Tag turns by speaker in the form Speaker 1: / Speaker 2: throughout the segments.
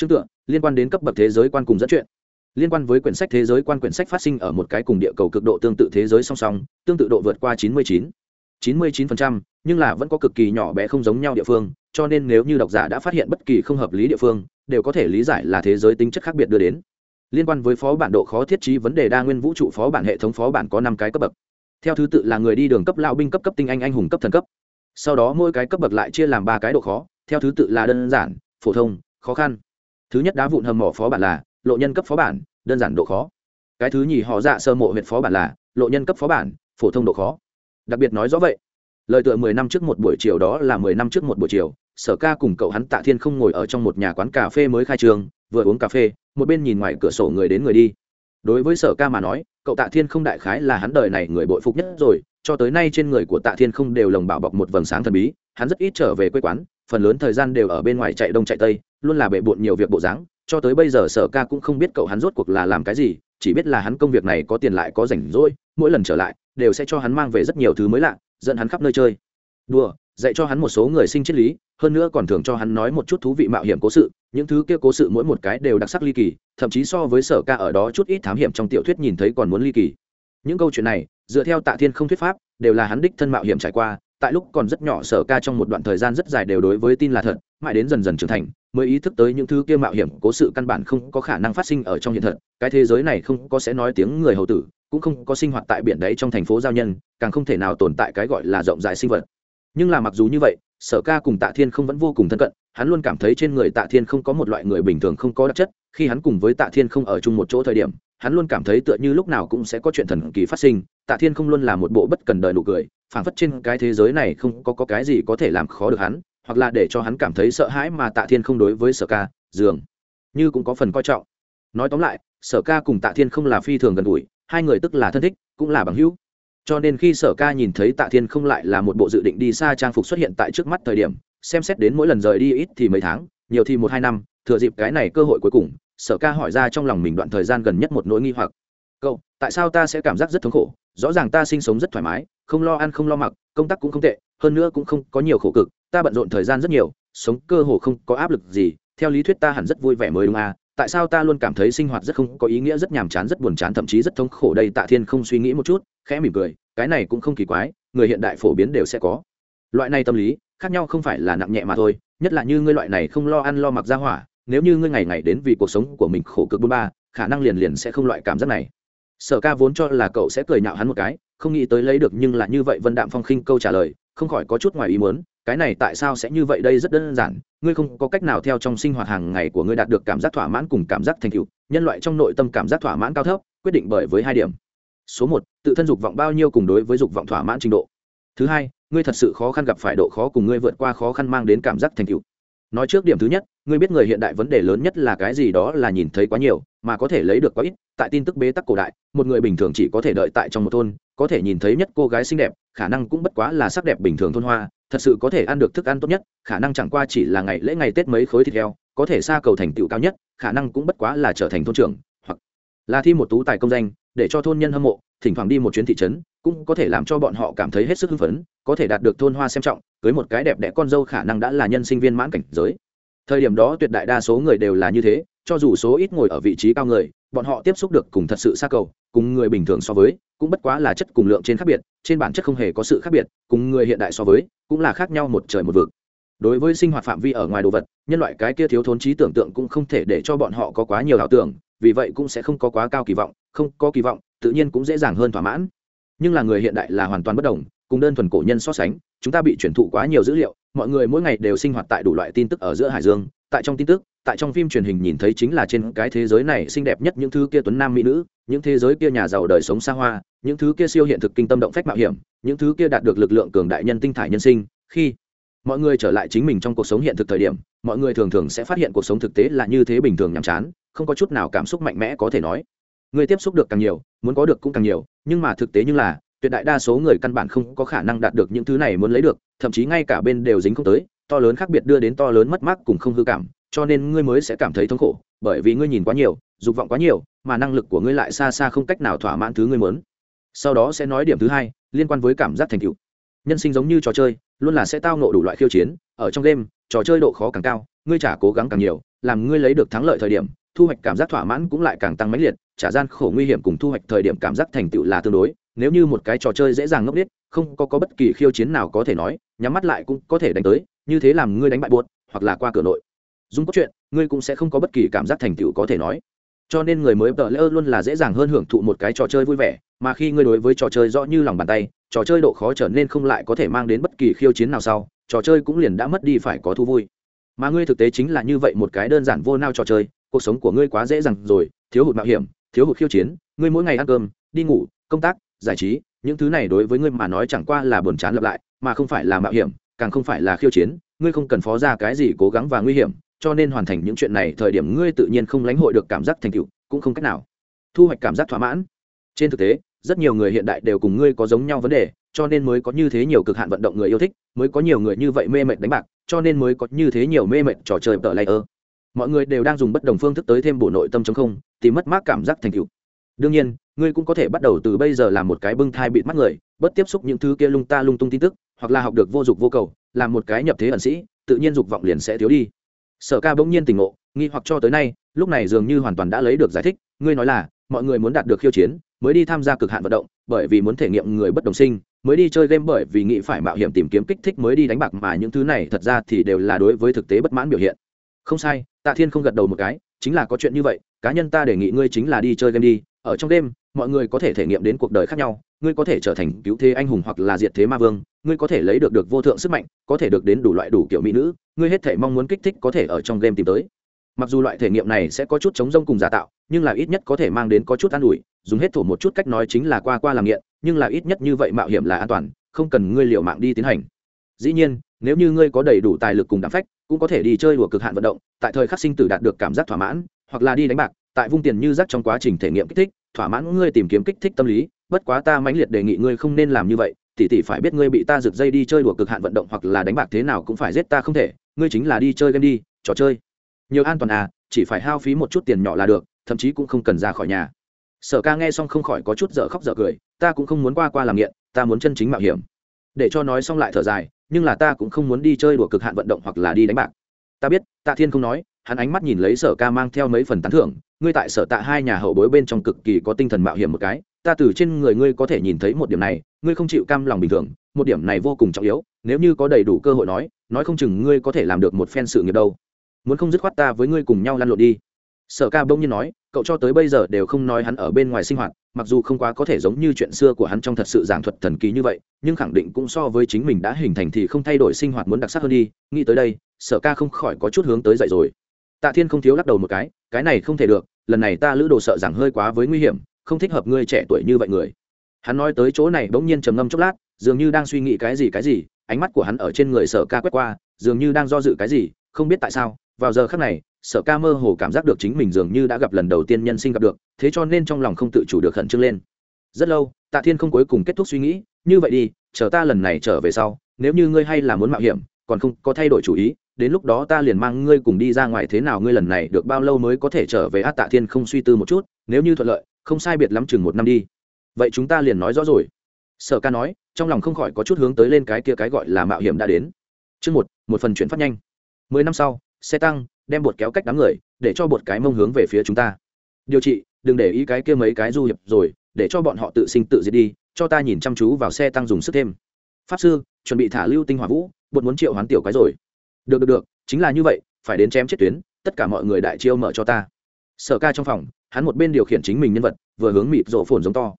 Speaker 1: chương tựa liên quan đến cấp bậc thế giới quan cùng dẫn chuyện. Liên quan với quyển sách thế giới quan quyển sách phát sinh ở một cái cùng địa cầu cực độ tương tự thế giới song song tương tự độ vượt qua 99. 99%, nhưng là vẫn có cực kỳ nhỏ bé không giống nhau địa phương cho nên nếu như độc giả đã phát hiện bất kỳ không hợp lý địa phương đều có thể lý giải là thế giới tính chất khác biệt đưa đến. Liên quan với phó bản độ khó thiết trí vấn đề đa nguyên vũ trụ phó bản hệ thống phó bản có năm cái cấp bậc. Theo thứ tự là người đi đường cấp lao binh cấp cấp tinh anh anh hùng cấp thần cấp. Sau đó mỗi cái cấp bậc lại chia làm ba cái độ khó theo thứ tự là đơn giản phổ thông khó khăn thứ nhất đá vụn hầm mỏ phó bản là, lộ nhân cấp phó bản, đơn giản độ khó. Cái thứ nhì họ dạ sơ mộ huyện phó bản là, lộ nhân cấp phó bản, phổ thông độ khó. Đặc biệt nói rõ vậy, lời tựa mười năm trước một buổi chiều đó là mười năm trước một buổi chiều, sở ca cùng cậu hắn tạ thiên không ngồi ở trong một nhà quán cà phê mới khai trường, vừa uống cà phê, một bên nhìn ngoài cửa sổ người đến người đi. Đối với sở ca mà nói, cậu tạ thiên không đại khái là hắn đời này người bội phục nhất rồi cho tới nay trên người của tạ thiên không đều lồng bảo bọc một vầng sáng thần bí, hắn rất ít trở về quê quán, phần lớn thời gian đều ở bên ngoài chạy đông chạy tây, luôn là bệ bộn nhiều việc bộ dáng, cho tới bây giờ sở ca cũng không biết cậu hắn rốt cuộc là làm cái gì, chỉ biết là hắn công việc này có tiền lại có rảnh rỗi, mỗi lần trở lại, đều sẽ cho hắn mang về rất nhiều thứ mới lạ, dẫn hắn khắp nơi chơi. Đùa, dạy cho hắn một số người sinh triết lý, hơn nữa còn thường cho hắn nói một chút thú vị mạo hiểm cố sự, những thứ kia cố sự mỗi một cái đều đặc sắc ly kỳ, thậm chí so với sở ca ở đó chút ít thám hiểm trong tiểu thuyết nhìn thấy còn muốn ly kỳ. Những câu chuyện này dựa theo tạ thiên không thuyết pháp, đều là hắn đích thân mạo hiểm trải qua, tại lúc còn rất nhỏ sở ca trong một đoạn thời gian rất dài đều đối với tin là thật, mãi đến dần dần trưởng thành, mới ý thức tới những thứ kia mạo hiểm cố sự căn bản không có khả năng phát sinh ở trong hiện thật cái thế giới này không có sẽ nói tiếng người hầu tử, cũng không có sinh hoạt tại biển đấy trong thành phố giao nhân, càng không thể nào tồn tại cái gọi là rộng rãi sinh vật. Nhưng là mặc dù như vậy, sở ca cùng tạ thiên không vẫn vô cùng thân cận, hắn luôn cảm thấy trên người tạ thiên không có một loại người bình thường không có đặc chất, khi hắn cùng với tạ thiên không ở chung một chỗ thời điểm hắn luôn cảm thấy tựa như lúc nào cũng sẽ có chuyện thần kỳ phát sinh tạ thiên không luôn là một bộ bất cần đời nụ cười phảng phất trên cái thế giới này không có, có cái gì có thể làm khó được hắn hoặc là để cho hắn cảm thấy sợ hãi mà tạ thiên không đối với sở ca dường như cũng có phần coi trọng. Nói tóm lại sở ca cùng tạ thiên không là phi thường gần gũi hai người tức là thân thích cũng là bằng hữu. Cho nên khi sở ca nhìn thấy tạ thiên không lại là một bộ dự định đi xa trang phục xuất hiện tại trước mắt thời điểm xem xét đến mỗi lần rời đi ít thì mấy tháng nhiều thì một hai năm thừa dịp cái này cơ hội cuối cùng sở ca hỏi ra trong lòng mình đoạn thời gian gần nhất một nỗi nghi hoặc. Cậu, tại sao ta sẽ cảm giác rất thống khổ? Rõ ràng ta sinh sống rất thoải mái, không lo ăn, không lo mặc, công tác cũng không tệ, hơn nữa cũng không có nhiều khổ cực, ta bận rộn thời gian rất nhiều, sống cơ hồ không có áp lực gì. Theo lý thuyết ta hẳn rất vui vẻ mới đúng à? Tại sao ta luôn cảm thấy sinh hoạt rất không có ý nghĩa, rất nhàm chán, rất buồn chán, thậm chí rất thống khổ? Đây tạ thiên không suy nghĩ một chút, khẽ mỉm cười, cái này cũng không kỳ quái, người hiện đại phổ biến đều sẽ có. Loại này tâm lý, khác nhau không phải là nặng nhẹ mà thôi, nhất là như ngươi loại này không lo ăn, lo mặc ra hỏa nếu như ngươi ngày ngày đến vì cuộc sống của mình khổ cực bôn ba, khả năng liền liền sẽ không loại cảm giác này. Sở ca vốn cho là cậu sẽ cười nhạo hắn một cái, không nghĩ tới lấy được nhưng là như vậy vân đạm phong khinh câu trả lời, không khỏi có chút ngoài ý muốn, cái này tại sao sẽ như vậy đây rất đơn giản, ngươi không có cách nào theo trong sinh hoạt hàng ngày của ngươi đạt được cảm giác thỏa mãn cùng cảm giác thành tựu, nhân loại trong nội tâm cảm giác thỏa mãn cao thấp, quyết định bởi với hai điểm. Số một, tự thân dục vọng bao nhiêu cùng đối với dục vọng thỏa mãn trình độ. Thứ hai, ngươi thật sự khó khăn gặp phải độ khó cùng ngươi vượt qua khó khăn mang đến cảm giác thành tựu. Nói trước điểm thứ nhất ngươi biết người hiện đại vấn đề lớn nhất là cái gì đó là nhìn thấy quá nhiều, mà có thể lấy được quá ít. Tại tin tức bế tắc cổ đại, một người bình thường chỉ có thể đợi tại trong một thôn, có thể nhìn thấy nhất cô gái xinh đẹp, khả năng cũng bất quá là sắc đẹp bình thường thôn hoa, thật sự có thể ăn được thức ăn tốt nhất, khả năng chẳng qua chỉ là ngày lễ ngày tết mấy khối thịt heo, có thể xa cầu thành tựu cao nhất, khả năng cũng bất quá là trở thành thôn trưởng, hoặc là thi một tú tài công danh, để cho thôn nhân hâm mộ, thỉnh thoảng đi một chuyến thị trấn, cũng có thể làm cho bọn họ cảm thấy hết sức hưng phấn, có thể đạt được thôn hoa xem trọng, cưới một cái đẹp đẽ con dâu khả năng đã là nhân sinh viên mãn cảnh giới thời điểm đó tuyệt đại đa số người đều là như thế, cho dù số ít ngồi ở vị trí cao người, bọn họ tiếp xúc được cùng thật sự xa cầu, cùng người bình thường so với, cũng bất quá là chất cùng lượng trên khác biệt, trên bản chất không hề có sự khác biệt, cùng người hiện đại so với, cũng là khác nhau một trời một vực. Đối với sinh hoạt phạm vi ở ngoài đồ vật, nhân loại cái kia thiếu thốn trí tưởng tượng cũng không thể để cho bọn họ có quá nhiều ảo tưởng, vì vậy cũng sẽ không có quá cao kỳ vọng, không có kỳ vọng, tự nhiên cũng dễ dàng hơn thỏa mãn. Nhưng là người hiện đại là hoàn toàn bất đồng cùng đơn thuần cổ nhân so sánh, chúng ta bị chuyển thụ quá nhiều dữ liệu, mọi người mỗi ngày đều sinh hoạt tại đủ loại tin tức ở giữa hải dương, tại trong tin tức, tại trong phim truyền hình nhìn thấy chính là trên cái thế giới này xinh đẹp nhất những thứ kia tuấn nam mỹ nữ, những thế giới kia nhà giàu đời sống xa hoa, những thứ kia siêu hiện thực kinh tâm động phách mạo hiểm, những thứ kia đạt được lực lượng cường đại nhân tinh thải nhân sinh, khi mọi người trở lại chính mình trong cuộc sống hiện thực thời điểm, mọi người thường thường sẽ phát hiện cuộc sống thực tế là như thế bình thường nhàm chán, không có chút nào cảm xúc mạnh mẽ có thể nói. Người tiếp xúc được càng nhiều, muốn có được cũng càng nhiều, nhưng mà thực tế như là tuyệt đại đa số người căn bản không có khả năng đạt được những thứ này muốn lấy được, thậm chí ngay cả bên đều dính không tới, to lớn khác biệt đưa đến to lớn mất mát cùng không hư cảm, cho nên ngươi mới sẽ cảm thấy thống khổ, bởi vì ngươi nhìn quá nhiều, dục vọng quá nhiều, mà năng lực của ngươi lại xa xa không cách nào thỏa mãn thứ ngươi muốn. Sau đó sẽ nói điểm thứ hai, liên quan với cảm giác thành tựu. Nhân sinh giống như trò chơi, luôn là sẽ tao nộ đủ loại khiêu chiến, ở trong đêm trò chơi độ khó càng cao, ngươi trả cố gắng càng nhiều, làm ngươi lấy được thắng lợi thời điểm, thu hoạch cảm giác thỏa mãn cũng lại càng tăng mãnh liệt trả gian khổ nguy hiểm cùng thu hoạch thời điểm cảm giác thành tựu là tương đối nếu như một cái trò chơi dễ dàng ngốc nghếch không có, có bất kỳ khiêu chiến nào có thể nói nhắm mắt lại cũng có thể đánh tới như thế làm ngươi đánh bại buột, hoặc là qua cửa nội. Dung có chuyện, ngươi cũng sẽ không có bất kỳ cảm giác thành tựu có thể nói. Cho nên người mới tờ lỡ luôn là dễ dàng hơn hưởng thụ một cái trò chơi vui vẻ mà khi ngươi đối với trò chơi rõ như lòng bàn tay trò chơi độ khó trở nên không lại có thể mang đến bất kỳ khiêu chiến nào sau trò chơi cũng liền đã mất đi phải có thú vui. Mà ngươi thực tế chính là như vậy một cái đơn giản vô nao trò chơi cuộc sống của ngươi quá dễ dàng rồi thiếu hụt mạo hiểm thiếu hụt khiêu chiến ngươi mỗi ngày ăn cơm đi ngủ công tác giải trí, những thứ này đối với ngươi mà nói chẳng qua là buồn chán lặp lại, mà không phải là mạo hiểm, càng không phải là khiêu chiến, ngươi không cần phó ra cái gì cố gắng và nguy hiểm, cho nên hoàn thành những chuyện này thời điểm ngươi tự nhiên không lãnh hội được cảm giác thành tựu, cũng không cách nào thu hoạch cảm giác thỏa mãn. Trên thực tế, rất nhiều người hiện đại đều cùng ngươi có giống nhau vấn đề, cho nên mới có như thế nhiều cực hạn vận động người yêu thích, mới có nhiều người như vậy mê mệt đánh bạc, cho nên mới có như thế nhiều mê mệt trò chơi tờ layer. Mọi người đều đang dùng bất đồng phương thức tới thêm bổ nội tâm chống không, tìm mất mát cảm giác thành tựu. Đương nhiên ngươi cũng có thể bắt đầu từ bây giờ làm một cái bưng thai bịt mắt người bất tiếp xúc những thứ kia lung ta lung tung tin tức, hoặc là học được vô dụng vô cầu, làm một cái nhập thế ẩn sĩ, tự nhiên dục vọng liền sẽ thiếu đi. Sở ca bỗng nhiên tỉnh ngộ, nghi hoặc cho tới nay, lúc này dường như hoàn toàn đã lấy được giải thích, ngươi nói là, mọi người muốn đạt được khiêu chiến, mới đi tham gia cực hạn vận động, bởi vì muốn thể nghiệm người bất đồng sinh, mới đi chơi game bởi vì nghĩ phải mạo hiểm tìm kiếm kích thích mới đi đánh bạc mà những thứ này thật ra thì đều là đối với thực tế bất mãn biểu hiện. Không sai, tạ thiên không gật đầu một cái, chính là có chuyện như vậy, cá nhân ta đề nghị ngươi chính là đi chơi game đi ở trong game mọi người có thể thể nghiệm đến cuộc đời khác nhau. Ngươi có thể trở thành cứu thế anh hùng hoặc là diệt thế ma vương. Ngươi có thể lấy được được vô thượng sức mạnh, có thể được đến đủ loại đủ kiểu mỹ nữ. Ngươi hết thể mong muốn kích thích có thể ở trong game tìm tới. Mặc dù loại thể nghiệm này sẽ có chút chống rông cùng giả tạo, nhưng là ít nhất có thể mang đến có chút an ủi. Dùng hết thổ một chút cách nói chính là qua qua làm nghiện, nhưng là ít nhất như vậy mạo hiểm là an toàn, không cần ngươi liệu mạng đi tiến hành. Dĩ nhiên, nếu như ngươi có đầy đủ tài lực cùng đám phách, cũng có thể đi chơi đùa cực hạn vận động, tại thời khắc sinh tử đạt được cảm giác thỏa mãn, hoặc là đi đánh bạc tại vung tiền như rác trong quá trình thể nghiệm kích thích, thỏa mãn ngươi tìm kiếm kích thích tâm lý, bất quá ta mãnh liệt đề nghị ngươi không nên làm như vậy tỉ tỷ phải biết ngươi bị ta rực dây đi chơi đùa cực hạn vận động hoặc là đánh bạc thế nào cũng phải giết ta không thể, ngươi chính là đi chơi game đi, trò chơi. Nhiều an toàn à chỉ phải hao phí một chút tiền nhỏ là được, thậm chí cũng không cần ra khỏi nhà. Sở ca nghe xong không khỏi có chút dở khóc dở cười, ta cũng không muốn qua qua làm nghiện, ta muốn chân chính mạo hiểm. Để cho nói xong lại thở dài, nhưng là ta cũng không muốn đi chơi đùa cực hạn vận động hoặc là đi đánh bạc. Ta biết, tạ thiên không nói, hắn ánh mắt nhìn lấy sở ca mang theo mấy phần tán thưởng ngươi tại sở tạ hai nhà hậu bối bên trong cực kỳ có tinh thần mạo hiểm một cái, ta từ trên người ngươi có thể nhìn thấy một điểm này, ngươi không chịu cam lòng bình thường, một điểm này vô cùng trọng yếu, nếu như có đầy đủ cơ hội nói nói không chừng ngươi có thể làm được một phen sự nghiệp đâu. Muốn không dứt khoát ta với ngươi cùng nhau lăn lộn đi. Sở ca bỗng nhiên nói, cậu cho tới bây giờ đều không nói hắn ở bên ngoài sinh hoạt, mặc dù không quá có thể giống như chuyện xưa của hắn trong thật sự giảng thuật thần kỳ như vậy, nhưng khẳng định cũng so với chính mình đã hình thành thì không thay đổi sinh hoạt muốn đặc sắc hơn đi. Nghĩ tới đây, sở ca không khỏi có chút hướng tới dậy rồi tạ thiên không thiếu lắc đầu một cái cái này không thể được, lần này ta lữ đồ sợ rằng hơi quá với nguy hiểm, không thích hợp ngươi trẻ tuổi như vậy người. Hắn nói tới chỗ này bỗng nhiên trầm ngâm chốc lát, dường như đang suy nghĩ cái gì cái gì, ánh mắt của hắn ở trên người sở ca quét qua, dường như đang do dự cái gì, không biết tại sao, vào giờ khắc này, sở ca mơ hồ cảm giác được chính mình dường như đã gặp lần đầu tiên nhân sinh gặp được, thế cho nên trong lòng không tự chủ được khẩn trương lên. Rất lâu, tạ thiên không cuối cùng kết thúc suy nghĩ, như vậy đi, chờ ta lần này trở về sau, nếu như ngươi hay là muốn mạo hiểm, còn không có thay đổi chủ ý đến lúc đó ta liền mang ngươi cùng đi ra ngoài thế nào ngươi lần này được bao lâu mới có thể trở về át tạ thiên không suy tư một chút, nếu như thuận lợi, không sai biệt lắm chừng một năm đi. Vậy chúng ta liền nói rõ rồi. Sở ca nói, trong lòng không khỏi có chút hướng tới lên cái kia cái gọi là mạo hiểm đã đến. Chương một một phần chuyển phát nhanh. Mười năm sau, xe tăng đem bột kéo cách đám người, để cho bột cái mông hướng về phía chúng ta. Điều trị, đừng để ý cái kia mấy cái du hiệp rồi, để cho bọn họ tự sinh tự diệt đi, cho ta nhìn chăm chú vào xe tăng dùng sức thêm. Pháp sư, chuẩn bị thả lưu tinh hỏa vũ, bột muốn triệu hoán tiểu cái rồi được được được, chính là như vậy, phải đến chém chết tuyến, tất cả mọi người đại chiêu mở cho ta. Sở ca trong phòng, hắn một bên điều khiển chính mình nhân vật, vừa hướng mịt rộ phồn giống to.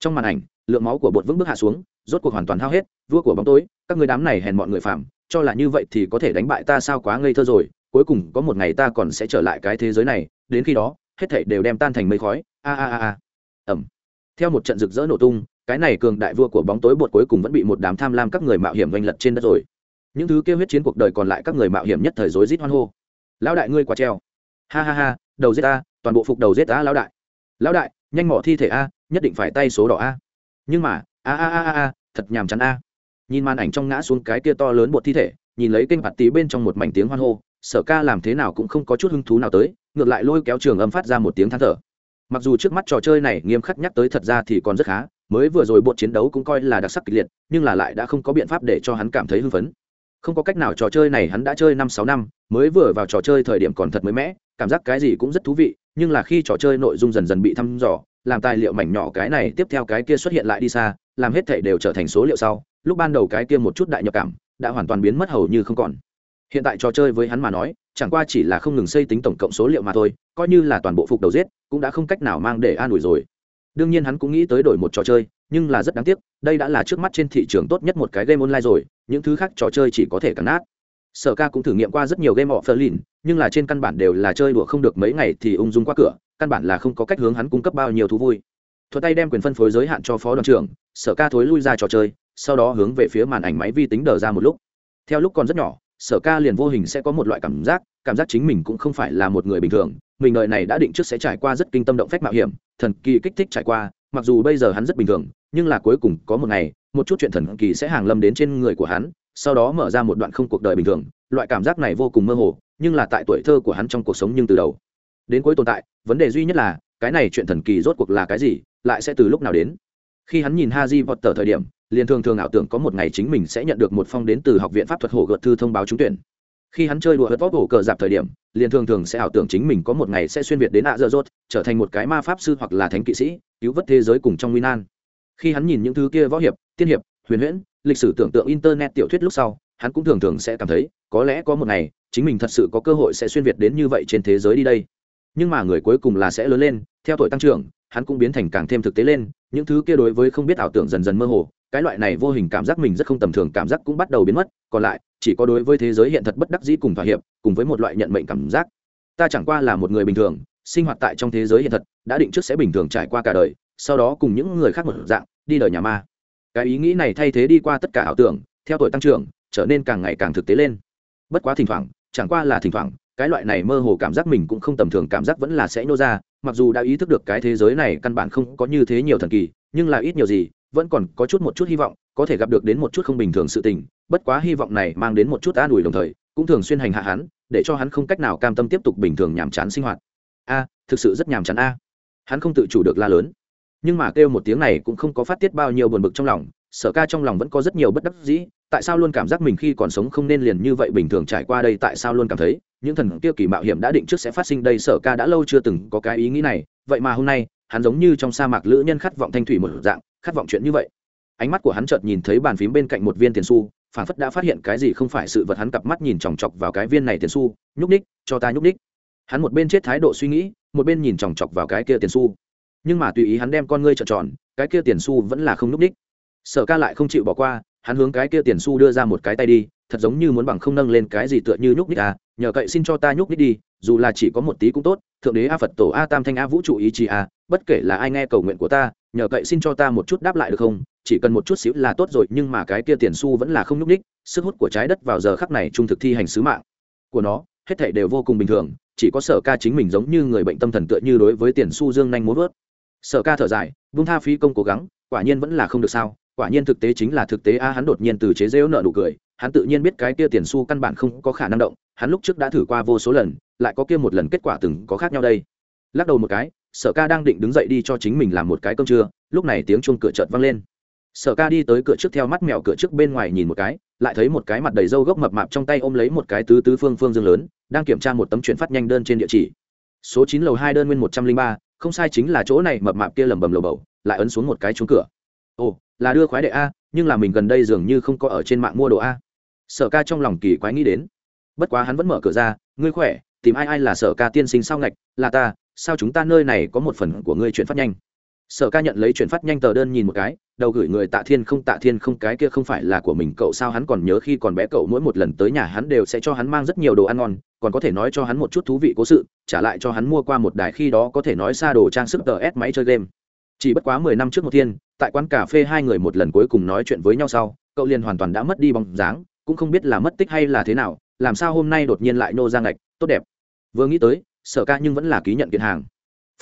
Speaker 1: Trong màn ảnh, lượng máu của bột vững bước hạ xuống, rốt cuộc hoàn toàn hao hết, vua của bóng tối, các người đám này hèn mọi người phạm, cho là như vậy thì có thể đánh bại ta sao quá ngây thơ rồi, cuối cùng có một ngày ta còn sẽ trở lại cái thế giới này, đến khi đó, hết thảy đều đem tan thành mây khói, a a a a. Ẩm theo một trận rực rỡ nổ tung, cái này cường đại vua của bóng tối bột cuối cùng vẫn bị một đám tham lam các người mạo hiểm oanh lật trên đất rồi những thứ kêu huyết chiến cuộc đời còn lại các người mạo hiểm nhất thời rối rít hoan hô. Lão đại ngươi quả treo. Ha ha ha đầu giết ta, toàn bộ phục đầu giết ta lão đại. Lão đại nhanh mỏ thi thể a nhất định phải tay số đỏ a. Nhưng mà a a a a a, thật nhàm chán a. Nhìn màn ảnh trong ngã xuống cái kia to lớn bột thi thể nhìn lấy kênh bạt tí bên trong một mảnh tiếng hoan hô sở ca làm thế nào cũng không có chút hứng thú nào tới ngược lại lôi kéo trường âm phát ra một tiếng than thở. Mặc dù trước mắt trò chơi này nghiêm khắc nhắc tới thật ra thì còn rất khá mới vừa rồi bột chiến đấu cũng coi là đặc sắc kịch liệt nhưng là lại đã không có biện pháp để cho hắn cảm thấy hưng phấn không có cách nào trò chơi này hắn đã chơi năm sáu năm, mới vừa vào trò chơi thời điểm còn thật mới mẻ, cảm giác cái gì cũng rất thú vị, nhưng là khi trò chơi nội dung dần dần bị thăm dò, làm tài liệu mảnh nhỏ cái này tiếp theo cái kia xuất hiện lại đi xa, làm hết thể đều trở thành số liệu sau, lúc ban đầu cái kia một chút đại nhập cảm, đã hoàn toàn biến mất hầu như không còn. Hiện tại trò chơi với hắn mà nói, chẳng qua chỉ là không ngừng xây tính tổng cộng số liệu mà thôi, coi như là toàn bộ phục đầu giết, cũng đã không cách nào mang để an ủi rồi đương nhiên hắn cũng nghĩ tới đổi một trò chơi nhưng là rất đáng tiếc đây đã là trước mắt trên thị trường tốt nhất một cái game online rồi những thứ khác trò chơi chỉ có thể cắn nát. Sở ca cũng thử nghiệm qua rất nhiều game of lìn, nhưng là trên căn bản đều là chơi đùa không được mấy ngày thì ung dung qua cửa căn bản là không có cách hướng hắn cung cấp bao nhiêu thú vui. Thuật tay đem quyền phân phối giới hạn cho phó đoàn trưởng sở ca thối lui ra trò chơi sau đó hướng về phía màn ảnh máy vi tính đờ ra một lúc. Theo lúc còn rất nhỏ sở ca liền vô hình sẽ có một loại cảm giác cảm giác chính mình cũng không phải là một người bình thường mình đợi này đã định trước sẽ trải qua rất kinh tâm động phách mạo hiểm, thần kỳ kích thích trải qua, mặc dù bây giờ hắn rất bình thường, nhưng là cuối cùng có một ngày, một chút chuyện thần kỳ sẽ hàng lâm đến trên người của hắn, sau đó mở ra một đoạn không cuộc đời bình thường, loại cảm giác này vô cùng mơ hồ, nhưng là tại tuổi thơ của hắn trong cuộc sống nhưng từ đầu. Đến cuối tồn tại, vấn đề duy nhất là, cái này chuyện thần kỳ rốt cuộc là cái gì, lại sẽ từ lúc nào đến? Khi hắn nhìn ha di vọt tờ thời điểm, liền thường thường ảo tưởng có một ngày chính mình sẽ nhận được một phong đến từ học viện pháp thuật hồ gợt thư thông báo trúng tuyển khi hắn chơi đùa hớt vóc hổ cờ dạp thời điểm, liền thường thường sẽ ảo tưởng chính mình có một ngày sẽ xuyên việt đến ạ dơ dốt trở thành một cái ma pháp sư hoặc là thánh kỵ sĩ, cứu vớt thế giới cùng trong nguy nan. Khi hắn nhìn những thứ kia võ hiệp, tiên hiệp, huyền huyễn, lịch sử tưởng tượng internet tiểu thuyết lúc sau, hắn cũng thường thường sẽ cảm thấy, có lẽ có một ngày, chính mình thật sự có cơ hội sẽ xuyên việt đến như vậy trên thế giới đi đây. Nhưng mà người cuối cùng là sẽ lớn lên, theo tuổi tăng trưởng, hắn cũng biến thành càng thêm thực tế lên, những thứ kia đối với không biết ảo tưởng dần dần mơ hồ cái loại này vô hình cảm giác mình rất không tầm thường, cảm giác cũng bắt đầu biến mất. Còn lại, chỉ có đối với thế giới hiện thật bất đắc dĩ cùng thỏa hiệp, cùng với một loại nhận mệnh cảm giác. Ta chẳng qua là một người bình thường, sinh hoạt tại trong thế giới hiện thật, đã định trước sẽ bình thường trải qua cả đời, sau đó cùng những người khác một dạng, đi đời nhà ma. Cái ý nghĩ này thay thế đi qua tất cả ảo tưởng, theo tuổi tăng trưởng, trở nên càng ngày càng thực tế lên. Bất quá thỉnh thoảng, chẳng qua là thỉnh thoảng, cái loại này mơ hồ cảm giác mình cũng không tầm thường, cảm giác vẫn là sẽ nô ra, mặc dù đã ý thức được cái thế giới này căn bản không có như thế nhiều thần kỳ, nhưng là ít nhiều gì vẫn còn có chút một chút hy vọng, có thể gặp được đến một chút không bình thường sự tình, bất quá hy vọng này mang đến một chút an ủi đồng thời, cũng thường xuyên hành hạ hắn, để cho hắn không cách nào cam tâm tiếp tục bình thường nhàm chán sinh hoạt. A, thực sự rất nhàm chán a. Hắn không tự chủ được la lớn. Nhưng mà kêu một tiếng này cũng không có phát tiết bao nhiêu buồn bực trong lòng, sở ca trong lòng vẫn có rất nhiều bất đắc dĩ, tại sao luôn cảm giác mình khi còn sống không nên liền như vậy bình thường trải qua đây, tại sao luôn cảm thấy, những thần kia kỳ mạo hiểm đã định trước sẽ phát sinh đây, sở ca đã lâu chưa từng có cái ý nghĩ này, vậy mà hôm nay, hắn giống như trong sa mạc lữ nhân khát vọng thanh thủy một dạng khát vọng chuyện như vậy. Ánh mắt của hắn chợt nhìn thấy bàn phím bên cạnh một viên tiền xu phản phất đã phát hiện cái gì không phải sự vật hắn cặp mắt nhìn chòng chọc vào cái viên này tiền xu, nhúc ních cho ta nhúc ních hắn một bên chết thái độ suy nghĩ, một bên nhìn chòng chọc vào cái kia tiền xu. Nhưng mà tùy ý hắn đem con ngươi trợn tròn, cái kia tiền xu vẫn là không nhúc ních sở ca lại không chịu bỏ qua, hắn hướng cái kia tiền xu đưa ra một cái tay đi, thật giống như muốn bằng không nâng lên cái gì tựa như nhúc ních à nhờ cậy xin cho ta nhúc ních đi, dù là chỉ có một tí cũng tốt, thượng đế a phật tổ a tam thanh a vũ trụ ý chí a bất kể là ai nghe cầu nguyện của ta nhờ cậy xin cho ta một chút đáp lại được không? Chỉ cần một chút xíu là tốt rồi, nhưng mà cái kia tiền xu vẫn là không nhúc ních sức hút của trái đất vào giờ khắc này trung thực thi hành sứ mạng của nó, hết thảy đều vô cùng bình thường, chỉ có sở ca chính mình giống như người bệnh tâm thần tựa như đối với tiền xu dương nhanh muốn vớt. Sở ca thở dài, vung tha phí công cố gắng, quả nhiên vẫn là không được sao, quả nhiên thực tế chính là thực tế a, hắn đột nhiên từ chế rêu nợ nụ cười, hắn tự nhiên biết cái kia tiền xu căn bản không có khả năng động, hắn lúc trước đã thử qua vô số lần, lại có kia một lần kết quả từng có khác nhau đây lắc đầu một cái, sở ca đang định đứng dậy đi cho chính mình làm một cái cơm trưa, lúc này tiếng chuông cửa chợt vang lên. Sở ca đi tới cửa trước theo mắt mèo cửa trước bên ngoài nhìn một cái, lại thấy một cái mặt đầy râu gốc mập mạp trong tay ôm lấy một cái tứ tứ phương phương dương lớn, đang kiểm tra một tấm chuyển phát nhanh đơn trên địa chỉ. Số chín lầu hai đơn nguyên một trăm linh ba, không sai chính là chỗ này, mập mạp kia lẩm bẩm lầu bầu, lại ấn xuống một cái chuông cửa. Ồ, là đưa khoái đệ a, nhưng là mình gần đây dường như không có ở trên mạng mua đồ a. Sở ca trong lòng kỳ quái nghĩ đến. Bất quá hắn vẫn mở cửa ra, ngươi khỏe, tìm ai ai là sở ca tiên sinh sao ngạch, là ta sao chúng ta nơi này có một phần của ngươi chuyển phát nhanh? Sở ca nhận lấy chuyển phát nhanh tờ đơn nhìn một cái, đầu gửi người tạ thiên không, tạ thiên không, cái kia không phải là của mình, cậu sao hắn còn nhớ khi còn bé cậu mỗi một lần tới nhà hắn đều sẽ cho hắn mang rất nhiều đồ ăn ngon, còn có thể nói cho hắn một chút thú vị cố sự, trả lại cho hắn mua qua một đài khi đó có thể nói xa đồ trang sức tờ s máy chơi game. Chỉ bất quá mười năm trước một thiên, tại quán cà phê hai người một lần cuối cùng nói chuyện với nhau sau, cậu liền hoàn toàn đã mất đi bóng dáng, cũng không biết là mất tích hay là thế nào, làm sao hôm nay đột nhiên lại nô ra ngạch, tốt đẹp. Vừa nghĩ tới sở ca nhưng vẫn là ký nhận kiện hàng.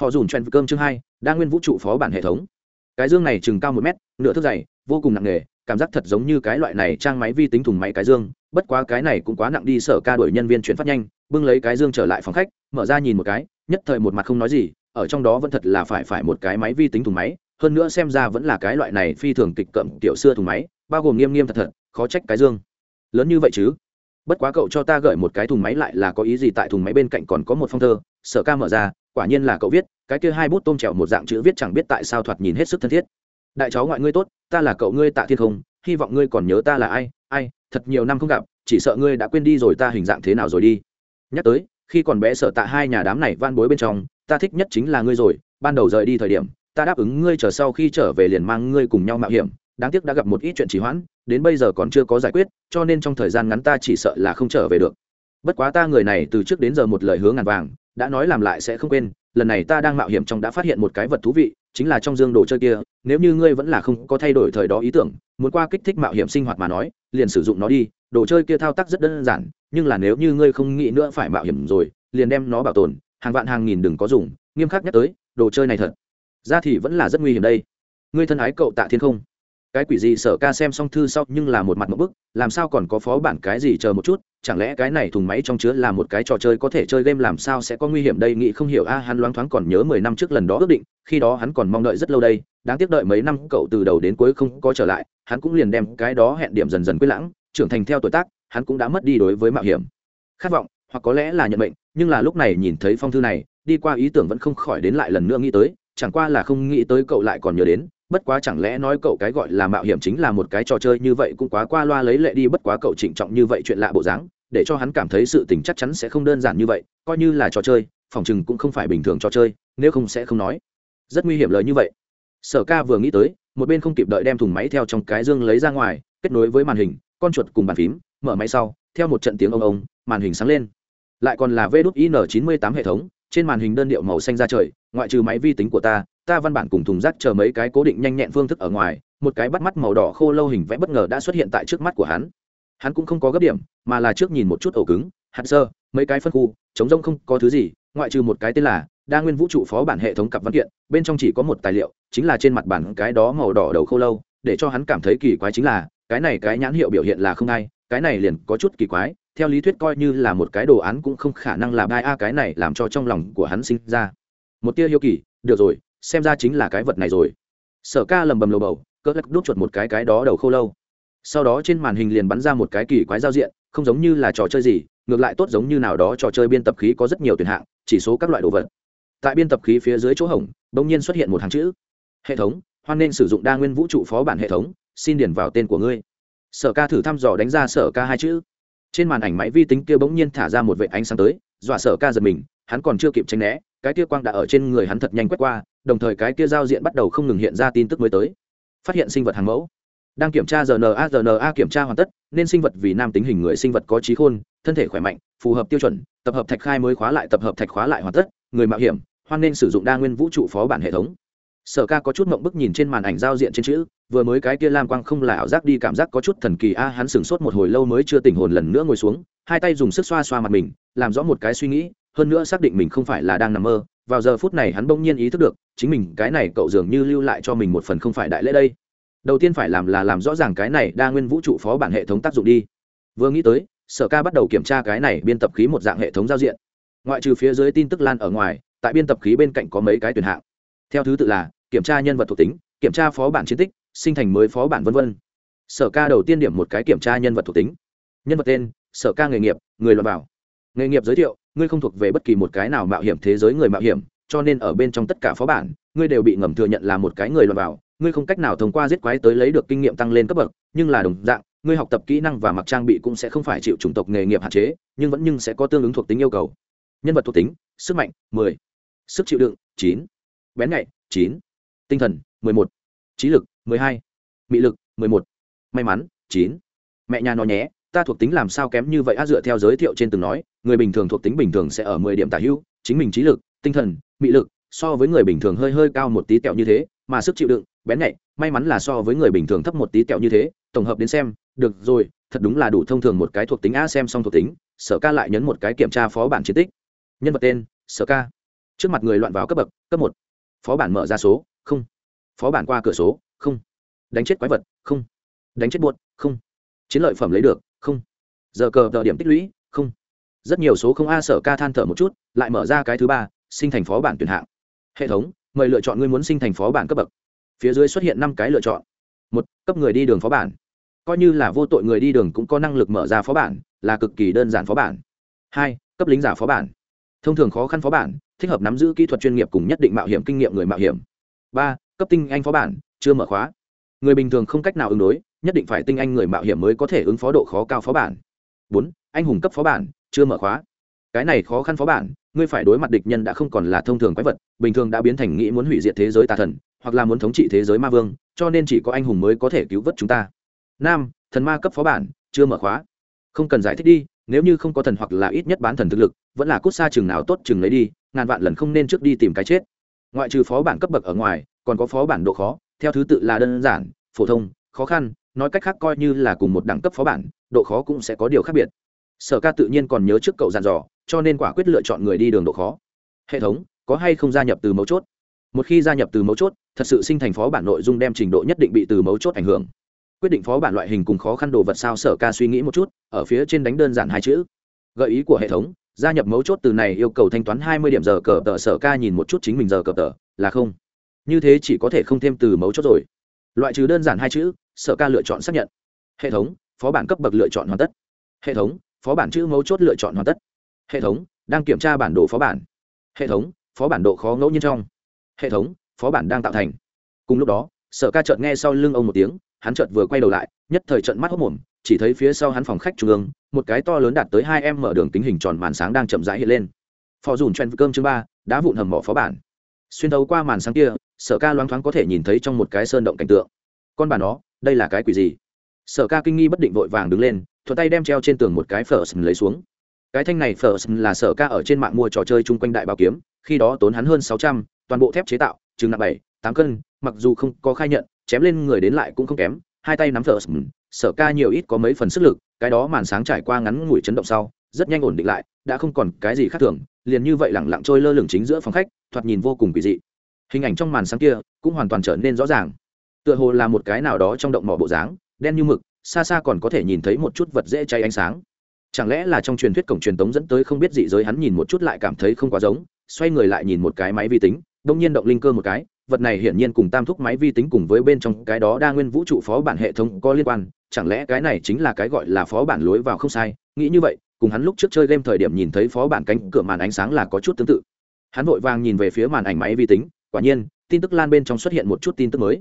Speaker 1: Phò dùn chen cơm chương hai, đa nguyên vũ trụ phó bản hệ thống. Cái dương này chừng cao một mét, nửa thước dày, vô cùng nặng nề, cảm giác thật giống như cái loại này trang máy vi tính thùng máy cái dương, bất quá cái này cũng quá nặng đi, sở ca đổi nhân viên chuyển phát nhanh, bưng lấy cái dương trở lại phòng khách, mở ra nhìn một cái, nhất thời một mặt không nói gì, ở trong đó vẫn thật là phải phải một cái máy vi tính thùng máy, hơn nữa xem ra vẫn là cái loại này phi thường kịch cậm tiểu xưa thùng máy, bao gồm nghiêm nghiêm thật thật, khó trách cái dương. Lớn như vậy chứ? Bất quá cậu cho ta gửi một cái thùng máy lại là có ý gì tại thùng máy bên cạnh còn có một phong thơ, sở ca mở ra, quả nhiên là cậu viết, cái kia hai bút tôm trèo một dạng chữ viết chẳng biết tại sao thoạt nhìn hết sức thân thiết. Đại cháu ngoại ngươi tốt, ta là cậu ngươi tạ thiên không, hy vọng ngươi còn nhớ ta là ai ai, thật nhiều năm không gặp, chỉ sợ ngươi đã quên đi rồi ta hình dạng thế nào rồi đi. Nhắc tới, khi còn bé sợ tạ hai nhà đám này van bối bên trong, ta thích nhất chính là ngươi rồi, ban đầu rời đi thời điểm, ta đáp ứng ngươi chờ sau khi trở về liền mang ngươi cùng nhau mạo hiểm, đáng tiếc đã gặp một ít chuyện trì hoãn đến bây giờ còn chưa có giải quyết, cho nên trong thời gian ngắn ta chỉ sợ là không trở về được. Bất quá ta người này từ trước đến giờ một lời hướng ngàn vàng, đã nói làm lại sẽ không quên, lần này ta đang mạo hiểm trong đã phát hiện một cái vật thú vị, chính là trong dương đồ chơi kia, nếu như ngươi vẫn là không có thay đổi thời đó ý tưởng, muốn qua kích thích mạo hiểm sinh hoạt mà nói, liền sử dụng nó đi, đồ chơi kia thao tác rất đơn giản, nhưng là nếu như ngươi không nghĩ nữa phải mạo hiểm rồi, liền đem nó bảo tồn, hàng vạn hàng nghìn đừng có dùng, nghiêm khắc nhắc tới, đồ chơi này thật ra thì vẫn là rất nguy hiểm đây. Ngươi thân ái cậu tạ thiên không? Cái quỷ gì sở ca xem xong thư sau nhưng là một mặt một bức, làm sao còn có phó bản cái gì chờ một chút, chẳng lẽ cái này thùng máy trong chứa là một cái trò chơi có thể chơi game làm sao sẽ có nguy hiểm đây, nghĩ không hiểu, a, hắn loáng thoáng còn nhớ mười năm trước lần đó ước định, khi đó hắn còn mong đợi rất lâu đây, đáng tiếc đợi mấy năm, cậu từ đầu đến cuối không có trở lại, hắn cũng liền đem cái đó hẹn điểm dần dần quyết lãng, trưởng thành theo tuổi tác, hắn cũng đã mất đi đối với mạo hiểm. Khát vọng, hoặc có lẽ là nhận mệnh, nhưng là lúc này nhìn thấy phong thư này, đi qua ý tưởng vẫn không khỏi đến lại lần nữa nghĩ tới, chẳng qua là không nghĩ tới cậu lại còn nhớ đến bất quá chẳng lẽ nói cậu cái gọi là mạo hiểm chính là một cái trò chơi như vậy cũng quá qua loa lấy lệ đi, bất quá cậu trịnh trọng như vậy chuyện lạ bộ dáng, để cho hắn cảm thấy sự tình chắc chắn sẽ không đơn giản như vậy, coi như là trò chơi, phòng chừng cũng không phải bình thường trò chơi, nếu không sẽ không nói. Rất nguy hiểm lời như vậy. Sở ca vừa nghĩ tới, một bên không kịp đợi đem thùng máy theo trong cái dương lấy ra ngoài, kết nối với màn hình, con chuột cùng bàn phím, mở máy sau, theo một trận tiếng ông ông, màn hình sáng lên. Lại còn là vê đúc in chín mươi tám hệ thống, trên màn hình đơn điệu màu xanh ra trời, ngoại trừ máy vi tính của ta ta văn bản cùng thùng rác chờ mấy cái cố định nhanh nhẹn phương thức ở ngoài, một cái bắt mắt màu đỏ khô lâu hình vẽ bất ngờ đã xuất hiện tại trước mắt của hắn. Hắn cũng không có gấp điểm, mà là trước nhìn một chút ổ cứng, hạt sơ, mấy cái phân khu chống rông không có thứ gì, ngoại trừ một cái tên là đa nguyên vũ trụ phó bản hệ thống cặp văn kiện, bên trong chỉ có một tài liệu, chính là trên mặt bản cái đó màu đỏ đầu khô lâu, để cho hắn cảm thấy kỳ quái chính là, cái này cái nhãn hiệu biểu hiện là không ai, cái này liền có chút kỳ quái, theo lý thuyết coi như là một cái đồ án cũng không khả năng là bai a, cái này làm cho trong lòng của hắn sinh ra một tia hiếu kỳ, được rồi xem ra chính là cái vật này rồi. Sở ca lầm bầm lầu bầu, cỡ lắc đút chuột một cái cái đó đầu khô lâu. Sau đó trên màn hình liền bắn ra một cái kỳ quái giao diện, không giống như là trò chơi gì, ngược lại tốt giống như nào đó trò chơi biên tập khí có rất nhiều tuyển hạng, chỉ số các loại đồ vật. Tại biên tập khí phía dưới chỗ hổng, bỗng nhiên xuất hiện một hàng chữ. Hệ thống, hoan nên sử dụng đa nguyên vũ trụ phó bản hệ thống, xin điền vào tên của ngươi. Sở ca thử thăm dò đánh ra sở ca hai chữ. Trên màn ảnh máy vi tính kia bỗng nhiên thả ra một vệ ánh sáng tới, dọa sở ca giật mình, hắn còn chưa kịp tranh né cái kia quang đã ở trên người hắn thật nhanh quét qua, đồng thời cái kia giao diện bắt đầu không ngừng hiện ra tin tức mới tới. Phát hiện sinh vật hàng mẫu. Đang kiểm tra rna rna kiểm tra hoàn tất, nên sinh vật vì nam tính hình người sinh vật có trí khôn, thân thể khỏe mạnh, phù hợp tiêu chuẩn, tập hợp thạch khai mới khóa lại, tập hợp thạch khóa lại hoàn tất, người mạo hiểm, hoan nên sử dụng đa nguyên vũ trụ phó bản hệ thống. Sở ca có chút mộng bức nhìn trên màn ảnh giao diện trên chữ, vừa mới cái kia lam quang không là ảo giác đi, cảm giác có chút thần kỳ a, hắn sửng sốt một hồi lâu mới chưa tỉnh hồn lần nữa ngồi xuống, hai tay dùng sức xoa xoa mặt mình, làm rõ một cái suy nghĩ hơn nữa xác định mình không phải là đang nằm mơ, vào giờ phút này hắn bỗng nhiên ý thức được, chính mình, cái này cậu dường như lưu lại cho mình một phần không phải đại lễ đây. Đầu tiên phải làm là làm rõ ràng cái này đa nguyên vũ trụ phó bản hệ thống tác dụng đi. Vừa nghĩ tới, sở ca bắt đầu kiểm tra cái này biên tập khí một dạng hệ thống giao diện. Ngoại trừ phía dưới tin tức lan ở ngoài, tại biên tập khí bên cạnh có mấy cái tuyển hạng. Theo thứ tự là, kiểm tra nhân vật thuộc tính, kiểm tra phó bản chiến tích, sinh thành mới phó bản v v sở ca đầu tiên điểm một cái kiểm tra nhân vật thuộc tính. Nhân vật tên, sở ca nghề nghiệp, người lọt bảo nghề nghiệp giới thiệu ngươi không thuộc về bất kỳ một cái nào mạo hiểm thế giới người mạo hiểm, cho nên ở bên trong tất cả phó bản, ngươi đều bị ngầm thừa nhận là một cái người lọt vào ngươi không cách nào thông qua giết quái tới lấy được kinh nghiệm tăng lên cấp bậc, nhưng là đồng dạng, ngươi học tập kỹ năng và mặc trang bị cũng sẽ không phải chịu chủng tộc nghề nghiệp hạn chế, nhưng vẫn nhưng sẽ có tương ứng thuộc tính yêu cầu nhân vật thuộc tính, sức mạnh 10. sức chịu đựng 9. bén nhạy 9. tinh thần 11. trí lực 12. mị lực 11. may mắn 9. mẹ nhà nó nhé ta thuộc tính làm sao kém như vậy? A dựa theo giới thiệu trên từng nói, người bình thường thuộc tính bình thường sẽ ở mười điểm tả hữu, chính mình trí lực, tinh thần, mị lực, so với người bình thường hơi hơi cao một tí tẹo như thế, mà sức chịu đựng, bén nhạy, may mắn là so với người bình thường thấp một tí tẹo như thế, tổng hợp đến xem, được rồi, thật đúng là đủ thông thường một cái thuộc tính a xem xong thuộc tính, sở ca lại nhấn một cái kiểm tra phó bản chiến tích. Nhân vật tên, sở ca. Trước mặt người loạn vào cấp bậc, cấp một. Phó bản mở ra số, không. Phó bản qua cửa số, không. Đánh chết quái vật, không. Đánh chết buốt không. Chiến lợi phẩm lấy được không. Giờ cờ tờ điểm tích lũy, không. Rất nhiều số không a sở ca than thở một chút, lại mở ra cái thứ ba, sinh thành phó bản tuyển hạng. Hệ thống, mời lựa chọn ngươi muốn sinh thành phó bản cấp bậc. Phía dưới xuất hiện năm cái lựa chọn. Một, cấp người đi đường phó bản. Coi như là vô tội người đi đường cũng có năng lực mở ra phó bản, là cực kỳ đơn giản phó bản. Hai, cấp lính giả phó bản. Thông thường khó khăn phó bản, thích hợp nắm giữ kỹ thuật chuyên nghiệp cùng nhất định mạo hiểm kinh nghiệm người mạo hiểm. Ba, cấp tinh anh phó bản, chưa mở khóa. Người bình thường không cách nào ứng đối nhất định phải tinh anh người mạo hiểm mới có thể ứng phó độ khó cao phó bản. Bốn anh hùng cấp phó bản chưa mở khóa. Cái này khó khăn phó bản ngươi phải đối mặt địch nhân đã không còn là thông thường quái vật bình thường đã biến thành nghĩ muốn hủy diệt thế giới tà thần hoặc là muốn thống trị thế giới ma vương cho nên chỉ có anh hùng mới có thể cứu vớt chúng ta. Nam, thần ma cấp phó bản chưa mở khóa. Không cần giải thích đi nếu như không có thần hoặc là ít nhất bán thần thực lực vẫn là cút xa chừng nào tốt chừng lấy đi ngàn vạn lần không nên trước đi tìm cái chết. Ngoại trừ phó bản cấp bậc ở ngoài còn có phó bản độ khó theo thứ tự là đơn giản phổ thông khó khăn nói cách khác coi như là cùng một đẳng cấp phó bản, độ khó cũng sẽ có điều khác biệt. Sở ca tự nhiên còn nhớ trước cậu dàn dò, cho nên quả quyết lựa chọn người đi đường độ khó. Hệ thống, có hay không gia nhập từ mấu chốt? Một khi gia nhập từ mấu chốt, thật sự sinh thành phó bản nội dung đem trình độ nhất định bị từ mấu chốt ảnh hưởng. Quyết định phó bản loại hình cùng khó khăn đồ vật sao sở ca suy nghĩ một chút, ở phía trên đánh đơn giản hai chữ. Gợi ý của hệ thống, gia nhập mấu chốt từ này yêu cầu thanh toán hai mươi điểm giờ cờ tờ, sở ca nhìn một chút chính mình giờ cờ tờ, là không. Như thế chỉ có thể không thêm từ mấu chốt rồi. Loại trừ đơn giản hai chữ sở ca lựa chọn xác nhận. Hệ thống, phó bản cấp bậc lựa chọn hoàn tất. Hệ thống, phó bản chữ mấu chốt lựa chọn hoàn tất. Hệ thống, đang kiểm tra bản đồ phó bản. Hệ thống, phó bản độ khó ngẫu nhiên trong. Hệ thống, phó bản đang tạo thành. Cùng lúc đó, sở ca chợt nghe sau lưng ông một tiếng, hắn chợt vừa quay đầu lại, nhất thời trận mắt hốc mồm, chỉ thấy phía sau hắn phòng khách trung ương, một cái to lớn đạt tới hai em mở đường tính hình tròn màn sáng đang chậm rãi hiện lên. Phò dùn chen cơm chương ba, đã vụn hầm mỏ phó bản. Xuyên thấu qua màn sáng kia, sở ca loáng thoáng có thể nhìn thấy trong một cái sơn động cảnh tượng. Con bà nó đây là cái quỷ gì? Sở ca kinh nghi bất định vội vàng đứng lên, thuận tay đem treo trên tường một cái phở lấy xuống. Cái thanh này phở là sở ca ở trên mạng mua trò chơi chung quanh đại bảo kiếm, khi đó tốn hắn hơn sáu trăm, toàn bộ thép chế tạo, chừng nặng bảy, tám cân, mặc dù không có khai nhận, chém lên người đến lại cũng không kém, hai tay nắm phở sở ca nhiều ít có mấy phần sức lực, cái đó màn sáng trải qua ngắn ngủi chấn động sau, rất nhanh ổn định lại, đã không còn cái gì khác thường, liền như vậy lẳng lặng trôi lơ lửng chính giữa phòng khách, thoạt nhìn vô cùng kỳ dị. Hình ảnh trong màn sáng kia cũng hoàn toàn trở nên rõ ràng tựa hồ là một cái nào đó trong động mỏ bộ dáng, đen như mực, xa xa còn có thể nhìn thấy một chút vật dễ cháy ánh sáng. Chẳng lẽ là trong truyền thuyết cổng truyền tống dẫn tới không biết dị giới hắn nhìn một chút lại cảm thấy không quá giống, xoay người lại nhìn một cái máy vi tính, đông nhiên động linh cơ một cái, vật này hiển nhiên cùng tam thúc máy vi tính cùng với bên trong cái đó đa nguyên vũ trụ phó bản hệ thống có liên quan, chẳng lẽ cái này chính là cái gọi là phó bản lối vào không sai? Nghĩ như vậy, cùng hắn lúc trước chơi game thời điểm nhìn thấy phó bản cánh cửa màn ánh sáng là có chút tương tự. Hắn vội vàng nhìn về phía màn ảnh máy vi tính, quả nhiên, tin tức lan bên trong xuất hiện một chút tin tức mới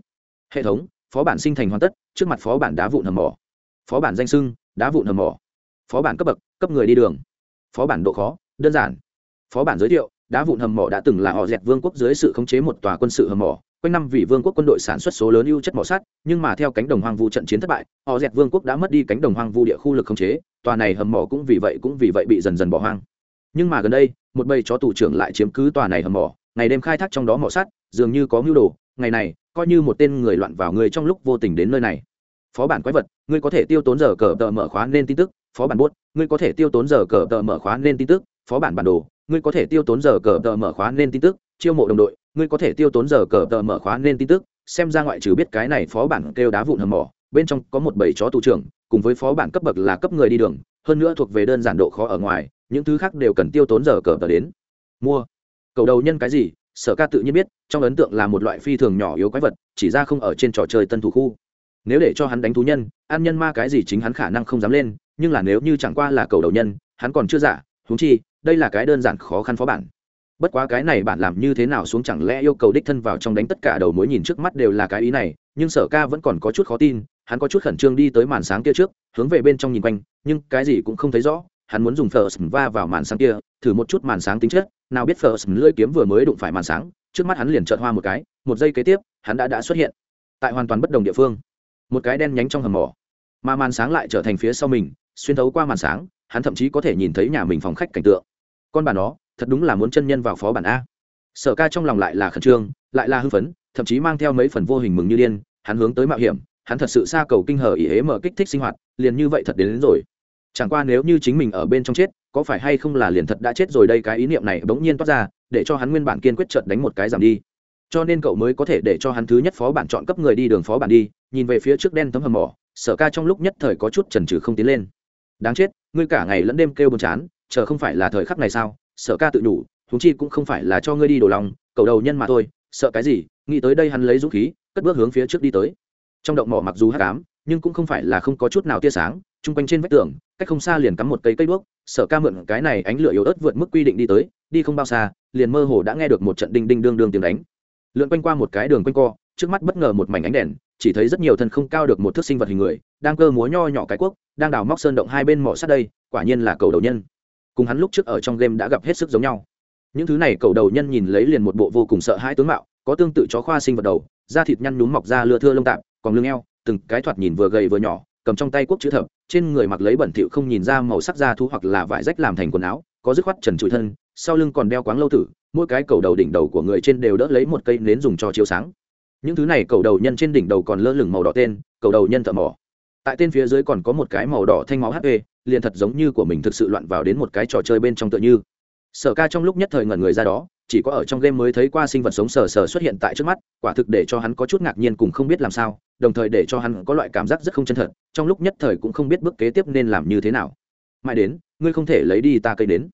Speaker 1: hệ thống, phó bản sinh thành hoàn tất, trước mặt phó bản đá vụn hầm mỏ. Phó bản danh sưng, đá vụn hầm mỏ. Phó bản cấp bậc, cấp người đi đường. Phó bản độ khó, đơn giản. Phó bản giới thiệu, đá vụn hầm mỏ đã từng là họ dẹt vương quốc dưới sự khống chế một tòa quân sự hầm mỏ. Quanh năm vì vương quốc quân đội sản xuất số lớn ưu chất mỏ sắt, nhưng mà theo cánh đồng hoang vu trận chiến thất bại họ dẹt vương quốc đã mất đi cánh đồng hoang vu địa khu lực khống chế. Tòa này hầm mỏ cũng vì vậy cũng vì vậy bị dần dần bỏ hoang. Nhưng mà gần đây, một bầy chó tù trưởng lại chiếm cứ tòa này hầm mỏ. Ngày đêm khai thác trong đó mỏ sắt, dường như có mưu đồ. Ngày này coi như một tên người loạn vào người trong lúc vô tình đến nơi này. Phó bản quái vật, ngươi có thể tiêu tốn giờ cờ tờ mở khóa nên tin tức. Phó bản buốt ngươi có thể tiêu tốn giờ cờ tờ mở khóa nên tin tức. Phó bản bản đồ, ngươi có thể tiêu tốn giờ cờ tờ mở khóa nên tin tức. Chiêu mộ đồng đội, ngươi có thể tiêu tốn giờ cờ tờ mở khóa nên tin tức. Xem ra ngoại trừ biết cái này phó bản kêu đá vụn hầm mỏ, bên trong có một bầy chó tù trưởng, cùng với phó bản cấp bậc là cấp người đi đường, hơn nữa thuộc về đơn giản độ khó ở ngoài, những thứ khác đều cần tiêu tốn giờ cờ tờ đến. Mua. Cầu đầu nhân cái gì? Sở ca tự nhiên biết, trong ấn tượng là một loại phi thường nhỏ yếu quái vật, chỉ ra không ở trên trò chơi tân thủ khu. Nếu để cho hắn đánh thú nhân, ăn nhân ma cái gì chính hắn khả năng không dám lên, nhưng là nếu như chẳng qua là cầu đầu nhân, hắn còn chưa giả húng chi, đây là cái đơn giản khó khăn phó bản. Bất quá cái này bạn làm như thế nào xuống chẳng lẽ yêu cầu đích thân vào trong đánh tất cả đầu mối nhìn trước mắt đều là cái ý này, nhưng sở ca vẫn còn có chút khó tin, hắn có chút khẩn trương đi tới màn sáng kia trước, hướng về bên trong nhìn quanh, nhưng cái gì cũng không thấy rõ hắn muốn dùng first va vào màn sáng kia thử một chút màn sáng tính chất. Nào biết first lưỡi kiếm vừa mới đụng phải màn sáng trước mắt hắn liền trợn hoa một cái một giây kế tiếp hắn đã đã xuất hiện tại hoàn toàn bất đồng địa phương. Một cái đen nhánh trong hầm mỏ mà màn sáng lại trở thành phía sau mình xuyên thấu qua màn sáng hắn thậm chí có thể nhìn thấy nhà mình phòng khách cảnh tượng. Con bà nó thật đúng là muốn chân nhân vào phó bản a. Sở ca trong lòng lại là khẩn trương lại là hưng phấn thậm chí mang theo mấy phần vô hình mừng như điên hắn hướng tới mạo hiểm hắn thật sự xa cầu kinh hở ý hế mở kích thích sinh hoạt liền như vậy thật đến, đến rồi chẳng qua nếu như chính mình ở bên trong chết, có phải hay không là liền thật đã chết rồi đây cái ý niệm này bỗng nhiên toát ra, để cho hắn nguyên bản kiên quyết trận đánh một cái giảm đi. Cho nên cậu mới có thể để cho hắn thứ nhất phó bản chọn cấp người đi đường phó bản đi, nhìn về phía trước đen tấm hầm mỏ, sở ca trong lúc nhất thời có chút chần chừ không tiến lên. Đáng chết, ngươi cả ngày lẫn đêm kêu buồn chán, chờ không phải là thời khắc này sao? Sở ca tự đủ húng chi cũng không phải là cho ngươi đi đổ lòng cầu đầu nhân mà thôi, sợ cái gì? Nghĩ tới đây hắn lấy dũng khí, cất bước hướng phía trước đi tới. Trong động mỏ mặc dù hắc ám nhưng cũng không phải là không có chút nào tia sáng, chung quanh trên vách tường, cách không xa liền cắm một cây cây đuốc, sở ca mượn cái này ánh lửa yếu ớt vượt mức quy định đi tới, đi không bao xa, liền mơ hồ đã nghe được một trận đinh đinh đương đương tiếng đánh. Lượn quanh qua một cái đường quanh co, trước mắt bất ngờ một mảnh ánh đèn, chỉ thấy rất nhiều thân không cao được một thước sinh vật hình người, đang cơ múa nho nhỏ cái quốc đang đào móc sơn động hai bên mỏ sát đây, quả nhiên là cầu đầu nhân. Cùng hắn lúc trước ở trong game đã gặp hết sức giống nhau. Những thứ này cầu đầu nhân nhìn lấy liền một bộ vô cùng sợ hãi tướng mạo, có tương tự chó khoa sinh vật đầu, da thịt nhăn nhúm mọc ra lưa thưa lông tạm còn lưng eo từng cái thoạt nhìn vừa gầy vừa nhỏ, cầm trong tay quốc chữ thập, trên người mặc lấy bẩn thỉu không nhìn ra màu sắc da thu hoặc là vải rách làm thành quần áo, có dứt khoát trần trụi thân, sau lưng còn đeo quáng lâu tử, mỗi cái cầu đầu đỉnh đầu của người trên đều đỡ lấy một cây nến dùng cho chiếu sáng. Những thứ này cầu đầu nhân trên đỉnh đầu còn lơ lửng màu đỏ tên, cầu đầu nhân thợ mỏ. Tại tên phía dưới còn có một cái màu đỏ thanh máu hp liền thật giống như của mình thực sự loạn vào đến một cái trò chơi bên trong tựa như. Sở ca trong lúc nhất thời ngẩn người ra đó chỉ có ở trong game mới thấy qua sinh vật sống sờ sờ xuất hiện tại trước mắt, quả thực để cho hắn có chút ngạc nhiên cùng không biết làm sao, đồng thời để cho hắn có loại cảm giác rất không chân thật, trong lúc nhất thời cũng không biết bước kế tiếp nên làm như thế nào. Mãi đến, ngươi không thể lấy đi ta cây đến.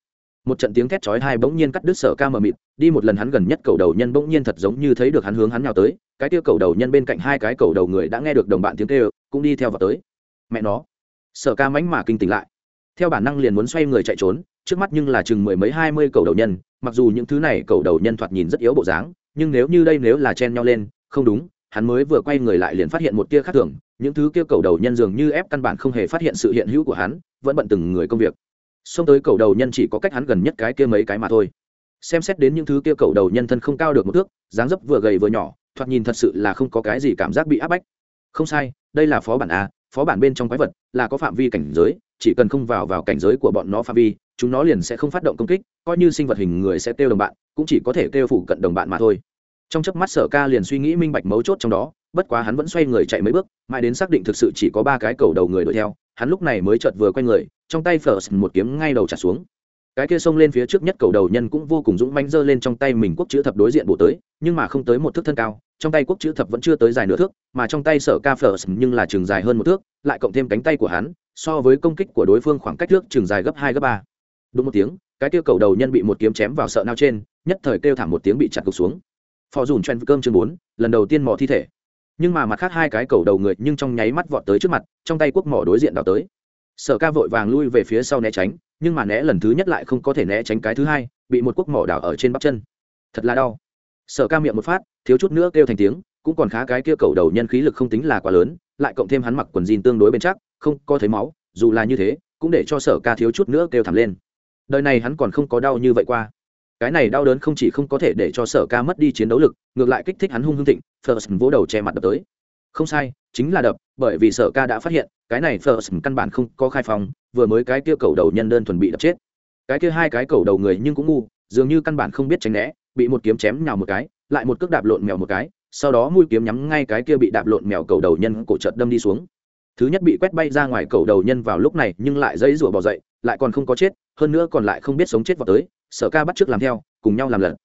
Speaker 1: Một trận tiếng thét chói hai bỗng nhiên cắt đứt sở ca mờ mịt, đi một lần hắn gần nhất cầu đầu nhân bỗng nhiên thật giống như thấy được hắn hướng hắn nhào tới, cái tiêu cầu đầu nhân bên cạnh hai cái cầu đầu người đã nghe được đồng bạn tiếng kêu, cũng đi theo vào tới. Mẹ nó. Sở ca mánh mà kinh tỉnh lại. Theo bản năng liền muốn xoay người chạy trốn, trước mắt nhưng là chừng mười mấy hai mươi cầu đầu nhân mặc dù những thứ này cầu đầu nhân thoạt nhìn rất yếu bộ dáng, nhưng nếu như đây nếu là chen nhau lên, không đúng, hắn mới vừa quay người lại liền phát hiện một tia khác thường, những thứ kia cầu đầu nhân dường như ép căn bản không hề phát hiện sự hiện hữu của hắn, vẫn bận từng người công việc. Xông tới cầu đầu nhân chỉ có cách hắn gần nhất cái kia mấy cái mà thôi. Xem xét đến những thứ kia cầu đầu nhân thân không cao được một thước, dáng dấp vừa gầy vừa nhỏ, thoạt nhìn thật sự là không có cái gì cảm giác bị áp bách. Không sai, đây là phó bản a, phó bản bên trong quái vật là có phạm vi cảnh giới, chỉ cần không vào vào cảnh giới của bọn nó phạm vi chúng nó liền sẽ không phát động công kích, coi như sinh vật hình người sẽ kêu đồng bạn, cũng chỉ có thể kêu phụ cận đồng bạn mà thôi. Trong chớp mắt sở ca liền suy nghĩ minh bạch mấu chốt trong đó, bất quá hắn vẫn xoay người chạy mấy bước, mãi đến xác định thực sự chỉ có ba cái cầu đầu người đuổi theo, hắn lúc này mới chợt vừa quay người, trong tay phở một kiếm ngay đầu trả xuống. Cái kia xông lên phía trước nhất cầu đầu nhân cũng vô cùng dũng manh giơ lên trong tay mình quốc chữ thập đối diện bổ tới, nhưng mà không tới một thước thân cao, trong tay quốc chữ thập vẫn chưa tới dài nửa thước, mà trong tay sở ca phở nhưng là chừng dài hơn một thước, lại cộng thêm cánh tay của hắn, so với công kích của đối phương khoảng cách thước chừng dài gấp hai, gấp ba đúng một tiếng, cái kia cầu đầu nhân bị một kiếm chém vào sợ nao trên, nhất thời kêu thảm một tiếng bị chặt cục xuống. Phò dùn chen cơm chương bốn, lần đầu tiên mò thi thể. Nhưng mà mặt khác hai cái cầu đầu người nhưng trong nháy mắt vọt tới trước mặt, trong tay quốc mỏ đối diện đào tới. Sở ca vội vàng lui về phía sau né tránh, nhưng mà né lần thứ nhất lại không có thể né tránh cái thứ hai, bị một quốc mỏ đào ở trên bắp chân. Thật là đau. Sở ca miệng một phát, thiếu chút nữa kêu thành tiếng, cũng còn khá cái kia cầu đầu nhân khí lực không tính là quá lớn, lại cộng thêm hắn mặc quần jean tương đối bền chắc, không có thấy máu, dù là như thế, cũng để cho sở ca thiếu chút nữa kêu thảm lên đời này hắn còn không có đau như vậy qua. Cái này đau đớn không chỉ không có thể để cho sở ca mất đi chiến đấu lực, ngược lại kích thích hắn hung hương thịnh, first vỗ đầu che mặt đập tới. Không sai, chính là đập, bởi vì sở ca đã phát hiện, cái này first căn bản không có khai phòng, vừa mới cái kia cầu đầu nhân đơn thuần bị đập chết. Cái kia hai cái cầu đầu người nhưng cũng ngu, dường như căn bản không biết tránh né, bị một kiếm chém nhào một cái, lại một cước đạp lộn mèo một cái, sau đó mũi kiếm nhắm ngay cái kia bị đạp lộn mèo cầu đầu nhân cổ trợt đâm đi xuống. Thứ nhất bị quét bay ra ngoài cầu đầu nhân vào lúc này, nhưng lại dây rủa bỏ dậy, lại còn không có chết hơn nữa còn lại không biết sống chết vào tới, sở ca bắt t làm theo, cùng nhau làm lật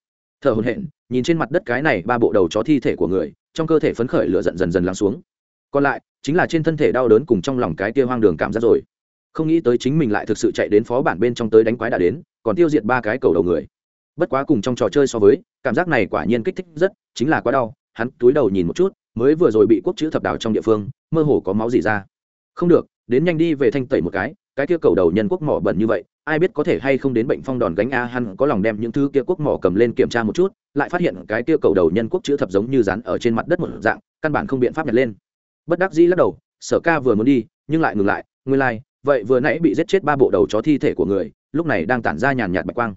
Speaker 1: thở hồn hện nhìn trên mặt đất cái này ba bộ đầu chó thi thể của người, trong cơ thể phấn khởi lửa giận dần dần lắng xuống. Còn lại, chính là trên thân thể đau đớn cùng trong lòng cái kia hoang đường cảm giác rồi. Không nghĩ tới chính mình lại thực sự chạy đến phó bản bên trong tới đánh quái đã đến, còn tiêu diệt ba cái cầu đầu người. Bất quá cùng trong trò chơi so với, cảm giác này quả nhiên kích thích rất, chính là quá đau, hắn túi đầu nhìn một chút, mới vừa rồi bị quốc chữ thập đào trong địa phương, mơ hồ có máu gì ra. Không được, đến nhanh đi về thanh tẩy một cái cái kia cầu đầu nhân quốc mỏ bẩn như vậy ai biết có thể hay không đến bệnh phong đòn gánh a hắn có lòng đem những thứ kia quốc mỏ cầm lên kiểm tra một chút lại phát hiện cái kia cầu đầu nhân quốc chữ thập giống như rán ở trên mặt đất một dạng căn bản không biện pháp nhặt lên. Bất đắc dĩ lắc đầu sở ca vừa muốn đi nhưng lại ngừng lại nguyên lai、like, vậy vừa nãy bị giết chết ba bộ đầu chó thi thể của người lúc này đang tản ra nhàn nhạt bạch quang.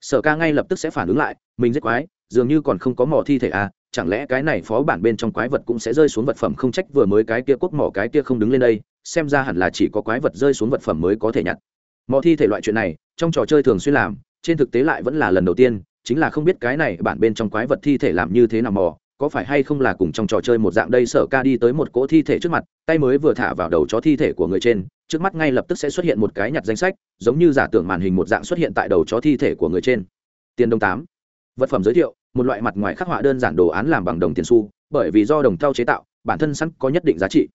Speaker 1: Sở ca ngay lập tức sẽ phản ứng lại mình giết quái dường như còn không có mỏ thi thể à chẳng lẽ cái này phó bản bên trong quái vật cũng sẽ rơi xuống vật phẩm không trách vừa mới cái kia quốc mỏ cái kia không đứng lên đây, xem ra hẳn là chỉ có quái vật rơi xuống vật phẩm mới có thể nhặt. Mỏ thi thể loại chuyện này, trong trò chơi thường xuyên làm, trên thực tế lại vẫn là lần đầu tiên, chính là không biết cái này bản bên trong quái vật thi thể làm như thế nào mò, có phải hay không là cùng trong trò chơi một dạng đây sở ca đi tới một cỗ thi thể trước mặt, tay mới vừa thả vào đầu chó thi thể của người trên, trước mắt ngay lập tức sẽ xuất hiện một cái nhặt danh sách, giống như giả tưởng màn hình một dạng xuất hiện tại đầu chó thi thể của người trên. Tiền đồng tám. Vật phẩm giới thiệu một loại mặt ngoài khắc họa đơn giản đồ án làm bằng đồng tiền xu, bởi vì do đồng thau chế tạo, bản thân sẵn có nhất định giá trị.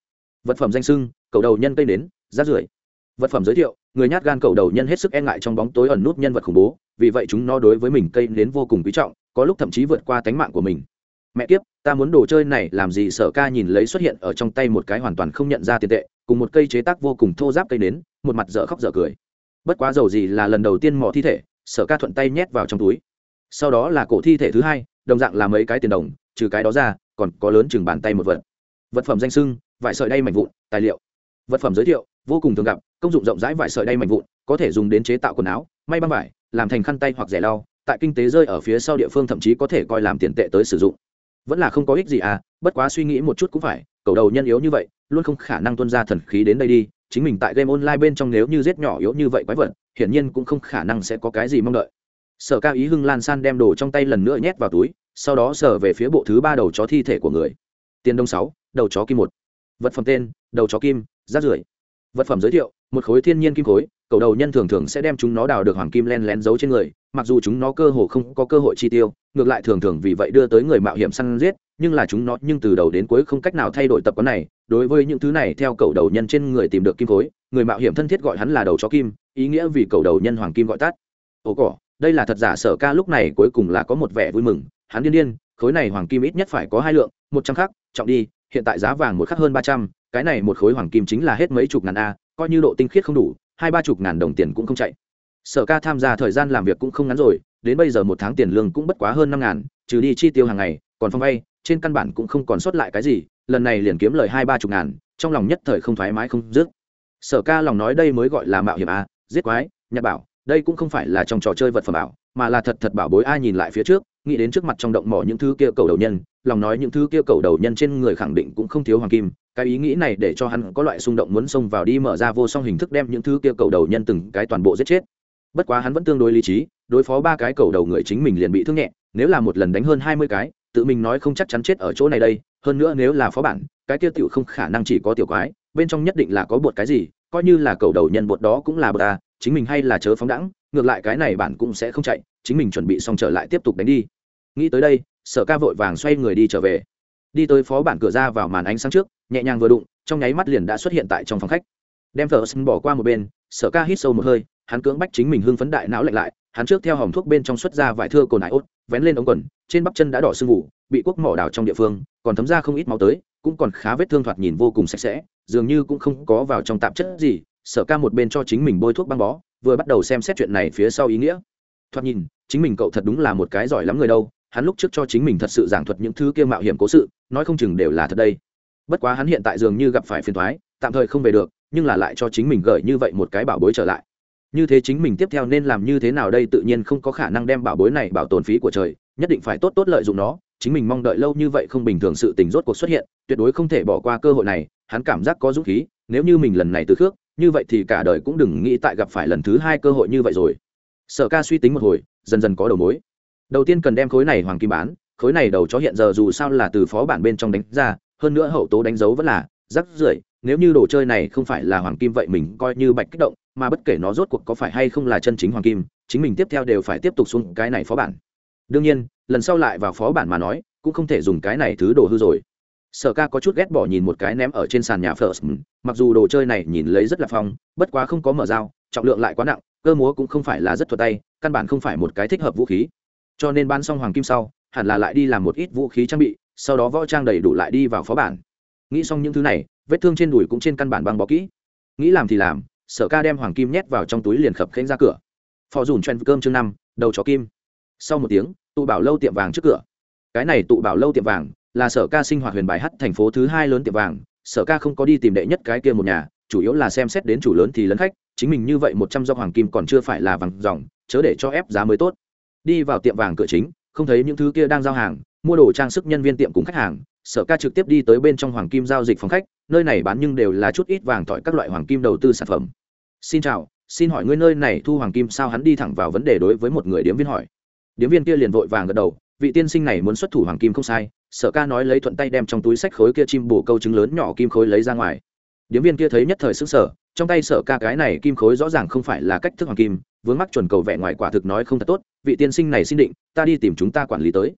Speaker 1: Vật phẩm danh sưng, cầu đầu nhân cây nến rát rưởi. Vật phẩm giới thiệu, người nhát gan cầu đầu nhân hết sức e ngại trong bóng tối ẩn nút nhân vật khủng bố, vì vậy chúng nó đối với mình cây nến vô cùng quý trọng, có lúc thậm chí vượt qua tánh mạng của mình. Mẹ kiếp, ta muốn đồ chơi này làm gì? Sở ca nhìn lấy xuất hiện ở trong tay một cái hoàn toàn không nhận ra tiền tệ, cùng một cây chế tác vô cùng thô giáp cây nến, một mặt dở khóc dở cười. Bất quá dầu gì là lần đầu tiên mò thi thể, sở ca thuận tay nhét vào trong túi sau đó là cổ thi thể thứ hai, đồng dạng là mấy cái tiền đồng, trừ cái đó ra, còn có lớn chừng bàn tay một vật. Vật phẩm danh sưng vải sợi đay mảnh vụn, tài liệu. Vật phẩm giới thiệu, vô cùng thường gặp, công dụng rộng rãi vải sợi đay mảnh vụn, có thể dùng đến chế tạo quần áo, may băng vải, làm thành khăn tay hoặc rẻ lau, tại kinh tế rơi ở phía sau địa phương thậm chí có thể coi làm tiền tệ tới sử dụng. Vẫn là không có ích gì à bất quá suy nghĩ một chút cũng phải, cầu đầu nhân yếu như vậy, luôn không khả năng tuân ra thần khí đến đây đi, chính mình tại game online bên trong nếu như giết nhỏ yếu như vậy quái vật, hiển nhiên cũng không khả năng sẽ có cái gì mong đợi sở ca ý hưng lan san đem đồ trong tay lần nữa nhét vào túi, sau đó sở về phía bộ thứ ba đầu chó thi thể của người. Tiền đông sáu, đầu chó kim một. Vật phẩm tên, đầu chó kim rát rưởi. Vật phẩm giới thiệu, một khối thiên nhiên kim khối, cầu đầu nhân thường thường sẽ đem chúng nó đào được hoàng kim len lén giấu trên người, mặc dù chúng nó cơ hồ không có cơ hội chi tiêu, ngược lại thường thường vì vậy đưa tới người mạo hiểm săn giết, nhưng là chúng nó nhưng từ đầu đến cuối không cách nào thay đổi tập quán này. Đối với những thứ này, theo cầu đầu nhân trên người tìm được kim khối, người mạo hiểm thân thiết gọi hắn là đầu chó kim, ý nghĩa vì cầu đầu nhân hoàng kim gọi tắt. Ổ cỏ đây là thật giả, sở ca lúc này cuối cùng là có một vẻ vui mừng. Hắn điên điên, khối này hoàng kim ít nhất phải có hai lượng, một trăm khắc, trọng đi, hiện tại giá vàng một khắc hơn ba trăm, cái này một khối hoàng kim chính là hết mấy chục ngàn a, coi như độ tinh khiết không đủ, hai ba chục ngàn đồng tiền cũng không chạy. Sở ca tham gia thời gian làm việc cũng không ngắn rồi, đến bây giờ một tháng tiền lương cũng bất quá hơn năm ngàn, trừ đi chi tiêu hàng ngày, còn phong vay, trên căn bản cũng không còn sót lại cái gì, lần này liền kiếm lời hai ba chục ngàn, trong lòng nhất thời không thoải mái không dứt. Sở ca lòng nói đây mới gọi là mạo hiểm a, giết quái nhặt bảo đây cũng không phải là trong trò chơi vật phẩm ảo, mà là thật thật bảo bối ai nhìn lại phía trước nghĩ đến trước mặt trong động mỏ những thứ kia cầu đầu nhân lòng nói những thứ kia cầu đầu nhân trên người khẳng định cũng không thiếu hoàng kim cái ý nghĩ này để cho hắn có loại xung động muốn xông vào đi mở ra vô song hình thức đem những thứ kia cầu đầu nhân từng cái toàn bộ giết chết. Bất quá hắn vẫn tương đối lý trí đối phó ba cái cầu đầu người chính mình liền bị thương nhẹ nếu là một lần đánh hơn hai mươi cái tự mình nói không chắc chắn chết ở chỗ này đây hơn nữa nếu là phó bản cái kia tiểu không khả năng chỉ có tiểu quái bên trong nhất định là có bột cái gì coi như là cầu đầu nhân bột đó cũng là bột à chính mình hay là chớ phóng đẳng ngược lại cái này bản cũng sẽ không chạy, chính mình chuẩn bị xong trở lại tiếp tục đánh đi. Nghĩ tới đây, sở ca vội vàng xoay người đi trở về. Đi tới phó bản cửa ra vào màn ánh sáng trước, nhẹ nhàng vừa đụng, trong nháy mắt liền đã xuất hiện tại trong phòng khách. Đem thờ sân bỏ qua một bên, sở ca hít sâu một hơi, hắn cưỡng bách chính mình hưng phấn đại não lạnh lại, hắn trước theo hòm thuốc bên trong xuất ra vải thưa cồn ải ốt vén lên ống quần, trên bắp chân đã đỏ sưng vụ bị quốc mỏ đào trong địa phương, còn thấm ra không ít máu tới, cũng còn khá vết thương thoạt nhìn vô cùng sạch sẽ, dường như cũng không có vào trong tạp chất gì sở ca một bên cho chính mình bôi thuốc băng bó, vừa bắt đầu xem xét chuyện này phía sau ý nghĩa. Thoạt nhìn, chính mình cậu thật đúng là một cái giỏi lắm người đâu, hắn lúc trước cho chính mình thật sự giảng thuật những thứ kia mạo hiểm cố sự, nói không chừng đều là thật đây. Bất quá hắn hiện tại dường như gặp phải phiền thoái tạm thời không về được, nhưng là lại cho chính mình gửi như vậy một cái bảo bối trở lại. Như thế chính mình tiếp theo nên làm như thế nào đây tự nhiên không có khả năng đem bảo bối này bảo tồn phí của trời, nhất định phải tốt tốt lợi dụng nó, chính mình mong đợi lâu như vậy không bình thường sự tình rốt cuộc xuất hiện, tuyệt đối không thể bỏ qua cơ hội này, hắn cảm giác có dũng khí, nếu như mình lần này từ khước như vậy thì cả đời cũng đừng nghĩ tại gặp phải lần thứ hai cơ hội như vậy rồi. Sở ca suy tính một hồi, dần dần có đầu mối. Đầu tiên cần đem khối này hoàng kim bán, khối này đầu chó hiện giờ dù sao là từ phó bản bên trong đánh ra, hơn nữa hậu tố đánh dấu vẫn là rắc rưởi, nếu như đồ chơi này không phải là hoàng kim vậy mình coi như bạch kích động, mà bất kể nó rốt cuộc có phải hay không là chân chính hoàng kim, chính mình tiếp theo đều phải tiếp tục xuống cái này phó bản. Đương nhiên, lần sau lại vào phó bản mà nói, cũng không thể dùng cái này thứ đồ hư rồi sở ca có chút ghét bỏ nhìn một cái ném ở trên sàn nhà first mặc dù đồ chơi này nhìn lấy rất là phong, bất quá không có mở dao, trọng lượng lại quá nặng, cơ múa cũng không phải là rất thuật tay, căn bản không phải một cái thích hợp vũ khí. Cho nên bán xong hoàng kim sau, hẳn là lại đi làm một ít vũ khí trang bị, sau đó võ trang đầy đủ lại đi vào phó bản. Nghĩ xong những thứ này, vết thương trên đùi cũng trên căn bản băng bó kỹ. Nghĩ làm thì làm, sở ca đem hoàng kim nhét vào trong túi liền khập khênh ra cửa. Phò dùn chen cơm chương năm, đầu chó kim. Sau một tiếng, tụ bảo lâu tiệm vàng trước cửa. Cái này tụ bảo lâu tiệm vàng là sở ca sinh hoạt huyền bài hát thành phố thứ hai lớn tiệm vàng, sở ca không có đi tìm đệ nhất cái kia một nhà, chủ yếu là xem xét đến chủ lớn thì lấn khách, chính mình như vậy một trăm do hoàng kim còn chưa phải là vàng dòng, chớ để cho ép giá mới tốt. Đi vào tiệm vàng cửa chính, không thấy những thứ kia đang giao hàng, mua đồ trang sức nhân viên tiệm cùng khách hàng, sở ca trực tiếp đi tới bên trong hoàng kim giao dịch phòng khách, nơi này bán nhưng đều là chút ít vàng thỏi các loại hoàng kim đầu tư sản phẩm. Xin chào, xin hỏi ngươi nơi này thu hoàng kim sao hắn đi thẳng vào vấn đề đối với một người điếm viên hỏi. Điếm viên kia liền vội vàng gật đầu, vị tiên sinh này muốn xuất thủ hoàng kim không sai sở ca nói lấy thuận tay đem trong túi sách khối kia chim bổ câu trứng lớn nhỏ kim khối lấy ra ngoài. Điếm viên kia thấy nhất thời xứng sở trong tay sở ca cái này kim khối rõ ràng không phải là cách thức hoàng kim, vướng mắc chuẩn cầu vẻ ngoài quả thực nói không thật tốt, vị tiên sinh này xin định, ta đi tìm chúng ta quản lý tới.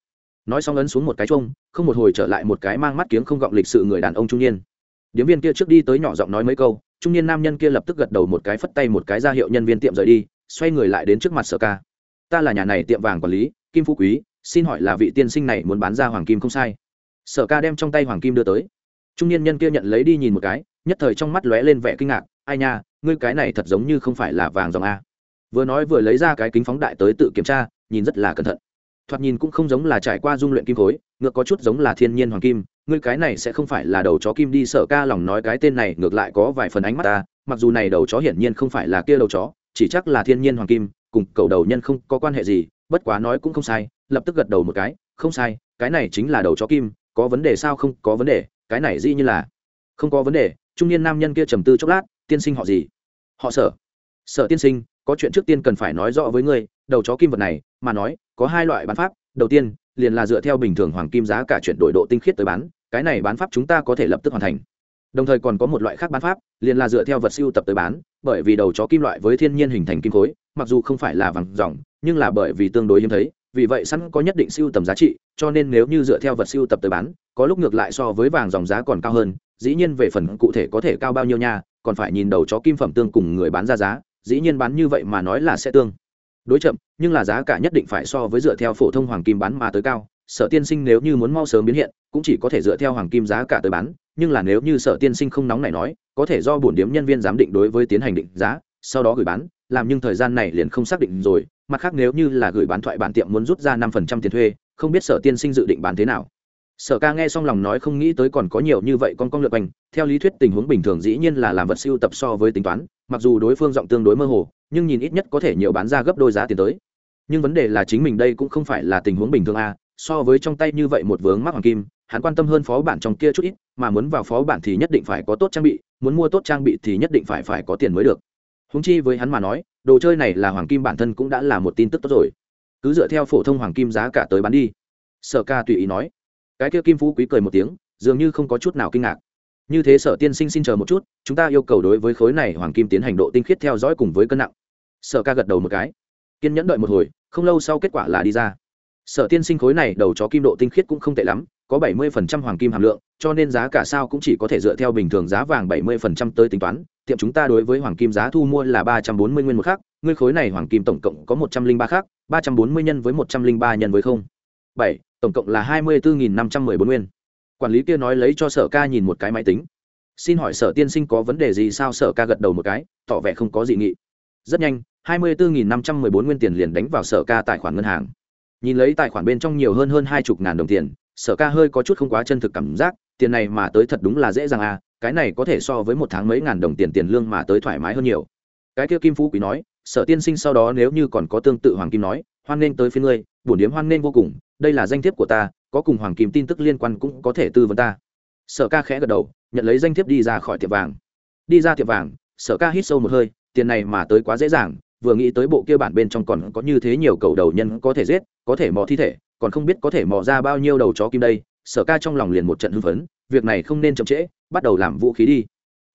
Speaker 1: Nói xong ấn xuống một cái chung không một hồi trở lại một cái mang mắt kiếm không gọng lịch sự người đàn ông trung niên. Điếm viên kia trước đi tới nhỏ giọng nói mấy câu, trung niên nam nhân kia lập tức gật đầu một cái phất tay một cái ra hiệu nhân viên tiệm rời đi, xoay người lại đến trước mặt sở ca. Ta là nhà này tiệm vàng quản lý, kim phú quý xin hỏi là vị tiên sinh này muốn bán ra hoàng kim không sai. Sở ca đem trong tay hoàng kim đưa tới. Trung niên nhân kia nhận lấy đi nhìn một cái, nhất thời trong mắt lóe lên vẻ kinh ngạc, ai nha, ngươi cái này thật giống như không phải là vàng dòng a. Vừa nói vừa lấy ra cái kính phóng đại tới tự kiểm tra, nhìn rất là cẩn thận. Thoạt nhìn cũng không giống là trải qua dung luyện kim khối, ngược có chút giống là thiên nhiên hoàng kim, ngươi cái này sẽ không phải là đầu chó kim đi, sở ca lòng nói cái tên này ngược lại có vài phần ánh mắt ta, mặc dù này đầu chó hiển nhiên không phải là kia đầu chó, chỉ chắc là thiên nhiên hoàng kim, cùng cầu đầu nhân không có quan hệ gì bất quá nói cũng không sai, lập tức gật đầu một cái, không sai, cái này chính là đầu chó kim, có vấn đề sao không, có vấn đề, cái này dĩ như là không có vấn đề, trung niên nam nhân kia trầm tư chốc lát, tiên sinh họ gì? Họ sở. Sở tiên sinh, có chuyện trước tiên cần phải nói rõ với ngươi, đầu chó kim vật này, mà nói, có hai loại bán pháp, đầu tiên, liền là dựa theo bình thường hoàng kim giá cả chuyển đổi độ tinh khiết tới bán, cái này bán pháp chúng ta có thể lập tức hoàn thành. Đồng thời còn có một loại khác bán pháp, liền là dựa theo vật siêu tập tới bán, bởi vì đầu chó kim loại với thiên nhiên hình thành kim khối, mặc dù không phải là vàng dòng nhưng là bởi vì tương đối hiếm thấy, vì vậy sẵn có nhất định siêu tầm giá trị, cho nên nếu như dựa theo vật siêu tập tới bán, có lúc ngược lại so với vàng dòng giá còn cao hơn, dĩ nhiên về phần cụ thể có thể cao bao nhiêu nha, còn phải nhìn đầu chó kim phẩm tương cùng người bán ra giá, dĩ nhiên bán như vậy mà nói là sẽ tương đối chậm, nhưng là giá cả nhất định phải so với dựa theo phổ thông hoàng kim bán mà tới cao. Sở tiên sinh nếu như muốn mau sớm biến hiện, cũng chỉ có thể dựa theo hoàng kim giá cả tới bán, nhưng là nếu như sở tiên sinh không nóng này nói, có thể do bổn điếm nhân viên giám định đối với tiến hành định giá, sau đó gửi bán, làm nhưng thời gian này liền không xác định rồi mặt khác nếu như là gửi bán thoại bản tiệm muốn rút ra năm phần trăm tiền thuê, không biết sở tiên sinh dự định bán thế nào. Sở ca nghe xong lòng nói không nghĩ tới còn có nhiều như vậy con con lượt quanh, theo lý thuyết tình huống bình thường dĩ nhiên là làm vật siêu tập so với tính toán, mặc dù đối phương giọng tương đối mơ hồ, nhưng nhìn ít nhất có thể nhiều bán ra gấp đôi giá tiền tới. Nhưng vấn đề là chính mình đây cũng không phải là tình huống bình thường a so với trong tay như vậy một vướng mắc hoàng kim, hắn quan tâm hơn phó bản trong kia chút ít, mà muốn vào phó bản thì nhất định phải có tốt trang bị, muốn mua tốt trang bị thì nhất định phải phải có tiền mới được. Húng chi với hắn mà nói đồ chơi này là hoàng kim bản thân cũng đã là một tin tức tốt rồi. Cứ dựa theo phổ thông hoàng kim giá cả tới bán đi. Sở ca tùy ý nói. Cái kia kim phú quý cười một tiếng, dường như không có chút nào kinh ngạc. Như thế sở tiên sinh xin chờ một chút, chúng ta yêu cầu đối với khối này hoàng kim tiến hành độ tinh khiết theo dõi cùng với cân nặng. Sở ca gật đầu một cái. Kiên nhẫn đợi một hồi, không lâu sau kết quả là đi ra. Sở tiên sinh khối này đầu chó kim độ tinh khiết cũng không tệ lắm, có bảy mươi phần trăm hoàng kim hàm lượng, cho nên giá cả sao cũng chỉ có thể dựa theo bình thường giá vàng bảy mươi phần trăm tới tính toán tiệm chúng ta đối với hoàng kim giá thu mua là ba trăm bốn mươi nguyên một khác ngươi khối này hoàng kim tổng cộng có một trăm linh ba khác ba trăm bốn mươi nhân với một trăm linh ba nhân với không. Bảy, tổng cộng là hai mươi bốn năm trăm mười bốn nguyên. Quản lý kia nói lấy cho sở ca nhìn một cái máy tính. Xin hỏi sở tiên sinh có vấn đề gì sao sở ca gật đầu một cái, tỏ vẻ không có gì nghị. Rất nhanh, hai mươi bốn năm trăm mười bốn nguyên tiền liền đánh vào sở ca tài khoản ngân hàng. Nhìn lấy tài khoản bên trong nhiều hơn hơn hai chục ngàn đồng tiền, sở ca hơi có chút không quá chân thực cảm giác, tiền này mà tới thật đúng là dễ dàng à cái này có thể so với một tháng mấy ngàn đồng tiền tiền lương mà tới thoải mái hơn nhiều. Cái kia kim phú quý nói, sở tiên sinh sau đó nếu như còn có tương tự hoàng kim nói, hoan nghênh tới phía ngươi, bổn điếm hoan nghênh vô cùng, đây là danh thiếp của ta, có cùng hoàng kim tin tức liên quan cũng có thể tư vấn ta. Sở ca khẽ gật đầu, nhận lấy danh thiếp đi ra khỏi tiệm vàng. Đi ra tiệm vàng, sở ca hít sâu một hơi, tiền này mà tới quá dễ dàng, vừa nghĩ tới bộ kia bản bên trong còn có như thế nhiều cầu đầu nhân có thể giết, có thể mò thi thể, còn không biết có thể mò ra bao nhiêu đầu chó kim đây, sở ca trong lòng liền một trận hưng phấn việc này không nên chậm trễ, bắt đầu làm vũ khí đi.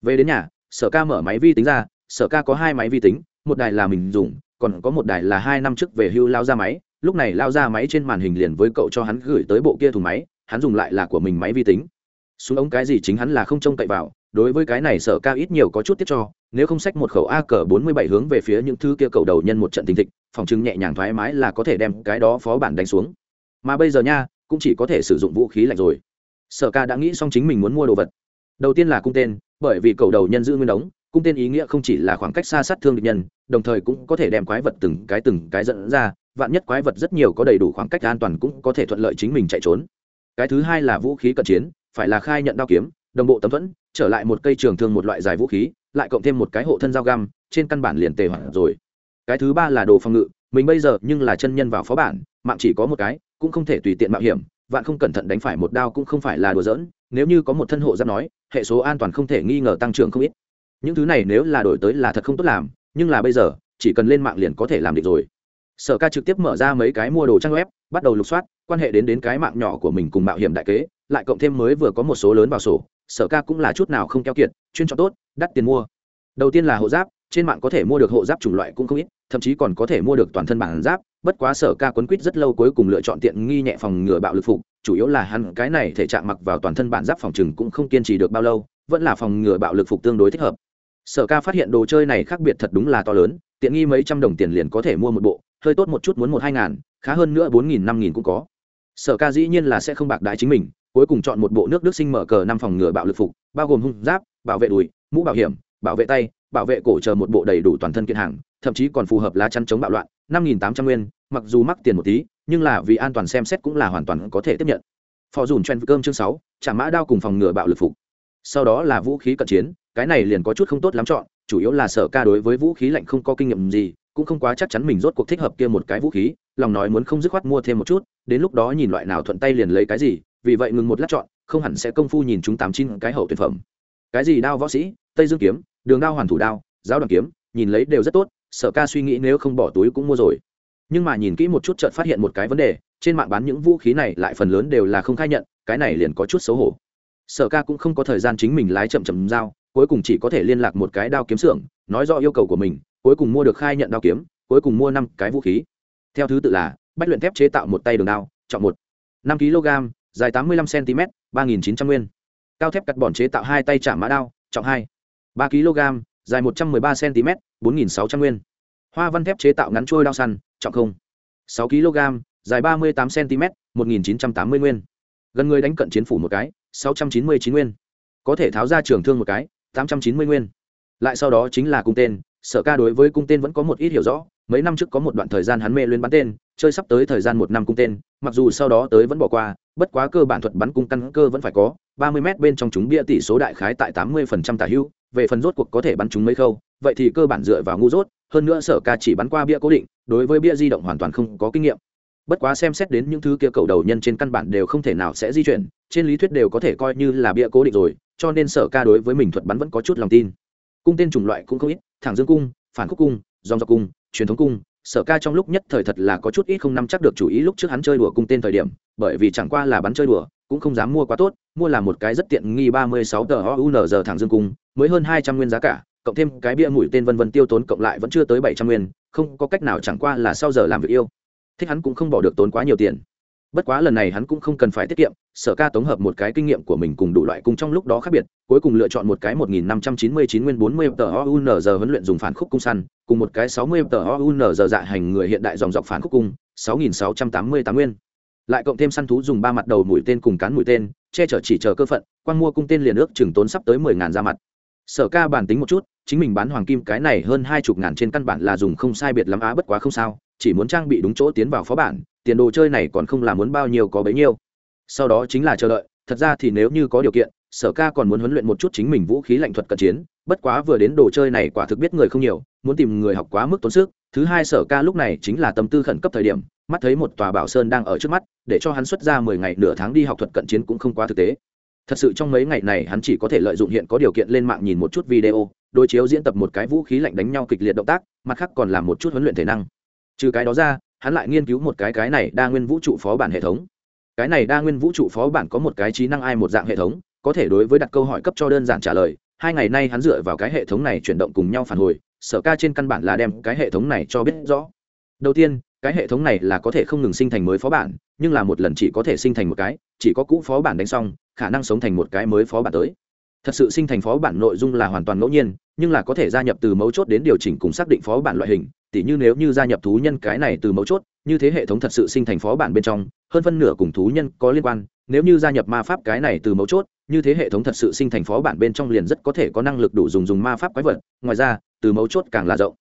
Speaker 1: Về đến nhà, sở ca mở máy vi tính ra, sở ca có hai máy vi tính, một đài là mình dùng, còn có một đài là hai năm trước về hưu lao ra máy. Lúc này lao ra máy trên màn hình liền với cậu cho hắn gửi tới bộ kia thùng máy, hắn dùng lại là của mình máy vi tính. Xuống ống cái gì chính hắn là không trông cậy vào, đối với cái này sở ca ít nhiều có chút tiết cho, nếu không sách một khẩu a cờ bốn mươi bảy hướng về phía những thứ kia cầu đầu nhân một trận tình thịch, phòng chứng nhẹ nhàng thoải mái là có thể đem cái đó phó bản đánh xuống. Mà bây giờ nha, cũng chỉ có thể sử dụng vũ khí lạnh rồi sở ca đã nghĩ xong chính mình muốn mua đồ vật. Đầu tiên là cung tên, bởi vì cầu đầu nhân giữ nguyên đống, cung tên ý nghĩa không chỉ là khoảng cách xa sát thương địch nhân, đồng thời cũng có thể đem quái vật từng cái từng cái dẫn ra, vạn nhất quái vật rất nhiều có đầy đủ khoảng cách an toàn cũng có thể thuận lợi chính mình chạy trốn. Cái thứ hai là vũ khí cận chiến, phải là khai nhận đao kiếm, đồng bộ tấm thuẫn, trở lại một cây trường thương một loại dài vũ khí, lại cộng thêm một cái hộ thân dao găm, trên căn bản liền tề hoạn rồi. Cái thứ ba là đồ phòng ngự, mình bây giờ nhưng là chân nhân vào phó bản, mạng chỉ có một cái, cũng không thể tùy tiện mạo hiểm vạn không cẩn thận đánh phải một đao cũng không phải là đùa giỡn, nếu như có một thân hộ giáp nói, hệ số an toàn không thể nghi ngờ tăng trưởng không ít. Những thứ này nếu là đổi tới là thật không tốt làm, nhưng là bây giờ, chỉ cần lên mạng liền có thể làm được rồi. Sở ca trực tiếp mở ra mấy cái mua đồ trang web, bắt đầu lục soát, quan hệ đến đến cái mạng nhỏ của mình cùng mạo hiểm đại kế, lại cộng thêm mới vừa có một số lớn vào sổ, sở ca cũng là chút nào không keo kiệt, chuyên chọn tốt, đắt tiền mua. Đầu tiên là hộ giáp, trên mạng có thể mua được hộ giáp chủng loại cũng không ít thậm chí còn có thể mua được toàn thân bản giáp, bất quá sở ca quấn quýt rất lâu cuối cùng lựa chọn tiện nghi nhẹ phòng ngừa bạo lực phục, chủ yếu là hắn cái này thể trạng mặc vào toàn thân bản giáp phòng chừng cũng không kiên trì được bao lâu, vẫn là phòng ngừa bạo lực phục tương đối thích hợp. Sở ca phát hiện đồ chơi này khác biệt thật đúng là to lớn, tiện nghi mấy trăm đồng tiền liền có thể mua một bộ, hơi tốt một chút muốn một hai ngàn, khá hơn nữa bốn nghìn năm nghìn cũng có. Sở ca dĩ nhiên là sẽ không bạc đái chính mình, cuối cùng chọn một bộ nước đức sinh mở cờ năm phòng ngừa bạo lực phục, bao gồm hung giáp, bảo vệ đùi, mũ bảo hiểm, bảo vệ tay bảo vệ cổ chờ một bộ đầy đủ toàn thân kiện hàng, thậm chí còn phù hợp lá chắn chống bạo loạn, năm nghìn tám trăm nguyên, mặc dù mắc tiền một tí, nhưng là vì an toàn xem xét cũng là hoàn toàn có thể tiếp nhận. Phò dùn chen cơm chương sáu, trả mã đao cùng phòng ngừa bạo lực phục. Sau đó là vũ khí cận chiến, cái này liền có chút không tốt lắm chọn, chủ yếu là sở ca đối với vũ khí lạnh không có kinh nghiệm gì, cũng không quá chắc chắn mình rốt cuộc thích hợp kia một cái vũ khí, lòng nói muốn không dứt khoát mua thêm một chút, đến lúc đó nhìn loại nào thuận tay liền lấy cái gì, vì vậy ngừng một lát chọn, không hẳn sẽ công phu nhìn chúng tám chín cái hậu tuyển phẩm. Cái gì đao võ sĩ, tây dương kiếm đường đao hoàn thủ đao, giáo đoàn kiếm, nhìn lấy đều rất tốt, sở ca suy nghĩ nếu không bỏ túi cũng mua rồi. Nhưng mà nhìn kỹ một chút chợt phát hiện một cái vấn đề, trên mạng bán những vũ khí này lại phần lớn đều là không khai nhận, cái này liền có chút xấu hổ. Sở ca cũng không có thời gian chính mình lái chậm chậm dao cuối cùng chỉ có thể liên lạc một cái đao kiếm xưởng, nói rõ yêu cầu của mình, cuối cùng mua được khai nhận đao kiếm, cuối cùng mua năm cái vũ khí. Theo thứ tự là, bách luyện thép chế tạo một tay đường đao chọn một, năm kg, dài tám mươi lăm cm ba nghìn chín trăm nguyên. Cao thép cắt bòn chế tạo hai tay chạm mã đao, trọng hai ba kg, dài một trăm m ư ơ i ba cm, bốn nghìn sáu trăm nguyên. Hoa văn thép chế tạo ngắn trôi đao săn, trọng không. Sáu kg, dài ba mươi tám cm, một nghìn chín trăm tám mươi nguyên. Gần người đánh cận chiến phủ một cái, sáu trăm chín mươi chín nguyên. Có thể tháo ra trường thương một cái, tám trăm chín mươi nguyên. Lại sau đó chính là cung tên, sở ca đối với cung tên vẫn có một ít hiểu rõ, mấy năm trước có một đoạn thời gian hắn mê lên bắn tên, chơi sắp tới thời gian một năm cung tên, mặc dù sau đó tới vẫn bỏ qua, bất quá cơ bản thuật bắn cung căn cơ vẫn phải có, ba mươi m bên trong chúng bia tỷ số đại khái tại tám mươi phần trăm tả hữu về phần rốt cuộc có thể bắn chúng mấy khâu, vậy thì cơ bản dựa vào ngu rốt hơn nữa sở ca chỉ bắn qua bia cố định, đối với bia di động hoàn toàn không có kinh nghiệm. Bất quá xem xét đến những thứ kia cầu đầu nhân trên căn bản đều không thể nào sẽ di chuyển, trên lý thuyết đều có thể coi như là bia cố định rồi, cho nên sở ca đối với mình thuật bắn vẫn có chút lòng tin. Cung tên chủng loại cũng không ít, thẳng dương cung, phản khúc cung, dòng dọc cung, truyền thống cung, sở ca trong lúc nhất thời thật là có chút ít không nắm chắc được chủ ý lúc trước hắn chơi đùa cung tên thời điểm, bởi vì chẳng qua là bắn chơi đùa, cũng không dám mua quá tốt, mua là một cái rất tiện nghi ba mươi sáu tờ ounz thẳng dương cung mới hơn hai trăm nguyên giá cả, cộng thêm cái bia mũi tên vân vân tiêu tốn cộng lại vẫn chưa tới bảy trăm nguyên, không có cách nào chẳng qua là sau giờ làm việc yêu. Thích hắn cũng không bỏ được tốn quá nhiều tiền. Bất quá lần này hắn cũng không cần phải tiết kiệm, sở ca tổng hợp một cái kinh nghiệm của mình cùng đủ loại cung trong lúc đó khác biệt, cuối cùng lựa chọn một cái một nghìn năm trăm chín mươi chín nguyên bốn mươi tờ ounz huấn luyện dùng phản khúc cung săn, cùng một cái sáu mươi tờ ounz dạ hành người hiện đại dòng dọc phản khúc cung, sáu nghìn sáu trăm tám mươi tám nguyên. Lại cộng thêm săn thú dùng ba mặt đầu mũi tên cùng cán mũi tên, che chở chỉ chờ cơ phận quan mua cung tên liền ước chừng tốn sắp tới mười ngàn ra mặt sở ca bản tính một chút, chính mình bán hoàng kim cái này hơn hai chục ngàn trên căn bản là dùng không sai biệt lắm á, bất quá không sao, chỉ muốn trang bị đúng chỗ tiến vào phó bản, tiền đồ chơi này còn không là muốn bao nhiêu có bấy nhiêu. Sau đó chính là chờ đợi, thật ra thì nếu như có điều kiện, sở ca còn muốn huấn luyện một chút chính mình vũ khí lạnh thuật cận chiến, bất quá vừa đến đồ chơi này quả thực biết người không nhiều, muốn tìm người học quá mức tốn sức, thứ hai sở ca lúc này chính là tâm tư khẩn cấp thời điểm, mắt thấy một tòa bảo sơn đang ở trước mắt, để cho hắn xuất ra mười ngày nửa tháng đi học thuật cận chiến cũng không quá thực tế thật sự trong mấy ngày này hắn chỉ có thể lợi dụng hiện có điều kiện lên mạng nhìn một chút video, đối chiếu diễn tập một cái vũ khí lạnh đánh nhau kịch liệt động tác, mặt khác còn làm một chút huấn luyện thể năng. Trừ cái đó ra, hắn lại nghiên cứu một cái cái này đa nguyên vũ trụ phó bản hệ thống. Cái này đa nguyên vũ trụ phó bản có một cái trí năng ai một dạng hệ thống, có thể đối với đặt câu hỏi cấp cho đơn giản trả lời, hai ngày nay hắn dựa vào cái hệ thống này chuyển động cùng nhau phản hồi, sở ca trên căn bản là đem cái hệ thống này cho biết rõ. Đầu tiên, cái hệ thống này là có thể không ngừng sinh thành mới phó bản, nhưng là một lần chỉ có thể sinh thành một cái, chỉ có cũ phó bản đánh xong khả năng sống thành một cái mới phó bản tới. Thật sự sinh thành phó bản nội dung là hoàn toàn ngẫu nhiên, nhưng là có thể gia nhập từ mấu chốt đến điều chỉnh cùng xác định phó bản loại hình, tỉ như nếu như gia nhập thú nhân cái này từ mấu chốt, như thế hệ thống thật sự sinh thành phó bản bên trong, hơn phân nửa cùng thú nhân có liên quan, nếu như gia nhập ma pháp cái này từ mấu chốt, như thế hệ thống thật sự sinh thành phó bản bên trong liền rất có thể có năng lực đủ dùng dùng ma pháp quái vật, ngoài ra, từ mấu chốt càng là rộng.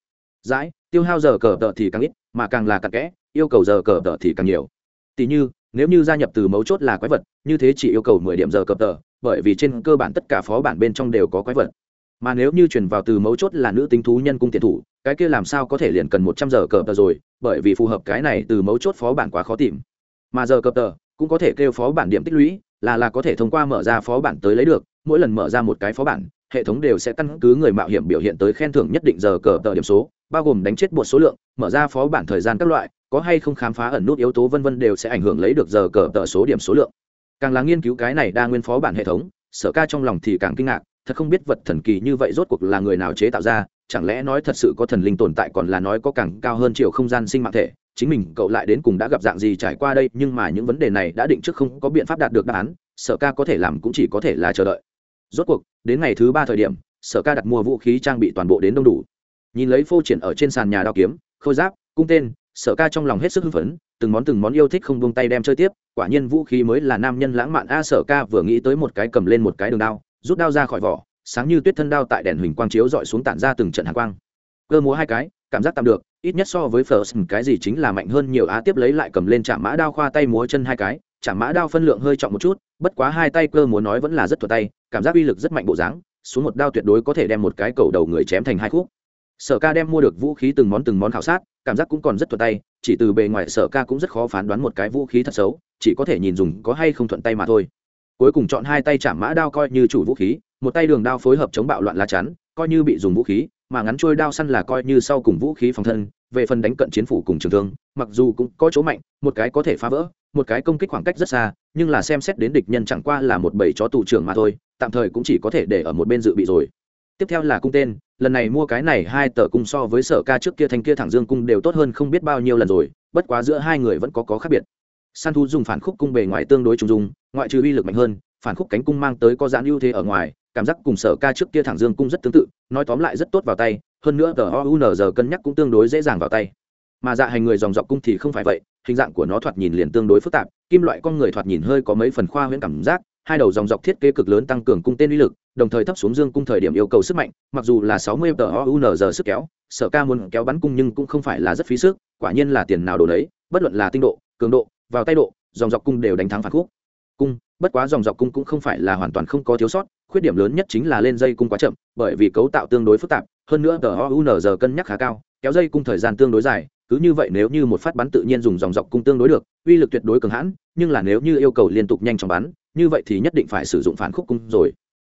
Speaker 1: Rãi tiêu hao giờ cờ tợ thì càng ít, mà càng là càng kẽ, yêu cầu giờ cờ tợ thì càng nhiều. Tỉ như nếu như gia nhập từ mấu chốt là quái vật, như thế chỉ yêu cầu mười điểm giờ cờ tờ, bởi vì trên cơ bản tất cả phó bản bên trong đều có quái vật. Mà nếu như chuyển vào từ mấu chốt là nữ tính thú nhân cung tiền thủ, cái kia làm sao có thể liền cần một trăm giờ cờ tờ rồi, bởi vì phù hợp cái này từ mấu chốt phó bản quá khó tìm. Mà giờ cờ tờ cũng có thể kêu phó bản điểm tích lũy, là là có thể thông qua mở ra phó bản tới lấy được, mỗi lần mở ra một cái phó bản, hệ thống đều sẽ căn cứ người mạo hiểm biểu hiện tới khen thưởng nhất định giờ cờ tờ điểm số, bao gồm đánh chết một số lượng, mở ra phó bản thời gian các loại có hay không khám phá ẩn nút yếu tố vân vân đều sẽ ảnh hưởng lấy được giờ cờ tờ số điểm số lượng. Càng là nghiên cứu cái này đa nguyên phó bản hệ thống, sở ca trong lòng thì càng kinh ngạc, thật không biết vật thần kỳ như vậy rốt cuộc là người nào chế tạo ra, chẳng lẽ nói thật sự có thần linh tồn tại còn là nói có càng cao hơn chiều không gian sinh mạng thể, chính mình cậu lại đến cùng đã gặp dạng gì trải qua đây, nhưng mà những vấn đề này đã định trước không có biện pháp đạt được đáp án, sở ca có thể làm cũng chỉ có thể là chờ đợi. Rốt cuộc, đến ngày thứ ba thời điểm, sở ca đặt mua vũ khí trang bị toàn bộ đến đông đủ. Nhìn lấy phô triển ở trên sàn nhà đao kiếm, khôi giáp, cung tên sở ca trong lòng hết sức hưng phấn, từng món từng món yêu thích không buông tay đem chơi tiếp, quả nhiên vũ khí mới là nam nhân lãng mạn a, sở ca vừa nghĩ tới một cái cầm lên một cái đường đao, rút đao ra khỏi vỏ, sáng như tuyết thân đao tại đèn huỳnh quang chiếu dọi xuống tản ra từng trận hàng quang. Cơ múa hai cái, cảm giác tạm được, ít nhất so với first cái gì chính là mạnh hơn nhiều á, tiếp lấy lại cầm lên chạm mã đao khoa tay múa chân hai cái, chạm mã đao phân lượng hơi trọng một chút, bất quá hai tay cơ múa nói vẫn là rất thuật tay, cảm giác uy lực rất mạnh bộ dáng, xuống một đao tuyệt đối có thể đem một cái cầu đầu người chém thành hai khúc sở ca đem mua được vũ khí từng món từng món khảo sát, cảm giác cũng còn rất thuận tay, chỉ từ bề ngoài sở ca cũng rất khó phán đoán một cái vũ khí thật xấu, chỉ có thể nhìn dùng có hay không thuận tay mà thôi. Cuối cùng chọn hai tay chạm mã đao coi như chủ vũ khí, một tay đường đao phối hợp chống bạo loạn lá chắn, coi như bị dùng vũ khí, mà ngắn trôi đao săn là coi như sau cùng vũ khí phòng thân, về phần đánh cận chiến phủ cùng trường thương, mặc dù cũng có chỗ mạnh, một cái có thể phá vỡ, một cái công kích khoảng cách rất xa, nhưng là xem xét đến địch nhân chẳng qua là một bầy chó tù trưởng mà thôi, tạm thời cũng chỉ có thể để ở một bên dự bị rồi. Tiếp theo là cung tên lần này mua cái này hai tờ cung so với sở ca trước kia thanh kia thẳng dương cung đều tốt hơn không biết bao nhiêu lần rồi, bất quá giữa hai người vẫn có có khác biệt. Săn thú dùng phản khúc cung bề ngoài tương đối trùng dung, ngoại trừ uy lực mạnh hơn, phản khúc cánh cung mang tới có giãn ưu thế ở ngoài, cảm giác cùng sở ca trước kia thẳng dương cung rất tương tự, nói tóm lại rất tốt vào tay, hơn nữa tờ ounz cân nhắc cũng tương đối dễ dàng vào tay. Mà dạ hành người dòng dọc cung thì không phải vậy, hình dạng của nó thoạt nhìn liền tương đối phức tạp, kim loại con người thoạt nhìn hơi có mấy phần khoa huyễn cảm giác hai đầu dòng dọc thiết kế cực lớn tăng cường cung tên uy lực, đồng thời thấp xuống dương cung thời điểm yêu cầu sức mạnh, mặc dù là sáu mươi giờ sức kéo, sở ca muốn kéo bắn cung nhưng cũng không phải là rất phí sức, quả nhiên là tiền nào đồ đấy bất luận là tinh độ, cường độ, vào tay độ, dòng dọc cung đều đánh thắng phản khúc. Cung, bất quá dòng dọc cung cũng không phải là hoàn toàn không có thiếu sót, khuyết điểm lớn nhất chính là lên dây cung quá chậm, bởi vì cấu tạo tương đối phức tạp, hơn nữa tờ giờ cân nhắc khá cao, kéo dây cung thời gian tương đối dài cứ như vậy nếu như một phát bắn tự nhiên dùng dòng dọc cung tương đối được, uy lực tuyệt đối cường hãn, nhưng là nếu như yêu cầu liên tục nhanh chóng bắn, như vậy thì nhất định phải sử dụng phản khúc cung rồi.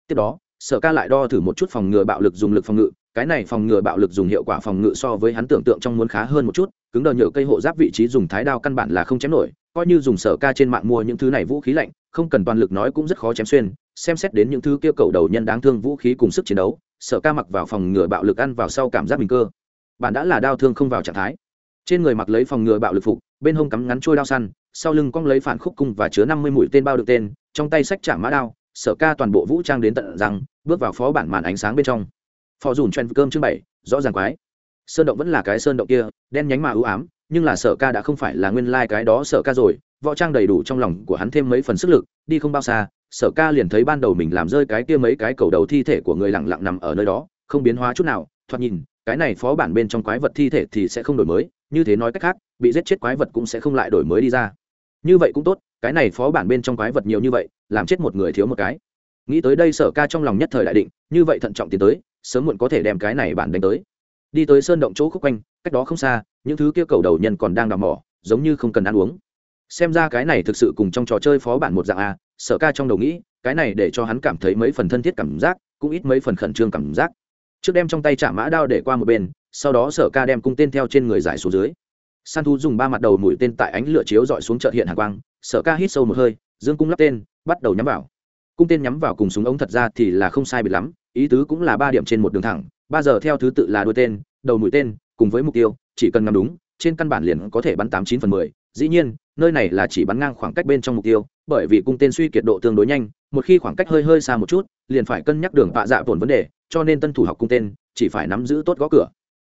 Speaker 1: Tiếp đó, sở ca lại đo thử một chút phòng ngừa bạo lực dùng lực phòng ngự, cái này phòng ngừa bạo lực dùng hiệu quả phòng ngự so với hắn tưởng tượng trong muốn khá hơn một chút, cứng đờ nhựa cây hộ giáp vị trí dùng thái đao căn bản là không chém nổi, coi như dùng sở ca trên mạng mua những thứ này vũ khí lạnh, không cần toàn lực nói cũng rất khó chém xuyên, xem xét đến những thứ kia cầu đầu nhân đáng thương vũ khí cùng sức chiến đấu, sở ca mặc vào phòng ngừa bạo lực ăn vào sau cảm giác bình cơ. Bạn đã là đau thương không vào trạng thái trên người mặc lấy phòng ngừa bạo lực phục, bên hông cắm ngắn trôi đao săn, sau lưng cong lấy phản khúc cung và chứa năm mươi mũi tên bao được tên, trong tay sách chạm mã đao, sở ca toàn bộ vũ trang đến tận rằng bước vào phó bản màn ánh sáng bên trong. Phò dùn chen cơm chương bảy, rõ ràng quái. Sơn động vẫn là cái sơn động kia, đen nhánh mà ưu ám, nhưng là sở ca đã không phải là nguyên lai、like、cái đó sở ca rồi, võ trang đầy đủ trong lòng của hắn thêm mấy phần sức lực, đi không bao xa, sở ca liền thấy ban đầu mình làm rơi cái kia mấy cái cầu đầu thi thể của người lẳng lặng nằm ở nơi đó, không biến hóa chút nào, thoạt nhìn cái này phó bản bên trong quái vật thi thể thì sẽ không đổi mới, như thế nói cách khác, bị giết chết quái vật cũng sẽ không lại đổi mới đi ra. Như vậy cũng tốt, cái này phó bản bên trong quái vật nhiều như vậy, làm chết một người thiếu một cái. Nghĩ tới đây sở ca trong lòng nhất thời đại định, như vậy thận trọng tiến tới, sớm muộn có thể đem cái này bản đánh tới. Đi tới sơn động chỗ khúc quanh, cách đó không xa, những thứ kia cầu đầu nhân còn đang đào mỏ, giống như không cần ăn uống. Xem ra cái này thực sự cùng trong trò chơi phó bản một dạng a, sở ca trong đầu nghĩ, cái này để cho hắn cảm thấy mấy phần thân thiết cảm giác, cũng ít mấy phần khẩn trương cảm giác trước đem trong tay trả mã đao để qua một bên sau đó sở ca đem cung tên theo trên người giải xuống dưới san thu dùng ba mặt đầu mũi tên tại ánh lửa chiếu dọi xuống chợ hiện hàng quang sở ca hít sâu một hơi dương cung lắp tên bắt đầu nhắm vào cung tên nhắm vào cùng súng ống thật ra thì là không sai biệt lắm ý tứ cũng là ba điểm trên một đường thẳng ba giờ theo thứ tự là đuôi tên đầu mũi tên cùng với mục tiêu chỉ cần ngắm đúng trên căn bản liền có thể bắn tám chín phần mười dĩ nhiên nơi này là chỉ bắn ngang khoảng cách bên trong mục tiêu, bởi vì cung tên suy kiệt độ tương đối nhanh, một khi khoảng cách hơi hơi xa một chút, liền phải cân nhắc đường tạ dạ tổn vấn đề, cho nên tân thủ học cung tên, chỉ phải nắm giữ tốt gõ cửa.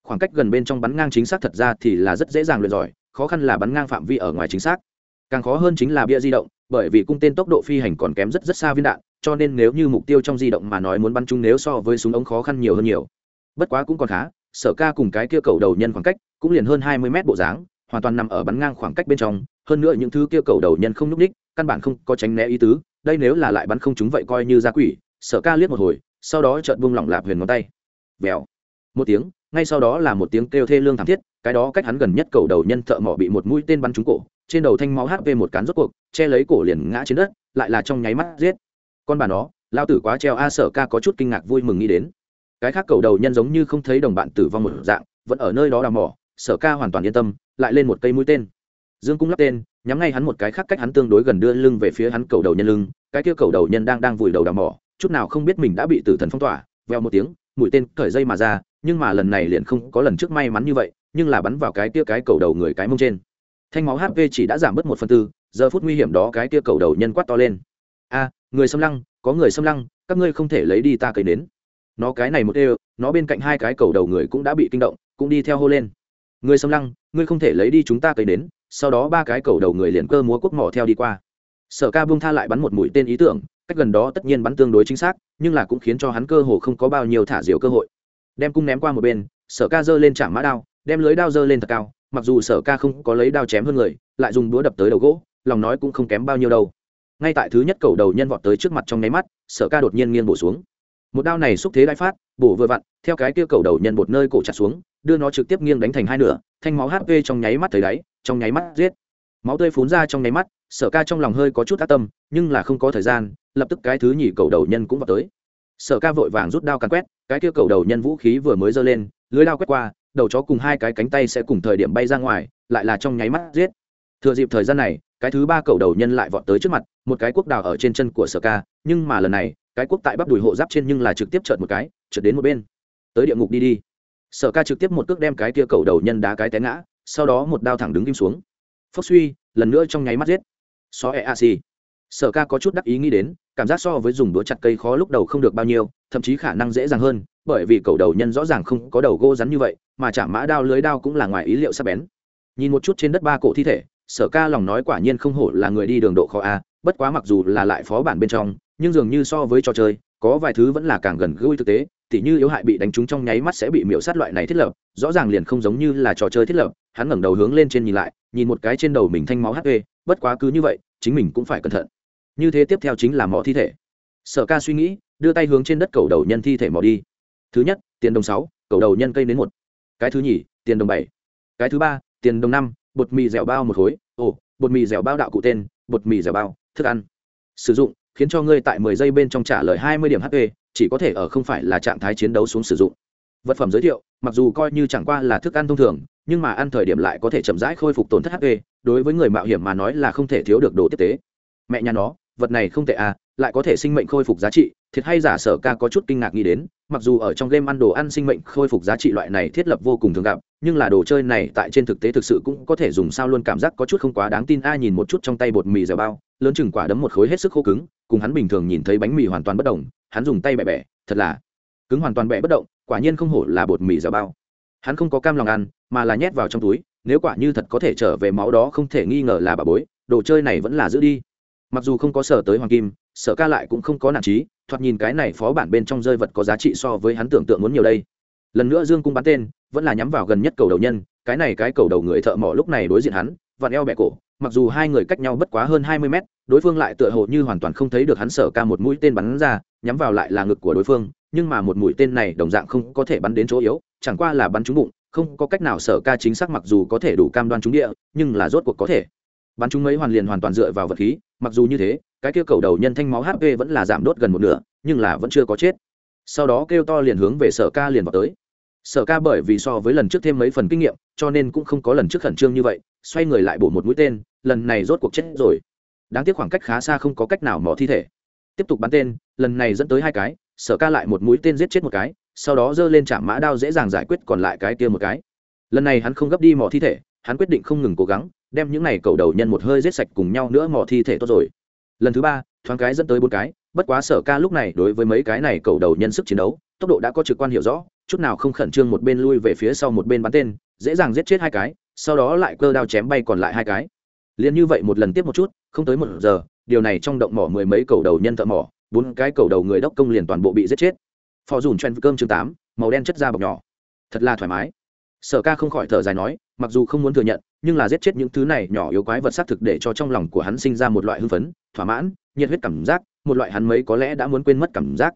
Speaker 1: Khoảng cách gần bên trong bắn ngang chính xác thật ra thì là rất dễ dàng luyện giỏi, khó khăn là bắn ngang phạm vi ở ngoài chính xác. Càng khó hơn chính là bia di động, bởi vì cung tên tốc độ phi hành còn kém rất rất xa viên đạn, cho nên nếu như mục tiêu trong di động mà nói muốn bắn chúng nếu so với súng ống khó khăn nhiều hơn nhiều. Bất quá cũng còn khá, sở ca cùng cái kia cầu đầu nhân khoảng cách cũng liền hơn hai mươi mét bộ dáng hoàn toàn nằm ở bắn ngang khoảng cách bên trong, hơn nữa những thứ kia cầu đầu nhân không nhúc ních căn bản không có tránh né ý tứ, đây nếu là lại bắn không chúng vậy coi như ra quỷ sở ca liếc một hồi, sau đó chợt buông lỏng lạp huyền ngón tay. Vèo. Một tiếng, ngay sau đó là một tiếng kêu thê lương thảm thiết, cái đó cách hắn gần nhất cầu đầu nhân thợ mỏ bị một mũi tên bắn trúng cổ, trên đầu thanh máu hp một cán rốt cuộc, che lấy cổ liền ngã trên đất, lại là trong nháy mắt giết. Con bà nó, lao tử quá treo a sở ca có chút kinh ngạc vui mừng nghĩ đến. Cái khác cầu đầu nhân giống như không thấy đồng bạn tử vong một dạng, vẫn ở nơi đó đào mỏ sở ca hoàn toàn yên tâm, lại lên một cây mũi tên. Dương cung lắp tên, nhắm ngay hắn một cái khác cách hắn tương đối gần đưa lưng về phía hắn cầu đầu nhân lưng, cái kia cầu đầu nhân đang đang vùi đầu đào mỏ, chút nào không biết mình đã bị tử thần phong tỏa, veo một tiếng, mũi tên cởi dây mà ra, nhưng mà lần này liền không có lần trước may mắn như vậy, nhưng là bắn vào cái kia cái cầu đầu người cái mông trên. Thanh máu hp chỉ đã giảm bớt một phần tư, giờ phút nguy hiểm đó cái kia cầu đầu nhân quát to lên. A, người xâm lăng, có người xâm lăng, các ngươi không thể lấy đi ta cây nến." nó cái này một ê nó bên cạnh hai cái cầu đầu người cũng đã bị kinh động, cũng đi theo hô lên người xâm lăng, ngươi không thể lấy đi chúng ta cấy đến sau đó ba cái cầu đầu người liền cơ múa quốc mỏ theo đi qua. Sở ca buông tha lại bắn một mũi tên ý tưởng, cách gần đó tất nhiên bắn tương đối chính xác, nhưng là cũng khiến cho hắn cơ hồ không có bao nhiêu thả diều cơ hội. Đem cung ném qua một bên, sở ca giơ lên chạm mã đao, đem lưới đao giơ lên thật cao, mặc dù sở ca không có lấy đao chém hơn người, lại dùng đũa đập tới đầu gỗ, lòng nói cũng không kém bao nhiêu đâu. Ngay tại thứ nhất cầu đầu nhân vọt tới trước mặt trong nháy mắt, sở ca đột nhiên nghiêng bổ xuống một đao này xúc thế đại phát, bổ vừa vặn, theo cái kia cầu đầu nhân một nơi cổ chặt xuống, đưa nó trực tiếp nghiêng đánh thành hai nửa, thanh máu hp trong nháy mắt thấy đáy, trong nháy mắt giết. Máu tươi phun ra trong nháy mắt, sở ca trong lòng hơi có chút tác tâm, nhưng là không có thời gian, lập tức cái thứ nhì cầu đầu nhân cũng vào tới. Sở ca vội vàng rút đao càn quét, cái kia cầu đầu nhân vũ khí vừa mới giơ lên, lưới đao quét qua, đầu chó cùng hai cái cánh tay sẽ cùng thời điểm bay ra ngoài, lại là trong nháy mắt giết. Thừa dịp thời gian này, cái thứ ba cầu đầu nhân lại vọt tới trước mặt, một cái quốc đào ở trên chân của sở ca, nhưng mà lần này cái quốc tại bắp đùi hộ giáp trên nhưng là trực tiếp trợt một cái, trượt đến một bên. Tới địa ngục đi đi. Sở ca trực tiếp một cước đem cái kia cầu đầu nhân đá cái té ngã, sau đó một đao thẳng đứng kim xuống. Phốc suy, lần nữa trong nháy mắt giết. Xó e a xì sở ca có chút đắc ý nghĩ đến, cảm giác so với dùng đũa chặt cây khó lúc đầu không được bao nhiêu, thậm chí khả năng dễ dàng hơn, bởi vì cầu đầu nhân rõ ràng không có đầu gô rắn như vậy, mà chả mã đao lưới đao cũng là ngoài ý liệu sắp bén. Nhìn một chút trên đất ba cổ thi thể, sở ca lòng nói quả nhiên không hổ là người đi đường độ khó a, bất quá mặc dù là lại phó bản bên trong nhưng dường như so với trò chơi, có vài thứ vẫn là càng gần gũi thực tế, tỉ như yếu hại bị đánh trúng trong nháy mắt sẽ bị miễu sát loại này thiết lập, rõ ràng liền không giống như là trò chơi thiết lập, hắn ngẩng đầu hướng lên trên nhìn lại, nhìn một cái trên đầu mình thanh máu hp bất quá cứ như vậy, chính mình cũng phải cẩn thận. Như thế tiếp theo chính là mỏ thi thể. Sở ca suy nghĩ, đưa tay hướng trên đất cầu đầu nhân thi thể mỏ đi. Thứ nhất, tiền đồng sáu, cầu đầu nhân cây đến một. Cái thứ nhì, tiền đồng bảy. Cái thứ ba, tiền đồng năm, bột mì dẻo bao một khối. Ồ, bột mì dẻo bao đạo cụ tên, bột mì dẻo bao, thức ăn. Sử dụng khiến cho ngươi tại mười giây bên trong trả lời hai mươi điểm hp chỉ có thể ở không phải là trạng thái chiến đấu xuống sử dụng. Vật phẩm giới thiệu, mặc dù coi như chẳng qua là thức ăn thông thường, nhưng mà ăn thời điểm lại có thể chậm rãi khôi phục tổn thất hp đối với người mạo hiểm mà nói là không thể thiếu được đồ tiếp tế. Mẹ nhà nó, vật này không tệ à lại có thể sinh mệnh khôi phục giá trị thiệt hay giả sở ca có chút kinh ngạc nghĩ đến, mặc dù ở trong game ăn đồ ăn sinh mệnh khôi phục giá trị loại này thiết lập vô cùng thường gặp, nhưng là đồ chơi này tại trên thực tế thực sự cũng có thể dùng sao luôn cảm giác có chút không quá đáng tin. A nhìn một chút trong tay bột mì dẻo bao, lớn chừng quả đấm một khối hết sức khô cứng, cùng hắn bình thường nhìn thấy bánh mì hoàn toàn bất động hắn dùng tay bẻ bẻ, thật là cứng hoàn toàn bẻ bất động, quả nhiên không hổ là bột mì dẻo bao. Hắn không có cam lòng ăn, mà là nhét vào trong túi, nếu quả như thật có thể trở về máu đó không thể nghi ngờ là bà bối, đồ chơi này vẫn là giữ đi. Mặc dù không có sở tới hoàng kim sở ca lại cũng không có nản trí, thoạt nhìn cái này phó bản bên trong rơi vật có giá trị so với hắn tưởng tượng muốn nhiều đây. Lần nữa dương cung bắn tên, vẫn là nhắm vào gần nhất cầu đầu nhân, cái này cái cầu đầu người thợ mỏ lúc này đối diện hắn, vặn eo bẹ cổ, mặc dù hai người cách nhau bất quá hơn hai mươi mét, đối phương lại tựa hồ như hoàn toàn không thấy được hắn sở ca một mũi tên bắn ra, nhắm vào lại là ngực của đối phương, nhưng mà một mũi tên này đồng dạng không có thể bắn đến chỗ yếu, chẳng qua là bắn trúng bụng, không có cách nào sở ca chính xác mặc dù có thể đủ cam đoan trúng địa, nhưng là rốt cuộc có thể. Bắn trúng mấy hoàn liền hoàn toàn dựa vào vật khí, mặc dù như thế cái kia cầu đầu nhân thanh máu hp vẫn là giảm đốt gần một nửa, nhưng là vẫn chưa có chết. Sau đó kêu to liền hướng về sở ca liền vào tới. Sở ca bởi vì so với lần trước thêm mấy phần kinh nghiệm, cho nên cũng không có lần trước khẩn trương như vậy, xoay người lại bổ một mũi tên, lần này rốt cuộc chết rồi. Đáng tiếc khoảng cách khá xa không có cách nào mỏ thi thể. Tiếp tục bắn tên, lần này dẫn tới hai cái, sở ca lại một mũi tên giết chết một cái, sau đó giơ lên chạm mã đao dễ dàng giải quyết còn lại cái kia một cái. Lần này hắn không gấp đi mỏ thi thể, hắn quyết định không ngừng cố gắng, đem những này cầu đầu nhân một hơi giết sạch cùng nhau nữa mỏ thi thể tốt rồi lần thứ ba, thoáng cái dẫn tới bốn cái, bất quá sở ca lúc này đối với mấy cái này cầu đầu nhân sức chiến đấu, tốc độ đã có trực quan hiểu rõ, chút nào không khẩn trương một bên lui về phía sau một bên bắn tên, dễ dàng giết chết hai cái, sau đó lại cơ đao chém bay còn lại hai cái. Liền như vậy một lần tiếp một chút, không tới một giờ, điều này trong động mỏ mười mấy cầu đầu nhân thợ mỏ, bốn cái cầu đầu người đốc công liền toàn bộ bị giết chết. Phò dùn chen cơm chương tám, màu đen chất da bọc nhỏ. Thật là thoải mái. Sở ca không khỏi thở dài nói mặc dù không muốn thừa nhận, nhưng là giết chết những thứ này nhỏ yếu quái vật xác thực để cho trong lòng của hắn sinh ra một loại hưng phấn, thỏa mãn, nhiệt huyết cảm giác, một loại hắn mấy có lẽ đã muốn quên mất cảm giác.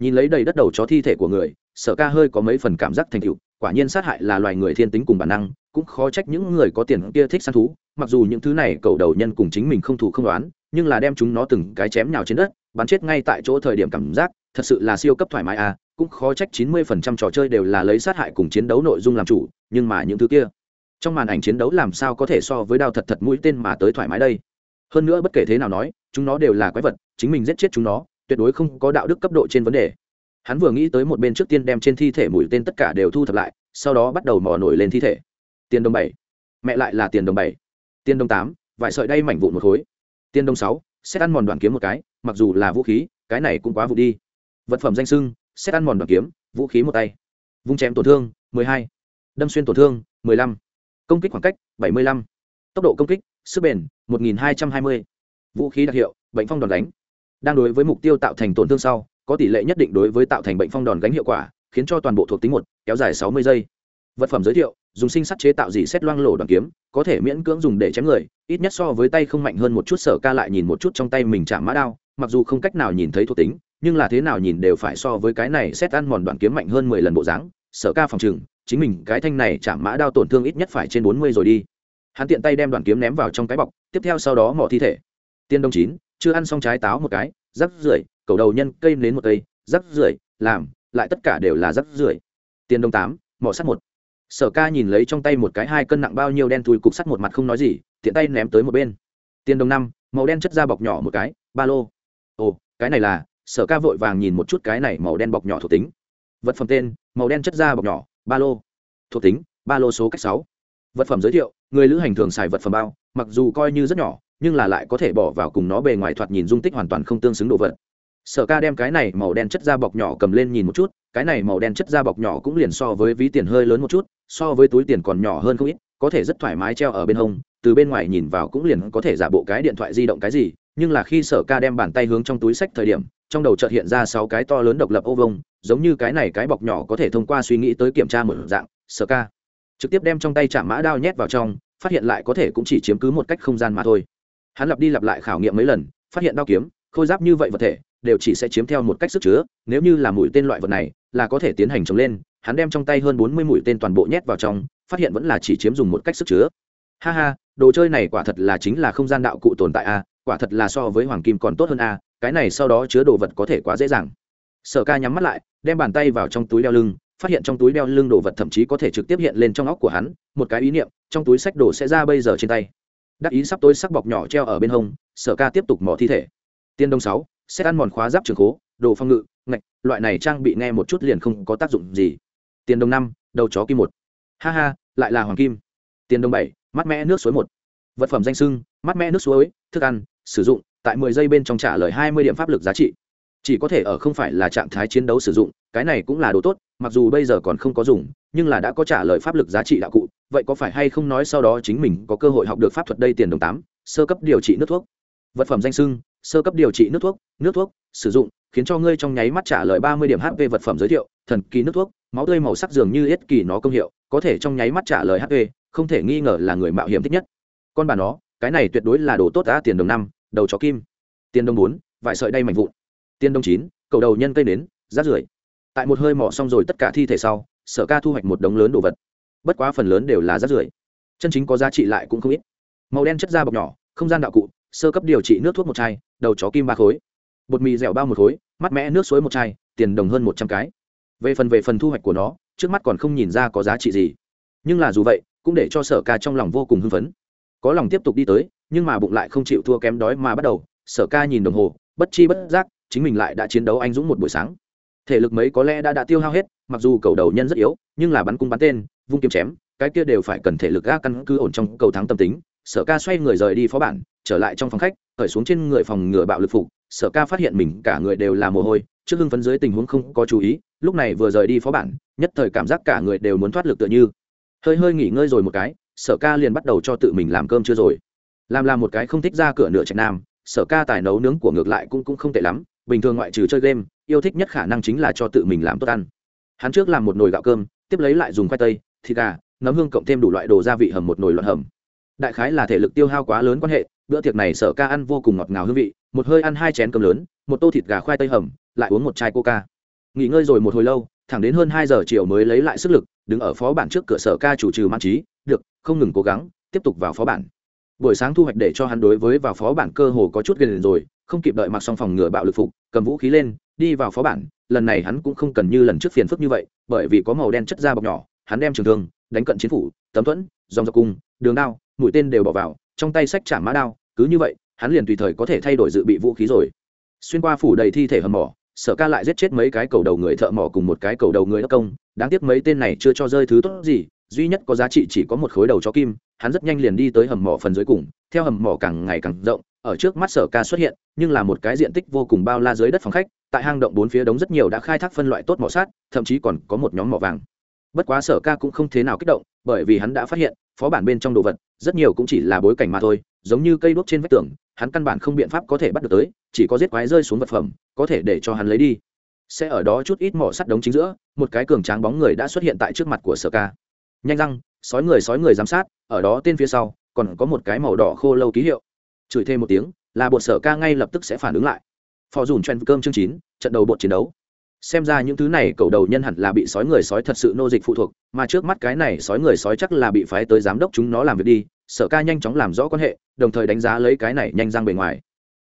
Speaker 1: Nhìn lấy đầy đất đầu chó thi thể của người, sở ca hơi có mấy phần cảm giác thành tựu, quả nhiên sát hại là loài người thiên tính cùng bản năng, cũng khó trách những người có tiền kia thích săn thú, mặc dù những thứ này cầu đầu nhân cùng chính mình không thủ không đoán nhưng là đem chúng nó từng cái chém nhào trên đất, bắn chết ngay tại chỗ thời điểm cảm giác, thật sự là siêu cấp thoải mái à cũng khó trách chín mươi phần trăm trò chơi đều là lấy sát hại cùng chiến đấu nội dung làm chủ, nhưng mà những thứ kia trong màn ảnh chiến đấu làm sao có thể so với đao thật thật mũi tên mà tới thoải mái đây? Hơn nữa bất kể thế nào nói, chúng nó đều là quái vật, chính mình giết chết chúng nó, tuyệt đối không có đạo đức cấp độ trên vấn đề. Hắn vừa nghĩ tới một bên trước tiên đem trên thi thể mũi tên tất cả đều thu thập lại, sau đó bắt đầu mò nổi lên thi thể. Tiền đồng bảy. Mẹ lại là tiền đồng bảy. Tiền đồng tám, vải sợi đay mảnh vụn một khối. Tiền đồng sáu, xét ăn mòn đoàn kiếm một cái, mặc dù là vũ khí, cái này cũng quá vụ đi. Vật phẩm danh sưng xét ăn mòn đoàn kiếm, vũ khí một tay. Vung chém tổn thương, mười hai. Đâm xuyên tổn thương, mười lăm công kích khoảng cách 75. tốc độ công kích, sức bền 1220. vũ khí đặc hiệu, bệnh phong đòn đánh đang đối với mục tiêu tạo thành tổn thương sau, có tỷ lệ nhất định đối với tạo thành bệnh phong đòn gánh hiệu quả, khiến cho toàn bộ thuộc tính một, kéo dài 60 giây vật phẩm giới thiệu, dùng sinh sắt chế tạo gì xét loang lổ đoàn kiếm, có thể miễn cưỡng dùng để chém người, ít nhất so với tay không mạnh hơn một chút, sở ca lại nhìn một chút trong tay mình chạm mã đao, mặc dù không cách nào nhìn thấy thuộc tính, nhưng là thế nào nhìn đều phải so với cái này xét ăn mòn đoàn kiếm mạnh hơn mười lần bộ dáng, sở ca phòng chừng chính mình cái thanh này chạm mã đao tổn thương ít nhất phải trên bốn mươi rồi đi. Hắn tiện tay đem đoạn kiếm ném vào trong cái bọc, tiếp theo sau đó mỏ thi thể. Tiên đông chín, chưa ăn xong trái táo một cái, rắc rưởi, cầu đầu nhân cây đến một cây, rắc rưởi, làm, lại tất cả đều là rắc rưởi. Tiên đông tám mỏ sắt một. Sở ca nhìn lấy trong tay một cái hai cân nặng bao nhiêu đen thui cục sắt một mặt không nói gì, tiện tay ném tới một bên. Tiền đông năm, màu đen chất da bọc nhỏ một cái, ba lô. Ồ, cái này là, sở ca vội vàng nhìn một chút cái này màu đen bọc nhỏ thuộc tính. Vật phẩm tên, màu đen chất da bọc nhỏ ba lô. Thuộc tính, ba lô số cách sáu. Vật phẩm giới thiệu, người lữ hành thường xài vật phẩm bao, mặc dù coi như rất nhỏ, nhưng là lại có thể bỏ vào cùng nó bề ngoài thoạt nhìn dung tích hoàn toàn không tương xứng đồ vật. Sở ca đem cái này màu đen chất da bọc nhỏ cầm lên nhìn một chút, cái này màu đen chất da bọc nhỏ cũng liền so với ví tiền hơi lớn một chút, so với túi tiền còn nhỏ hơn không ít, có thể rất thoải mái treo ở bên hông, từ bên ngoài nhìn vào cũng liền có thể giả bộ cái điện thoại di động cái gì, nhưng là khi sở ca đem bàn tay hướng trong túi sách thời điểm, trong đầu chợt hiện ra sáu cái to lớn độc lập ô vông giống như cái này cái bọc nhỏ có thể thông qua suy nghĩ tới kiểm tra một dạng, sở ca. Trực tiếp đem trong tay chạm mã đao nhét vào trong, phát hiện lại có thể cũng chỉ chiếm cứ một cách không gian mà thôi. Hắn lặp đi lặp lại khảo nghiệm mấy lần, phát hiện đao kiếm, khôi giáp như vậy vật thể, đều chỉ sẽ chiếm theo một cách sức chứa, nếu như là mũi tên loại vật này, là có thể tiến hành trồng lên. Hắn đem trong tay hơn bốn mươi mũi tên toàn bộ nhét vào trong, phát hiện vẫn là chỉ chiếm dùng một cách sức chứa. Ha ha, đồ chơi này quả thật là chính là không gian đạo cụ tồn tại a, quả thật là so với hoàng kim còn tốt hơn a, cái này sau đó chứa đồ vật có thể quá dễ dàng sở ca nhắm mắt lại, đem bàn tay vào trong túi đeo lưng, phát hiện trong túi đeo lưng đồ vật thậm chí có thể trực tiếp hiện lên trong óc của hắn, một cái ý niệm, trong túi sách đồ sẽ ra bây giờ trên tay. Đắc ý sắp tối sắc bọc nhỏ treo ở bên hông, sở ca tiếp tục mỏ thi thể. Tiên đông sáu sẽ ăn mòn khóa giáp trường khố, đồ phong ngự, ngạch, loại này trang bị nghe một chút liền không có tác dụng gì. Tiền Đông năm, đầu chó kim một. Ha ha, lại là hoàng kim. Tiền Đông bảy mắt mẽ nước suối một. Vật phẩm danh sưng mắt mẽ nước suối, thức ăn, sử dụng, tại mười giây bên trong trả lời hai mươi điểm pháp lực giá trị chỉ có thể ở không phải là trạng thái chiến đấu sử dụng, cái này cũng là đồ tốt, mặc dù bây giờ còn không có dùng, nhưng là đã có trả lời pháp lực giá trị đạo cụ, vậy có phải hay không nói sau đó chính mình có cơ hội học được pháp thuật đây tiền đồng tám, sơ cấp điều trị nước thuốc. Vật phẩm danh sưng, sơ cấp điều trị nước thuốc nước thuốc, sử dụng, khiến cho ngươi trong nháy mắt trả lời ba mươi điểm hp vật phẩm giới thiệu, thần kỳ nước thuốc, máu tươi màu sắc dường như ít kỳ nó công hiệu, có thể trong nháy mắt trả lời hp không thể nghi ngờ là người mạo hiểm thích nhất. Con bà nó, cái này tuyệt đối là đồ tốt đã tiền đồng năm, đầu chó kim. Tiền đồng bốn, vải sợi đay mạnh vụn tiền đồng chín, cầu đầu nhân cây nến, rác rưởi. Tại một hơi mỏ xong rồi tất cả thi thể sau, sở ca thu hoạch một đống lớn đồ vật. Bất quá phần lớn đều là rác rưởi. Chân chính có giá trị lại cũng không ít. Màu đen chất da bọc nhỏ, không gian đạo cụ, sơ cấp điều trị nước thuốc một chai, đầu chó kim ba khối. Bột mì dẻo bao một khối mắt mẽ nước suối một chai, tiền đồng hơn một trăm cái. Về phần về phần thu hoạch của nó, trước mắt còn không nhìn ra có giá trị gì. Nhưng là dù vậy, cũng để cho sở ca trong lòng vô cùng hưng phấn. Có lòng tiếp tục đi tới, nhưng mà bụng lại không chịu thua kém đói mà bắt đầu, sở ca nhìn đồng hồ, bất chi bất giác chính mình lại đã chiến đấu anh dũng một buổi sáng. Thể lực mấy có lẽ đã đã tiêu hao hết mặc dù cầu đầu nhân rất yếu nhưng là bắn cung bắn tên vung kiếm chém cái kia đều phải cần thể lực ga căn cứ ổn trong cầu thắng tâm tính. Sở ca xoay người rời đi phó bản trở lại trong phòng khách khởi xuống trên người phòng ngừa bạo lực phục. Sở ca phát hiện mình cả người đều là mồ hôi trước hưng phấn dưới tình huống không có chú ý lúc này vừa rời đi phó bản nhất thời cảm giác cả người đều muốn thoát lực tựa như. Hơi hơi nghỉ ngơi rồi một cái sở ca liền bắt đầu cho tự mình làm cơm chưa rồi. Làm làm một cái không thích ra cửa nửa trạch nam sở ca tài nấu nướng của ngược lại cũng, cũng không tệ lắm bình thường ngoại trừ chơi game, yêu thích nhất khả năng chính là cho tự mình làm tốt ăn. Hắn trước làm một nồi gạo cơm, tiếp lấy lại dùng khoai tây, thịt gà, nấm hương cộng thêm đủ loại đồ gia vị hầm một nồi loạn hầm. Đại khái là thể lực tiêu hao quá lớn quan hệ, bữa tiệc này sở ca ăn vô cùng ngọt ngào hương vị, một hơi ăn hai chén cơm lớn, một tô thịt gà khoai tây hầm, lại uống một chai coca. Nghỉ ngơi rồi một hồi lâu, thẳng đến hơn hai giờ chiều mới lấy lại sức lực, đứng ở phó bản trước cửa sở ca chủ trừ mang trí, được, không ngừng cố gắng, tiếp tục vào phó bản. Buổi sáng thu hoạch để cho hắn đối với vào phó bản cơ hồ có chút gần rồi không kịp đợi mặc xong phòng ngừa bạo lực phục, cầm vũ khí lên, đi vào phó bản, lần này hắn cũng không cần như lần trước phiền phức như vậy, bởi vì có màu đen chất da bọc nhỏ, hắn đem trường thương, đánh cận chiến phủ, tấm thuẫn, dòng dọc cung, đường đao, mũi tên đều bỏ vào, trong tay sách trả mã đao, cứ như vậy, hắn liền tùy thời có thể thay đổi dự bị vũ khí rồi. Xuyên qua phủ đầy thi thể hầm mỏ, sở ca lại giết chết mấy cái cầu đầu người thợ mỏ cùng một cái cầu đầu người đất công, đáng tiếc mấy tên này chưa cho rơi thứ tốt gì, duy nhất có giá trị chỉ có một khối đầu chó kim, hắn rất nhanh liền đi tới hầm mỏ phần dưới cùng, theo hầm mỏ càng ngày càng rộng ở trước mắt sở ca xuất hiện, nhưng là một cái diện tích vô cùng bao la dưới đất phòng khách, tại hang động bốn phía đống rất nhiều đã khai thác phân loại tốt mỏ sát, thậm chí còn có một nhóm mỏ vàng. Bất quá sở ca cũng không thế nào kích động, bởi vì hắn đã phát hiện, phó bản bên trong đồ vật, rất nhiều cũng chỉ là bối cảnh mà thôi, giống như cây đuốc trên vách tường, hắn căn bản không biện pháp có thể bắt được tới, chỉ có giết quái rơi xuống vật phẩm, có thể để cho hắn lấy đi. Sẽ ở đó chút ít mỏ sắt đống chính giữa, một cái cường tráng bóng người đã xuất hiện tại trước mặt của sở ca. Nhanh răng, sói người sói người giám sát, ở đó tên phía sau, còn có một cái màu đỏ khô lâu ký hiệu chửi thêm một tiếng, là bột sở ca ngay lập tức sẽ phản ứng lại. Phò dùn chen cơm chương chín, trận đầu bột chiến đấu. Xem ra những thứ này cầu đầu nhân hẳn là bị sói người sói thật sự nô dịch phụ thuộc, mà trước mắt cái này sói người sói chắc là bị phái tới giám đốc chúng nó làm việc đi, sở ca nhanh chóng làm rõ quan hệ, đồng thời đánh giá lấy cái này nhanh răng bề ngoài.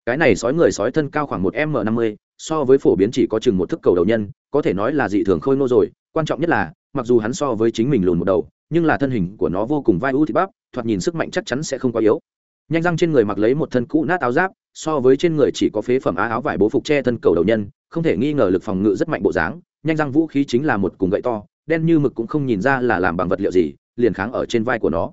Speaker 1: Cái này sói người sói thân cao khoảng một m năm mươi, so với phổ biến chỉ có chừng một thức cầu đầu nhân, có thể nói là dị thường khôi ngô rồi, quan trọng nhất là, mặc dù hắn so với chính mình lùn một đầu, nhưng là thân hình của nó vô cùng vai ưu thịt bắp, thoạt nhìn sức mạnh chắc chắn sẽ không quá yếu nhanh răng trên người mặc lấy một thân cũ nát áo giáp, so với trên người chỉ có phế phẩm á áo vải bố phục che thân cầu đầu nhân, không thể nghi ngờ lực phòng ngự rất mạnh bộ dáng, nhanh răng vũ khí chính là một cùng gậy to, đen như mực cũng không nhìn ra là làm bằng vật liệu gì, liền kháng ở trên vai của nó.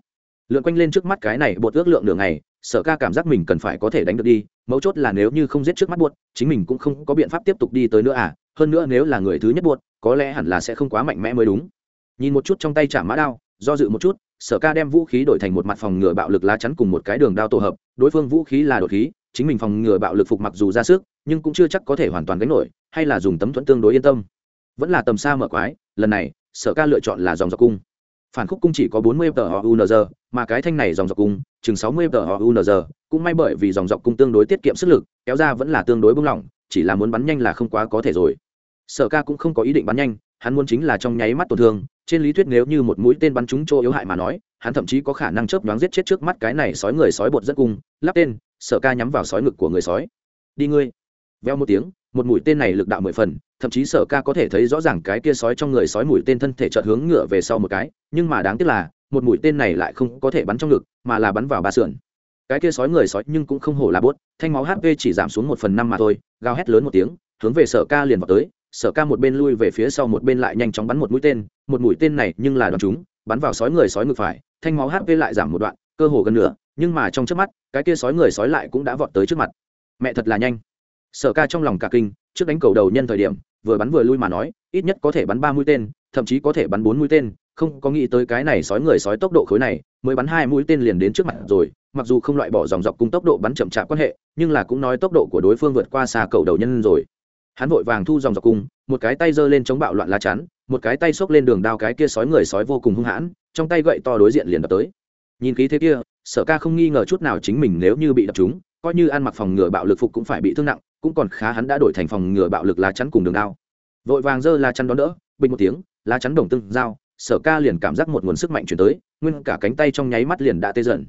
Speaker 1: Lượn quanh lên trước mắt cái này bột ước lượng đường này sở ca cảm giác mình cần phải có thể đánh được đi, mấu chốt là nếu như không giết trước mắt buốt chính mình cũng không có biện pháp tiếp tục đi tới nữa à hơn nữa nếu là người thứ nhất buốt có lẽ hẳn là sẽ không quá mạnh mẽ mới đúng. Nhìn một chút trong tay trả mã đao, do dự một chút sở ca đem vũ khí đổi thành một mặt phòng ngừa bạo lực lá chắn cùng một cái đường đao tổ hợp, đối phương vũ khí là đột khí, chính mình phòng ngừa bạo lực phục mặc dù ra sức, nhưng cũng chưa chắc có thể hoàn toàn gánh nổi, hay là dùng tấm thuẫn tương đối yên tâm. Vẫn là tầm xa mở quái, lần này, sở ca lựa chọn là dòng dọc cung. Phản khúc cung chỉ có bốn mươi tờ họ unz mà cái thanh này dòng dọc cung, chừng sáu mươi tờ họ unz cũng may bởi vì dòng dọc cung tương đối tiết kiệm sức lực, kéo ra vẫn là tương đối bung lỏng, chỉ là muốn bắn nhanh là không quá có thể rồi. Sở ca cũng không có ý định bắn nhanh, hắn muốn chính là trong nháy mắt tổn thương trên lý thuyết nếu như một mũi tên bắn trúng chỗ yếu hại mà nói, hắn thậm chí có khả năng chớp nhoáng giết chết trước mắt cái này sói người sói bột rất cung, lắp tên, sở ca nhắm vào sói ngực của người sói. Đi ngươi. Veo một tiếng, một mũi tên này lực đạo mười phần, thậm chí sở ca có thể thấy rõ ràng cái kia sói trong người sói mũi tên thân thể chợt hướng ngựa về sau một cái, nhưng mà đáng tiếc là, một mũi tên này lại không có thể bắn trong ngực, mà là bắn vào ba sườn. Cái kia sói người sói nhưng cũng không hổ là bốt thanh máu hp chỉ giảm xuống một phần năm mà thôi, gào hét lớn một tiếng, hướng về sở ca liền vào tới sở ca một bên lui về phía sau một bên lại nhanh chóng bắn một mũi tên, một mũi tên này nhưng là đòn chúng, bắn vào sói người sói ngực phải, thanh máu hp lại giảm một đoạn, cơ hồ gần nửa, nhưng mà trong trước mắt, cái kia sói người sói lại cũng đã vọt tới trước mặt. Mẹ thật là nhanh. Sở ca trong lòng cả kinh, trước đánh cầu đầu nhân thời điểm, vừa bắn vừa lui mà nói, ít nhất có thể bắn ba mũi tên, thậm chí có thể bắn bốn mũi tên, không có nghĩ tới cái này sói người sói tốc độ khối này, mới bắn hai mũi tên liền đến trước mặt rồi, mặc dù không loại bỏ dòng dọc cung tốc độ bắn chậm chạp quan hệ, nhưng là cũng nói tốc độ của đối phương vượt qua xa cầu đầu nhân rồi hắn vội vàng thu dòng dọc cung một cái tay giơ lên chống bạo loạn lá chắn một cái tay xốc lên đường đao cái kia sói người sói vô cùng hung hãn trong tay gậy to đối diện liền đập tới. Nhìn khí thế kia sở ca không nghi ngờ chút nào chính mình nếu như bị đập chúng coi như ăn mặc phòng ngừa bạo lực phục cũng phải bị thương nặng cũng còn khá hắn đã đổi thành phòng ngừa bạo lực lá chắn cùng đường đao. Vội vàng giơ lá chắn đón đỡ bình một tiếng lá chắn đồng tương, dao sở ca liền cảm giác một nguồn sức mạnh chuyển tới nguyên cả cánh tay trong nháy mắt liền đã tê dần.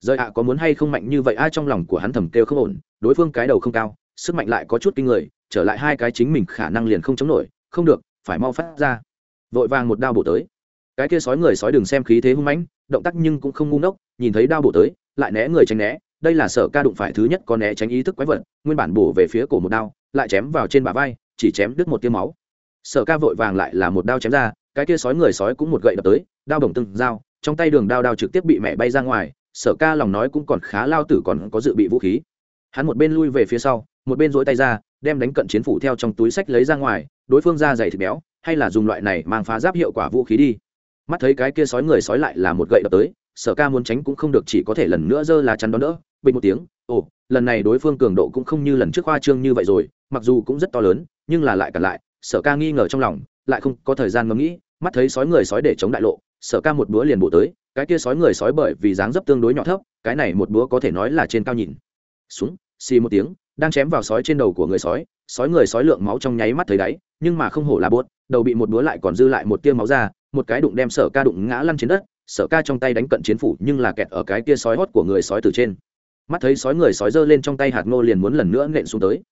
Speaker 1: Rời ạ có muốn hay không mạnh như vậy ai trong lòng của hắn thầm kêu không ổn đối phương cái đầu không cao sức mạnh lại có chút kinh người trở lại hai cái chính mình khả năng liền không chống nổi, không được, phải mau phát ra. Vội vàng một đao bổ tới. Cái kia sói người sói đừng xem khí thế hung mãnh, động tác nhưng cũng không ngu ngốc, nhìn thấy đao bổ tới, lại né người tránh né, đây là sở ca đụng phải thứ nhất có né tránh ý thức quái vật, nguyên bản bổ về phía cổ một đao, lại chém vào trên bả vai, chỉ chém đứt một tiêu máu. Sở ca vội vàng lại là một đao chém ra, cái kia sói người sói cũng một gậy đập tới, đao bổng từng dao, trong tay đường đao đao trực tiếp bị mẹ bay ra ngoài, sở ca lòng nói cũng còn khá lao tử còn có dự bị vũ khí. Hắn một bên lui về phía sau, một bên dỗi tay ra đem đánh cận chiến phủ theo trong túi sách lấy ra ngoài, đối phương ra dày thịt béo, hay là dùng loại này mang phá giáp hiệu quả vũ khí đi. Mắt thấy cái kia sói người sói lại là một gậy đập tới, sở ca muốn tránh cũng không được, chỉ có thể lần nữa giơ là chắn đó nữa bình một tiếng, ồ, lần này đối phương cường độ cũng không như lần trước khoa trương như vậy rồi, mặc dù cũng rất to lớn, nhưng là lại cản lại. Sở ca nghi ngờ trong lòng, lại không có thời gian ngẫm nghĩ, mắt thấy sói người sói để chống đại lộ, sở ca một búa liền bổ tới, cái kia sói người sói bởi vì dáng dấp tương đối nhỏ thấp, cái này một búa có thể nói là trên cao nhìn. Xuống xì một tiếng đang chém vào sói trên đầu của người sói sói người sói lượng máu trong nháy mắt thấy đáy nhưng mà không hổ là buốt đầu bị một búa lại còn dư lại một tia máu ra một cái đụng đem sở ca đụng ngã lăn trên đất sở ca trong tay đánh cận chiến phủ nhưng là kẹt ở cái kia sói hót của người sói từ trên. Mắt thấy sói người sói giơ lên trong tay hạt ngô liền muốn lần nữa nện xuống tới.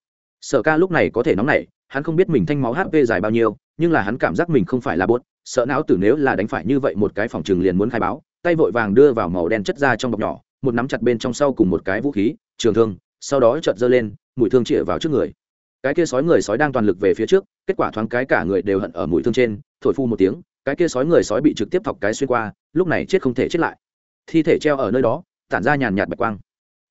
Speaker 1: Sở ca lúc này có thể nóng nảy hắn không biết mình thanh máu hp dài bao nhiêu nhưng là hắn cảm giác mình không phải là buốt, sợ não tử nếu là đánh phải như vậy một cái phòng trường liền muốn khai báo tay vội vàng đưa vào màu đen chất ra trong bọc nhỏ một nắm chặt bên trong sau cùng một cái vũ khí trường thương sau đó chợt giơ lên mũi thương chĩa vào trước người. Cái kia sói người sói đang toàn lực về phía trước, kết quả thoáng cái cả người đều hận ở mũi thương trên, thổi phu một tiếng, cái kia sói người sói bị trực tiếp thọc cái xuyên qua, lúc này chết không thể chết lại. Thi thể treo ở nơi đó, tản ra nhàn nhạt bạch quang.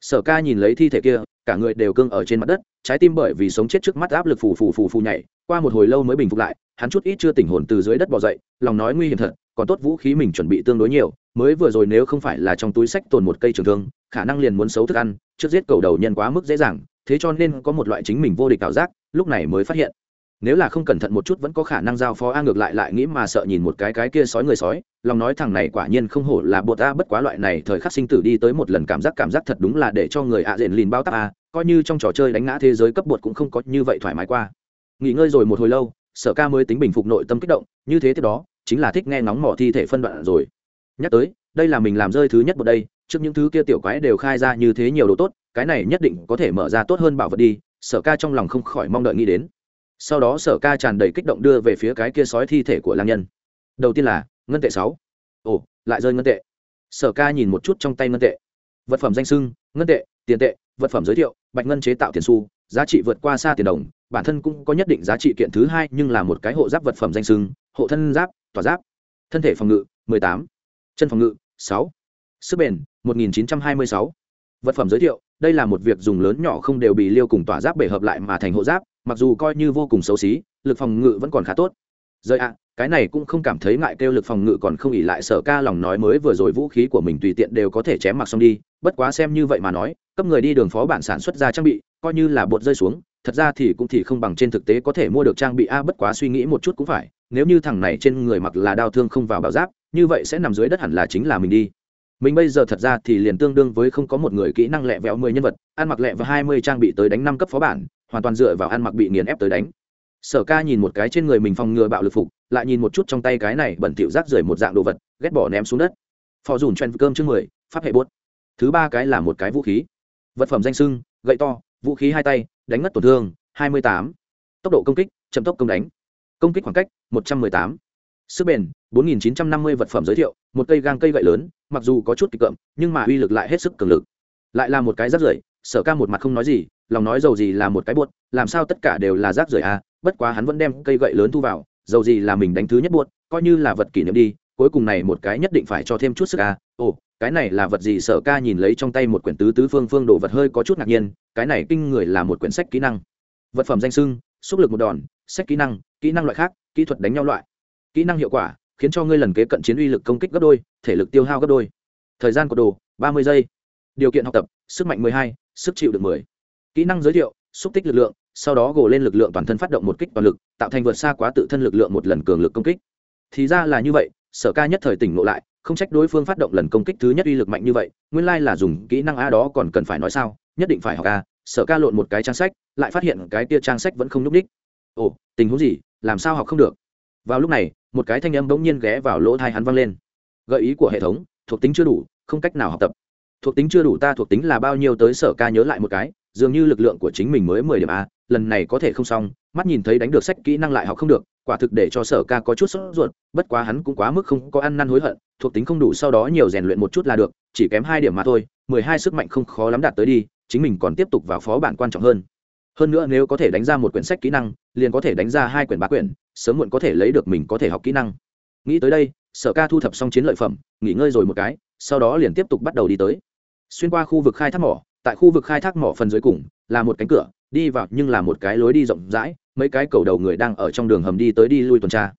Speaker 1: Sở ca nhìn lấy thi thể kia, cả người đều cương ở trên mặt đất, trái tim bởi vì sống chết trước mắt áp lực phù phù phù phù nhảy, qua một hồi lâu mới bình phục lại, hắn chút ít chưa tỉnh hồn từ dưới đất bỏ dậy, lòng nói nguy hiểm thật, còn tốt vũ khí mình chuẩn bị tương đối nhiều, mới vừa rồi nếu không phải là trong túi sách tồn một cây trường thương, khả năng liền muốn xấu thức ăn trước giết cầu đầu nhân quá mức dễ dàng, thế cho nên có một loại chính mình vô địch ảo giác, lúc này mới phát hiện. Nếu là không cẩn thận một chút vẫn có khả năng giao phó a ngược lại lại nghĩ mà sợ nhìn một cái cái kia sói người sói, lòng nói thằng này quả nhiên không hổ là bột a bất quá loại này thời khắc sinh tử đi tới một lần cảm giác cảm giác thật đúng là để cho người ạ à rền lìn bao tắc a, coi như trong trò chơi đánh ngã thế giới cấp bột cũng không có như vậy thoải mái qua. Nghỉ ngơi rồi một hồi lâu, sở ca mới tính bình phục nội tâm kích động, như thế tiếp đó, chính là thích nghe ngóng mỏ thi thể phân đoạn rồi. Nhắc tới, đây là mình làm rơi thứ nhất một đây trước những thứ kia tiểu quái đều khai ra như thế nhiều đồ tốt, cái này nhất định có thể mở ra tốt hơn bảo vật đi, sở ca trong lòng không khỏi mong đợi nghĩ đến. Sau đó sở ca tràn đầy kích động đưa về phía cái kia sói thi thể của lang nhân. Đầu tiên là, ngân tệ sáu. Ồ, lại rơi ngân tệ. Sở ca nhìn một chút trong tay ngân tệ. Vật phẩm danh sưng, ngân tệ, tiền tệ, vật phẩm giới thiệu, bạch ngân chế tạo tiền su giá trị vượt qua xa tiền đồng, bản thân cũng có nhất định giá trị kiện thứ hai nhưng là một cái hộ giáp vật phẩm danh sưng, hộ thân giáp tỏa giáp. Thân thể phòng ngự 18. chân phòng ngự 6 sức bền 1926. vật phẩm giới thiệu, đây là một việc dùng lớn nhỏ không đều bị liêu cùng tỏa giáp bể hợp lại mà thành hộ giáp, mặc dù coi như vô cùng xấu xí, lực phòng ngự vẫn còn khá tốt rời ạ, cái này cũng không cảm thấy ngại kêu lực phòng ngự còn không ỉ lại sở ca lòng nói mới vừa rồi vũ khí của mình tùy tiện đều có thể chém mặc xong đi, bất quá xem như vậy mà nói, cấp người đi đường phó bản sản xuất ra trang bị, coi như là bột rơi xuống, thật ra thì cũng thì không bằng trên thực tế có thể mua được trang bị a, bất quá suy nghĩ một chút cũng phải, nếu như thằng này trên người mặc là đau thương không vào bảo giáp, như vậy sẽ nằm dưới đất hẳn là chính là mình đi mình bây giờ thật ra thì liền tương đương với không có một người kỹ năng lẹ vẹo mười nhân vật, ăn mặc lẹ và hai mươi trang bị tới đánh năm cấp phó bản, hoàn toàn dựa vào ăn mặc bị nghiền ép tới đánh. Sở ca nhìn một cái trên người mình phòng ngừa bạo lực phục, lại nhìn một chút trong tay cái này bẩn thỉu rác rưởi một dạng đồ vật, ghét bỏ ném xuống đất. Phò dùn chen cơm chương mười, pháp hệ bốt. Thứ ba cái là một cái vũ khí. Vật phẩm danh sưng, gậy to, vũ khí hai tay, đánh mất tổn thương, hai mươi tám. Tốc độ công kích, chậm tốc công đánh. Công kích khoảng cách, một trăm mười tám sức bền, bốn nghìn chín trăm năm mươi vật phẩm giới thiệu, một cây gang cây gậy lớn, mặc dù có chút kịch cậm, nhưng mà uy lực lại hết sức cường lực. Lại là một cái rác rưởi, sở ca một mặt không nói gì, lòng nói dầu gì là một cái buốt, làm sao tất cả đều là rác rưởi à bất quá hắn vẫn đem cây gậy lớn thu vào, dầu gì là mình đánh thứ nhất buốt, coi như là vật kỷ niệm đi, cuối cùng này một cái nhất định phải cho thêm chút sức à ồ, cái này là vật gì sở ca nhìn lấy trong tay một quyển tứ tứ phương phương đồ vật hơi có chút ngạc nhiên, cái này kinh người là một quyển sách kỹ năng. Vật phẩm danh sưng, xúc lực một đòn, sách kỹ năng kỹ năng loại khác, kỹ thuật đánh nhau loại kỹ năng hiệu quả, khiến cho ngươi lần kế cận chiến uy lực công kích gấp đôi, thể lực tiêu hao gấp đôi. Thời gian của đồ, ba mươi giây. Điều kiện học tập, sức mạnh mười hai, sức chịu được mười. Kỹ năng giới thiệu, xúc tích lực lượng, sau đó gồ lên lực lượng toàn thân phát động một kích toàn lực, tạo thành vượt xa quá tự thân lực lượng một lần cường lực công kích. Thì ra là như vậy, sở ca nhất thời tỉnh ngộ lại, không trách đối phương phát động lần công kích thứ nhất uy lực mạnh như vậy, nguyên lai là dùng kỹ năng a đó còn cần phải nói sao, nhất định phải học a, sở ca lộn một cái trang sách, lại phát hiện cái tia trang sách vẫn không n ú c ních ồ, tình huống gì, làm sao học không được? Vào lúc này một cái thanh âm bỗng nhiên ghé vào lỗ thai hắn vang lên. Gợi ý của hệ thống, thuộc tính chưa đủ, không cách nào học tập. Thuộc tính chưa đủ ta thuộc tính là bao nhiêu tới sở ca nhớ lại một cái, dường như lực lượng của chính mình mới mười điểm a, lần này có thể không xong, mắt nhìn thấy đánh được sách kỹ năng lại học không được, quả thực để cho sở ca có chút sốt ruột, bất quá hắn cũng quá mức không có ăn năn hối hận, thuộc tính không đủ sau đó nhiều rèn luyện một chút là được, chỉ kém hai điểm mà thôi, mười hai sức mạnh không khó lắm đạt tới đi, chính mình còn tiếp tục vào phó bản quan trọng hơn. Hơn nữa nếu có thể đánh ra một quyển sách kỹ năng liền có thể đánh ra hai quyển ba quyển, sớm muộn có thể lấy được mình có thể học kỹ năng. Nghĩ tới đây, sở ca thu thập xong chiến lợi phẩm, nghỉ ngơi rồi một cái, sau đó liền tiếp tục bắt đầu đi tới. Xuyên qua khu vực khai thác mỏ, tại khu vực khai thác mỏ phần dưới cùng, là một cánh cửa, đi vào nhưng là một cái lối đi rộng rãi, mấy cái cầu đầu người đang ở trong đường hầm đi tới đi lui tuần tra.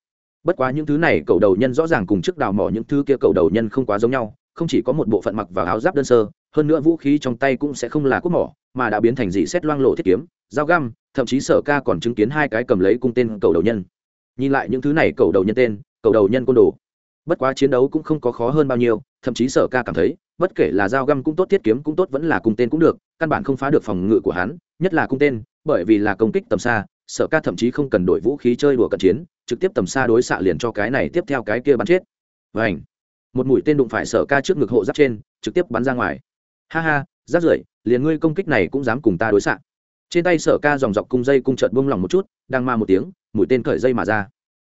Speaker 1: Bất quá những thứ này cầu đầu nhân rõ ràng cùng trước đào mỏ những thứ kia cầu đầu nhân không quá giống nhau, không chỉ có một bộ phận mặc và áo giáp đơn sơ, hơn nữa vũ khí trong tay cũng sẽ không là cốt mỏ mà đã biến thành dị xét loang lộ thiết kiếm, dao găm, thậm chí sở ca còn chứng kiến hai cái cầm lấy cung tên cầu đầu nhân. Nhìn lại những thứ này, cầu đầu nhân tên, cầu đầu nhân côn đồ. Bất quá chiến đấu cũng không có khó hơn bao nhiêu, thậm chí sở ca cảm thấy, bất kể là dao găm cũng tốt, thiết kiếm cũng tốt, vẫn là cung tên cũng được, căn bản không phá được phòng ngự của hắn, nhất là cung tên, bởi vì là công kích tầm xa, sở ca thậm chí không cần đổi vũ khí chơi đùa cận chiến, trực tiếp tầm xa đối xạ liền cho cái này tiếp theo cái kia bắn chết. Và ảnh một mũi tên đụng phải sở ca trước ngực hộ giáp trên, trực tiếp bắn ra ngoài. Ha ha rác rưởi, liền ngươi công kích này cũng dám cùng ta đối xạ. Trên tay sở ca dòng dọc cung dây cung trợn buông lỏng một chút, đang ma một tiếng, mũi tên cởi dây mà ra.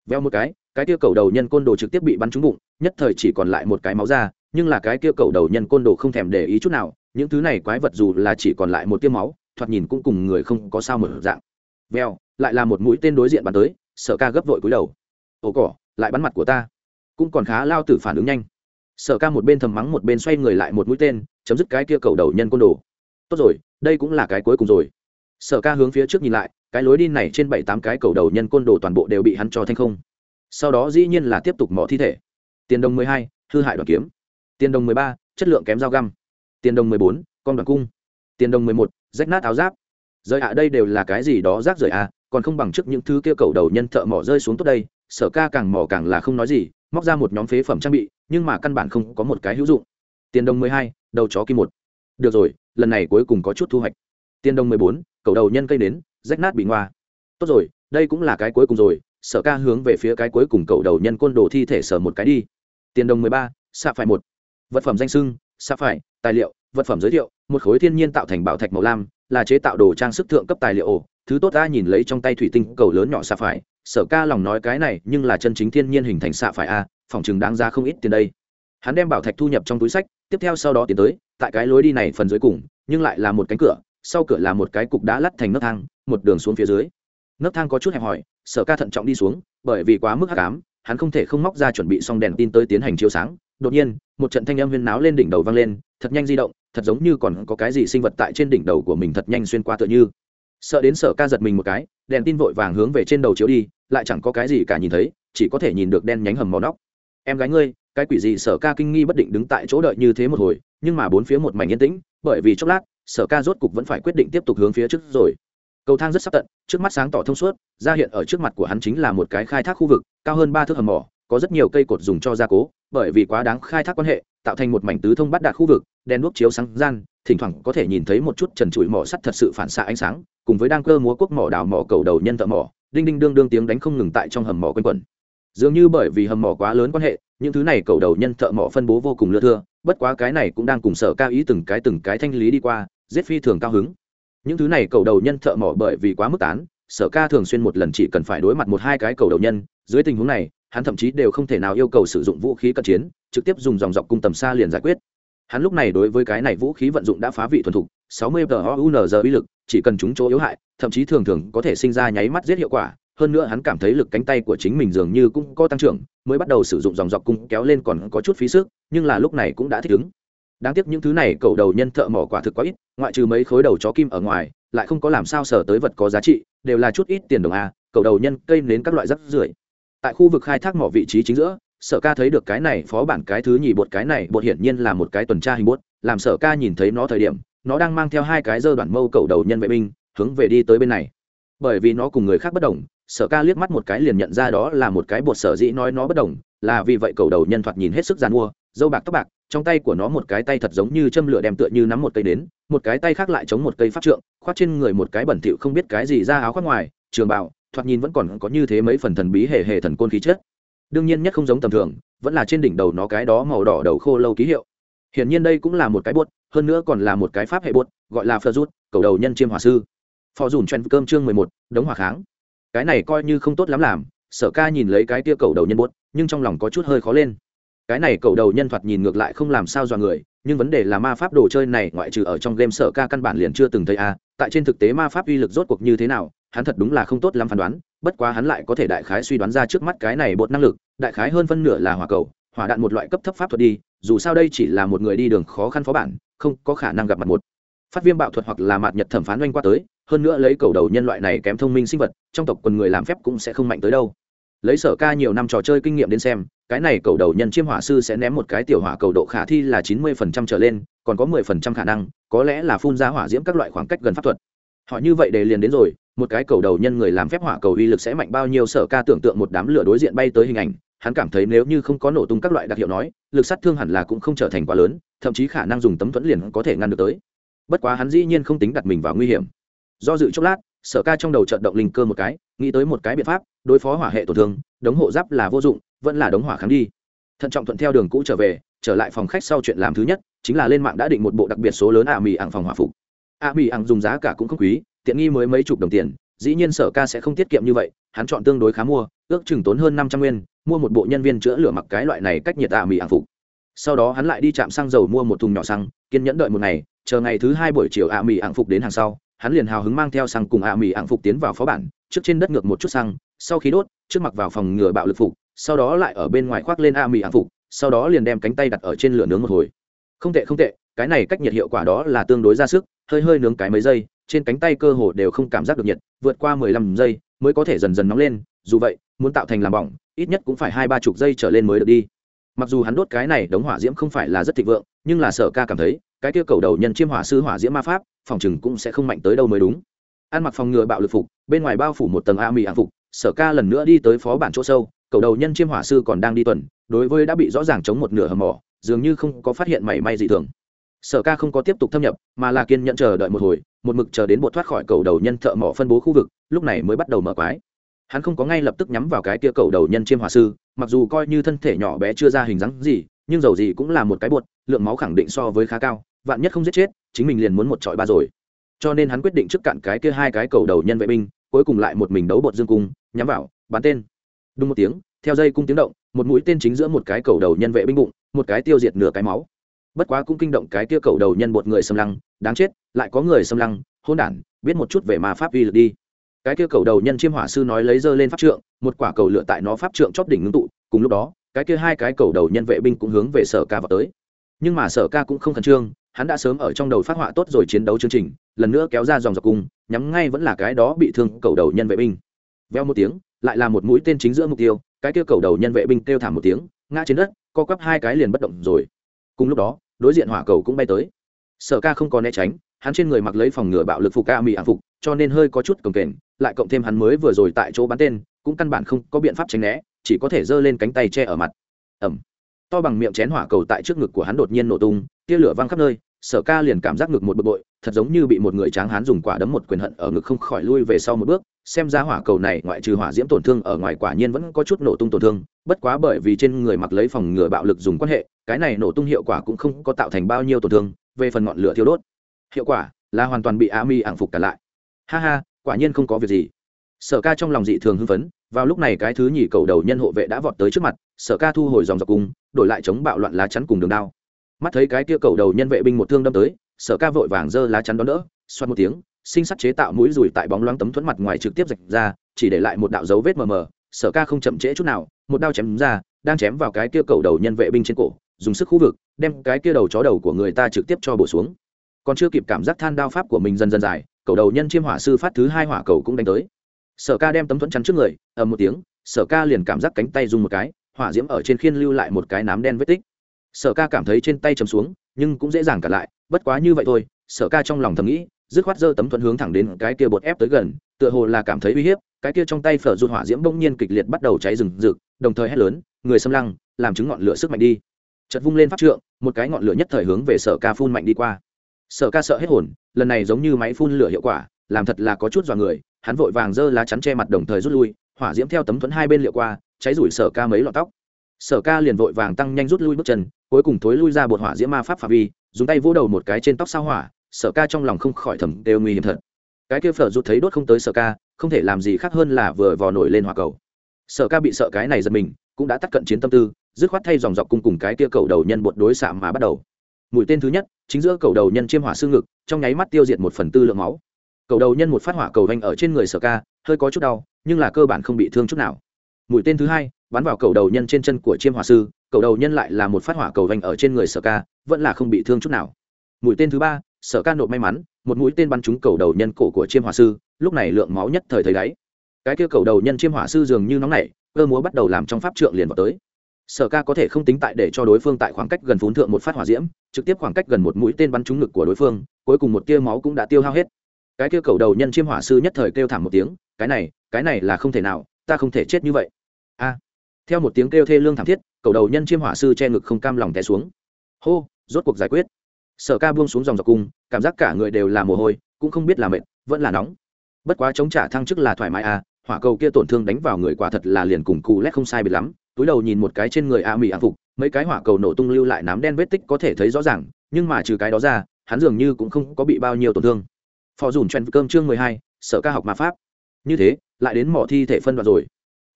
Speaker 1: Veo một cái cái kia cầu đầu nhân côn đồ trực tiếp bị bắn trúng bụng, nhất thời chỉ còn lại một cái máu ra, nhưng là cái kia cầu đầu nhân côn đồ không thèm để ý chút nào, những thứ này quái vật dù là chỉ còn lại một tiêm máu, thoạt nhìn cũng cùng người không có sao mở dạng. Veo, lại là một mũi tên đối diện bắn tới, sở ca gấp vội cúi đầu. Ồ cỏ, lại bắn mặt của ta. Cũng còn khá lao tử phản ứng nhanh sở ca một bên thầm mắng một bên xoay người lại một mũi tên, chấm dứt cái kia cầu đầu nhân côn đồ. Tốt rồi, đây cũng là cái cuối cùng rồi. Sở ca hướng phía trước nhìn lại, cái lối đi này trên bảy tám cái cầu đầu nhân côn đồ toàn bộ đều bị hắn cho thanh không. Sau đó dĩ nhiên là tiếp tục mỏ thi thể. Tiền đồng mười hai, hư hại đoàn kiếm. Tiền đồng mười ba, chất lượng kém dao găm. Tiền đồng mười bốn, con đoàn cung. Tiền đồng mười một, rách nát áo giáp. Rời ạ, đây đều là cái gì đó rác rời à còn không bằng trước những thứ kia cầu đầu nhân thợ mỏ rơi xuống tốt đây. Sở ca càng mỏ càng là không nói gì, móc ra một nhóm phế phẩm trang bị nhưng mà căn bản không có một cái hữu dụng. Tiền đồng mười hai, đầu chó kim một. Được rồi, lần này cuối cùng có chút thu hoạch. Tiền đồng mười bốn, cầu đầu nhân cây nến, rách nát bị ngoa. Tốt rồi, đây cũng là cái cuối cùng rồi, sở ca hướng về phía cái cuối cùng cầu đầu nhân côn đồ thi thể sở một cái đi. Tiền đồng mười ba, xạ phải một. Vật phẩm danh sưng xạ phải, tài liệu, vật phẩm giới thiệu, một khối thiên nhiên tạo thành bảo thạch màu lam, là chế tạo đồ trang sức thượng cấp tài liệu. Ổ thứ tốt ta nhìn lấy trong tay thủy tinh cầu lớn nhỏ xạ phải, sở ca lòng nói cái này nhưng là chân chính thiên nhiên hình thành xạ phải a phòng chừng đáng ra không ít tiền đây. Hắn đem bảo thạch thu nhập trong túi sách, tiếp theo sau đó tiến tới, tại cái lối đi này phần dưới cùng, nhưng lại là một cánh cửa, sau cửa là một cái cục đá lắt thành nấc thang, một đường xuống phía dưới. Nấc thang có chút hẹp hòi, sở ca thận trọng đi xuống, bởi vì quá mức hắc ám, hắn không thể không móc ra chuẩn bị xong đèn tin tới tiến hành chiếu sáng. Đột nhiên, một trận thanh âm huyên náo lên đỉnh đầu vang lên, thật nhanh di động, thật giống như còn có cái gì sinh vật tại trên đỉnh đầu của mình thật nhanh xuyên qua tựa như. Sợ đến sở ca giật mình một cái, đèn tin vội vàng hướng về trên đầu chiếu đi, lại chẳng có cái gì cả nhìn thấy, chỉ có thể nhìn được đen nhánh hầm màu nóc em gái ngươi, cái quỷ gì sở ca kinh nghi bất định đứng tại chỗ đợi như thế một hồi, nhưng mà bốn phía một mảnh yên tĩnh, bởi vì chốc lát, sở ca rốt cục vẫn phải quyết định tiếp tục hướng phía trước rồi. Cầu thang rất sắp tận, trước mắt sáng tỏ thông suốt, ra hiện ở trước mặt của hắn chính là một cái khai thác khu vực, cao hơn ba thước hầm mỏ, có rất nhiều cây cột dùng cho gia cố, bởi vì quá đáng khai thác quan hệ, tạo thành một mảnh tứ thông bắt đạt khu vực, đèn đuốc chiếu sáng gian, thỉnh thoảng có thể nhìn thấy một chút trần trụi mỏ sắt thật sự phản xạ ánh sáng, cùng với đang cơ múa quốc mỏ đào mỏ cầu đầu nhân thợ mỏ, đinh đinh đương đương tiếng đánh không ngừng tại trong hầm mỏ quanh quẩn dường như bởi vì hầm mỏ quá lớn quan hệ, những thứ này cầu đầu nhân thợ mỏ phân bố vô cùng lưa thưa, bất quá cái này cũng đang cùng sở cao ý từng cái từng cái thanh lý đi qua, giết phi thường cao hứng. Những thứ này cầu đầu nhân thợ mỏ bởi vì quá mức tán, sở ca thường xuyên một lần chỉ cần phải đối mặt một hai cái cầu đầu nhân, dưới tình huống này, hắn thậm chí đều không thể nào yêu cầu sử dụng vũ khí cận chiến, trực tiếp dùng dòng dọc cung tầm xa liền giải quyết. Hắn lúc này đối với cái này vũ khí vận dụng đã phá vị thuần thục 60 tờ uy lực, chỉ cần chúng chỗ yếu hại, thậm chí thường thường có thể sinh ra nháy mắt giết hiệu quả hơn nữa hắn cảm thấy lực cánh tay của chính mình dường như cũng có tăng trưởng, mới bắt đầu sử dụng dòng dọc cung kéo lên còn có chút phí sức, nhưng là lúc này cũng đã thích ứng. Đáng tiếc những thứ này cầu đầu nhân thợ mỏ quả thực quá ít, ngoại trừ mấy khối đầu chó kim ở ngoài, lại không có làm sao sở tới vật có giá trị, đều là chút ít tiền đồng a, cầu đầu nhân, cây nến các loại rắc rưởi. Tại khu vực khai thác mỏ vị trí chính giữa, sở ca thấy được cái này phó bản cái thứ nhì bột, cái này bột hiển nhiên là một cái tuần tra hình bột, làm sở ca nhìn thấy nó thời điểm, nó đang mang theo hai cái dơ đoạn mâu cầu đầu nhân vệ binh, hướng về đi tới bên này. Bởi vì nó cùng người khác bất đồng sở ca liếc mắt một cái liền nhận ra đó là một cái bột sở dĩ nói nó bất đồng, là vì vậy cầu đầu nhân thoạt nhìn hết sức g i à n mua, dâu bạc tóc bạc, trong tay của nó một cái tay thật giống như châm lửa đem tựa như nắm một cây đến, một cái tay khác lại chống một cây pháp trượng, khoác trên người một cái bẩn thịu không biết cái gì ra áo khoác ngoài, trường bảo thoạt nhìn vẫn còn có như thế mấy phần thần bí hề hề thần côn khí chết đương nhiên nhất không giống tầm thường, vẫn là trên đỉnh đầu nó cái đó màu đỏ đầu khô lâu ký hiệu. Hiển nhiên đây cũng là một cái bốt hơn nữa còn là một cái pháp hệ bốt gọi là phơ rút, cầu đầu nhân chiêm hòa sư. Phò dùn chen cơm chương mười một, đống hỏa kháng cái này coi như không tốt lắm làm, sở ca nhìn lấy cái tia cầu đầu nhân bốt nhưng trong lòng có chút hơi khó lên. Cái này cầu đầu nhân thoạt nhìn ngược lại không làm sao dọa người, nhưng vấn đề là ma pháp đồ chơi này ngoại trừ ở trong game sở ca căn bản liền chưa từng thấy a, tại trên thực tế ma pháp uy lực rốt cuộc như thế nào, hắn thật đúng là không tốt lắm phán đoán, bất quá hắn lại có thể đại khái suy đoán ra trước mắt cái này bột năng lực, đại khái hơn phân nửa là hỏa cầu, hỏa đạn một loại cấp thấp pháp thuật đi, dù sao đây chỉ là một người đi đường khó khăn phó bản, không có khả năng gặp mặt một phát viêm bạo thuật hoặc là mạt nhật thẩm phán oanh qua tới, hơn nữa lấy cầu đầu nhân loại này kém thông minh sinh vật, trong tộc quần người làm phép cũng sẽ không mạnh tới đâu. Lấy sở ca nhiều năm trò chơi kinh nghiệm đến xem, cái này cầu đầu nhân chiêm hỏa sư sẽ ném một cái tiểu hỏa cầu độ khả thi là chín mươi phần trăm trở lên, còn có mười phần trăm khả năng, có lẽ là phun ra hỏa diễm các loại khoảng cách gần pháp thuật. Họ như vậy để liền đến rồi, một cái cầu đầu nhân người làm phép hỏa cầu uy lực sẽ mạnh bao nhiêu sở ca tưởng tượng một đám lửa đối diện bay tới hình ảnh, hắn cảm thấy nếu như không có nổ tung các loại đặc hiệu nói, lực sát thương hẳn là cũng không trở thành quá lớn, thậm chí khả năng dùng tấm thuẫn liền có thể ngăn được tới bất quá hắn dĩ nhiên không tính đặt mình vào nguy hiểm. Do dự chốc lát, sở ca trong đầu trận động linh cơ một cái, nghĩ tới một cái biện pháp, đối phó hỏa hệ tổn thương, đống hộ giáp là vô dụng, vẫn là đống hỏa kháng đi. Thận trọng thuận theo đường cũ trở về, trở lại phòng khách sau chuyện làm thứ nhất, chính là lên mạng đã định một bộ đặc biệt số lớn ả mì ảng phòng hỏa phục. Ả mì ảng dùng giá cả cũng không quý, tiện nghi mới mấy chục đồng tiền, dĩ nhiên sở ca sẽ không tiết kiệm như vậy, hắn chọn tương đối khá mua, ước chừng tốn hơn năm trăm nguyên, mua một bộ nhân viên chữa lửa mặc cái loại này cách nhiệt ả mì ảng phục. Sau đó hắn lại đi chạm xăng dầu mua một thùng nhỏ xăng, kiên nhẫn đợi một ngày chờ ngày thứ hai buổi chiều ạ mì ảng phục đến hàng sau, hắn liền hào hứng mang theo xăng cùng ạ mì ảng phục tiến vào phó bản, trước trên đất ngược một chút xăng, sau khi đốt, trước mặc vào phòng ngừa bạo lực phục, sau đó lại ở bên ngoài khoác lên ạ mì ảng phục, sau đó liền đem cánh tay đặt ở trên lửa nướng một hồi. Không tệ không tệ, cái này cách nhiệt hiệu quả đó là tương đối ra sức, hơi hơi nướng cái mấy giây, trên cánh tay cơ hồ đều không cảm giác được nhiệt, vượt qua mười lăm giây mới có thể dần dần nóng lên, dù vậy, muốn tạo thành làm bỏng, ít nhất cũng phải hai ba chục giây trở lên mới được đi. Mặc dù hắn đốt cái này đống hỏa diễm không phải là rất thịnh vượng nhưng là sở ca cảm thấy, cái kia cầu đầu nhân chiêm hỏa sư hỏa diễm ma pháp, phòng chừng cũng sẽ không mạnh tới đâu mới đúng. Ăn mặc phòng ngừa bạo lực phục, bên ngoài bao phủ một tầng a mì hạ phục, sở ca lần nữa đi tới phó bản chỗ sâu, cầu đầu nhân chiêm hỏa sư còn đang đi tuần, đối với đã bị rõ ràng chống một nửa hầm mỏ, dường như không có phát hiện mảy may gì thường. Sở ca không có tiếp tục thâm nhập, mà là kiên nhận chờ đợi một hồi, một mực chờ đến bột thoát khỏi cầu đầu nhân thợ mỏ phân bố khu vực, lúc này mới bắt đầu mở quái. Hắn không có ngay lập tức nhắm vào cái kia cầu đầu nhân chiêm hỏa sư, mặc dù coi như thân thể nhỏ bé chưa ra hình dáng gì nhưng dầu gì cũng là một cái bột, lượng máu khẳng định so với khá cao, vạn nhất không giết chết, chính mình liền muốn một trọi ba rồi. Cho nên hắn quyết định trước cạn cái kia hai cái cầu đầu nhân vệ binh, cuối cùng lại một mình đấu bột dương cung, nhắm vào, bắn tên. Đúng một tiếng, theo dây cung tiếng động, một mũi tên chính giữa một cái cầu đầu nhân vệ binh bụng, một cái tiêu diệt nửa cái máu. Bất quá cũng kinh động cái kia cầu đầu nhân bột người xâm lăng, đáng chết, lại có người xâm lăng hôn đản, biết một chút về ma pháp vi lực đi. Cái kia cầu đầu nhân chiêm hỏa sư nói lấy dơ lên pháp trượng, một quả cầu lửa tại nó pháp trượng chóp đỉnh ngưng tụ, cùng lúc đó cái kia hai cái cầu đầu nhân vệ binh cũng hướng về sở ca vào tới. Nhưng mà sở ca cũng không khẩn trương, hắn đã sớm ở trong đầu phát họa tốt rồi chiến đấu chương trình, lần nữa kéo ra dòng dọc cung nhắm ngay vẫn là cái đó bị thương cầu đầu nhân vệ binh. Veo một tiếng, lại là một mũi tên chính giữa mục tiêu, cái kia cầu đầu nhân vệ binh kêu thảm một tiếng, ngã trên đất, co quắp hai cái liền bất động rồi. Cùng lúc đó, đối diện hỏa cầu cũng bay tới. Sở ca không còn né tránh, hắn trên người mặc lấy phòng ngừa bạo lực phục ca mỹ hạ phục, cho nên hơi có chút cồng kềnh, lại cộng thêm hắn mới vừa rồi tại chỗ bắn tên, cũng căn bản không có biện pháp tránh né chỉ có thể giơ lên cánh tay che ở mặt. Ẩm to bằng miệng chén hỏa cầu tại trước ngực của hắn đột nhiên nổ tung, tia lửa văng khắp nơi, sở ca liền cảm giác ngực một bực bội, thật giống như bị một người tráng hán dùng quả đấm một quyền hận ở ngực không khỏi lui về sau một bước. Xem ra hỏa cầu này ngoại trừ hỏa diễm tổn thương ở ngoài quả nhiên vẫn có chút nổ tung tổn thương, bất quá bởi vì trên người mặc lấy phòng ngừa bạo lực dùng quan hệ, cái này nổ tung hiệu quả cũng không có tạo thành bao nhiêu tổn thương, về phần ngọn lửa thiêu đốt. Hiệu quả là hoàn toàn bị a mi ảng phục cả lại. Ha ha, quả nhiên không có việc gì. Sở ca trong lòng dị thường hưng phấn vào lúc này cái thứ nhì cầu đầu nhân hộ vệ đã vọt tới trước mặt, sở ca thu hồi dòng dọc cung đổi lại chống bạo loạn lá chắn cùng đường đao. Mắt thấy cái kia cầu đầu nhân vệ binh một thương đâm tới, sở ca vội vàng giơ lá chắn đón đỡ, xoát một tiếng, sinh sắt chế tạo mũi rùi tại bóng loáng tấm thuẫn mặt ngoài trực tiếp rạch ra, chỉ để lại một đạo dấu vết mờ mờ. Sở ca không chậm trễ chút nào, một đao chém ra, đang chém vào cái kia cầu đầu nhân vệ binh trên cổ, dùng sức khu vực, đem cái kia đầu chó đầu của người ta trực tiếp cho bổ xuống. Còn chưa kịp cảm giác than đao pháp của mình dần dần dài, cầu đầu nhân chiêm hỏa sư phát thứ hai hỏa cầu cũng đánh tới sở ca đem tấm thuẫn chắn trước người, ầm một tiếng, sở ca liền cảm giác cánh tay dùng một cái, hỏa diễm ở trên khiên lưu lại một cái nám đen vết tích. Sở ca cảm thấy trên tay chầm xuống, nhưng cũng dễ dàng cả lại, bất quá như vậy thôi, sở ca trong lòng thầm nghĩ, dứt khoát giơ tấm thuẫn hướng thẳng đến cái kia bột ép tới gần, tựa hồ là cảm thấy uy hiếp, cái kia trong tay phở rụt hỏa diễm bỗng nhiên kịch liệt bắt đầu cháy rừng rực, đồng thời hét lớn, người xâm lăng, làm chứng ngọn lửa sức mạnh đi. Chật vung lên pháp trượng, một cái ngọn lửa nhất thời hướng về sở ca phun mạnh đi qua. Sở ca sợ hết hồn, lần này giống như máy phun lửa hiệu quả, làm thật là có chút dọa người hắn vội vàng giơ lá chắn che mặt đồng thời rút lui, hỏa diễm theo tấm thuẫn hai bên liệu qua, cháy rủi sở ca mấy lọn tóc. Sở ca liền vội vàng tăng nhanh rút lui bước chân, cuối cùng thối lui ra bột hỏa diễm ma pháp phạm vi, dùng tay vỗ đầu một cái trên tóc sao hỏa, sở ca trong lòng không khỏi thầm đều nguy hiểm thật. Cái kia phở rụt thấy đốt không tới sở ca, không thể làm gì khác hơn là vừa vò nổi lên hỏa cầu. Sở ca bị sợ cái này giật mình, cũng đã tắt cận chiến tâm tư, dứt khoát thay dòng dọc cung cùng cái kia cầu đầu nhân bột đối xạ mà bắt đầu. Mũi tên thứ nhất, chính giữa cầu đầu nhân chiêm hỏa xương ngực, trong nháy mắt tiêu diệt một phần tư lượng máu cầu đầu nhân một phát hỏa cầu vanh ở trên người sở ca, hơi có chút đau, nhưng là cơ bản không bị thương chút nào. Mũi tên thứ hai, bắn vào cầu đầu nhân trên chân của chiêm hỏa sư, cầu đầu nhân lại là một phát hỏa cầu vanh ở trên người sở ca, vẫn là không bị thương chút nào. Mũi tên thứ ba, sở ca nộp may mắn, một mũi tên bắn trúng cầu đầu nhân cổ của chiêm hỏa sư, lúc này lượng máu nhất thời thấy đáy. Cái kia cầu đầu nhân chiêm hỏa sư dường như nóng nảy, cơ múa bắt đầu làm trong pháp trượng liền vào tới. Sở ca có thể không tính tại để cho đối phương tại khoảng cách gần phún thượng một phát hỏa diễm, trực tiếp khoảng cách gần một mũi tên bắn trúng ngực của đối phương, cuối cùng một tia máu cũng đã tiêu hao hết cái kia cầu đầu nhân chiêm hỏa sư nhất thời kêu thảm một tiếng, cái này cái này là không thể nào, ta không thể chết như vậy. A. Theo một tiếng kêu thê lương thảm thiết, cầu đầu nhân chiêm hỏa sư che ngực không cam lòng té xuống. Hô, rốt cuộc giải quyết. Sở ca buông xuống dòng dọc cung cảm giác cả người đều là mồ hôi, cũng không biết là mệt, vẫn là nóng. Bất quá chống trả thăng chức là thoải mái à hỏa cầu kia tổn thương đánh vào người quả thật là liền cùng cù lét không sai biệt lắm, túi đầu nhìn một cái trên người a mỹ a phục, mấy cái hỏa cầu nổ tung lưu lại nám đen vết tích có thể thấy rõ ràng, nhưng mà trừ cái đó ra, hắn dường như cũng không có bị bao nhiêu tổn thương phò dùn chen cơm chương mười hai, sở ca học ma pháp. Như thế, lại đến mỏ thi thể phân đoạn rồi.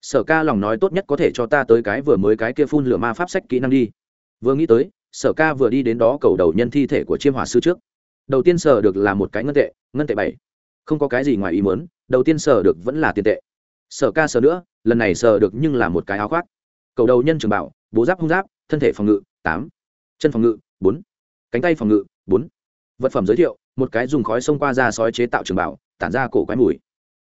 Speaker 1: Sở ca lòng nói tốt nhất có thể cho ta tới cái vừa mới cái kia phun lửa ma pháp sách kỹ năng đi. Vừa nghĩ tới, sở ca vừa đi đến đó cầu đầu nhân thi thể của chiêm hỏa sư trước. Đầu tiên sở được là một cái ngân tệ ngân tệ bảy. Không có cái gì ngoài ý muốn, đầu tiên sở được vẫn là tiền tệ. Sở ca sở nữa, lần này sở được nhưng là một cái áo khoác. Cầu đầu nhân trường bảo, bố giáp hung giáp, thân thể phòng ngự, tám. Chân phòng ngự, bốn. Cánh tay phòng ngự, bốn. Vật phẩm giới thiệu một cái dùng khói xông qua ra sói chế tạo trường bảo, tản ra cổ quái mùi.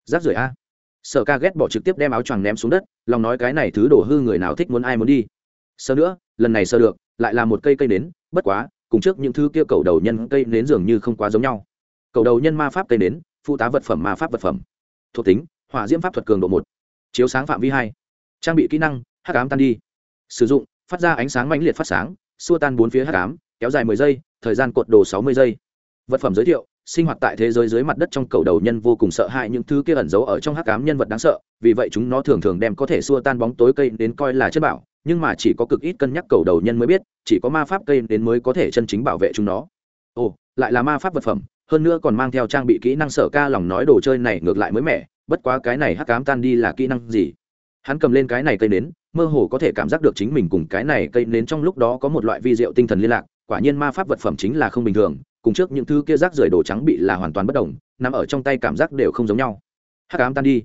Speaker 1: Rác rưởi a. Sở ca ghét bỏ trực tiếp đem áo choàng ném xuống đất, lòng nói cái này thứ đổ hư người nào thích muốn ai muốn đi. Sơ nữa, lần này sơ được, lại là một cây cây nến, bất quá, cùng trước những thứ kia cầu đầu nhân cây nến dường như không quá giống nhau. Cầu đầu nhân ma pháp cây nến, phụ tá vật phẩm ma pháp vật phẩm. Thuộc tính, hỏa diễm pháp thuật cường độ một, chiếu sáng phạm vi hai. Trang bị kỹ năng h cám tan đi. Sử dụng, phát ra ánh sáng mãnh liệt phát sáng, xua tan bốn phía h cám kéo dài mười giây, thời gian cột đồ sáu mươi giây vật phẩm giới thiệu, sinh hoạt tại thế giới dưới mặt đất trong cầu đầu nhân vô cùng sợ hãi những thứ kia ẩn giấu ở trong hắc cám nhân vật đáng sợ, vì vậy chúng nó thường thường đem có thể xua tan bóng tối cây đến coi là chất bảo, nhưng mà chỉ có cực ít cân nhắc cầu đầu nhân mới biết, chỉ có ma pháp cây đến mới có thể chân chính bảo vệ chúng nó. Ồ, lại là ma pháp vật phẩm, hơn nữa còn mang theo trang bị kỹ năng sở ca lòng nói đồ chơi này ngược lại mới mẻ, bất quá cái này hắc cám tan đi là kỹ năng gì? Hắn cầm lên cái này cây nến, mơ hồ có thể cảm giác được chính mình cùng cái này cây nến trong lúc đó có một loại vi diệu tinh thần liên lạc, quả nhiên ma pháp vật phẩm chính là không bình thường cùng trước những thứ kia rác rưởi đồ trắng bị là hoàn toàn bất đồng, nằm ở trong tay cảm giác đều không giống nhau. Hắc ám tan đi.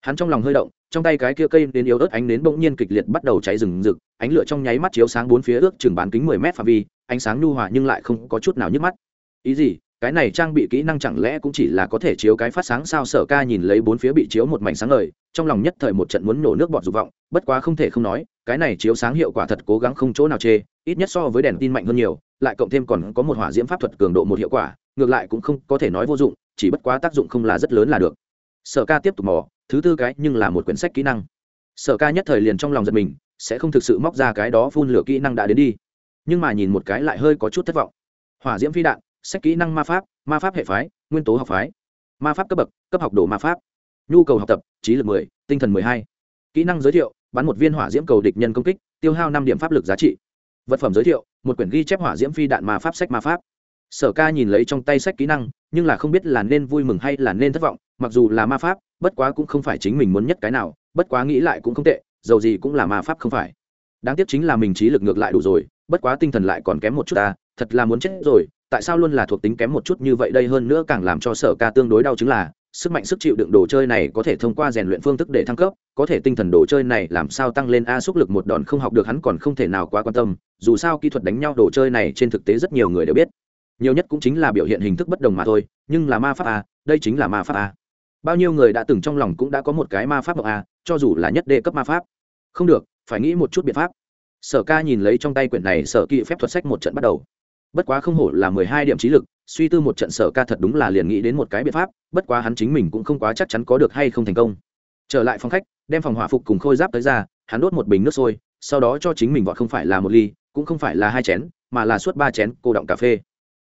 Speaker 1: Hắn trong lòng hơi động, trong tay cái kia cây đến yếu ớt ánh đến bỗng nhiên kịch liệt bắt đầu cháy rừng rực, ánh lửa trong nháy mắt chiếu sáng bốn phía ước chừng bán kính mười mét phạm vi, ánh sáng nhu hòa nhưng lại không có chút nào nhức mắt. Ý gì? Cái này trang bị kỹ năng chẳng lẽ cũng chỉ là có thể chiếu cái phát sáng sao? Sở ca nhìn lấy bốn phía bị chiếu một mảnh sáng ngời, trong lòng nhất thời một trận muốn nổ nước bọt dục vọng, bất quá không thể không nói, cái này chiếu sáng hiệu quả thật cố gắng không chỗ nào chê, ít nhất so với đèn tin mạnh hơn nhiều, lại cộng thêm còn có một hỏa diễm pháp thuật cường độ một hiệu quả, ngược lại cũng không có thể nói vô dụng, chỉ bất quá tác dụng không là rất lớn là được. Sở ca tiếp tục mò, thứ tư cái nhưng là một quyển sách kỹ năng. Sở ca nhất thời liền trong lòng giật mình, sẽ không thực sự móc ra cái đó phun lửa kỹ năng đã đến đi. Nhưng mà nhìn một cái lại hơi có chút thất vọng. Hỏa diễm phi đạn sách kỹ năng ma pháp ma pháp hệ phái, nguyên tố học phái. Ma pháp cấp bậc, cấp học đồ ma pháp. Nhu cầu học tập, trí lực mười, tinh thần mười hai. Kỹ năng giới thiệu, bắn một viên hỏa diễm cầu địch nhân công kích, tiêu hao năm điểm pháp lực giá trị. Vật phẩm giới thiệu, một quyển ghi chép hỏa diễm phi đạn ma pháp sách ma pháp. Sở ca nhìn lấy trong tay sách kỹ năng, nhưng là không biết là nên vui mừng hay là nên thất vọng, mặc dù là ma pháp, bất quá cũng không phải chính mình muốn nhất cái nào, bất quá nghĩ lại cũng không tệ, dầu gì cũng là ma pháp không phải. Đáng tiếc chính là mình trí lực ngược lại đủ rồi, bất quá tinh thần lại còn kém một chút ta, thật là muốn chết rồi tại sao luôn là thuộc tính kém một chút như vậy đây hơn nữa càng làm cho sở ca tương đối đau chứng là, sức mạnh sức chịu đựng đồ chơi này có thể thông qua rèn luyện phương thức để thăng cấp, có thể tinh thần đồ chơi này làm sao tăng lên a xúc lực một đòn không học được hắn còn không thể nào quá quan tâm, dù sao kỹ thuật đánh nhau đồ chơi này trên thực tế rất nhiều người đều biết. Nhiều nhất cũng chính là biểu hiện hình thức bất đồng mà thôi, nhưng là ma pháp a, đây chính là ma pháp a. Bao nhiêu người đã từng trong lòng cũng đã có một cái ma pháp bậc a, cho dù là nhất đệ cấp ma pháp. Không được, phải nghĩ một chút biện pháp. Sở ca nhìn lấy trong tay quyển này, sở kỹ phép thuật sách một trận bắt đầu bất quá không hổ là mười hai điểm trí lực, suy tư một trận sở ca thật đúng là liền nghĩ đến một cái biện pháp, bất quá hắn chính mình cũng không quá chắc chắn có được hay không thành công. Trở lại phòng khách, đem phòng hỏa phục cùng khôi giáp tới ra, hắn đốt một bình nước sôi, sau đó cho chính mình vọt không phải là một ly, cũng không phải là hai chén, mà là suốt ba chén cô động cà phê.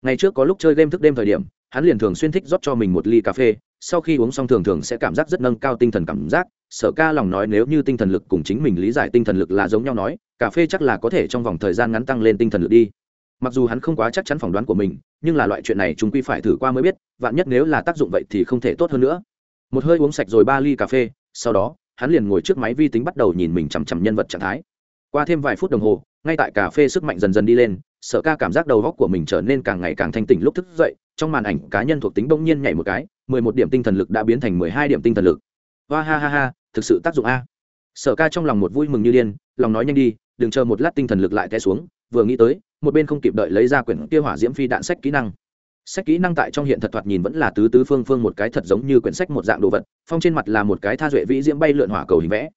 Speaker 1: Ngày trước có lúc chơi game thức đêm thời điểm, hắn liền thường xuyên thích rót cho mình một ly cà phê, sau khi uống xong thường thường sẽ cảm giác rất nâng cao tinh thần cảm giác, sở ca lòng nói nếu như tinh thần lực cùng chính mình lý giải tinh thần lực là giống nhau nói, cà phê chắc là có thể trong vòng thời gian ngắn tăng lên tinh thần lực đi mặc dù hắn không quá chắc chắn phỏng đoán của mình, nhưng là loại chuyện này chúng quy phải thử qua mới biết, vạn nhất nếu là tác dụng vậy thì không thể tốt hơn nữa. Một hơi uống sạch rồi ba ly cà phê, sau đó, hắn liền ngồi trước máy vi tính bắt đầu nhìn mình chằm chằm nhân vật trạng thái. Qua thêm vài phút đồng hồ, ngay tại cà phê sức mạnh dần dần đi lên sở ca cảm giác đầu góc của mình trở nên càng ngày càng thanh tỉnh lúc thức dậy, trong màn ảnh, cá nhân thuộc tính bỗng nhiên nhảy một cái, mười một điểm tinh thần lực đã biến thành mười hai điểm tinh thần lực. Hoa ha ha ha, thực sự tác dụng a. Sở ca trong lòng một vui mừng như điên, lòng nói nhanh đi, đừng chờ một lát tinh thần lực lại té xuống, vừa nghĩ tới một bên không kịp đợi lấy ra quyển kia hỏa diễm phi đạn sách kỹ năng. Sách kỹ năng tại trong hiện thật thoạt nhìn vẫn là tứ tứ phương phương một cái thật giống như quyển sách một dạng đồ vật, phong trên mặt là một cái tha duệ vĩ diễm bay lượn hỏa cầu hình vẽ.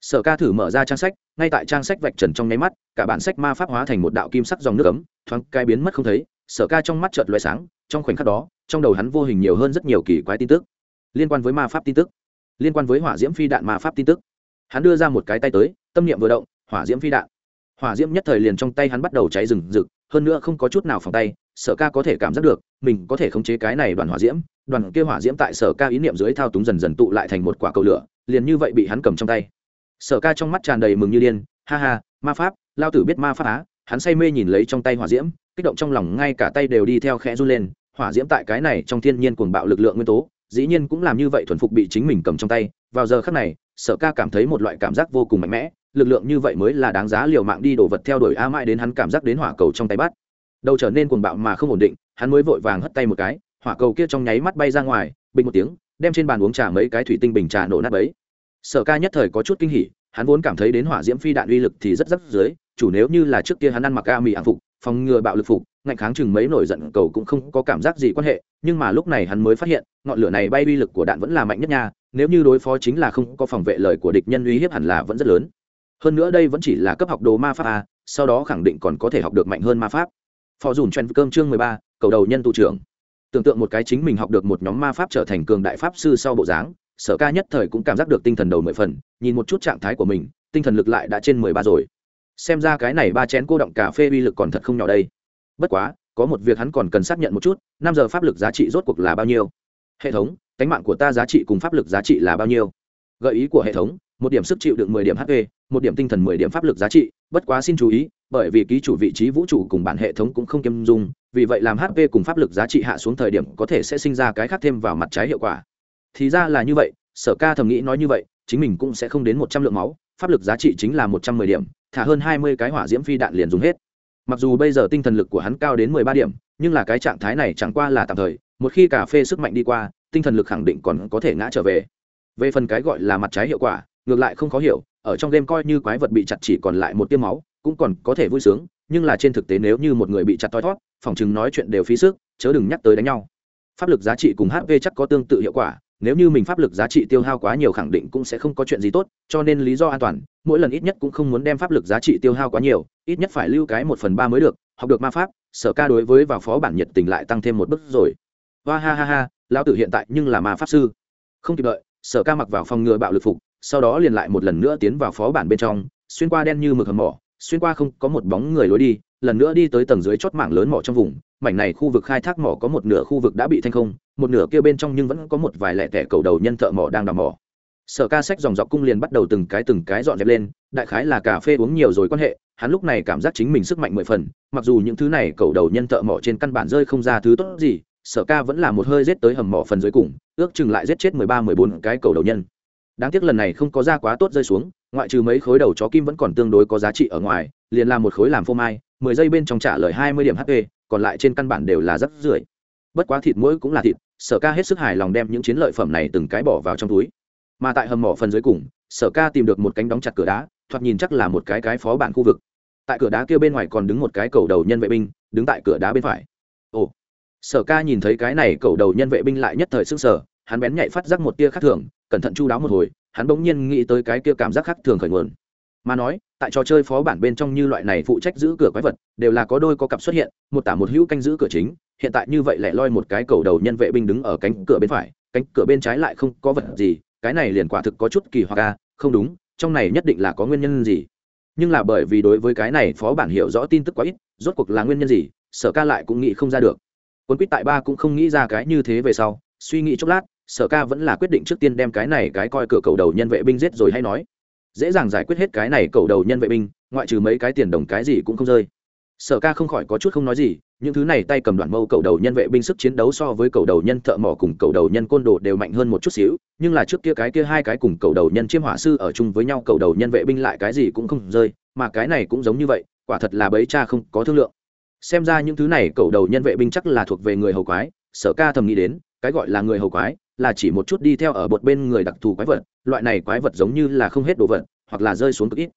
Speaker 1: Sở ca thử mở ra trang sách, ngay tại trang sách vạch trần trong nháy mắt, cả bản sách ma pháp hóa thành một đạo kim sắc dòng nước ấm, thoáng cai biến mất không thấy, sở ca trong mắt chợt loại sáng, trong khoảnh khắc đó, trong đầu hắn vô hình nhiều hơn rất nhiều kỳ quái tin tức. Liên quan với ma pháp tin tức. Liên quan với hỏa diễm phi đạn ma pháp tin tức. Hắn đưa ra một cái tay tới, tâm niệm vừa động, hỏa diễm phi đạn hỏa diễm nhất thời liền trong tay hắn bắt đầu cháy rừng rực, hơn nữa không có chút nào phòng tay, sở ca có thể cảm giác được, mình có thể khống chế cái này đoàn hỏa diễm, đoàn kia hỏa diễm tại sở ca ý niệm dưới thao túng dần dần tụ lại thành một quả cầu lửa, liền như vậy bị hắn cầm trong tay. Sở ca trong mắt tràn đầy mừng như điên, ha ha, ma pháp, lao tử biết ma pháp á. Hắn say mê nhìn lấy trong tay hỏa diễm, kích động trong lòng ngay cả tay đều đi theo khẽ run lên. Hỏa diễm tại cái này trong thiên nhiên cuồng bạo lực lượng nguyên tố, dĩ nhiên cũng làm như vậy thuần phục bị chính mình cầm trong tay. Vào giờ khắc này sở ca cảm thấy một loại cảm giác vô cùng mạnh mẽ, lực lượng như vậy mới là đáng giá liều mạng đi đổ vật theo đuổi a mãi đến hắn cảm giác đến hỏa cầu trong tay bắt. Đầu trở nên cuồng bạo mà không ổn định, hắn mới vội vàng hất tay một cái, hỏa cầu kia trong nháy mắt bay ra ngoài, bình một tiếng, đem trên bàn uống trà mấy cái thủy tinh bình trà nổ nát bấy. Sở ca nhất thời có chút kinh hỉ, hắn vốn cảm thấy đến hỏa diễm phi đạn uy lực thì rất rất dưới, chủ nếu như là trước kia hắn ăn mặc a mì ảng phục, phòng ngừa bạo lực phục, ngạnh kháng chừng mấy nổi giận cầu cũng không có cảm giác gì quan hệ, nhưng mà lúc này hắn mới phát hiện, ngọn lửa này bay uy lực của đạn vẫn là mạnh nhất nha nếu như đối phó chính là không có phòng vệ lời của địch nhân uy hiếp hẳn là vẫn rất lớn. Hơn nữa đây vẫn chỉ là cấp học đồ ma pháp a sau đó khẳng định còn có thể học được mạnh hơn ma pháp. Phò dùn chen cơm chương mười ba, cầu đầu nhân tụ trưởng. Tưởng tượng một cái chính mình học được một nhóm ma pháp trở thành cường đại pháp sư sau bộ dáng, sở ca nhất thời cũng cảm giác được tinh thần đầu mười phần, nhìn một chút trạng thái của mình, tinh thần lực lại đã trên mười ba rồi. Xem ra cái này ba chén cô động cà phê uy lực còn thật không nhỏ đây. Bất quá, có một việc hắn còn cần xác nhận một chút, năm giờ pháp lực giá trị rốt cuộc là bao nhiêu? Hệ thống cánh mạng của ta giá trị cùng pháp lực giá trị là bao nhiêu? Gợi ý của hệ thống, một điểm sức chịu được mười điểm hp một điểm tinh thần mười điểm pháp lực giá trị. Bất quá xin chú ý, bởi vì ký chủ vị trí vũ trụ cùng bản hệ thống cũng không kiêm dung, vì vậy làm hp cùng pháp lực giá trị hạ xuống thời điểm có thể sẽ sinh ra cái khác thêm vào mặt trái hiệu quả. Thì ra là như vậy, sở ca thầm nghĩ nói như vậy, chính mình cũng sẽ không đến một trăm lượng máu, pháp lực giá trị chính là một trăm mười điểm, thả hơn hai mươi cái hỏa diễm phi đạn liền dùng hết. Mặc dù bây giờ tinh thần lực của hắn cao đến mười ba điểm, nhưng là cái trạng thái này chẳng qua là tạm thời, một khi cà phê sức mạnh đi qua tinh thần lực khẳng định còn có thể ngã trở về. Về phần cái gọi là mặt trái hiệu quả, ngược lại không khó hiểu, ở trong game coi như quái vật bị chặt chỉ còn lại một tiêm máu, cũng còn có thể vui sướng, nhưng là trên thực tế nếu như một người bị chặt thoi thót, phòng chừng nói chuyện đều phí sức, chớ đừng nhắc tới đánh nhau. Pháp lực giá trị cùng hp chắc có tương tự hiệu quả, nếu như mình pháp lực giá trị tiêu hao quá nhiều khẳng định cũng sẽ không có chuyện gì tốt, cho nên lý do an toàn, mỗi lần ít nhất cũng không muốn đem pháp lực giá trị tiêu hao quá nhiều, ít nhất phải lưu cái một phần ba mới được, học được ma pháp, sở ca đối với vào phó bản nhiệt tình lại tăng thêm một bước rồi. Hoa ha ha ha lão tử hiện tại nhưng là ma pháp sư. Không kịp đợi, sở ca mặc vào phòng ngừa bạo lực phục, sau đó liền lại một lần nữa tiến vào phó bản bên trong, xuyên qua đen như mực hầm mỏ, xuyên qua không có một bóng người lối đi, lần nữa đi tới tầng dưới chót mảng lớn mỏ trong vùng, mảnh này khu vực khai thác mỏ có một nửa khu vực đã bị thanh không, một nửa kia bên trong nhưng vẫn có một vài lẻ tẻ cầu đầu nhân thợ mỏ đang đào mỏ. Sở ca sách dòng dọc cung liền bắt đầu từng cái từng cái dọn dẹp lên, đại khái là cà phê uống nhiều rồi quan hệ, hắn lúc này cảm giác chính mình sức mạnh mười phần, mặc dù những thứ này cầu đầu nhân thợ mỏ trên căn bản rơi không ra thứ tốt gì sở ca vẫn là một hơi rết tới hầm mỏ phần dưới cùng, ước chừng lại rết chết mười ba, mười bốn cái cầu đầu nhân. Đáng tiếc lần này không có ra quá tốt rơi xuống, ngoại trừ mấy khối đầu chó kim vẫn còn tương đối có giá trị ở ngoài, liền làm một khối làm phô mai, mười giây bên trong trả lời hai mươi điểm hp còn lại trên căn bản đều là rất rưởi. Bất quá thịt mũi cũng là thịt, sở ca hết sức hài lòng đem những chiến lợi phẩm này từng cái bỏ vào trong túi. Mà tại hầm mỏ phần dưới cùng, sở ca tìm được một cánh đóng chặt cửa đá, thoạt nhìn chắc là một cái cái phó bản khu vực. Tại cửa đá kia bên ngoài còn đứng một cái cầu đầu nhân vệ binh, đứng tại cửa đá bên phải sở ca nhìn thấy cái này cầu đầu nhân vệ binh lại nhất thời s ư n g sở hắn bén nhạy phát giác một tia khác thường cẩn thận chu đáo một hồi hắn bỗng nhiên nghĩ tới cái kia cảm giác khác thường khởi nguồn. Mà nói tại trò chơi phó bản bên trong như loại này phụ trách giữ cửa quái vật đều là có đôi có cặp xuất hiện một tả một hữu canh giữ cửa chính hiện tại như vậy lại loi một cái cầu đầu nhân vệ binh đứng ở cánh cửa bên phải cánh cửa bên trái lại không có vật gì cái này liền quả thực có chút kỳ hoặc ca, không đúng trong này nhất định là có nguyên nhân gì. Nhưng là bởi vì đối với cái này phó bản hiểu rõ tin tức quá ít rốt cuộc là nguyên nhân gì sở ca lại cũng nghĩ không ra được quân quýt tại ba cũng không nghĩ ra cái như thế về sau, suy nghĩ chốc lát, sở ca vẫn là quyết định trước tiên đem cái này cái coi cửa cầu đầu nhân vệ binh giết rồi hay nói. Dễ dàng giải quyết hết cái này cầu đầu nhân vệ binh, ngoại trừ mấy cái tiền đồng cái gì cũng không rơi. Sở ca không khỏi có chút không nói gì, những thứ này tay cầm đoạn mâu cầu đầu nhân vệ binh sức chiến đấu so với cầu đầu nhân thợ mỏ cùng cầu đầu nhân côn đồ đều mạnh hơn một chút xíu, nhưng là trước kia cái kia hai cái cùng cầu đầu nhân chiêm hỏa sư ở chung với nhau cầu đầu nhân vệ binh lại cái gì cũng không rơi, mà cái này cũng giống như vậy, quả thật là bấy cha không có thương lượng xem ra những thứ này cầu đầu nhân vệ binh chắc là thuộc về người hầu quái, sở ca thầm nghĩ đến, cái gọi là người hầu quái là chỉ một chút đi theo ở bột bên người đặc thù quái vật, loại này quái vật giống như là không hết đồ vật, hoặc là rơi xuống cực ít.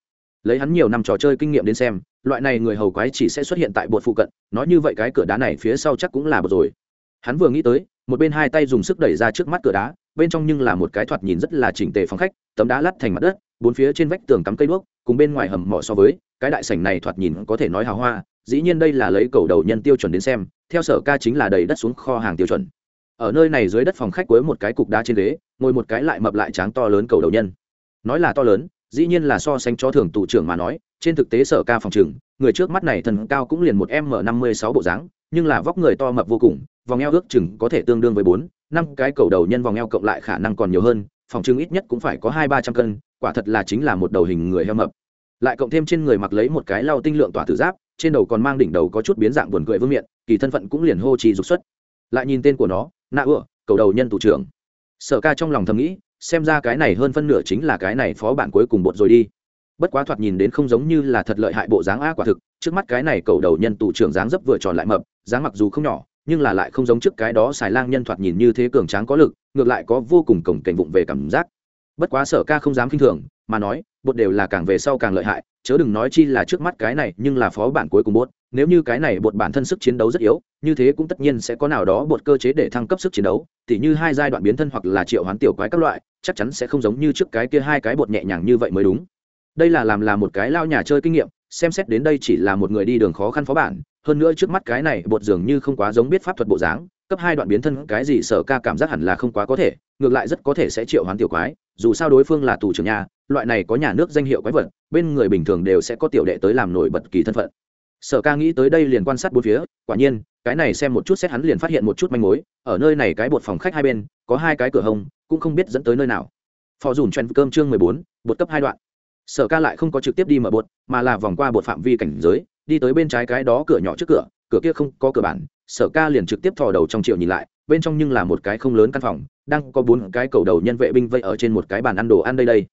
Speaker 1: Lấy hắn nhiều năm trò chơi kinh nghiệm đến xem, loại này người hầu quái chỉ sẽ xuất hiện tại bột phụ cận, nói như vậy cái cửa đá này phía sau chắc cũng là bột rồi. Hắn vừa nghĩ tới, một bên hai tay dùng sức đẩy ra trước mắt cửa đá, bên trong nhưng là một cái thoạt nhìn rất là chỉnh tề phòng khách, tấm đá lắt thành mặt đất, bốn phía trên vách tường cắm cây đuốc, cùng bên ngoài hầm mỏ so với, cái đại sảnh này thoạt nhìn có thể nói hào hoa dĩ nhiên đây là lấy cầu đầu nhân tiêu chuẩn đến xem, theo sở ca chính là đầy đất xuống kho hàng tiêu chuẩn. Ở nơi này dưới đất phòng khách cuối một cái cục đá trên ghế, ngồi một cái lại mập lại tráng to lớn cầu đầu nhân. Nói là to lớn, dĩ nhiên là so sánh cho thường tụ trưởng mà nói, trên thực tế sở ca phòng trừng người trước mắt này thần cao cũng liền một m năm mươi sáu bộ dáng, nhưng là vóc người to mập vô cùng, vòng eo ước chừng có thể tương đương với bốn, năm cái cầu đầu nhân vòng eo cộng lại khả năng còn nhiều hơn, phòng trưng ít nhất cũng phải có hai ba trăm cân, quả thật là chính là một đầu hình người heo mập lại cộng thêm trên người mặc lấy một cái lau tinh lượng tỏa tử giáp, trên đầu còn mang đỉnh đầu có chút biến dạng buồn cười vương miệng kỳ thân phận cũng liền hô trì dục xuất. Lại nhìn tên của nó nạ ựa cầu đầu nhân thủ trưởng. Sở ca trong lòng thầm nghĩ, xem ra cái này hơn phân nửa chính là cái này phó bản cuối cùng bột rồi đi. Bất quá thoạt nhìn đến không giống như là thật lợi hại bộ dáng a quả thực, trước mắt cái này cầu đầu nhân tù trưởng dáng dấp vừa tròn lại mập, dáng mặc dù không nhỏ, nhưng là lại không giống trước cái đó xài lang nhân thoạt nhìn như thế cường tráng có lực, ngược lại có vô cùng cổng cảnh vụng về cảm giác. Bất quá sở ca không dám k i n h thường, mà nói bột đều là càng về sau càng lợi hại, chớ đừng nói chi là trước mắt cái này, nhưng là phó bản cuối cùng bột. Nếu như cái này bột bản thân sức chiến đấu rất yếu, như thế cũng tất nhiên sẽ có nào đó bột cơ chế để thăng cấp sức chiến đấu, tỉ như hai giai đoạn biến thân hoặc là triệu hoán tiểu quái các loại, chắc chắn sẽ không giống như trước cái kia hai cái bột nhẹ nhàng như vậy mới đúng. Đây là làm là một cái lao nhà chơi kinh nghiệm, xem xét đến đây chỉ là một người đi đường khó khăn phó bản, hơn nữa trước mắt cái này bột dường như không quá giống biết pháp thuật bộ dáng, cấp hai đoạn biến thân cái gì sở ca cảm giác hẳn là không quá có thể, ngược lại rất có thể sẽ triệu hoán tiểu quái, dù sao đối phương là tù trưởng nhà loại này có nhà nước danh hiệu quái vật, bên người bình thường đều sẽ có tiểu đệ tới làm nổi bật kỳ thân phận. Sở ca nghĩ tới đây liền quan sát bốn phía, quả nhiên, cái này xem một chút xét hắn liền phát hiện một chút manh mối, ở nơi này cái bột phòng khách hai bên, có hai cái cửa hông, cũng không biết dẫn tới nơi nào. Phò dùn chen cơm chương mười bốn, bột cấp hai đoạn. Sở ca lại không có trực tiếp đi mở bột, mà là vòng qua bột phạm vi cảnh giới, đi tới bên trái cái đó cửa nhỏ trước cửa cửa kia không có cửa bản. Sở ca liền trực tiếp thò đầu trong triệu nhìn lại, bên trong nhưng là một cái không lớn căn phòng, đang có bốn cái cầu đầu nhân vệ binh vây ở trên một cái bàn ăn đồ ăn đây đây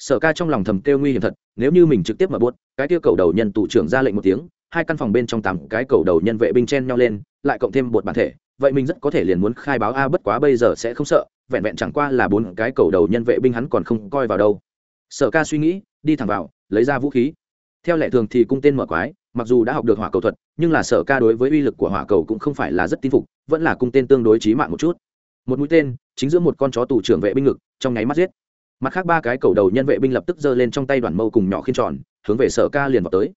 Speaker 1: sở ca trong lòng thầm kêu nguy hiểm thật, nếu như mình trực tiếp mở buốt, cái kia cầu đầu nhân tụ trưởng ra lệnh một tiếng, hai căn phòng bên trong tám cái cầu đầu nhân vệ binh chen nhau lên, lại cộng thêm bột bản thể, vậy mình rất có thể liền muốn khai báo a, bất quá bây giờ sẽ không sợ, vẹn vẹn chẳng qua là bốn cái cầu đầu nhân vệ binh hắn còn không coi vào đâu. Sở ca suy nghĩ, đi thẳng vào, lấy ra vũ khí. Theo lệ thường thì cung tên mở quái, mặc dù đã học được hỏa cầu thuật, nhưng là sở ca đối với uy lực của hỏa cầu cũng không phải là rất tin phục, vẫn là cung tên tương đối trí mạng một chút. Một mũi tên, chính giữa một con chó tù trưởng vệ binh ngực, trong nháy mắt giết mặt khác ba cái cầu đầu nhân vệ binh lập tức giơ lên trong tay đoàn mâu cùng nhỏ khiên tròn, hướng về sở ca liền vào tới.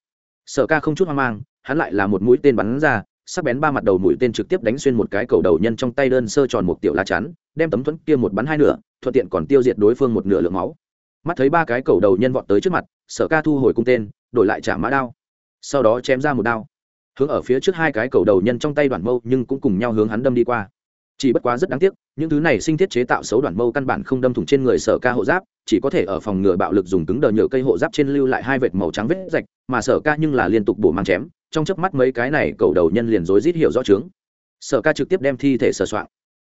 Speaker 1: Sở ca không chút hoang mang, hắn lại là một mũi tên bắn ra, sắc bén ba mặt đầu mũi tên trực tiếp đánh xuyên một cái cầu đầu nhân trong tay đơn sơ tròn một tiểu lá chắn, đem tấm thuẫn kia một bắn hai nửa, thuận tiện còn tiêu diệt đối phương một nửa lượng máu. Mắt thấy ba cái cầu đầu nhân vọt tới trước mặt, sở ca thu hồi cung tên, đổi lại trả mã đao. Sau đó chém ra một đao. Hướng ở phía trước hai cái cầu đầu nhân trong tay đoàn mâu nhưng cũng cùng nhau hướng hắn đâm đi qua chỉ bất quá rất đáng tiếc, những thứ này sinh thiết chế tạo xấu đoàn mâu căn bản không đâm thủng trên người sở ca hộ giáp, chỉ có thể ở phòng ngừa bạo lực dùng cứng đờ nhựa cây hộ giáp trên lưu lại hai vệt màu trắng vết rạch, mà sở ca nhưng là liên tục bổ mang chém, trong chớp mắt mấy cái này cầu đầu nhân liền rối rít hiểu rõ trướng sở ca trực tiếp đem thi thể sờ soạn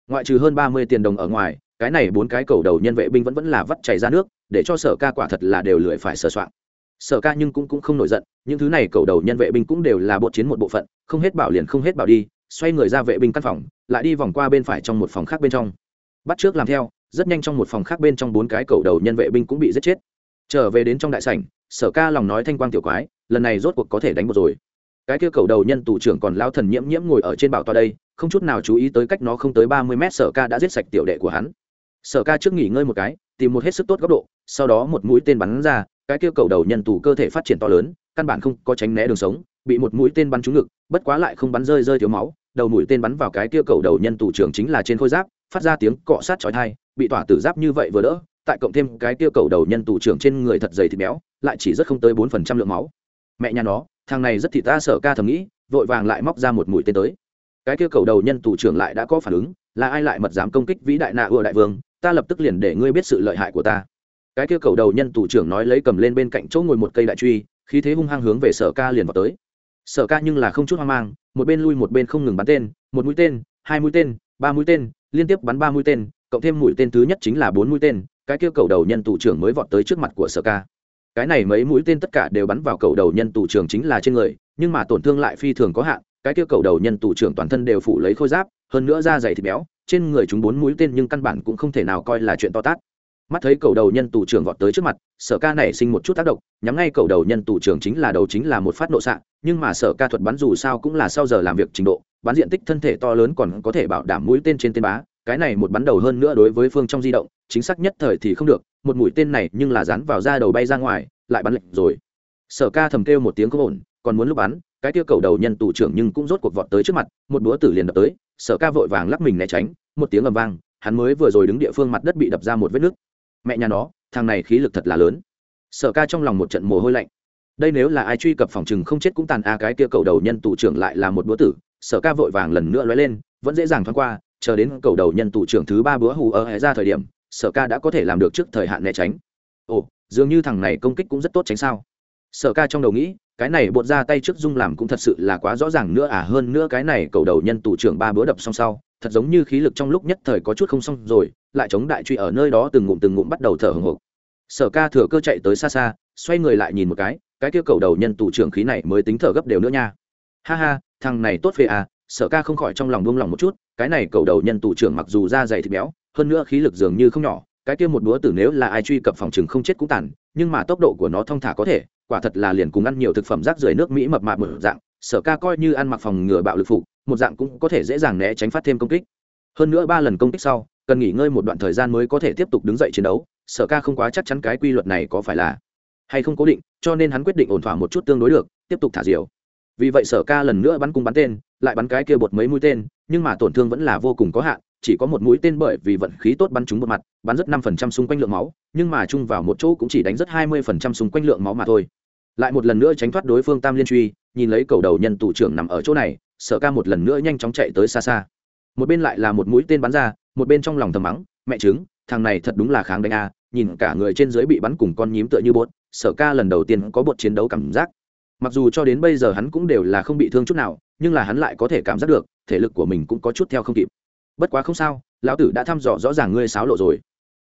Speaker 1: ngoại trừ hơn ba mươi tiền đồng ở ngoài, cái này bốn cái cầu đầu nhân vệ binh vẫn vẫn là vắt chảy ra nước, để cho sở ca quả thật là đều lười phải sờ soạn sở ca nhưng cũng cũng không nổi giận, những thứ này cầu đầu nhân vệ binh cũng đều là bộ chiến một bộ phận, không hết bảo liền không hết bảo đi xoay người ra vệ binh căn phòng, lại đi vòng qua bên phải trong một phòng khác bên trong. Bắt trước làm theo, rất nhanh trong một phòng khác bên trong bốn cái cầu đầu nhân vệ binh cũng bị giết chết. Trở về đến trong đại sảnh, sở ca lòng nói thanh quang tiểu quái, lần này rốt cuộc có thể đánh một rồi. Cái kia cầu đầu nhân tù trưởng còn lao thần nhiễm nhiễm ngồi ở trên bảo toa đây, không chút nào chú ý tới cách nó không tới ba mươi mét sở ca đã giết sạch tiểu đệ của hắn. Sở ca trước nghỉ ngơi một cái, tìm một hết sức tốt góc độ, sau đó một mũi tên bắn ra, cái kia cầu đầu nhân tù cơ thể phát triển to lớn, căn bản không có tránh né đường sống, bị một mũi tên bắn trúng ngực bất quá lại không bắn rơi rơi thiếu máu, đầu mũi tên bắn vào cái kia cầu đầu nhân tù trưởng chính là trên khôi giáp, phát ra tiếng cọ sát chói tai, bị tỏa tử giáp như vậy vừa đỡ, tại cộng thêm cái kia cầu đầu nhân tù trưởng trên người thật dày thịt béo, lại chỉ rất không tới bốn phần trăm lượng máu. Mẹ nhà nó, thằng này rất thị ta sợ ca thầm nghĩ, vội vàng lại móc ra một mũi tên tới. Cái kia cầu đầu nhân tù trưởng lại đã có phản ứng, là ai lại mật dám công kích vĩ đại nạ ưa đại vương, ta lập tức liền để ngươi biết sự lợi hại của ta. Cái kia cầu đầu nhân tù trưởng nói lấy cầm lên bên cạnh chỗ ngồi một cây đại truy, khí thế hung hăng hướng về sở ca liền vào tới sở ca nhưng là không chút hoang mang, một bên lui một bên không ngừng bắn tên, một mũi tên, hai mũi tên, ba mũi tên, liên tiếp bắn ba mũi tên, cộng thêm mũi tên thứ nhất chính là bốn mũi tên, cái kia cầu đầu nhân tù trưởng mới vọt tới trước mặt của sở ca. Cái này mấy mũi tên tất cả đều bắn vào cầu đầu nhân tù trưởng chính là trên người, nhưng mà tổn thương lại phi thường có hạn, cái kia cầu đầu nhân tù trưởng toàn thân đều phủ lấy khôi giáp, hơn nữa da dày thịt béo, trên người chúng bốn mũi tên nhưng căn bản cũng không thể nào coi là chuyện to tát mắt thấy cầu đầu nhân tù trưởng vọt tới trước mặt, sở ca nảy sinh một chút tác động, nhắm ngay cầu đầu nhân tù trưởng chính là đầu chính là một phát nộ xạ, nhưng mà sở ca thuật bắn dù sao cũng là sau giờ làm việc trình độ, bắn diện tích thân thể to lớn còn có thể bảo đảm mũi tên trên tên bá, cái này một bắn đầu hơn nữa đối với phương trong di động, chính xác nhất thời thì không được, một mũi tên này nhưng là dán vào da đầu bay ra ngoài, lại bắn lệnh rồi. Sở ca thầm kêu một tiếng không ổn, còn muốn lúc bắn, cái tiêu cầu đầu nhân tù trưởng nhưng cũng rốt cuộc vọt tới trước mặt, một búa tử liền đập tới, sở ca vội vàng lắc mình né tránh, một tiếng ầm vang, hắn mới vừa rồi đứng địa phương mặt đất bị đập ra một vết nứt mẹ nhà nó, thằng này khí lực thật là lớn. Sở ca trong lòng một trận mồ hôi lạnh. Đây nếu là ai truy cập phòng chừng không chết cũng tàn a cái kia cầu đầu nhân tù trưởng lại là một búa tử. Sở ca vội vàng lần nữa lóe lên, vẫn dễ dàng thoáng qua, chờ đến cầu đầu nhân tù trưởng thứ ba búa hù ở ra thời điểm, sở ca đã có thể làm được trước thời hạn né tránh. Ồ, dường như thằng này công kích cũng rất tốt tránh sao. Sở ca trong đầu nghĩ, cái này bột ra tay trước dung làm cũng thật sự là quá rõ ràng nữa à hơn nữa cái này cầu đầu nhân tù trưởng ba búa đập xong sau, thật giống như khí lực trong lúc nhất thời có chút không xong rồi lại chống đại truy ở nơi đó từng ngụm từng ngụm bắt đầu thở hồng hộc. Sở ca thừa cơ chạy tới xa xa, xoay người lại nhìn một cái cái kia cầu đầu nhân tù trưởng khí này mới tính thở gấp đều nữa nha. Ha ha, thằng này tốt phê à sở ca không khỏi trong lòng buông lòng một chút, cái này cầu đầu nhân tù trưởng mặc dù da dày thịt béo, hơn nữa khí lực dường như không nhỏ, cái kia một búa tử nếu là ai truy cập phòng chừng không chết cũng tàn, nhưng mà tốc độ của nó thong thả có thể, quả thật là liền cùng ăn nhiều thực phẩm rác rưởi nước mỹ mập mạp một dạng, sở ca coi như ăn mặc phòng ngừa bạo lực phụ một dạng cũng có thể dễ dàng né tránh phát thêm công kích hơn nữa ba lần công kích sau, cần nghỉ ngơi một đoạn thời gian mới có thể tiếp tục đứng dậy chiến đấu, sở ca không quá chắc chắn cái quy luật này có phải là hay không cố định, cho nên hắn quyết định ổn thỏa một chút tương đối được, tiếp tục thả diều. Vì vậy sở ca lần nữa bắn cung bắn tên, lại bắn cái kia bột mấy mũi tên, nhưng mà tổn thương vẫn là vô cùng có hạn, chỉ có một mũi tên bởi vì vận khí tốt bắn trúng một mặt, bắn rất năm phần trăm xung quanh lượng máu, nhưng mà chung vào một chỗ cũng chỉ đánh rất hai mươi phần trăm xung quanh lượng máu mà thôi. Lại một lần nữa tránh thoát đối phương tam liên truy, nhìn lấy cầu đầu nhân tù trưởng nằm ở chỗ này, sở ca một lần nữa nhanh chóng chạy tới xa xa một bên lại là một mũi tên bắn ra, một bên trong lòng thầm mắng, mẹ chứng thằng này thật đúng là kháng đánh a, nhìn cả người trên dưới bị bắn cùng con nhím tựa như bột, sở ca lần đầu tiên có bột chiến đấu cảm giác. Mặc dù cho đến bây giờ hắn cũng đều là không bị thương chút nào, nhưng là hắn lại có thể cảm giác được, thể lực của mình cũng có chút theo không kịp. Bất quá không sao, lão tử đã thăm dò rõ ràng ngươi sáo lộ rồi.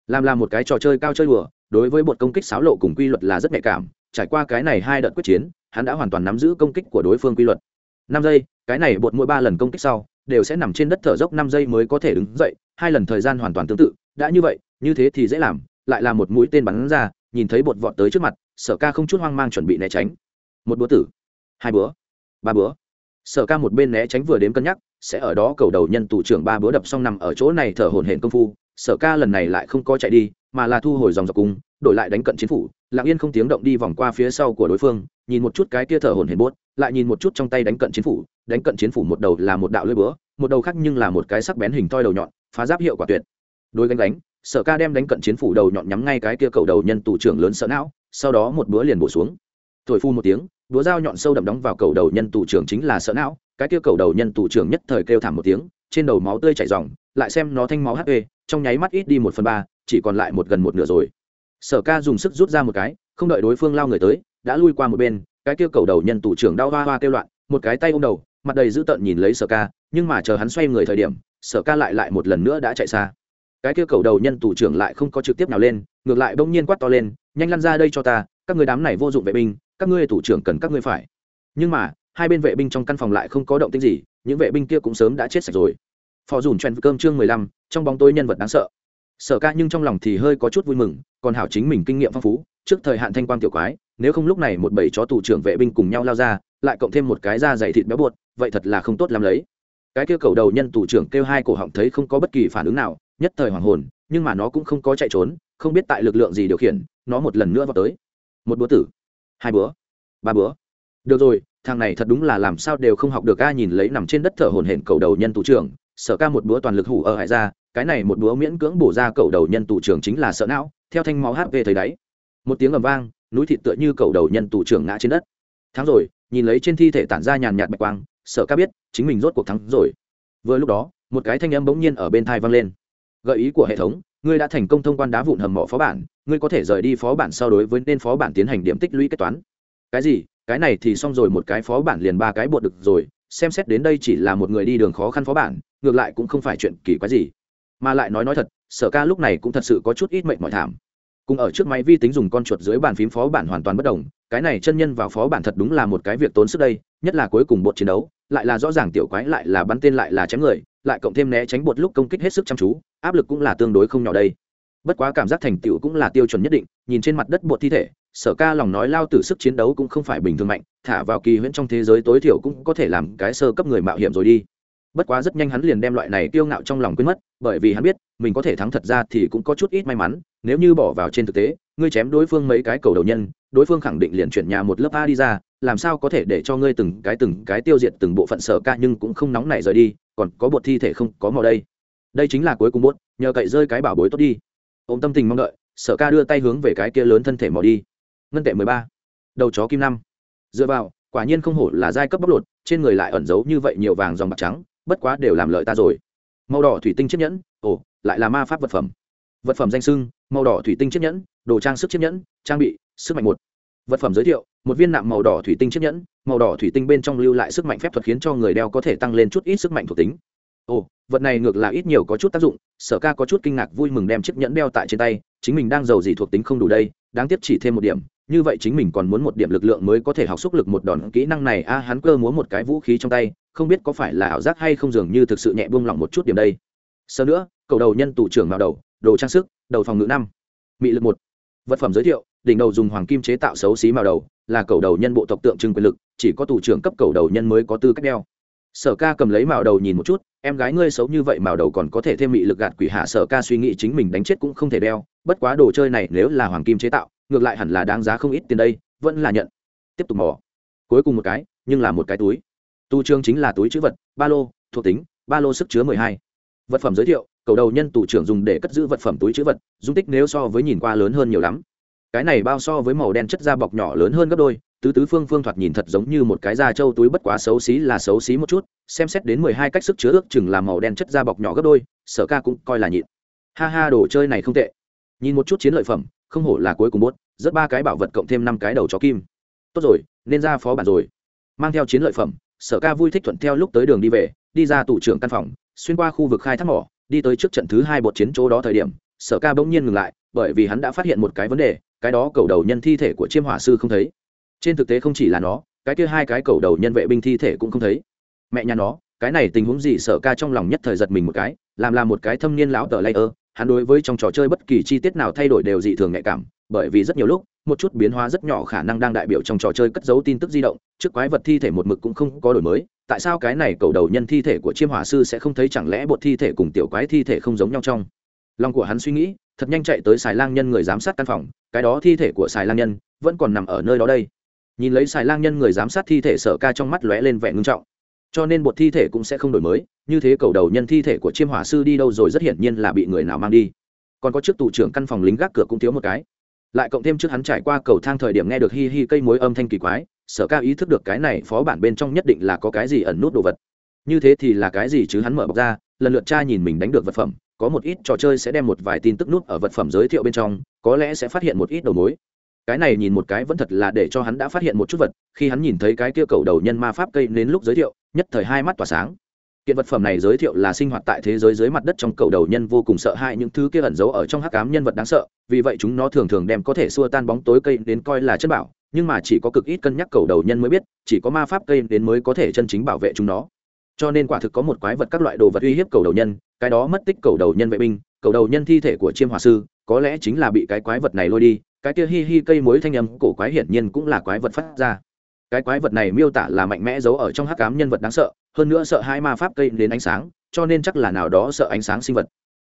Speaker 1: Làm là một cái trò chơi cao chơi đùa, đối với bột công kích sáo lộ cùng quy luật là rất nhạy cảm, trải qua cái này hai đợt quyết chiến, hắn đã hoàn toàn nắm giữ công kích của đối phương quy luật. Năm giây, cái này bột mỗi ba lần công kích sau đều sẽ nằm trên đất thở dốc năm giây mới có thể đứng dậy, hai lần thời gian hoàn toàn tương tự, đã như vậy, như thế thì dễ làm, lại là một mũi tên bắn ra, nhìn thấy bột vọt tới trước mặt, sở ca không chút hoang mang chuẩn bị né tránh. Một búa tử, hai búa ba búa sở ca một bên né tránh vừa đếm cân nhắc, sẽ ở đó cầu đầu nhân tù trưởng ba búa đập xong nằm ở chỗ này thở hổn hển công phu. Sở ca lần này lại không có chạy đi, mà là thu hồi dòng dọc cung đổi lại đánh cận chiến phủ, lặng yên không tiếng động đi vòng qua phía sau của đối phương, nhìn một chút cái kia thở hổn hển bốt, lại nhìn một chút trong tay đánh cận chiến phủ, đánh cận chiến phủ một đầu là một đạo lưỡi búa, một đầu khác nhưng là một cái sắc bén hình toi đầu nhọn, phá giáp hiệu quả tuyệt. Đối gánh đánh sở ca đem đánh cận chiến phủ đầu nhọn nhắm ngay cái kia cầu đầu nhân tù trưởng lớn sợ não, sau đó một búa liền bổ xuống. Thổi phu một tiếng, búa dao nhọn sâu đậm đóng vào cầu đầu nhân tù trưởng chính là sợ não, cái kia cầu đầu nhân tù trưởng nhất thời kêu thảm một tiếng, trên đầu máu tươi chảy ròng, lại xem nó thanh máu hp trong nháy mắt ít đi một phần ba, chỉ còn lại một gần một nửa rồi sở ca dùng sức rút ra một cái, không đợi đối phương lao người tới, đã lui qua một bên, cái kia cầu đầu nhân tủ trưởng đau hoa hoa kêu loạn, một cái tay ôm đầu, mặt đầy dữ tợn nhìn lấy sở ca, nhưng mà chờ hắn xoay người thời điểm, sở ca lại lại một lần nữa đã chạy xa. Cái kia cầu đầu nhân tủ trưởng lại không có trực tiếp nào lên, ngược lại bỗng nhiên quát to lên, nhanh lăn ra đây cho ta, các người đám này vô dụng vệ binh, các ngươi thủ trưởng cần các ngươi phải. Nhưng mà, hai bên vệ binh trong căn phòng lại không có động tĩnh gì, những vệ binh kia cũng sớm đã chết sạch rồi. Phò dùn chen cơm chương mười lăm, trong bóng tối nhân vật đáng sợ sở ca nhưng trong lòng thì hơi có chút vui mừng, còn hảo chính mình kinh nghiệm phong phú, trước thời hạn thanh quan tiểu quái, nếu không lúc này một bảy chó tù trưởng vệ binh cùng nhau lao ra, lại cộng thêm một cái da dày thịt béo buột vậy thật là không tốt làm lấy. Cái kia cầu đầu nhân tù trưởng kêu hai cổ họng thấy không có bất kỳ phản ứng nào, nhất thời hoàng hồn, nhưng mà nó cũng không có chạy trốn, không biết tại lực lượng gì điều khiển, nó một lần nữa vào tới. Một búa tử, hai búa ba búa được rồi, thằng này thật đúng là làm sao đều không học được ca nhìn lấy nằm trên đất thở hồn hển cầu đầu nhân tù trưởng, sở ca một búa toàn lực hủ ở hải ra cái này một búa miễn cưỡng bổ ra cầu đầu nhân tù trưởng chính là sợ não, theo thanh máu hp thấy đáy. Một tiếng ầm vang, núi thịt tựa như cầu đầu nhân tù trưởng ngã trên đất. Thắng rồi, nhìn lấy trên thi thể tản ra nhàn nhạt bạch quang, sợ ca biết, chính mình rốt cuộc thắng rồi. Vừa lúc đó, một cái thanh âm bỗng nhiên ở bên thai vang lên. Gợi ý của hệ thống, ngươi đã thành công thông quan đá vụn hầm mỏ phó bản, ngươi có thể rời đi phó bản sau đối với nên phó bản tiến hành điểm tích lũy kết toán. Cái gì? Cái này thì xong rồi, một cái phó bản liền ba cái bột được rồi, xem xét đến đây chỉ là một người đi đường khó khăn phó bản, ngược lại cũng không phải chuyện kỳ quái gì mà lại nói nói thật, sở ca lúc này cũng thật sự có chút ít mệnh mọi thảm. Cùng ở trước máy vi tính dùng con chuột dưới bàn phím phó bản hoàn toàn bất đồng, cái này chân nhân vào phó bản thật đúng là một cái việc tốn sức đây, nhất là cuối cùng bột chiến đấu, lại là rõ ràng tiểu quái lại là bắn tên lại là chém người, lại cộng thêm né tránh bột lúc công kích hết sức chăm chú, áp lực cũng là tương đối không nhỏ đây. Bất quá cảm giác thành tựu cũng là tiêu chuẩn nhất định, nhìn trên mặt đất bột thi thể, sở ca lòng nói lao tử sức chiến đấu cũng không phải bình thường mạnh, thả vào kỳ huyễn trong thế giới tối thiểu cũng có thể làm cái sơ cấp người mạo hiểm rồi đi bất quá rất nhanh hắn liền đem loại này kiêu ngạo trong lòng quên mất, bởi vì hắn biết, mình có thể thắng thật ra thì cũng có chút ít may mắn, nếu như bỏ vào trên thực tế, ngươi chém đối phương mấy cái cầu đầu nhân, đối phương khẳng định liền chuyển nhà một lớp a đi ra, làm sao có thể để cho ngươi từng cái từng cái tiêu diệt từng bộ phận sở ca nhưng cũng không nóng này rời đi, còn có bột thi thể không, có màu đây. Đây chính là cuối cùng bốt nhờ cậy rơi cái bảo bối tốt đi. Ôm tâm tình mong đợi, sở ca đưa tay hướng về cái kia lớn thân thể mò đi. Ngân tệ mười ba, đầu chó kim năm. Dựa vào, quả nhiên không hổ là giai cấp bóc lột, trên người lại ẩn giấu như vậy nhiều vàng dòng bạc trắng bất quá đều làm lợi ta rồi. Màu đỏ thủy tinh chiếc nhẫn, ồ, lại là ma pháp vật phẩm. Vật phẩm danh sưng, màu đỏ thủy tinh chiếc nhẫn, đồ trang sức chiếc nhẫn, trang bị, sức mạnh một. Vật phẩm giới thiệu, một viên nạm màu đỏ thủy tinh chiếc nhẫn, màu đỏ thủy tinh bên trong lưu lại sức mạnh phép thuật khiến cho người đeo có thể tăng lên chút ít sức mạnh thuộc tính. Ồ, vật này ngược lại ít nhiều có chút tác dụng, sở ca có chút kinh ngạc vui mừng đem chiếc nhẫn đeo tại trên tay, chính mình đang giàu gì thuộc tính không đủ đây, đáng tiếc chỉ thêm một điểm, như vậy chính mình còn muốn một điểm lực lượng mới có thể học xúc lực một đòn, kỹ năng này, a, hắn cơ múa một cái vũ khí trong tay không biết có phải là ảo giác hay không dường như thực sự nhẹ buông lỏng một chút điểm đây. Sau nữa, cầu đầu nhân tù trưởng vào đầu, đồ trang sức, đầu phòng ngự năm, mị lực một. Vật phẩm giới thiệu, đỉnh đầu dùng hoàng kim chế tạo xấu xí màu đầu, là cầu đầu nhân bộ tộc tượng trưng quyền lực, chỉ có tù trưởng cấp cầu đầu nhân mới có tư cách đeo. Sở ca cầm lấy màu đầu nhìn một chút, em gái ngươi xấu như vậy màu đầu còn có thể thêm mị lực gạt quỷ hạ, sở ca suy nghĩ chính mình đánh chết cũng không thể đeo, bất quá đồ chơi này nếu là hoàng kim chế tạo, ngược lại hẳn là đáng giá không ít tiền đây, vẫn là nhận. Tiếp tục mò. Cuối cùng một cái, nhưng là một cái túi tu trường chính là túi chữ vật, ba lô, thuộc tính, ba lô sức chứa mười hai. Vật phẩm giới thiệu, cầu đầu nhân tù trưởng dùng để cất giữ vật phẩm túi chữ vật, dung tích nếu so với nhìn qua lớn hơn nhiều lắm. Cái này bao so với màu đen chất da bọc nhỏ lớn hơn gấp đôi, tứ tứ phương phương thoạt nhìn thật giống như một cái da trâu túi bất quá xấu xí là xấu xí một chút, xem xét đến mười hai cách sức chứa ước chừng là màu đen chất da bọc nhỏ gấp đôi, sở ca cũng coi là nhịn. Ha ha, đồ chơi này không tệ. Nhìn một chút chiến lợi phẩm, không hổ là cuối cùng bốt rất ba cái bảo vật cộng thêm năm cái đầu chó kim. Tốt rồi, nên ra phó bản rồi. Mang theo chiến lợi phẩm sở ca vui thích thuận theo lúc tới đường đi về, đi ra tủ trưởng căn phòng, xuyên qua khu vực khai thác mỏ, đi tới trước trận thứ hai bột chiến chỗ đó thời điểm, sở ca bỗng nhiên ngừng lại, bởi vì hắn đã phát hiện một cái vấn đề, cái đó cầu đầu nhân thi thể của chiêm hỏa sư không thấy. Trên thực tế không chỉ là nó, cái kia hai cái cầu đầu nhân vệ binh thi thể cũng không thấy. Mẹ nhà nó, cái này tình huống gì sở ca trong lòng nhất thời giật mình một cái, làm là một cái thâm niên lão tờ lây ơ hắn đối với trong trò chơi bất kỳ chi tiết nào thay đổi đều dị thường nhạy cảm bởi vì rất nhiều lúc, một chút biến hóa rất nhỏ khả năng đang đại biểu trong trò chơi cất giấu tin tức di động, trước quái vật thi thể một mực cũng không có đổi mới, tại sao cái này cầu đầu nhân thi thể của chiêm hỏa sư sẽ không thấy chẳng lẽ bột thi thể cùng tiểu quái thi thể không giống nhau trong? Lòng của hắn suy nghĩ, thật nhanh chạy tới xài lang nhân người giám sát căn phòng, cái đó thi thể của xài lang nhân vẫn còn nằm ở nơi đó đây. Nhìn lấy xài lang nhân người giám sát thi thể sở ca trong mắt lóe lên vẻ ngưng trọng. Cho nên bột thi thể cũng sẽ không đổi mới, như thế cầu đầu nhân thi thể của chiêm hỏa sư đi đâu rồi rất hiển nhiên là bị người nào mang đi. Còn có chiếc tủ trưởng căn phòng lính gác cửa cũng thiếu một cái lại cộng thêm trước hắn trải qua cầu thang thời điểm nghe được hi hi cây mối âm thanh kỳ quái, sở ca ý thức được cái này phó bản bên trong nhất định là có cái gì ẩn nút đồ vật. Như thế thì là cái gì chứ hắn mở bọc ra, lần lượt cha nhìn mình đánh được vật phẩm, có một ít trò chơi sẽ đem một vài tin tức nút ở vật phẩm giới thiệu bên trong, có lẽ sẽ phát hiện một ít đầu mối. Cái này nhìn một cái vẫn thật là để cho hắn đã phát hiện một chút vật, khi hắn nhìn thấy cái kia cầu đầu nhân ma pháp cây đến lúc giới thiệu, nhất thời hai mắt tỏa sáng kiện vật phẩm này giới thiệu là sinh hoạt tại thế giới dưới mặt đất trong cầu đầu nhân vô cùng sợ hãi những thứ kia ẩn giấu ở trong hắc ám nhân vật đáng sợ. Vì vậy chúng nó thường thường đem có thể xua tan bóng tối cây đến coi là chất bảo, nhưng mà chỉ có cực ít cân nhắc cầu đầu nhân mới biết, chỉ có ma pháp cây đến mới có thể chân chính bảo vệ chúng nó. Cho nên quả thực có một quái vật các loại đồ vật uy hiếp cầu đầu nhân, cái đó mất tích cầu đầu nhân vệ binh, cầu đầu nhân thi thể của chiêm hòa sư, có lẽ chính là bị cái quái vật này lôi đi, cái kia hi hi cây mối thanh âm cổ quái hiển nhiên cũng là quái vật phát ra. Cái quái vật này miêu tả là mạnh mẽ giấu ở trong hắc ám nhân vật đáng sợ hơn nữa sợ hai ma pháp cây đến ánh sáng, cho nên chắc là nào đó sợ ánh sáng sinh vật.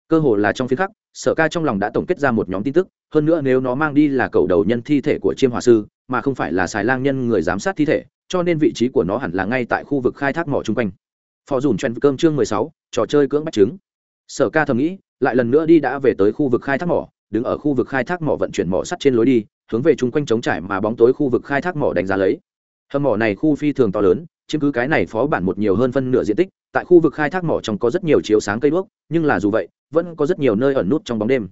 Speaker 1: Cơ hồ là trong phiên khắc, sở ca trong lòng đã tổng kết ra một nhóm tin tức, hơn nữa nếu nó mang đi là cầu đầu nhân thi thể của chiêm hòa sư, mà không phải là xài lang nhân người giám sát thi thể, cho nên vị trí của nó hẳn là ngay tại khu vực khai thác mỏ chung quanh. Phò dùn chen cơm chương mười sáu, trò chơi cưỡng bách trứng. Sở ca thầm nghĩ, lại lần nữa đi đã về tới khu vực khai thác mỏ, đứng ở khu vực khai thác mỏ vận chuyển mỏ sắt trên lối đi, hướng về chung quanh trống trải mà bóng tối khu vực khai thác mỏ đánh giá lấy. Hầm mỏ này khu phi thường to lớn chiếm cứ cái này phó bản một nhiều hơn phân nửa diện tích, tại khu vực khai thác mỏ trong có rất nhiều chiếu sáng cây đuốc, nhưng là dù vậy, vẫn có rất nhiều nơi ẩn nút trong bóng đêm.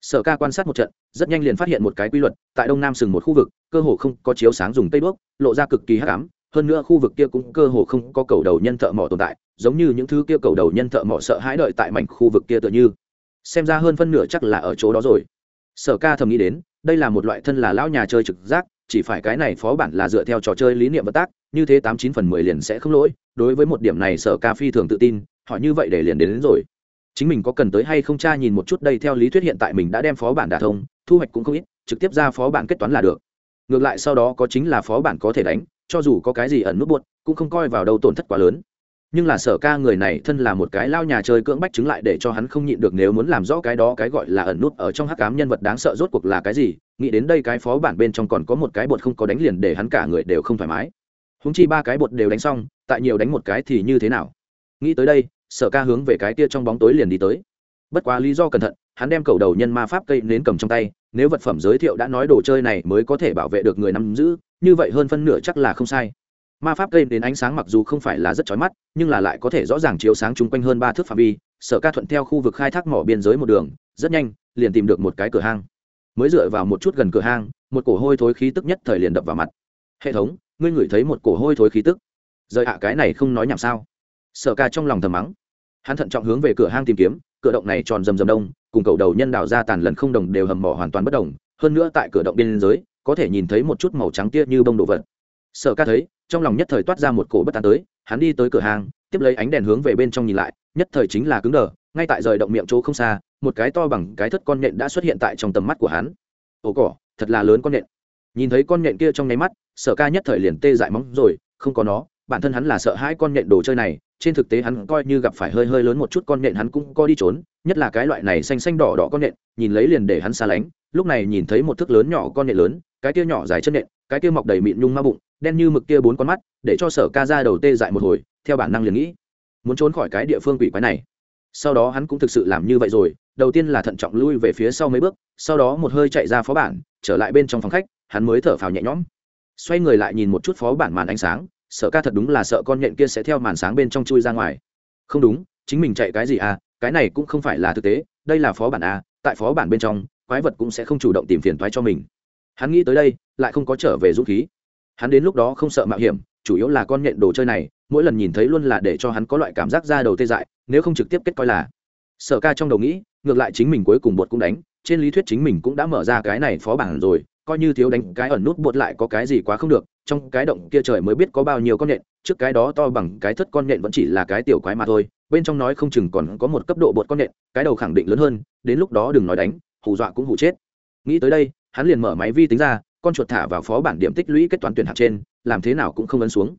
Speaker 1: Sở ca quan sát một trận, rất nhanh liền phát hiện một cái quy luật, tại đông nam sừng một khu vực, cơ hồ không có chiếu sáng dùng cây đuốc, lộ ra cực kỳ hắc ám, hơn nữa khu vực kia cũng cơ hồ không có cầu đầu nhân thợ mỏ tồn tại, giống như những thứ kia cầu đầu nhân thợ mỏ sợ hãi đợi tại mảnh khu vực kia tựa như. Xem ra hơn phân nửa chắc là ở chỗ đó rồi. Sở ca thầm nghĩ đến, đây là một loại thân là lão nhà chơi trực giác, chỉ phải cái này phó bản là dựa theo trò chơi lý niệm vật tác như thế tám chín phần mười liền sẽ không lỗi đối với một điểm này sở ca phi thường tự tin họ như vậy để liền đến, đến rồi. Chính mình có cần tới hay không cha nhìn một chút đây theo lý thuyết hiện tại mình đã đem phó bản đả thông thu hoạch cũng không ít trực tiếp ra phó bản kết toán là được. Ngược lại sau đó có chính là phó bản có thể đánh cho dù có cái gì ẩn nút buột cũng không coi vào đâu tổn thất quá lớn. Nhưng là sở ca người này thân là một cái lao nhà chơi cưỡng bách chứng lại để cho hắn không nhịn được nếu muốn làm rõ cái đó cái gọi là ẩn nút ở trong hắc cám nhân vật đáng sợ rốt cuộc là cái gì nghĩ đến đây cái phó bản bên trong còn có một cái bột không có đánh liền để hắn cả người đều không thoải mái húng chi ba cái bột đều đánh xong, tại nhiều đánh một cái thì như thế nào? Nghĩ tới đây, sở ca hướng về cái kia trong bóng tối liền đi tới. Bất quá lý do cẩn thận, hắn đem cầu đầu nhân ma pháp cây nến cầm trong tay, nếu vật phẩm giới thiệu đã nói đồ chơi này mới có thể bảo vệ được người nắm giữ, như vậy hơn phân nửa chắc là không sai. Ma pháp cây đến ánh sáng mặc dù không phải là rất chói mắt, nhưng là lại có thể rõ ràng chiếu sáng chung quanh hơn ba thước phạm vi, sở ca thuận theo khu vực khai thác mỏ biên giới một đường, rất nhanh, liền tìm được một cái cửa hang. Mới dựa vào một chút gần cửa hang, một cổ hôi thối khí tức nhất thời liền đập vào mặt. Hệ thống ngươi ngửi thấy một cổ hôi thối khí tức. Rời hạ à, cái này không nói nhảm sao? Sở ca trong lòng thầm mắng. Hắn thận trọng hướng về cửa hang tìm kiếm, cửa động này tròn rầm rầm đông, cùng cầu đầu nhân đào ra tàn lần không đồng đều hầm mỏ hoàn toàn bất đồng hơn nữa tại cửa động biên giới, có thể nhìn thấy một chút màu trắng tia như bông đồ vật. Sở ca thấy, trong lòng nhất thời toát ra một cổ bất an tới, hắn đi tới cửa hàng tiếp lấy ánh đèn hướng về bên trong nhìn lại, nhất thời chính là cứng đờ, ngay tại rời động miệng chỗ không xa, một cái to bằng cái thất con nhện đã xuất hiện tại trong tầm mắt của hắn. Ồ cỏ, thật là lớn con nhện nhìn thấy con nhện kia trong nháy mắt, sở ca nhất thời liền tê dại móng rồi, không có nó, bản thân hắn là sợ hãi con nhện đồ chơi này, trên thực tế hắn coi như gặp phải hơi hơi lớn một chút con nhện hắn cũng có đi trốn, nhất là cái loại này xanh xanh đỏ đỏ con nhện, nhìn lấy liền để hắn xa lánh, lúc này nhìn thấy một thước lớn nhỏ con nhện lớn, cái kia nhỏ dài chân nhện, cái kia mọc đầy mịn nhung ma bụng, đen như mực kia bốn con mắt, để cho sở ca ra đầu tê dại một hồi, theo bản năng liền nghĩ, muốn trốn khỏi cái địa phương quỷ quái này. Sau đó hắn cũng thực sự làm như vậy rồi, đầu tiên là thận trọng lui về phía sau mấy bước, sau đó một hơi chạy ra phó bản, trở lại bên trong phòng khách hắn mới thở phào nhẹ nhõm. Xoay người lại nhìn một chút phó bản màn ánh sáng, sợ ca thật đúng là sợ con nhện kia sẽ theo màn sáng bên trong chui ra ngoài. Không đúng, chính mình chạy cái gì à cái này cũng không phải là thực tế, đây là phó bản à tại phó bản bên trong, quái vật cũng sẽ không chủ động tìm phiền toái cho mình. Hắn nghĩ tới đây, lại không có trở về dũng khí. Hắn đến lúc đó không sợ mạo hiểm, chủ yếu là con nhện đồ chơi này, mỗi lần nhìn thấy luôn là để cho hắn có loại cảm giác ra đầu tê dại, nếu không trực tiếp kết coi là. Sở ca trong đầu nghĩ, ngược lại chính mình cuối cùng bột cũng đánh, trên lý thuyết chính mình cũng đã mở ra cái này phó bản rồi coi như thiếu đánh cái ẩn nút bột lại có cái gì quá không được, trong cái động kia trời mới biết có bao nhiêu con nện trước cái đó to bằng cái thất con nện vẫn chỉ là cái tiểu quái mà thôi, bên trong nói không chừng còn có một cấp độ bột con nện cái đầu khẳng định lớn hơn, đến lúc đó đừng nói đánh, hù dọa cũng hù chết. Nghĩ tới đây, hắn liền mở máy vi tính ra, con chuột thả vào phó bản điểm tích lũy kết toán tuyển hạt trên, làm thế nào cũng không ấn xuống.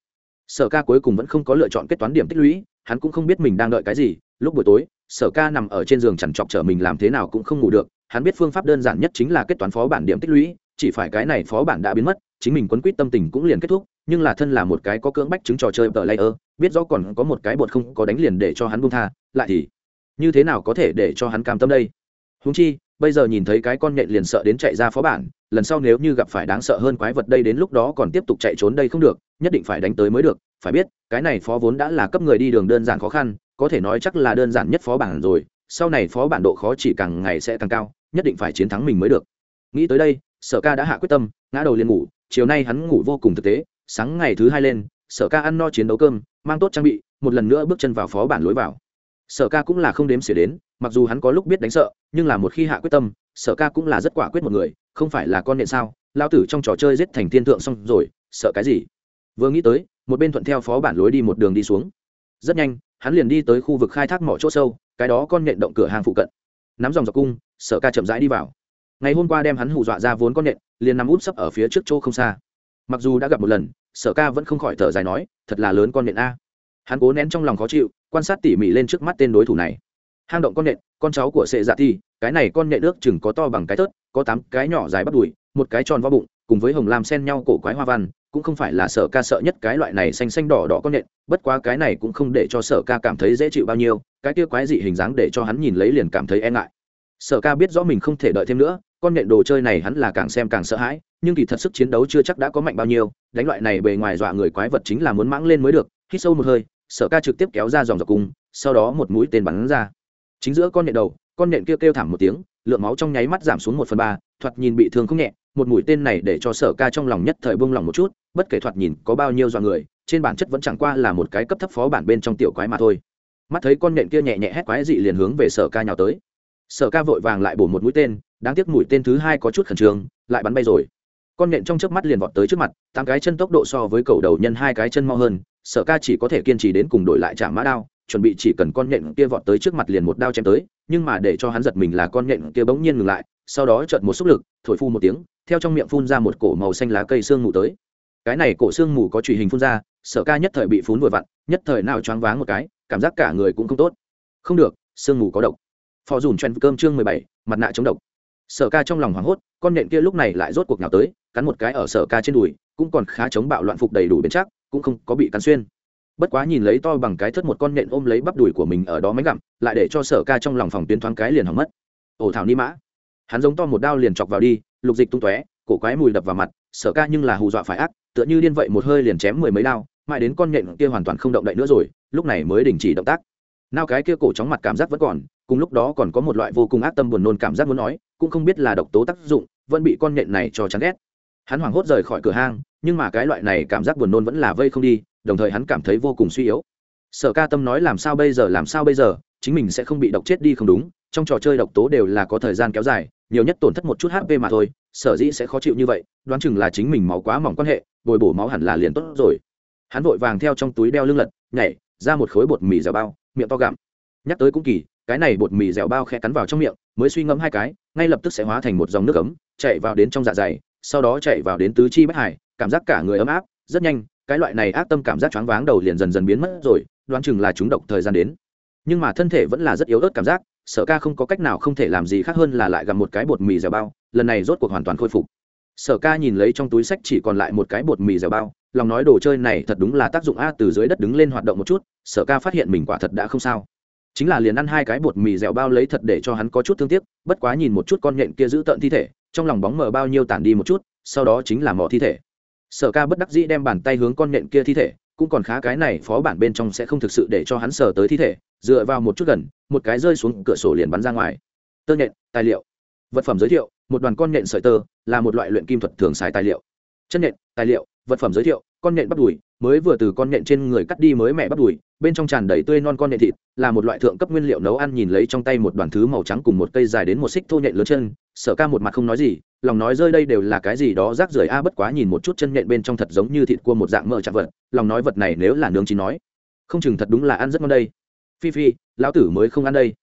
Speaker 1: Sở ca cuối cùng vẫn không có lựa chọn kết toán điểm tích lũy, hắn cũng không biết mình đang đợi cái gì, lúc buổi tối, sở ca nằm ở trên giường chằn trọc chở mình làm thế nào cũng không ngủ được, hắn biết phương pháp đơn giản nhất chính là kết toán phó bản điểm tích lũy chỉ phải cái này phó bản đã biến mất, chính mình quấn quýt tâm tình cũng liền kết thúc, nhưng là thân là một cái có cưỡng bách chứng trò chơi tờ layer biết rõ còn có một cái bột không có đánh liền để cho hắn buông tha, lại thì như thế nào có thể để cho hắn cam tâm đây? Húng chi, bây giờ nhìn thấy cái con nhện liền sợ đến chạy ra phó bản, lần sau nếu như gặp phải đáng sợ hơn quái vật đây đến lúc đó còn tiếp tục chạy trốn đây không được, nhất định phải đánh tới mới được, phải biết, cái này phó vốn đã là cấp người đi đường đơn giản khó khăn, có thể nói chắc là đơn giản nhất phó bản rồi, sau này phó bản độ khó chỉ càng ngày sẽ càng cao, nhất định phải chiến thắng mình mới được. Nghĩ tới đây sở ca đã hạ quyết tâm, ngã đầu liền ngủ, chiều nay hắn ngủ vô cùng thực tế, sáng ngày thứ hai lên, sở ca ăn no chiến đấu cơm, mang tốt trang bị, một lần nữa bước chân vào phó bản lối vào. Sở ca cũng là không đếm xỉa đến, mặc dù hắn có lúc biết đánh sợ, nhưng là một khi hạ quyết tâm, sở ca cũng là rất quả quyết một người, không phải là con nện sao lao tử trong trò chơi giết thành thiên thượng xong rồi, sợ cái gì? Vừa nghĩ tới, một bên thuận theo phó bản lối đi một đường đi xuống. Rất nhanh, hắn liền đi tới khu vực khai thác mỏ chỗ sâu, cái đó con nện động cửa hàng phụ cận. Nắm dòng dọc cung, sở ca chậm rãi đi vào ngày hôm qua đem hắn hù dọa ra vốn con nện liền nằm úp sấp ở phía trước chỗ không xa. Mặc dù đã gặp một lần, sở ca vẫn không khỏi thở dài nói, thật là lớn con nện a. Hắn cố nén trong lòng khó chịu, quan sát tỉ mỉ lên trước mắt tên đối thủ này. Hang động con nện con cháu của sệ dạ thi cái này con nện nước chừng có to bằng cái tớt có tám cái nhỏ dài bắt đùi, một cái tròn vo bụng, cùng với hồng lam sen nhau cổ quái hoa văn, cũng không phải là sở ca sợ nhất cái loại này xanh xanh đỏ đỏ con nện bất quá cái này cũng không để cho sở ca cảm thấy dễ chịu bao nhiêu, cái kia quái dị hình dáng để cho hắn nhìn lấy liền cảm thấy e ngại. Sở ca biết rõ mình không thể đợi thêm nữa con nện đồ chơi này hắn là càng xem càng sợ hãi nhưng kỳ thật sức chiến đấu chưa chắc đã có mạnh bao nhiêu đánh loại này bề ngoài dọa người quái vật chính là muốn mãng lên mới được hít sâu một hơi sở ca trực tiếp kéo ra dòng dọc cung sau đó một mũi tên bắn ra. Chính giữa con nện đầu con nện kia kêu, kêu thảm một tiếng lượng máu trong nháy mắt giảm xuống một phần ba thoạt nhìn bị thương không nhẹ một mũi tên này để cho sở ca trong lòng nhất thời bông lòng một chút bất kể thoạt nhìn có bao nhiêu dọa người trên bản chất vẫn chẳng qua là một cái cấp thấp phó bản bên trong tiểu quái mà thôi. Mắt thấy con nện kia nhẹ nhẹ hét quái dị liền hướng về sở ca nhào tới. Sở ca vội vàng lại bổ một mũi tên đáng tiếc mũi tên thứ hai có chút khẩn trương, lại bắn bay rồi. Con nện trong trước mắt liền vọt tới trước mặt, tám cái chân tốc độ so với cầu đầu nhân hai cái chân mau hơn sở ca chỉ có thể kiên trì đến cùng đổi lại trả mã đao, chuẩn bị chỉ cần con nện kia vọt tới trước mặt liền một đao chém tới, nhưng mà để cho hắn giật mình là con nện kia bỗng nhiên ngừng lại, sau đó chợt một xúc lực, thổi phu một tiếng, theo trong miệng phun ra một cổ màu xanh lá cây xương mù tới. Cái này cổ xương mù có truy hình phun ra sở ca nhất thời bị phun vừa vặn, nhất thời nào choáng váng một cái, cảm giác cả người cũng không tốt. Không được, xương mù có độc. Phò dùn chen cơm chương mười bảy, mặt nạ chống độc sở ca trong lòng hoảng hốt, con nện kia lúc này lại rốt cuộc nào tới, cắn một cái ở sở ca trên đùi, cũng còn khá chống bạo loạn phục đầy đủ bền chắc, cũng không có bị cắn xuyên. Bất quá nhìn lấy to bằng cái thất một con nện ôm lấy bắp đùi của mình ở đó máy gặm, lại để cho sở ca trong lòng phòng tuyến thoáng cái liền hỏng mất. Ổ thảo ni mã. Hắn giống to một đao liền chọc vào đi, lục dịch tung tóe, cổ quái mùi đập vào mặt, sở ca nhưng là hù dọa phải ác, tựa như điên vậy một hơi liền chém mười mấy đao, mãi đến con nhện kia hoàn toàn không động đậy nữa rồi, lúc này mới đình chỉ động tác. Nao cái kia cổ chóng mặt cảm giác vẫn còn, cùng lúc đó còn có một loại vô cùng ác tâm buồn nôn cảm giác muốn nói cũng không biết là độc tố tác dụng, vẫn bị con nhện này cho chán ghét. Hắn hoảng hốt rời khỏi cửa hang, nhưng mà cái loại này cảm giác buồn nôn vẫn là vây không đi, đồng thời hắn cảm thấy vô cùng suy yếu. Sở ca tâm nói làm sao bây giờ, làm sao bây giờ, chính mình sẽ không bị độc chết đi không đúng, trong trò chơi độc tố đều là có thời gian kéo dài, nhiều nhất tổn thất một chút hp mà thôi, sở dĩ sẽ khó chịu như vậy, đoán chừng là chính mình máu quá mỏng quan hệ, bồi bổ máu hẳn là liền tốt rồi. Hắn vội vàng theo trong túi đeo lưng lật, nhảy, ra một khối bột mì dẻo bao, miệng to gặm. Nhắc tới cũng kỳ, cái này bột mì dẻo bao khe cắn vào trong miệng mới suy ngẫm hai cái, ngay lập tức sẽ hóa thành một dòng nước ấm, chạy vào đến trong dạ dày, sau đó chạy vào đến tứ chi bất hải, cảm giác cả người ấm áp, rất nhanh, cái loại này ác tâm cảm giác choáng váng đầu liền dần dần biến mất rồi, đoán chừng là chúng độc thời gian đến. Nhưng mà thân thể vẫn là rất yếu ớt cảm giác, sở ca không có cách nào không thể làm gì khác hơn là lại gặp một cái bột mì dẻo bao, lần này rốt cuộc hoàn toàn khôi phục. Sở ca nhìn lấy trong túi sách chỉ còn lại một cái bột mì dẻo bao, lòng nói đồ chơi này thật đúng là tác dụng a, từ dưới đất đứng lên hoạt động một chút, sở ca phát hiện mình quả thật đã không sao chính là liền ăn hai cái bột mì dẻo bao lấy thật để cho hắn có chút thương tiếc, bất quá nhìn một chút con nhện kia giữ tợn thi thể, trong lòng bóng mờ bao nhiêu tản đi một chút, sau đó chính là mỏ thi thể. Sở ca bất đắc dĩ đem bàn tay hướng con nhện kia thi thể, cũng còn khá cái này phó bản bên trong sẽ không thực sự để cho hắn sờ tới thi thể, dựa vào một chút gần, một cái rơi xuống cửa sổ liền bắn ra ngoài. Tơ nhện, tài liệu. Vật phẩm giới thiệu, một đoàn con nhện sợi tơ, là một loại luyện kim thuật thường xài tài liệu. Chân nhện, tài liệu, vật phẩm giới thiệu con nhện bắt đùi, mới vừa từ con nhện trên người cắt đi mới mẹ bắt đùi, bên trong tràn đầy tươi non con nhện thịt, là một loại thượng cấp nguyên liệu nấu ăn nhìn lấy trong tay một đoàn thứ màu trắng cùng một cây dài đến một xích thô nhện lớn chân, sở ca một mặt không nói gì, lòng nói rơi đây đều là cái gì đó rác rưởi a, bất quá nhìn một chút chân nhện bên trong thật giống như thịt cua một dạng mỡ chạm vật, lòng nói vật này nếu là nướng chín nói, không chừng thật đúng là ăn rất ngon đây. Phi phi, lão tử mới không ăn đây.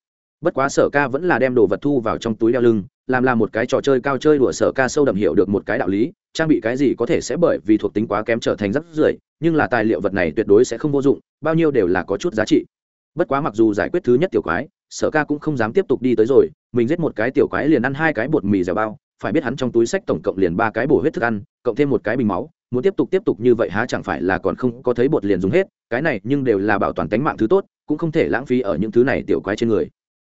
Speaker 1: Bất quá sở ca vẫn là đem đồ vật thu vào trong túi đeo lưng, làm là một cái trò chơi cao chơi đùa, sở ca sâu đậm hiểu được một cái đạo lý trang bị cái gì có thể sẽ bởi vì thuộc tính quá kém trở thành rắc rưởi, nhưng là tài liệu vật này tuyệt đối sẽ không vô dụng, bao nhiêu đều là có chút giá trị. Bất quá mặc dù giải quyết thứ nhất tiểu quái, sở ca cũng không dám tiếp tục đi tới rồi, mình giết một cái tiểu quái liền ăn hai cái bột mì dẻo bao, phải biết hắn trong túi sách tổng cộng liền ba cái bổ huyết thức ăn, cộng thêm một cái bình máu, muốn tiếp tục tiếp tục như vậy há chẳng phải là còn không có thấy bột liền dùng hết, cái này nhưng đều là bảo toàn tính mạng thứ tốt, cũng không thể lãng phí ở những thứ này tiểu quái trên người.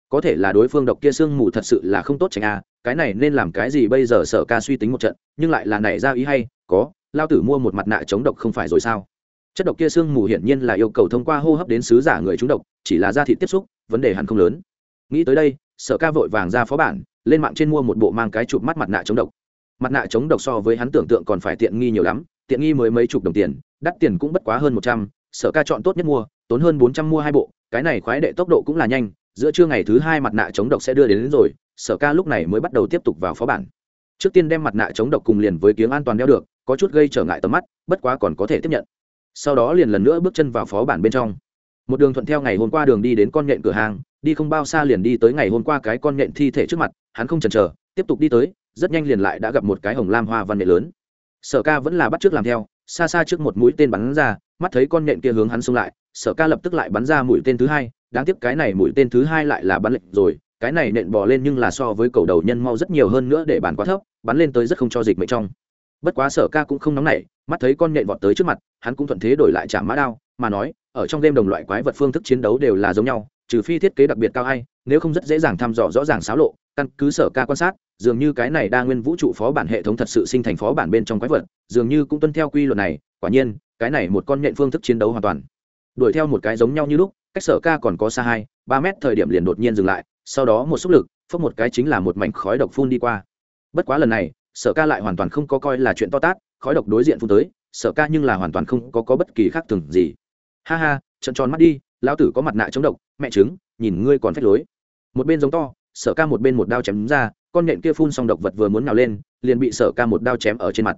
Speaker 1: Có thể là đối phương độc kia sương mù thật sự là không tốt tránh a cái này nên làm cái gì bây giờ sở ca suy tính một trận, nhưng lại là nảy ra ý hay, có, lao tử mua một mặt nạ chống độc không phải rồi sao? Chất độc kia sương mù hiển nhiên là yêu cầu thông qua hô hấp đến sứ giả người trúng độc, chỉ là da thịt tiếp xúc, vấn đề hẳn không lớn. Nghĩ tới đây, sở ca vội vàng ra phó bản, lên mạng trên mua một bộ mang cái chụp mắt mặt nạ chống độc. Mặt nạ chống độc so với hắn tưởng tượng còn phải tiện nghi nhiều lắm, tiện nghi mới mấy chục đồng tiền, đắt tiền cũng bất quá hơn một trăm, sở ca chọn tốt nhất mua, tốn hơn bốn trăm mua hai bộ, cái này khoái đệ tốc độ cũng là nhanh giữa trưa ngày thứ hai mặt nạ chống độc sẽ đưa đến, đến rồi sở ca lúc này mới bắt đầu tiếp tục vào phó bản. Trước tiên đem mặt nạ chống độc cùng liền với kiếng an toàn đeo được có chút gây trở ngại tầm mắt bất quá còn có thể tiếp nhận. Sau đó liền lần nữa bước chân vào phó bản bên trong. Một đường thuận theo ngày hôm qua đường đi đến con nhện cửa hàng đi không bao xa liền đi tới ngày hôm qua cái con nhện thi thể trước mặt hắn không chần chờ tiếp tục đi tới rất nhanh liền lại đã gặp một cái hồng lam hoa văn nhện lớn. Sở ca vẫn là bắt trước làm theo xa xa trước một mũi tên bắn ra mắt thấy con nhện kia hướng hắn xông lại sở ca lập tức lại bắn ra mũi tên thứ hai đáng tiếc cái này mũi tên thứ hai lại là bắn lệnh rồi, cái này nện bò lên nhưng là so với cầu đầu nhân mau rất nhiều hơn nữa để bàn quá thấp, bắn lên tới rất không cho dịch mệnh trong. Bất quá sở ca cũng không nóng nảy, mắt thấy con nện vọt tới trước mặt, hắn cũng thuận thế đổi lại trả mã đao, mà nói, ở trong đêm đồng loại quái vật phương thức chiến đấu đều là giống nhau, trừ phi thiết kế đặc biệt cao hay nếu không rất dễ dàng thăm dò rõ ràng xáo lộ, căn cứ sở ca quan sát, dường như cái này đa nguyên vũ trụ phó bản hệ thống thật sự sinh thành phó bản bên trong quái vật, dường như cũng tuân theo quy luật này, quả nhiên, cái này một con nhện phương thức chiến đấu hoàn toàn đuổi theo một cái giống nhau như lúc cách sở ca còn có xa hai ba mét thời điểm liền đột nhiên dừng lại sau đó một xúc lực phốc một cái chính là một mảnh khói độc phun đi qua. Bất quá lần này sở ca lại hoàn toàn không có coi là chuyện to tát khói độc đối diện phun tới sở ca nhưng là hoàn toàn không có, có bất kỳ khác thường gì. Ha ha trận tròn mắt đi lão tử có mặt nạ chống độc mẹ chứng nhìn ngươi còn phép lối. Một bên giống to sở ca một bên một đao chém ra con nện kia phun xong độc vật vừa muốn nào lên liền bị sở ca một đao chém ở trên mặt.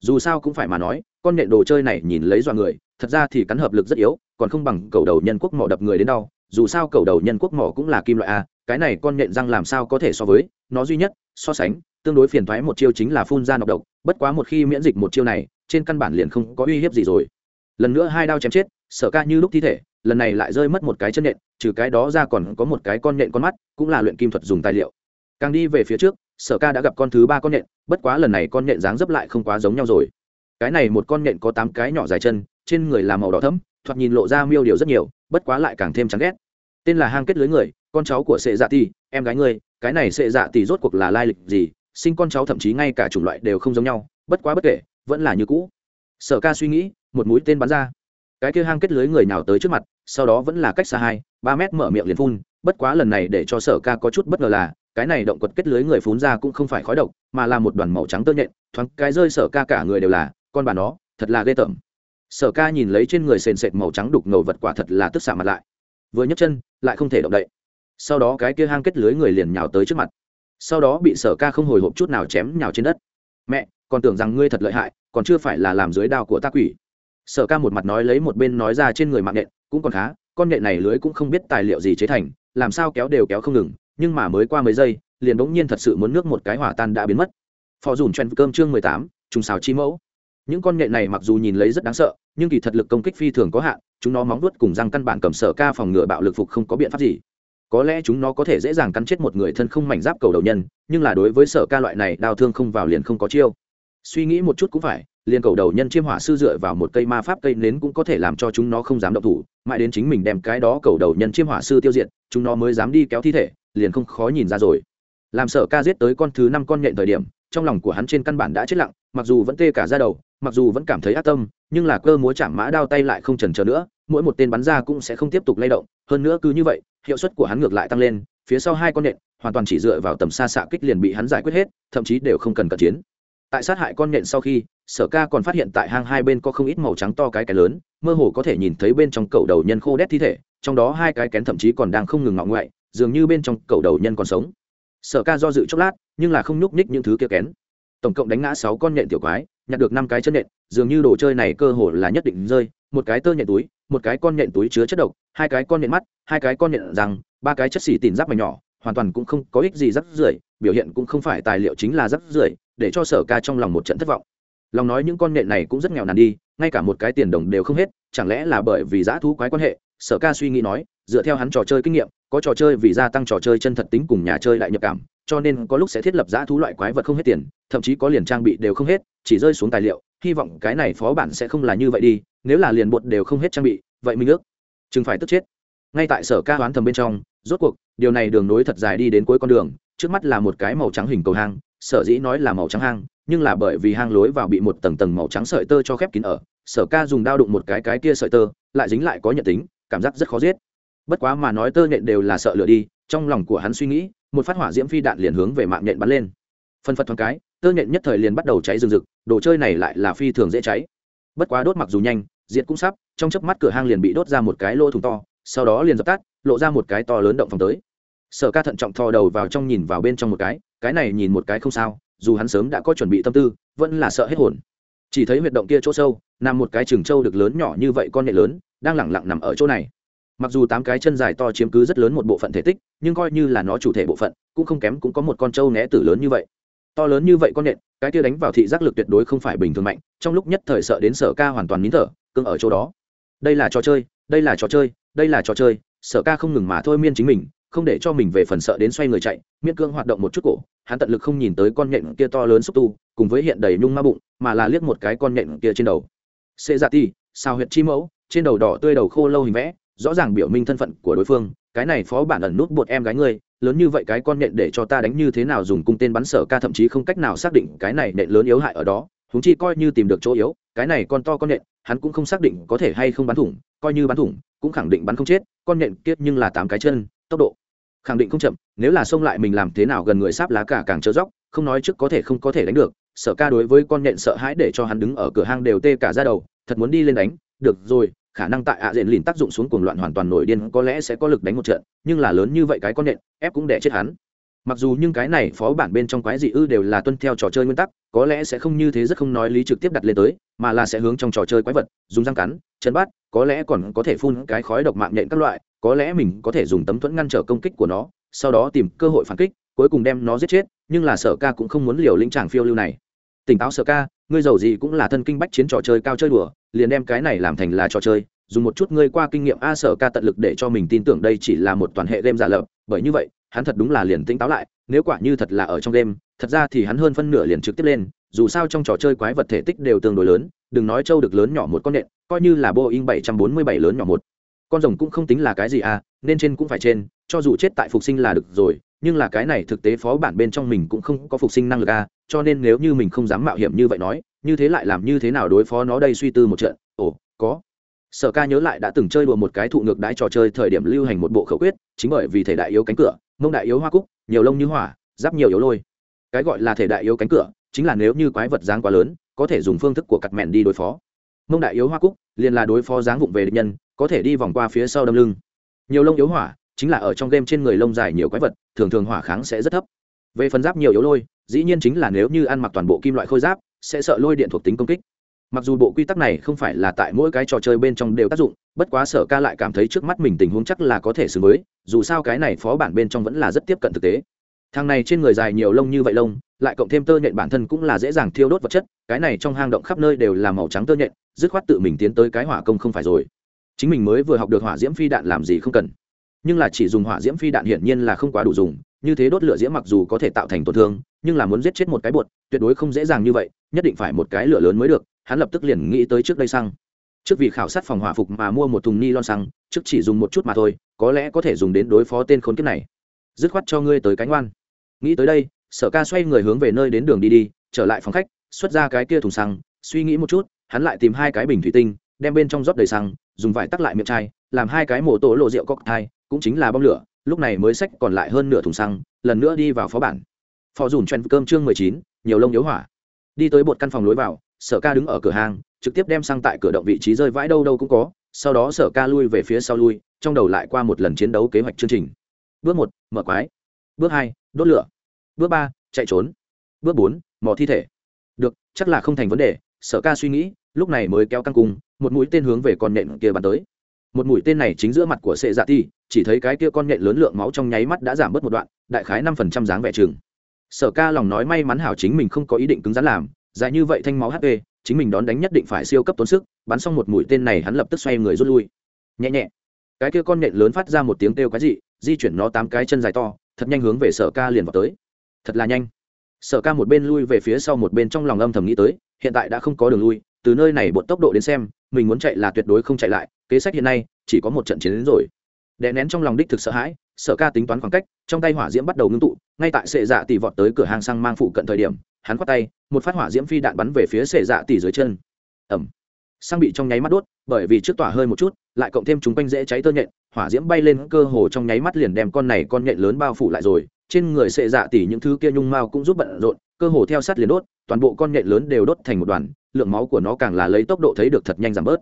Speaker 1: Dù sao cũng phải mà nói con nện đồ chơi này nhìn lấy dọa người thật ra thì cắn hợp lực rất yếu còn không bằng cầu đầu nhân quốc mỏ đập người đến đau, dù sao cầu đầu nhân quốc mỏ cũng là kim loại a, cái này con nhện răng làm sao có thể so với, nó duy nhất, so sánh, tương đối phiền thoái một chiêu chính là phun ra nọc độc, bất quá một khi miễn dịch một chiêu này, trên căn bản liền không có uy hiếp gì rồi. Lần nữa hai đao chém chết sở ca như lúc thi thể, lần này lại rơi mất một cái chân nhện, trừ cái đó ra còn có một cái con nhện con mắt, cũng là luyện kim thuật dùng tài liệu. Càng đi về phía trước sở ca đã gặp con thứ ba con nhện, bất quá lần này con nhện dáng dấp lại không quá giống nhau rồi. Cái này một con nhện có tám cái nhỏ dài chân, trên người là màu đỏ thẫm thoạt nhìn lộ ra miêu điều rất nhiều, bất quá lại càng thêm chán ghét. Tên là hang kết lưới người, con cháu của sệ dạ tỷ em gái ngươi, cái này sệ dạ tỷ rốt cuộc là lai lịch gì, sinh con cháu thậm chí ngay cả chủng loại đều không giống nhau, bất quá bất kể, vẫn là như cũ. Sở ca suy nghĩ, một mũi tên bắn ra. Cái kia hang kết lưới người nào tới trước mặt, sau đó vẫn là cách xa hai, ba mét mở miệng liền phun, bất quá lần này để cho sở ca có chút bất ngờ là, cái này động quật kết lưới người phun ra cũng không phải khói độc, mà là một đoàn màu trắng tơ nhện, thoáng cái rơi sở ca cả người đều là, con bà nó, thật là ghê tởm sở ca nhìn lấy trên người sền sệt màu trắng đục ngầu vật quả thật là tức xạ mặt lại. Vừa nhấc chân, lại không thể động đậy. Sau đó cái kia hang kết lưới người liền nhào tới trước mặt. Sau đó bị sở ca không hồi hộp chút nào chém nhào trên đất. Mẹ, còn tưởng rằng ngươi thật lợi hại, còn chưa phải là làm dưới đao của ta quỷ. Sở ca một mặt nói lấy một bên nói ra trên người mạng nện cũng còn khá, con nện này lưới cũng không biết tài liệu gì chế thành, làm sao kéo đều kéo không ngừng, nhưng mà mới qua mấy giây, liền bỗng nhiên thật sự muốn nước một cái hỏa tan đã biến mất. Phò dùn chen cơm chương mười tám, trùng xào chi mẫu những con nhện này mặc dù nhìn lấy rất đáng sợ, nhưng kỳ thật lực công kích phi thường có hạn, chúng nó móng vuốt cùng răng căn bản cầm sở ca phòng ngừa bạo lực phục không có biện pháp gì. Có lẽ chúng nó có thể dễ dàng cắn chết một người thân không mảnh giáp cầu đầu nhân, nhưng là đối với sở ca loại này, đau thương không vào liền không có chiêu. Suy nghĩ một chút cũng phải, liền cầu đầu nhân chiêm hỏa sư dựa vào một cây ma pháp cây nến cũng có thể làm cho chúng nó không dám động thủ, mãi đến chính mình đem cái đó cầu đầu nhân chiêm hỏa sư tiêu diệt, chúng nó mới dám đi kéo thi thể, liền không khó nhìn ra rồi. Làm sở ca giết tới con thứ năm con nhện thời điểm trong lòng của hắn trên căn bản đã chết lặng, mặc dù vẫn tê cả ra đầu, mặc dù vẫn cảm thấy ác tâm, nhưng là cơ múa chạm mã đao tay lại không trần trờ nữa, mỗi một tên bắn ra cũng sẽ không tiếp tục lay động. Hơn nữa cứ như vậy, hiệu suất của hắn ngược lại tăng lên, phía sau hai con nện, hoàn toàn chỉ dựa vào tầm xa xạ kích liền bị hắn giải quyết hết, thậm chí đều không cần cận chiến. Tại sát hại con nện sau khi, sở ca còn phát hiện tại hang hai bên có không ít màu trắng to cái cái lớn, mơ hồ có thể nhìn thấy bên trong cầu đầu nhân khô đét thi thể, trong đó hai cái kén thậm chí còn đang không ngừng ngọng ngoại, dường như bên trong cầu đầu nhân còn sống sở ca do dự chốc lát, nhưng là không nhúc nhích những thứ kia kén. Tổng cộng đánh ngã sáu con nhện tiểu quái, nhặt được năm cái chân nhện, dường như đồ chơi này cơ hồ là nhất định rơi, một cái tơ nhện túi, một cái con nhện túi chứa chất độc, hai cái con nhện mắt, hai cái con nhện răng, ba cái chất xỉ tìm giáp mày nhỏ, hoàn toàn cũng không có ích gì rắc rưởi biểu hiện cũng không phải tài liệu chính là rắc rưởi để cho sở ca trong lòng một trận thất vọng. Lòng nói những con nhện này cũng rất nghèo nàn đi, ngay cả một cái tiền đồng đều không hết, chẳng lẽ là bởi vì giã thú quái quan hệ, sở ca suy nghĩ nói dựa theo hắn trò chơi kinh nghiệm, có trò chơi vì gia tăng trò chơi chân thật tính cùng nhà chơi lại nhập cảm, cho nên có lúc sẽ thiết lập giã thú loại quái vật không hết tiền, thậm chí có liền trang bị đều không hết, chỉ rơi xuống tài liệu, hy vọng cái này phó bản sẽ không là như vậy đi, nếu là liền bột đều không hết trang bị, vậy mình ước chừng phải tức chết. Ngay tại sở ca đoán thầm bên trong, rốt cuộc, điều này đường nối thật dài đi đến cuối con đường, trước mắt là một cái màu trắng hình cầu hang, sở dĩ nói là màu trắng hang, nhưng là bởi vì hang lối vào bị một tầng tầng màu trắng sợi tơ cho khép kín ở, sở ca dùng đao đụng một cái cái kia sợi tơ, lại dính lại có nhận tính, cảm giác rất khó giết bất quá mà nói tơ nhện đều là sợ lửa đi, trong lòng của hắn suy nghĩ, một phát hỏa diễm phi đạn liền hướng về mạng nhện bắn lên. Phân phật thoáng cái, tơ nhện nhất thời liền bắt đầu cháy rừng rực, đồ chơi này lại là phi thường dễ cháy. Bất quá đốt mặc dù nhanh diện cũng sắp, trong chớp mắt cửa hang liền bị đốt ra một cái lỗ thùng to, sau đó liền dập tắt, lộ ra một cái to lớn động phòng tới. Sở ca thận trọng thò đầu vào trong nhìn vào bên trong một cái cái này nhìn một cái không sao, dù hắn sớm đã có chuẩn bị tâm tư, vẫn là sợ hết hồn. Chỉ thấy huyệt động kia chỗ sâu, nằm một cái trường trâu được lớn nhỏ như vậy con nhện lớn, đang lẳng lặng nằm ở chỗ này mặc dù tám cái chân dài to chiếm cứ rất lớn một bộ phận thể tích, nhưng coi như là nó chủ thể bộ phận, cũng không kém, cũng có một con trâu né tử lớn như vậy. To lớn như vậy con nện cái kia đánh vào thị giác lực tuyệt đối không phải bình thường mạnh, trong lúc nhất thời sợ đến sở ca hoàn toàn nín thở, cưng ở chỗ đó. Đây là trò chơi, đây là trò chơi, đây là trò chơi, sở ca không ngừng mà thôi miên chính mình, không để cho mình về phần sợ đến xoay người chạy, miễn cương hoạt động một chút cổ, hắn tận lực không nhìn tới con nhện kia to lớn xúc tu, cùng với hiện đầy nhung ma bụng, mà là liếc một cái con nhện kia trên đầu. Xê dạ ti, sao huyệt chi mẫu, trên đầu đỏ tươi đầu khô lâu hình vẽ rõ ràng biểu minh thân phận của đối phương, cái này phó bản ẩn nút bột em gái ngươi, lớn như vậy cái con nện để cho ta đánh như thế nào dùng cung tên bắn sở ca thậm chí không cách nào xác định cái này nện lớn yếu hại ở đó húng chi coi như tìm được chỗ yếu, cái này con to con nện hắn cũng không xác định có thể hay không bắn thủng, coi như bắn thủng, cũng khẳng định bắn không chết, con nện kiết nhưng là tám cái chân, tốc độ khẳng định không chậm, nếu là xông lại mình làm thế nào gần người sáp lá cả càng trơ dốc, không nói trước có thể không có thể đánh được, sở ca đối với con nện sợ hãi để cho hắn đứng ở cửa hang đều tê cả ra đầu, thật muốn đi lên đánh, được rồi khả năng tại ạ diện lìn tác dụng xuống cuồng loạn hoàn toàn nổi điên có lẽ sẽ có lực đánh một trận, nhưng là lớn như vậy cái con nện, ép cũng đẻ chết hắn. Mặc dù nhưng cái này phó bản bên trong quái dị ư đều là tuân theo trò chơi nguyên tắc, có lẽ sẽ không như thế rất không nói lý trực tiếp đặt lên tới, mà là sẽ hướng trong trò chơi quái vật, dùng răng cắn, chân bát có lẽ còn có thể phun cái khói độc mạng nhện các loại, có lẽ mình có thể dùng tấm thuẫn ngăn trở công kích của nó, sau đó tìm cơ hội phản kích, cuối cùng đem nó giết chết, nhưng là sở ca cũng không muốn liều lĩnh tràng phiêu lưu này tỉnh táo sở ca, ngươi giàu gì cũng là thân kinh bách chiến trò chơi cao chơi đùa, liền đem cái này làm thành là trò chơi, dùng một chút ngươi qua kinh nghiệm a sở ca tận lực để cho mình tin tưởng đây chỉ là một toàn hệ game giả lập, bởi như vậy, hắn thật đúng là liền tỉnh táo lại, nếu quả như thật là ở trong game, thật ra thì hắn hơn phân nửa liền trực tiếp lên, dù sao trong trò chơi quái vật thể tích đều tương đối lớn, đừng nói châu được lớn nhỏ một con nện, coi như là boeing 747 lớn nhỏ một. Con rồng cũng không tính là cái gì à nên trên cũng phải trên, cho dù chết tại phục sinh là được rồi nhưng là cái này thực tế phó bản bên trong mình cũng không có phục sinh năng lực à cho nên nếu như mình không dám mạo hiểm như vậy nói, như thế lại làm như thế nào đối phó nó đây suy tư một trận. Ồ, có. Sở ca nhớ lại đã từng chơi đùa một cái thụ ngược đái trò chơi thời điểm lưu hành một bộ khẩu quyết, chính bởi vì thể đại yếu cánh cửa, mông đại yếu hoa cúc, nhiều lông như hỏa, giáp nhiều yếu lôi. Cái gọi là thể đại yếu cánh cửa, chính là nếu như quái vật dáng quá lớn, có thể dùng phương thức của cặt mẹn đi đối phó. Mông đại yếu hoa cúc, liền là đối phó dáng vụng về địch nhân, có thể đi vòng qua phía sau đâm lưng. Nhiều lông yếu hỏa chính là ở trong game trên người lông dài nhiều quái vật, thường thường hỏa kháng sẽ rất thấp. Về phần giáp nhiều yếu lôi, dĩ nhiên chính là nếu như ăn mặc toàn bộ kim loại khôi giáp, sẽ sợ lôi điện thuộc tính công kích. Mặc dù bộ quy tắc này không phải là tại mỗi cái trò chơi bên trong đều tác dụng, bất quá sở ca lại cảm thấy trước mắt mình tình huống chắc là có thể xử mới dù sao cái này phó bản bên trong vẫn là rất tiếp cận thực tế. Thằng này trên người dài nhiều lông như vậy lông, lại cộng thêm tơ nhện bản thân cũng là dễ dàng thiêu đốt vật chất, cái này trong hang động khắp nơi đều là màu trắng tơ nhện, dứt khoát tự mình tiến tới cái hỏa công không phải rồi. Chính mình mới vừa học được hỏa diễm phi đạn làm gì không cần nhưng là chỉ dùng hỏa diễm phi đạn hiển nhiên là không quá đủ dùng, như thế đốt lửa diễm mặc dù có thể tạo thành tổn thương, nhưng là muốn giết chết một cái bột, tuyệt đối không dễ dàng như vậy, nhất định phải một cái lửa lớn mới được, hắn lập tức liền nghĩ tới trước đây xăng. Trước vì khảo sát phòng hỏa phục mà mua một thùng ni lon xăng, trước chỉ dùng một chút mà thôi, có lẽ có thể dùng đến đối phó tên khốn kiếp này. Dứt khoát cho ngươi tới cánh oan. Nghĩ tới đây, sở ca xoay người hướng về nơi đến đường đi đi, trở lại phòng khách, xuất ra cái kia thùng xăng, suy nghĩ một chút, hắn lại tìm hai cái bình thủy tinh, đem bên trong rót đầy xăng, dùng vải tắc lại miệng chai làm hai cái mổ tổ lộ rượu cóc thai cũng chính là bom lửa, lúc này mới xách còn lại hơn nửa thùng xăng, lần nữa đi vào phó bản. Phò dùn chen cơm chương mười chín, nhiều lông yếu hỏa. Đi tới một căn phòng lối vào, sở ca đứng ở cửa hàng, trực tiếp đem xăng tại cửa động vị trí rơi vãi đâu đâu cũng có, sau đó sở ca lui về phía sau lui, trong đầu lại qua một lần chiến đấu kế hoạch chương trình. Bước một, mở quái. Bước hai, đốt lửa. Bước ba, chạy trốn. Bước bốn, mò thi thể. Được, chắc là không thành vấn đề, sở ca suy nghĩ, lúc này mới kéo căng cung một mũi tên hướng về con nện kia bắn tới một mũi tên này chính giữa mặt của sệ dạ ti, chỉ thấy cái kia con nhện lớn lượng máu trong nháy mắt đã giảm bớt một đoạn, đại khái năm phần trăm dáng vẻ chừng. Sở ca lòng nói may mắn hảo chính mình không có ý định cứng rắn làm, dài như vậy thanh máu hp chính mình đón đánh nhất định phải siêu cấp tốn sức, bắn xong một mũi tên này hắn lập tức xoay người rút lui. Nhẹ nhẹ. Cái kia con nhện lớn phát ra một tiếng kêu cái gì di chuyển nó tám cái chân dài to, thật nhanh hướng về sở ca liền vào tới. Thật là nhanh. Sở ca một bên lui về phía sau một bên trong lòng âm thầm nghĩ tới, hiện tại đã không có đường lui, từ nơi này bột tốc độ đến xem, mình muốn chạy là tuyệt đối không chạy lại kế sách hiện nay chỉ có một trận chiến đến rồi. Đè nén trong lòng đích thực sợ hãi, sở ca tính toán khoảng cách, trong tay hỏa diễm bắt đầu ngưng tụ, ngay tại sệ dạ tỷ vọt tới cửa hàng xăng mang phụ cận thời điểm, hắn khoát tay, một phát hỏa diễm phi đạn bắn về phía sệ dạ tỷ dưới chân. Ẩm xăng bị trong nháy mắt đốt, bởi vì trước tỏa hơi một chút, lại cộng thêm chúng quanh dễ cháy tơ nhện, hỏa diễm bay lên cơ hồ trong nháy mắt liền đem con này con nhện lớn bao phủ lại rồi, trên người sệ dạ tỷ những thứ kia nhung mao cũng giúp bận rộn, cơ hồ theo sát liền đốt, toàn bộ con nhện lớn đều đốt thành một đoàn, lượng máu của nó càng là lấy tốc độ thấy được thật nhanh giảm bớt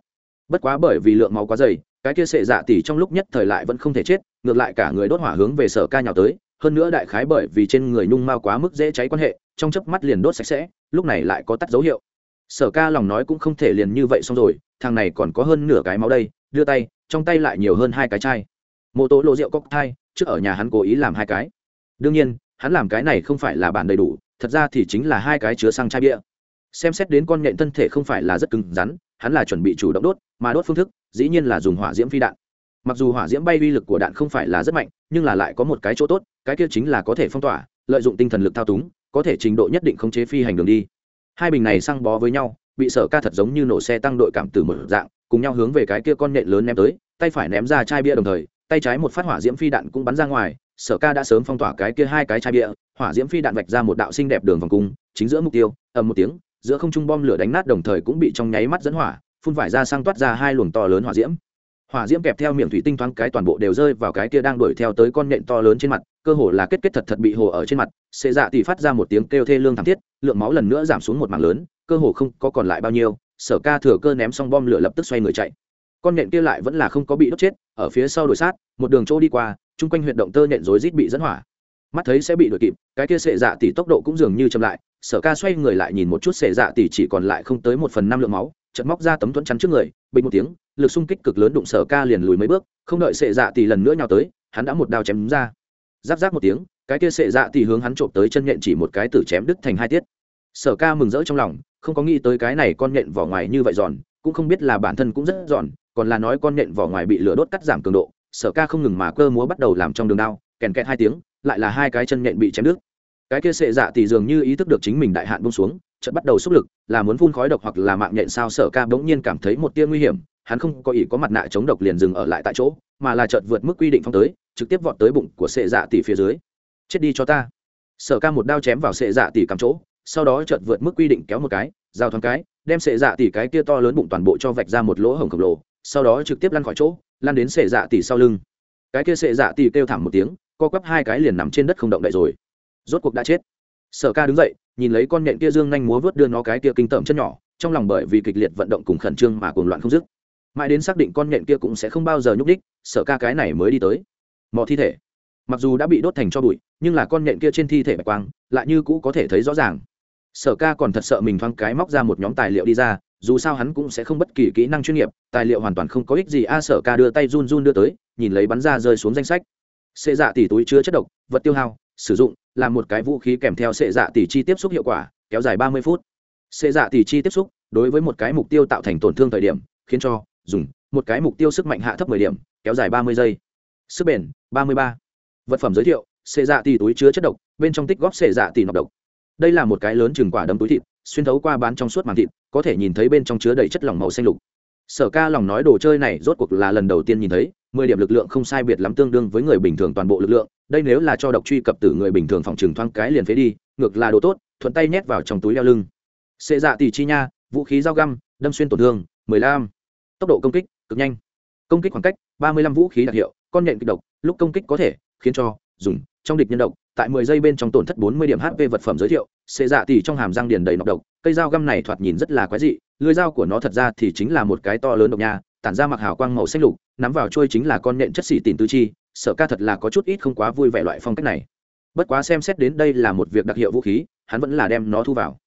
Speaker 1: bất quá bởi vì lượng máu quá dày, cái kia sệ dạ tỷ trong lúc nhất thời lại vẫn không thể chết, ngược lại cả người đốt hỏa hướng về sở ca nhào tới, hơn nữa đại khái bởi vì trên người nhung mao quá mức dễ cháy quan hệ, trong chớp mắt liền đốt sạch sẽ, lúc này lại có tắt dấu hiệu. Sở ca lòng nói cũng không thể liền như vậy xong rồi, thằng này còn có hơn nửa cái máu đây, đưa tay, trong tay lại nhiều hơn hai cái chai. Mô tố lộ rượu cóc thai, trước ở nhà hắn cố ý làm hai cái. Đương nhiên, hắn làm cái này không phải là bản đầy đủ, thật ra thì chính là hai cái chứa xăng chai bia. Xem xét đến con nhện thân thể không phải là rất cứng rắn hắn là chuẩn bị chủ động đốt, mà đốt phương thức, dĩ nhiên là dùng hỏa diễm phi đạn. Mặc dù hỏa diễm bay uy lực của đạn không phải là rất mạnh, nhưng là lại có một cái chỗ tốt, cái kia chính là có thể phong tỏa, lợi dụng tinh thần lực thao túng, có thể trình độ nhất định khống chế phi hành đường đi. Hai bình này xăng bó với nhau, bị sở ca thật giống như nổ xe tăng đội cảm tử một dạng, cùng nhau hướng về cái kia con nhện lớn ném tới, tay phải ném ra chai bia đồng thời, tay trái một phát hỏa diễm phi đạn cũng bắn ra ngoài, sở ca đã sớm phong tỏa cái kia hai cái chai bia, hỏa diễm phi đạn vạch ra một đạo xinh đẹp đường vòng cung, chính giữa mục tiêu, ầm một tiếng giữa không trung bom lửa đánh nát đồng thời cũng bị trong nháy mắt dẫn hỏa, phun vải ra sang toát ra hai luồng to lớn hỏa diễm. Hỏa diễm kẹp theo miệng thủy tinh thoáng cái toàn bộ đều rơi vào cái kia đang đuổi theo tới con nện to lớn trên mặt, cơ hồ là kết kết thật thật bị hồ ở trên mặt, xệ dạ thì phát ra một tiếng kêu thê lương thảm thiết, lượng máu lần nữa giảm xuống một mảng lớn, cơ hồ không có còn lại bao nhiêu, sở ca thừa cơ ném xong bom lửa lập tức xoay người chạy. Con nện kia lại vẫn là không có bị đốt chết, ở phía sau đuổi sát, một đường chỗ đi qua, chung quanh huyệt động tơ nện rối rít bị dẫn hỏa. Mắt thấy sẽ bị đuổi kịp, cái kia sệ dạ tỷ tốc độ cũng dường như chậm lại sở ca xoay người lại nhìn một chút xệ dạ tỷ chỉ còn lại không tới một phần năm lượng máu chật móc ra tấm thuẫn chắn trước người, bình một tiếng, lực xung kích cực lớn đụng sở ca liền lùi mấy bước, không đợi xệ dạ tỷ lần nữa nhào tới, hắn đã một đao chém ra. Giáp giáp một tiếng, cái kia xệ dạ tỷ hướng hắn trộm tới chân nhện chỉ một cái tử chém đứt thành hai tiết. Sở ca mừng rỡ trong lòng, không có nghĩ tới cái này con nhện vỏ ngoài như vậy giòn, cũng không biết là bản thân cũng rất giòn, còn là nói con nhện vỏ ngoài bị lửa đốt cắt giảm cường độ, sở ca không ngừng mà cơ múa bắt đầu làm trong đường đao, kèn kẹt hai tiếng, lại là hai cái chân nhện bị chém đứt cái kia sệ dạ tỷ dường như ý thức được chính mình đại hạn bông xuống, chợt bắt đầu xúc lực, là muốn phun khói độc hoặc là mạng nhện sao sở ca bỗng nhiên cảm thấy một tia nguy hiểm, hắn không có ý có mặt nạ chống độc liền dừng ở lại tại chỗ, mà là chợt vượt mức quy định phong tới, trực tiếp vọt tới bụng của sệ dạ tỷ phía dưới. Chết đi cho ta. Sở ca một đao chém vào sệ dạ tỷ cắm chỗ, sau đó chợt vượt mức quy định kéo một cái, giao thoáng cái, đem sệ dạ tỷ cái kia to lớn bụng toàn bộ cho vạch ra một lỗ hổng khổng lồ, sau đó trực tiếp lăn khỏi chỗ, lăn đến sệ dạ tỷ sau lưng. Cái kia sệ dạ tỷ kêu thảm một tiếng, co quắp hai cái liền nằm trên đất không động đậy rồi rốt cuộc đã chết. Sở ca đứng dậy, nhìn lấy con nhện kia dương nhanh múa vớt đưa nó cái kia kinh tởm chân nhỏ, trong lòng bởi vì kịch liệt vận động cùng khẩn trương mà cuồng loạn không dứt. Mãi đến xác định con nhện kia cũng sẽ không bao giờ nhúc đích sở ca cái này mới đi tới. Mò thi thể. Mặc dù đã bị đốt thành cho bụi, nhưng là con nhện kia trên thi thể bạch quang, lại như cũ có thể thấy rõ ràng. Sở ca còn thật sợ mình thoáng cái móc ra một nhóm tài liệu đi ra, dù sao hắn cũng sẽ không bất kỳ kỹ năng chuyên nghiệp, tài liệu hoàn toàn không có ích gì. A, sở ca đưa tay run run đưa tới, nhìn lấy bắn ra rơi xuống danh sách. Xệ dạ tỷ túi chứa chất độc, vật tiêu hao sử dụng là một cái vũ khí kèm theo sệ dạ tỷ chi tiếp xúc hiệu quả, kéo dài ba mươi phút. Sệ dạ tỷ chi tiếp xúc, đối với một cái mục tiêu tạo thành tổn thương thời điểm, khiến cho, dùng, một cái mục tiêu sức mạnh hạ thấp mười điểm, kéo dài ba mươi giây. Sức bền, ba mươi ba. Vật phẩm giới thiệu, sệ dạ tỷ túi chứa chất độc, bên trong tích góp sệ dạ tỷ nọc độc. Đây là một cái lớn chừng quả đấm túi thịt, xuyên thấu qua bán trong suốt màng thịt, có thể nhìn thấy bên trong chứa đầy chất lỏng màu xanh lục. Sở ca lòng nói đồ chơi này rốt cuộc là lần đầu tiên nhìn thấy, mười điểm lực lượng không sai biệt lắm tương đương với người bình thường toàn bộ lực lượng đây nếu là cho độc truy cập tử người bình thường phòng trừng thoáng cái liền phế đi, ngược là đồ tốt, thuận tay nhét vào trong túi đeo lưng. Xệ dạ tỷ chi nha, vũ khí dao găm, đâm xuyên tổn thương, mười lăm. Tốc độ công kích, cực nhanh. Công kích khoảng cách, ba mươi lăm vũ khí đặc hiệu, con nhện kịch độc, lúc công kích có thể, khiến cho, dùng, trong địch nhân độc, tại mười giây bên trong tổn thất bốn mươi điểm hp vật phẩm giới thiệu, xệ dạ tỷ trong hàm răng điền đầy nọc độc, cây dao găm này thoạt nhìn rất là quái dị, lưỡi dao của nó thật ra thì chính là một cái to lớn độc nha, tản ra mặc hào quang màu xanh lục, nắm vào trôi chính là con nện chất xỉ tìm tư chi sợ ca thật là có chút ít không quá vui vẻ loại phong cách này. Bất quá xem xét đến đây là một việc đặc hiệu vũ khí, hắn vẫn là đem nó thu vào.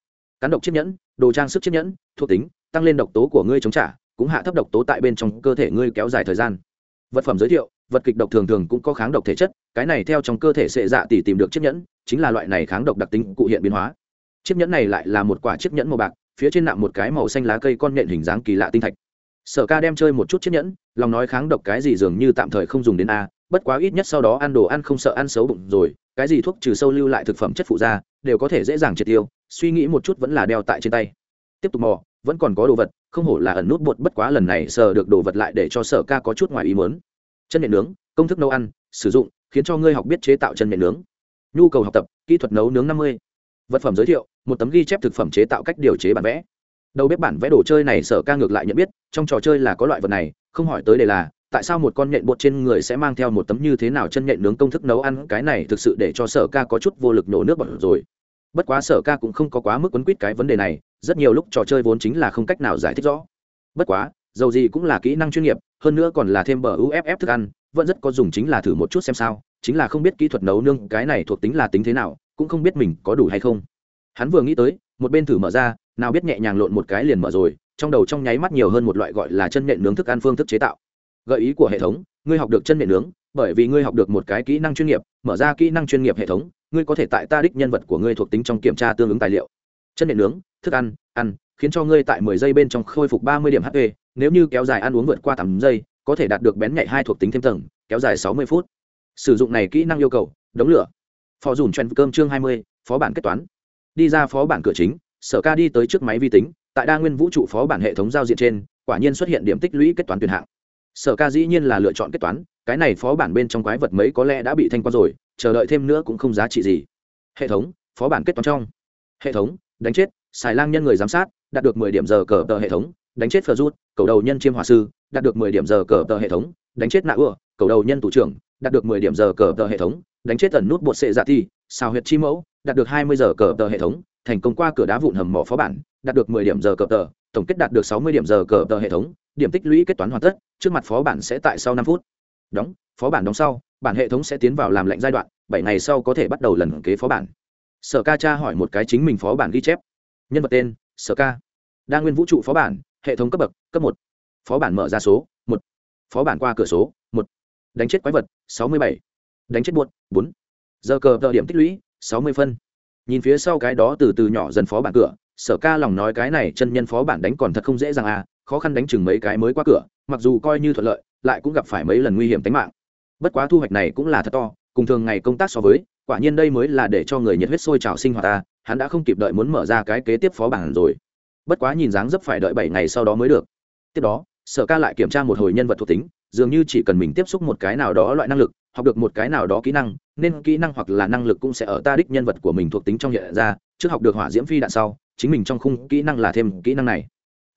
Speaker 1: Cán độc chiếc nhẫn, đồ trang sức chiếc nhẫn, thuộc tính, tăng lên độc tố của ngươi chống trả, cũng hạ thấp độc tố tại bên trong cơ thể ngươi kéo dài thời gian. Vật phẩm giới thiệu, vật kịch độc thường thường cũng có kháng độc thể chất, cái này theo trong cơ thể sệ dạ tỉ tìm được chiếc nhẫn, chính là loại này kháng độc đặc tính cụ hiện biến hóa. Chiếc nhẫn này lại là một quả chiếc nhẫn màu bạc, phía trên nạm một cái màu xanh lá cây con nhện hình dáng kỳ lạ tinh thạch. Sở ca đem chơi một chút chiếc nhẫn, lòng nói kháng độc cái gì dường như tạm thời không dùng đến a bất quá ít nhất sau đó ăn đồ ăn không sợ ăn xấu bụng rồi, cái gì thuốc trừ sâu lưu lại thực phẩm chất phụ da, đều có thể dễ dàng triệt tiêu, suy nghĩ một chút vẫn là đeo tại trên tay. Tiếp tục mò, vẫn còn có đồ vật, không hổ là ẩn nút bột, bất quá lần này sờ được đồ vật lại để cho sở ca có chút ngoài ý mớn chân nhện nướng, công thức nấu ăn, sử dụng, khiến cho ngươi học biết chế tạo chân nhện nướng. Nhu cầu học tập, kỹ thuật nấu nướng năm mươi. Vật phẩm giới thiệu, một tấm ghi chép thực phẩm chế tạo cách điều chế bản vẽ. Đầu bếp bản vẽ đồ chơi này sở ca ngược lại nhận biết, trong trò chơi là có loại vật này, không hỏi tới đây là tại sao một con nhện bột trên người sẽ mang theo một tấm như thế nào chân nhện nướng công thức nấu ăn, cái này thực sự để cho sở ca có chút vô lực nổ nước bọt rồi. Bất quá sở ca cũng không có quá mức quấn quýt cái vấn đề này, rất nhiều lúc trò chơi vốn chính là không cách nào giải thích rõ. Bất quá, dầu gì cũng là kỹ năng chuyên nghiệp, hơn nữa còn là thêm bờ uff thức ăn, vẫn rất có dùng chính là thử một chút xem sao, chính là không biết kỹ thuật nấu nương cái này thuộc tính là tính thế nào, cũng không biết mình có đủ hay không. Hắn vừa nghĩ tới, một bên thử mở ra, nào biết nhẹ nhàng lộn một cái liền mở rồi, trong đầu trong nháy mắt nhiều hơn một loại gọi là chân nhện nướng thức ăn phương thức chế tạo gợi ý của hệ thống, ngươi học được chân nhện nướng, bởi vì ngươi học được một cái kỹ năng chuyên nghiệp, mở ra kỹ năng chuyên nghiệp hệ thống, ngươi có thể tại ta đích nhân vật của ngươi thuộc tính trong kiểm tra tương ứng tài liệu. Chân nhện nướng, thức ăn ăn, khiến cho ngươi tại mười giây bên trong khôi phục ba mươi điểm hp nếu như kéo dài ăn uống vượt qua tám giây, có thể đạt được bén nhạy hai thuộc tính thêm tầng, kéo dài sáu mươi phút. Sử dụng này kỹ năng yêu cầu, đống lửa. Phó dùn chen cơm chương hai mươi, phó bản kết toán. Đi ra phó bản cửa chính, sở ca đi tới trước máy vi tính, tại đa nguyên vũ trụ phó bản hệ thống giao diện trên, quả nhiên xuất hiện điểm tích lũy kết toán tuyển hạng sở ca dĩ nhiên là lựa chọn kết toán, cái này phó bản bên trong quái vật mấy có lẽ đã bị thanh quan rồi, chờ đợi thêm nữa cũng không giá trị gì. Hệ thống, phó bản kết toán trong. Hệ thống, đánh chết, xài lang nhân người giám sát, đạt được mười điểm giờ cờ tờ hệ thống, đánh chết phờ rút, cầu đầu nhân chiêm hòa sư, đạt được mười điểm giờ cờ tờ hệ thống, đánh chết nạ ưa, cầu đầu nhân thủ trưởng, đạt được mười điểm giờ cờ tờ hệ thống, đánh chết tần nút bột sệ dạ thi, xào huyệt chi mẫu, đạt được hai mươi giờ cờ tờ hệ thống, thành công qua cửa đá vụn hầm mỏ phó bản, đạt được mười điểm giờ cờ tờ, tổng kết đạt được sáu mươi điểm giờ cờ tờ hệ thống điểm tích lũy kết toán hoàn tất, trước mặt phó bản sẽ tại sau năm phút. Đóng, phó bản đóng sau, bản hệ thống sẽ tiến vào làm lệnh giai đoạn, bảy ngày sau có thể bắt đầu lần kế phó bản. Sở ca cha hỏi một cái chính mình phó bản ghi chép. Nhân vật tên, sở ca. Đa nguyên vũ trụ phó bản, hệ thống cấp bậc, cấp một. Phó bản mở ra số, một. Phó bản qua cửa số, một. Đánh chết quái vật, sáu mươi bảy. Đánh chết buốt bốn. Giờ cờ tờ điểm tích lũy, sáu mươi phân. Nhìn phía sau cái đó từ từ nhỏ dần phó bản cửa, sở ca lòng nói cái này chân nhân phó bản đánh còn thật không dễ dàng à khó khăn đánh chừng mấy cái mới qua cửa, mặc dù coi như thuận lợi, lại cũng gặp phải mấy lần nguy hiểm tính mạng. Bất quá thu hoạch này cũng là thật to, cùng thường ngày công tác so với, quả nhiên đây mới là để cho người nhiệt huyết sôi trào sinh hoạt ta, hắn đã không kịp đợi muốn mở ra cái kế tiếp phó bản rồi. Bất quá nhìn dáng dấp phải đợi bảy ngày sau đó mới được. Tiếp đó, sở ca lại kiểm tra một hồi nhân vật thuộc tính, dường như chỉ cần mình tiếp xúc một cái nào đó loại năng lực, học được một cái nào đó kỹ năng, nên kỹ năng hoặc là năng lực cũng sẽ ở ta đích nhân vật của mình thuộc tính trong hiện ra, trước học được hỏa diễm phi đạn sau, chính mình trong khung kỹ năng là thêm kỹ năng này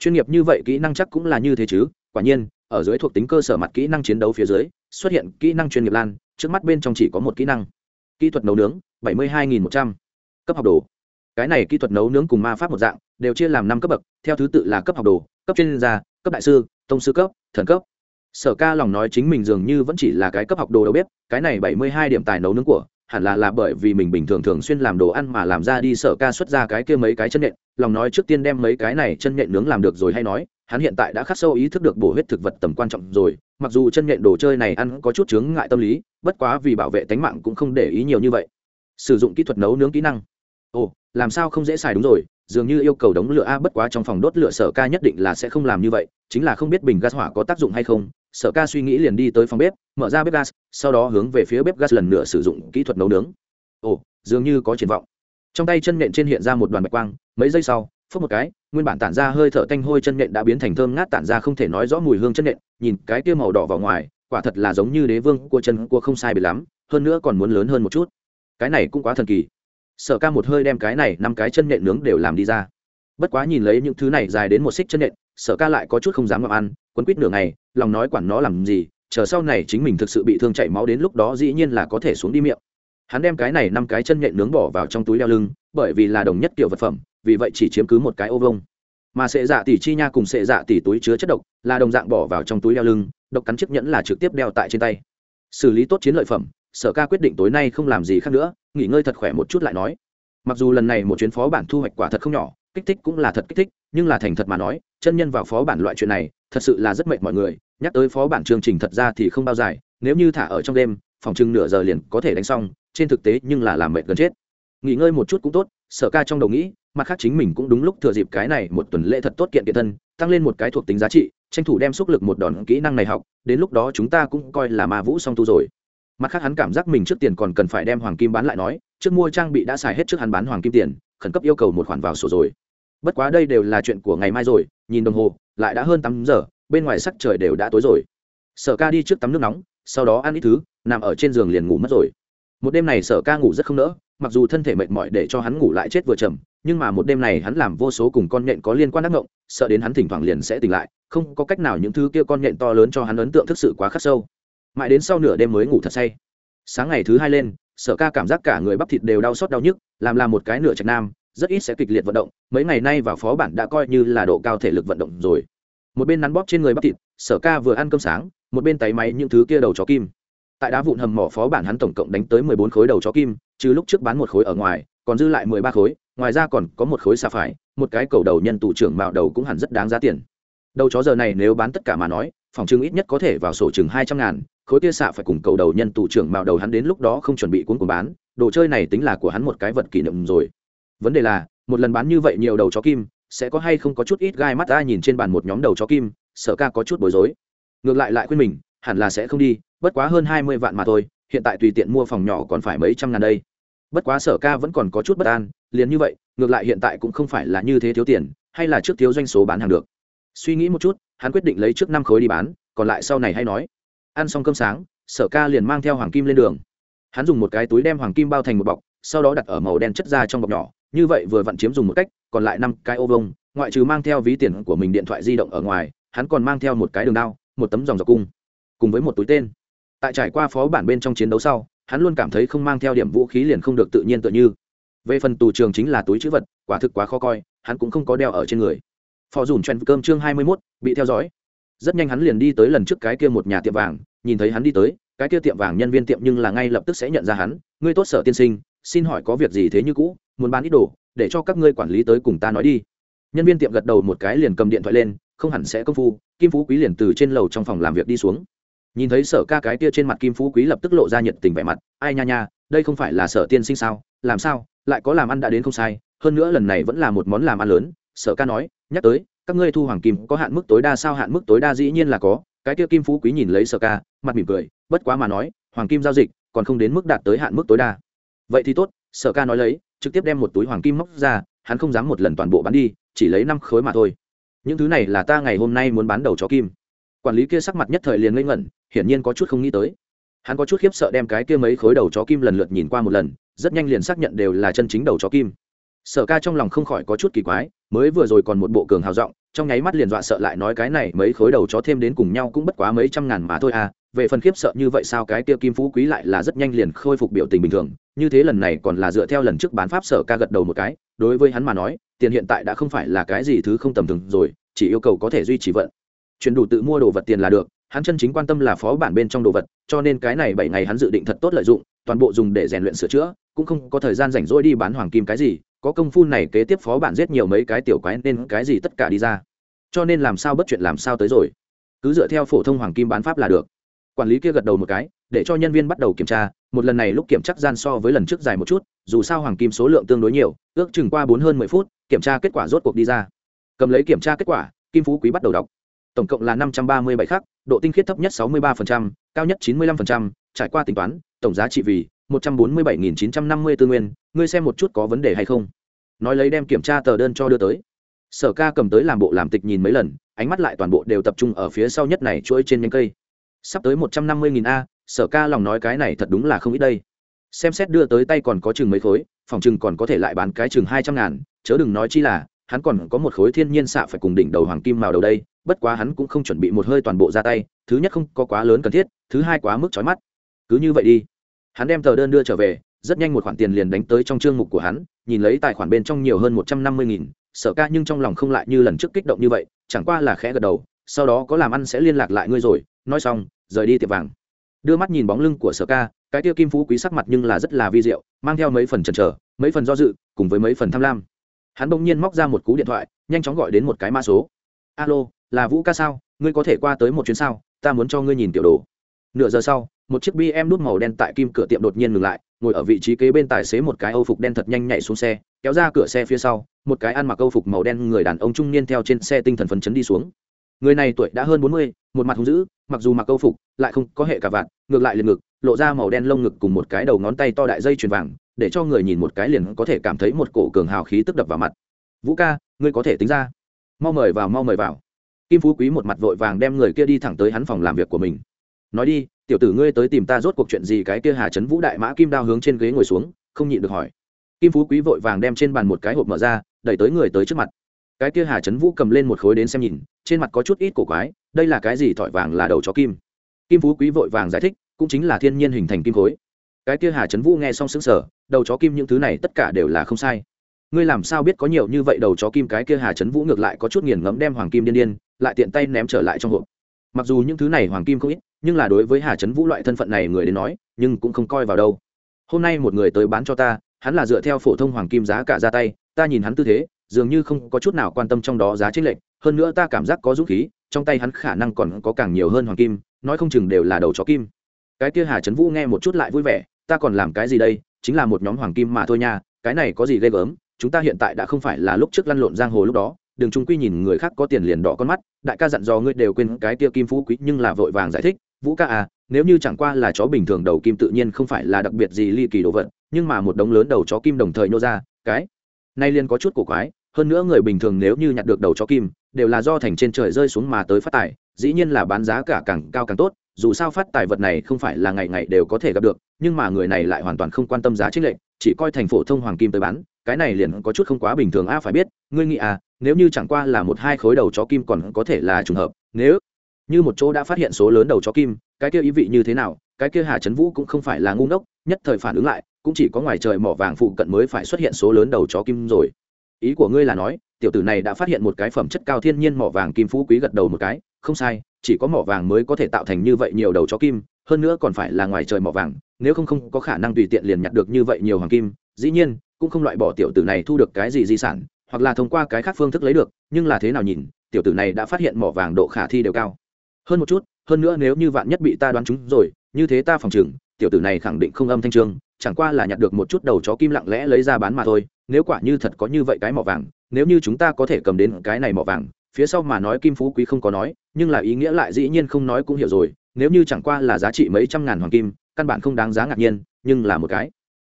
Speaker 1: chuyên nghiệp như vậy kỹ năng chắc cũng là như thế chứ. Quả nhiên, ở dưới thuộc tính cơ sở mặt kỹ năng chiến đấu phía dưới, xuất hiện kỹ năng chuyên nghiệp lan, trước mắt bên trong chỉ có một kỹ năng. Kỹ thuật nấu nướng, bảy mươi hai một trăm. Cấp học đồ. Cái này kỹ thuật nấu nướng cùng ma pháp một dạng, đều chia làm năm cấp bậc, theo thứ tự là cấp học đồ, cấp chuyên gia, cấp đại sư, tông sư cấp, thần cấp. Sở ca lòng nói chính mình dường như vẫn chỉ là cái cấp học đồ đầu bếp, cái này bảy mươi hai điểm tài nấu nướng của hẳn là là bởi vì mình bình thường thường xuyên làm đồ ăn mà làm ra đi sở ca xuất ra cái kia mấy cái chân nhện. Lòng nói trước tiên đem mấy cái này chân nhện nướng làm được rồi hay nói, hắn hiện tại đã khắc sâu ý thức được bổ huyết thực vật tầm quan trọng rồi. Mặc dù chân nhện đồ chơi này ăn có chút chướng ngại tâm lý, bất quá vì bảo vệ tánh mạng cũng không để ý nhiều như vậy. Sử dụng kỹ thuật nấu nướng kỹ năng. Ồ, làm sao không dễ xài đúng rồi, dường như yêu cầu đống lửa a bất quá trong phòng đốt lửa sở ca nhất định là sẽ không làm như vậy, chính là không biết bình gas hỏa có tác dụng hay không sở ca suy nghĩ liền đi tới phòng bếp, mở ra bếp gas, sau đó hướng về phía bếp gas lần nữa sử dụng kỹ thuật nấu nướng. Ồ, dường như có triển vọng. Trong tay chân nện trên hiện ra một đoàn bạch quang, mấy giây sau phớt một cái, nguyên bản tản ra hơi thở tanh hôi chân nện đã biến thành thơm ngát tản ra không thể nói rõ mùi hương chân nện, nhìn cái kia màu đỏ vào ngoài, quả thật là giống như đế vương của chân của không sai biệt lắm, hơn nữa còn muốn lớn hơn một chút. Cái này cũng quá thần kỳ. Sở ca một hơi đem cái này năm cái chân nện nướng đều làm đi ra. Bất quá nhìn lấy những thứ này dài đến một xích chân nện, sở ca lại có chút không dám ngậm ăn quấn quýt nửa ngày, lòng nói quản nó làm gì, chờ sau này chính mình thực sự bị thương chảy máu đến lúc đó dĩ nhiên là có thể xuống đi miệng. Hắn đem cái này năm cái chân nhện nướng bỏ vào trong túi đeo lưng, bởi vì là đồng nhất kiểu vật phẩm, vì vậy chỉ chiếm cứ một cái ô vông mà sệ dạ tỷ chi nha cùng sệ dạ tỷ túi chứa chất độc, là đồng dạng bỏ vào trong túi đeo lưng, độc cắn chiếc nhẫn là trực tiếp đeo tại trên tay. Xử lý tốt chiến lợi phẩm, sở ca quyết định tối nay không làm gì khác nữa, nghỉ ngơi thật khỏe một chút lại nói. Mặc dù lần này một chuyến phó bản thu hoạch quả thật không nhỏ, kích thích cũng là thật kích thích, nhưng là thành thật mà nói, chân nhân vào phó bản loại chuyện này thật sự là rất mệt mọi người, nhắc tới phó bản chương trình thật ra thì không bao dài, nếu như thả ở trong đêm, phòng chừng nửa giờ liền có thể đánh xong, trên thực tế nhưng là làm mệt gần chết. Nghỉ ngơi một chút cũng tốt, sở ca trong đầu nghĩ, mặt khác chính mình cũng đúng lúc thừa dịp cái này một tuần lễ thật tốt kiện kiện thân, tăng lên một cái thuộc tính giá trị, tranh thủ đem xúc lực một đòn kỹ năng này học, đến lúc đó chúng ta cũng coi là ma vũ song tu rồi. Mặt khác hắn cảm giác mình trước tiền còn cần phải đem hoàng kim bán lại nói, trước mua trang bị đã xài hết trước hắn bán hoàng kim tiền, khẩn cấp yêu cầu một khoản vào sổ rồi. Bất quá đây đều là chuyện của ngày mai rồi nhìn đồng hồ, lại đã hơn tám giờ, bên ngoài sắc trời đều đã tối rồi. Sở ca đi trước tắm nước nóng, sau đó ăn ít thứ, nằm ở trên giường liền ngủ mất rồi. Một đêm này sở ca ngủ rất không nỡ, mặc dù thân thể mệt mỏi để cho hắn ngủ lại chết vừa chầm nhưng mà một đêm này hắn làm vô số cùng con nhện có liên quan đắc ngộng sợ đến hắn thỉnh thoảng liền sẽ tỉnh lại, không có cách nào những thứ kia con nhện to lớn cho hắn ấn tượng thực sự quá khắc sâu. Mãi đến sau nửa đêm mới ngủ thật say. Sáng ngày thứ hai lên, sở ca cảm giác cả người bắp thịt đều đau xót đau nhức, làm làm một cái nửa trạch nam rất ít sẽ kịch liệt vận động, mấy ngày nay vào phó bản đã coi như là độ cao thể lực vận động rồi. Một bên nắn bóp trên người bắp thịt, sở ca vừa ăn cơm sáng, một bên tay máy những thứ kia đầu chó kim. Tại đá vụn hầm mỏ phó bản hắn tổng cộng đánh tới mười bốn khối đầu chó kim, trừ lúc trước bán một khối ở ngoài, còn dư lại mười ba khối, ngoài ra còn có một khối xà phải, một cái cầu đầu nhân tụ trưởng mạo đầu cũng hẳn rất đáng giá tiền. Đầu chó giờ này nếu bán tất cả mà nói, phòng trưng ít nhất có thể vào sổ chừng hai trăm ngàn, khối kia xạ phải cùng cầu đầu nhân tụ trưởng mạo đầu hắn đến lúc đó không chuẩn bị cuốn của bán, đồ chơi này tính là của hắn một cái vật kỷ niệm rồi vấn đề là, một lần bán như vậy nhiều đầu chó kim, sẽ có hay không có chút ít gai mắt ta nhìn trên bàn một nhóm đầu chó kim, sở ca có chút bối rối. Ngược lại lại khuyên mình, hẳn là sẽ không đi, bất quá hơn hai mươi vạn mà thôi, hiện tại tùy tiện mua phòng nhỏ còn phải mấy trăm ngàn đây. Bất quá sở ca vẫn còn có chút bất an, liền như vậy, ngược lại hiện tại cũng không phải là như thế thiếu tiền, hay là trước thiếu doanh số bán hàng được. Suy nghĩ một chút, hắn quyết định lấy trước năm khối đi bán, còn lại sau này hay nói. Ăn xong cơm sáng, sở ca liền mang theo hoàng kim lên đường. Hắn dùng một cái túi đem hoàng kim bao thành một bọc, sau đó đặt ở màu đen chất ra trong bọc nhỏ như vậy vừa vặn chiếm dùng một cách, còn lại năm cái ô vông ngoại trừ mang theo ví tiền của mình điện thoại di động ở ngoài, hắn còn mang theo một cái đường đao, một tấm dòng dọc cung, cùng với một túi tên. Tại trải qua phó bản bên trong chiến đấu sau, hắn luôn cảm thấy không mang theo điểm vũ khí liền không được tự nhiên tự như. Về phần tù trường chính là túi chữ vật, quả thực quá khó coi, hắn cũng không có đeo ở trên người. Phò dùn chen cơm chương hai mươi mốt, bị theo dõi. Rất nhanh hắn liền đi tới lần trước cái kia một nhà tiệm vàng, nhìn thấy hắn đi tới, cái kia tiệm vàng nhân viên tiệm nhưng là ngay lập tức sẽ nhận ra hắn. Ngươi tốt sở tiên sinh, xin hỏi có việc gì thế như cũ? Muốn bán ít đồ, để cho các ngươi quản lý tới cùng ta nói đi. Nhân viên tiệm gật đầu một cái liền cầm điện thoại lên, không hẳn sẽ công phu, kim phú quý liền từ trên lầu trong phòng làm việc đi xuống. Nhìn thấy sở ca cái kia trên mặt kim phú quý lập tức lộ ra nhiệt tình vẻ mặt, ai nha nha, đây không phải là sở tiên sinh sao, làm sao, lại có làm ăn đã đến không sai, hơn nữa lần này vẫn là một món làm ăn lớn, sở ca nói, nhắc tới, các ngươi thu hoàng kim có hạn mức tối đa sao, hạn mức tối đa dĩ nhiên là có, cái kia kim phú quý nhìn lấy sở ca, mặt mỉm cười, bất quá mà nói, hoàng kim giao dịch còn không đến mức đạt tới hạn mức tối đa. Vậy thì tốt, sở ca nói lấy trực tiếp đem một túi hoàng kim móc ra, hắn không dám một lần toàn bộ bán đi, chỉ lấy năm khối mà thôi. Những thứ này là ta ngày hôm nay muốn bán đầu chó kim. Quản lý kia sắc mặt nhất thời liền ngây ngẩn, hiển nhiên có chút không nghĩ tới. Hắn có chút khiếp sợ đem cái kia mấy khối đầu chó kim lần lượt nhìn qua một lần, rất nhanh liền xác nhận đều là chân chính đầu chó kim. Sở ca trong lòng không khỏi có chút kỳ quái, mới vừa rồi còn một bộ cường hào giọng, trong nháy mắt liền dọa sợ lại nói cái này mấy khối đầu chó thêm đến cùng nhau cũng bất quá mấy trăm ngàn mà thôi à về phần khiếp sợ như vậy sao cái kia kim phú quý lại là rất nhanh liền khôi phục biểu tình bình thường, như thế lần này còn là dựa theo lần trước bán pháp sở ca gật đầu một cái, đối với hắn mà nói, tiền hiện tại đã không phải là cái gì thứ không tầm thường rồi, chỉ yêu cầu có thể duy trì vận. Chuyển đủ tự mua đồ vật tiền là được, hắn chân chính quan tâm là phó bản bên trong đồ vật, cho nên cái này bảy ngày hắn dự định thật tốt lợi dụng, toàn bộ dùng để rèn luyện sửa chữa, cũng không có thời gian rảnh rỗi đi bán hoàng kim cái gì, có công phu này kế tiếp phó bản giết nhiều mấy cái tiểu quái nên cái gì tất cả đi ra. Cho nên làm sao bất chuyện làm sao tới rồi. Cứ dựa theo phổ thông hoàng kim bán pháp là được quản lý kia gật đầu một cái, để cho nhân viên bắt đầu kiểm tra. Một lần này lúc kiểm chắc gian so với lần trước dài một chút, dù sao hoàng kim số lượng tương đối nhiều, ước chừng qua bốn hơn mười phút, kiểm tra kết quả rốt cuộc đi ra. Cầm lấy kiểm tra kết quả, kim phú quý bắt đầu đọc. Tổng cộng là năm trăm ba mươi bảy khắc, độ tinh khiết thấp nhất sáu mươi ba cao nhất chín mươi lăm trải qua tính toán, tổng giá trị vì một trăm bốn mươi bảy nghìn chín trăm năm mươi tư nguyên. Ngươi xem một chút có vấn đề hay không? Nói lấy đem kiểm tra tờ đơn cho đưa tới. Sở ca cầm tới làm bộ làm tịch nhìn mấy lần, ánh mắt lại toàn bộ đều tập trung ở phía sau nhất này chuỗi trên nhánh cây sắp tới một trăm năm mươi nghìn a, sở ca lòng nói cái này thật đúng là không ít đây. Xem xét đưa tới tay còn có chừng mấy khối, phòng chừng còn có thể lại bán cái chừng hai trăm ngàn, chớ đừng nói chi là, hắn còn có một khối thiên nhiên xạ phải cùng đỉnh đầu hoàng kim màu đầu đây, bất quá hắn cũng không chuẩn bị một hơi toàn bộ ra tay, thứ nhất không có quá lớn cần thiết, thứ hai quá mức trói mắt. Cứ như vậy đi. Hắn đem tờ đơn đưa trở về, rất nhanh một khoản tiền liền đánh tới trong chương mục của hắn, nhìn lấy tài khoản bên trong nhiều hơn một trăm năm mươi nghìn, sở ca nhưng trong lòng không lại như lần trước kích động như vậy, chẳng qua là khẽ gật đầu, sau đó có làm ăn sẽ liên lạc lại ngươi rồi nói xong, rời đi tiệm vàng. Đưa mắt nhìn bóng lưng của sở ca, cái tiêu kim phú quý sắc mặt nhưng là rất là vi diệu, mang theo mấy phần chần chờ, mấy phần do dự, cùng với mấy phần tham lam. Hắn bỗng nhiên móc ra một cú điện thoại, nhanh chóng gọi đến một cái mã số. Alo, là vũ ca sao? Ngươi có thể qua tới một chuyến sao? Ta muốn cho ngươi nhìn tiểu đồ. Nửa giờ sau, một chiếc bm nút màu đen tại kim cửa tiệm đột nhiên ngừng lại, ngồi ở vị trí kế bên tài xế một cái âu phục đen thật nhanh nhảy xuống xe, kéo ra cửa xe phía sau, một cái ăn mặc âu phục màu đen người đàn ông trung niên theo trên xe tinh thần phấn chấn đi xuống người này tuổi đã hơn bốn mươi, một mặt hung dữ, mặc dù mặc câu phục, lại không có hệ cả vạt. ngược lại liền ngực, lộ ra màu đen lông ngực cùng một cái đầu ngón tay to đại dây chuyền vàng, để cho người nhìn một cái liền có thể cảm thấy một cổ cường hào khí tức đập vào mặt. Vũ ca, ngươi có thể tính ra. Mau mời vào, mau mời vào. Kim phú quý một mặt vội vàng đem người kia đi thẳng tới hắn phòng làm việc của mình. Nói đi, tiểu tử ngươi tới tìm ta rốt cuộc chuyện gì? Cái kia hà trấn vũ đại mã kim đao hướng trên ghế ngồi xuống, không nhịn được hỏi. Kim phú quý vội vàng đem trên bàn một cái hộp mở ra, đẩy tới người tới trước mặt cái kia hà trấn vũ cầm lên một khối đến xem nhìn, trên mặt có chút ít cổ quái, đây là cái gì thỏi vàng là đầu chó kim? Kim phú quý vội vàng giải thích, cũng chính là thiên nhiên hình thành kim khối. Cái kia hà trấn vũ nghe xong xứng sở đầu chó kim những thứ này tất cả đều là không sai. Ngươi làm sao biết có nhiều như vậy đầu chó kim? Cái kia hà trấn vũ ngược lại có chút nghiền ngẫm đem hoàng kim điên điên, lại tiện tay ném trở lại trong hộp. Mặc dù những thứ này hoàng kim không ít, nhưng là đối với hà trấn vũ loại thân phận này người đến nói, nhưng cũng không coi vào đâu. Hôm nay một người tới bán cho ta, hắn là dựa theo phổ thông hoàng kim giá cả ra tay, ta nhìn hắn tư thế dường như không có chút nào quan tâm trong đó giá chính lệnh hơn nữa ta cảm giác có dũng khí, trong tay hắn khả năng còn có càng nhiều hơn hoàng kim, nói không chừng đều là đầu chó kim. Cái kia hà trấn vũ nghe một chút lại vui vẻ, ta còn làm cái gì đây, chính là một nhóm hoàng kim mà thôi nha, cái này có gì ghê gớm, chúng ta hiện tại đã không phải là lúc trước lăn lộn giang hồ lúc đó, đừng trung quy nhìn người khác có tiền liền đỏ con mắt, đại ca dặn dò ngươi đều quên cái kia kim phú quý nhưng là vội vàng giải thích, vũ ca à nếu như chẳng qua là chó bình thường đầu kim tự nhiên không phải là đặc biệt gì ly kỳ đồ vật, nhưng mà một đống lớn đầu chó kim đồng thời nô ra, cái nay liền có chút cổ quái hơn nữa người bình thường nếu như nhặt được đầu chó kim, đều là do thành trên trời rơi xuống mà tới phát tài, dĩ nhiên là bán giá cả càng cao càng tốt, dù sao phát tài vật này không phải là ngày ngày đều có thể gặp được, nhưng mà người này lại hoàn toàn không quan tâm giá trích lệnh, chỉ coi thành phổ thông hoàng kim tới bán, cái này liền có chút không quá bình thường a, phải biết, ngươi nghĩ à nếu như chẳng qua là một hai khối đầu chó kim còn có thể là trùng hợp, nếu như một chỗ đã phát hiện số lớn đầu chó kim, cái kia ý vị như thế nào, cái kia hà trấn vũ cũng không phải là ngu ngốc, nhất thời phản ứng lại, cũng chỉ có ngoài trời mỏ vàng phụ cận mới phải xuất hiện số lớn đầu chó kim rồi ý của ngươi là nói, tiểu tử này đã phát hiện một cái phẩm chất cao thiên nhiên mỏ vàng kim phú quý gật đầu một cái, không sai, chỉ có mỏ vàng mới có thể tạo thành như vậy nhiều đầu chó kim, hơn nữa còn phải là ngoài trời mỏ vàng, nếu không không có khả năng tùy tiện liền nhặt được như vậy nhiều hoàng kim, dĩ nhiên, cũng không loại bỏ tiểu tử này thu được cái gì di sản, hoặc là thông qua cái khác phương thức lấy được, nhưng là thế nào nhìn, tiểu tử này đã phát hiện mỏ vàng độ khả thi đều cao. Hơn một chút, hơn nữa nếu như vạn nhất bị ta đoán trúng rồi, như thế ta phòng chừng tiểu tử này khẳng định không âm thanh trương chẳng qua là nhặt được một chút đầu chó kim lặng lẽ lấy ra bán mà thôi nếu quả như thật có như vậy cái mỏ vàng, nếu như chúng ta có thể cầm đến cái này mỏ vàng, phía sau mà nói kim phú quý không có nói, nhưng là ý nghĩa lại dĩ nhiên không nói cũng hiểu rồi, nếu như chẳng qua là giá trị mấy trăm ngàn hoàng kim, căn bản không đáng giá ngạc nhiên, nhưng là một cái.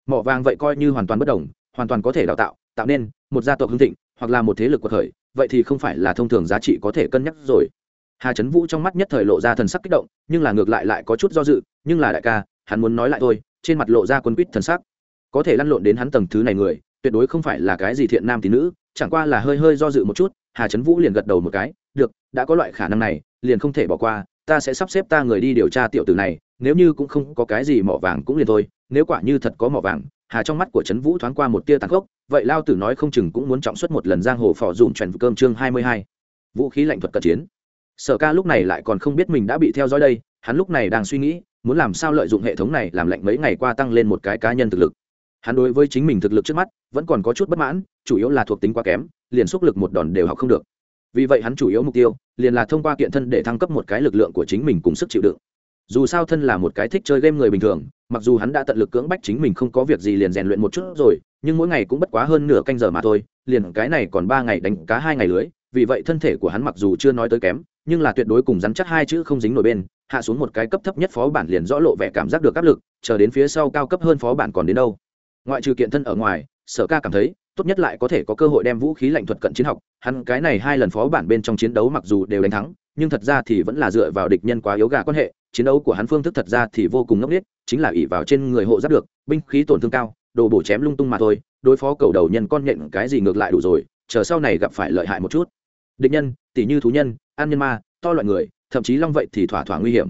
Speaker 1: Mỏ vàng vậy coi như hoàn toàn bất đồng, hoàn toàn có thể đào tạo tạo nên một gia tộc hưng thịnh, hoặc là một thế lực quật khởi, vậy thì không phải là thông thường giá trị có thể cân nhắc rồi. Hà trấn vũ trong mắt nhất thời lộ ra thần sắc kích động, nhưng là ngược lại lại có chút do dự, nhưng là đại ca, hắn muốn nói lại thôi, trên mặt lộ ra quân quýt thần sắc. Có thể lăn lộn đến hắn tầng thứ này người tuyệt đối không phải là cái gì thiện nam tín nữ, chẳng qua là hơi hơi do dự một chút, hà trấn vũ liền gật đầu một cái, được, đã có loại khả năng này, liền không thể bỏ qua, ta sẽ sắp xếp ta người đi điều tra tiểu tử này, nếu như cũng không có cái gì mỏ vàng cũng liền thôi, nếu quả như thật có mỏ vàng, hà trong mắt của trấn vũ thoáng qua một tia tàn khốc, vậy lao tử nói không chừng cũng muốn trọng xuất một lần giang hồ phò dùm chuẩn cơm chương hai mươi hai. Vũ khí lạnh thuật cận chiến. Sở ca lúc này lại còn không biết mình đã bị theo dõi đây, hắn lúc này đang suy nghĩ, muốn làm sao lợi dụng hệ thống này làm lạnh mấy ngày qua tăng lên một cái cá nhân thực lực hắn đối với chính mình thực lực trước mắt vẫn còn có chút bất mãn, chủ yếu là thuộc tính quá kém, liền xúc lực một đòn đều học không được. Vì vậy hắn chủ yếu mục tiêu liền là thông qua kiện thân để thăng cấp một cái lực lượng của chính mình cùng sức chịu đựng. Dù sao thân là một cái thích chơi game người bình thường, mặc dù hắn đã tận lực cưỡng bách chính mình không có việc gì liền rèn luyện một chút rồi, nhưng mỗi ngày cũng bất quá hơn nửa canh giờ mà thôi, liền cái này còn ba ngày đánh cá hai ngày lưới, vì vậy thân thể của hắn mặc dù chưa nói tới kém, nhưng là tuyệt đối cùng rắn chắc hai chữ không dính nổi bên, hạ xuống một cái cấp thấp nhất phó bản liền rõ lộ vẻ cảm giác được áp lực, chờ đến phía sau cao cấp hơn phó bản còn đến đâu ngoại trừ kiện thân ở ngoài, sở ca cảm thấy, tốt nhất lại có thể có cơ hội đem vũ khí lạnh thuật cận chiến học. Hắn cái này hai lần phó bản bên trong chiến đấu mặc dù đều đánh thắng, nhưng thật ra thì vẫn là dựa vào địch nhân quá yếu gà quan hệ. Chiến đấu của hắn phương thức thật ra thì vô cùng ngốc nghếch, chính là ỉ vào trên người hộ giáp được, binh khí tổn thương cao, đồ bổ chém lung tung mà thôi, đối phó cầu đầu nhân con nhện cái gì ngược lại đủ rồi, chờ sau này gặp phải lợi hại một chút. Địch nhân, tỷ như thú nhân, an nhân ma, to loại người, thậm chí long vậy thì thỏa thỏa nguy hiểm.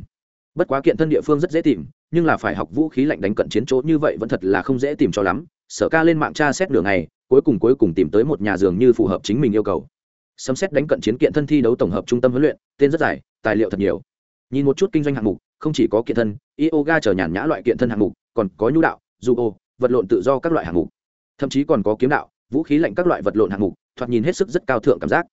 Speaker 1: Bất quá kiện thân địa phương rất dễ tìm nhưng là phải học vũ khí lạnh đánh cận chiến chỗ như vậy vẫn thật là không dễ tìm cho lắm. Sở ca lên mạng tra xét đường này cuối cùng cuối cùng tìm tới một nhà giường như phù hợp chính mình yêu cầu. Sấm xét đánh cận chiến kiện thân thi đấu tổng hợp trung tâm huấn luyện, tên rất dài, tài liệu thật nhiều. Nhìn một chút kinh doanh hạng mục, không chỉ có kiện thân, yoga chờ nhàn nhã loại kiện thân hạng mục, còn có nhu đạo du ô vật lộn tự do các loại hạng mục. Thậm chí còn có kiếm đạo, vũ khí lạnh các loại vật lộn hạng mục, thoạt nhìn hết sức rất cao thượng cảm giác.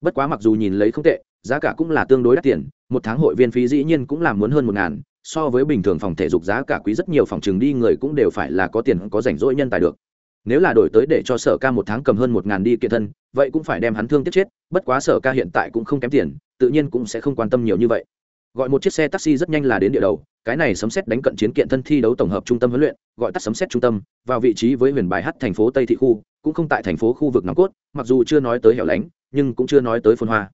Speaker 1: Bất quá mặc dù nhìn lấy không tệ, giá cả cũng là tương đối đắt tiền, một tháng hội viên phí dĩ nhiên cũng là muốn hơn một ngàn so với bình thường phòng thể dục giá cả quý rất nhiều phòng trường đi người cũng đều phải là có tiền, có rảnh rỗi nhân tài được. Nếu là đổi tới để cho sở ca một tháng cầm hơn một ngàn đi kiện thân, vậy cũng phải đem hắn thương tiết chết, bất quá sở ca hiện tại cũng không kém tiền, tự nhiên cũng sẽ không quan tâm nhiều như vậy. Gọi một chiếc xe taxi rất nhanh là đến địa đầu, cái này sấm xét đánh cận chiến kiện thân thi đấu tổng hợp trung tâm huấn luyện, gọi tắt sấm xét trung tâm, vào vị trí với huyền bài hát thành phố tây thị khu, cũng không tại thành phố khu vực nòng cốt, mặc dù chưa nói tới hẻo lánh, nhưng cũng chưa nói tới phôn hoa.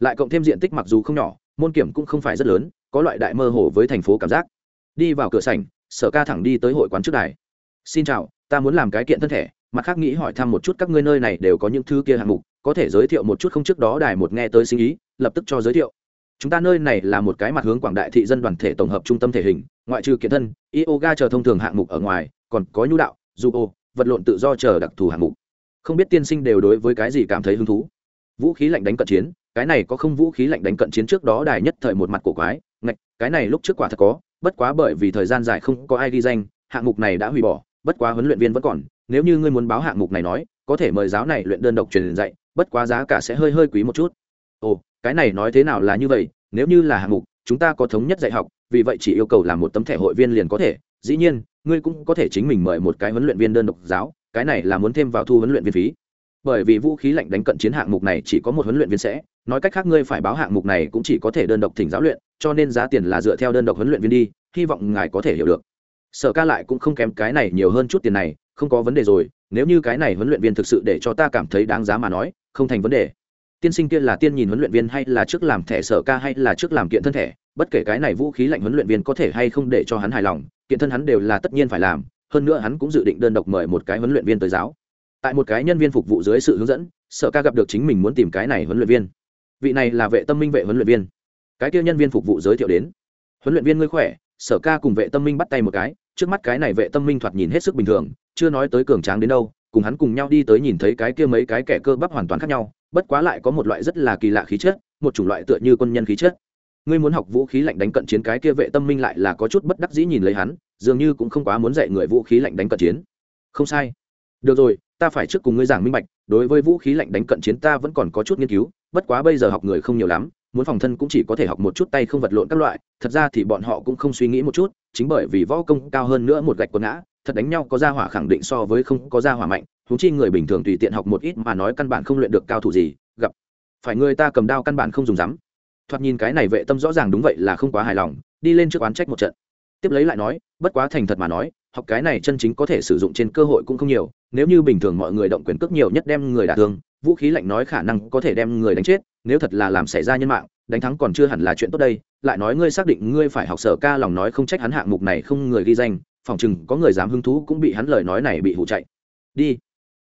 Speaker 1: Lại cộng thêm diện tích mặc dù không nhỏ, môn kiểm cũng không phải rất lớn có loại đại mơ hồ với thành phố cảm giác. Đi vào cửa sảnh, sở ca thẳng đi tới hội quán trước đài. Xin chào, ta muốn làm cái kiện thân thể, mặt khác nghĩ hỏi thăm một chút các ngươi nơi này đều có những thứ kia hạng mục, có thể giới thiệu một chút không trước đó đài một nghe tới sinh ý, lập tức cho giới thiệu. Chúng ta nơi này là một cái mặt hướng quảng đại thị dân đoàn thể tổng hợp trung tâm thể hình, ngoại trừ kiện thân, yoga chờ thông thường hạng mục ở ngoài, còn có nhu đạo, judo, vật lộn tự do chờ đặc thù hạng mục. Không biết tiên sinh đều đối với cái gì cảm thấy hứng thú? Vũ khí lạnh đánh cận chiến, cái này có không vũ khí lạnh đánh cận chiến trước đó đài nhất thời một mặt cổ quái cái này lúc trước quả thật có, bất quá bởi vì thời gian dài không có ai ghi danh, hạng mục này đã hủy bỏ, bất quá huấn luyện viên vẫn còn. Nếu như ngươi muốn báo hạng mục này nói, có thể mời giáo này luyện đơn độc truyền dạy, bất quá giá cả sẽ hơi hơi quý một chút. Ồ, cái này nói thế nào là như vậy? Nếu như là hạng mục, chúng ta có thống nhất dạy học, vì vậy chỉ yêu cầu làm một tấm thẻ hội viên liền có thể. Dĩ nhiên, ngươi cũng có thể chính mình mời một cái huấn luyện viên đơn độc giáo, cái này là muốn thêm vào thu huấn luyện viên phí. Bởi vì vũ khí lạnh đánh cận chiến hạng mục này chỉ có một huấn luyện viên sẽ nói cách khác ngươi phải báo hạng mục này cũng chỉ có thể đơn độc thỉnh giáo luyện, cho nên giá tiền là dựa theo đơn độc huấn luyện viên đi, hy vọng ngài có thể hiểu được. Sở ca lại cũng không kém cái này nhiều hơn chút tiền này, không có vấn đề rồi, nếu như cái này huấn luyện viên thực sự để cho ta cảm thấy đáng giá mà nói, không thành vấn đề. Tiên sinh kia là tiên nhìn huấn luyện viên hay là trước làm thẻ sở ca hay là trước làm kiện thân thể bất kể cái này vũ khí lạnh huấn luyện viên có thể hay không để cho hắn hài lòng, kiện thân hắn đều là tất nhiên phải làm, hơn nữa hắn cũng dự định đơn độc mời một cái huấn luyện viên tới giáo. Tại một cái nhân viên phục vụ dưới sự hướng dẫn, sở ca gặp được chính mình muốn tìm cái này huấn luyện viên vị này là vệ tâm minh vệ huấn luyện viên. Cái kia nhân viên phục vụ giới thiệu đến. Huấn luyện viên ngươi khỏe? Sở ca cùng vệ tâm minh bắt tay một cái, trước mắt cái này vệ tâm minh thoạt nhìn hết sức bình thường, chưa nói tới cường tráng đến đâu, cùng hắn cùng nhau đi tới nhìn thấy cái kia mấy cái kẻ cơ bắp hoàn toàn khác nhau, bất quá lại có một loại rất là kỳ lạ khí chất, một chủng loại tựa như quân nhân khí chất. Ngươi muốn học vũ khí lạnh đánh cận chiến cái kia vệ tâm minh lại là có chút bất đắc dĩ nhìn lấy hắn, dường như cũng không quá muốn dạy người vũ khí lạnh đánh cận chiến. Không sai. Được rồi, ta phải trước cùng ngươi giảng minh bạch, đối với vũ khí lạnh đánh cận chiến ta vẫn còn có chút nghiên cứu bất quá bây giờ học người không nhiều lắm, muốn phòng thân cũng chỉ có thể học một chút tay không vật lộn các loại, thật ra thì bọn họ cũng không suy nghĩ một chút, chính bởi vì võ công cao hơn nữa một gạch quần ngã, thật đánh nhau có gia hỏa khẳng định so với không có gia hỏa mạnh thú chi người bình thường tùy tiện học một ít mà nói căn bản không luyện được cao thủ gì, gặp. Phải người ta cầm đao căn bản không dùng rắm thoạt nhìn cái này vệ tâm rõ ràng đúng vậy là không quá hài lòng, đi lên trước oán trách một trận. Tiếp lấy lại nói, bất quá thành thật mà nói, học cái này chân chính có thể sử dụng trên cơ hội cũng không nhiều, nếu như bình thường mọi người động quyền cước nhiều nhất đem người đả thương vũ khí lạnh nói khả năng có thể đem người đánh chết, nếu thật là làm xảy ra nhân mạng, đánh thắng còn chưa hẳn là chuyện tốt đây, lại nói ngươi xác định ngươi phải học sở ca lòng nói không trách hắn hạng mục này không người ghi danh, phòng chừng có người dám hứng thú cũng bị hắn lời nói này bị hụ chạy. Đi.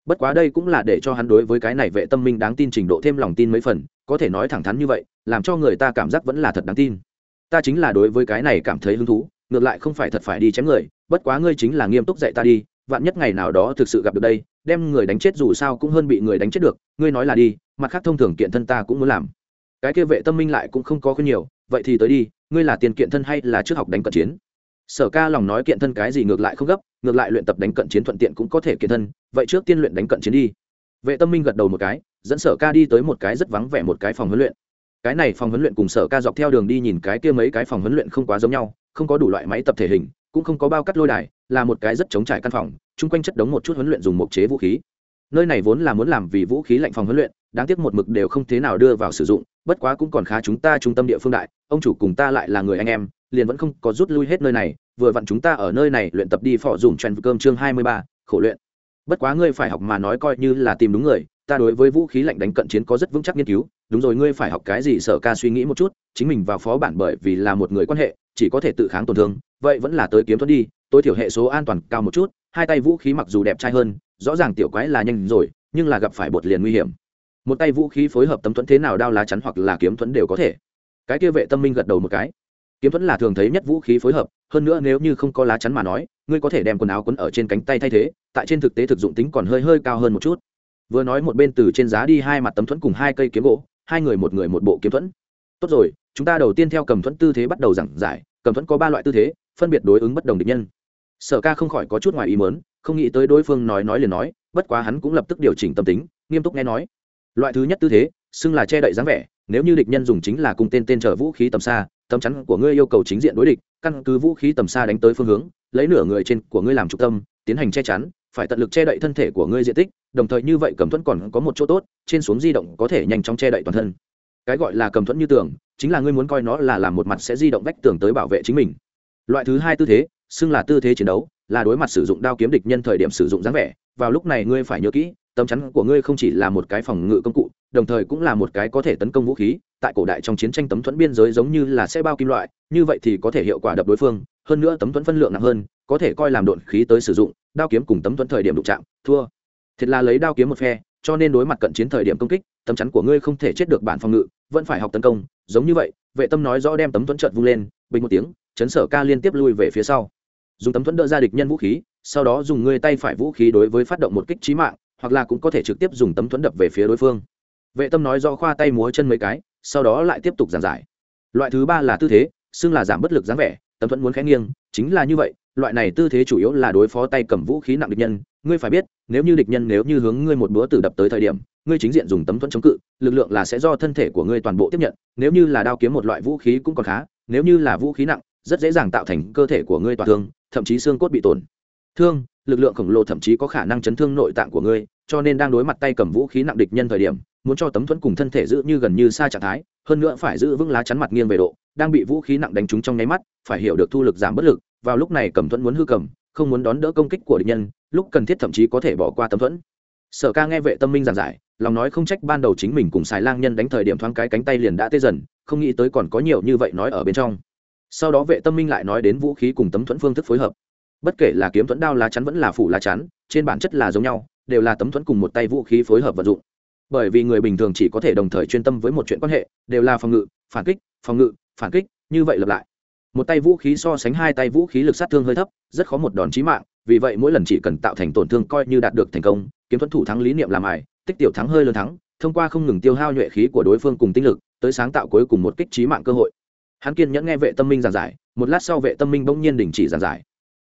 Speaker 1: Bất quá đây cũng là để cho hắn đối với cái này vệ tâm minh đáng tin trình độ thêm lòng tin mấy phần, có thể nói thẳng thắn như vậy, làm cho người ta cảm giác vẫn là thật đáng tin. Ta chính là đối với cái này cảm thấy hứng thú, ngược lại không phải thật phải đi chém người, bất quá ngươi chính là nghiêm túc dạy ta đi, vạn nhất ngày nào đó thực sự gặp được đây đem người đánh chết dù sao cũng hơn bị người đánh chết được, ngươi nói là đi, mặt khác thông thường kiện thân ta cũng muốn làm. Cái kia vệ tâm minh lại cũng không có khuyên nhiều, vậy thì tới đi, ngươi là tiền kiện thân hay là trước học đánh cận chiến? Sở ca lòng nói kiện thân cái gì ngược lại không gấp, ngược lại luyện tập đánh cận chiến thuận tiện cũng có thể kiện thân, vậy trước tiên luyện đánh cận chiến đi. Vệ tâm minh gật đầu một cái, dẫn sở ca đi tới một cái rất vắng vẻ một cái phòng huấn luyện. Cái này phòng huấn luyện cùng sở ca dọc theo đường đi nhìn cái kia mấy cái phòng huấn luyện không quá giống nhau, không có đủ loại máy tập thể hình, cũng không có bao cắt lôi đài là một cái rất chống trải căn phòng, chung quanh chất đống một chút huấn luyện dùng mộc chế vũ khí. Nơi này vốn là muốn làm vì vũ khí lạnh phòng huấn luyện, đáng tiếc một mực đều không thế nào đưa vào sử dụng, bất quá cũng còn khá chúng ta trung tâm địa phương đại, ông chủ cùng ta lại là người anh em, liền vẫn không có rút lui hết nơi này, vừa vặn chúng ta ở nơi này luyện tập đi phò dùng truyền cơm chương hai mươi ba, khổ luyện. Bất quá ngươi phải học mà nói coi như là tìm đúng người, ta đối với vũ khí lạnh đánh cận chiến có rất vững chắc nghiên cứu, đúng rồi ngươi phải học cái gì sở ca suy nghĩ một chút, chính mình vào phó bản bởi vì là một người quan hệ, chỉ có thể tự kháng tổn thương, vậy vẫn là tới kiếm thuẫn đi tối thiểu hệ số an toàn cao một chút, hai tay vũ khí mặc dù đẹp trai hơn, rõ ràng tiểu quái là nhanh rồi, nhưng là gặp phải bột liền nguy hiểm. Một tay vũ khí phối hợp tấm thuẫn thế nào đao lá chắn hoặc là kiếm thuẫn đều có thể. Cái kia vệ tâm minh gật đầu một cái. Kiếm thuẫn là thường thấy nhất vũ khí phối hợp, hơn nữa nếu như không có lá chắn mà nói, ngươi có thể đem quần áo quấn ở trên cánh tay thay thế, tại trên thực tế thực dụng tính còn hơi hơi cao hơn một chút. Vừa nói một bên từ trên giá đi hai mặt tấm thuẫn cùng hai cây kiếm gỗ, hai người một người một bộ kiếm thuẫn. Tốt rồi, chúng ta đầu tiên theo cầm thuẫn tư thế bắt đầu giảng giải, cầm thuẫn có ba loại tư thế, phân biệt đối ứng bất đồng địch nhân sở ca không khỏi có chút ngoài ý mớn không nghĩ tới đối phương nói nói liền nói, bất quá hắn cũng lập tức điều chỉnh tâm tính, nghiêm túc nghe nói. Loại thứ nhất tư thế, xưng là che đậy dáng vẻ, nếu như địch nhân dùng chính là cung tên tên chở vũ khí tầm xa tầm chắn của ngươi yêu cầu chính diện đối địch, căn cứ vũ khí tầm xa đánh tới phương hướng, lấy nửa người trên của ngươi làm trung tâm, tiến hành che chắn, phải tận lực che đậy thân thể của ngươi diện tích, đồng thời như vậy cầm thuẫn còn có một chỗ tốt, trên xuống di động có thể nhanh chóng che đậy toàn thân. Cái gọi là cầm thuẫn như tường, chính là ngươi muốn coi nó là làm một mặt sẽ di động vách tường tới bảo vệ chính mình. Loại thứ hai tư thế xưng là tư thế chiến đấu, là đối mặt sử dụng đao kiếm địch nhân thời điểm sử dụng dáng vẻ. Vào lúc này ngươi phải nhớ kỹ, tấm chắn của ngươi không chỉ là một cái phòng ngự công cụ, đồng thời cũng là một cái có thể tấn công vũ khí. Tại cổ đại trong chiến tranh tấm thuẫn biên giới giống như là xe bao kim loại, như vậy thì có thể hiệu quả đập đối phương. Hơn nữa tấm thuẫn phân lượng nặng hơn, có thể coi làm độn khí tới sử dụng. Đao kiếm cùng tấm thuẫn thời điểm đụng chạm, thua. Thiệt là lấy đao kiếm một phe, cho nên đối mặt cận chiến thời điểm công kích, tấm chắn của ngươi không thể chết được bản phòng ngự, vẫn phải học tấn công. Giống như vậy, vệ tâm nói rõ đem tấm thuẫn trợt vung lên, bình một tiếng, chấn sở ca liên tiếp lui về phía sau dùng tấm thuẫn đỡ ra địch nhân vũ khí, sau đó dùng ngươi tay phải vũ khí đối với phát động một kích trí mạng, hoặc là cũng có thể trực tiếp dùng tấm thuẫn đập về phía đối phương. Vệ tâm nói do khoa tay múa chân mấy cái, sau đó lại tiếp tục giảng giải. Loại thứ ba là tư thế, xưng là giảm bất lực dáng vẻ, tấm thuẫn muốn khẽ nghiêng, chính là như vậy, loại này tư thế chủ yếu là đối phó tay cầm vũ khí nặng địch nhân. Ngươi phải biết, nếu như địch nhân nếu như hướng ngươi một búa tử đập tới thời điểm, ngươi chính diện dùng tấm thuẫn chống cự, lực lượng là sẽ do thân thể của ngươi toàn bộ tiếp nhận. Nếu như là đao kiếm một loại vũ khí cũng còn khá, nếu như là vũ khí nặng, rất dễ dàng tạo thành cơ thể của ngươi tổn thương thậm chí xương cốt bị tổn. Thương, lực lượng khổng lồ thậm chí có khả năng chấn thương nội tạng của ngươi, cho nên đang đối mặt tay cầm vũ khí nặng địch nhân thời điểm, muốn cho tấm thuẫn cùng thân thể giữ như gần như xa trạng thái, hơn nữa phải giữ vững lá chắn mặt nghiêng về độ, đang bị vũ khí nặng đánh trúng trong nháy mắt, phải hiểu được thu lực giảm bất lực, vào lúc này cầm thuẫn muốn hư cầm, không muốn đón đỡ công kích của địch nhân, lúc cần thiết thậm chí có thể bỏ qua tấm thuẫn. Sở ca nghe vệ tâm minh giảng giải, lòng nói không trách ban đầu chính mình cùng xài lang nhân đánh thời điểm thoáng cái cánh tay liền đã tê dần, không nghĩ tới còn có nhiều như vậy nói ở bên trong sau đó vệ tâm minh lại nói đến vũ khí cùng tấm thuẫn phương thức phối hợp. Bất kể là kiếm thuẫn đao lá chắn vẫn là phủ lá chắn, trên bản chất là giống nhau, đều là tấm thuẫn cùng một tay vũ khí phối hợp vận dụng. Bởi vì người bình thường chỉ có thể đồng thời chuyên tâm với một chuyện quan hệ, đều là phòng ngự, phản kích, phòng ngự, phản kích, như vậy lặp lại. Một tay vũ khí so sánh hai tay vũ khí lực sát thương hơi thấp, rất khó một đòn chí mạng, vì vậy mỗi lần chỉ cần tạo thành tổn thương coi như đạt được thành công, kiếm thuẫn thủ thắng lý niệm làm ải, tích tiểu thắng hơi lớn thắng, thông qua không ngừng tiêu hao nhuệ khí của đối phương cùng tinh lực, tới sáng tạo cuối cùng một kích trí mạng cơ hội hắn kiên nhẫn nghe vệ tâm minh giảng giải, một lát sau vệ tâm minh bỗng nhiên đình chỉ giảng giải.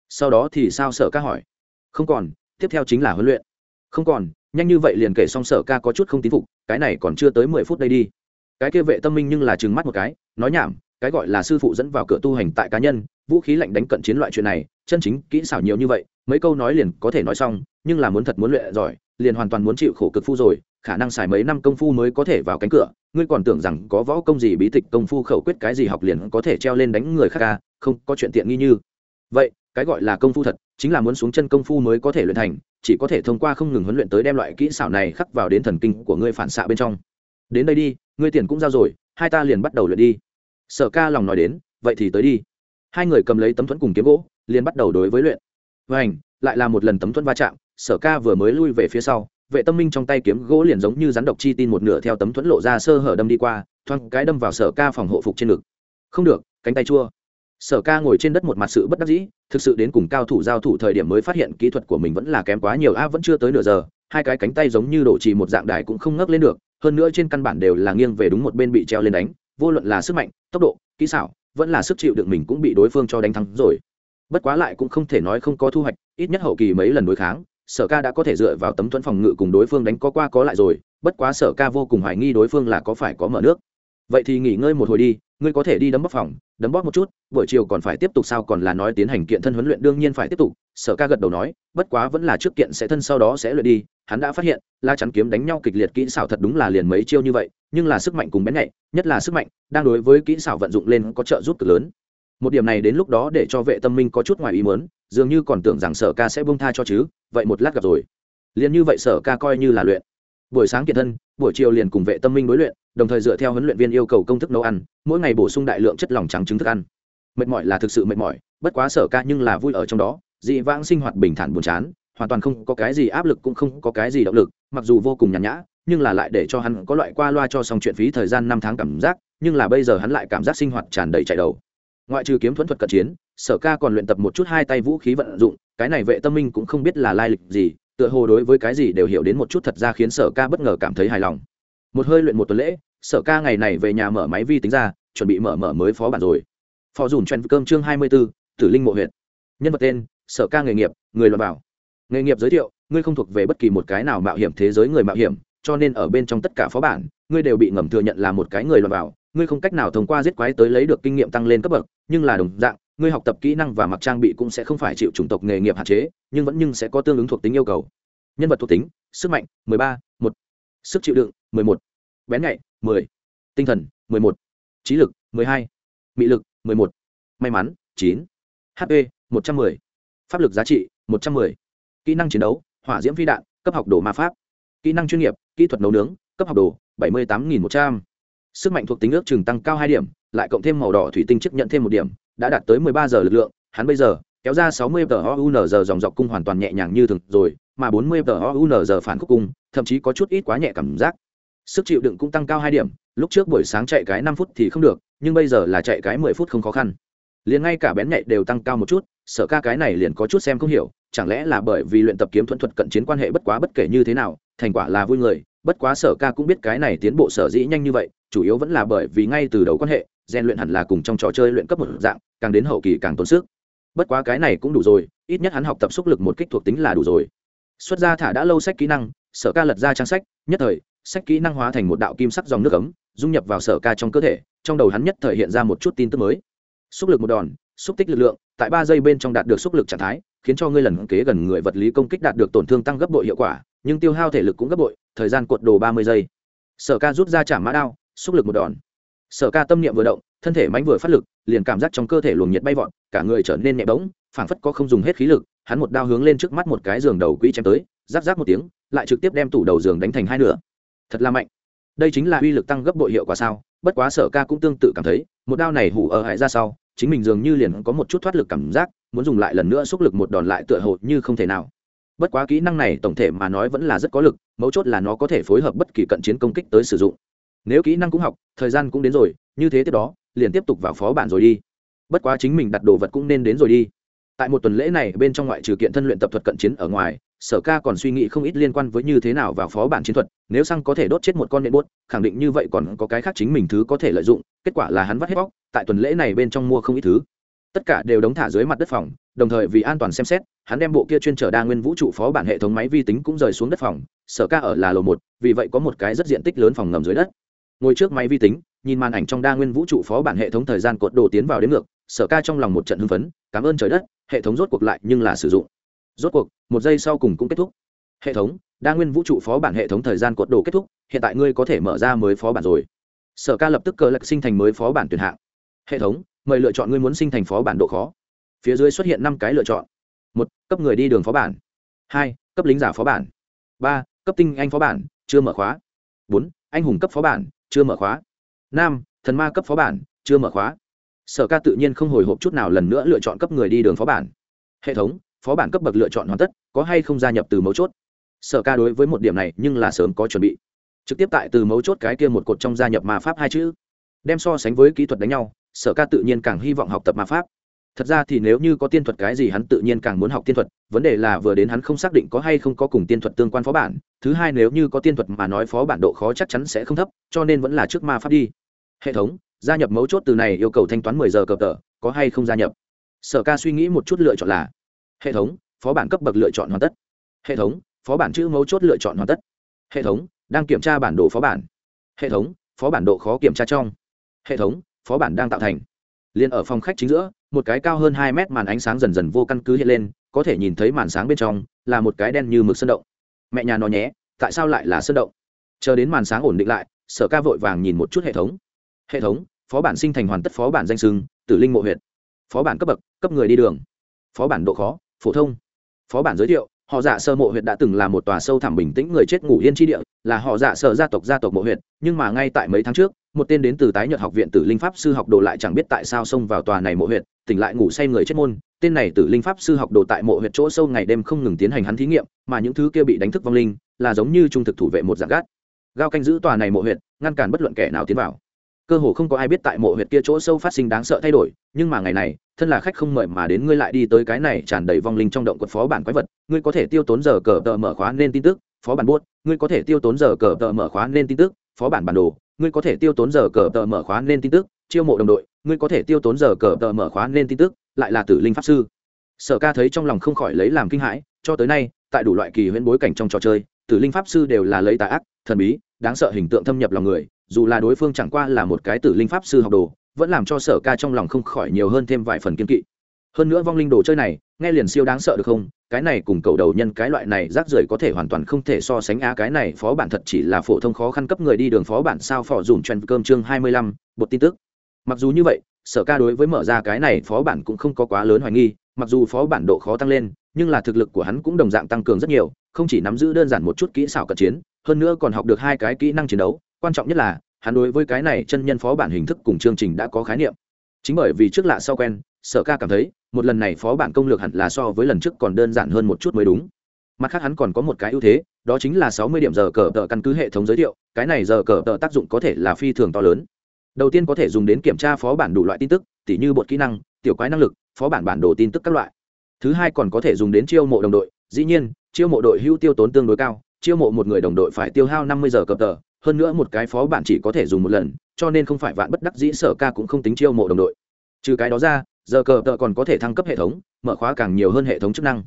Speaker 1: Sau đó thì sao sở ca hỏi? Không còn, tiếp theo chính là huấn luyện. Không còn, nhanh như vậy liền kể xong sở ca có chút không tín phục, cái này còn chưa tới mười phút đây đi. Cái kia vệ tâm minh nhưng là trừng mắt một cái, nói nhảm, cái gọi là sư phụ dẫn vào cửa tu hành tại cá nhân, vũ khí lạnh đánh cận chiến loại chuyện này, chân chính, kỹ xảo nhiều như vậy, mấy câu nói liền có thể nói xong, nhưng là muốn thật muốn luyện giỏi, liền hoàn toàn muốn chịu khổ cực phu rồi khả năng xài mấy năm công phu mới có thể vào cánh cửa. Ngươi còn tưởng rằng có võ công gì bí tịch công phu khẩu quyết cái gì học liền có thể treo lên đánh người khác ca à, không có chuyện tiện nghi như. Vậy cái gọi là công phu thật chính là muốn xuống chân công phu mới có thể luyện thành chỉ có thể thông qua không ngừng huấn luyện tới đem loại kỹ xảo này khắc vào đến thần kinh của ngươi phản xạ bên trong. Đến đây đi ngươi tiền cũng giao rồi hai ta liền bắt đầu luyện đi. Sở ca lòng nói đến vậy thì tới đi. Hai người cầm lấy tấm thuẫn cùng kiếm gỗ liền bắt đầu đối với luyện. Vảnh lại là một lần tấm thuẫn va chạm sở ca vừa mới lui về phía sau vệ tâm minh trong tay kiếm gỗ liền giống như rắn độc chi tin một nửa theo tấm thuẫn lộ ra sơ hở đâm đi qua thoang cái đâm vào sở ca phòng hộ phục trên ngực. Không được, cánh tay chua. Sở ca ngồi trên đất một mặt sự bất đắc dĩ, thực sự đến cùng cao thủ giao thủ thời điểm mới phát hiện kỹ thuật của mình vẫn là kém quá nhiều, a, vẫn chưa tới nửa giờ, hai cái cánh tay giống như đổ trì một dạng đài cũng không ngấc lên được, hơn nữa trên căn bản đều là nghiêng về đúng một bên bị treo lên đánh, vô luận là sức mạnh, tốc độ, kỹ xảo, vẫn là sức chịu đựng mình cũng bị đối phương cho đánh thắng rồi. Bất quá lại cũng không thể nói không có thu hoạch, ít nhất hậu kỳ mấy lần đối kháng sở ca đã có thể dựa vào tấm thuẫn phòng ngự cùng đối phương đánh có qua có lại rồi, bất quá sở ca vô cùng hoài nghi đối phương là có phải có mở nước. Vậy thì nghỉ ngơi một hồi đi, ngươi có thể đi đấm bóp phòng, đấm bóp một chút, buổi chiều còn phải tiếp tục sao còn là nói tiến hành kiện thân huấn luyện đương nhiên phải tiếp tục, sở ca gật đầu nói, bất quá vẫn là trước kiện sẽ thân sau đó sẽ luyện đi, hắn đã phát hiện, la chắn kiếm đánh nhau kịch liệt kỹ xảo thật đúng là liền mấy chiêu như vậy, nhưng là sức mạnh cùng bén nhạy, nhất là sức mạnh, đang đối với kỹ xảo vận dụng lên có trợ giúp cực lớn. Một điểm này đến lúc đó để cho vệ tâm minh có chút ngoài ý mớn dường như còn tưởng rằng sở ca sẽ bông tha cho chứ, vậy một lát gặp rồi. Liền như vậy sở ca coi như là luyện. Buổi sáng kiện thân, buổi chiều liền cùng vệ tâm minh đối luyện, đồng thời dựa theo huấn luyện viên yêu cầu công thức nấu ăn, mỗi ngày bổ sung đại lượng chất lỏng trắng trứng thức ăn. Mệt mỏi là thực sự mệt mỏi, bất quá sở ca nhưng là vui ở trong đó, dị vãng sinh hoạt bình thản buồn chán, hoàn toàn không có cái gì áp lực cũng không có cái gì động lực, mặc dù vô cùng nhàn nhã, nhưng là lại để cho hắn có loại qua loa cho xong chuyện phí thời gian năm tháng cảm giác, nhưng là bây giờ hắn lại cảm giác sinh hoạt tràn đầy chạy đầu ngoại trừ kiếm thuẫn thuật cận chiến, sở ca còn luyện tập một chút hai tay vũ khí vận dụng, cái này vệ tâm minh cũng không biết là lai lịch gì, tựa hồ đối với cái gì đều hiểu đến một chút thật ra khiến sở ca bất ngờ cảm thấy hài lòng. Một hơi luyện một tuần lễ, sở ca ngày này về nhà mở máy vi tính ra, chuẩn bị mở mở mới phó bản rồi. Phó dùn chen cơm chương hai mươi b ố tử linh mộ huyện nhân vật tên, sở ca nghề nghiệp, người loạn bảo. Nghề nghiệp giới thiệu, ngươi không thuộc về bất kỳ một cái nào mạo hiểm thế giới người mạo hiểm, cho nên ở bên trong tất cả phó bản, ngươi đều bị ngầm thừa nhận là một cái người loạn bảo ngươi không cách nào thông qua giết quái tới lấy được kinh nghiệm tăng lên cấp bậc nhưng là đồng dạng ngươi học tập kỹ năng và mặc trang bị cũng sẽ không phải chịu chủng tộc nghề nghiệp hạn chế nhưng vẫn nhưng sẽ có tương ứng thuộc tính yêu cầu. Nhân vật thuộc tính sức mạnh 13, 1, sức chịu đựng 11, bén nhạy 10, tinh thần 11, trí lực 12, mị lực 11, may mắn 9, hp 110, pháp lực giá trị 110, kỹ năng chiến đấu hỏa diễm phi đạn cấp học đồ ma pháp. Kỹ năng chuyên nghiệp kỹ thuật nấu nướng cấp học đồ 78.100 sức mạnh thuộc tính ước chừng tăng cao hai điểm, lại cộng thêm màu đỏ thủy tinh chấp nhận thêm một điểm, đã đạt tới 13 giờ lực lượng, hắn bây giờ kéo ra 60 tờ OUN giờ dòng dọc cung hoàn toàn nhẹ nhàng như thường rồi, mà 40 tờ OUN giờ phản khúc cung, thậm chí có chút ít quá nhẹ cảm giác. Sức chịu đựng cũng tăng cao hai điểm, lúc trước buổi sáng chạy cái năm phút thì không được, nhưng bây giờ là chạy cái mười phút không khó khăn. Liền ngay cả bén nhạy đều tăng cao một chút sợ ca cái này liền có chút xem không hiểu, chẳng lẽ là bởi vì luyện tập kiếm thuận thuật cận chiến quan hệ bất quá bất kể như thế nào, thành quả là vui người bất quá sở ca cũng biết cái này tiến bộ sở dĩ nhanh như vậy, chủ yếu vẫn là bởi vì ngay từ đầu quan hệ, rèn luyện hẳn là cùng trong trò chơi luyện cấp một dạng, càng đến hậu kỳ càng tốn sức. Bất quá cái này cũng đủ rồi, ít nhất hắn học tập xúc lực một kích thuộc tính là đủ rồi. Xuất ra thả đã lâu sách kỹ năng, sở ca lật ra trang sách, nhất thời, sách kỹ năng hóa thành một đạo kim sắc dòng nước ấm, dung nhập vào sở ca trong cơ thể, trong đầu hắn nhất thời hiện ra một chút tin tức mới. Xúc lực một đòn, xúc tích lực lượng, tại ba giây bên trong đạt được xúc lực trạng thái, khiến cho ngươi lần kế gần người vật lý công kích đạt được tổn thương tăng gấp bội hiệu quả nhưng tiêu hao thể lực cũng gấp bội, thời gian cuộn đồ ba mươi giây. Sở ca rút ra chạm mã đao, xúc lực một đòn. Sở ca tâm niệm vừa động, thân thể mánh vừa phát lực, liền cảm giác trong cơ thể luồng nhiệt bay vọt, cả người trở nên nhẹ bỗng, phảng phất có không dùng hết khí lực, hắn một đao hướng lên trước mắt một cái giường đầu quỹ chém tới giáp giáp một tiếng, lại trực tiếp đem tủ đầu giường đánh thành hai nửa. Thật là mạnh. Đây chính là uy lực tăng gấp bội hiệu quả sao? Bất quá sở ca cũng tương tự cảm thấy, một đao này hủ ở hại ra sau, chính mình dường như liền có một chút thoát lực cảm giác, muốn dùng lại lần nữa xúc lực một đòn lại tựa hồ như không thể nào bất quá kỹ năng này tổng thể mà nói vẫn là rất có lực, mấu chốt là nó có thể phối hợp bất kỳ cận chiến công kích tới sử dụng. Nếu kỹ năng cũng học, thời gian cũng đến rồi, như thế tiếp đó, liền tiếp tục vào phó bản rồi đi. Bất quá chính mình đặt đồ vật cũng nên đến rồi đi. Tại một tuần lễ này, bên trong ngoại trừ kiện thân luyện tập thuật cận chiến ở ngoài, sở ca còn suy nghĩ không ít liên quan với như thế nào vào phó bản chiến thuật, nếu xăng có thể đốt chết một con nện bốt khẳng định như vậy còn có cái khác chính mình thứ có thể lợi dụng, kết quả là hắn vắt hết bóc, tại tuần lễ này bên trong mua không ít thứ tất cả đều đóng thả dưới mặt đất phòng, đồng thời vì an toàn xem xét, hắn đem bộ kia chuyên trở đa nguyên vũ trụ phó bản hệ thống máy vi tính cũng rời xuống đất phòng, sở ca ở là lầu một, vì vậy có một cái rất diện tích lớn phòng ngầm dưới đất. Ngồi trước máy vi tính, nhìn màn ảnh trong đa nguyên vũ trụ phó bản hệ thống thời gian cột đồ tiến vào đến ngược, sở ca trong lòng một trận hưng phấn, cảm ơn trời đất, hệ thống rốt cuộc lại nhưng là sử dụng. Rốt cuộc, một giây sau cùng cũng kết thúc. Hệ thống, đa nguyên vũ trụ phó bản hệ thống thời gian cột đồ kết thúc, hiện tại ngươi có thể mở ra mới phó bản rồi. Sở ca lập tức cờ lạc sinh thành mới phó bản tuyển hạng. Hệ thống mời lựa chọn ngươi muốn sinh thành phó bản độ khó. Phía dưới xuất hiện năm cái lựa chọn. Một, cấp người đi đường phó bản. Hai, cấp lính giả phó bản. Ba, cấp tinh anh phó bản, chưa mở khóa. Bốn, anh hùng cấp phó bản, chưa mở khóa. Năm, thần ma cấp phó bản, chưa mở khóa. Sở ca tự nhiên không hồi hộp chút nào lần nữa lựa chọn cấp người đi đường phó bản. Hệ thống, phó bản cấp bậc lựa chọn hoàn tất, có hay không gia nhập từ mấu chốt? Sở ca đối với một điểm này nhưng là sớm có chuẩn bị. Trực tiếp tại từ mấu chốt cái kia một cột trong gia nhập ma pháp hai chữ. Đem so sánh với kỹ thuật đánh nhau sở ca tự nhiên càng hy vọng học tập ma pháp. Thật ra thì nếu như có tiên thuật cái gì hắn tự nhiên càng muốn học tiên thuật, vấn đề là vừa đến hắn không xác định có hay không có cùng tiên thuật tương quan phó bản, thứ hai nếu như có tiên thuật mà nói phó bản độ khó chắc chắn sẽ không thấp, cho nên vẫn là trước ma pháp đi. Hệ thống, gia nhập mấu chốt từ này yêu cầu thanh toán mười giờ cờ tờ, có hay không gia nhập? Sở ca suy nghĩ một chút lựa chọn là, hệ thống, phó bản cấp bậc lựa chọn hoàn tất. Hệ thống, phó bản chữ mấu chốt lựa chọn hoàn tất. Hệ thống, đang kiểm tra bản đồ phó bản. Hệ thống, phó bản độ khó kiểm tra trong. Hệ thống phó bản đang tạo thành. Liền ở phòng khách chính giữa, một cái cao hơn hai mét màn ánh sáng dần dần vô căn cứ hiện lên, có thể nhìn thấy màn sáng bên trong, là một cái đen như mực sơn động. Mẹ nhà nó nhé, tại sao lại là sơn động? Chờ đến màn sáng ổn định lại, sở ca vội vàng nhìn một chút hệ thống. Hệ thống, phó bản sinh thành hoàn tất phó bản danh sưng, tử linh mộ huyện phó bản cấp bậc, cấp người đi đường. Phó bản độ khó, phổ thông. Phó bản giới thiệu, họ dạ sơ mộ huyện đã từng là một tòa sâu thẳm bình tĩnh người chết ngủ yên tri địa, là họ dạ sở gia tộc gia tộc mộ huyện nhưng mà ngay tại mấy tháng trước một tên đến từ tái nhật học viện tử linh pháp sư học đồ lại chẳng biết tại sao xông vào tòa này mộ huyệt, tỉnh lại ngủ say người chết môn. Tên này tử linh pháp sư học đồ tại mộ huyệt chỗ sâu ngày đêm không ngừng tiến hành hắn thí nghiệm mà những thứ kia bị đánh thức vong linh là giống như trung thực thủ vệ một dạng gác. Gao canh giữ tòa này mộ huyệt, ngăn cản bất luận kẻ nào tiến vào. Cơ hồ không có ai biết tại mộ huyệt kia chỗ sâu phát sinh đáng sợ thay đổi nhưng mà ngày này thân là khách không mời mà đến ngươi lại đi tới cái này tràn đầy vong linh trong động quật phó bản quái vật ngươi có thể tiêu tốn giờ cờ tờ mở khóa nên tin tức phó bản buốt ngươi có thể tiêu tốn giờ cờ tờ mở khóa nên tin tức phó bản bản đồ ngươi có thể tiêu tốn giờ cờ tờ mở khóa nên tin tức, chiêu mộ đồng đội, ngươi có thể tiêu tốn giờ cờ tờ mở khóa nên tin tức, lại là tử linh pháp sư. Sở ca thấy trong lòng không khỏi lấy làm kinh hãi, cho tới nay, tại đủ loại kỳ huyễn bối cảnh trong trò chơi, tử linh pháp sư đều là lấy tà ác, thần bí, đáng sợ hình tượng thâm nhập lòng người, dù là đối phương chẳng qua là một cái tử linh pháp sư học đồ, vẫn làm cho sở ca trong lòng không khỏi nhiều hơn thêm vài phần kiên kỵ. Hơn nữa vong linh đồ chơi này, nghe liền siêu đáng sợ được không? Cái này cùng cầu đầu nhân cái loại này rác rưởi có thể hoàn toàn không thể so sánh. Á cái này phó bản thật chỉ là phổ thông khó khăn cấp người đi đường phó bản sao phò dùng chen cơm chương hai mươi lăm bột tin tức. Mặc dù như vậy, sở ca đối với mở ra cái này phó bản cũng không có quá lớn hoài nghi, mặc dù phó bản độ khó tăng lên, nhưng là thực lực của hắn cũng đồng dạng tăng cường rất nhiều, không chỉ nắm giữ đơn giản một chút kỹ xảo cận chiến, hơn nữa còn học được hai cái kỹ năng chiến đấu. Quan trọng nhất là, hắn đối với cái này chân nhân phó bản hình thức cùng chương trình đã có khái niệm. Chính bởi vì trước lạ sau quen, sở ca cảm thấy một lần này phó bản công lược hẳn là so với lần trước còn đơn giản hơn một chút mới đúng. Mặt khác hắn còn có một cái ưu thế, đó chính là sáu mươi điểm giờ cờ tờ căn cứ hệ thống giới thiệu, cái này giờ cờ tờ tác dụng có thể là phi thường to lớn. Đầu tiên có thể dùng đến kiểm tra phó bản đủ loại tin tức, tỉ như bột kỹ năng, tiểu quái năng lực, phó bản bản đồ tin tức các loại. Thứ hai còn có thể dùng đến chiêu mộ đồng đội, dĩ nhiên, chiêu mộ đội hưu tiêu tốn tương đối cao, chiêu mộ một người đồng đội phải tiêu hao năm mươi giờ cờ tờ, hơn nữa một cái phó bản chỉ có thể dùng một lần, cho nên không phải vạn bất đắc dĩ sở ca cũng không tính chiêu mộ đồng đội. Trừ cái đó ra giờ cờ tợ còn có thể thăng cấp hệ thống, mở khóa càng nhiều hơn hệ thống chức năng.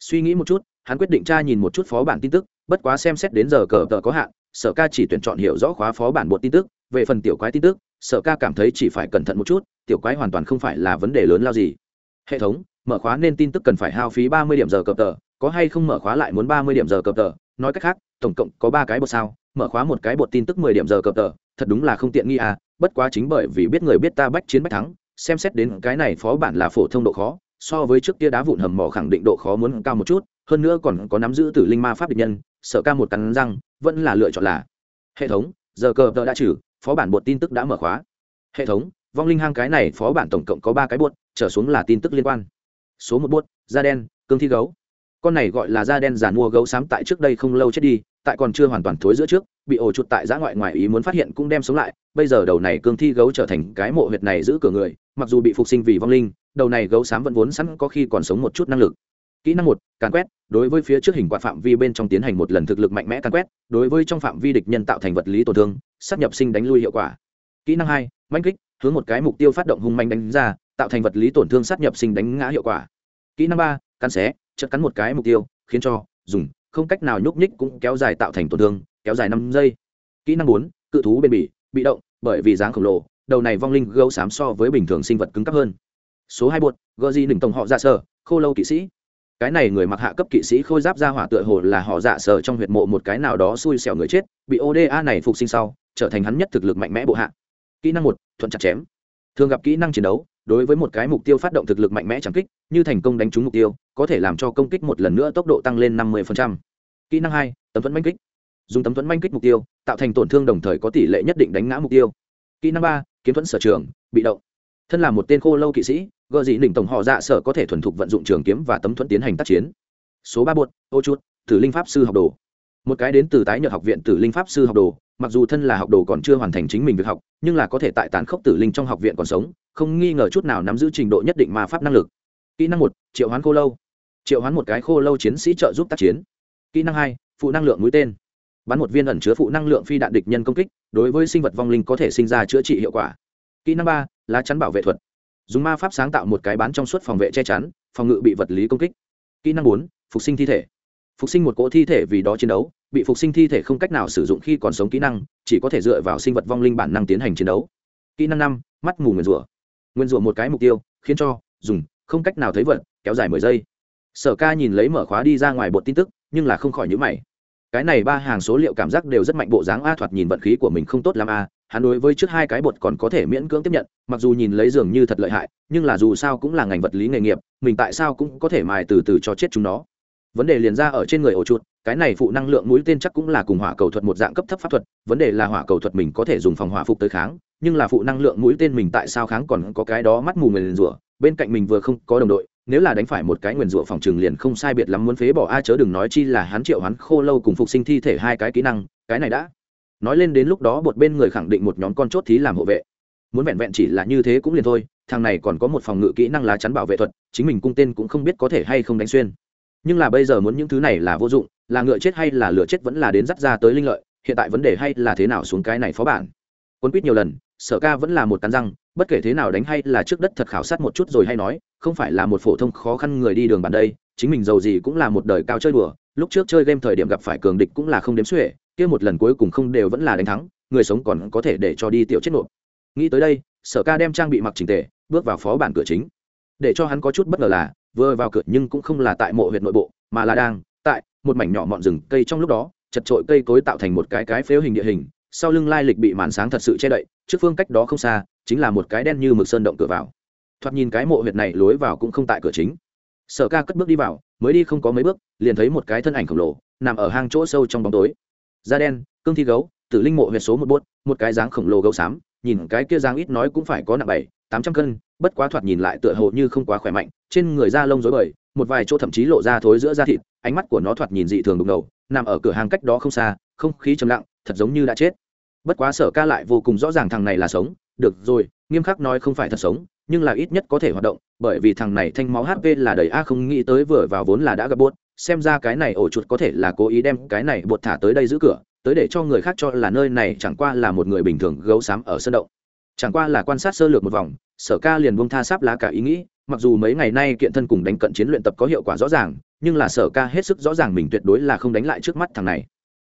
Speaker 1: Suy nghĩ một chút, hắn quyết định tra nhìn một chút phó bản tin tức, bất quá xem xét đến giờ cờ tợ có hạn, sở ca chỉ tuyển chọn hiểu rõ khóa phó bản bột tin tức, về phần tiểu quái tin tức, sở ca cảm thấy chỉ phải cẩn thận một chút, tiểu quái hoàn toàn không phải là vấn đề lớn lao gì. Hệ thống, mở khóa nên tin tức cần phải hao phí ba mươi điểm giờ cờ tờ, có hay không mở khóa lại muốn ba mươi điểm giờ cờ tờ? Nói cách khác, tổng cộng có ba cái bột sao, mở khóa một cái bột tin tức mười điểm giờ cờ tờ, thật đúng là không tiện nghi à bất quá chính bởi vì biết người biết ta bách chiến bách thắng xem xét đến cái này phó bản là phổ thông độ khó, so với trước kia đá vụn hầm mỏ khẳng định độ khó muốn cao một chút, hơn nữa còn có nắm giữ tử linh ma pháp địch nhân, sợ ca một cắn răng, vẫn là lựa chọn là. Hệ thống, giờ cờ tờ đã trừ, phó bản bột tin tức đã mở khóa. Hệ thống, vong linh hang cái này phó bản tổng cộng có ba cái bột, trở xuống là tin tức liên quan. Số một bột, da đen, cương thi gấu. Con này gọi là da đen giàn mua gấu xám tại trước đây không lâu chết đi, tại còn chưa hoàn toàn thối giữa trước, bị ổ chuột tại giã ngoại ngoài ý muốn phát hiện cũng đem sống lại, bây giờ đầu này cương thi gấu trở thành cái mộ huyệt này giữ cửa người mặc dù bị phục sinh vì vong linh, đầu này gấu xám vẫn vốn sẵn có khi còn sống một chút năng lực. Kỹ năng một, càn quét, đối với phía trước hình quạt phạm vi bên trong tiến hành một lần thực lực mạnh mẽ càn quét, đối với trong phạm vi địch nhân tạo thành vật lý tổn thương sát nhập sinh đánh lui hiệu quả. Kỹ năng hai, manh kích, hướng một cái mục tiêu phát động hung manh đánh ra, tạo thành vật lý tổn thương sát nhập sinh đánh ngã hiệu quả. Kỹ năng ba, cắn xé chất cắn một cái mục tiêu, khiến cho, dùng, không cách nào nhúc nhích cũng kéo dài tạo thành tổn thương, kéo dài năm giây. Kỹ năng bốn, cự thú bền bỉ, bị động, bởi vì dáng khổng lồ đầu này vong linh gấu xám so với bình thường sinh vật cứng cấp hơn. Số hai bột gợ di đỉnh tổng họ dạ sở, khô lâu kỵ sĩ. Cái này người mặc hạ cấp kỵ sĩ khôi giáp ra hỏa tựa hồ là họ dạ sở trong huyệt mộ một cái nào đó xui xẻo người chết, bị oda này phục sinh sau, trở thành hắn nhất thực lực mạnh mẽ bộ hạ. Kỹ năng một, thuận chặt chém. Thường gặp kỹ năng chiến đấu, đối với một cái mục tiêu phát động thực lực mạnh mẽ chẳng kích, như thành công đánh trúng mục tiêu, có thể làm cho công kích một lần nữa tốc độ tăng lên năm mươi kỹ năng hai, tấm thuẫn manh kích. Dùng tấm thuẫn manh kích mục tiêu, tạo thành tổn thương đồng thời có tỷ lệ nhất định đánh ngã mục tiêu. Kỹ năng ba kiếm thuẫn sở trường, bị động. Thân là một tên khô lâu kỵ sĩ gợ dị đỉnh tổng họ dạ sở có thể thuần thục vận dụng trường kiếm và tấm thuẫn tiến hành tác chiến. Số ba bột ô chút tử linh pháp sư học đồ. Một cái đến từ tái nhợt học viện tử linh pháp sư học đồ, mặc dù thân là học đồ còn chưa hoàn thành chính mình việc học, nhưng là có thể tại tàn khốc tử linh trong học viện còn sống, không nghi ngờ chút nào nắm giữ trình độ nhất định mà pháp năng lực. Kỹ năng một, triệu hoán khô lâu. Triệu hoán một cái khô lâu chiến sĩ trợ giúp tác chiến. Kỹ năng hai, phụ năng lượng mũi tên bắn một viên ẩn chứa phụ năng lượng phi đạn địch nhân công kích, đối với sinh vật vong linh có thể sinh ra chữa trị hiệu quả. Kỹ năng ba, lá chắn bảo vệ thuật. Dùng ma pháp sáng tạo một cái bán trong suốt phòng vệ che chắn, phòng ngự bị vật lý công kích. Kỹ năng bốn, phục sinh thi thể. Phục sinh một cỗ thi thể vì đó chiến đấu, bị phục sinh thi thể không cách nào sử dụng khi còn sống kỹ năng, chỉ có thể dựa vào sinh vật vong linh bản năng tiến hành chiến đấu. Kỹ năng năm, mắt mù nguyền rủa. Nguyền rủa một cái mục tiêu, khiến cho, dùng, không cách nào thấy vật, kéo dài mười giây. Sở ca nhìn lấy mở khóa đi ra ngoài bột tin tức, nhưng là không khỏi nhữ mày cái này ba hàng số liệu cảm giác đều rất mạnh, bộ dáng a thoạt nhìn vận khí của mình không tốt l a, hắn đối với trước hai cái bột còn có thể miễn cưỡng tiếp nhận, mặc dù nhìn lấy dường như thật lợi hại, nhưng là dù sao cũng là ngành vật lý nghề nghiệp, mình tại sao cũng có thể mài từ từ cho chết chúng nó. Vấn đề liền ra ở trên người ổ chuột, cái này phụ năng lượng mũi tên chắc cũng là cùng hỏa cầu thuật một dạng cấp thấp pháp thuật, vấn đề là hỏa cầu thuật mình có thể dùng phòng hỏa phục tới kháng, nhưng là phụ năng lượng mũi tên mình tại sao kháng còn có cái đó mắt mù người liền rủa, bên cạnh mình vừa không có đồng đội nếu là đánh phải một cái nguyền rủa phòng trường liền không sai biệt lắm muốn phế bỏ a chớ đừng nói chi là hắn triệu hắn khô lâu cùng phục sinh thi thể hai cái kỹ năng, cái này đã. Nói lên đến lúc đó bột bên người khẳng định một nhóm con chốt thí làm hộ vệ. Muốn vẹn vẹn chỉ là như thế cũng liền thôi, thằng này còn có một phòng ngự kỹ năng lá chắn bảo vệ thuật, chính mình cung tên cũng không biết có thể hay không đánh xuyên. Nhưng là bây giờ muốn những thứ này là vô dụng, là ngựa chết hay là lửa chết vẫn là đến dắt ra tới linh lợi, hiện tại vấn đề hay là thế nào xuống cái này phó bản. Quân quýt nhiều lần sở ca vẫn là một cắn răng, bất kể thế nào đánh hay là trước đất thật khảo sát một chút rồi hay nói, không phải là một phổ thông khó khăn người đi đường bàn đây, chính mình giàu gì cũng là một đời cao chơi đùa, lúc trước chơi game thời điểm gặp phải cường địch cũng là không đếm xuể, kia một lần cuối cùng không đều vẫn là đánh thắng, người sống còn có thể để cho đi tiểu chết nộp. Nghĩ tới đây, sở ca đem trang bị mặc trình tề, bước vào phó bản cửa chính. Để cho hắn có chút bất ngờ là, vừa vào cửa nhưng cũng không là tại mộ huyện nội bộ, mà là đang tại một mảnh nhỏ mọn rừng cây trong lúc đó, chật trội cây cối tạo thành một cái cái phếu hình địa hình sau lưng lai lịch bị màn sáng thật sự che đậy, trước phương cách đó không xa, chính là một cái đen như mực sơn động cửa vào. Thoạt nhìn cái mộ huyệt này lối vào cũng không tại cửa chính. Sở ca cất bước đi vào, mới đi không có mấy bước, liền thấy một cái thân ảnh khổng lồ, nằm ở hang chỗ sâu trong bóng tối. Da đen, cương thi gấu, tử linh mộ huyệt số một bốt, một cái dáng khổng lồ gấu xám, nhìn cái kia dáng ít nói cũng phải có nặng bảy, tám trăm cân, bất quá thoạt nhìn lại tựa hồ như không quá khỏe mạnh, trên người da lông rối bời, một vài chỗ thậm chí lộ ra thối giữa da thịt, ánh mắt của nó thoạt nhìn dị thường đục ngầu, nằm ở cửa hàng cách đó không xa, không khí trầm lặng, thật giống như đã chết bất quá sở ca lại vô cùng rõ ràng thằng này là sống. Được rồi, nghiêm khắc nói không phải thật sống, nhưng là ít nhất có thể hoạt động, bởi vì thằng này thanh máu hp là đầy a không nghĩ tới vừa vào vốn là đã gặp bốt xem ra cái này ổ chuột có thể là cố ý đem cái này bột thả tới đây giữ cửa, tới để cho người khác cho là nơi này chẳng qua là một người bình thường gấu xám ở sân động. Chẳng qua là quan sát sơ lược một vòng, sở ca liền buông tha sáp lá cả ý nghĩ, mặc dù mấy ngày nay kiện thân cùng đánh cận chiến luyện tập có hiệu quả rõ ràng, nhưng là sở ca hết sức rõ ràng mình tuyệt đối là không đánh lại trước mắt thằng này.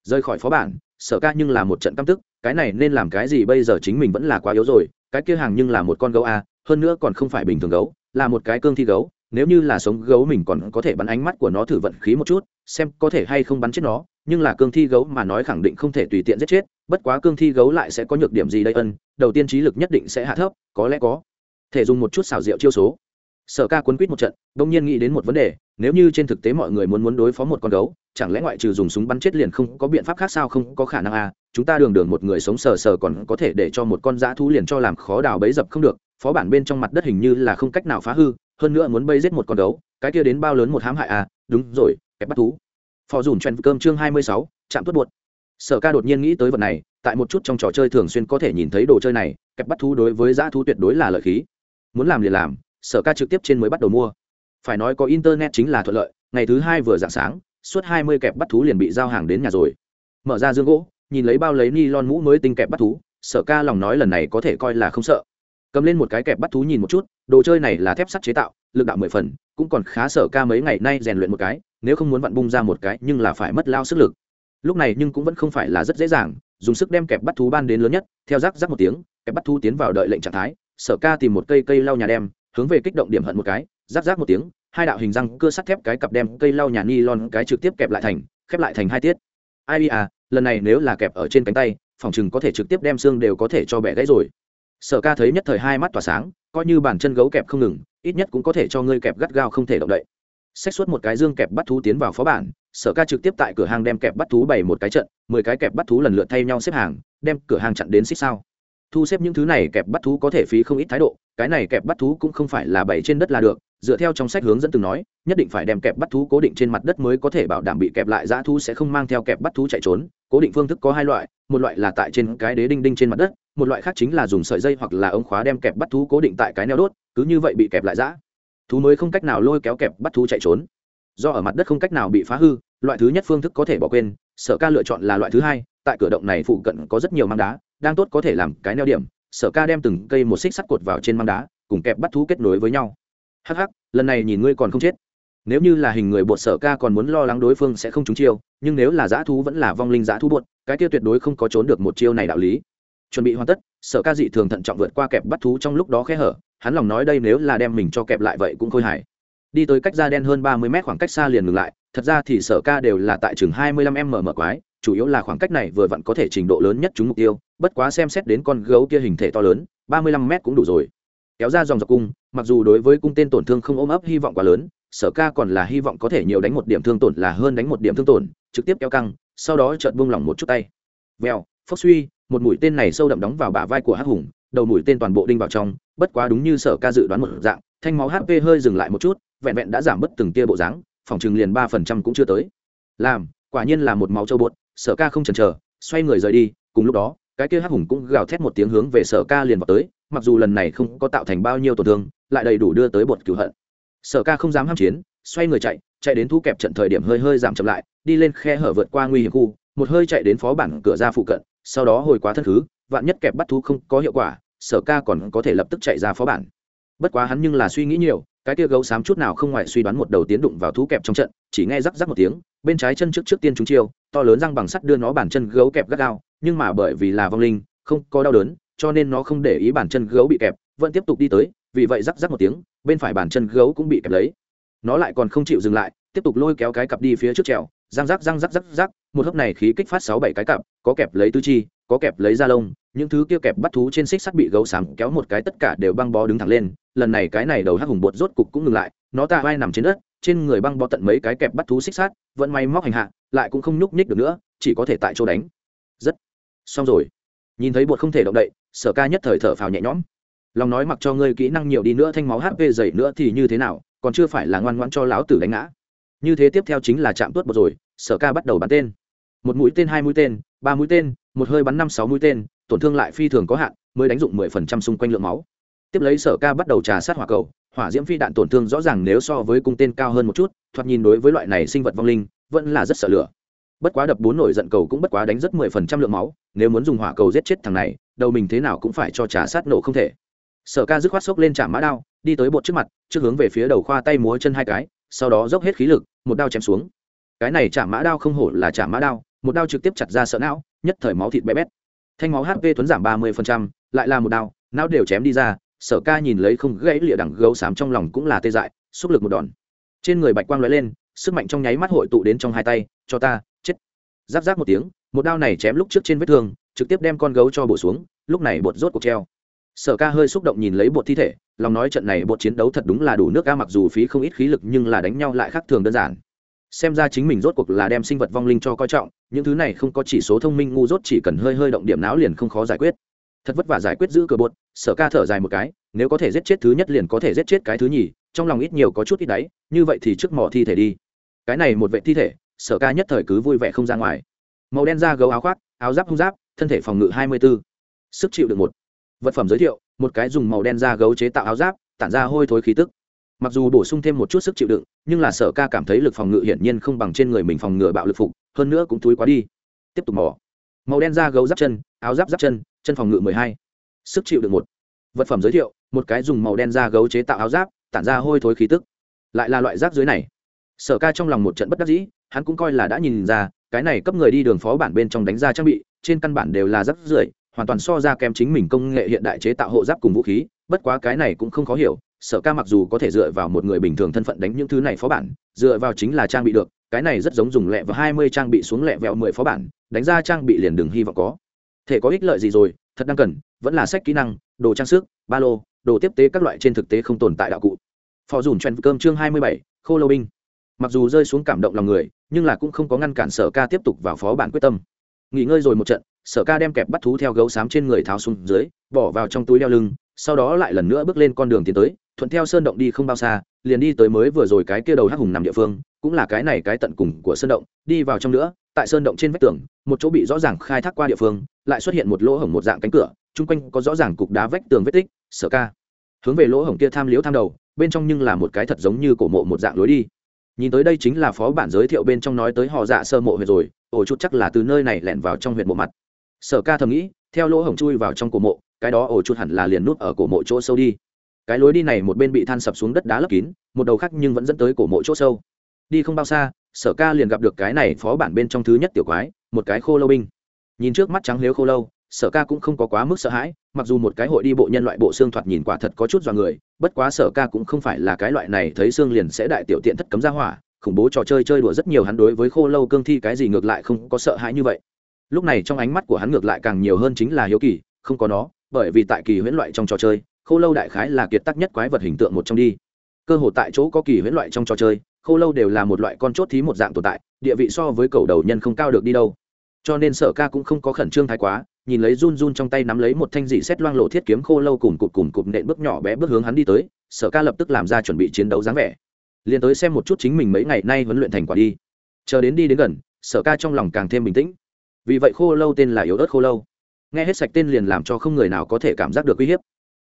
Speaker 1: Rời khỏi phó bản, sở ca nhưng là một trận căm tức cái này nên làm cái gì bây giờ chính mình vẫn là quá yếu rồi, cái kia hàng nhưng là một con gấu a hơn nữa còn không phải bình thường gấu, là một cái cương thi gấu, nếu như là sống gấu mình còn có thể bắn ánh mắt của nó thử vận khí một chút, xem có thể hay không bắn chết nó, nhưng là cương thi gấu mà nói khẳng định không thể tùy tiện giết chết, bất quá cương thi gấu lại sẽ có nhược điểm gì đây ân, đầu tiên trí lực nhất định sẽ hạ thấp, có lẽ có thể dùng một chút xào rượu chiêu số. Sở ca quấn quýt một trận đông nhiên nghĩ đến một vấn đề, nếu như trên thực tế mọi người muốn muốn đối phó một con gấu, chẳng lẽ ngoại trừ dùng súng bắn chết liền không có biện pháp khác sao, không có khả năng à chúng ta đường đường một người sống sờ sờ còn có thể để cho một con dã thú liền cho làm khó đào bấy dập không được, phó bản bên trong mặt đất hình như là không cách nào phá hư, hơn nữa muốn bây giết một con gấu, cái kia đến bao lớn một hãm hại à đúng rồi kẹp bắt thú. Phò dùn chuyện cơm chương hai mươi sáu, chạm tuất buột. Sở ca đột nhiên nghĩ tới vật này, tại một chút trong trò chơi thường xuyên có thể nhìn thấy đồ chơi này kẹp bắt thú đối với dã thú tuyệt đối là lợi khí. Muốn làm liền làm, sở ca trực tiếp trên mới bắt đầu mua. Phải nói có internet chính là thuận lợi, ngày thứ hai vừa dạng sáng, suốt hai mươi kẹp bắt thú liền bị giao hàng đến nhà rồi. Mở ra dương gỗ nhìn lấy bao lấy ni lon mũ mới tinh kẹp bắt thú, sở ca lòng nói lần này có thể coi là không sợ. Cầm lên một cái kẹp bắt thú nhìn một chút, đồ chơi này là thép sắt chế tạo, lực đạo mười phần, cũng còn khá sở ca mấy ngày nay rèn luyện một cái, nếu không muốn vặn bung ra một cái nhưng là phải mất lao sức lực. Lúc này nhưng cũng vẫn không phải là rất dễ dàng, dùng sức đem kẹp bắt thú ban đến lớn nhất, theo rắc rắc một tiếng, kẹp bắt thú tiến vào đợi lệnh trạng thái, sở ca tìm một cây cây lau nhà đem, hướng về kích động điểm hận một cái, rắc rắc một tiếng, hai đạo hình răng cưa sắt thép cái cặp đem cây lau nhà ni lon cái trực tiếp kẹp lại thành, khép lại thành hai tiết ai à lần này nếu là kẹp ở trên cánh tay, phòng chừng có thể trực tiếp đem xương đều có thể cho bẻ gãy rồi. Sở ca thấy nhất thời hai mắt tỏa sáng, coi như bàn chân gấu kẹp không ngừng, ít nhất cũng có thể cho ngươi kẹp gắt gao không thể động đậy. Xách suốt một cái dương kẹp bắt thú tiến vào phó bản, sở ca trực tiếp tại cửa hàng đem kẹp bắt thú bày một cái trận, mười cái kẹp bắt thú lần lượt thay nhau xếp hàng, đem cửa hàng chặn đến xích sao. Thu xếp những thứ này kẹp bắt thú có thể phí không ít thái độ cái này kẹp bắt thú cũng không phải là bày trên đất là được, dựa theo trong sách hướng dẫn từng nói, nhất định phải đem kẹp bắt thú cố định trên mặt đất mới có thể bảo đảm bị kẹp lại dã thú sẽ không mang theo kẹp bắt thú chạy trốn. Cố định phương thức có hai loại, một loại là tại trên cái đế đinh đinh trên mặt đất, một loại khác chính là dùng sợi dây hoặc là ống khóa đem kẹp bắt thú cố định tại cái neo đốt, cứ như vậy bị kẹp lại dã. Thú mới không cách nào lôi kéo kẹp bắt thú chạy trốn. Do ở mặt đất không cách nào bị phá hư, loại thứ nhất phương thức có thể bỏ quên, sở ca lựa chọn là loại thứ hai, tại cửa động này phụ cận có rất nhiều mang đá, đang tốt có thể làm cái neo điểm sở ca đem từng cây một xích sắt cột vào trên mang đá, cùng kẹp bắt thú kết nối với nhau. Hắc hắc, lần này nhìn ngươi còn không chết. Nếu như là hình người bột sở ca còn muốn lo lắng đối phương sẽ không trúng chiêu, nhưng nếu là dã thú vẫn là vong linh dã thú bột, cái kia tuyệt đối không có trốn được một chiêu này đạo lý. Chuẩn bị hoàn tất, sở ca dị thường thận trọng vượt qua kẹp bắt thú trong lúc đó khe hở, hắn lòng nói đây nếu là đem mình cho kẹp lại vậy cũng khôi hài. Đi tới cách da đen hơn ba mươi mét khoảng cách xa liền ngừng lại, thật ra thì sở ca đều là tại chừng hai mươi lăm m mở quái chủ yếu là khoảng cách này vừa vặn có thể trình độ lớn nhất chúng mục tiêu, bất quá xem xét đến con gấu kia hình thể to lớn, ba mươi lăm m cũng đủ rồi. Kéo ra dòng dọc cung, mặc dù đối với cung tên tổn thương không ôm ấp hy vọng quá lớn, sở ca còn là hy vọng có thể nhiều đánh một điểm thương tổn là hơn đánh một điểm thương tổn, trực tiếp kéo căng, sau đó chợt buông lỏng một chút tay. Vèo, phốc suy, một mũi tên này sâu đậm đóng vào bả vai của hắc hùng, đầu mũi tên toàn bộ đinh vào trong, bất quá đúng như sở ca dự đoán một dạng, thanh máu hp hơi dừng lại một chút, vẹn vẹn đã giảm bất từng tia bộ dáng, phòng chừng liền ba phần trăm cũng chưa tới. Làm, quả nhiên là một máu châu bột sở ca không chần chờ, xoay người rời đi, cùng lúc đó, cái kia hắc hùng cũng gào thét một tiếng hướng về sở ca liền vào tới, mặc dù lần này không có tạo thành bao nhiêu tổn thương, lại đầy đủ đưa tới bột cửu hận. Sở ca không dám ham chiến, xoay người chạy chạy đến thu kẹp trận thời điểm hơi hơi giảm chậm lại, đi lên khe hở vượt qua nguy hiểm khu, một hơi chạy đến phó bản cửa ra phụ cận, sau đó hồi quá thân thứ vạn nhất kẹp bắt thú không có hiệu quả, sở ca còn có thể lập tức chạy ra phó bản. Bất quá hắn nhưng là suy nghĩ nhiều, cái kia gấu xám chút nào không ngoại suy đoán một đầu tiến đụng vào thú kẹp trong trận, chỉ nghe rắc rắc một tiếng bên trái chân trước trước tiên chúng chiêu, to lớn răng bằng sắt đưa nó bản chân gấu kẹp gắt gao, nhưng mà bởi vì là vong linh, không có đau đớn, cho nên nó không để ý bản chân gấu bị kẹp, vẫn tiếp tục đi tới, vì vậy rắc rắc một tiếng, bên phải bản chân gấu cũng bị kẹp lấy. Nó lại còn không chịu dừng lại, tiếp tục lôi kéo cái cặp đi phía trước trèo, răng rắc răng rắc rắc rắc, một hớp này khí kích phát sáu bảy cái cặp, có kẹp lấy tứ chi, có kẹp lấy da lông, những thứ kia kẹp bắt thú trên xích sắt bị gấu xám kéo một cái tất cả đều băng bó đứng thẳng lên, lần này cái này đầu hắc hùng bột rốt cục cũng ngừng lại, nó ta vai nằm trên đất trên người băng bó tận mấy cái kẹp bắt thú xích sát, vẫn may móc hành hạ, lại cũng không nhúc nhích được nữa, chỉ có thể tại chỗ đánh. Rất. Xong rồi. Nhìn thấy bột không thể động đậy, sở ca nhất thời thở phào nhẹ nhõm. Lòng nói mặc cho ngươi kỹ năng nhiều đi nữa, thanh máu hp dày nữa thì như thế nào, còn chưa phải là ngoan ngoãn cho lão tử đánh ngã. Như thế tiếp theo chính là chạm tuốt bột rồi, sở ca bắt đầu bắn tên. Một mũi tên, hai mũi tên, ba mũi tên, một hơi bắn năm, sáu mũi tên, tổn thương lại phi thường có hạn, mới đánh dụng mười phần trăm xung quanh lượng máu tiếp lấy sở ca bắt đầu trà sát hỏa cầu, hỏa diễm phi đạn tổn thương rõ ràng nếu so với cung tên cao hơn một chút, thoạt nhìn đối với loại này sinh vật vong linh, vẫn là rất sợ lửa. Bất quá đập bốn nổi giận cầu cũng bất quá đánh rất mười phần trăm lượng máu, nếu muốn dùng hỏa cầu giết chết thằng này, đầu mình thế nào cũng phải cho trà sát nổ không thể. Sở ca dứt khoát xốc lên chạm mã đao, đi tới bột trước mặt, trước hướng về phía đầu khoa tay múa chân hai cái, sau đó dốc hết khí lực, một đao chém xuống. Cái này chạm mã đao không hổ là chạm mã đao, một đao trực tiếp chặt ra sợ não, nhất thời máu thịt bé bét. Thanh máu hp tuấn giảm ba mươi lại là một đao, não đều chém đi ra sở ca nhìn lấy không gãy lịa đẳng gấu xám trong lòng cũng là tê dại, xúc lực một đòn. Trên người bạch quang lóe lên, sức mạnh trong nháy mắt hội tụ đến trong hai tay, cho ta, chết. Giáp giáp một tiếng, một đao này chém lúc trước trên vết thương, trực tiếp đem con gấu cho bổ xuống, lúc này bột rốt cuộc treo. Sở ca hơi xúc động nhìn lấy bột thi thể, lòng nói trận này bột chiến đấu thật đúng là đủ nước ca mặc dù phí không ít khí lực nhưng là đánh nhau lại khác thường đơn giản. Xem ra chính mình rốt cuộc là đem sinh vật vong linh cho coi trọng, những thứ này không có chỉ số thông minh ngu dốt chỉ cần hơi hơi động điểm não liền không khó giải quyết thật vất vả giải quyết giữ cờ bột, sở ca thở dài một cái, nếu có thể giết chết thứ nhất liền có thể giết chết cái thứ nhì, trong lòng ít nhiều có chút ít đấy như vậy thì trước mỏ thi thể đi. Cái này một vệ thi thể, sở ca nhất thời cứ vui vẻ không ra ngoài. Màu đen da gấu áo khoác, áo giáp hung giáp, thân thể phòng ngự hai mươi b ố sức chịu được một. Vật phẩm giới thiệu, một cái dùng màu đen da gấu chế tạo áo giáp, tản ra hôi thối khí tức. Mặc dù bổ sung thêm một chút sức chịu đựng, nhưng là sở ca cảm thấy lực phòng ngự hiển nhiên không bằng trên người mình phòng ngừa bạo lực phục, hơn nữa cũng túi quá đi. Tiếp tục mỏ màu đen da gấu giáp chân, áo giáp giáp chân chân phòng ngự mười hai. Sức chịu được một. Vật phẩm giới thiệu, một cái dùng màu đen da gấu chế tạo áo giáp, tản ra hôi thối khí tức. Lại là loại giáp dưới này. Sở ca trong lòng một trận bất đắc dĩ, hắn cũng coi là đã nhìn ra, cái này cấp người đi đường phó bản bên trong đánh ra trang bị, trên căn bản đều là giáp rưỡi hoàn toàn so ra kém chính mình công nghệ hiện đại chế tạo hộ giáp cùng vũ khí, bất quá cái này cũng không khó hiểu, sở ca mặc dù có thể dựa vào một người bình thường thân phận đánh những thứ này phó bản, dựa vào chính là trang bị được, cái này rất giống dùng lẹ vào hai mươi trang bị xuống lẹ vẹo mười phó bản, đánh ra trang bị liền đừng hy vọng có thể có ích lợi gì rồi, thật đang cần, vẫn là sách kỹ năng, đồ trang sức, ba lô, đồ tiếp tế các loại trên thực tế không tồn tại đạo cụ. Phò dùn trần cơm chương hai mươi bảy, khô lâu binh. Mặc dù rơi xuống cảm động lòng người, nhưng là cũng không có ngăn cản sở ca tiếp tục vào phó bản quyết tâm. Nghỉ ngơi rồi một trận, sở ca đem kẹp bắt thú theo gấu xám trên người tháo xuống dưới, bỏ vào trong túi đeo lưng, sau đó lại lần nữa bước lên con đường tiến tới thuận theo sơn động đi không bao xa, liền đi tới mới vừa rồi cái kia đầu hắc hùng nằm địa phương, cũng là cái này cái tận cùng của sơn động, đi vào trong nữa, tại sơn động trên vách tường, một chỗ bị rõ ràng khai thác qua địa phương, lại xuất hiện một lỗ hổng một dạng cánh cửa, chung quanh có rõ ràng cục đá vách tường vết tích, sở ca. Hướng về lỗ hổng kia tham liếu tham đầu, bên trong nhưng là một cái thật giống như cổ mộ một dạng lối đi. Nhìn tới đây chính là phó bản giới thiệu bên trong nói tới họ dạ sơ mộ huyệt rồi, ổ chút chắc là từ nơi này lẻn vào trong huyệt mộ mặt. Sở ca thầm nghĩ, theo lỗ hổng chui vào trong cổ mộ, cái đó ổ chút hẳn là liền nút ở cổ mộ chỗ sâu đi cái lối đi này một bên bị than sập xuống đất đá lấp kín, một đầu khác nhưng vẫn dẫn tới cổ mộ chỗ sâu. Đi không bao xa, sở ca liền gặp được cái này phó bản bên trong thứ nhất tiểu quái, một cái khô lâu binh. Nhìn trước mắt trắng lếu khô lâu, sở ca cũng không có quá mức sợ hãi, mặc dù một cái hội đi bộ nhân loại bộ xương thoạt nhìn quả thật có chút dọa người, bất quá sở ca cũng không phải là cái loại này thấy xương liền sẽ đại tiểu tiện thất cấm ra hỏa, khủng bố trò chơi chơi đùa rất nhiều hắn đối với khô lâu cương thi cái gì ngược lại không có sợ hãi như vậy. Lúc này trong ánh mắt của hắn ngược lại càng nhiều hơn chính là hiếu kỳ, không có nó, bởi vì tại kỳ huyễn loại trong trò chơi khô lâu đại khái là kiệt tác nhất quái vật hình tượng một trong đi. Cơ hội tại chỗ có kỳ huyễn loại trong trò chơi, khô lâu đều là một loại con chốt thí một dạng tồn tại, địa vị so với cầu đầu nhân không cao được đi đâu. Cho nên sở ca cũng không có khẩn trương thái quá, nhìn lấy run run trong tay nắm lấy một thanh dị xét loang lộ thiết kiếm khô lâu cùng cụt cùng cụt nện bước nhỏ bé bước hướng hắn đi tới, sở ca lập tức làm ra chuẩn bị chiến đấu dáng vẻ. Liền tới xem một chút chính mình mấy ngày nay huấn luyện thành quả đi. Chờ đến đi đến gần, sở ca trong lòng càng thêm bình tĩnh. Vì vậy khô lâu tên là yếu ớt khô lâu. Nghe hết sạch tên liền làm cho không người nào có thể cảm giác được uy hiếp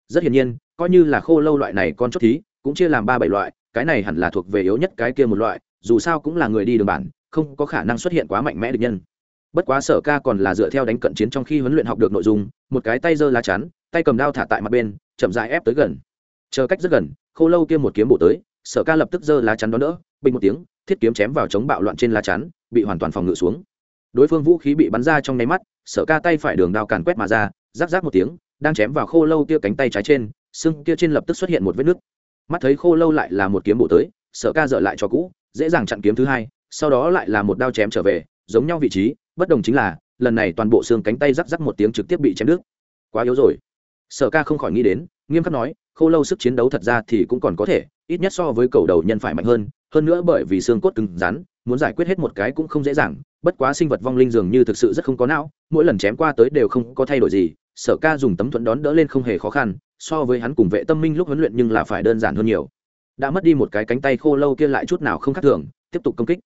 Speaker 1: rất hiển nhiên, coi như là khô lâu loại này con chốt thí, cũng chia làm ba bảy loại, cái này hẳn là thuộc về yếu nhất cái kia một loại, dù sao cũng là người đi đường bản, không có khả năng xuất hiện quá mạnh mẽ được nhân. Bất quá sở ca còn là dựa theo đánh cận chiến trong khi huấn luyện học được nội dung, một cái tay giơ lá chắn, tay cầm đao thả tại mặt bên, chậm dại ép tới gần. Chờ cách rất gần, khô lâu kia một kiếm bổ tới, sở ca lập tức giơ lá chắn đón đỡ, bình một tiếng, thiết kiếm chém vào chống bạo loạn trên lá chắn, bị hoàn toàn phòng ngự xuống. Đối phương vũ khí bị bắn ra trong nháy mắt, sở ca tay phải đường đao càn quét mà ra rác rác một tiếng đang chém vào khô lâu kia cánh tay trái trên, xương kia trên lập tức xuất hiện một vết nứt. Mắt thấy khô lâu lại là một kiếm bổ tới, sở ca dở lại cho cũ, dễ dàng chặn kiếm thứ hai, sau đó lại là một đao chém trở về, giống nhau vị trí, bất đồng chính là, lần này toàn bộ xương cánh tay rắc rắc một tiếng trực tiếp bị chém đứt. Quá yếu rồi. Sở ca không khỏi nghĩ đến, nghiêm khắc nói, khô lâu sức chiến đấu thật ra thì cũng còn có thể, ít nhất so với cầu đầu nhân phải mạnh hơn hơn nữa bởi vì xương cốt cứng rắn, muốn giải quyết hết một cái cũng không dễ dàng, bất quá sinh vật vong linh dường như thực sự rất không có não, mỗi lần chém qua tới đều không có thay đổi gì sở ca dùng tấm thuẫn đón đỡ lên không hề khó khăn, so với hắn cùng vệ tâm minh lúc huấn luyện nhưng là phải đơn giản hơn nhiều. Đã mất đi một cái cánh tay khô lâu kia lại chút nào không khác thường, tiếp tục công kích.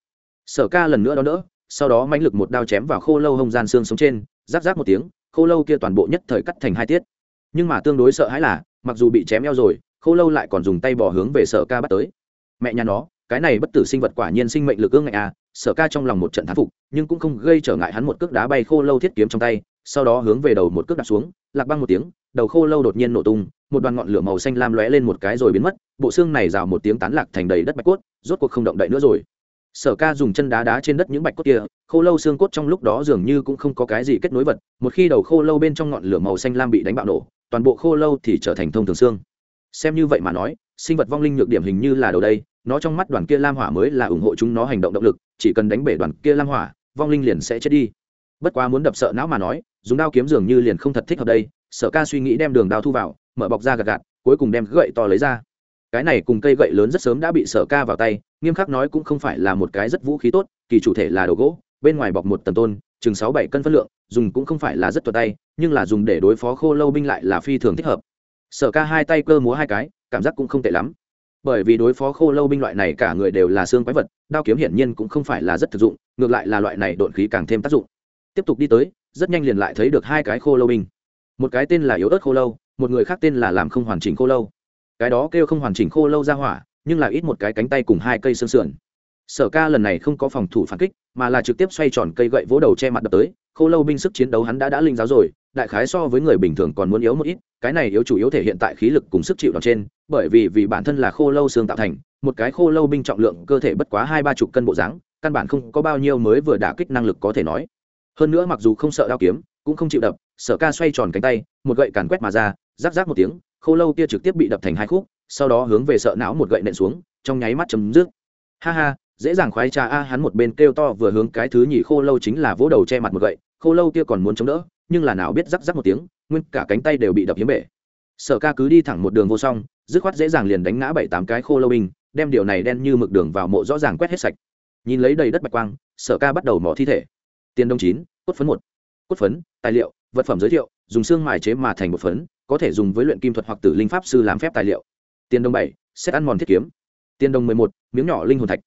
Speaker 1: Sở ca lần nữa đón đỡ, sau đó mãnh lực một đao chém vào khô lâu hông gian xương sống trên giáp giáp một tiếng, khô lâu kia toàn bộ nhất thời cắt thành hai tiết. Nhưng mà tương đối sợ hãi là, mặc dù bị chém eo rồi, khô lâu lại còn dùng tay bỏ hướng về sở ca bắt tới. Mẹ nhà nó, cái này bất tử sinh vật quả nhiên sinh mệnh lực ương ngạnh à sở ca trong lòng một trận thán phục, nhưng cũng không gây trở ngại hắn một cước đá bay khô lâu thiết kiếm trong tay sau đó hướng về đầu một cước đạp xuống, lạc băng một tiếng, đầu khô lâu đột nhiên nổ tung, một đoàn ngọn lửa màu xanh lam lóe lên một cái rồi biến mất, bộ xương này rào một tiếng tán lạc thành đầy đất bạch cốt, rốt cuộc không động đậy nữa rồi. Sở ca dùng chân đá đá trên đất những bạch cốt kia, khô lâu xương cốt trong lúc đó dường như cũng không có cái gì kết nối vật, một khi đầu khô lâu bên trong ngọn lửa màu xanh lam bị đánh bạo nổ, toàn bộ khô lâu thì trở thành thông thường xương. Xem như vậy mà nói, sinh vật vong linh nhược điểm hình như là đầu đây, nó trong mắt đoàn kia lam hỏa mới là ủng hộ chúng nó hành động động lực, chỉ cần đánh bể đoàn kia lam hỏa, vong linh liền sẽ chết đi bất quá muốn đập sợ não mà nói, dùng đao kiếm dường như liền không thật thích hợp đây, sở ca suy nghĩ đem đường đao thu vào, mở bọc ra gạt gạt, cuối cùng đem gậy to lấy ra. Cái này cùng cây gậy lớn rất sớm đã bị sở ca vào tay, nghiêm khắc nói cũng không phải là một cái rất vũ khí tốt, kỳ chủ thể là đồ gỗ, bên ngoài bọc một tầm tôn, chừng sáu bảy cân phân lượng, dùng cũng không phải là rất thuật tay, nhưng là dùng để đối phó khô lâu binh lại là phi thường thích hợp. Sở ca hai tay cơ múa hai cái, cảm giác cũng không tệ lắm. Bởi vì đối phó khô lâu binh loại này cả người đều là xương quái vật, đao kiếm hiển nhiên cũng không phải là rất thực dụng, ngược lại là loại này độn khí càng thêm tác dụng tiếp tục đi tới, rất nhanh liền lại thấy được hai cái khô lâu binh. Một cái tên là yếu ớt khô lâu, một người khác tên là làm không hoàn chỉnh khô lâu. Cái đó kêu không hoàn chỉnh khô lâu ra hỏa, nhưng là ít một cái cánh tay cùng hai cây xương sườn. Sở ca lần này không có phòng thủ phản kích, mà là trực tiếp xoay tròn cây gậy vỗ đầu che mặt đập tới, khô lâu binh sức chiến đấu hắn đã đã linh giáo rồi, đại khái so với người bình thường còn muốn yếu một ít, cái này yếu chủ yếu thể hiện tại khí lực cùng sức chịu đòn trên, bởi vì vì bản thân là khô lâu xương tạo thành, một cái khô lâu binh trọng lượng cơ thể bất quá hai ba chục cân bộ dáng, căn bản không có bao nhiêu mới vừa đả kích năng lực có thể nói hơn nữa mặc dù không sợ đao kiếm, cũng không chịu đập, sở ca xoay tròn cánh tay, một gậy càn quét mà ra rác rác một tiếng, khô lâu kia trực tiếp bị đập thành hai khúc, sau đó hướng về sợ não một gậy nện xuống, trong nháy mắt chấm dứt. Ha ha, dễ dàng khoái trà a, hắn một bên kêu to vừa hướng cái thứ nhì khô lâu chính là vỗ đầu che mặt một gậy, khô lâu kia còn muốn chống đỡ, nhưng là nào biết rắc rắc một tiếng, nguyên cả cánh tay đều bị đập hiếm bể. Sở ca cứ đi thẳng một đường vô song, dứt khoát dễ dàng liền đánh ngã bảy tám cái khô lâu binh, đem điều này đen như mực đường vào mộ rõ ràng quét hết sạch. Nhìn lấy đầy đất bạch quang, sở ca bắt đầu mỏ thi thể tiền đông chín, cốt phấn một. Cốt phấn, tài liệu, vật phẩm giới thiệu, dùng xương mài chế mà thành một phấn, có thể dùng với luyện kim thuật hoặc tử linh pháp sư làm phép tài liệu. Tiền đông bảy, xét ăn mòn thiết kiếm. Tiền đông mười một, miếng nhỏ linh hồn thạch.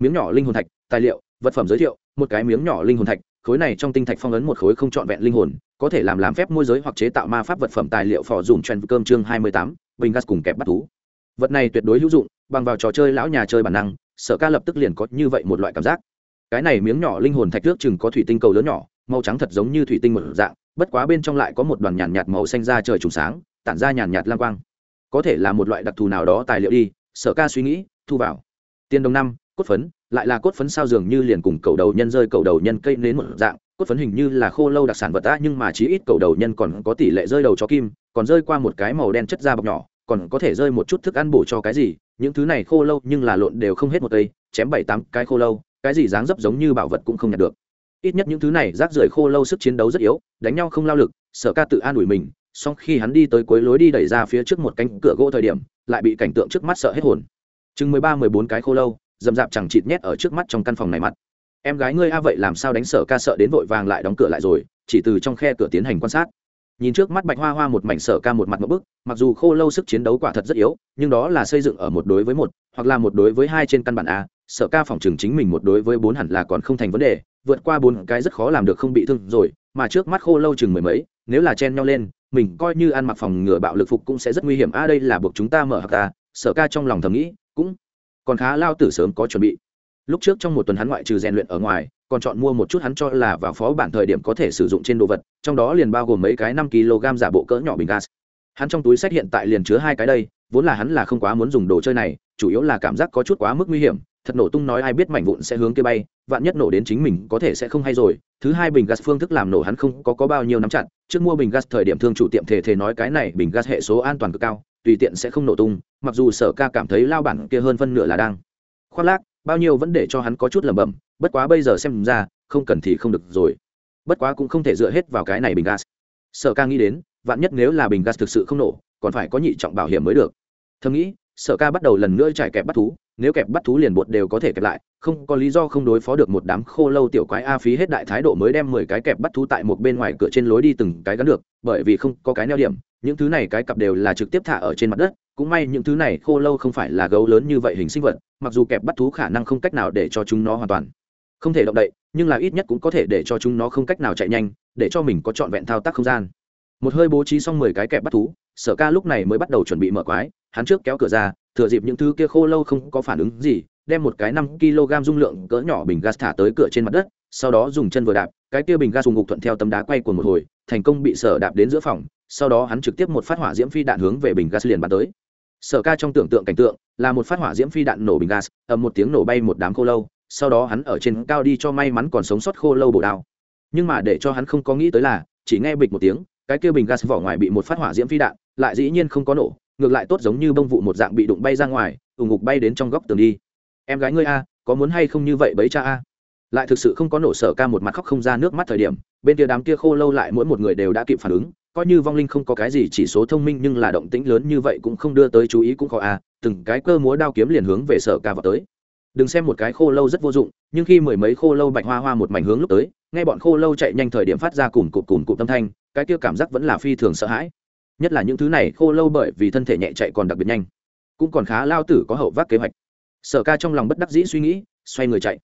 Speaker 1: Miếng nhỏ linh hồn thạch, tài liệu, vật phẩm giới thiệu, một cái miếng nhỏ linh hồn thạch, khối này trong tinh thạch phong ấn một khối không trọn vẹn linh hồn, có thể làm làm phép môi giới hoặc chế tạo ma pháp vật phẩm tài liệu phò dùng chen cơm chương hai mươi tám, bình gas cùng kẹp bắt thú. Vật này tuyệt đối hữu dụng, bằng vào trò chơi lão nhà chơi bản năng, sở ca lập tức liền có như vậy một loại cảm giác cái này miếng nhỏ linh hồn thạch nước chừng có thủy tinh cầu lớn nhỏ màu trắng thật giống như thủy tinh một dạng bất quá bên trong lại có một đoàn nhàn nhạt, màu xanh ra trời trùng sáng tản ra nhàn nhạt lang quang. Có thể là một loại đặc thù nào đó tài liệu đi sở ca suy nghĩ thu vào. Tiền đồng năm cốt phấn lại là cốt phấn sao dường như liền cùng cầu đầu nhân rơi cầu đầu nhân cây nến một dạng cốt phấn hình như là khô lâu đặc sản vật ta nhưng mà chí ít cầu đầu nhân còn có tỷ lệ rơi đầu cho kim còn rơi qua một cái màu đen chất da bọc nhỏ còn có thể rơi một chút thức ăn bổ cho cái gì những thứ này khô lâu nhưng là lộn đều không hết một cây chém bảy tám cái khô lâu cái gì dáng dấp giống như bảo vật cũng không nhặt được. Ít nhất những thứ này rác rưởi khô lâu sức chiến đấu rất yếu, đánh nhau không lao lực, sở ca tự an ủi mình, song khi hắn đi tới cuối lối đi đẩy ra phía trước một cánh cửa gỗ thời điểm, lại bị cảnh tượng trước mắt sợ hết hồn. Chừng mười ba, mười bốn cái khô lâu dầm dạp chẳng chịt nhét ở trước mắt trong căn phòng này mặt. Em gái ngươi a à vậy làm sao đánh sở ca sợ đến vội vàng lại đóng cửa lại rồi, chỉ từ trong khe cửa tiến hành quan sát. Nhìn trước mắt bạch hoa hoa một mảnh sở ca một mặt một bức, mặc dù khô lâu sức chiến đấu quả thật rất yếu, nhưng đó là xây dựng ở một đối với một, hoặc là một đối với hai trên căn bản a sở ca phòng trường chính mình một đối với bốn hẳn là còn không thành vấn đề, vượt qua bốn cái rất khó làm được không bị thương rồi, mà trước mắt khô lâu chừng mười mấy, nếu là chen nhau lên, mình coi như ăn mặc phòng ngừa bạo lực phục cũng sẽ rất nguy hiểm. A đây là buộc chúng ta mở hạc ta, sở ca trong lòng thầm nghĩ, cũng còn khá lao tử sớm có chuẩn bị. Lúc trước trong một tuần hắn ngoại trừ rèn luyện ở ngoài, còn chọn mua một chút hắn cho là vào phó bản thời điểm có thể sử dụng trên đồ vật, trong đó liền bao gồm mấy cái năm kg giả bộ cỡ nhỏ bình gas. Hắn trong túi sách hiện tại liền chứa hai cái đây, vốn là hắn là không quá muốn dùng đồ chơi này, chủ yếu là cảm giác có chút quá mức nguy hiểm thật nổ tung nói ai biết mảnh vụn sẽ hướng kia bay vạn nhất nổ đến chính mình có thể sẽ không hay rồi. Thứ hai bình gas phương thức làm nổ hắn không có, có bao nhiêu nắm chặt. Trước mua bình gas thời điểm thương chủ tiệm thể thể nói cái này bình gas hệ số an toàn cực cao tùy tiện sẽ không nổ tung mặc dù sở ca cảm thấy lao bản kia hơn phân nửa là đang khoác lác bao nhiêu vẫn để cho hắn có chút lẩm bẩm bất quá bây giờ xem ra không cần thì không được rồi. Bất quá cũng không thể dựa hết vào cái này bình gas. Sở ca nghĩ đến vạn nhất nếu là bình gas thực sự không nổ còn phải có nhị trọng bảo hiểm mới được. Thầm nghĩ sở ca bắt đầu lần nữa trải kẹp bắt thú, nếu kẹp bắt thú liền bột đều có thể kẹp lại, không có lý do không đối phó được một đám khô lâu tiểu quái a phí hết đại thái độ mới đem mười cái kẹp bắt thú tại một bên ngoài cửa trên lối đi từng cái gắn được, bởi vì không có cái neo điểm, những thứ này cái cặp đều là trực tiếp thả ở trên mặt đất, cũng may những thứ này khô lâu không phải là gấu lớn như vậy hình sinh vật, mặc dù kẹp bắt thú khả năng không cách nào để cho chúng nó hoàn toàn không thể động đậy, nhưng là ít nhất cũng có thể để cho chúng nó không cách nào chạy nhanh, để cho mình có trọn vẹn thao tác không gian một hơi bố trí xong mười cái kẹp bắt thú, sở ca lúc này mới bắt đầu chuẩn bị mở quái, hắn trước kéo cửa ra, thừa dịp những thứ kia khô lâu không có phản ứng gì, đem một cái năm kg dung lượng cỡ nhỏ bình gas thả tới cửa trên mặt đất, sau đó dùng chân vừa đạp, cái kia bình gas dùng ngục thuận theo tấm đá quay của một hồi, thành công bị sở đạp đến giữa phòng, sau đó hắn trực tiếp một phát hỏa diễm phi đạn hướng về bình gas liền bắn tới. Sở ca trong tưởng tượng cảnh tượng, là một phát hỏa diễm phi đạn nổ bình gas, ầm một tiếng nổ bay một đám khô lâu, sau đó hắn ở trên cao đi cho may mắn còn sống sót khô lâu bổ đao. Nhưng mà để cho hắn không có nghĩ tới là, chỉ nghe bịch một tiếng cái kia bình gas vỏ ngoài bị một phát hỏa diễm phi đạn, lại dĩ nhiên không có nổ, ngược lại tốt giống như bông vụ một dạng bị đụng bay ra ngoài ủng ngục bay đến trong góc tường đi. Em gái ngươi a, có muốn hay không như vậy bấy cha a? Lại thực sự không có nổ sở ca một mặt khóc không ra nước mắt thời điểm, bên kia đám kia khô lâu lại mỗi một người đều đã kịp phản ứng, coi như vong linh không có cái gì chỉ số thông minh nhưng là động tĩnh lớn như vậy cũng không đưa tới chú ý cũng khó a, từng cái cơ múa đao kiếm liền hướng về sở ca vào tới. Đừng xem một cái khô lâu rất vô dụng, nhưng khi mười mấy khô lâu bạch hoa hoa một mảnh hướng lúc tới nghe bọn khô lâu chạy nhanh thời điểm phát ra cùm cụt cùm cụt tâm thanh, cái kia cảm giác vẫn là phi thường sợ hãi. Nhất là những thứ này, khô lâu bởi vì thân thể nhẹ chạy còn đặc biệt nhanh. Cũng còn khá lao tử có hậu vác kế hoạch. Sở ca trong lòng bất đắc dĩ suy nghĩ, xoay người chạy.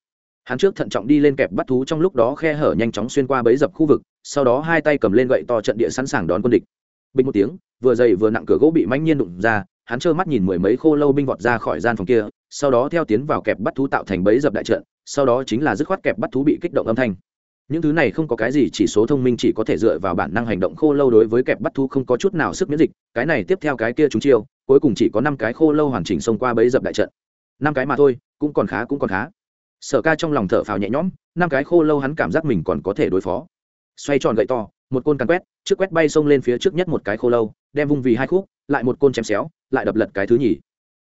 Speaker 1: Hắn trước thận trọng đi lên kẹp bắt thú trong lúc đó khe hở nhanh chóng xuyên qua bấy dập khu vực, sau đó hai tay cầm lên gậy to trận địa sẵn sàng đón quân địch. Bình một tiếng, vừa dày vừa nặng cửa gỗ bị mãnh nhiên đụng ra, hắn trơ mắt nhìn mười mấy khô lâu binh vọt ra khỏi gian phòng kia, sau đó theo tiến vào kẹp bắt thú tạo thành bấy dập đại trận, sau đó chính là dứt khoát kẹp bắt thú bị kích động âm thanh những thứ này không có cái gì, chỉ số thông minh chỉ có thể dựa vào bản năng hành động khô lâu đối với kẹp bắt thu không có chút nào sức miễn dịch. Cái này tiếp theo cái kia chúng chiêu, cuối cùng chỉ có năm cái khô lâu hoàn chỉnh xông qua bấy dập đại trận. Năm cái mà thôi, cũng còn khá, cũng còn khá. Sở ca trong lòng thở phào nhẹ nhõm, năm cái khô lâu hắn cảm giác mình còn có thể đối phó. Xoay tròn gậy to, một côn càn quét, trước quét bay xông lên phía trước nhất một cái khô lâu, đem vung vì hai khúc, lại một côn chém xéo, lại đập lật cái thứ nhì.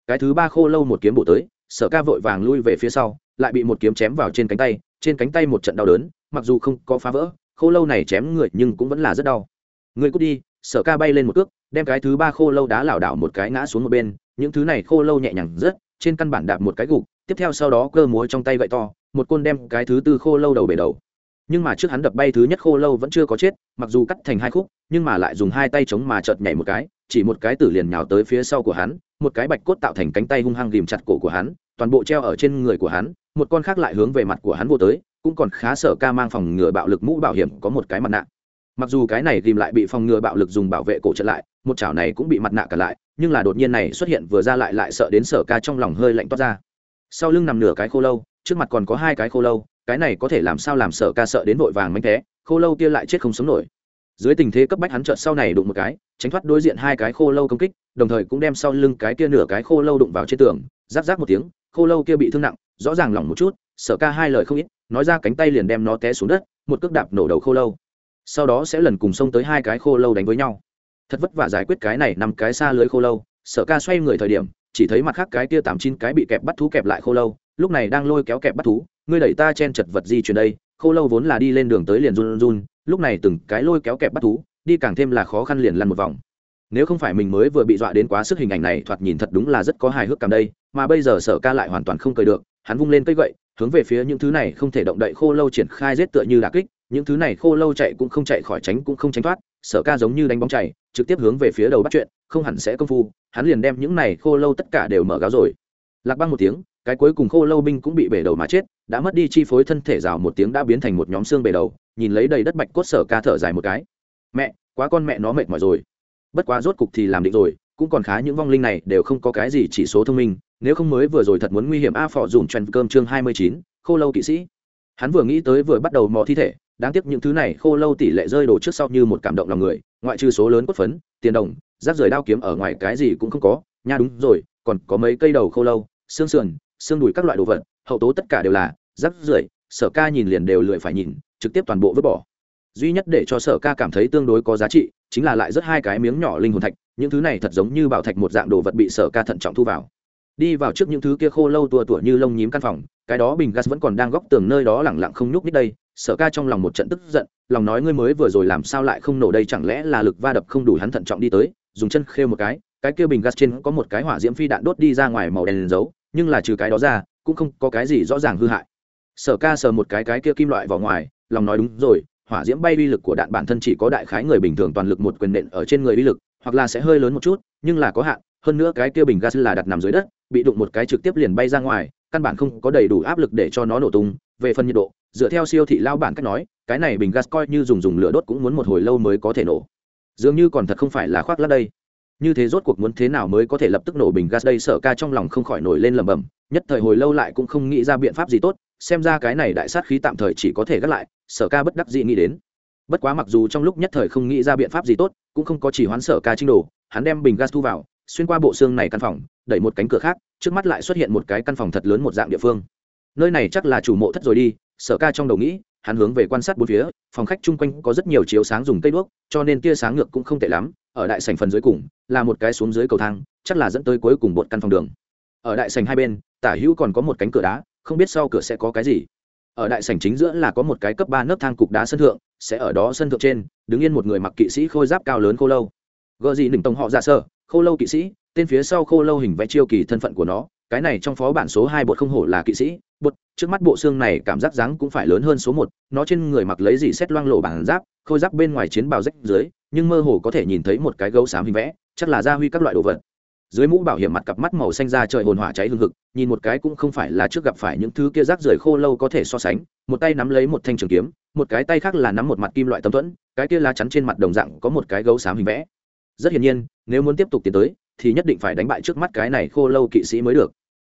Speaker 1: Cái thứ ba khô lâu một kiếm bổ tới, sở ca vội vàng lui về phía sau, lại bị một kiếm chém vào trên cánh tay trên cánh tay một trận đau đớn, mặc dù không có phá vỡ, khô lâu này chém người nhưng cũng vẫn là rất đau. Người cút đi, sở ca bay lên một cước, đem cái thứ ba khô lâu đá lảo đảo một cái ngã xuống một bên, những thứ này khô lâu nhẹ nhàng rất trên căn bản đạp một cái gục, tiếp theo sau đó cơ múa trong tay gậy to, một côn đem cái thứ tư khô lâu đầu bể đầu. Nhưng mà trước hắn đập bay thứ nhất khô lâu vẫn chưa có chết, mặc dù cắt thành hai khúc, nhưng mà lại dùng hai tay chống mà chợt nhảy một cái, chỉ một cái tử liền nhào tới phía sau của hắn, một cái bạch cốt tạo thành cánh tay hung hăng ghìm chặt cổ của hắn toàn bộ treo ở trên người của hắn, một con khác lại hướng về mặt của hắn vô tới, cũng còn khá sợ ca mang phòng ngừa bạo lực mũ bảo hiểm có một cái mặt nạ. Mặc dù cái này tìm lại bị phòng ngừa bạo lực dùng bảo vệ cổ trận lại, một chảo này cũng bị mặt nạ cả lại, nhưng là đột nhiên này xuất hiện vừa ra lại lại sợ đến sở ca trong lòng hơi lạnh toát ra. Sau lưng nằm nửa cái khô lâu, trước mặt còn có hai cái khô lâu, cái này có thể làm sao làm sở ca sợ đến vội vàng mánh té, khô lâu kia lại chết không sống nổi. Dưới tình thế cấp bách hắn trợt sau này đụng một cái, tránh thoát đối diện hai cái khô lâu công kích, đồng thời cũng đem sau lưng cái kia nửa cái khô lâu đụng vào trên tường giáp giáp một tiếng khô lâu kia bị thương nặng, rõ ràng lỏng một chút, sở ca hai lời không ít, nói ra cánh tay liền đem nó té xuống đất, một cước đạp nổ đầu khô lâu. Sau đó sẽ lần cùng xông tới hai cái khô lâu đánh với nhau. Thật vất vả giải quyết cái này nằm cái xa lưới khô lâu, sở ca xoay người thời điểm, chỉ thấy mặt khác cái kia tám chín cái bị kẹp bắt thú kẹp lại khô lâu, lúc này đang lôi kéo kẹp bắt thú, ngươi đẩy ta chen chật vật di chuyển đây, khô lâu vốn là đi lên đường tới liền run run, lúc này từng cái lôi kéo kẹp bắt thú, đi càng thêm là khó khăn liền lăn một vòng nếu không phải mình mới vừa bị dọa đến quá sức hình ảnh này, thoạt nhìn thật đúng là rất có hài hước cảm đây, mà bây giờ sở ca lại hoàn toàn không cười được, hắn vung lên cây gậy, hướng về phía những thứ này không thể động đậy khô lâu triển khai giết tựa như đà kích, những thứ này khô lâu chạy cũng không chạy khỏi tránh cũng không tránh thoát, sở ca giống như đánh bóng chảy trực tiếp hướng về phía đầu bắt chuyện, không hẳn sẽ công phu, hắn liền đem những này khô lâu tất cả đều mở gáo rồi. Lạc băng một tiếng, cái cuối cùng khô lâu binh cũng bị bể đầu mà chết, đã mất đi chi phối thân thể rào một tiếng đã biến thành một nhóm xương bể đầu, nhìn lấy đầy đất bạch cốt sở ca thở dài một cái. Mẹ, quá con mẹ nó mệt mỏi rồi bất quá rốt cục thì làm định rồi, cũng còn khá những vong linh này đều không có cái gì chỉ số thông minh, nếu không mới vừa rồi thật muốn nguy hiểm a phò dùng trần cơm chương hai mươi chín, khô lâu kỵ sĩ. Hắn vừa nghĩ tới vừa bắt đầu mò thi thể, đáng tiếc những thứ này khô lâu tỷ lệ rơi đổ trước sau như một cảm động lòng người, ngoại trừ số lớn cốt phấn, tiền đồng, rác rời đao kiếm ở ngoài cái gì cũng không có, nha đúng rồi, còn có mấy cây đầu khô lâu, xương sườn, xương đùi các loại đồ vật, hậu tố tất cả đều là rác rưởi, sở ca nhìn liền đều lười phải nhìn, trực tiếp toàn bộ vứt bỏ. Duy nhất để cho sở ca cảm thấy tương đối có giá trị chính là lại rất hai cái miếng nhỏ linh hồn thạch, những thứ này thật giống như bảo thạch một dạng đồ vật bị sở ca thận trọng thu vào. Đi vào trước những thứ kia khô lâu tua tủa như lông nhím căn phòng, cái đó bình gas vẫn còn đang góc tường nơi đó lẳng lặng không nhúc nít đây, sở ca trong lòng một trận tức giận, lòng nói ngươi mới vừa rồi làm sao lại không nổ đây, chẳng lẽ là lực va đập không đủ hắn thận trọng đi tới, dùng chân khêu một cái cái kia bình gas trên có một cái hỏa diễm phi đạn đốt đi ra ngoài màu đen dấu, nhưng là trừ cái đó ra, cũng không có cái gì rõ ràng hư hại. Sở ca sờ một cái cái kia kim loại vào ngoài, lòng nói đúng rồi hỏa diễm bay uy lực của đạn bản thân chỉ có đại khái người bình thường toàn lực một quyền nện ở trên người uy lực, hoặc là sẽ hơi lớn một chút, nhưng là có hạn. Hơn nữa cái kia bình gas là đặt nằm dưới đất, bị đụng một cái trực tiếp liền bay ra ngoài, căn bản không có đầy đủ áp lực để cho nó nổ tung. Về phần nhiệt độ, dựa theo siêu thị lao bản cách nói, cái này bình gas coi như dùng dùng lửa đốt cũng muốn một hồi lâu mới có thể nổ. Dường như còn thật không phải là khoác lát đây. Như thế rốt cuộc muốn thế nào mới có thể lập tức nổ bình gas đây, sở ca trong lòng không khỏi nổi lên lầm bầm nhất thời hồi lâu lại cũng không nghĩ ra biện pháp gì tốt xem ra cái này đại sát khí tạm thời chỉ có thể gác lại, sở ca bất đắc dĩ nghĩ đến. Bất quá mặc dù trong lúc nhất thời không nghĩ ra biện pháp gì tốt, cũng không có chỉ hoán sở ca trinh đồ, hắn đem bình gas thu vào, xuyên qua bộ xương này căn phòng, đẩy một cánh cửa khác, trước mắt lại xuất hiện một cái căn phòng thật lớn một dạng địa phương. Nơi này chắc là chủ mộ thất rồi đi, sở ca trong đầu nghĩ, hắn hướng về quan sát bốn phía, phòng khách chung quanh có rất nhiều chiếu sáng dùng cây đuốc, cho nên tia sáng ngược cũng không tệ lắm, ở đại sảnh phần dưới cùng, là một cái xuống dưới cầu thang, chắc là dẫn tới cuối cùng một căn phòng đường. Ở đại sảnh hai bên, tả hữu còn có một cánh cửa đá không biết sau cửa sẽ có cái gì. Ở đại sảnh chính giữa là có một cái cấp ba nấc thang cục đá sân thượng, sẽ ở đó sân thượng trên, đứng yên một người mặc kỵ sĩ khôi giáp cao lớn khô lâu. Gợ gì đỉnh tông họ ra sơ, khô lâu kỵ sĩ, tên phía sau khô lâu hình vẽ chiêu kỳ thân phận của nó, cái này trong phó bản số hai bột không hổ là kỵ sĩ, bột, trước mắt bộ xương này cảm giác dáng cũng phải lớn hơn số một, nó trên người mặc lấy gì xét loang lộ bản giáp, khôi giáp bên ngoài chiến bào rách dưới, nhưng mơ hồ có thể nhìn thấy một cái gấu xám hình vẽ, chắc là gia huy các loại đồ vật dưới mũ bảo hiểm mặt cặp mắt màu xanh ra trời hồn hỏa cháy hương hực, nhìn một cái cũng không phải là trước gặp phải những thứ kia rác rưởi khô lâu có thể so sánh, một tay nắm lấy một thanh trường kiếm, một cái tay khác là nắm một mặt kim loại tâm thuẫn, cái kia lá chắn trên mặt đồng dạng có một cái gấu xám hình vẽ. Rất hiển nhiên, nếu muốn tiếp tục tiến tới, thì nhất định phải đánh bại trước mắt cái này khô lâu kỵ sĩ mới được.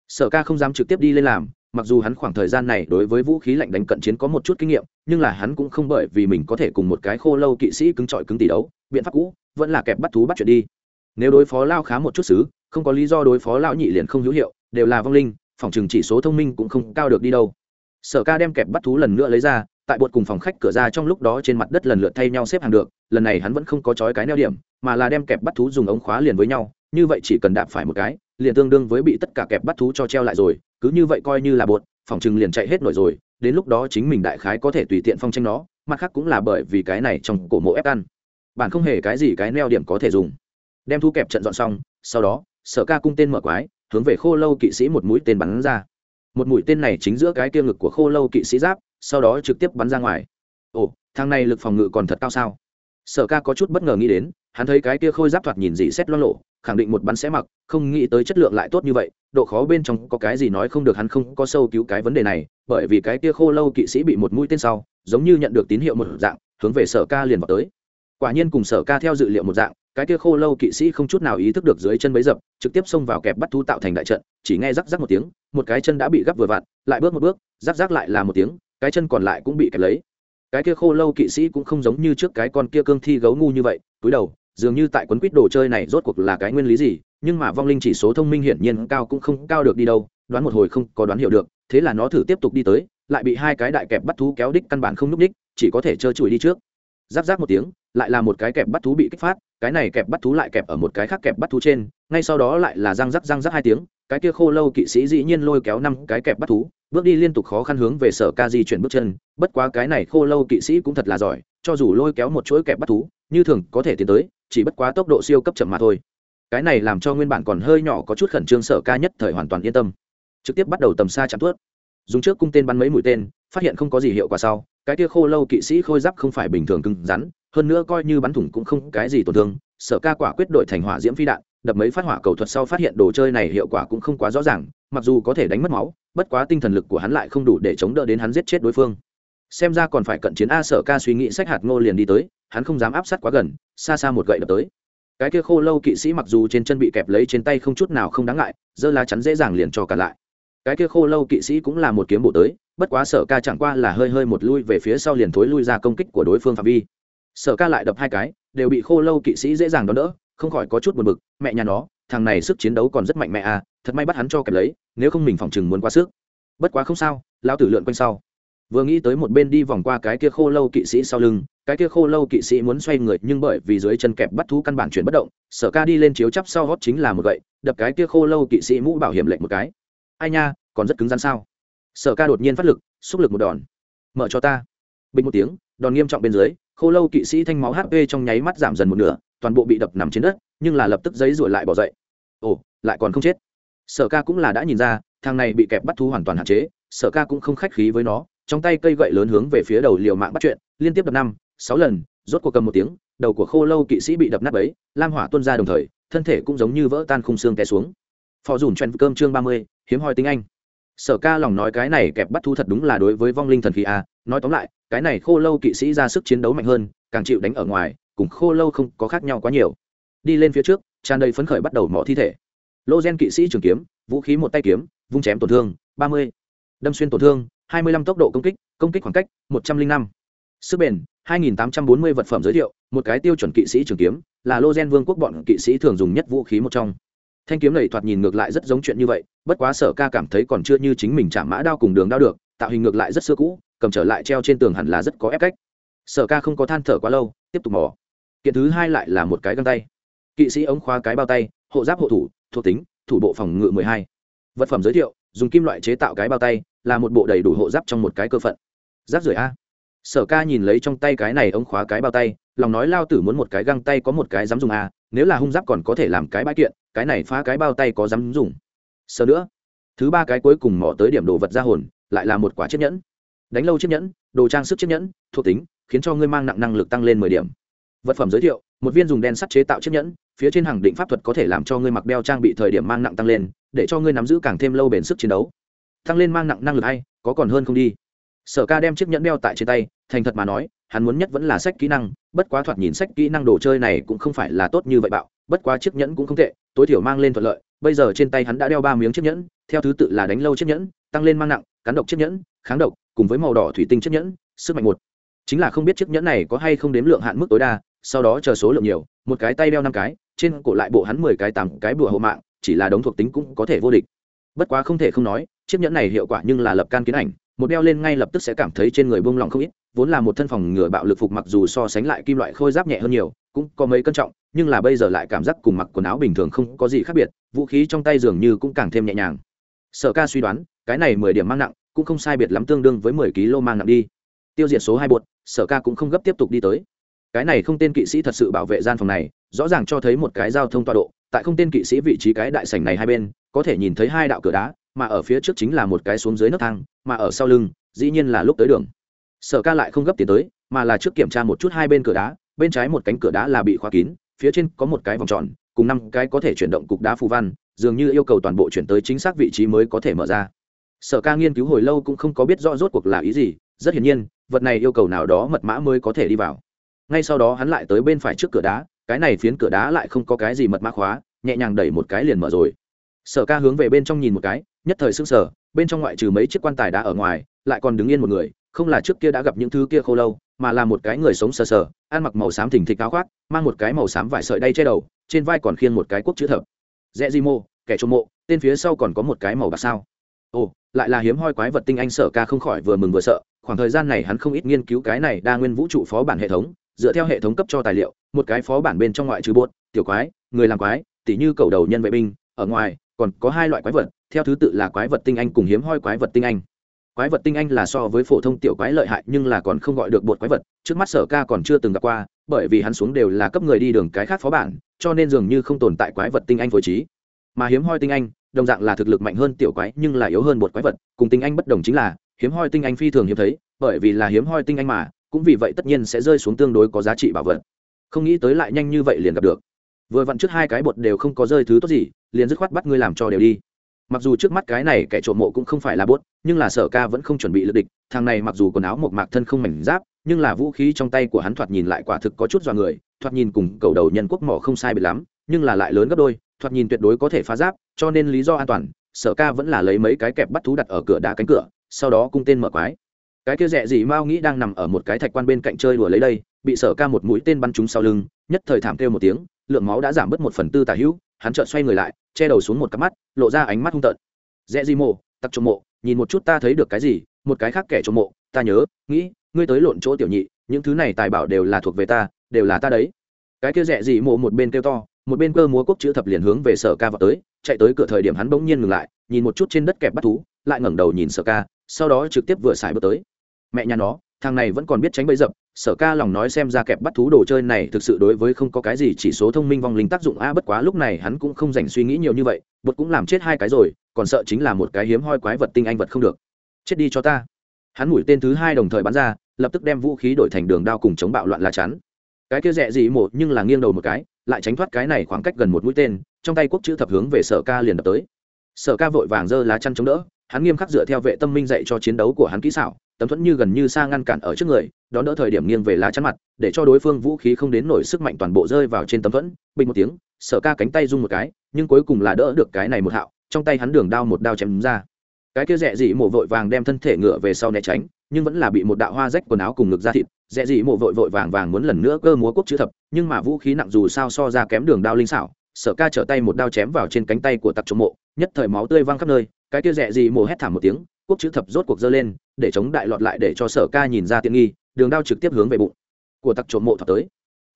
Speaker 1: Sở ca không dám trực tiếp đi lên làm, mặc dù hắn khoảng thời gian này đối với vũ khí lạnh đánh cận chiến có một chút kinh nghiệm, nhưng là hắn cũng không bởi vì mình có thể cùng một cái khô lâu kỵ sĩ cứng trọi cứng tỷ đấu, biện pháp cũ vẫn là kẹp bắt thú bắt chuyện đi nếu đối phó lao khá một chút xứ, không có lý do đối phó lão nhị liền không hữu hiệu, đều là vong linh, phòng chừng chỉ số thông minh cũng không cao được đi đâu. Sở ca đem kẹp bắt thú lần nữa lấy ra, tại bột cùng phòng khách cửa ra trong lúc đó trên mặt đất lần lượt thay nhau xếp hàng được, lần này hắn vẫn không có trói cái neo điểm, mà là đem kẹp bắt thú dùng ống khóa liền với nhau, như vậy chỉ cần đạp phải một cái, liền tương đương với bị tất cả kẹp bắt thú cho treo lại rồi, cứ như vậy coi như là bột phòng chừng liền chạy hết nổi rồi, đến lúc đó chính mình đại khái có thể tùy tiện phong tranh nó, mặt khác cũng là bởi vì cái này trong cổ mộ ép ăn. Bạn không hề cái gì cái neo điểm có thể dùng đem thu kẹp trận dọn xong, sau đó, sở ca cung tên mở quái, hướng về khô lâu kỵ sĩ một mũi tên bắn ra. Một mũi tên này chính giữa cái kia ngực của khô lâu kỵ sĩ giáp, sau đó trực tiếp bắn ra ngoài. Ồ thang này lực phòng ngự còn thật cao sao? Sở ca có chút bất ngờ nghĩ đến, hắn thấy cái kia khôi giáp thoạt nhìn dị xét lo lộ khẳng định một bắn sẽ mặc, không nghĩ tới chất lượng lại tốt như vậy, độ khó bên trong có cái gì nói không được hắn không có sâu cứu cái vấn đề này, bởi vì cái kia khô lâu kỵ sĩ bị một mũi tên sau, giống như nhận được tín hiệu một dạng, hướng về sở ca liền vào tới. Quả nhiên cùng sở ca theo dự liệu một dạng cái kia khô lâu kỵ sĩ không chút nào ý thức được dưới chân bấy dập, trực tiếp xông vào kẹp bắt thú tạo thành đại trận, chỉ nghe rắc rắc một tiếng, một cái chân đã bị gấp vừa vặn, lại bước một bước, rắc rắc lại là một tiếng, cái chân còn lại cũng bị kẹp lấy. Cái kia khô lâu kỵ sĩ cũng không giống như trước cái con kia cương thi gấu ngu như vậy, túi đầu, dường như tại quấn quýt đồ chơi này rốt cuộc là cái nguyên lý gì, nhưng mà vong linh chỉ số thông minh hiển nhiên cao cũng không cao được đi đâu, đoán một hồi không có đoán hiểu được, thế là nó thử tiếp tục đi tới, lại bị hai cái đại kẹp bắt thú kéo đích căn bản không n ú c đích chỉ có thể trơ trụi đi trước. Giáp giáp một tiếng lại là một cái kẹp bắt thú bị kích phát, cái này kẹp bắt thú lại kẹp ở một cái khác kẹp bắt thú trên, ngay sau đó lại là răng rắc răng rắc hai tiếng, cái kia khô lâu kỵ sĩ dĩ nhiên lôi kéo năm cái kẹp bắt thú, bước đi liên tục khó khăn hướng về sở ca di chuyển bước chân, bất quá cái này khô lâu kỵ sĩ cũng thật là giỏi, cho dù lôi kéo một chuỗi kẹp bắt thú, như thường có thể tiến tới, chỉ bất quá tốc độ siêu cấp chậm mà thôi. Cái này làm cho nguyên bản còn hơi nhỏ có chút khẩn trương sở ca nhất thời hoàn toàn yên tâm. Trực tiếp bắt đầu tầm xa chạm tuốt. Dùng trước cung tên bắn mấy mũi tên, phát hiện không có gì hiệu quả sau, cái kia khô lâu kỵ sĩ khôi giáp không phải bình thường cứng rắn hơn nữa coi như bắn thủng cũng không cái gì tổn thương, sở ca quả quyết đội thành hỏa diễm phi đạn, đập mấy phát hỏa cầu thuật sau phát hiện đồ chơi này hiệu quả cũng không quá rõ ràng, mặc dù có thể đánh mất máu, bất quá tinh thần lực của hắn lại không đủ để chống đỡ đến hắn giết chết đối phương. Xem ra còn phải cận chiến a, sở ca suy nghĩ sách hạt ngô liền đi tới, hắn không dám áp sát quá gần, xa xa một gậy đập tới. Cái kia khô lâu kỵ sĩ mặc dù trên chân bị kẹp lấy trên tay không chút nào không đáng ngại, giơ lá chắn dễ dàng liền cho cả lại. Cái kia khô lâu kỵ sĩ cũng là một kiếm bộ tới, bất quá sở ca chẳng qua là hơi hơi một lui về phía sau liền thối lui ra công kích của đối phương phạm vi sở ca lại đập hai cái, đều bị khô lâu kỵ sĩ dễ dàng đón đỡ, không khỏi có chút buồn bực, mẹ nhà nó, thằng này sức chiến đấu còn rất mạnh mẽ à thật may bắt hắn cho kẹp lấy, nếu không mình phòng chừng muốn quá sức. Bất quá không sao lao tử lượn quanh sau. Vừa nghĩ tới một bên đi vòng qua cái kia khô lâu kỵ sĩ sau lưng, cái kia khô lâu kỵ sĩ muốn xoay người, nhưng bởi vì dưới chân kẹp bắt thú căn bản chuyển bất động, sở ca đi lên chiếu chắp sau hót chính là một gậy, đập cái kia khô lâu kỵ sĩ mũ bảo hiểm lệnh một cái. Ai nha, còn rất cứng rắn sao? Sở ca đột nhiên phát lực, xúc lực một đòn. Mở cho ta. Bình một tiếng, đòn nghiêm trọng bên dưới khô lâu kỵ sĩ thanh máu hp trong nháy mắt giảm dần một nửa, toàn bộ bị đập nằm trên đất, nhưng là lập tức giấy ruổi lại bỏ dậy. Ồ, lại còn không chết. Sở ca cũng là đã nhìn ra, thằng này bị kẹp bắt thú hoàn toàn hạn chế, sở ca cũng không khách khí với nó, trong tay cây gậy lớn hướng về phía đầu liều mạng bắt chuyện, liên tiếp đập năm, sáu lần, rốt cuộc cầm một tiếng, đầu của khô lâu kỵ sĩ bị đập nát ấy lam hỏa tuôn ra đồng thời, thân thể cũng giống như vỡ tan khung xương té xuống. Phò dùn chen cơm chương ba mươi, hiếm hoi tiếng anh sở ca lòng nói cái này kẹp bắt thu thật đúng là đối với vong linh thần khí a. Nói tóm lại, cái này khô lâu kỵ sĩ ra sức chiến đấu mạnh hơn, càng chịu đánh ở ngoài, cùng khô lâu không có khác nhau quá nhiều. Đi lên phía trước, tràn đầy phấn khởi bắt đầu mỏ thi thể. Lô gen kỵ sĩ trường kiếm, vũ khí một tay kiếm, vung chém tổn thương, ba mươi. Đâm xuyên tổn thương, hai mươi lăm tốc độ công kích công kích khoảng cách, một trăm linh năm. Sức bền 2840 vật phẩm giới thiệu, một cái tiêu chuẩn kỵ sĩ trường kiếm, là lô gen vương quốc bọn kỵ sĩ thường dùng nhất vũ khí một trong thanh kiếm này thoạt nhìn ngược lại rất giống chuyện như vậy, bất quá sở ca cảm thấy còn chưa như chính mình chạm mã đao cùng đường đao được, tạo hình ngược lại rất xưa cũ, cầm trở lại treo trên tường hẳn là rất có ép cách. Sở ca không có than thở quá lâu, tiếp tục mò. Kiện thứ hai lại là một cái găng tay. Kỵ sĩ ống khóa cái bao tay, hộ giáp hộ thủ, thuộc tính, thủ bộ phòng ngự 12. vật phẩm giới thiệu, dùng kim loại chế tạo cái bao tay, là một bộ đầy đủ hộ giáp trong một cái cơ phận. Giáp rưỡi a. Sở ca nhìn lấy trong tay cái này ống khóa cái bao tay lòng nói lao tử muốn một cái găng tay có một cái dám dùng à? nếu là hung giáp còn có thể làm cái bãi kiện, cái này phá cái bao tay có dám dùng. Sơ nữa, thứ ba cái cuối cùng mỏ tới điểm đồ vật ra hồn, lại là một quả chiếc nhẫn. Đánh lâu chiếc nhẫn, đồ trang sức chiếc nhẫn, thuộc tính, khiến cho ngươi mang nặng năng lực tăng lên mười điểm. Vật phẩm giới thiệu, một viên dùng đen sắt chế tạo chiếc nhẫn, phía trên hàng định pháp thuật có thể làm cho ngươi mặc đeo trang bị thời điểm mang nặng tăng lên, để cho ngươi nắm giữ càng thêm lâu bền sức chiến đấu. Tăng lên mang nặng năng lực hay, có còn hơn không đi sở ca đem chiếc nhẫn đeo tại trên tay, thành thật mà nói, hắn muốn nhất vẫn là sách kỹ năng, bất quá thoạt nhìn sách kỹ năng đồ chơi này cũng không phải là tốt như vậy bạo, bất quá chiếc nhẫn cũng không tệ, tối thiểu mang lên thuận lợi. Bây giờ trên tay hắn đã đeo ba miếng chiếc nhẫn, theo thứ tự là đánh lâu chiếc nhẫn, tăng lên mang nặng cắn độc chiếc nhẫn, kháng độc, cùng với màu đỏ thủy tinh chiếc nhẫn, sức mạnh một. Chính là không biết chiếc nhẫn này có hay không đếm lượng hạn mức tối đa, sau đó chờ số lượng nhiều, một cái tay đeo năm cái, trên cổ lại bộ hắn mười cái tám cái bùa hộ mạng, chỉ là đống thuộc tính cũng có thể vô địch. Bất quá không thể không nói, chiếc nhẫn này hiệu quả nhưng là lập can kiến ảnh một đeo lên ngay lập tức sẽ cảm thấy trên người buông lỏng không ít, vốn là một thân phòng ngừa bạo lực phục mặc dù so sánh lại kim loại khôi giáp nhẹ hơn nhiều, cũng có mấy cân trọng, nhưng là bây giờ lại cảm giác cùng mặc quần áo bình thường không có gì khác biệt, vũ khí trong tay dường như cũng càng thêm nhẹ nhàng. Sở ca suy đoán, cái này mười điểm mang nặng, cũng không sai biệt lắm tương đương với mười kg mang nặng đi. Tiêu diệt số hai bột, sở ca cũng không gấp tiếp tục đi tới. Cái này không tên kỵ sĩ thật sự bảo vệ gian phòng này, rõ ràng cho thấy một cái giao thông tọa độ, tại không tên kỵ sĩ vị trí cái đại sảnh này hai bên, có thể nhìn thấy hai đạo cửa đá mà ở phía trước chính là một cái xuống dưới nấc thang, mà ở sau lưng, dĩ nhiên là lúc tới đường. Sở ca lại không gấp tiến tới, mà là trước kiểm tra một chút hai bên cửa đá, bên trái một cánh cửa đá là bị khóa kín, phía trên có một cái vòng tròn, cùng năm cái có thể chuyển động cục đá phù văn, dường như yêu cầu toàn bộ chuyển tới chính xác vị trí mới có thể mở ra. Sở ca nghiên cứu hồi lâu cũng không có biết rõ rốt cuộc là ý gì, rất hiển nhiên, vật này yêu cầu nào đó mật mã mới có thể đi vào. Ngay sau đó hắn lại tới bên phải trước cửa đá, cái này phiến cửa đá lại không có cái gì mật mã khóa, nhẹ nhàng đẩy một cái liền mở rồi. Sở ca hướng về bên trong nhìn một cái nhất thời sững sờ, bên trong ngoại trừ mấy chiếc quan tài đá ở ngoài, lại còn đứng yên một người, không là trước kia đã gặp những thứ kia khô lâu, mà là một cái người sống sờ sờ, ăn mặc màu xám thình thịch áo khoác, mang một cái màu xám vải sợi đay che đầu, trên vai còn khiêng một cái quốc chữ thập. Rẽ di mô, kẻ trộm mộ, tên phía sau còn có một cái màu bạc sao. Ồ, lại là hiếm hoi quái vật tinh anh sở ca không khỏi vừa mừng vừa sợ, khoảng thời gian này hắn không ít nghiên cứu cái này đa nguyên vũ trụ phó bản hệ thống, dựa theo hệ thống cấp cho tài liệu, một cái phó bản bên trong ngoại trừ bốt tiểu quái, người làm quái, tỉ như cầu đầu nhân vệ binh, ở ngoài còn có hai loại quái vật, theo thứ tự là quái vật tinh anh cùng hiếm hoi quái vật tinh anh. Quái vật tinh anh là so với phổ thông tiểu quái lợi hại nhưng là còn không gọi được bột quái vật, trước mắt sở ca còn chưa từng gặp qua, bởi vì hắn xuống đều là cấp người đi đường cái khác phó bản, cho nên dường như không tồn tại quái vật tinh anh phối trí. Mà hiếm hoi tinh anh, đồng dạng là thực lực mạnh hơn tiểu quái nhưng là yếu hơn bột quái vật, cùng tinh anh bất đồng chính là, hiếm hoi tinh anh phi thường hiếm thấy, bởi vì là hiếm hoi tinh anh mà, cũng vì vậy tất nhiên sẽ rơi xuống tương đối có giá trị bảo vật. Không nghĩ tới lại nhanh như vậy liền gặp được. Vừa vặn trước hai cái bột đều không có rơi thứ tốt gì liền dứt khoát bắt ngươi làm cho đều đi. Mặc dù trước mắt cái này kẻ trộm mộ cũng không phải là bốt, nhưng là sở ca vẫn không chuẩn bị lực địch, thằng này mặc dù quần áo một mạc thân không mảnh giáp, nhưng là vũ khí trong tay của hắn thoạt nhìn lại quả thực có chút dọa người, thoạt nhìn cùng cầu đầu nhân quốc mỏ không sai biệt lắm, nhưng là lại lớn gấp đôi, thoạt nhìn tuyệt đối có thể phá giáp, cho nên lý do an toàn, sở ca vẫn là lấy mấy cái kẹp bắt thú đặt ở cửa đá cánh cửa, sau đó cung tên mở quái. Cái kia rẻ gì mao nghĩ đang nằm ở một cái thạch quan bên cạnh chơi đùa lấy đây, bị sở ca một mũi tên bắn trúng sau lưng, nhất thời thảm kêu một tiếng lượng máu đã giảm bớt một phần tư tả hữu, hắn chợt xoay người lại, che đầu xuống một cặp mắt, lộ ra ánh mắt hung tợn. Rẽ di mộ, tặc trộm mộ, nhìn một chút ta thấy được cái gì, một cái khác kẻ trộm mộ, ta nhớ, nghĩ, ngươi tới lộn chỗ tiểu nhị, những thứ này tài bảo đều là thuộc về ta, đều là ta đấy. Cái kia rẽ dị mộ một bên kêu to, một bên cơ múa quốc chữ thập liền hướng về sở ca vào tới, chạy tới cửa thời điểm hắn bỗng nhiên ngừng lại, nhìn một chút trên đất kẹp bắt thú, lại ngẩng đầu nhìn sở ca, sau đó trực tiếp vừa xài bước tới. Mẹ nhà nó, thằng này vẫn còn biết tránh bẫy dập sở ca lòng nói xem ra kẹp bắt thú đồ chơi này thực sự đối với không có cái gì chỉ số thông minh vong linh tác dụng. A, bất quá lúc này hắn cũng không dành suy nghĩ nhiều như vậy, bột cũng làm chết hai cái rồi, còn sợ chính là một cái hiếm hoi quái vật tinh anh vật không được. Chết đi cho ta. Hắn mũi tên thứ hai đồng thời bắn ra, lập tức đem vũ khí đổi thành đường đao cùng chống bạo loạn lá chắn. Cái kia rẻ dị một nhưng là nghiêng đầu một cái, lại tránh thoát cái này khoảng cách gần một mũi tên, trong tay quốc chữ thập hướng về sở ca liền đập tới. Sở ca vội vàng giơ lá chắn chống đỡ, hắn nghiêm khắc dựa theo vệ tâm minh dạy cho chiến đấu của hắn kỹ xảo, tấm thuẫn như gần như xa ngăn cản ở trước người đón đỡ thời điểm nghiêng về lá chắn mặt, để cho đối phương vũ khí không đến nổi sức mạnh toàn bộ rơi vào trên tấm thuẫn, bình một tiếng, sở ca cánh tay rung một cái, nhưng cuối cùng là đỡ được cái này một hạo, trong tay hắn đường đao một đao chém ra. Cái kia rẽ dị mộ vội vàng đem thân thể ngựa về sau né tránh, nhưng vẫn là bị một đạo hoa rách quần áo cùng ngực ra thịt. Rẽ dị mộ vội vội vàng vàng muốn lần nữa cơ múa quốc chữ thập, nhưng mà vũ khí nặng dù sao so ra kém đường đao linh xảo, sở ca trở tay một đao chém vào trên cánh tay của tặc trộm mộ, nhất thời máu tươi văng khắp nơi, cái kia rẽ dị mộ hét thảm một tiếng quốc chữ thập rốt cuộc dơ lên, để chống đại lọt lại để cho sở ca nhìn ra tiện nghi, đường đao trực tiếp hướng về bụng của tặc trộm mộ thọc tới.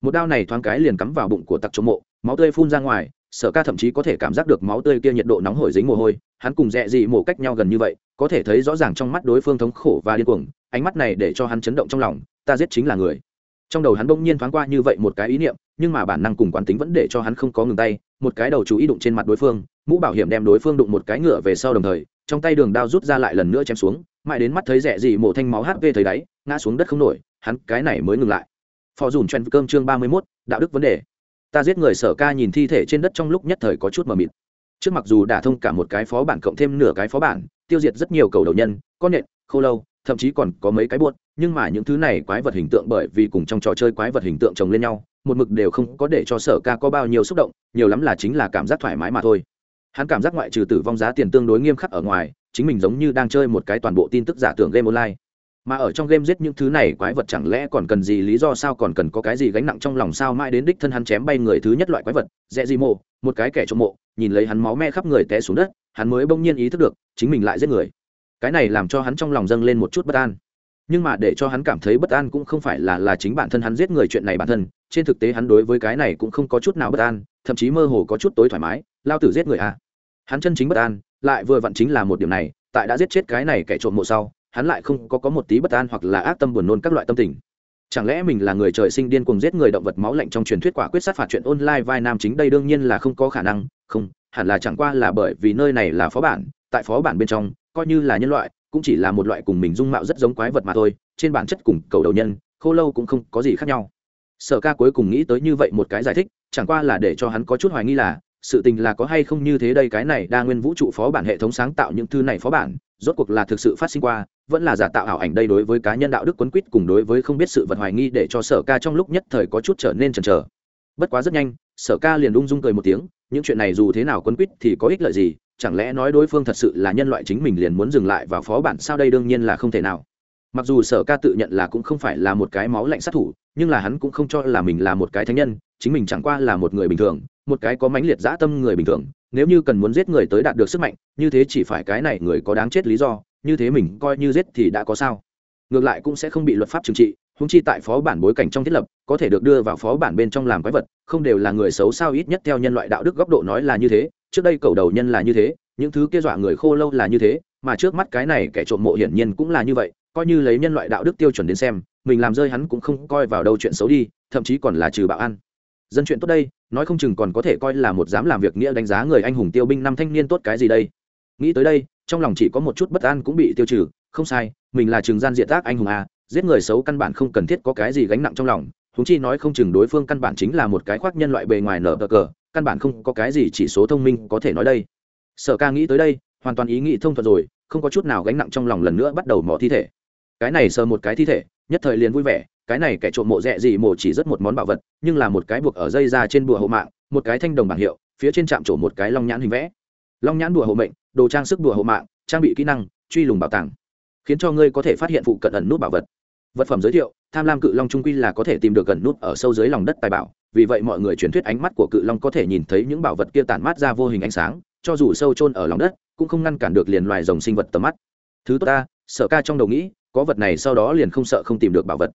Speaker 1: Một đao này thoáng cái liền cắm vào bụng của tặc trộm mộ, máu tươi phun ra ngoài, sở ca thậm chí có thể cảm giác được máu tươi kia nhiệt độ nóng hổi dính mồ hôi, hắn cùng dẹ dị mổ cách nhau gần như vậy, có thể thấy rõ ràng trong mắt đối phương thống khổ và điên cuồng, ánh mắt này để cho hắn chấn động trong lòng, ta giết chính là người. Trong đầu hắn bỗng nhiên thoáng qua như vậy một cái ý niệm, nhưng mà bản năng cùng quán tính vẫn để cho hắn không có ngừng tay, một cái đầu chú ý đụng trên mặt đối phương mũ bảo hiểm đem đối phương đụng một cái ngựa về sau đồng thời, trong tay đường đao rút ra lại lần nữa chém xuống, mãi đến mắt thấy rẻ gì mổ thanh máu hp thấy đáy, ngã xuống đất không nổi, hắn cái này mới ngừng lại. Phò dùn chen cơm chương ba mươi mốt, đạo đức vấn đề. Ta giết người sở ca nhìn thi thể trên đất trong lúc nhất thời có chút mờ mịt. Trước mặc dù đả thông cả một cái phó bản cộng thêm nửa cái phó bản, tiêu diệt rất nhiều cầu đầu nhân, con nện khô lâu, thậm chí còn có mấy cái buốt, nhưng mà những thứ này quái vật hình tượng bởi vì cùng trong trò chơi quái vật hình tượng chồng lên nhau, một mực đều không có để cho sở ca có bao nhiêu xúc động, nhiều lắm là chính là cảm giác thoải mái mà thôi hắn cảm giác ngoại trừ tử vong giá tiền tương đối nghiêm khắc ở ngoài, chính mình giống như đang chơi một cái toàn bộ tin tức giả tưởng game online. Mà ở trong game giết những thứ này quái vật chẳng lẽ còn cần gì, lý do sao còn cần có cái gì gánh nặng trong lòng sao mãi đến đích thân hắn chém bay người thứ nhất loại quái vật dễ di mộ một cái kẻ trộm mộ, nhìn lấy hắn máu me khắp người té xuống đất, hắn mới bỗng nhiên ý thức được, chính mình lại giết người. Cái này làm cho hắn trong lòng dâng lên một chút bất an. Nhưng mà để cho hắn cảm thấy bất an cũng không phải là là chính bản thân hắn giết người chuyện này bản thân, trên thực tế hắn đối với cái này cũng không có chút nào bất an, thậm chí mơ hồ có chút tối thoải mái lao tử giết người à. Hắn chân chính bất an, lại vừa vặn chính là một điểm này, tại đã giết chết cái này kẻ trộm mộ sau, hắn lại không có có một tí bất an hoặc là ác tâm buồn nôn các loại tâm tình. Chẳng lẽ mình là người trời sinh điên cuồng giết người động vật máu lạnh trong truyền thuyết quả quyết sát phạt chuyện online vai nam chính đây đương nhiên là không có khả năng, không, hẳn là chẳng qua là bởi vì nơi này là phó bản, tại phó bản bên trong, coi như là nhân loại, cũng chỉ là một loại cùng mình dung mạo rất giống quái vật mà thôi, trên bản chất cùng cầu đầu nhân, khô lâu cũng không có gì khác nhau. Sở ca cuối cùng nghĩ tới như vậy một cái giải thích, chẳng qua là để cho hắn có chút hoài nghi là sự tình là có hay không như thế đây, cái này đa nguyên vũ trụ phó bản hệ thống sáng tạo những thư này phó bản, rốt cuộc là thực sự phát sinh qua, vẫn là giả tạo ảo ảnh đây đối với cá nhân đạo đức quấn quýt cùng đối với không biết sự vật hoài nghi để cho sở ca trong lúc nhất thời có chút trở nên chần chờ. Bất quá rất nhanh, sở ca liền ung dung cười một tiếng, những chuyện này dù thế nào quấn quýt thì có ích lợi gì, chẳng lẽ nói đối phương thật sự là nhân loại chính mình liền muốn dừng lại vào phó bản sao đây đương nhiên là không thể nào. Mặc dù sở ca tự nhận là cũng không phải là một cái máu lạnh sát thủ, nhưng là hắn cũng không cho là mình là một cái thánh nhân, chính mình chẳng qua là một người bình thường một cái có mãnh liệt dã tâm người bình thường, nếu như cần muốn giết người tới đạt được sức mạnh, như thế chỉ phải cái này người có đáng chết lý do, như thế mình coi như giết thì đã có sao. Ngược lại cũng sẽ không bị luật pháp trừng trị húng chi tại phó bản bối cảnh trong thiết lập, có thể được đưa vào phó bản bên trong làm quái vật, không đều là người xấu sao ít nhất theo nhân loại đạo đức góc độ nói là như thế, trước đây cầu đầu nhân là như thế, những thứ kia dọa người khô lâu là như thế, mà trước mắt cái này kẻ trộm mộ hiển nhiên cũng là như vậy, coi như lấy nhân loại đạo đức tiêu chuẩn đến xem, mình làm rơi hắn cũng không coi vào đâu chuyện xấu đi, thậm chí còn là trừ bạo ăn. Dân chuyện tốt đây nói không chừng còn có thể coi là một dám làm việc nghĩa đánh giá người anh hùng tiêu binh năm thanh niên tốt cái gì đây. Nghĩ tới đây, trong lòng chỉ có một chút bất an cũng bị tiêu trừ, không sai, mình là trường gian diện tác anh hùng à giết người xấu căn bản không cần thiết có cái gì gánh nặng trong lòng húng chi nói không chừng đối phương căn bản chính là một cái khoác nhân loại bề ngoài nở cờ cờ, căn bản không có cái gì chỉ số thông minh có thể nói đây. Sở ca nghĩ tới đây, hoàn toàn ý nghĩ thông thuận rồi, không có chút nào gánh nặng trong lòng lần nữa bắt đầu mỏ thi thể. Cái này sờ một cái thi thể, nhất thời liền vui vẻ cái này kẻ trộm mộ rẻ gì mộ chỉ rất một món bảo vật, nhưng là một cái buộc ở dây ra trên bùa hộ mạng, một cái thanh đồng bảng hiệu, phía trên trạm trổ một cái long nhãn hình vẽ. Long nhãn bùa hộ mệnh, đồ trang sức bùa hộ mạng, trang bị kỹ năng, truy lùng bảo tàng. Khiến cho ngươi có thể phát hiện phụ cận ẩn nút bảo vật. Vật phẩm giới thiệu, tham lam cự long trung quy là có thể tìm được gần nút ở sâu dưới lòng đất tài bảo. Vì vậy mọi người truyền thuyết ánh mắt của cự long có thể nhìn thấy những bảo vật kia tản mát ra vô hình ánh sáng, cho dù sâu chôn ở lòng đất, cũng không ngăn cản được liền loài rồng sinh vật tầm mắt. Thứ tốt ta sợ ca trong đầu nghĩ, có vật này sau đó liền không sợ không tìm được bảo vật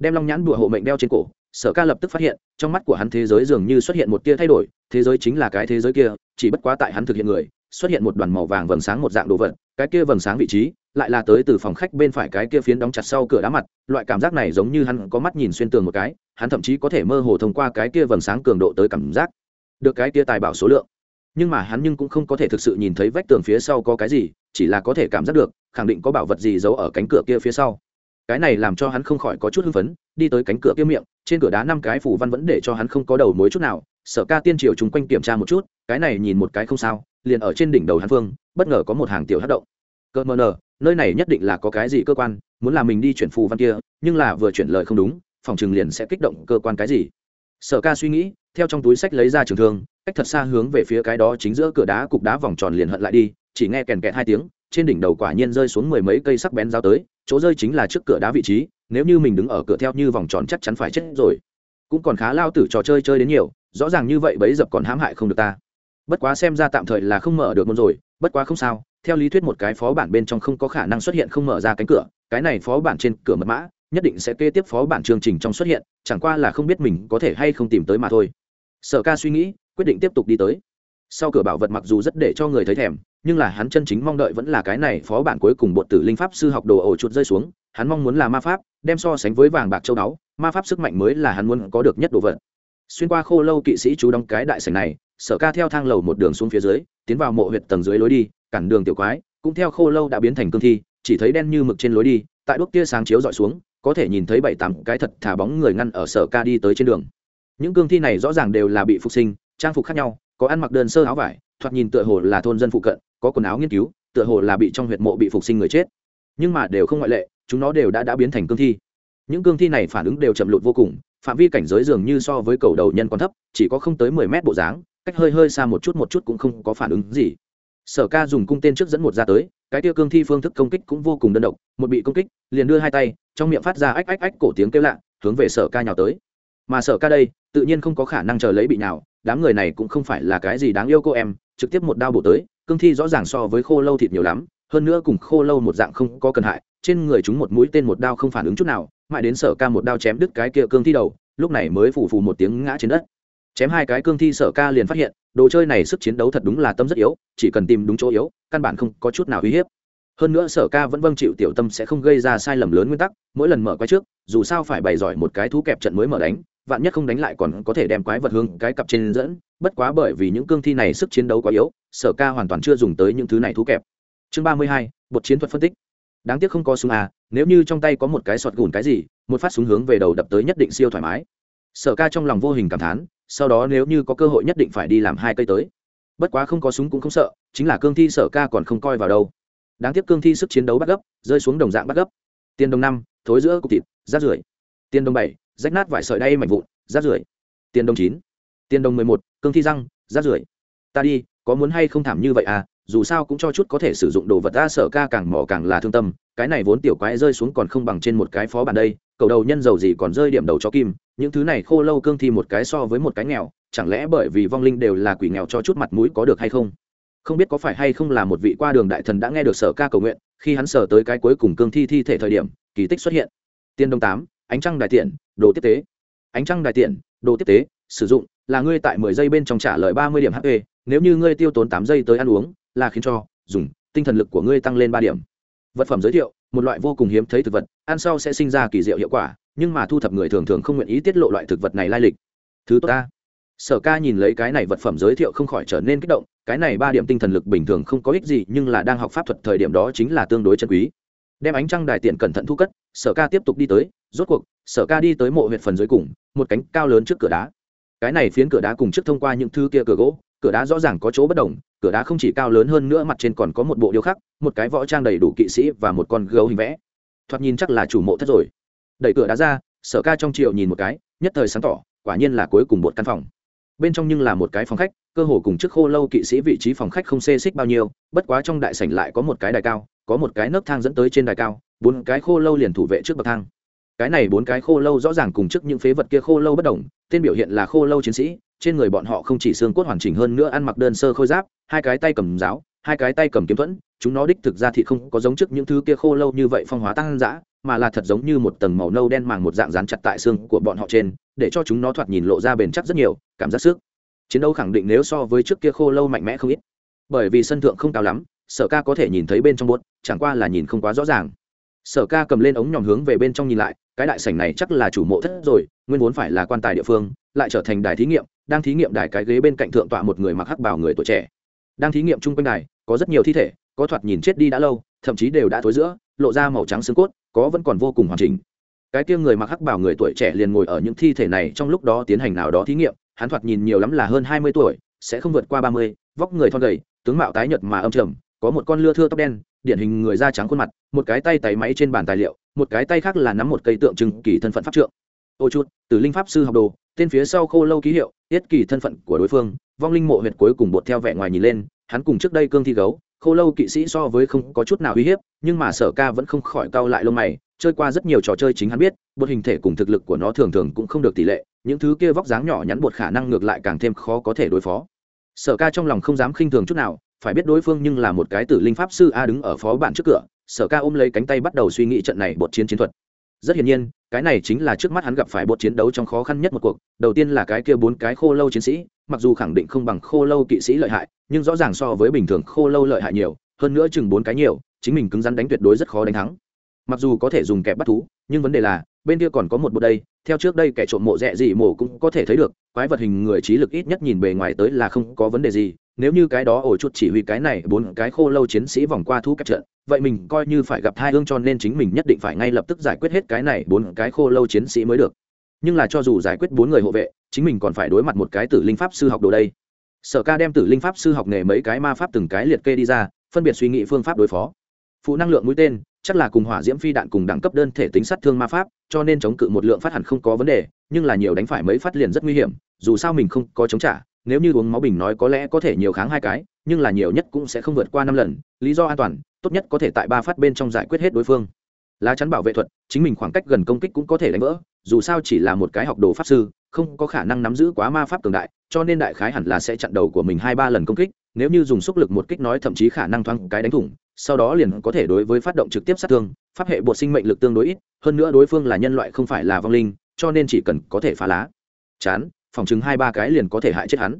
Speaker 1: đem long nhãn đùa hộ mệnh đeo trên cổ, sở ca lập tức phát hiện, trong mắt của hắn thế giới dường như xuất hiện một tia thay đổi, thế giới chính là cái thế giới kia, chỉ bất quá tại hắn thực hiện người, xuất hiện một đoàn màu vàng vầng sáng một dạng đồ vật, cái kia vầng sáng vị trí, lại là tới từ phòng khách bên phải cái kia phiến đóng chặt sau cửa đá mặt, loại cảm giác này giống như hắn có mắt nhìn xuyên tường một cái, hắn thậm chí có thể mơ hồ thông qua cái kia vầng sáng cường độ tới cảm giác được cái kia tài bảo số lượng. Nhưng mà hắn nhưng cũng không có thể thực sự nhìn thấy vách tường phía sau có cái gì, chỉ là có thể cảm giác được, khẳng định có bảo vật gì giấu ở cánh cửa kia phía sau cái này làm cho hắn không khỏi có chút hưng phấn, đi tới cánh cửa kia miệng, trên cửa đá năm cái phủ văn vẫn để cho hắn không có đầu mối chút nào. Sở ca tiên triều chung quanh kiểm tra một chút, cái này nhìn một cái không sao, liền ở trên đỉnh đầu hắn phương bất ngờ có một hàng tiểu hát động. Cơ mờ nờ, nơi này nhất định là có cái gì cơ quan, muốn làm mình đi chuyển phù văn kia, nhưng là vừa chuyển lời không đúng, phòng trường liền sẽ kích động cơ quan cái gì. Sở ca suy nghĩ, theo trong túi sách lấy ra trường thương, cách thật xa hướng về phía cái đó chính giữa cửa đá cục đá vòng tròn liền hận lại đi, chỉ nghe kèn kẹt hai tiếng, trên đỉnh đầu quả nhiên rơi xuống mười mấy cây sắc bén dao tới chỗ rơi chính là trước cửa đá vị trí, nếu như mình đứng ở cửa theo như vòng tròn chắc chắn phải chết rồi. Cũng còn khá lao tử trò chơi chơi đến nhiều, rõ ràng như vậy bấy dập còn hãm hại không được ta. Bất quá xem ra tạm thời là không mở được môn rồi, bất quá không sao, theo lý thuyết một cái phó bản bên trong không có khả năng xuất hiện không mở ra cánh cửa, cái này phó bản trên cửa mật mã, nhất định sẽ kế tiếp phó bản chương trình trong xuất hiện, chẳng qua là không biết mình có thể hay không tìm tới mà thôi. Sở ca suy nghĩ, quyết định tiếp tục đi tới. Sau cửa bảo vật mặc dù rất để cho người thấy thèm nhưng là hắn chân chính mong đợi vẫn là cái này phó bản cuối cùng bột tử linh pháp sư học đồ ổ chuột rơi xuống, hắn mong muốn là ma pháp, đem so sánh với vàng bạc châu đáo, ma pháp sức mạnh mới là hắn muốn có được nhất đồ vật. Xuyên qua khô lâu kỵ sĩ chú đóng cái đại sảnh này, sở ca theo thang lầu một đường xuống phía dưới, tiến vào mộ huyệt tầng dưới lối đi, cản đường tiểu quái, cũng theo khô lâu đã biến thành cương thi, chỉ thấy đen như mực trên lối đi, tại đốt tia sáng chiếu dọi xuống, có thể nhìn thấy bảy tám cái thật thả bóng người ngăn ở sở ca đi tới trên đường. Những cương thi này rõ ràng đều là bị phục sinh, trang phục khác nhau, có ăn mặc đơn sơ áo vải thoạt nhìn tựa hồ là thôn dân phụ cận, có quần áo nghiên cứu, tựa hồ là bị trong huyệt mộ bị phục sinh người chết. Nhưng mà đều không ngoại lệ, chúng nó đều đã đã biến thành cương thi. Những cương thi này phản ứng đều chậm lụt vô cùng, phạm vi cảnh giới dường như so với cầu đầu nhân còn thấp, chỉ có không tới mười mét bộ dáng, cách hơi hơi xa một chút một chút cũng không có phản ứng gì. Sở ca dùng cung tên trước dẫn một ra tới, cái tiêu cương thi phương thức công kích cũng vô cùng đơn độc, một bị công kích, liền đưa hai tay, trong miệng phát ra ách ách ách cổ tiếng kêu lạ, hướng về sở ca nhào tới. Mà sở ca đây, tự nhiên không có khả năng chờ lấy bị nhào đám người này cũng không phải là cái gì đáng yêu cô em, trực tiếp một đao bổ tới, cương thi rõ ràng so với khô lâu thịt nhiều lắm, hơn nữa cùng khô lâu một dạng không có cần hại, trên người chúng một mũi tên một đao không phản ứng chút nào, mãi đến sở ca một đao chém đứt cái kia cương thi đầu, lúc này mới phủ phù một tiếng ngã trên đất. Chém hai cái cương thi sở ca liền phát hiện, đồ chơi này sức chiến đấu thật đúng là tâm rất yếu, chỉ cần tìm đúng chỗ yếu, căn bản không có chút nào uy hiếp. Hơn nữa sở ca vẫn vâng chịu tiểu tâm sẽ không gây ra sai lầm lớn nguyên tắc, mỗi lần mở quay trước, dù sao phải bày giỏi một cái thú kẹp trận mới mở đánh vạn nhất không đánh lại còn có thể đem quái vật hướng cái cặp trên dẫn, bất quá bởi vì những cương thi này sức chiến đấu quá yếu, sở ca hoàn toàn chưa dùng tới những thứ này thú kẹp. Chương ba mươi hai, bột chiến thuật phân tích. Đáng tiếc không có súng à nếu như trong tay có một cái sọt gùn cái gì, một phát súng hướng về đầu đập tới nhất định siêu thoải mái. Sở ca trong lòng vô hình cảm thán, sau đó nếu như có cơ hội nhất định phải đi làm hai cây tới. Bất quá không có súng cũng không sợ, chính là cương thi sở ca còn không coi vào đâu. Đáng tiếc cương thi sức chiến đấu bắt gấp, rơi xuống đồng dạng bắt gấp. Tiền đồng năm, thối giữa cục thịt rát rưởi. Tiền đồng bảy rách nát vải sợi đay mảnh vụn rát rưởi. Tiền đồng chín. Tiền đồng mười một, cương thi răng rát rưởi. Ta đi, có muốn hay không thảm như vậy à dù sao cũng cho chút có thể sử dụng đồ vật ta sở ca càng mỏ càng là thương tâm, cái này vốn tiểu quái rơi xuống còn không bằng trên một cái phó bàn đây, cầu đầu nhân dầu gì còn rơi điểm đầu cho kim, những thứ này khô lâu cương thi một cái so với một cái nghèo, chẳng lẽ bởi vì vong linh đều là quỷ nghèo cho chút mặt mũi có được hay không? Không biết có phải hay không là một vị qua đường đại thần đã nghe được sở ca cầu nguyện, khi hắn sở tới cái cuối cùng cương thi thi thể thời điểm, kỳ tích xuất hiện. Tiên đông tám ánh trăng đại tiện, đồ tiếp tế. Ánh trăng đại tiện, đồ tiếp tế, sử dụng, là ngươi tại mười giây bên trong trả lời ba mươi điểm hp nếu như ngươi tiêu tốn tám giây tới ăn uống, là khiến cho, dùng, tinh thần lực của ngươi tăng lên ba điểm. Vật phẩm giới thiệu, một loại vô cùng hiếm thấy thực vật, ăn sau sẽ sinh ra kỳ diệu hiệu quả, nhưng mà thu thập người thường thường không nguyện ý tiết lộ loại thực vật này lai lịch. Thứ tốt ta. Sở ca nhìn lấy cái này vật phẩm giới thiệu không khỏi trở nên kích động, cái này ba điểm tinh thần lực bình thường không có ích gì, nhưng là đang học pháp thuật thời điểm đó chính là tương đối chân quý. Đem ánh trăng đài tiện cẩn thận thu cất, sở ca tiếp tục đi tới rốt cuộc, sở ca đi tới mộ huyện phần dưới cùng, một cánh cao lớn trước cửa đá. Cái này phiến cửa đá cùng trước thông qua những thứ kia cửa gỗ, cửa đá rõ ràng có chỗ bất đồng, cửa đá không chỉ cao lớn hơn nữa mặt trên còn có một bộ điêu khắc, một cái võ trang đầy đủ kỵ sĩ và một con gấu hình vẽ. Thoạt nhìn chắc là chủ mộ thất rồi. Đẩy cửa đá ra, sở ca trong triệu nhìn một cái, nhất thời sáng tỏ, quả nhiên là cuối cùng một căn phòng. Bên trong nhưng là một cái phòng khách, cơ hồ cùng trước khô lâu kỵ sĩ vị trí phòng khách không xê xích bao nhiêu, bất quá trong đại sảnh lại có một cái đài cao, có một cái nấc thang dẫn tới trên đài cao, bốn cái khô lâu liền thủ vệ trước bậc thang cái này bốn cái khô lâu rõ ràng cùng trước những phế vật kia khô lâu bất đồng, tên biểu hiện là khô lâu chiến sĩ, trên người bọn họ không chỉ xương cốt hoàn chỉnh hơn nữa ăn mặc đơn sơ khôi giáp, hai cái tay cầm giáo, hai cái tay cầm kiếm thuẫn, chúng nó đích thực ra thì không có giống trước những thứ kia khô lâu như vậy phong hóa tăng dã, mà là thật giống như một tầng màu nâu đen màng một dạng dán chặt tại xương của bọn họ trên, để cho chúng nó thoạt nhìn lộ ra bền chắc rất nhiều, cảm giác sức. Chiến đấu khẳng định nếu so với trước kia khô lâu mạnh mẽ không ít. Bởi vì sân thượng không cao lắm, sở ca có thể nhìn thấy bên trong bốt, chẳng qua là nhìn không quá rõ ràng sở ca cầm lên ống nhòm hướng về bên trong nhìn lại, cái đại sảnh này chắc là chủ mộ thất rồi, nguyên vốn phải là quan tài địa phương, lại trở thành đài thí nghiệm, đang thí nghiệm đài cái ghế bên cạnh thượng tọa một người mặc hắc bảo người tuổi trẻ. Đang thí nghiệm chung quanh đài, có rất nhiều thi thể, có thoạt nhìn chết đi đã lâu, thậm chí đều đã thối giữa, lộ ra màu trắng xương cốt, có vẫn còn vô cùng hoàn chỉnh. Cái kia người mặc hắc bảo người tuổi trẻ liền ngồi ở những thi thể này trong lúc đó tiến hành nào đó thí nghiệm, hắn thoạt nhìn nhiều lắm là hơn hai mươi tuổi, sẽ không vượt qua ba mươi, vóc người thon gầy, tướng mạo tái nhợt mà âm trầm, có một con lưa thưa tóc đen điển hình người da trắng khuôn mặt, một cái tay tay máy trên bàn tài liệu, một cái tay khác là nắm một cây tượng trưng kỳ thân phận pháp trượng. Ô chút từ linh pháp sư học đồ, tên phía sau khô lâu ký hiệu, tiết kỳ thân phận của đối phương, vong linh mộ huyệt cuối cùng bột theo vẻ ngoài nhìn lên, hắn cùng trước đây cương thi gấu, khô lâu kỵ sĩ so với không có chút nào uy hiếp, nhưng mà sở ca vẫn không khỏi cau lại lông mày, chơi qua rất nhiều trò chơi chính hắn biết, bột hình thể cùng thực lực của nó thường thường cũng không được tỷ lệ, những thứ kia vóc dáng nhỏ nhắn bột khả năng ngược lại càng thêm khó có thể đối phó. Sở ca trong lòng không dám khinh thường chút nào phải biết đối phương nhưng là một cái tử linh pháp sư a đứng ở phó bản trước cửa, sở ca ôm lấy cánh tay bắt đầu suy nghĩ trận này bột chiến chiến thuật. Rất hiển nhiên, cái này chính là trước mắt hắn gặp phải bột chiến đấu trong khó khăn nhất một cuộc, đầu tiên là cái kia bốn cái khô lâu chiến sĩ, mặc dù khẳng định không bằng khô lâu kỵ sĩ lợi hại, nhưng rõ ràng so với bình thường khô lâu lợi hại nhiều, hơn nữa chừng bốn cái nhiều, chính mình cứng rắn đánh tuyệt đối rất khó đánh thắng. Mặc dù có thể dùng kẹp bắt thú, nhưng vấn đề là, bên kia còn có một bộ đây, theo trước đây kẻ trộm mộ rẽ gì mổ cũng có thể thấy được, quái vật hình người trí lực ít nhất nhìn bề ngoài tới là không có vấn đề gì nếu như cái đó ổ chuột chỉ huy cái này bốn cái khô lâu chiến sĩ vòng qua thu kẹp trận, vậy mình coi như phải gặp hai hương cho nên chính mình nhất định phải ngay lập tức giải quyết hết cái này bốn cái khô lâu chiến sĩ mới được. Nhưng là cho dù giải quyết bốn người hộ vệ, chính mình còn phải đối mặt một cái tử linh pháp sư học đồ đây. Sở ca đem tử linh pháp sư học nghề mấy cái ma pháp từng cái liệt kê đi ra, phân biệt suy nghĩ phương pháp đối phó. Phụ năng lượng mũi tên, chắc là cùng hỏa diễm phi đạn cùng đẳng cấp đơn thể tính sát thương ma pháp, cho nên chống cự một lượng phát hẳn không có vấn đề, nhưng là nhiều đánh phải mấy phát liền rất nguy hiểm, dù sao mình không có chống trả nếu như uống máu bình nói có lẽ có thể nhiều kháng hai cái, nhưng là nhiều nhất cũng sẽ không vượt qua năm lần, lý do an toàn, tốt nhất có thể tại ba phát bên trong giải quyết hết đối phương. Lá chắn bảo vệ thuật, chính mình khoảng cách gần công kích cũng có thể đánh vỡ, dù sao chỉ là một cái học đồ pháp sư, không có khả năng nắm giữ quá ma pháp cường đại, cho nên đại khái hẳn là sẽ chặn đầu của mình hai ba lần công kích, nếu như dùng sức lực một kích nói thậm chí khả năng thoáng cái đánh thủng, sau đó liền có thể đối với phát động trực tiếp sát thương, pháp hệ bộ sinh mệnh lực tương đối ít, hơn nữa đối phương là nhân loại không phải là vong linh, cho nên chỉ cần có thể phá lá. Chán phòng chứng hai ba cái liền có thể hại chết hắn.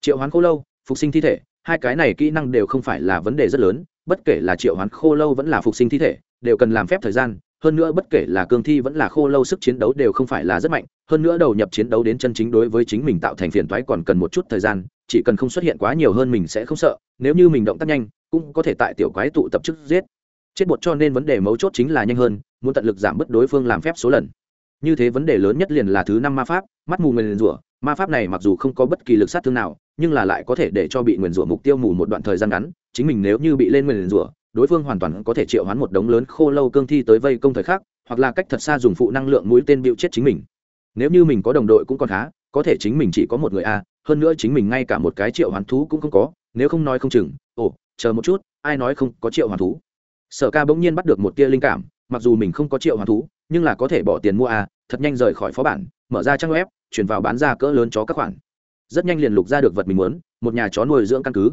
Speaker 1: Triệu hoán khô lâu, phục sinh thi thể, hai cái này kỹ năng đều không phải là vấn đề rất lớn, bất kể là triệu hoán khô lâu vẫn là phục sinh thi thể, đều cần làm phép thời gian, hơn nữa bất kể là cương thi vẫn là khô lâu sức chiến đấu đều không phải là rất mạnh, hơn nữa đầu nhập chiến đấu đến chân chính đối với chính mình tạo thành phiền toái còn cần một chút thời gian, chỉ cần không xuất hiện quá nhiều hơn mình sẽ không sợ, nếu như mình động tác nhanh, cũng có thể tại tiểu quái tụ tập trước giết. Chết bột cho nên vấn đề mấu chốt chính là nhanh hơn, muốn tận lực giảm bớt đối phương làm phép số lần. Như thế vấn đề lớn nhất liền là thứ năm ma pháp, mắt mù nguyền rủa ma pháp này mặc dù không có bất kỳ lực sát thương nào nhưng là lại có thể để cho bị nguyền rủa mục tiêu mù một đoạn thời gian ngắn chính mình nếu như bị lên nguyền rủa đối phương hoàn toàn có thể triệu hoán một đống lớn khô lâu cương thi tới vây công thời khắc, hoặc là cách thật xa dùng phụ năng lượng mũi tên bịu chết chính mình. Nếu như mình có đồng đội cũng còn khá có thể chính mình chỉ có một người a hơn nữa chính mình ngay cả một cái triệu hoán thú cũng không có nếu không nói không chừng ồ chờ một chút ai nói không có triệu hoán thú? Sở ca bỗng nhiên bắt được một tia linh cảm mặc dù mình không có triệu hoán thú nhưng là có thể bỏ tiền mua à thật nhanh rời khỏi phó bản mở ra trang web chuyển vào bán ra cỡ lớn chó các khoản. Rất nhanh liền lục ra được vật mình muốn, một nhà chó nuôi dưỡng căn cứ.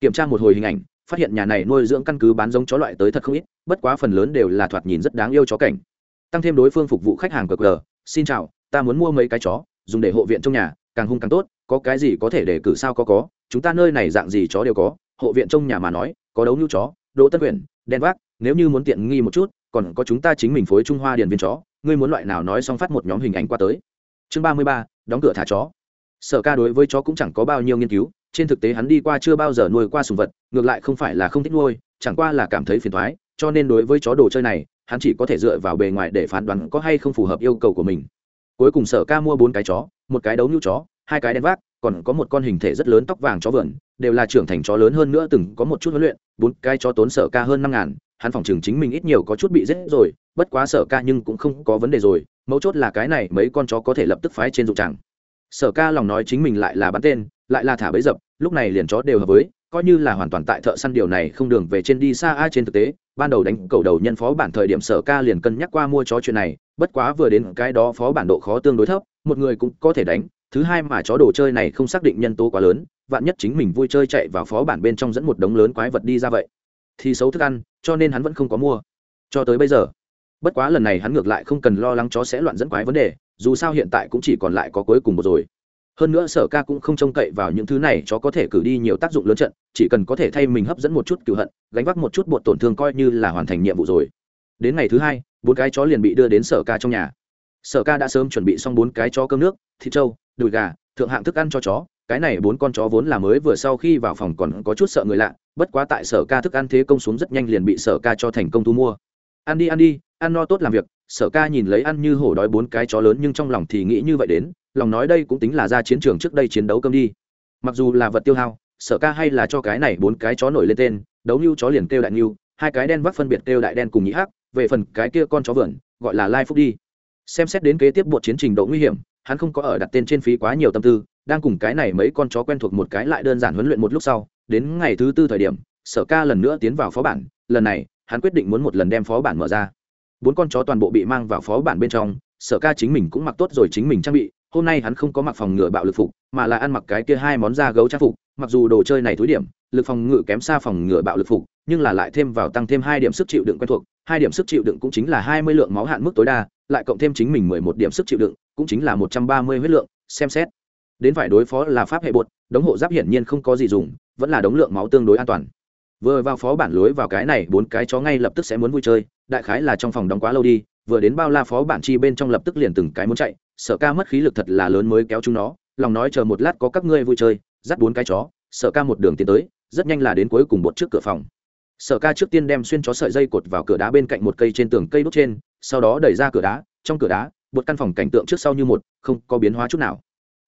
Speaker 1: Kiểm tra một hồi hình ảnh, phát hiện nhà này nuôi dưỡng căn cứ bán giống chó loại tới thật không ít, bất quá phần lớn đều là thoạt nhìn rất đáng yêu chó cảnh. Tăng thêm đối phương phục vụ khách hàng cờ cờ, xin chào, ta muốn mua mấy cái chó, dùng để hộ viện trong nhà, càng hung càng tốt, có cái gì có thể để cử sao có có, chúng ta nơi này dạng gì chó đều có, hộ viện trong nhà mà nói, có đấu nhu chó, đỗ tân quyển đen vác, nếu như muốn tiện nghi một chút, còn có chúng ta chính mình phối trung hoa điền viên chó, ngươi muốn loại nào nói xong phát một nhóm hình ảnh qua tới chương ba mươi ba, đóng cửa thả chó. Sở ca đối với chó cũng chẳng có bao nhiêu nghiên cứu, trên thực tế hắn đi qua chưa bao giờ nuôi qua sùng vật, ngược lại không phải là không thích nuôi, chẳng qua là cảm thấy phiền thoái cho nên đối với chó đồ chơi này, hắn chỉ có thể dựa vào bề ngoài để phán đoán có hay không phù hợp yêu cầu của mình. Cuối cùng sở ca mua bốn cái chó, một cái đấu nhu chó, hai cái đen vác, còn có một con hình thể rất lớn tóc vàng chó vườn đều là trưởng thành chó lớn hơn nữa từng có một chút huấn luyện, bốn cái chó tốn sở ca hơn năm ngàn, hắn phòng trường chính mình ít nhiều có chút bị giết rồi, bất quá sở ca nhưng cũng không có vấn đề rồi mấu chốt là cái này mấy con chó có thể lập tức phái trên dụng tràng. Sở ca lòng nói chính mình lại là bắn tên, lại là thả bấy dập, lúc này liền chó đều hợp với, coi như là hoàn toàn tại thợ săn điều này không đường về trên đi xa ai trên thực tế, ban đầu đánh cầu đầu nhân phó bản thời điểm sở ca liền cân nhắc qua mua chó chuyện này, bất quá vừa đến cái đó phó bản độ khó tương đối thấp, một người cũng có thể đánh, thứ hai mà chó đồ chơi này không xác định nhân tố quá lớn, vạn nhất chính mình vui chơi chạy vào phó bản bên trong dẫn một đống lớn quái vật đi ra vậy, thì xấu thức ăn, cho nên hắn vẫn không có mua. Cho tới bây giờ bất quá lần này hắn ngược lại không cần lo lắng chó sẽ loạn dẫn quái vấn đề, dù sao hiện tại cũng chỉ còn lại có cuối cùng một rồi. Hơn nữa sở ca cũng không trông cậy vào những thứ này, chó có thể cử đi nhiều tác dụng lớn trận, chỉ cần có thể thay mình hấp dẫn một chút cựu hận, gánh vác một chút bột tổn thương coi như là hoàn thành nhiệm vụ rồi. Đến ngày thứ hai, bốn cái chó liền bị đưa đến sở ca trong nhà. Sở ca đã sớm chuẩn bị xong bốn cái chó cơm nước, thịt trâu, đùi gà, thượng hạng thức ăn cho chó. Cái này bốn con chó vốn là mới vừa sau khi vào phòng còn có chút sợ người lạ, bất quá tại sở ca thức ăn thế công xuống rất nhanh liền bị sở ca cho thành công thu mua ăn đi ăn đi, ăn no tốt làm việc. Sở ca nhìn lấy ăn như hổ đói bốn cái chó lớn nhưng trong lòng thì nghĩ như vậy đến, lòng nói đây cũng tính là ra chiến trường trước đây chiến đấu cơm đi. Mặc dù là vật tiêu hao, sở ca hay là cho cái này bốn cái chó nổi lên tên, đấu như chó liền kêu đại như hai cái đen vắt phân biệt kêu đại đen cùng nhĩ hắc, về phần cái kia con chó vườn gọi là lai phúc đi. Xem xét đến kế tiếp buộc chiến trình độ nguy hiểm, hắn không có ở đặt tên trên phí quá nhiều tâm tư, đang cùng cái này mấy con chó quen thuộc một cái lại đơn giản huấn luyện một lúc sau, đến ngày thứ tư thời điểm, sở ca lần nữa tiến vào phó bản, lần này hắn quyết định muốn một lần đem phó bản mở ra. Bốn con chó toàn bộ bị mang vào phó bản bên trong, sở ca chính mình cũng mặc tốt rồi chính mình trang bị, hôm nay hắn không có mặc phòng ngự bạo lực phục, mà là ăn mặc cái kia hai món da gấu trang phục, mặc dù đồ chơi này thúi điểm, lực phòng ngự kém xa phòng ngự bạo lực phục, nhưng là lại thêm vào tăng thêm hai điểm sức chịu đựng quen thuộc, hai điểm sức chịu đựng cũng chính là hai mươi lượng máu hạn mức tối đa, lại cộng thêm chính mình mười một điểm sức chịu đựng, cũng chính là một trăm ba mươi huyết lượng, xem xét. Đến phải đối phó là pháp hệ bột, đống hộ giáp hiển nhiên không có gì dùng, vẫn là đống lượng máu tương đối an toàn vừa vào phó bản lối vào cái này, bốn cái chó ngay lập tức sẽ muốn vui chơi. Đại khái là trong phòng đóng quá lâu đi, vừa đến bao la phó bản chi bên trong lập tức liền từng cái muốn chạy. Sợ ca mất khí lực thật là lớn mới kéo chúng nó. Lòng nói chờ một lát có các ngươi vui chơi, dắt bốn cái chó. Sợ ca một đường tiến tới, rất nhanh là đến cuối cùng bột trước cửa phòng. Sở ca trước tiên đem xuyên chó sợi dây cột vào cửa đá bên cạnh một cây trên tường cây đốt trên, sau đó đẩy ra cửa đá. Trong cửa đá bột căn phòng cảnh tượng trước sau như một, không có biến hóa chút nào.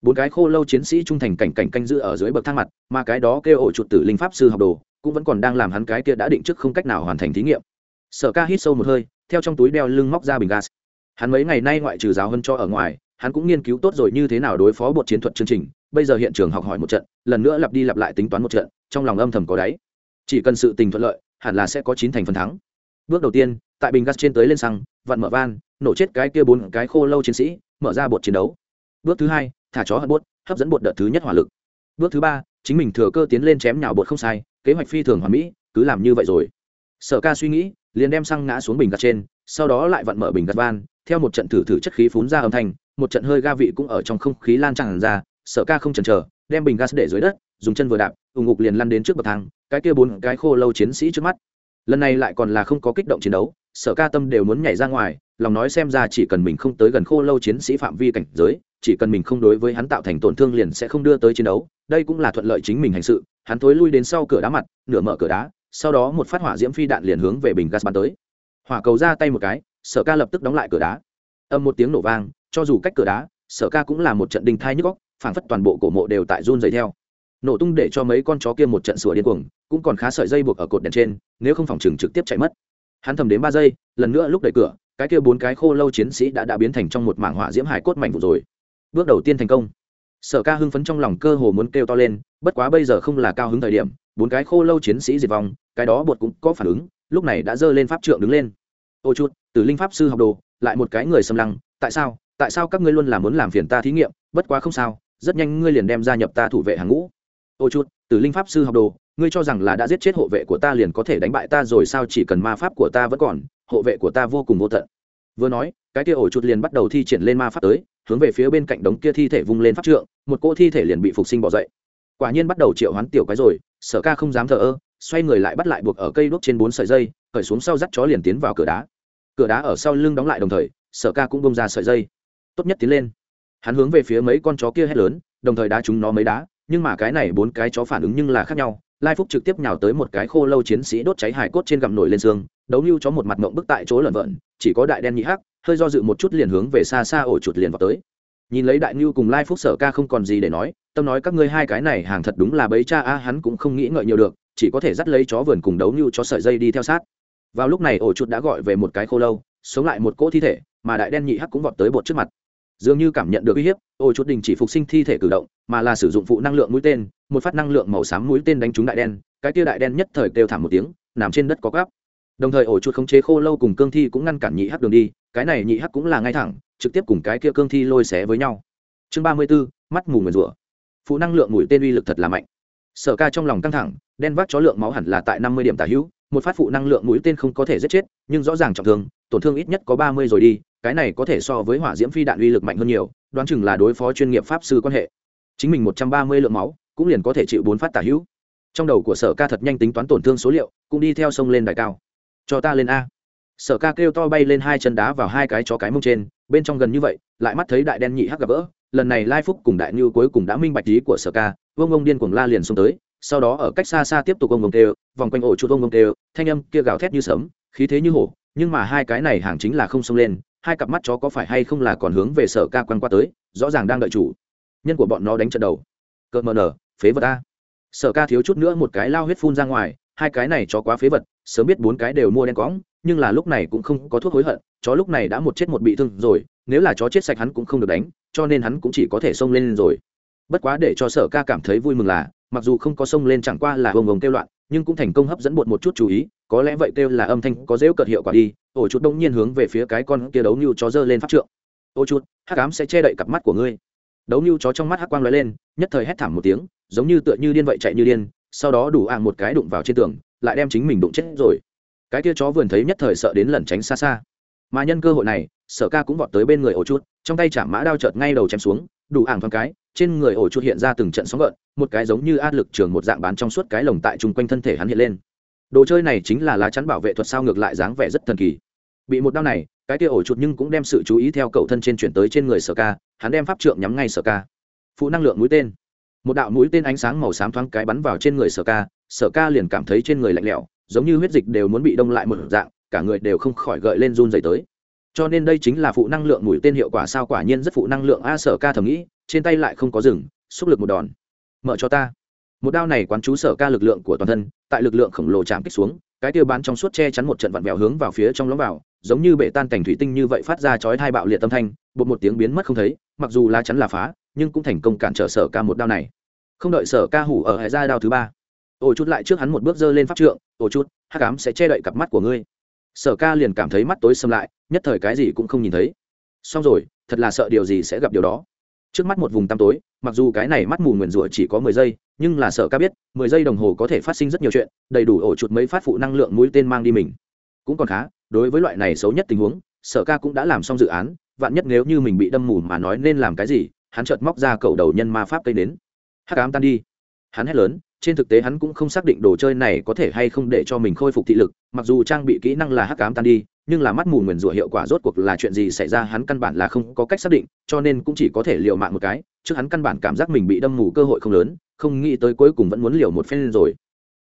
Speaker 1: Bốn cái khô lâu chiến sĩ trung thành cảnh cảnh canh giữ ở dưới bậc thang mặt, mà cái đó kêu ổ chuột tử linh pháp sư học đồ cũng vẫn còn đang làm hắn cái kia đã định trước không cách nào hoàn thành thí nghiệm. Sở ca hít sâu một hơi, theo trong túi đeo lưng móc ra bình gas. Hắn mấy ngày nay ngoại trừ giáo hơn cho ở ngoài, hắn cũng nghiên cứu tốt rồi như thế nào đối phó bột chiến thuật chương trình. Bây giờ hiện trường học hỏi một trận, lần nữa lặp đi lặp lại tính toán một trận, trong lòng âm thầm có đáy. Chỉ cần sự tình thuận lợi, hẳn là sẽ có chín thành phần thắng. Bước đầu tiên, tại bình gas trên tới lên xăng, vặn mở van, nổ chết cái kia bốn cái khô lâu chiến sĩ, mở ra bột chiến đấu. Bước thứ hai, thả chó hận bốt hấp dẫn bột đợt thứ nhất hỏa lực. Bước thứ ba, chính mình thừa cơ tiến lên chém nhào bột không sai kế hoạch phi thường hoàn mỹ, cứ làm như vậy rồi. Sở ca suy nghĩ, liền đem xăng ngã xuống bình gạt trên, sau đó lại vặn mở bình gạt van, theo một trận thử thử chất khí phún ra âm thanh, một trận hơi ga vị cũng ở trong không khí lan tràn ra, sở ca không chần chờ, đem bình gas để dưới đất, dùng chân vừa đạp ủng ngục liền lăn đến trước bậc thang, cái kia bốn cái khô lâu chiến sĩ trước mắt. Lần này lại còn là không có kích động chiến đấu, sở ca tâm đều muốn nhảy ra ngoài, lòng nói xem ra chỉ cần mình không tới gần khô lâu chiến sĩ phạm vi cảnh giới, chỉ cần mình không đối với hắn tạo thành tổn thương liền sẽ không đưa tới chiến đấu, đây cũng là thuận lợi chính mình hành sự hắn thối lui đến sau cửa đá mặt, nửa mở cửa đá, sau đó một phát hỏa diễm phi đạn liền hướng về bình gas bắn tới. Hỏa cầu ra tay một cái, sở ca lập tức đóng lại cửa đá. Âm một tiếng nổ vang, cho dù cách cửa đá, sở ca cũng là một trận đình thai nhức góc phảng phất toàn bộ cổ mộ đều tại run dày theo. Nổ tung để cho mấy con chó kia một trận sủa điên cuồng, cũng còn khá sợi dây buộc ở cột đèn trên, nếu không phòng chừng trực tiếp chạy mất. Hắn thầm đến ba giây, lần nữa lúc đẩy cửa, cái kia bốn cái khô lâu chiến sĩ đã đã biến thành trong một mảng hỏa diễm hải cốt mạnh vụ rồi. Bước đầu tiên thành công sở ca hưng phấn trong lòng cơ hồ muốn kêu to lên, bất quá bây giờ không là cao hứng thời điểm, bốn cái khô lâu chiến sĩ diệt vong, cái đó bột cũng có phản ứng, lúc này đã giơ lên pháp trượng đứng lên. Ô chút từ linh pháp sư học đồ, lại một cái người xâm lăng, tại sao tại sao các ngươi luôn là muốn làm phiền ta thí nghiệm, bất quá không sao, rất nhanh ngươi liền đem gia nhập ta thủ vệ hàng ngũ. Ô chút từ linh pháp sư học đồ, ngươi cho rằng là đã giết chết hộ vệ của ta liền có thể đánh bại ta rồi sao, chỉ cần ma pháp của ta vẫn còn, hộ vệ của ta vô cùng vô tận. Vừa nói, cái kia ổ chuột liền bắt đầu thi triển lên ma pháp tới hướng về phía bên cạnh đống kia thi thể vung lên pháp trượng, một cô thi thể liền bị phục sinh bỏ dậy. Quả nhiên bắt đầu triệu hoán tiểu cái rồi, sở ca không dám thờ ơ, xoay người lại bắt lại buộc ở cây đuốc trên bốn sợi dây, khởi xuống sau dắt chó liền tiến vào cửa đá. Cửa đá ở sau lưng đóng lại đồng thời, sở ca cũng bông ra sợi dây. Tốt nhất tiến lên. Hắn hướng về phía mấy con chó kia hét lớn, đồng thời đá chúng nó mấy đá, nhưng mà cái này bốn cái chó phản ứng nhưng là khác nhau. Lai phúc trực tiếp nhào tới một cái khô lâu chiến sĩ đốt cháy hải cốt trên gặm nổi lên xương, đấu lưu chó một mặt mộng bức tại chỗ lợn vợn chỉ có đại đen nhị hắc hơi do dự một chút liền hướng về xa xa ổ chuột liền vào tới. Nhìn lấy đại ngưu cùng lai phúc sở ca không còn gì để nói, tâm nói các ngươi hai cái này hàng thật đúng là bấy cha a, hắn cũng không nghĩ ngợi nhiều được, chỉ có thể dắt lấy chó vườn cùng đấu ngưu cho sợi dây đi theo sát. Vào lúc này ổ chuột đã gọi về một cái khô lâu, sống lại một cỗ thi thể, mà đại đen nhị hắc cũng vọt tới bột trước mặt. Dường như cảm nhận được uy hiếp, ổ chuột đình chỉ phục sinh thi thể cử động, mà là sử dụng phụ năng lượng mũi tên, một phát năng lượng màu xám mũi tên đánh trúng đại đen, cái tia đại đen nhất thời kêu thảm một tiếng, nằm trên đất có gắp đồng thời ổ chuột khống chế khô lâu cùng cương thi cũng ngăn cản nhị hắc đường đi, cái này nhị hắc cũng là ngay thẳng, trực tiếp cùng cái kia cương thi lôi xé với nhau. Chương ba mươi b ố mắt mù nguyền rủa. Phụ năng lượng mũi tên uy lực thật là mạnh. Sở ca trong lòng căng thẳng, đen vác chó lượng máu hẳn là tại năm mươi điểm tả hữu, một phát phụ năng lượng mũi tên không có thể giết chết, nhưng rõ ràng trọng thương, tổn thương ít nhất có ba mươi rồi đi, cái này có thể so với hỏa diễm phi đạn uy lực mạnh hơn nhiều, đoán chừng là đối phó chuyên nghiệp pháp sư quan hệ. Chính mình một trăm ba mươi lượng máu, cũng liền có thể chịu bốn phát tả hữu. Trong đầu của sở ca thật nhanh tính toán tổn thương số liệu, cũng đi theo sông lên đài cao cho ta lên a. Sở ca kêu to bay lên hai chân đá vào hai cái chó cái mông trên, bên trong gần như vậy, lại mắt thấy đại đen nhị hắc gặp vỡ lần này lai phúc cùng đại ngưu cuối cùng đã minh bạch ý của sở ca vương ông điên cuồng la liền xông tới, sau đó ở cách xa xa tiếp tục ông ông kêu, vòng quanh ổ chuột ông ông kêu, thanh âm kia gào thét như sấm, khí thế như hổ, nhưng mà hai cái này hàng chính là không xông lên, hai cặp mắt chó có phải hay không là còn hướng về sở ca quăng qua tới, rõ ràng đang đợi chủ. Nhân của bọn nó đánh trận đầu. Cợt mờ nở, phế vật a. Sở ca thiếu chút nữa một cái lao huyết phun ra ngoài, hai cái này chó quá phế vật sớm biết bốn cái đều mua đen cõng nhưng là lúc này cũng không có thuốc hối hận, chó lúc này đã một chết một bị thương rồi, nếu là chó chết sạch hắn cũng không được đánh, cho nên hắn cũng chỉ có thể xông lên rồi. Bất quá để cho sở ca cảm thấy vui mừng là, mặc dù không có xông lên chẳng qua là hồng hồng kêu loạn, nhưng cũng thành công hấp dẫn bột một chút chú ý, có lẽ vậy kêu là âm thanh có dễu cợt hiệu quả đi, ổ chút đông nhiên hướng về phía cái con kia đấu như chó dơ lên phát trượng. Ô chút hắc ám sẽ che đậy cặp mắt của ngươi. Đấu như chó trong mắt hắc quang lóe lên, nhất thời hét thảm một tiếng, giống như tựa như điên vậy chạy như điên, sau đó đủ ạng một cái đụng vào trên tường lại đem chính mình đụng chết rồi. Cái kia chó vườn thấy nhất thời sợ đến lẩn tránh xa xa. Mà nhân cơ hội này, sở ca cũng vọt tới bên người ổ chút trong tay chạm mã đao chợt ngay đầu chém xuống, đủ ảng thoáng cái, trên người ổ chuột hiện ra từng trận sóng gợn, một cái giống như áp lực trường một dạng bán trong suốt cái lồng tại chung quanh thân thể hắn hiện lên. Đồ chơi này chính là lá chắn bảo vệ thuật sao ngược lại dáng vẻ rất thần kỳ. Bị một đao này, cái kia ổ chuột nhưng cũng đem sự chú ý theo cậu thân trên chuyển tới trên người sở ca, hắn đem pháp trượng nhắm ngay sở ca. Phụ năng lượng mũi tên một đạo mũi tên ánh sáng màu xám thoáng cái bắn vào trên người sở ca sở ca liền cảm thấy trên người lạnh lẽo, giống như huyết dịch đều muốn bị đông lại một dạng, cả người đều không khỏi gợi lên run dày tới. Cho nên đây chính là phụ năng lượng mũi tên hiệu quả sao quả nhiên rất phụ năng lượng a, sở ca thầm nghĩ, trên tay lại không có rừng, xúc lực một đòn. Mở cho ta. Một đao này quán chú sở ca lực lượng của toàn thân, tại lực lượng khổng lồ chạm kích xuống, cái tiêu bán trong suốt che chắn một trận vặn vẹo hướng vào phía trong lõm vào giống như bể tan cảnh thủy tinh như vậy phát ra chói hai bạo liệt tâm thanh, bột một tiếng biến mất không thấy, mặc dù lá chắn là phá, nhưng cũng thành công cản trở sở ca một đao này. Không đợi sở ca hủ ở hệ ra đao thứ ba. Ổ chút lại trước hắn một bước dơ lên pháp trượng ổ chút, hắc ám sẽ che đậy cặp mắt của ngươi. Sở ca liền cảm thấy mắt tối xâm lại, nhất thời cái gì cũng không nhìn thấy. Xong rồi, thật là sợ điều gì sẽ gặp điều đó. Trước mắt một vùng tăm tối, mặc dù cái này mắt mù nguyền rủa chỉ có mười giây, nhưng là sở ca biết, mười giây đồng hồ có thể phát sinh rất nhiều chuyện, đầy đủ ổ chuột mấy phát phụ năng lượng mũi tên mang đi mình. Cũng còn khá đối với loại này xấu nhất tình huống, sở ca cũng đã làm xong dự án, vạn nhất nếu như mình bị đâm mù mà nói nên làm cái gì, hắn chợt móc ra cầu đầu nhân ma pháp cây đến hắc ám tan đi. Hắn hét lớn, trên thực tế hắn cũng không xác định đồ chơi này có thể hay không để cho mình khôi phục thị lực, mặc dù trang bị kỹ năng là hắc ám tan đi, nhưng là mắt mù nguyền rủa hiệu quả rốt cuộc là chuyện gì xảy ra hắn căn bản là không có cách xác định, cho nên cũng chỉ có thể liều mạng một cái, trước hắn căn bản cảm giác mình bị đâm mù cơ hội không lớn, không nghĩ tới cuối cùng vẫn muốn liều một phen rồi.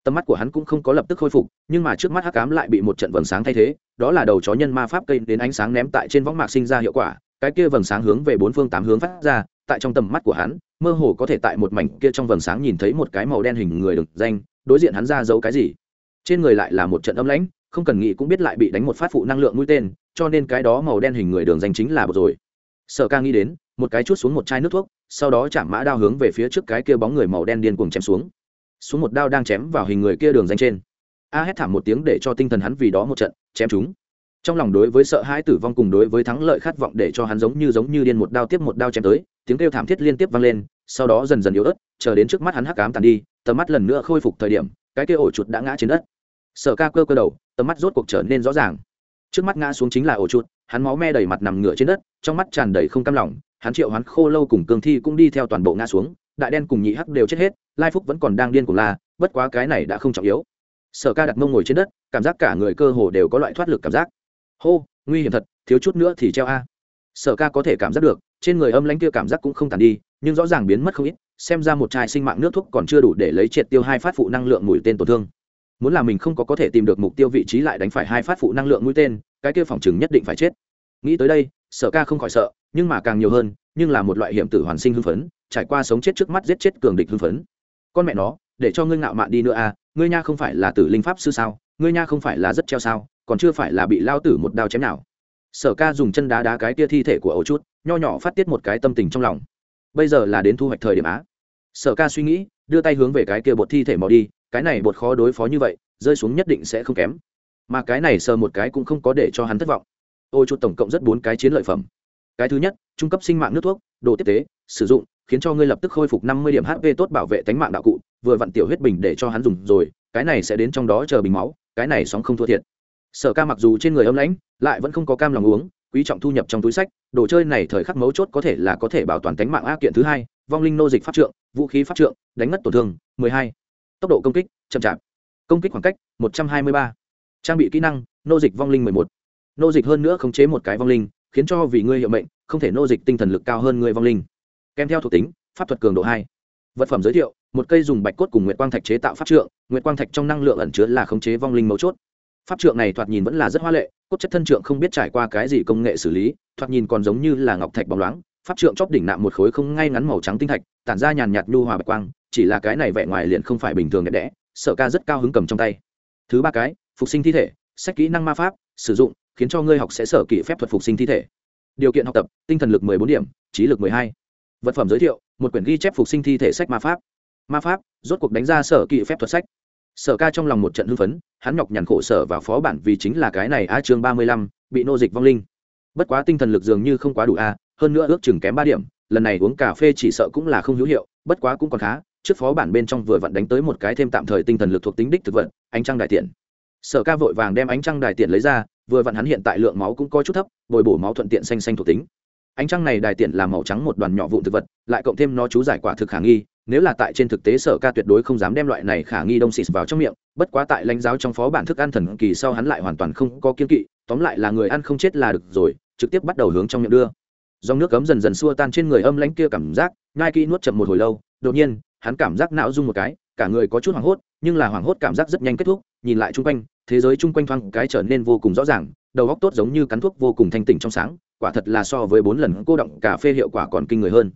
Speaker 1: Tầm mắt của hắn cũng không có lập tức khôi phục, nhưng mà trước mắt hắc ám lại bị một trận vầng sáng thay thế đó là đầu chó nhân ma pháp cây đến ánh sáng ném tại trên võng mạc sinh ra hiệu quả, cái kia vầng sáng hướng về bốn phương tám hướng phát ra, tại trong tầm mắt của hắn, mơ hồ có thể tại một mảnh kia trong vầng sáng nhìn thấy một cái màu đen hình người được danh, đối diện hắn ra giấu cái gì. Trên người lại là một trận âm lãnh, không cần nghĩ cũng biết lại bị đánh một phát phụ năng lượng mũi tên, cho nên cái đó màu đen hình người đường danh chính là bột rồi. Sở ca nghĩ đến, một cái chút xuống một chai nước thuốc, sau đó chạm mã đao hướng về phía trước cái kia bóng người màu đen điên cuồng chém xuống. Xuống một đao đang chém vào hình người kia đường danh trên a hét thảm một tiếng để cho tinh thần hắn vì đó một trận, chém chúng trong lòng đối với sợ hãi tử vong cùng đối với thắng lợi khát vọng để cho hắn giống như giống như điên một đao tiếp một đao chém tới, tiếng kêu thảm thiết liên tiếp vang lên, sau đó dần dần yếu ớt, chờ đến trước mắt hắn hắc cám tàn đi, tầm mắt lần nữa khôi phục thời điểm, cái kia ổ chuột đã ngã trên đất. Sợ ca cơ cơ đầu, tầm mắt rốt cuộc trở nên rõ ràng. Trước mắt ngã xuống chính là ổ chuột, hắn máu me đầy mặt nằm ngửa trên đất, trong mắt tràn đầy không cam lòng, hắn triệu hắn khô lâu cùng cương thi cũng đi theo toàn bộ ngã xuống, đại đen cùng nhị hắc đều chết hết, lai phúc vẫn còn đang điên cùng la, bất quá cái này đã không trọng yếu sở ca đặt mông ngồi trên đất, cảm giác cả người cơ hồ đều có loại thoát lực cảm giác. Hô, nguy hiểm thật, thiếu chút nữa thì treo a. Sở ca có thể cảm giác được, trên người âm lãnh kia cảm giác cũng không tàn đi, nhưng rõ ràng biến mất không ít, xem ra một chai sinh mạng nước thuốc còn chưa đủ để lấy triệt tiêu hai phát phụ năng lượng mũi tên tổn thương. Muốn là mình không có có thể tìm được mục tiêu vị trí lại đánh phải hai phát phụ năng lượng mũi tên, cái kia phòng chừng nhất định phải chết. Nghĩ tới đây, sở ca không khỏi sợ, nhưng mà càng nhiều hơn, nhưng là một loại hiểm tử hoàn sinh hưng phấn, trải qua sống chết trước mắt giết chết cường địch hưng phấn. Con mẹ nó để cho ngươi ngạo mạn đi nữa à ngươi nha không phải là tử linh pháp sư sao, ngươi nha không phải là rất treo sao, còn chưa phải là bị lao tử một đao chém nào. Sở ca dùng chân đá đá cái tia thi thể của ấu chút, nho nhỏ phát tiết một cái tâm tình trong lòng. Bây giờ là đến thu hoạch thời điểm á. Sở ca suy nghĩ, đưa tay hướng về cái kia bột thi thể mò đi, cái này bột khó đối phó như vậy, rơi xuống nhất định sẽ không kém. Mà cái này sờ một cái cũng không có để cho hắn thất vọng. Ôi chút tổng cộng rất bốn cái chiến lợi phẩm. Cái thứ nhất, trung cấp sinh mạng nước thuốc, đồ tiếp tế, sử dụng, khiến cho ngươi lập tức khôi phục năm mươi điểm hp tốt bảo vệ tánh mạng đạo cụ vừa vặn tiểu huyết bình để cho hắn dùng rồi, cái này sẽ đến trong đó chờ bình máu, cái này sóng không thua thiệt. Sở ca mặc dù trên người âm lãnh, lại vẫn không có cam lòng uống, quý trọng thu nhập trong túi sách, đồ chơi này thời khắc mấu chốt có thể là có thể bảo toàn tánh mạng a kiện thứ hai, vong linh nô dịch pháp trượng, vũ khí pháp trượng, đánh ngất tổn thương, mười hai. Tốc độ công kích, chậm chạp. Công kích khoảng cách, một trăm hai mươi ba. Trang bị kỹ năng, nô dịch vong linh mười một. Nô dịch hơn nữa khống chế một cái vong linh, khiến cho vì ngươi hiệu mệnh, không thể nô dịch tinh thần lực cao hơn ngươi vong linh. Kèm theo thuộc tính, pháp thuật cường độ hai. Vật phẩm giới thiệu một cây dùng bạch cốt cùng nguyệt quang thạch chế tạo pháp trượng, nguyệt quang thạch trong năng lượng ẩn chứa là khống chế vong linh mấu chốt. Pháp trượng này thoạt nhìn vẫn là rất hoa lệ, cốt chất thân trượng không biết trải qua cái gì công nghệ xử lý, thoạt nhìn còn giống như là ngọc thạch bóng loáng, pháp trượng chóp đỉnh nạm một khối không ngay ngắn màu trắng tinh thạch, tản ra nhàn nhạt nhu hòa bạch quang, chỉ là cái này vẻ ngoài liền không phải bình thường đẹp đẽ sợ ca rất cao hứng cầm trong tay. Thứ ba cái, phục sinh thi thể, sách kỹ năng ma pháp, sử dụng, khiến cho ngươi học sẽ sở kỹ phép thuật phục sinh thi thể. Điều kiện học tập, tinh thần lực 14 điểm, trí lực 12. vật phẩm giới thiệu, một quyển ghi chép phục sinh thi thể sách ma pháp ma pháp, rốt cuộc đánh ra sở kỵ phép thuật sách. Sở ca trong lòng một trận hưng phấn, hắn nhọc nhằn khổ sở vào phó bản vì chính là cái này a chương ba mươi lăm, bị nô dịch vong linh. Bất quá tinh thần lực dường như không quá đủ a, hơn nữa ước chừng kém ba điểm, lần này uống cà phê chỉ sợ cũng là không hữu hiệu, bất quá cũng còn khá, trước phó bản bên trong vừa vặn đánh tới một cái thêm tạm thời tinh thần lực thuộc tính đích thực vật, ánh trăng đại tiện. Sở ca vội vàng đem ánh trăng đại tiện lấy ra, vừa vặn hắn hiện tại lượng máu cũng có chút thấp, bồi bổ máu thuận tiện xanh xanh thuộc tính. Ánh trăng này đại tiện là màu trắng một đoàn nhỏ vụn thực vật, lại cộng thêm nó chú giải quả thực khả nghi nếu là tại trên thực tế sở ca tuyệt đối không dám đem loại này khả nghi đông xịt vào trong miệng, bất quá tại lãnh giáo trong phó bản thức ăn thần kỳ sau hắn lại hoàn toàn không có kiên kỵ, tóm lại là người ăn không chết là được rồi, trực tiếp bắt đầu hướng trong miệng đưa. Dòng nước cấm dần dần xua tan trên người âm lãnh kia cảm giác ngai kỹ nuốt chậm một hồi lâu, đột nhiên, hắn cảm giác não rung một cái, cả người có chút hoảng hốt, nhưng là hoảng hốt cảm giác rất nhanh kết thúc, nhìn lại chung quanh, thế giới chung quanh thoáng cái trở nên vô cùng rõ ràng, đầu óc tốt giống như cắn thuốc vô cùng thanh tỉnh trong sáng, quả thật là so với bốn lần cô động cà phê hiệu quả còn kinh người hơn.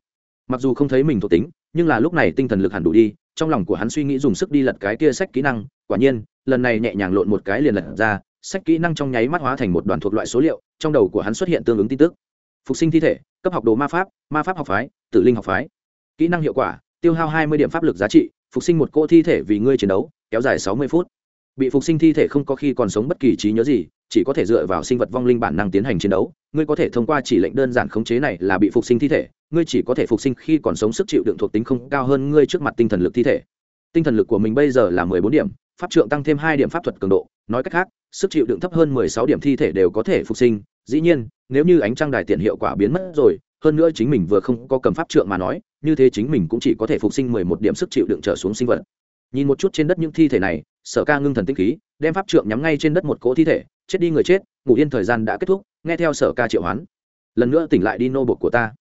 Speaker 1: Mặc dù không thấy mình thuộc tính nhưng là lúc này tinh thần lực hẳn đủ đi, trong lòng của hắn suy nghĩ dùng sức đi lật cái kia sách kỹ năng, quả nhiên, lần này nhẹ nhàng lộn một cái liền lật ra, sách kỹ năng trong nháy mắt hóa thành một đoàn thuộc loại số liệu, trong đầu của hắn xuất hiện tương ứng tin tức. Phục sinh thi thể, cấp học đồ ma pháp ma pháp học phái, tử linh học phái. Kỹ năng hiệu quả, tiêu hao hai mươi điểm pháp lực giá trị, phục sinh một cỗ thi thể vì ngươi chiến đấu, kéo dài sáu mươi phút bị phục sinh thi thể không có khi còn sống bất kỳ trí nhớ gì, chỉ có thể dựa vào sinh vật vong linh bản năng tiến hành chiến đấu. Ngươi có thể thông qua chỉ lệnh đơn giản khống chế này là bị phục sinh thi thể, ngươi chỉ có thể phục sinh khi còn sống sức chịu đựng thuộc tính không cao hơn ngươi trước mặt tinh thần lực thi thể. Tinh thần lực của mình bây giờ là mười bốn điểm, pháp trượng tăng thêm hai điểm pháp thuật cường độ. Nói cách khác, sức chịu đựng thấp hơn mười sáu điểm thi thể đều có thể phục sinh. Dĩ nhiên, nếu như ánh trăng đài tiện hiệu quả biến mất rồi, hơn nữa chính mình vừa không có cầm pháp trượng mà nói, như thế chính mình cũng chỉ có thể phục sinh mười một điểm sức chịu đựng trở xuống sinh vật. Nhìn một chút trên đất những thi thể này sở ca ngưng thần tinh khí, đem pháp trượng nhắm ngay trên đất một cỗ thi thể, chết đi người chết, ngủ yên thời gian đã kết thúc, nghe theo sở ca triệu hoán. Lần nữa tỉnh lại đi nô bột của ta.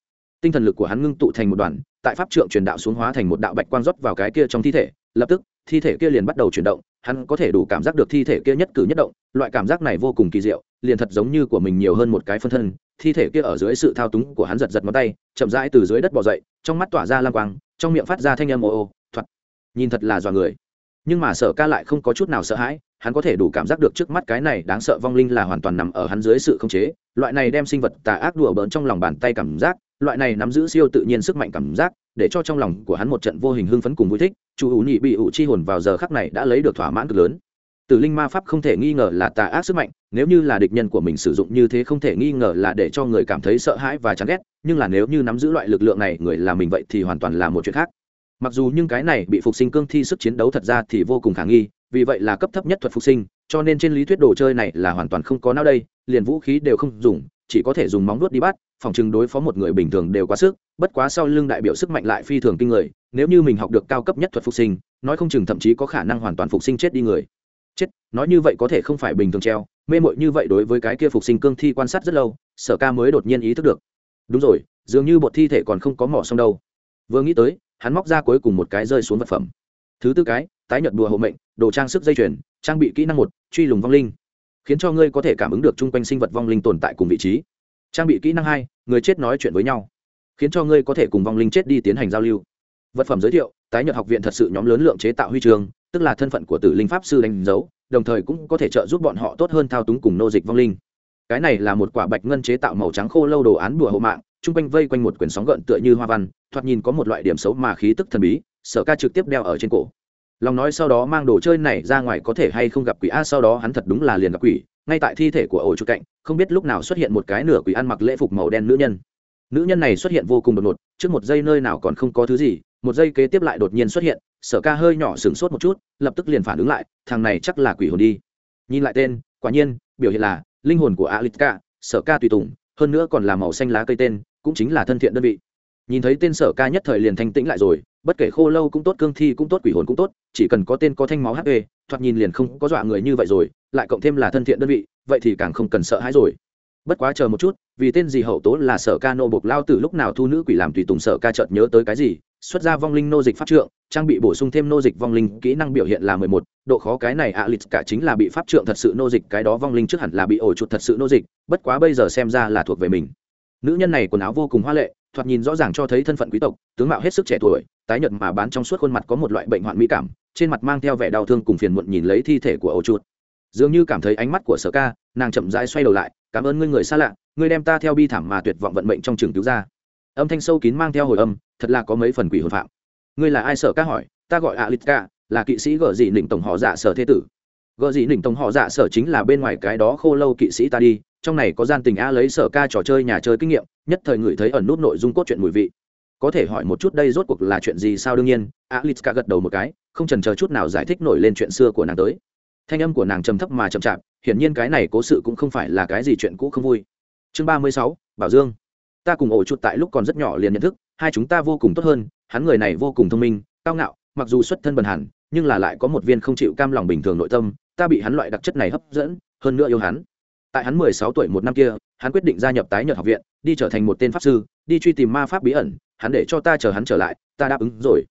Speaker 1: Tinh thần lực của hắn ngưng tụ thành một đoàn, tại pháp trượng truyền đạo xuống hóa thành một đạo bạch quang rót vào cái kia trong thi thể, lập tức, thi thể kia liền bắt đầu chuyển động, hắn có thể đủ cảm giác được thi thể kia nhất cử nhất động, loại cảm giác này vô cùng kỳ diệu, liền thật giống như của mình nhiều hơn một cái phân thân, thi thể kia ở dưới sự thao túng của hắn giật giật ngón tay, chậm rãi từ dưới đất bỏ dậy, trong mắt tỏa ra lang quang, trong miệng phát ra thanh âm ô ô, thoạt, nhìn thật là dọa người nhưng mà sở ca lại không có chút nào sợ hãi, hắn có thể đủ cảm giác được trước mắt cái này đáng sợ vong linh là hoàn toàn nằm ở hắn dưới sự khống chế. Loại này đem sinh vật tà ác đùa bỡn trong lòng bàn tay cảm giác, loại này nắm giữ siêu tự nhiên sức mạnh cảm giác, để cho trong lòng của hắn một trận vô hình hưng phấn cùng vui thích, Chủ ủ nhị bị ủ chi hồn vào giờ khắc này đã lấy được thỏa mãn cực lớn. Tử linh ma pháp không thể nghi ngờ là tà ác sức mạnh, nếu như là địch nhân của mình sử dụng như thế không thể nghi ngờ là để cho người cảm thấy sợ hãi và chán ghét, nhưng là nếu như nắm giữ loại lực lượng này, người là mình vậy thì hoàn toàn là một chuyện khác mặc dù nhưng cái này bị phục sinh cương thi sức chiến đấu thật ra thì vô cùng khả nghi, vì vậy là cấp thấp nhất thuật phục sinh, cho nên trên lý thuyết đồ chơi này là hoàn toàn không có nào đây, liền vũ khí đều không dùng, chỉ có thể dùng móng vuốt đi bắt, phòng chừng đối phó một người bình thường đều quá sức, bất quá sau lưng đại biểu sức mạnh lại phi thường kinh người, nếu như mình học được cao cấp nhất thuật phục sinh, nói không chừng thậm chí có khả năng hoàn toàn phục sinh chết đi người. Chết, nói như vậy có thể không phải bình thường treo, mê mội như vậy đối với cái kia phục sinh cương thi quan sát rất lâu, sở ca mới đột nhiên ý thức được. Đúng rồi, dường như bột thi thể còn không có mỏ xong đâu. Vừa nghĩ tới hắn móc ra cuối cùng một cái rơi xuống vật phẩm. Thứ tư cái, tái nhật đùa hộ mệnh, đồ trang sức dây chuyền, trang bị kỹ năng một, truy lùng vong linh. Khiến cho ngươi có thể cảm ứng được chung quanh sinh vật vong linh tồn tại cùng vị trí. Trang bị kỹ năng hai, người chết nói chuyện với nhau. Khiến cho ngươi có thể cùng vong linh chết đi tiến hành giao lưu. Vật phẩm giới thiệu, tái nhật học viện thật sự nhóm lớn lượng chế tạo huy trường tức là thân phận của tử linh pháp sư đánh dấu, đồng thời cũng có thể trợ giúp bọn họ tốt hơn thao túng cùng nô dịch vong linh. Cái này là một quả bạch ngân chế tạo màu trắng khô lâu đồ án bùa hộ mạng chung quanh vây quanh một quyển sóng gợn tựa như hoa văn, thoạt nhìn có một loại điểm xấu mà khí tức thần bí, sở ca trực tiếp đeo ở trên cổ. Lòng nói sau đó mang đồ chơi này ra ngoài có thể hay không gặp quỷ. A sau đó hắn thật đúng là liền gặp quỷ. Ngay tại thi thể của ổ chuột cạnh, không biết lúc nào xuất hiện một cái nửa quỷ ăn mặc lễ phục màu đen nữ nhân. Nữ nhân này xuất hiện vô cùng đột ngột, trước một giây nơi nào còn không có thứ gì, một giây kế tiếp lại đột nhiên xuất hiện, sở ca hơi nhỏ sửng sốt một chút, lập tức liền phản ứng lại, thằng này chắc là quỷ hồn đi. Nhìn lại tên, quả nhiên, biểu hiện là, linh hồn của alitka, sở ca tùy tùng, hơn nữa còn là màu xanh lá cây tên cũng chính là thân thiện đơn vị. Nhìn thấy tên sở ca nhất thời liền thanh tĩnh lại rồi, bất kể khô lâu cũng tốt, cương thi cũng tốt, quỷ hồn cũng tốt, chỉ cần có tên có thanh máu hp thoạt nhìn liền không có dọa người như vậy rồi, lại cộng thêm là thân thiện đơn vị, vậy thì càng không cần sợ hãi rồi. Bất quá chờ một chút, vì tên gì hậu tố là sở ca nô bộc lao từ lúc nào thu nữ quỷ làm tùy tùng sở ca chợt nhớ tới cái gì, xuất ra vong linh nô dịch pháp trượng, trang bị bổ sung thêm nô dịch vong linh, kỹ năng biểu hiện là mười một, độ khó cái này ạ à lịch cả chính là bị pháp trượng thật sự nô dịch, cái đó vong linh trước hẳn là bị ổ chuột thật sự nô dịch, bất quá bây giờ xem ra là thuộc về mình nữ nhân này quần áo vô cùng hoa lệ, thoạt nhìn rõ ràng cho thấy thân phận quý tộc, tướng mạo hết sức trẻ tuổi, tái nhợt mà bán trong suốt khuôn mặt có một loại bệnh hoạn mỹ cảm, trên mặt mang theo vẻ đau thương cùng phiền muộn nhìn lấy thi thể của ổ chuột. Dường như cảm thấy ánh mắt của sở ca, nàng chậm rãi xoay đầu lại, cảm ơn ngươi người xa lạ, ngươi đem ta theo bi thảm mà tuyệt vọng vận mệnh trong trường cứu ra. Âm thanh sâu kín mang theo hồi âm, thật là có mấy phần quỷ hồn phạm. Ngươi là ai? Sở ca hỏi. Ta gọi a litka là kỵ sĩ gợ dị nịnh tổng họ dạ sở thế tử. Gợ dị nịnh tổng họ dạ sở chính là bên ngoài cái đó khô lâu kỵ sĩ ta đi trong này có gian tình a lấy sở ca trò chơi nhà chơi kinh nghiệm, nhất thời ngửi thấy ẩn nút nội dung cốt truyện mùi vị. Có thể hỏi một chút đây rốt cuộc là chuyện gì sao đương nhiên, a gật đầu một cái, không chần chờ chút nào giải thích nổi lên chuyện xưa của nàng tới. Thanh âm của nàng trầm thấp mà chậm chạp, hiển nhiên cái này cố sự cũng không phải là cái gì chuyện cũ không vui. Chương ba mươi sáu, bảo dương. Ta cùng ổ chuột tại lúc còn rất nhỏ liền nhận thức, hai chúng ta vô cùng tốt hơn, hắn người này vô cùng thông minh, cao ngạo, mặc dù xuất thân bần hẳn nhưng là lại có một viên không chịu cam lòng bình thường nội tâm, ta bị hắn loại đặc chất này hấp dẫn, hơn nữa yêu hắn tại hắn mười sáu tuổi một năm kia, hắn quyết định gia nhập tái nhật học viện, đi trở thành một tên pháp sư, đi truy tìm ma pháp bí ẩn, hắn để cho ta chờ hắn trở lại, ta đáp ứng rồi.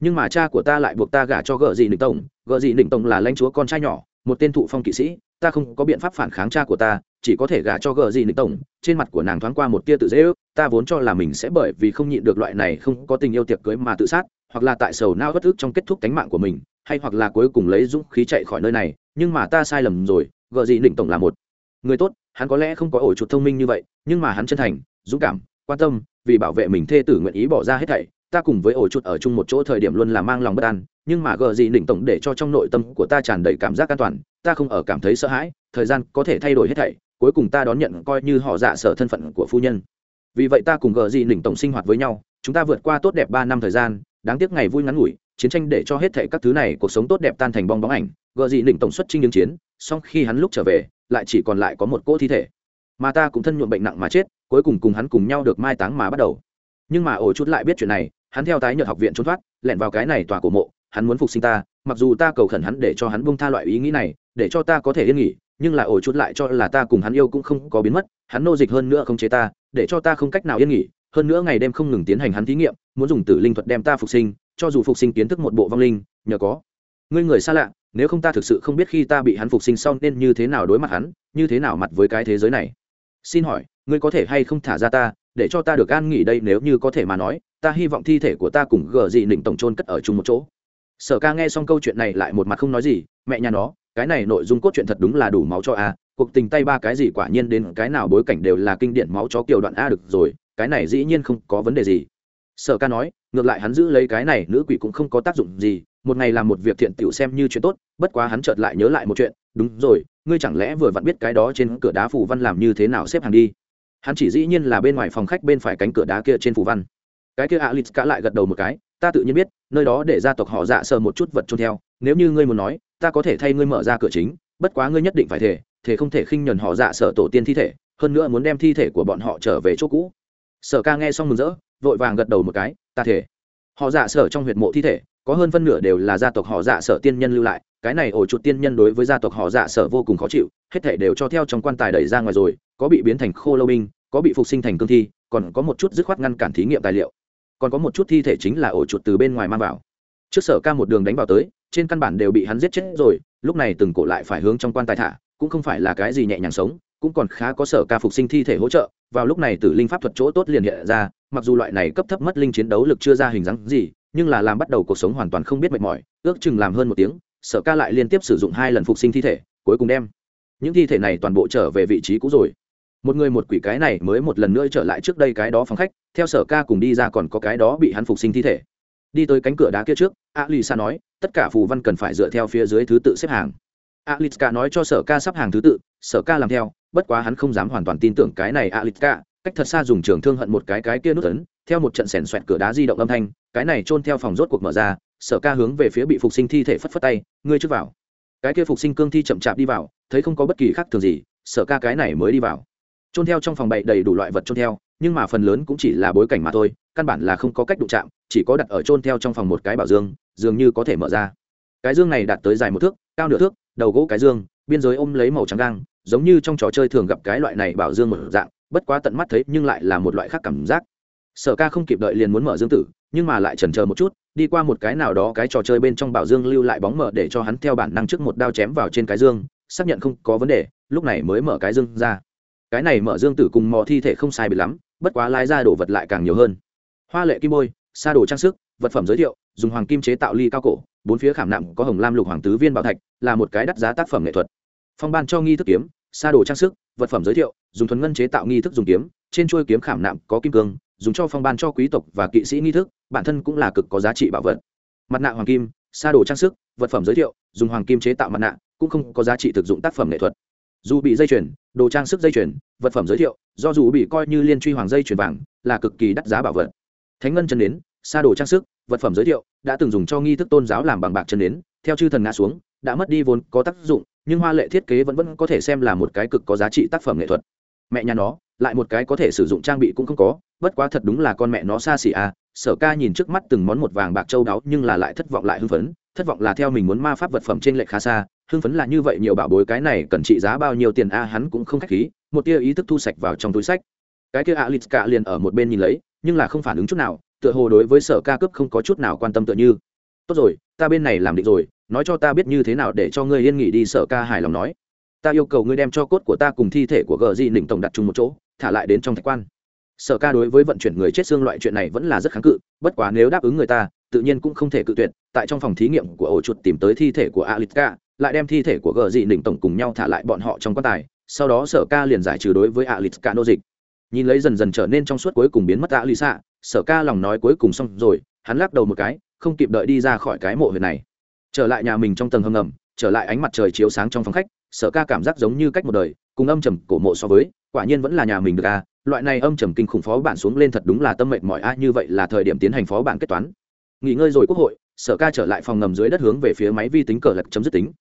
Speaker 1: Nhưng mà cha của ta lại buộc ta gả cho gợ dị nịnh tổng gợ dị nịnh tổng là lãnh chúa con trai nhỏ, một tên thụ phong kỵ sĩ, ta không có biện pháp phản kháng cha của ta, chỉ có thể gả cho Gờ dị nịnh tổng trên mặt của nàng thoáng qua một tia tự dễ ước, ta vốn cho là mình sẽ bởi vì không nhịn được loại này không có tình yêu tiệc cưới mà tự sát, hoặc là tại sầu nao bất ức trong kết thúc cánh mạng của mình, hay hoặc là cuối cùng lấy dũng khí chạy khỏi nơi này. Nhưng mà ta sai lầm rồi Gờ dị nịnh tổng là một người tốt, hắn có lẽ không có ổ chuột thông minh như vậy, nhưng mà hắn chân thành, dũng cảm, quan tâm, vì bảo vệ mình thê tử nguyện ý bỏ ra hết thảy, ta cùng với ổ chuột ở chung một chỗ thời điểm luôn là mang lòng bất an, nhưng mà gờ gì đỉnh tổng để cho trong nội tâm của ta tràn đầy cảm giác an toàn, ta không ở cảm thấy sợ hãi, thời gian có thể thay đổi hết thảy, cuối cùng ta đón nhận coi như họ giả sở thân phận của phu nhân. Vì vậy ta cùng gờ gì đỉnh tổng sinh hoạt với nhau, chúng ta vượt qua tốt đẹp ba năm thời gian, đáng tiếc ngày vui ngắn ngủi, chiến tranh để cho hết thảy các thứ này cuộc sống tốt đẹp tan thành bong bóng ảnh, gờ gì đỉnh tổng xuất chinh những chiến, song khi hắn lúc trở về lại chỉ còn lại có một cỗ thi thể. Mà ta cũng thân nhuộm bệnh nặng mà chết, cuối cùng cùng hắn cùng nhau được mai táng mà bắt đầu. Nhưng mà ổ chút lại biết chuyện này, hắn theo tái nhợt học viện trốn thoát, lẻn vào cái này tòa cổ mộ, hắn muốn phục sinh ta, mặc dù ta cầu khẩn hắn để cho hắn bung tha loại ý nghĩ này, để cho ta có thể yên nghỉ, nhưng là ổ chút lại cho là ta cùng hắn yêu cũng không có biến mất, hắn nô dịch hơn nữa không chế ta, để cho ta không cách nào yên nghỉ, hơn nữa ngày đêm không ngừng tiến hành hắn thí nghiệm, muốn dùng tử linh thuật đem ta phục sinh, cho dù phục sinh kiến thức một bộ vong linh, nhờ có ngươi người xa lạ, nếu không ta thực sự không biết khi ta bị hắn phục sinh sau nên như thế nào đối mặt hắn, như thế nào mặt với cái thế giới này. Xin hỏi, ngươi có thể hay không thả ra ta, để cho ta được an nghỉ đây nếu như có thể mà nói, ta hy vọng thi thể của ta cùng gờ dị nịnh tổng trôn cất ở chung một chỗ. Sở ca nghe xong câu chuyện này lại một mặt không nói gì, mẹ nhà nó, cái này nội dung cốt truyện thật đúng là đủ máu cho a, cuộc tình tay ba cái gì quả nhiên đến cái nào bối cảnh đều là kinh điển máu chó kiều đoạn a được rồi, cái này dĩ nhiên không có vấn đề gì. Sở ca nói, ngược lại hắn giữ lấy cái này nữ quỷ cũng không có tác dụng gì một ngày làm một việc thiện tiểu xem như chuyện tốt, bất quá hắn chợt lại nhớ lại một chuyện, đúng rồi, ngươi chẳng lẽ vừa vặn biết cái đó trên cửa đá phù văn làm như thế nào xếp hàng đi? Hắn chỉ dĩ nhiên là bên ngoài phòng khách bên phải cánh cửa đá kia trên phù văn. Cái kia alix cả lại gật đầu một cái, ta tự nhiên biết, nơi đó để gia tộc họ dạ sờ một chút vật trôn theo, nếu như ngươi muốn nói, ta có thể thay ngươi mở ra cửa chính, bất quá ngươi nhất định phải thể thể không thể khinh nhẫn họ dạ sở tổ tiên thi thể, hơn nữa muốn đem thi thể của bọn họ trở về chỗ cũ. Sở ca nghe xong mừng rỡ, vội vàng gật đầu một cái, ta thể họ dạ sở trong huyệt mộ thi thể có hơn phân nửa đều là gia tộc họ dạ sở tiên nhân lưu lại, cái này ổ chuột tiên nhân đối với gia tộc họ dạ sở vô cùng khó chịu, hết thể đều cho theo trong quan tài đẩy ra ngoài rồi, có bị biến thành khô lâu binh, có bị phục sinh thành cương thi, còn có một chút dứt khoát ngăn cản thí nghiệm tài liệu. Còn có một chút thi thể chính là ổ chuột từ bên ngoài mang vào. Trước sở ca một đường đánh vào tới, trên căn bản đều bị hắn giết chết rồi, lúc này từng cổ lại phải hướng trong quan tài thả, cũng không phải là cái gì nhẹ nhàng sống, cũng còn khá có sở ca phục sinh thi thể hỗ trợ, vào lúc này tử linh pháp thuật chỗ tốt liền hiện ra, mặc dù loại này cấp thấp mất linh chiến đấu lực chưa ra hình dáng gì nhưng là làm bắt đầu cuộc sống hoàn toàn không biết mệt mỏi, ước chừng làm hơn một tiếng, sở ca lại liên tiếp sử dụng hai lần phục sinh thi thể, cuối cùng đem những thi thể này toàn bộ trở về vị trí cũ rồi. Một người một quỷ cái này mới một lần nữa trở lại trước đây cái đó phòng khách, theo sở ca cùng đi ra còn có cái đó bị hắn phục sinh thi thể. Đi tới cánh cửa đá kia trước a lì sa nói, tất cả phù văn cần phải dựa theo phía dưới thứ tự xếp hàng. A lì sa nói cho sở ca sắp hàng thứ tự, sở ca làm theo, bất quá hắn không dám hoàn toàn tin tưởng cái này a lì sa cách thật xa dùng trường thương hận một cái cái kia nút ấn, theo một trận xèn xoẹt cửa đá di động âm thanh, cái này chôn theo phòng rốt cuộc mở ra, sở ca hướng về phía bị phục sinh thi thể phất phất tay, ngươi trước vào. Cái kia phục sinh cương thi chậm chạp đi vào, thấy không có bất kỳ khác thường gì, sở ca cái này mới đi vào. Trôn theo trong phòng bậy đầy đủ loại vật trôn theo, nhưng mà phần lớn cũng chỉ là bối cảnh mà thôi, căn bản là không có cách đụng chạm, chỉ có đặt ở trôn theo trong phòng một cái bảo dương, dường như có thể mở ra. Cái dương này đạt tới dài một thước, cao nửa thước, đầu gỗ cái dương, biên giới ôm lấy màu trắng gang, giống như trong trò chơi thường gặp cái loại này bảo dương một dạng bất quá tận mắt thấy nhưng lại là một loại khác cảm giác. Sở ca không kịp đợi liền muốn mở dương tử, nhưng mà lại chần chờ một chút, đi qua một cái nào đó cái trò chơi bên trong bảo dương lưu lại bóng mở để cho hắn theo bản năng trước một đao chém vào trên cái dương, xác nhận không có vấn đề, lúc này mới mở cái dương ra. Cái này mở dương tử cùng mò thi thể không sai bị lắm, bất quá lái ra đồ vật lại càng nhiều hơn. Hoa lệ kim bôi sa đồ trang sức, vật phẩm giới thiệu, dùng hoàng kim chế tạo ly cao cổ, bốn phía khảm nặng có hồng lam lục hoàng tứ viên bảo thạch, là một cái đắt giá tác phẩm nghệ thuật. Phong ban cho nghi thức kiếm, sa đồ trang sức, vật phẩm giới thiệu dùng thuần ngân chế tạo nghi thức dùng kiếm, trên chuôi kiếm khảm nạm có kim cương, dùng cho phong ban cho quý tộc và kỵ sĩ nghi thức, bản thân cũng là cực có giá trị bảo vật. Mặt nạ hoàng kim, sa đồ trang sức, vật phẩm giới thiệu, dùng hoàng kim chế tạo mặt nạ, cũng không có giá trị thực dụng tác phẩm nghệ thuật. Dù bị dây chuyền, đồ trang sức dây chuyền, vật phẩm giới thiệu, do dù bị coi như liên truy hoàng dây chuyền vàng, là cực kỳ đắt giá bảo vật. Thánh ngân chân đến sa đồ trang sức, vật phẩm giới thiệu, đã từng dùng cho nghi thức tôn giáo làm bằng bạc chân đến theo chư thần ngã xuống, đã mất đi vốn có tác dụng, nhưng hoa lệ thiết kế vẫn vẫn có thể xem là một cái cực có giá trị tác phẩm nghệ thuật mẹ nhà nó, lại một cái có thể sử dụng trang bị cũng không có, bất quá thật đúng là con mẹ nó xa xỉ à. Sở ca nhìn trước mắt từng món một vàng bạc châu đáo nhưng là lại thất vọng lại hưng phấn, thất vọng là theo mình muốn ma pháp vật phẩm trên lệch khá xa, hưng phấn là như vậy nhiều bảo bối cái này cần trị giá bao nhiêu tiền a, hắn cũng không khách khí, một tia ý thức thu sạch vào trong túi sách. Cái kia a ca liền ở một bên nhìn lấy, nhưng là không phản ứng chút nào, tựa hồ đối với sở ca cướp không có chút nào quan tâm tựa như. Tốt rồi, ta bên này làm định rồi, nói cho ta biết như thế nào để cho ngươi yên nghỉ đi, sở ca hài lòng nói ta yêu cầu ngươi đem cho cốt của ta cùng thi thể của gờ di nỉnh tổng đặt chung một chỗ, thả lại đến trong thạch quan. Sở ca đối với vận chuyển người chết xương loại chuyện này vẫn là rất kháng cự, bất quá nếu đáp ứng người ta, tự nhiên cũng không thể cự tuyệt, tại trong phòng thí nghiệm của ổ chuột tìm tới thi thể của alitka, lại đem thi thể của gờ dị nỉnh tổng cùng nhau thả lại bọn họ trong quan tài, sau đó sở ca liền giải trừ đối với alitka nô dịch. Nhìn lấy dần dần trở nên trong suốt cuối cùng biến mất alisa, sở ca lòng nói cuối cùng xong rồi, hắn lắc đầu một cái, không kịp đợi đi ra khỏi cái mộ huyệt này. Trở lại nhà mình trong tầng hầm ngầm, trở lại ánh mặt trời chiếu sáng trong phòng khách sở ca cảm giác giống như cách một đời, cùng âm trầm cổ mộ so với, quả nhiên vẫn là nhà mình được à loại này âm trầm kinh khủng phó bản xuống lên thật đúng là tâm mệnh mọi a à, như vậy là thời điểm tiến hành phó bản kết toán. Nghỉ ngơi rồi quốc hội, sở ca trở lại phòng ngầm dưới đất hướng về phía máy vi tính cờ lật chấm dứt tính.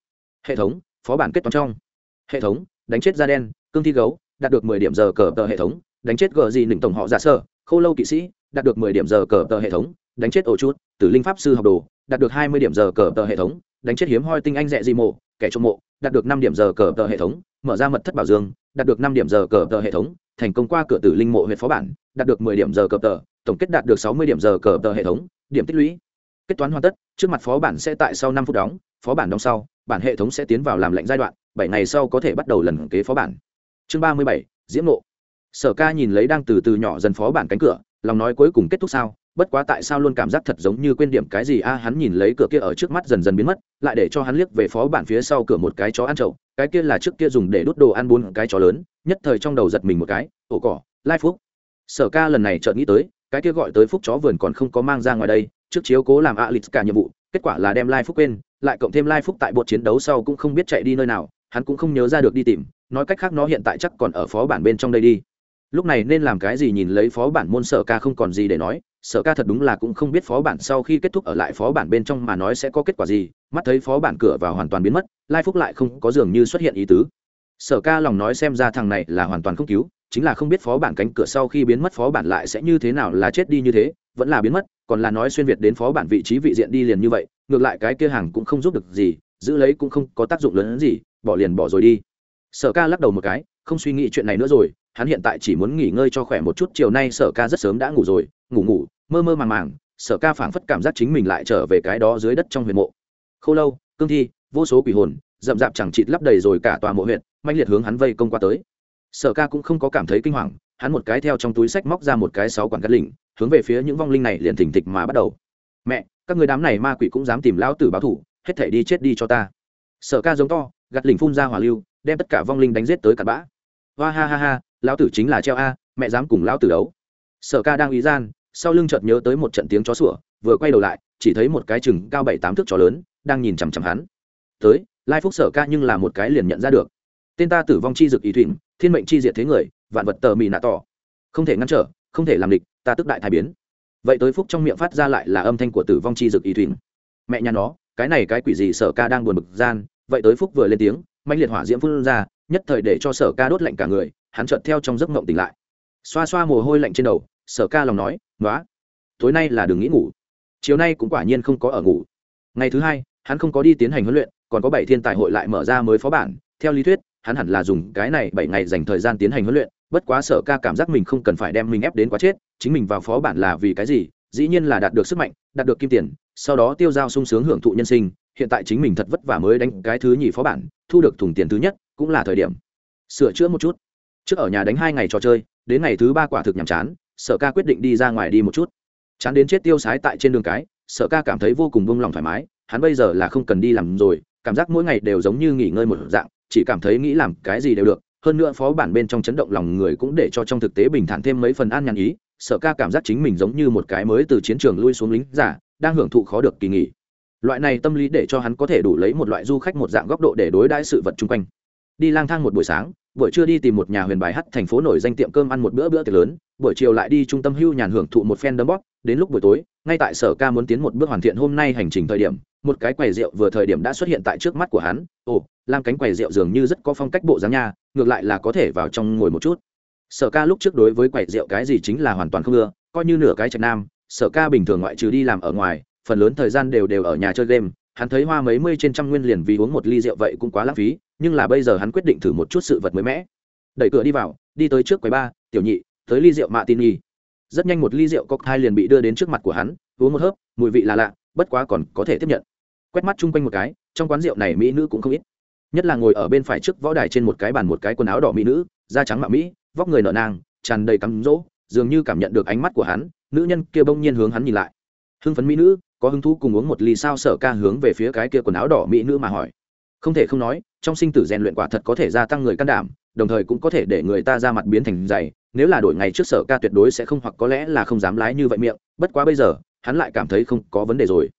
Speaker 1: Hệ thống, phó bản kết toán trong. Hệ thống, đánh chết da đen, cương thi gấu, đạt được mười điểm giờ cờ tờ hệ thống, đánh chết gờ gì đỉnh tổng họ giả sơ, Khô lâu kỵ sĩ, đạt được mười điểm giờ cờ tờ hệ thống, đánh chết ổ chút tử linh pháp sư học đồ, đạt được hai mươi điểm giờ cờ tờ hệ thống, đánh chết hiếm hoi tinh anh rẻ di mộ kẻ trộm mộ, đạt được năm điểm giờ cờ tờ hệ thống, mở ra mật thất bảo dương, đạt được năm điểm giờ cờ tờ hệ thống, thành công qua cửa tử linh mộ huyện phó bản, đạt được mười điểm giờ cờ tờ, tổng kết đạt được sáu mươi điểm giờ cờ tờ hệ thống, điểm tích lũy. Kết toán hoàn tất, trước mặt phó bản sẽ tại sau năm phút đóng, phó bản đóng sau, bản hệ thống sẽ tiến vào làm lệnh giai đoạn, bảy ngày sau có thể bắt đầu lần kế phó bản. Chương ba mươi bảy, diễm mộ sở ca nhìn lấy đang từ từ nhỏ dần phó bản cánh cửa, lòng nói cuối cùng kết thúc sao? Bất quá tại sao luôn cảm giác thật giống như quên điểm cái gì? A, hắn nhìn lấy cửa kia ở trước mắt dần dần biến mất, lại để cho hắn liếc về phó bản phía sau cửa một cái chó ăn trậu cái kia là trước kia dùng để đốt đồ ăn bốn cái chó lớn, nhất thời trong đầu giật mình một cái, ổ cỏ, lai phúc. Sở ca lần này chợt nghĩ tới, cái kia gọi tới phúc chó vườn còn không có mang ra ngoài đây, trước chiếu cố làm a lịch cả nhiệm vụ, kết quả là đem lai phúc quên, lại cộng thêm lai phúc tại bột chiến đấu sau cũng không biết chạy đi nơi nào, hắn cũng không nhớ ra được đi tìm, nói cách khác nó hiện tại chắc còn ở phó bản bên trong đây đi. Lúc này nên làm cái gì nhìn lấy phó bản môn sở ca không còn gì để nói sở ca thật đúng là cũng không biết phó bản sau khi kết thúc ở lại phó bản bên trong mà nói sẽ có kết quả gì, mắt thấy phó bản cửa vào hoàn toàn biến mất, lai phúc lại không có dường như xuất hiện ý tứ. Sở ca lòng nói xem ra thằng này là hoàn toàn không cứu, chính là không biết phó bản cánh cửa sau khi biến mất phó bản lại sẽ như thế nào là chết đi như thế, vẫn là biến mất, còn là nói xuyên việt đến phó bản vị trí vị diện đi liền như vậy, ngược lại cái kia hàng cũng không giúp được gì, giữ lấy cũng không có tác dụng lớn hơn gì, bỏ liền bỏ rồi đi. Sở ca lắc đầu một cái, không suy nghĩ chuyện này nữa rồi, hắn hiện tại chỉ muốn nghỉ ngơi cho khỏe một chút, chiều nay sở ca rất sớm đã ngủ rồi, ngủ ngủ mơ mơ màng màng, sở ca phảng phất cảm giác chính mình lại trở về cái đó dưới đất trong huyền mộ. Khô lâu, cương thi, vô số quỷ hồn, rậm rạp chẳng chịt lấp đầy rồi cả tòa mộ huyện mạnh liệt hướng hắn vây công qua tới. Sở ca cũng không có cảm thấy kinh hoàng, hắn một cái theo trong túi sách móc ra một cái sáu quản cắt lỉnh hướng về phía những vong linh này liền thình thịch mà bắt đầu. Mẹ, các người đám này ma quỷ cũng dám tìm lão tử báo thủ hết thể đi chết đi cho ta. Sở ca giống to gạt lỉnh phun ra hỏa lưu, đem tất cả vong linh đánh giết tới cặn bã. Hoa ha ha ha, lão tử chính là treo a, mẹ dám cùng lão tử đấu. Sở ca đang ý gian sau lưng chợt nhớ tới một trận tiếng chó sủa, vừa quay đầu lại, chỉ thấy một cái chừng cao bảy tám thước chó lớn, đang nhìn chằm chằm hắn. Tới, lai phúc sở ca nhưng là một cái liền nhận ra được. Tên ta tử vong chi dực ý thủy thiên mệnh chi diệt thế người, vạn vật tờ mì nạ tỏ. Không thể ngăn trở, không thể làm địch, ta tức đại thái biến. Vậy tới phúc trong miệng phát ra lại là âm thanh của tử vong chi dực ý thủy mẹ nhà nó, cái này cái quỷ gì sở ca đang buồn bực gian, vậy tới phúc vừa lên tiếng mạnh liệt hỏa diễm phun ra, nhất thời để cho sở ca đốt lạnh cả người, hắn chợt theo trong giấc mộng tỉnh lại. Xoa xoa mồ hôi lạnh trên đầu sở ca lòng nói nói tối nay là đừng nghĩ ngủ. Chiều nay cũng quả nhiên không có ở ngủ. Ngày thứ hai, hắn không có đi tiến hành huấn luyện, còn có bảy thiên tài hội lại mở ra mới phó bản. Theo lý thuyết, hắn hẳn là dùng cái này bảy ngày dành thời gian tiến hành huấn luyện, bất quá sở ca cảm giác mình không cần phải đem mình ép đến quá chết, chính mình vào phó bản là vì cái gì? Dĩ nhiên là đạt được sức mạnh, đạt được kim tiền, sau đó tiêu dao sung sướng hưởng thụ nhân sinh, hiện tại chính mình thật vất vả mới đánh cái thứ nhì phó bản, thu được thùng tiền thứ nhất, cũng là thời điểm. Sửa chữa một chút. Trước ở nhà đánh hai ngày trò chơi, đến ngày thứ ba quả thực nhàm chán sở ca quyết định đi ra ngoài đi một chút. Chán đến chết tiêu sái tại trên đường cái, sở ca cảm thấy vô cùng buông lòng thoải mái, hắn bây giờ là không cần đi làm rồi, cảm giác mỗi ngày đều giống như nghỉ ngơi một dạng, chỉ cảm thấy nghĩ làm cái gì đều được. Hơn nữa phó bản bên trong chấn động lòng người cũng để cho trong thực tế bình thản thêm mấy phần an nhàn ý, sở ca cảm giác chính mình giống như một cái mới từ chiến trường lui xuống lính giả, đang hưởng thụ khó được kỳ nghỉ. Loại này tâm lý để cho hắn có thể đủ lấy một loại du khách một dạng góc độ để đối đãi sự vật chung quanh. Đi lang thang một buổi sáng, buổi trưa đi tìm một nhà huyền bài hắt thành phố nổi danh tiệm cơm ăn một bữa bữa tiệc lớn buổi chiều lại đi trung tâm hưu nhàn hưởng thụ một phen đấm bóp, đến lúc buổi tối, ngay tại sở ca muốn tiến một bước hoàn thiện hôm nay hành trình thời điểm, một cái quầy rượu vừa thời điểm đã xuất hiện tại trước mắt của hắn. Ồ làm cánh quầy rượu dường như rất có phong cách bộ dáng nha, ngược lại là có thể vào trong ngồi một chút. Sở ca lúc trước đối với quầy rượu cái gì chính là hoàn toàn không ưa, coi như nửa cái trạch nam, sở ca bình thường ngoại trừ đi làm ở ngoài, phần lớn thời gian đều đều ở nhà chơi game. Hắn thấy hoa mấy mươi trên trăm nguyên liền vì uống một ly rượu vậy cũng quá lãng phí, nhưng là bây giờ hắn quyết định thử một chút sự vật mới mẻ. Đẩy cửa đi vào, đi tới trước quầy ba, tiểu nhị tới ly rượu mạ tin nhi rất nhanh một ly rượu cocktail liền bị đưa đến trước mặt của hắn, uống một hớp, mùi vị là lạ, bất quá còn có thể tiếp nhận. Quét mắt chung quanh một cái, trong quán rượu này mỹ nữ cũng không ít. Nhất là ngồi ở bên phải trước võ đài trên một cái bàn một cái quần áo đỏ mỹ nữ, da trắng mạ mỹ, vóc người nở nang, tràn đầy cắm rỗ dường như cảm nhận được ánh mắt của hắn, nữ nhân kia bỗng nhiên hướng hắn nhìn lại. Hưng phấn mỹ nữ, có hứng thú cùng uống một ly sao sở ca hướng về phía cái kia quần áo đỏ mỹ nữ mà hỏi. Không thể không nói, trong sinh tử rèn luyện quả thật có thể gia tăng người can đảm, đồng thời cũng có thể để người ta ra mặt biến thành dày nếu là đổi ngày trước sở ca tuyệt đối sẽ không hoặc có lẽ là không dám lái như vậy miệng, bất quá bây giờ, hắn lại cảm thấy không có vấn đề rồi.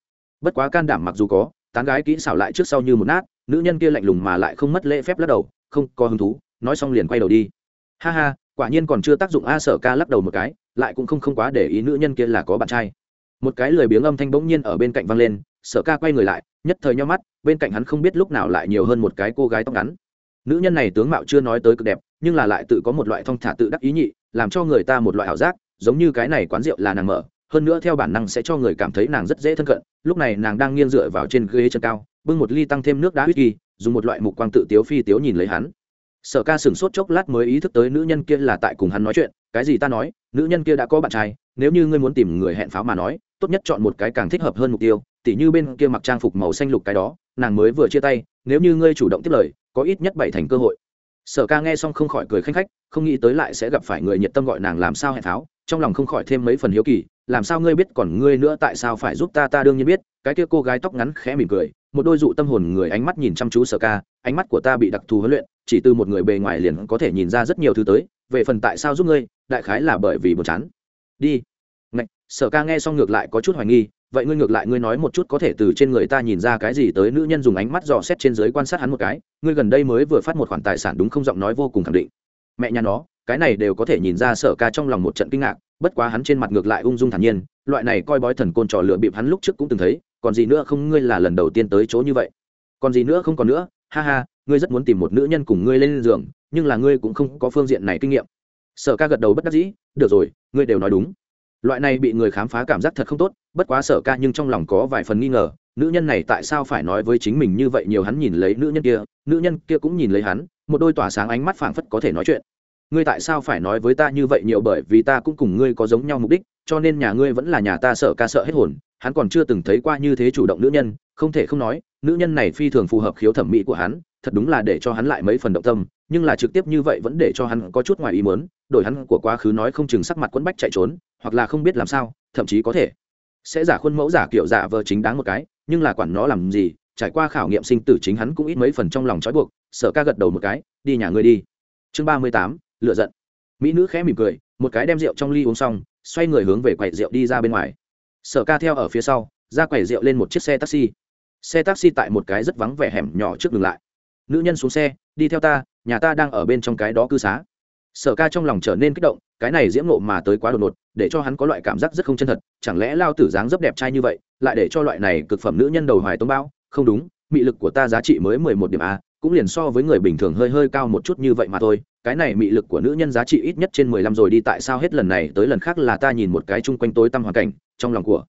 Speaker 1: Bất quá can đảm mặc dù có, tán gái kỹ xảo lại trước sau như một nát, nữ nhân kia lạnh lùng mà lại không mất lễ phép lắc đầu, không có hứng thú, nói xong liền quay đầu đi. Ha ha, quả nhiên còn chưa tác dụng a sở ca lắc đầu một cái, lại cũng không không quá để ý nữ nhân kia là có bạn trai. Một cái lười biếng âm thanh bỗng nhiên ở bên cạnh vang lên, sở ca quay người lại, nhất thời nhau mắt, bên cạnh hắn không biết lúc nào lại nhiều hơn một cái cô gái tóc ngắn. Nữ nhân này tướng mạo chưa nói tới cực đẹp nhưng là lại tự có một loại thong thả tự đắc ý nhị, làm cho người ta một loại ảo giác, giống như cái này quán rượu là nàng mở, hơn nữa theo bản năng sẽ cho người cảm thấy nàng rất dễ thân cận, lúc này nàng đang nghiêng dựa vào trên ghế chân cao, bưng một ly tăng thêm nước đá whisky, dùng một loại mục quang tự tiếu phi tiếu nhìn lấy hắn. Sở ca sửng sốt chốc lát mới ý thức tới nữ nhân kia là tại cùng hắn nói chuyện, cái gì ta nói, nữ nhân kia đã có bạn trai, nếu như ngươi muốn tìm người hẹn pháo mà nói, tốt nhất chọn một cái càng thích hợp hơn mục tiêu, tỉ như bên kia mặc trang phục màu xanh lục cái đó. Nàng mới vừa chia tay, nếu như ngươi chủ động tiếp lời, có ít nhất bảy thành cơ hội sở ca nghe xong không khỏi cười khanh khách không nghĩ tới lại sẽ gặp phải người nhiệt tâm gọi nàng làm sao hẹn tháo, trong lòng không khỏi thêm mấy phần hiếu kỳ làm sao ngươi biết còn ngươi nữa tại sao phải giúp ta ta đương nhiên biết cái kia cô gái tóc ngắn khẽ mỉm cười một đôi dụ tâm hồn người ánh mắt nhìn chăm chú sở ca ánh mắt của ta bị đặc thù huấn luyện chỉ từ một người bề ngoài liền có thể nhìn ra rất nhiều thứ tới về phần tại sao giúp ngươi đại khái là bởi vì buồn chán. Đi. Sở ca nghe xong ngược lại có chút hoài nghi vậy ngươi ngược lại ngươi nói một chút có thể từ trên người ta nhìn ra cái gì tới? Nữ nhân dùng ánh mắt dò xét trên dưới quan sát hắn một cái, ngươi gần đây mới vừa phát một khoản tài sản đúng không? Giọng nói vô cùng khẳng định. Mẹ nhà nó, cái này đều có thể nhìn ra sở ca trong lòng một trận kinh ngạc, bất quá hắn trên mặt ngược lại ung dung thản nhiên, loại này coi bói thần côn trò lựa bịp hắn lúc trước cũng từng thấy, còn gì nữa không ngươi là lần đầu tiên tới chỗ như vậy. Còn gì nữa không còn nữa, ha ha, ngươi rất muốn tìm một nữ nhân cùng ngươi lên giường, nhưng là ngươi cũng không có phương diện này kinh nghiệm. Sở ca gật đầu bất đắc dĩ, được rồi, ngươi đều nói đúng loại này bị người khám phá cảm giác thật không tốt, bất quá sở ca nhưng trong lòng có vài phần nghi ngờ, nữ nhân này tại sao phải nói với chính mình như vậy nhiều hắn nhìn lấy nữ nhân kia, nữ nhân kia cũng nhìn lấy hắn, một đôi tỏa sáng ánh mắt phảng phất có thể nói chuyện. Ngươi tại sao phải nói với ta như vậy nhiều bởi vì ta cũng cùng ngươi có giống nhau mục đích, cho nên nhà ngươi vẫn là nhà ta sợ ca sợ hết hồn, hắn còn chưa từng thấy qua như thế chủ động nữ nhân, không thể không nói, nữ nhân này phi thường phù hợp khiếu thẩm mỹ của hắn, thật đúng là để cho hắn lại mấy phần động tâm, nhưng là trực tiếp như vậy vẫn để cho hắn có chút ngoài ý muốn đổi hắn của quá khứ nói không chừng sắc mặt quẫn bách chạy trốn, hoặc là không biết làm sao, thậm chí có thể. Sẽ giả khuôn mẫu giả kiểu giả vờ chính đáng một cái, nhưng là quản nó làm gì, trải qua khảo nghiệm sinh tử chính hắn cũng ít mấy phần trong lòng trói buộc sở ca gật đầu một cái, đi nhà ngươi đi. Chương ba mươi tám lựa giận. Mỹ nữ khẽ mỉm cười, một cái đem rượu trong ly uống xong, xoay người hướng về quầy rượu đi ra bên ngoài. Sở ca theo ở phía sau, ra quầy rượu lên một chiếc xe taxi. Xe taxi tại một cái rất vắng vẻ hẻm nhỏ trước dừng lại. Nữ nhân xuống xe, đi theo ta, nhà ta đang ở bên trong cái đó cư xá sở ca trong lòng trở nên kích động, cái này diễm nộ mà tới quá đột ngột, để cho hắn có loại cảm giác rất không chân thật, chẳng lẽ lao tử dáng rất đẹp trai như vậy, lại để cho loại này cực phẩm nữ nhân đầu hoài tông bao không đúng, mị lực của ta giá trị mới mười một điểm a, cũng liền so với người bình thường hơi hơi cao một chút như vậy mà thôi, cái này mị lực của nữ nhân giá trị ít nhất trên mười lăm rồi đi, tại sao hết lần này tới lần khác là ta nhìn một cái chung quanh tối tăm hoàn cảnh, trong lòng của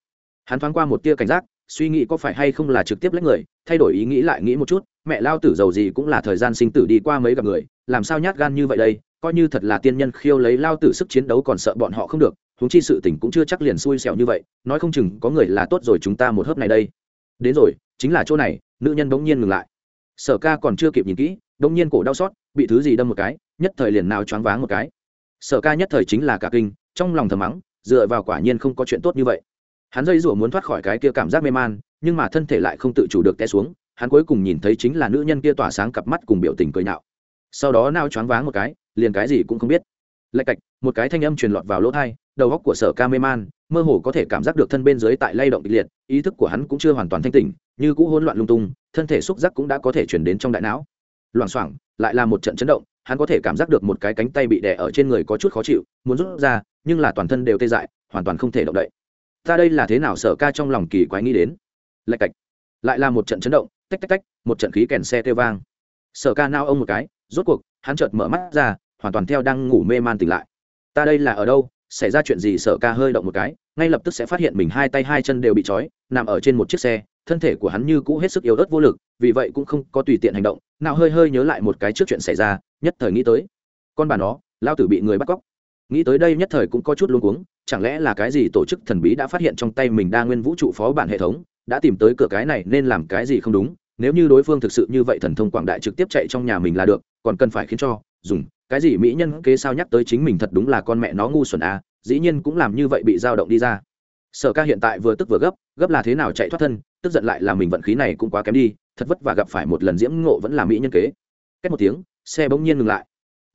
Speaker 1: hắn thoáng qua một tia cảnh giác, suy nghĩ có phải hay không là trực tiếp lấy người, thay đổi ý nghĩ lại nghĩ một chút, mẹ lao tử giàu gì cũng là thời gian sinh tử đi qua mấy gặp người, làm sao nhát gan như vậy đây? Coi như thật là tiên nhân khiêu lấy lao tử sức chiến đấu còn sợ bọn họ không được, huống chi sự tình cũng chưa chắc liền xui xẻo như vậy, nói không chừng có người là tốt rồi chúng ta một hớp này đây. Đến rồi, chính là chỗ này, nữ nhân bỗng nhiên ngừng lại. Sở ca còn chưa kịp nhìn kỹ, bỗng nhiên cổ đau xót, bị thứ gì đâm một cái, nhất thời liền nào choáng váng một cái. Sở ca nhất thời chính là cả kinh, trong lòng thầm mắng, dựa vào quả nhiên không có chuyện tốt như vậy. Hắn dây rủa muốn thoát khỏi cái kia cảm giác mê man, nhưng mà thân thể lại không tự chủ được té xuống, hắn cuối cùng nhìn thấy chính là nữ nhân kia tỏa sáng cặp mắt cùng biểu tình cười nhạo. Sau đó nao choáng váng một cái liền cái gì cũng không biết. Lạch cạch, một cái thanh âm truyền lọt vào lỗ thai đầu góc của sở ca mê man mơ hồ có thể cảm giác được thân bên dưới tại lay động kịch liệt, ý thức của hắn cũng chưa hoàn toàn thanh tỉnh, như cũ hỗn loạn lung tung, thân thể xúc giác cũng đã có thể chuyển đến trong đại não. Loảng xoảng, lại là một trận chấn động, hắn có thể cảm giác được một cái cánh tay bị đè ở trên người có chút khó chịu, muốn rút ra, nhưng là toàn thân đều tê dại, hoàn toàn không thể động đậy. Ta đây là thế nào sở ca trong lòng kỳ quái nghĩ đến? Lạch cạch, lại là một trận chấn động, tách tách tách, một trận khí kèn xe tê vang. Sở ca nao ông một cái, rốt cuộc, hắn chợt mở mắt ra hoàn toàn theo đang ngủ mê man tỉnh lại. Ta đây là ở đâu? Xảy ra chuyện gì? Sở ca hơi động một cái, ngay lập tức sẽ phát hiện mình hai tay hai chân đều bị trói, nằm ở trên một chiếc xe, thân thể của hắn như cũ hết sức yếu ớt vô lực, vì vậy cũng không có tùy tiện hành động. Nào hơi hơi nhớ lại một cái trước chuyện xảy ra, nhất thời nghĩ tới. Con bà nó lao tử bị người bắt cóc. Nghĩ tới đây nhất thời cũng có chút luống cuống, chẳng lẽ là cái gì tổ chức thần bí đã phát hiện trong tay mình đa nguyên vũ trụ phó bản hệ thống, đã tìm tới cửa cái này nên làm cái gì không đúng? Nếu như đối phương thực sự như vậy thần thông quảng đại trực tiếp chạy trong nhà mình là được, còn cần phải khiến cho, dùng cái gì mỹ nhân kế sao nhắc tới chính mình thật đúng là con mẹ nó ngu xuẩn à dĩ nhiên cũng làm như vậy bị dao động đi ra. Sở ca hiện tại vừa tức vừa gấp gấp là thế nào chạy thoát thân, tức giận lại là mình vận khí này cũng quá kém đi, thật vất và gặp phải một lần diễm ngộ vẫn là mỹ nhân kế. Cách một tiếng, xe bỗng nhiên ngừng lại.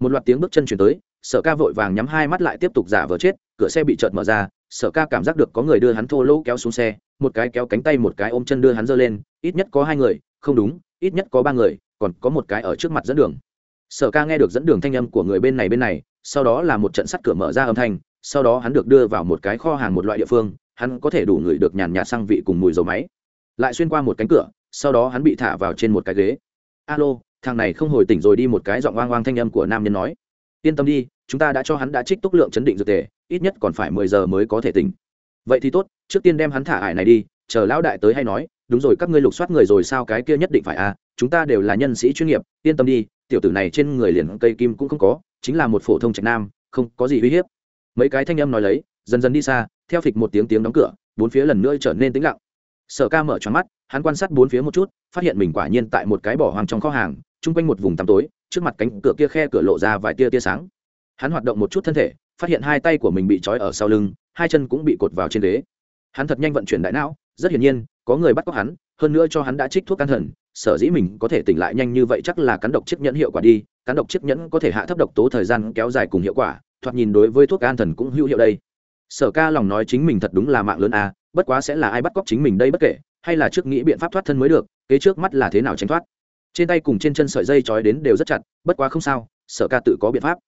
Speaker 1: Một loạt tiếng bước chân chuyển tới, sở ca vội vàng nhắm hai mắt lại tiếp tục giả vờ chết, cửa xe bị chợt mở ra, sở ca cảm giác được có người đưa hắn thô lỗ kéo xuống xe, một cái kéo cánh tay một cái ôm chân đưa hắn giơ lên, ít nhất có hai người, không đúng, ít nhất có ba người, còn có một cái ở trước mặt dẫn đường sở ca nghe được dẫn đường thanh âm của người bên này bên này, sau đó là một trận sắt cửa mở ra âm thanh, sau đó hắn được đưa vào một cái kho hàng một loại địa phương, hắn có thể đủ ngửi được nhàn nhạt sang vị cùng mùi dầu máy. Lại xuyên qua một cánh cửa, sau đó hắn bị thả vào trên một cái ghế. Alo, thằng này không hồi tỉnh rồi đi một cái giọng oang oang thanh âm của nam nhân nói. Yên tâm đi, chúng ta đã cho hắn đã trích túc lượng chấn định dược tề, ít nhất còn phải mười giờ mới có thể tỉnh. Vậy thì tốt, trước tiên đem hắn thả ải này đi, chờ lão đại tới hay nói, đúng rồi, các ngươi lục soát người rồi sao cái kia nhất định phải à chúng ta đều là nhân sĩ chuyên nghiệp, yên tâm đi tiểu tử này trên người liền cây kim cũng không có, chính là một phổ thông trạch nam, không có gì uy hiếp. Mấy cái thanh âm nói lấy, dần dần đi xa, theo phịch một tiếng tiếng đóng cửa, bốn phía lần nữa trở nên tĩnh lặng. Sở ca mở tròn mắt, hắn quan sát bốn phía một chút, phát hiện mình quả nhiên tại một cái bỏ hoang trong kho hàng, chung quanh một vùng tăm tối, trước mặt cánh cửa kia khe cửa lộ ra vài tia tia sáng. Hắn hoạt động một chút thân thể, phát hiện hai tay của mình bị trói ở sau lưng, hai chân cũng bị cột vào trên ghế. Hắn thật nhanh vận chuyển đại não, rất hiển nhiên, có người bắt cóc hắn, hơn nữa cho hắn đã trích thuốc can thần sở dĩ mình có thể tỉnh lại nhanh như vậy chắc là cắn độc chiếc nhẫn hiệu quả đi, cắn độc chiếc nhẫn có thể hạ thấp độc tố thời gian kéo dài cùng hiệu quả, thoạt nhìn đối với thuốc an thần cũng hữu hiệu đây. Sở ca lòng nói chính mình thật đúng là mạng lớn à bất quá sẽ là ai bắt cóc chính mình đây bất kể, hay là trước nghĩ biện pháp thoát thân mới được, kế trước mắt là thế nào tránh thoát. Trên tay cùng trên chân sợi dây trói đến đều rất chặt, bất quá không sao, sở ca tự có biện pháp.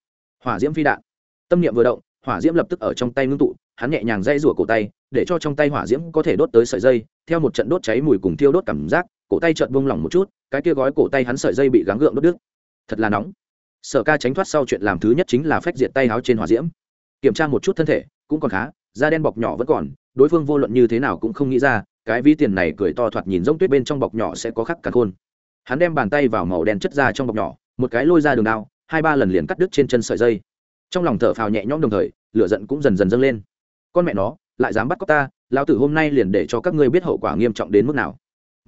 Speaker 1: Hỏa diễm phi đạn. Tâm niệm vừa động, hỏa diễm lập tức ở trong tay ngưng tụ, hắn nhẹ nhàng dây rủa cổ tay, để cho trong tay hỏa diễm có thể đốt tới sợi dây, theo một trận đốt cháy mùi cùng thiêu đốt cảm giác cổ tay chợt bông lỏng một chút, cái kia gói cổ tay hắn sợi dây bị gắng gượng đốt đứt. Thật là nóng. Sở ca tránh thoát sau chuyện làm thứ nhất chính là phách diệt tay áo trên hỏa diễm. Kiểm tra một chút thân thể, cũng còn khá, da đen bọc nhỏ vẫn còn, đối phương vô luận như thế nào cũng không nghĩ ra, cái ví tiền này cười to thoạt nhìn giống tuyết bên trong bọc nhỏ sẽ có khắc cả khôn. Hắn đem bàn tay vào màu đen chất ra trong bọc nhỏ, một cái lôi ra đường đao, hai ba lần liền cắt đứt trên chân sợi dây. Trong lòng thở phào nhẹ nhõm đồng thời, lửa giận cũng dần dần dâng lên. Con mẹ nó, lại dám bắt cóc ta, lão tử hôm nay liền để cho các ngươi biết hậu quả nghiêm trọng đến mức nào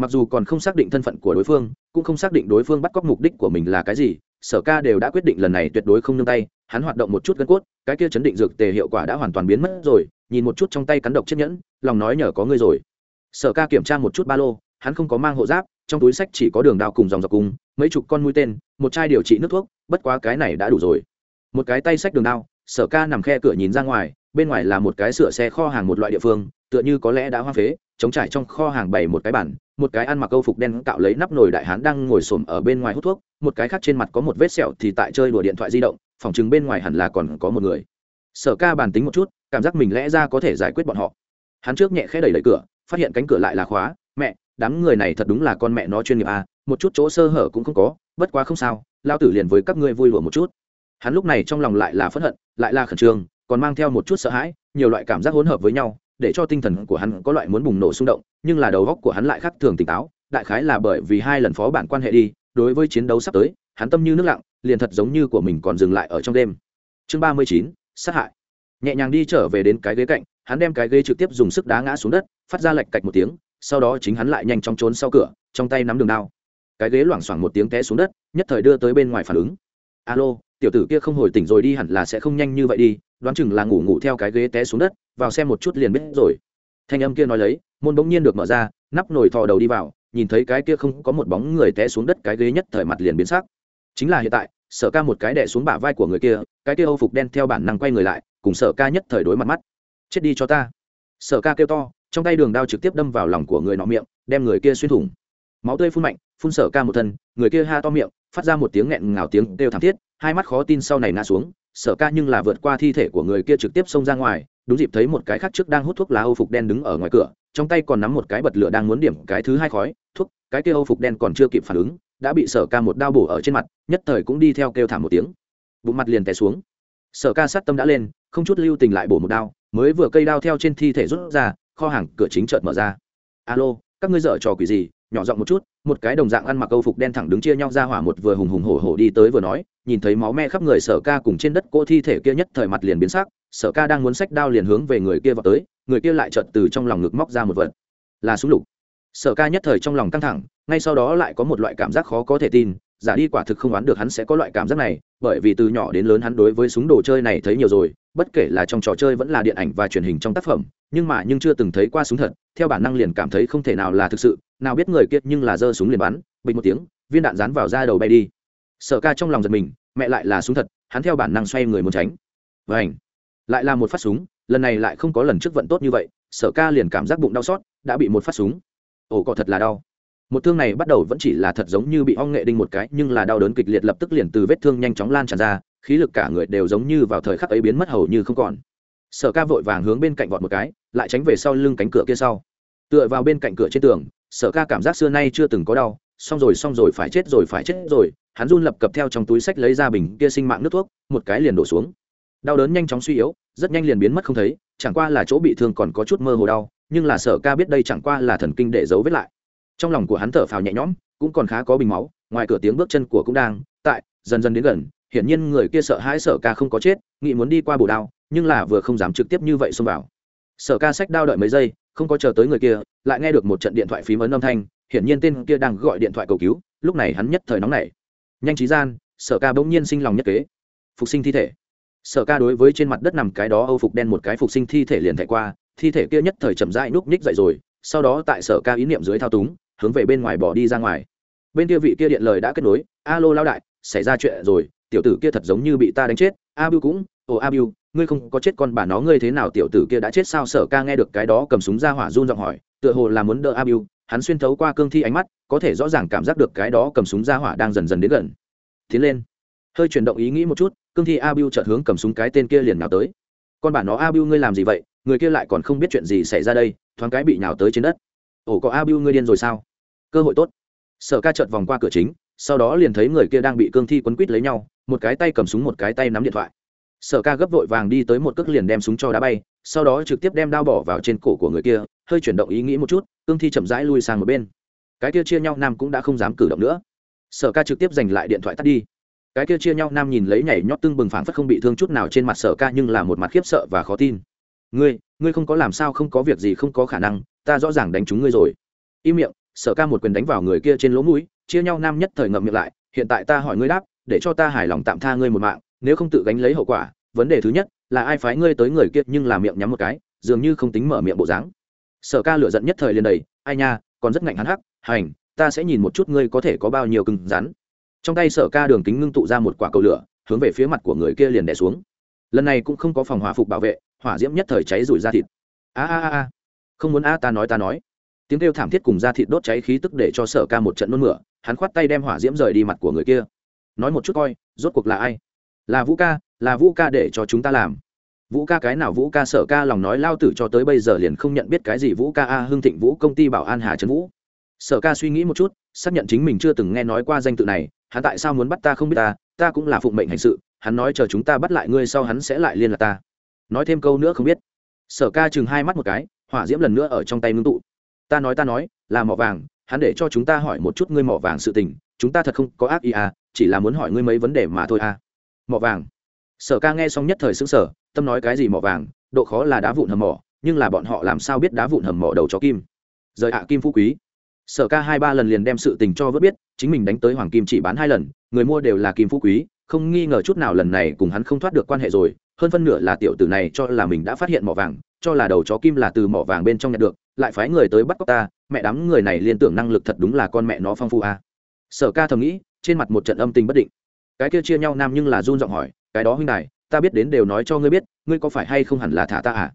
Speaker 1: mặc dù còn không xác định thân phận của đối phương, cũng không xác định đối phương bắt cóc mục đích của mình là cái gì, sở ca đều đã quyết định lần này tuyệt đối không nương tay, hắn hoạt động một chút gân cốt, cái kia chấn định dược tề hiệu quả đã hoàn toàn biến mất rồi, nhìn một chút trong tay cắn độc chiếc nhẫn, lòng nói nhờ có ngươi rồi. Sở ca kiểm tra một chút ba lô, hắn không có mang hộ giáp, trong túi sách chỉ có đường đao cùng dòng dọc cùng, mấy chục con mũi tên, một chai điều trị nước thuốc, bất quá cái này đã đủ rồi. Một cái tay sách đường đao, sở ca nằm khe cửa nhìn ra ngoài, bên ngoài là một cái sửa xe kho hàng một loại địa phương, tựa như có lẽ đã hoa phế, chống trải trong kho hàng bày một cái bản một cái ăn mặc câu phục đen cạo lấy nắp nồi đại hán đang ngồi xổm ở bên ngoài hút thuốc, một cái khác trên mặt có một vết sẹo thì tại chơi đùa điện thoại di động, phòng trưng bên ngoài hẳn là còn có một người. Sở ca bàn tính một chút, cảm giác mình lẽ ra có thể giải quyết bọn họ. Hắn trước nhẹ khẽ đẩy đẩy cửa, phát hiện cánh cửa lại là khóa, mẹ, đám người này thật đúng là con mẹ nó chuyên nghiệp à một chút chỗ sơ hở cũng không có, bất quá không sao, lao tử liền với các ngươi vui lùa một chút. Hắn lúc này trong lòng lại là phẫn hận, lại là khẩn trương, còn mang theo một chút sợ hãi, nhiều loại cảm giác hỗn hợp với nhau để cho tinh thần của hắn có loại muốn bùng nổ xung động, nhưng là đầu góc của hắn lại khác thường tỉnh táo, đại khái là bởi vì hai lần phó bản quan hệ đi, đối với chiến đấu sắp tới, hắn tâm như nước lặng, liền thật giống như của mình còn dừng lại ở trong đêm. Chương ba mươi chín, sát hại. Nhẹ nhàng đi trở về đến cái ghế cạnh, hắn đem cái ghế trực tiếp dùng sức đá ngã xuống đất, phát ra lệch cạch một tiếng, sau đó chính hắn lại nhanh chóng trốn sau cửa, trong tay nắm đường đao. Cái ghế loảng xoảng một tiếng té xuống đất, nhất thời đưa tới bên ngoài phản ứng. Alo tiểu tử kia không hồi tỉnh rồi đi hẳn là sẽ không nhanh như vậy đi, đoán chừng là ngủ ngủ theo cái ghế té xuống đất, vào xem một chút liền biết rồi. Thanh âm kia nói lấy, môn bỗng nhiên được mở ra, nắp nồi thò đầu đi vào, nhìn thấy cái kia không có một bóng người té xuống đất, cái ghế nhất thời mặt liền biến sắc. Chính là hiện tại, sở ca một cái đẻ xuống bả vai của người kia, cái kia âu phục đen theo bản năng quay người lại, cùng sở ca nhất thời đối mặt mắt. Chết đi cho ta. Sở ca kêu to, trong tay đường đao trực tiếp đâm vào lòng của người nọ miệng, đem người kia xuyên thủng. Máu tươi phun mạnh, phun sở ca một thân, người kia ha to miệng, phát ra một tiếng nghẹn ngào tiếng kêu thảm thiết hai mắt khó tin sau này ngã xuống, sở ca nhưng là vượt qua thi thể của người kia trực tiếp xông ra ngoài, đúng dịp thấy một cái khác trước đang hút thuốc lá âu phục đen đứng ở ngoài cửa, trong tay còn nắm một cái bật lửa đang muốn điểm cái thứ hai khói, thuốc, cái kia âu phục đen còn chưa kịp phản ứng, đã bị sở ca một đao bổ ở trên mặt, nhất thời cũng đi theo kêu thảm một tiếng. Bụng mặt liền té xuống. Sở ca sát tâm đã lên, không chút lưu tình lại bổ một đao, mới vừa cây đao theo trên thi thể rút ra, kho hàng cửa chính chợt mở ra. Alo, các ngươi dở trò quỷ gì? nhỏ giọng một chút, một cái đồng dạng ăn mặc câu phục đen thẳng đứng chia nhau ra hỏa một vừa hùng hùng hổ hổ đi tới vừa nói nhìn thấy máu me khắp người sở ca cùng trên đất cô thi thể kia nhất thời mặt liền biến sắc, sở ca đang muốn sách đao liền hướng về người kia vào tới, người kia lại chợt từ trong lòng ngực móc ra một vật. Là súng lục. Sở ca nhất thời trong lòng căng thẳng, ngay sau đó lại có một loại cảm giác khó có thể tin, giả đi quả thực không đoán được hắn sẽ có loại cảm giác này, bởi vì từ nhỏ đến lớn hắn đối với súng đồ chơi này thấy nhiều rồi, bất kể là trong trò chơi vẫn là điện ảnh và truyền hình trong tác phẩm, nhưng mà nhưng chưa từng thấy qua súng thật, theo bản năng liền cảm thấy không thể nào là thực sự, nào biết người kia nhưng là giơ súng liền bắn, bình một tiếng, viên đạn dán vào da đầu bay đi sở ca trong lòng giật mình, mẹ lại là súng thật, hắn theo bản năng xoay người muốn tránh. Vảnh lại là một phát súng, lần này lại không có lần trước vận tốt như vậy, sở ca liền cảm giác bụng đau xót, đã bị một phát súng. Ồ cọ thật là đau. Một thương này bắt đầu vẫn chỉ là thật giống như bị ong nghệ đinh một cái, nhưng là đau đớn kịch liệt lập tức liền từ vết thương nhanh chóng lan tràn ra, khí lực cả người đều giống như vào thời khắc ấy biến mất hầu như không còn. Sở ca vội vàng hướng bên cạnh vọt một cái, lại tránh về sau lưng cánh cửa kia sau. Tựa vào bên cạnh cửa trên tường, sở ca cảm giác xưa nay chưa từng có đau, xong rồi xong rồi, phải chết rồi, phải chết rồi hắn run lập cập theo trong túi sách lấy ra bình kia sinh mạng nước thuốc, một cái liền đổ xuống. Đau đớn nhanh chóng suy yếu, rất nhanh liền biến mất không thấy, chẳng qua là chỗ bị thương còn có chút mơ hồ đau, nhưng là sở ca biết đây chẳng qua là thần kinh để giấu vết lại. Trong lòng của hắn thở phào nhẹ nhõm, cũng còn khá có bình máu, ngoài cửa tiếng bước chân của cũng đang, tại, dần dần đến gần, hiển nhiên người kia sợ hãi sở ca không có chết, nghĩ muốn đi qua bổ đao, nhưng là vừa không dám trực tiếp như vậy xông vào. Sở ca sách đao đợi mấy giây, không có chờ tới người kia, lại nghe được một trận điện thoại phím ấn âm thanh, hiển nhiên tên kia đang gọi điện thoại cầu cứu, lúc này hắn nhất thời nóng nảy nhanh trí gian, sở ca bỗng nhiên sinh lòng nhất kế. Phục sinh thi thể. Sở ca đối với trên mặt đất nằm cái đó âu phục đen một cái phục sinh thi thể liền thạy qua, thi thể kia nhất thời chậm rãi núp ních dậy rồi, sau đó tại sở ca ý niệm dưới thao túng, hướng về bên ngoài bỏ đi ra ngoài. Bên kia vị kia điện lời đã kết nối, alo lao đại, xảy ra chuyện rồi, tiểu tử kia thật giống như bị ta đánh chết a bưu cũng, ồ a bưu ngươi không có chết con bà nó, ngươi thế nào, tiểu tử kia đã chết sao? Sở ca nghe được cái đó cầm súng ra hỏa run giọng hỏi, tựa hồ là muốn đỡ a biu hắn xuyên thấu qua cương thi ánh mắt, có thể rõ ràng cảm giác được cái đó cầm súng ra hỏa đang dần dần đến gần. Tiến lên. Hơi chuyển động ý nghĩ một chút, cương thi a biu chợt hướng cầm súng cái tên kia liền nào tới. Con bản nó a biu ngươi làm gì vậy? Người kia lại còn không biết chuyện gì xảy ra đây, thoáng cái bị nhào tới trên đất. Ồ, có a biu ngươi điên rồi sao? Cơ hội tốt. Sở ca chợt vòng qua cửa chính, sau đó liền thấy người kia đang bị cương thi quấn quít lấy nhau, một cái tay cầm súng một cái tay nắm điện thoại sở ca gấp vội vàng đi tới một cước liền đem súng cho đá bay, sau đó trực tiếp đem đao bỏ vào trên cổ của người kia, hơi chuyển động ý nghĩ một chút, cương thi chậm rãi lui sang một bên. Cái kia chia nhau nam cũng đã không dám cử động nữa. Sở ca trực tiếp giành lại điện thoại tắt đi. Cái kia chia nhau nam nhìn lấy nhảy nhót tưng bừng phảng phất không bị thương chút nào trên mặt sở ca nhưng là một mặt khiếp sợ và khó tin. Ngươi ngươi không có làm sao không có việc gì không có khả năng, ta rõ ràng đánh trúng ngươi rồi. Im miệng, sở ca một quyền đánh vào người kia trên lỗ mũi, chia nhau nam nhất thời ngậm miệng lại, hiện tại ta hỏi ngươi đáp, để cho ta hài lòng tạm tha ngươi một mạng nếu không tự gánh lấy hậu quả, vấn đề thứ nhất là ai phái ngươi tới người kia nhưng là miệng nhắm một cái, dường như không tính mở miệng bộ dáng. Sở ca lựa giận nhất thời liền đầy, ai nha, còn rất ngạnh hắn hắc, hành, ta sẽ nhìn một chút ngươi có thể có bao nhiêu cứng rắn. Trong tay sở ca đường kính ngưng tụ ra một quả cầu lửa, hướng về phía mặt của người kia liền đẻ xuống. Lần này cũng không có phòng hỏa phục bảo vệ, hỏa diễm nhất thời cháy rủi ra thịt. A a a. Không muốn a, ta nói ta nói. Tiếng kêu thảm thiết cùng da thịt đốt cháy khí tức để cho sở ca một trận nôn mửa, hắn khoát tay đem hỏa diễm rời đi mặt của người kia. Nói một chút coi, rốt cuộc là ai? Là vũ ca, là vũ ca để cho chúng ta làm. Vũ ca cái nào, vũ ca sở ca lòng nói lao tử cho tới bây giờ liền không nhận biết cái gì vũ ca a, hưng thịnh vũ, công ty bảo an hà trấn vũ. Sở ca suy nghĩ một chút, xác nhận chính mình chưa từng nghe nói qua danh tự này, hắn tại sao muốn bắt ta không biết ta ta cũng là phụng mệnh hành sự, hắn nói chờ chúng ta bắt lại ngươi sau hắn sẽ lại liên lạc ta. Nói thêm câu nữa không biết. Sở ca chừng hai mắt một cái, hỏa diễm lần nữa ở trong tay ngưng tụ. Ta nói ta nói, là mỏ vàng, hắn để cho chúng ta hỏi một chút ngươi mỏ vàng sự tình, chúng ta thật không có ác ý à chỉ là muốn hỏi ngươi mấy vấn đề mà thôi à mỏ vàng. Sở ca nghe xong nhất thời xứng sở tâm nói cái gì mỏ vàng, độ khó là đá vụn hầm mỏ, nhưng là bọn họ làm sao biết đá vụn hầm mỏ đầu chó kim? Rời hạ kim phú quý. Sở ca hai ba lần liền đem sự tình cho vớt biết, chính mình đánh tới hoàng kim chỉ bán hai lần, người mua đều là kim phú quý, không nghi ngờ chút nào lần này cùng hắn không thoát được quan hệ rồi, hơn phân nửa là tiểu tử này cho là mình đã phát hiện mỏ vàng, cho là đầu chó kim là từ mỏ vàng bên trong nhận được, lại phái người tới bắt cóc ta, mẹ đám người này liên tưởng năng lực thật đúng là con mẹ nó phong phu à. sở ca thầm nghĩ, trên mặt một trận âm tình bất định cái kia chia nhau nam nhưng là run giọng hỏi, cái đó huynh đài, ta biết đến đều nói cho ngươi biết, ngươi có phải hay không hẳn là thả ta à?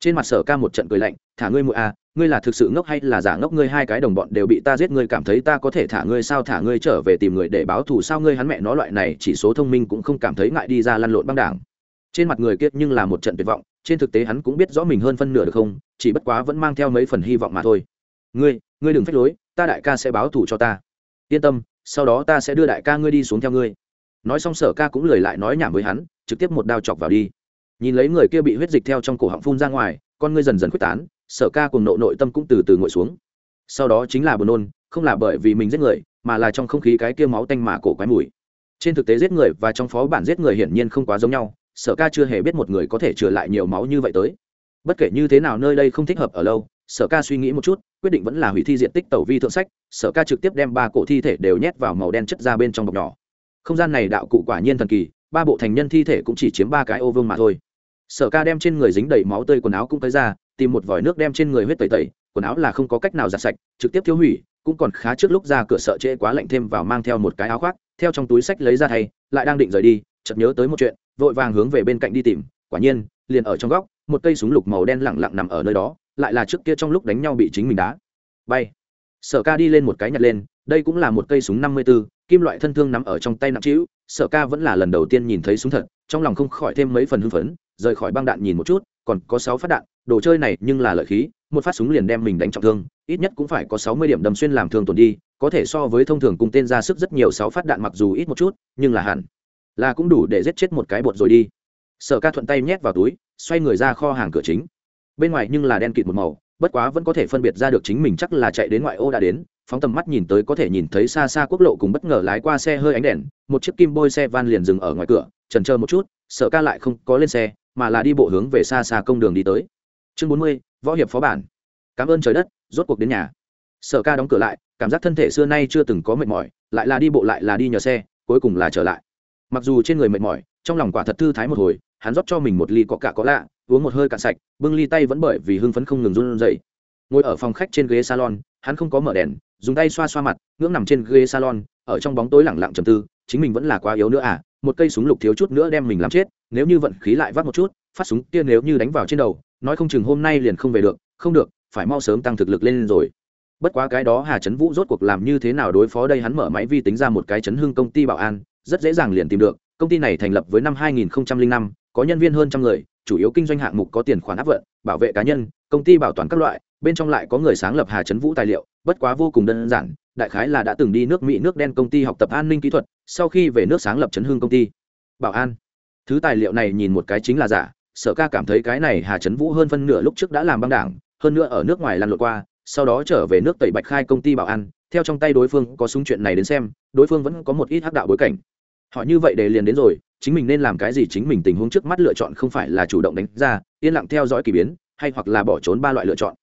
Speaker 1: Trên mặt sở ca một trận cười lạnh, thả ngươi muội à ngươi là thực sự ngốc hay là giả ngốc? Ngươi hai cái đồng bọn đều bị ta giết, ngươi cảm thấy ta có thể thả ngươi sao? Thả ngươi trở về tìm người để báo thù sao? Ngươi hắn mẹ nó loại này, chỉ số thông minh cũng không cảm thấy ngại đi ra lăn lộn băng đảng. Trên mặt người kiết nhưng là một trận tuyệt vọng, trên thực tế hắn cũng biết rõ mình hơn phân nửa được không, chỉ bất quá vẫn mang theo mấy phần hy vọng mà thôi. Ngươi ngươi đừng phép lối, ta đại ca sẽ báo thù cho ta. Yên tâm, sau đó ta sẽ đưa đại ca ngươi đi xuống theo ngươi nói xong sở ca cũng lời lại nói nhảm với hắn, trực tiếp một đao chọc vào đi. Nhìn lấy người kia bị huyết dịch theo trong cổ họng phun ra ngoài, con ngươi dần dần quyết tán, sở ca cùng nộ nội tâm cũng từ từ ngồi xuống. Sau đó chính là buồn nôn, không là bởi vì mình giết người, mà là trong không khí cái kia máu tanh mà cổ quái mùi. Trên thực tế giết người và trong phó bản giết người hiển nhiên không quá giống nhau, sở ca chưa hề biết một người có thể trừ lại nhiều máu như vậy tới. Bất kể như thế nào nơi đây không thích hợp ở lâu, sở ca suy nghĩ một chút, quyết định vẫn là hủy thi diện tích tàu vi thượng sách, sở ca trực tiếp đem ba cổ thi thể đều nhét vào màu đen chất ra bên trong bọc nhỏ không gian này đạo cụ quả nhiên thần kỳ ba bộ thành nhân thi thể cũng chỉ chiếm ba cái ô vương mà thôi. Sở ca đem trên người dính đầy máu tươi quần áo cũng tới ra tìm một vòi nước đem trên người huyết tẩy tẩy quần áo là không có cách nào giặt sạch trực tiếp tiêu hủy cũng còn khá trước lúc ra cửa sợ trễ quá lạnh thêm vào mang theo một cái áo khoác theo trong túi sách lấy ra thay lại đang định rời đi chợt nhớ tới một chuyện vội vàng hướng về bên cạnh đi tìm quả nhiên liền ở trong góc một cây súng lục màu đen lẳng lặng nằm ở nơi đó lại là trước kia trong lúc đánh nhau bị chính mình đá. Bay. Sở ca đi lên một cái nhặt lên đây cũng là một cây súng năm mươi 54, kim loại thân thương nắm ở trong tay nặng trĩu, sở ca vẫn là lần đầu tiên nhìn thấy súng thật, trong lòng không khỏi thêm mấy phần hưng phấn, rời khỏi băng đạn nhìn một chút, còn có sáu phát đạn, đồ chơi này nhưng là lợi khí, một phát súng liền đem mình đánh trọng thương, ít nhất cũng phải có sáu mươi điểm đâm xuyên làm thương tổn đi, có thể so với thông thường cùng tên ra sức rất nhiều sáu phát đạn mặc dù ít một chút, nhưng là hẳn là cũng đủ để giết chết một cái bột rồi đi. Sở ca thuận tay nhét vào túi, xoay người ra kho hàng cửa chính. Bên ngoài nhưng là đen kịt một màu, bất quá vẫn có thể phân biệt ra được chính mình chắc là chạy đến ngoại ô đã đến phóng tầm mắt nhìn tới có thể nhìn thấy xa xa quốc lộ cùng bất ngờ lái qua xe hơi ánh đèn, một chiếc kim bôi xe van liền dừng ở ngoài cửa, trần chờ một chút, sợ ca lại không có lên xe, mà là đi bộ hướng về xa xa công đường đi tới. Chương bốn mươi, võ hiệp phó bản. Cảm ơn trời đất, rốt cuộc đến nhà. Sở ca đóng cửa lại, cảm giác thân thể xưa nay chưa từng có mệt mỏi, lại là đi bộ lại là đi nhờ xe, cuối cùng là trở lại. Mặc dù trên người mệt mỏi, trong lòng quả thật thư thái một hồi, hắn rót cho mình một ly có cả có lạ, uống một hơi cạn sạch, bưng ly tay vẫn bởi vì hưng phấn không ngừng run dậy ngồi ở phòng khách trên ghế salon hắn không có mở đèn dùng tay xoa xoa mặt ngưỡng nằm trên ghế salon ở trong bóng tối lẳng lặng trầm tư chính mình vẫn là quá yếu nữa à một cây súng lục thiếu chút nữa đem mình làm chết nếu như vận khí lại vắt một chút phát súng kia nếu như đánh vào trên đầu nói không chừng hôm nay liền không về được không được phải mau sớm tăng thực lực lên rồi. Bất quá cái đó hà trấn vũ rốt cuộc làm như thế nào đối phó đây hắn mở máy vi tính ra một cái chấn hưng công ty bảo an rất dễ dàng liền tìm được công ty này thành lập với năm 2005, có nhân viên hơn trăm người chủ yếu kinh doanh hạng mục có tiền khoản áp vận bảo vệ cá nhân công ty bảo toàn các loại bên trong lại có người sáng lập hà trấn vũ tài liệu, bất quá vô cùng đơn giản, đại khái là đã từng đi nước mỹ nước đen công ty học tập an ninh kỹ thuật, sau khi về nước sáng lập chấn hương công ty. Bảo an. Thứ tài liệu này nhìn một cái chính là giả, sở ca cảm thấy cái này hà trấn vũ hơn phân nửa lúc trước đã làm băng đảng, hơn nữa ở nước ngoài lăn lộn qua, sau đó trở về nước tẩy bạch khai công ty bảo an, theo trong tay đối phương có súng chuyện này đến xem, đối phương vẫn có một ít hắc đạo bối cảnh. Họ như vậy để liền đến rồi, chính mình nên làm cái gì chính mình tình huống trước mắt lựa chọn không phải là chủ động đánh ra, yên lặng theo dõi k ỳ biến, hay hoặc là bỏ trốn ba loại lựa chọn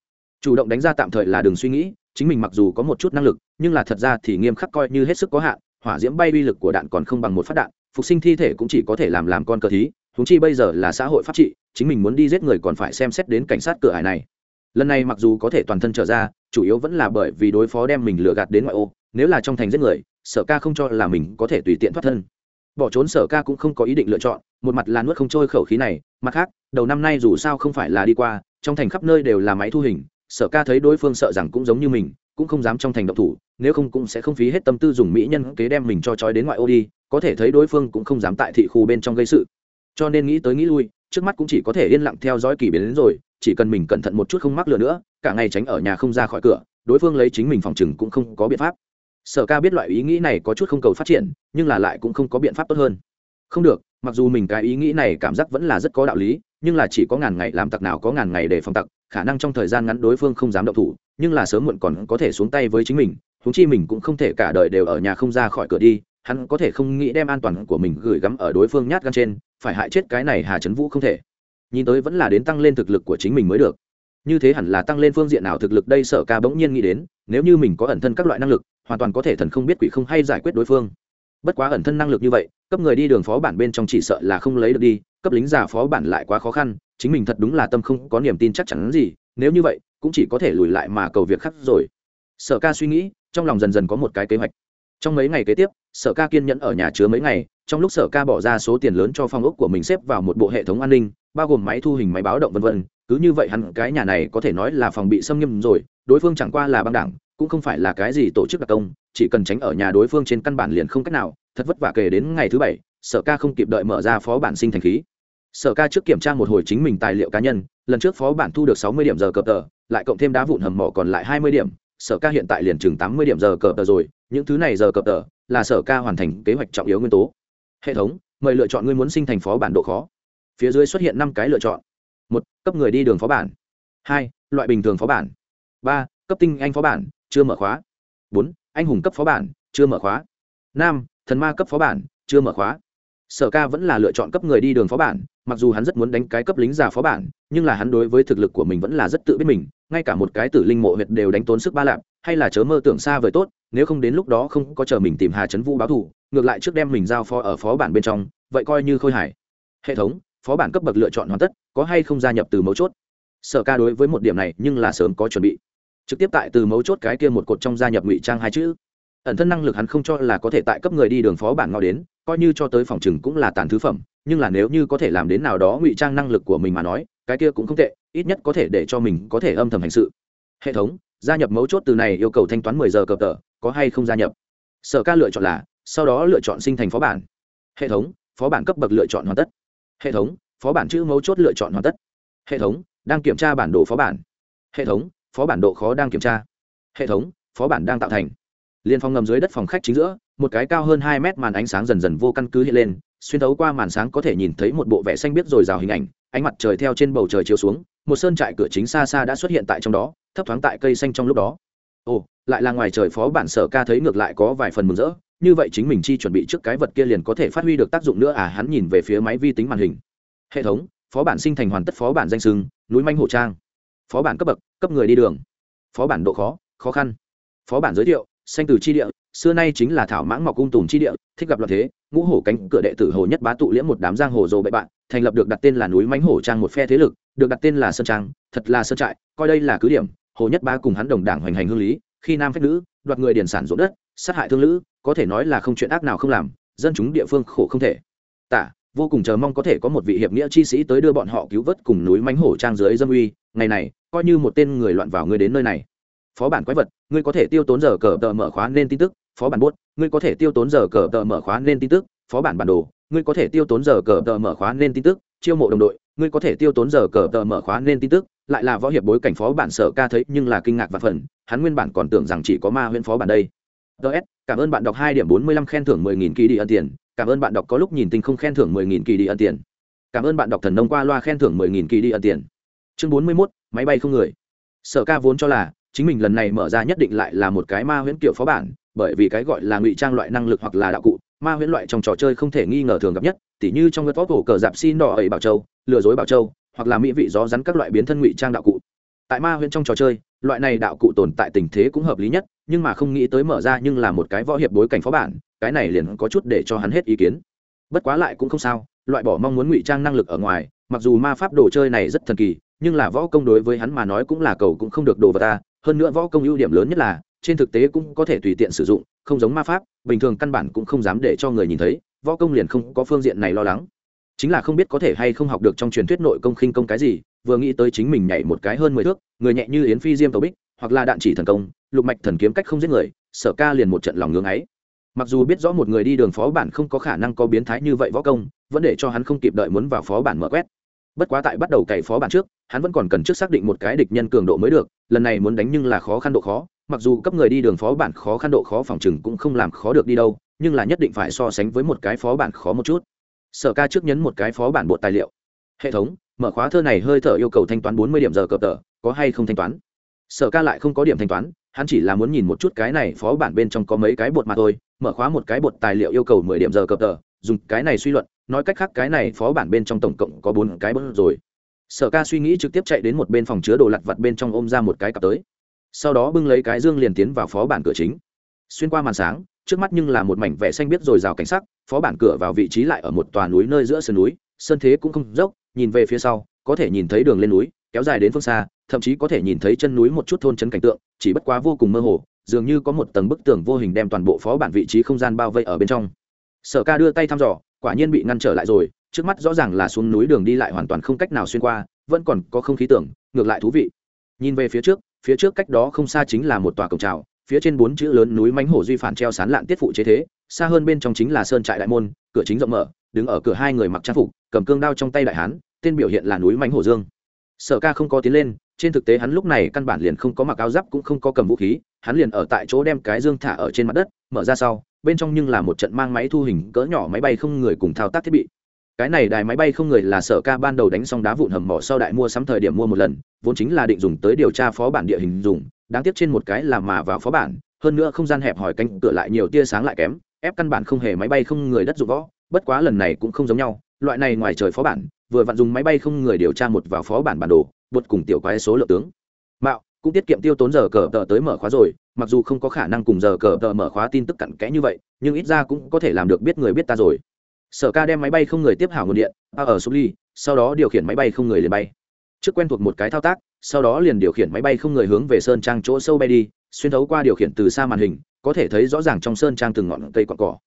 Speaker 1: chủ động đánh ra tạm thời là đừng suy nghĩ, chính mình mặc dù có một chút năng lực, nhưng là thật ra thì nghiêm khắc coi như hết sức có hạn, hỏa diễm bay uy lực của đạn còn không bằng một phát đạn, phục sinh thi thể cũng chỉ có thể làm làm con cờ thí húng chi bây giờ là xã hội pháp trị, chính mình muốn đi giết người còn phải xem xét đến cảnh sát cửa hải này. Lần này mặc dù có thể toàn thân trở ra, chủ yếu vẫn là bởi vì đối phó đem mình lừa gạt đến ngoại ô, nếu là trong thành giết người, sở ca không cho là mình có thể tùy tiện thoát thân. Bỏ trốn sở ca cũng không có ý định lựa chọn, một mặt là nuốt không trôi khẩu khí này, mặt khác, đầu năm nay dù sao không phải là đi qua, trong thành khắp nơi đều là máy thu hình sở ca thấy đối phương sợ rằng cũng giống như mình, cũng không dám trong thành động thủ, nếu không cũng sẽ không phí hết tâm tư dùng mỹ nhân kế đem mình cho trói đến ngoại ô đi, có thể thấy đối phương cũng không dám tại thị khu bên trong gây sự. Cho nên nghĩ tới nghĩ lui, trước mắt cũng chỉ có thể yên lặng theo dõi kỳ biến đến rồi, chỉ cần mình cẩn thận một chút không mắc lừa nữa, cả ngày tránh ở nhà không ra khỏi cửa, đối phương lấy chính mình phòng chừng cũng không có biện pháp. Sở ca biết loại ý nghĩ này có chút không cầu phát triển, nhưng là lại cũng không có biện pháp tốt hơn. Không được mặc dù mình cái ý nghĩ này cảm giác vẫn là rất có đạo lý, nhưng là chỉ có ngàn ngày làm tặc nào có ngàn ngày để phòng tặc, khả năng trong thời gian ngắn đối phương không dám động thủ, nhưng là sớm muộn còn có thể xuống tay với chính mình húng chi mình cũng không thể cả đời đều ở nhà không ra khỏi cửa đi, hắn có thể không nghĩ đem an toàn của mình gửi gắm ở đối phương nhát gan trên, phải hại chết cái này hà trấn vũ không thể. Nhìn tới vẫn là đến tăng lên thực lực của chính mình mới được. Như thế hẳn là tăng lên phương diện nào thực lực đây sở ca bỗng nhiên nghĩ đến, nếu như mình có ẩn thân các loại năng lực, hoàn toàn có thể thần không biết quỷ không hay giải quyết đối phương bất quá ẩn thân năng lực như vậy, cấp người đi đường phó bản bên trong chỉ sợ là không lấy được đi, cấp lính giả phó bản lại quá khó khăn, chính mình thật đúng là tâm không có niềm tin chắc chắn gì, nếu như vậy, cũng chỉ có thể lùi lại mà cầu việc khác rồi. Sở ca suy nghĩ, trong lòng dần dần có một cái kế hoạch. Trong mấy ngày kế tiếp, sở ca kiên nhẫn ở nhà chứa mấy ngày, trong lúc sở ca bỏ ra số tiền lớn cho phong ốc của mình xếp vào một bộ hệ thống an ninh, bao gồm máy thu hình, máy báo động v v cứ như vậy hẳn cái nhà này có thể nói là phòng bị xâm nghiêm rồi, đối phương chẳng qua là băng đảng, cũng không phải là cái gì tổ chức đặc công chỉ cần tránh ở nhà đối phương trên căn bản liền không cách nào, thật vất vả kể đến ngày thứ bảy, sở ca không kịp đợi mở ra phó bản sinh thành khí. Sở ca trước kiểm tra một hồi chính mình tài liệu cá nhân, lần trước phó bản thu được sáu mươi điểm giờ cập tờ, lại cộng thêm đá vụn hầm mỏ còn lại hai mươi điểm, sở ca hiện tại liền chừng tám mươi điểm giờ cập tờ rồi, những thứ này giờ cập tờ là sở ca hoàn thành kế hoạch trọng yếu nguyên tố. Hệ thống, mời lựa chọn ngươi muốn sinh thành phó bản độ khó. Phía dưới xuất hiện năm cái lựa chọn. Một, cấp người đi đường phó bản. Hai, loại bình thường phó bản. Ba, cấp tinh anh phó bản, chưa mở khóa. Bốn anh hùng cấp phó bản, chưa mở khóa. Năm thần ma cấp phó bản, chưa mở khóa. Sở ca vẫn là lựa chọn cấp người đi đường phó bản, mặc dù hắn rất muốn đánh cái cấp lính già phó bản, nhưng là hắn đối với thực lực của mình vẫn là rất tự biết mình, ngay cả một cái tử linh mộ huyệt đều đánh tốn sức ba lạp, hay là chớ mơ tưởng xa vời tốt, nếu không đến lúc đó không có chờ mình tìm hà trấn vũ báo thù, ngược lại trước đem mình giao phó ở phó bản bên trong, vậy coi như khôi hải hệ thống, phó bản cấp bậc lựa chọn hoàn tất, có hay không gia nhập từ mấu chốt? Sở ca đối với một điểm này nhưng là sớm có chuẩn bị trực tiếp tại từ mấu chốt cái kia một cột trong gia nhập ngụy trang hai chữ. Ẩn thân năng lực hắn không cho là có thể tại cấp người đi đường phó bản ngao đến, coi như cho tới phòng chừng cũng là tàn thứ phẩm, nhưng là nếu như có thể làm đến nào đó ngụy trang năng lực của mình mà nói, cái kia cũng không tệ, ít nhất có thể để cho mình có thể âm thầm hành sự. Hệ thống, gia nhập mấu chốt từ này yêu cầu thanh toán mười giờ cờ tờ, có hay không gia nhập? Sở ca lựa chọn là, sau đó lựa chọn sinh thành phó bản. Hệ thống, phó bản cấp bậc lựa chọn hoàn tất. Hệ thống, phó bản chữ mấu chốt lựa chọn hoàn tất. Hệ thống đang kiểm tra bản đồ phó bản. Hệ thống phó bản độ khó đang kiểm tra. Hệ thống, phó bản đang tạo thành. Liên phong ngầm dưới đất phòng khách chính giữa, một cái cao hơn hai mét màn ánh sáng dần dần vô căn cứ hiện lên, xuyên thấu qua màn sáng có thể nhìn thấy một bộ vẽ xanh biết rồi rào hình ảnh, ánh mặt trời theo trên bầu trời chiếu xuống, một sơn trại cửa chính xa xa đã xuất hiện tại trong đó, thấp thoáng tại cây xanh trong lúc đó. Ồ, lại là ngoài trời phó bản sở ca thấy ngược lại có vài phần mừng rỡ, như vậy chính mình chi chuẩn bị trước cái vật kia liền có thể phát huy được tác dụng nữa à hắn nhìn về phía máy vi tính màn hình. Hệ thống, phó bản sinh thành hoàn tất phó bản danh sưng, núi manh hổ trang phó bản cấp bậc, cấp người đi đường. Phó bản độ khó khó khăn. Phó bản giới thiệu sanh từ chi địa, xưa nay chính là thảo mãng mọc cung tùm chi địa, thích gặp loạn thế, ngũ hổ cánh cửa đệ tử hồ nhất bá tụ liễm một đám giang hồ dồ bậy bạn, thành lập được đặt tên là núi mánh hổ trang một phe thế lực, được đặt tên là sơn trang, thật là sơn trại, coi đây là cứ điểm. Hồ nhất bá cùng hắn đồng đảng hoành hành hương lý, khi nam phép nữ, đoạt người điển sản ruộng đất, sát hại thương lữ, có thể nói là không chuyện ác nào không làm, dân chúng địa phương khổ không thể. Tả vô cùng chờ mong có thể có một vị hiệp nghĩa chi sĩ tới đưa bọn họ cứu vớt cùng núi mánh hổ trang dưới dâm uy. Ngày này, coi như một tên người loạn vào ngươi đến nơi này. Phó bản quái vật, ngươi có thể tiêu tốn giờ cờ tờ mở khóa nên tin tức. Phó bản bốt, ngươi có thể tiêu tốn giờ cờ tờ mở khóa nên tin tức. Phó bản bản đồ, ngươi có thể tiêu tốn giờ cờ tờ mở khóa nên tin tức. Chiêu mộ đồng đội, ngươi có thể tiêu tốn giờ cờ tờ mở khóa nên tin tức. Lại là võ hiệp bối cảnh phó bản sở ca thấy nhưng là kinh ngạc và phần hắn nguyên bản còn tưởng rằng chỉ có ma huyện phó bản đây. Ts cảm ơn bạn đọc hai điểm bốn mươi lăm khen thưởng mười nghìn kỳ đi ân tiền cảm ơn bạn đọc có lúc nhìn tình không khen thưởng mười nghìn kỳ đi ân tiền. Cảm ơn bạn đọc thần nông qua loa khen thưởng mười nghìn kỳ đi ân tiền. Chương bốn mươi mốt, máy bay không người. Sở ca vốn cho là, chính mình lần này mở ra nhất định lại là một cái ma huyễn kiểu phó bản, bởi vì cái gọi là ngụy trang loại năng lực hoặc là đạo cụ, ma huyễn loại trong trò chơi không thể nghi ngờ thường gặp nhất, tỉ như trong vớt vóc cổ cờ dạp xin đỏ ấy bảo châu, lừa dối bảo châu, hoặc là mỹ vị gió rắn các loại biến thân ngụy trang đạo cụ. Tại ma huyễn trong trò chơi, loại này đạo cụ tồn tại tình thế cũng hợp lý nhất nhưng mà không nghĩ tới mở ra nhưng là một cái võ hiệp bối cảnh phó bản, cái này liền có chút để cho hắn hết ý kiến. Bất quá lại cũng không sao, loại bỏ mong muốn ngụy trang năng lực ở ngoài, mặc dù ma pháp đồ chơi này rất thần kỳ, nhưng là võ công đối với hắn mà nói cũng là cầu cũng không được đồ vào ta. Hơn nữa võ công ưu điểm lớn nhất là, trên thực tế cũng có thể tùy tiện sử dụng, không giống ma pháp, bình thường căn bản cũng không dám để cho người nhìn thấy, võ công liền không có phương diện này lo lắng. Chính là không biết có thể hay không học được trong truyền thuyết nội công khinh công cái gì, vừa nghĩ tới chính mình nhảy một cái hơn mười thước, người nhẹ như yến phi diêm tàu bích, hoặc là đạn chỉ thần công lục mạch thần kiếm cách không giết người, sở ca liền một trận lòng ngưng ấy. Mặc dù biết rõ một người đi đường phó bản không có khả năng có biến thái như vậy võ công, vẫn để cho hắn không kịp đợi muốn vào phó bản mở quét. Bất quá tại bắt đầu cày phó bản trước, hắn vẫn còn cần trước xác định một cái địch nhân cường độ mới được, lần này muốn đánh nhưng là khó khăn độ khó, mặc dù cấp người đi đường phó bản khó khăn độ khó phòng chừng cũng không làm khó được đi đâu, nhưng là nhất định phải so sánh với một cái phó bản khó một chút. Sở ca trước nhấn một cái phó bản bộ tài liệu. Hệ thống, mở khóa thơ này hơi thở yêu cầu thanh toán bốn mươi điểm giờ cờ tờ, có hay không thanh toán? Sở ca lại không có điểm thanh toán hắn chỉ là muốn nhìn một chút cái này phó bản bên trong có mấy cái bột mà thôi, mở khóa một cái bột tài liệu yêu cầu mười điểm giờ cập tờ, dùng cái này suy luận, nói cách khác cái này phó bản bên trong tổng cộng có bốn cái bớt rồi. Sở ca suy nghĩ trực tiếp chạy đến một bên phòng chứa đồ lặt vặt bên trong ôm ra một cái cặp tới. Sau đó bưng lấy cái dương liền tiến vào phó bản cửa chính. Xuyên qua màn sáng, trước mắt nhưng là một mảnh vẽ xanh biết rồi rào cảnh sắc, phó bản cửa vào vị trí lại ở một tòa núi nơi giữa sườn núi, sơn thế cũng không dốc, nhìn về phía sau, có thể nhìn thấy đường lên núi, kéo dài đến phương xa thậm chí có thể nhìn thấy chân núi một chút thôn chân cảnh tượng, chỉ bất quá vô cùng mơ hồ, dường như có một tầng bức tường vô hình đem toàn bộ phó bản vị trí không gian bao vây ở bên trong. Sở ca đưa tay thăm dò, quả nhiên bị ngăn trở lại rồi, trước mắt rõ ràng là xuống núi đường đi lại hoàn toàn không cách nào xuyên qua, vẫn còn có không khí tưởng, ngược lại thú vị. Nhìn về phía trước phía trước cách đó không xa chính là một tòa cổng trào phía trên bốn chữ lớn núi mánh hổ duy phản treo sán lạn tiết phụ chế thế, xa hơn bên trong chính là sơn trại đại môn, cửa chính rộng mở, đứng ở cửa hai người mặc trang phục, cầm cương đao trong tay đại hán, tên biểu hiện là núi mánh hổ dương. Sở ca không có tiến lên trên thực tế hắn lúc này căn bản liền không có mặc áo giáp cũng không có cầm vũ khí, hắn liền ở tại chỗ đem cái dương thả ở trên mặt đất, mở ra sau, bên trong nhưng là một trận mang máy thu hình cỡ nhỏ máy bay không người cùng thao tác thiết bị. Cái này đài máy bay không người là sở ca ban đầu đánh xong đá vụn hầm mỏ sau đại mua sắm thời điểm mua một lần, vốn chính là định dùng tới điều tra phó bản địa hình dùng, đáng tiếc trên một cái là mà vào phó bản, hơn nữa không gian hẹp hỏi canh cửa lại nhiều tia sáng lại kém, ép căn bản không hề máy bay không người đất dụng võ, bất quá lần này cũng không giống nhau, loại này ngoài trời phó bản vừa vặn dùng máy bay không người điều tra một vào phó bản bản đồ, bột cùng tiểu quái số lượng tướng. Mạo, cũng tiết kiệm tiêu tốn giờ cờ tờ tới mở khóa rồi, mặc dù không có khả năng cùng giờ cờ tờ mở khóa tin tức cặn kẽ như vậy, nhưng ít ra cũng có thể làm được biết người biết ta rồi. Sở ca đem máy bay không người tiếp hảo nguồn điện a ở sub ly, sau đó điều khiển máy bay không người liền bay. Trước quen thuộc một cái thao tác, sau đó liền điều khiển máy bay không người hướng về sơn trang chỗ sâu bay đi, xuyên thấu qua điều khiển từ xa màn hình, có thể thấy rõ ràng trong sơn trang từng ngọn cây cọn cỏ.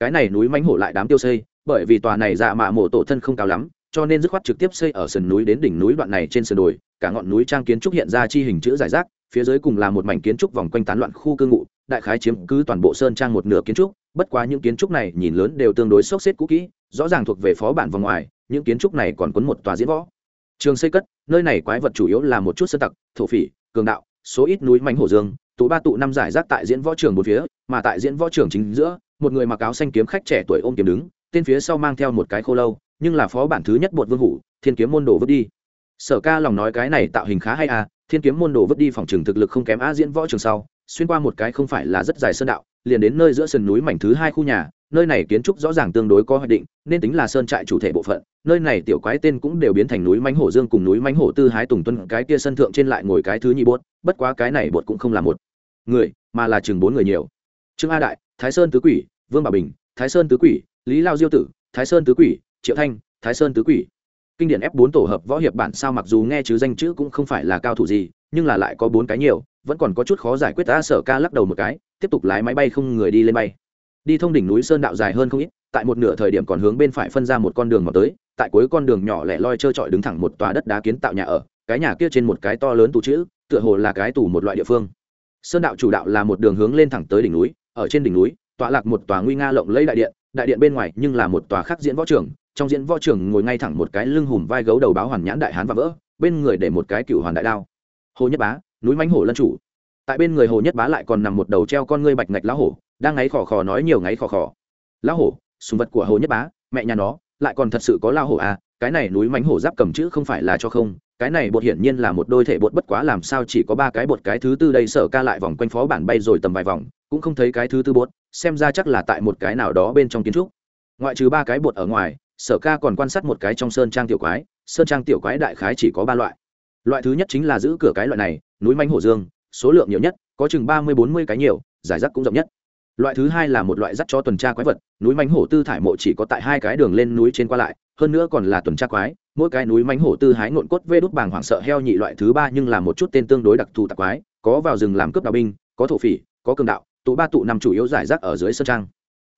Speaker 1: Cái này núi mánh hổ lại đám tiêu xây, bởi vì tòa này dạ mạ mổ tổ thân không cao lắm cho nên dứt khoát trực tiếp xây ở sườn núi đến đỉnh núi đoạn này trên sườn đồi, cả ngọn núi trang kiến trúc hiện ra chi hình chữ giải rác, phía dưới cùng là một mảnh kiến trúc vòng quanh tán loạn khu cư ngụ, đại khái chiếm cứ toàn bộ sơn trang một nửa kiến trúc, bất quá những kiến trúc này nhìn lớn đều tương đối sốc xếp cũ kỹ, rõ ràng thuộc về phó bản vòng ngoài, những kiến trúc này còn cuốn một tòa diễn võ. Trường xây cất, nơi này quái vật chủ yếu là một chút sơ tặc, thổ phỉ, cường đạo, số ít núi mánh hổ dương, tụ ba tụ năm giải rác tại diễn võ trường một phía, mà tại diễn võ trường chính giữa, một người mặc áo xanh kiếm khách trẻ tuổi ôm kiếm đứng, tên phía sau mang theo một cái khô lâu nhưng là phó bản thứ nhất bột vương hủ, thiên kiếm môn đồ vứt đi. Sở ca lòng nói cái này tạo hình khá hay à thiên kiếm môn đồ vứt đi phòng trường thực lực không kém a diễn võ trường sau, xuyên qua một cái không phải là rất dài sơn đạo, liền đến nơi giữa sườn núi mảnh thứ hai khu nhà, nơi này kiến trúc rõ ràng tương đối có hoạch định, nên tính là sơn trại chủ thể bộ phận, nơi này tiểu quái tên cũng đều biến thành núi mánh hổ dương cùng núi mánh hổ tư hái tùng tuân, cái kia sân thượng trên lại ngồi cái thứ nhị bột, bất quá cái này bột cũng không là một người, mà là chừng bốn người nhiều. Trương a đại, thái sơn tứ quỷ, vương bảo bình, thái sơn tứ quỷ, lý lao diêu tử, thái sơn tứ quỷ triệu thanh, thái sơn tứ quỷ. Kinh điển f 4 tổ hợp võ hiệp bản sao mặc dù nghe chứ danh chữ cũng không phải là cao thủ gì, nhưng là lại có bốn cái nhiều, vẫn còn có chút khó giải quyết ta sở ca lắc đầu một cái, tiếp tục lái máy bay không người đi lên bay. Đi thông đỉnh núi sơn đạo dài hơn không ít, tại một nửa thời điểm còn hướng bên phải phân ra một con đường mà tới, tại cuối con đường nhỏ lẻ loi trơ trọi đứng thẳng một tòa đất đá kiến tạo nhà ở, cái nhà kia trên một cái to lớn tù chữ, tựa hồ là cái tù một loại địa phương. Sơn đạo chủ đạo là một đường hướng lên thẳng tới đỉnh núi, ở trên đỉnh núi, tọa lạc một tòa nguy nga lộng lẫy đại điện đại điện bên ngoài nhưng là một tòa khác diễn võ trường trong diễn võ trường ngồi ngay thẳng một cái lưng hùm vai gấu đầu báo hoàn nhãn đại hán và vỡ, bên người để một cái cựu hoàn đại đao. Hồ nhất bá, núi mánh hổ lân chủ. Tại bên người hồ nhất bá lại còn nằm một đầu treo con ngươi bạch ngạch lão hổ, đang ngáy khò khò nói nhiều ngáy khò khò. Lão hổ, sùng vật của hồ nhất bá, mẹ nhà nó, lại còn thật sự có lão hổ à cái này núi mánh hổ giáp cầm chữ không phải là cho không, cái này bột hiển nhiên là một đôi thể bột bất quá làm sao chỉ có ba cái bột, cái thứ tư đây sở ca lại vòng quanh phó bản bay rồi tầm vài vòng, cũng không thấy cái thứ tư bột, xem ra chắc là tại một cái nào đó bên trong kiến trúc. Ngoại trừ ba cái bột ở ngoài sở ca còn quan sát một cái trong sơn trang tiểu quái, sơn trang tiểu quái đại khái chỉ có ba loại. Loại thứ nhất chính là giữ cửa cái loại này, núi manh hổ dương, số lượng nhiều nhất, có chừng ba mươi bốn mươi cái nhiều, giải rác cũng rộng nhất. Loại thứ hai là một loại dắt cho tuần tra quái vật, núi mánh hổ tư thải mộ chỉ có tại hai cái đường lên núi trên qua lại, hơn nữa còn là tuần tra quái, mỗi cái núi mánh hổ tư hái ngộn cốt vê đốt bàng hoảng sợ heo nhị loại thứ ba nhưng là một chút tên tương đối đặc thù tạc quái, có vào rừng làm cướp đạo binh, có thổ phỉ, có cường đạo, tụ ba tụ nằm chủ yếu giải rác ở dưới sơn trang.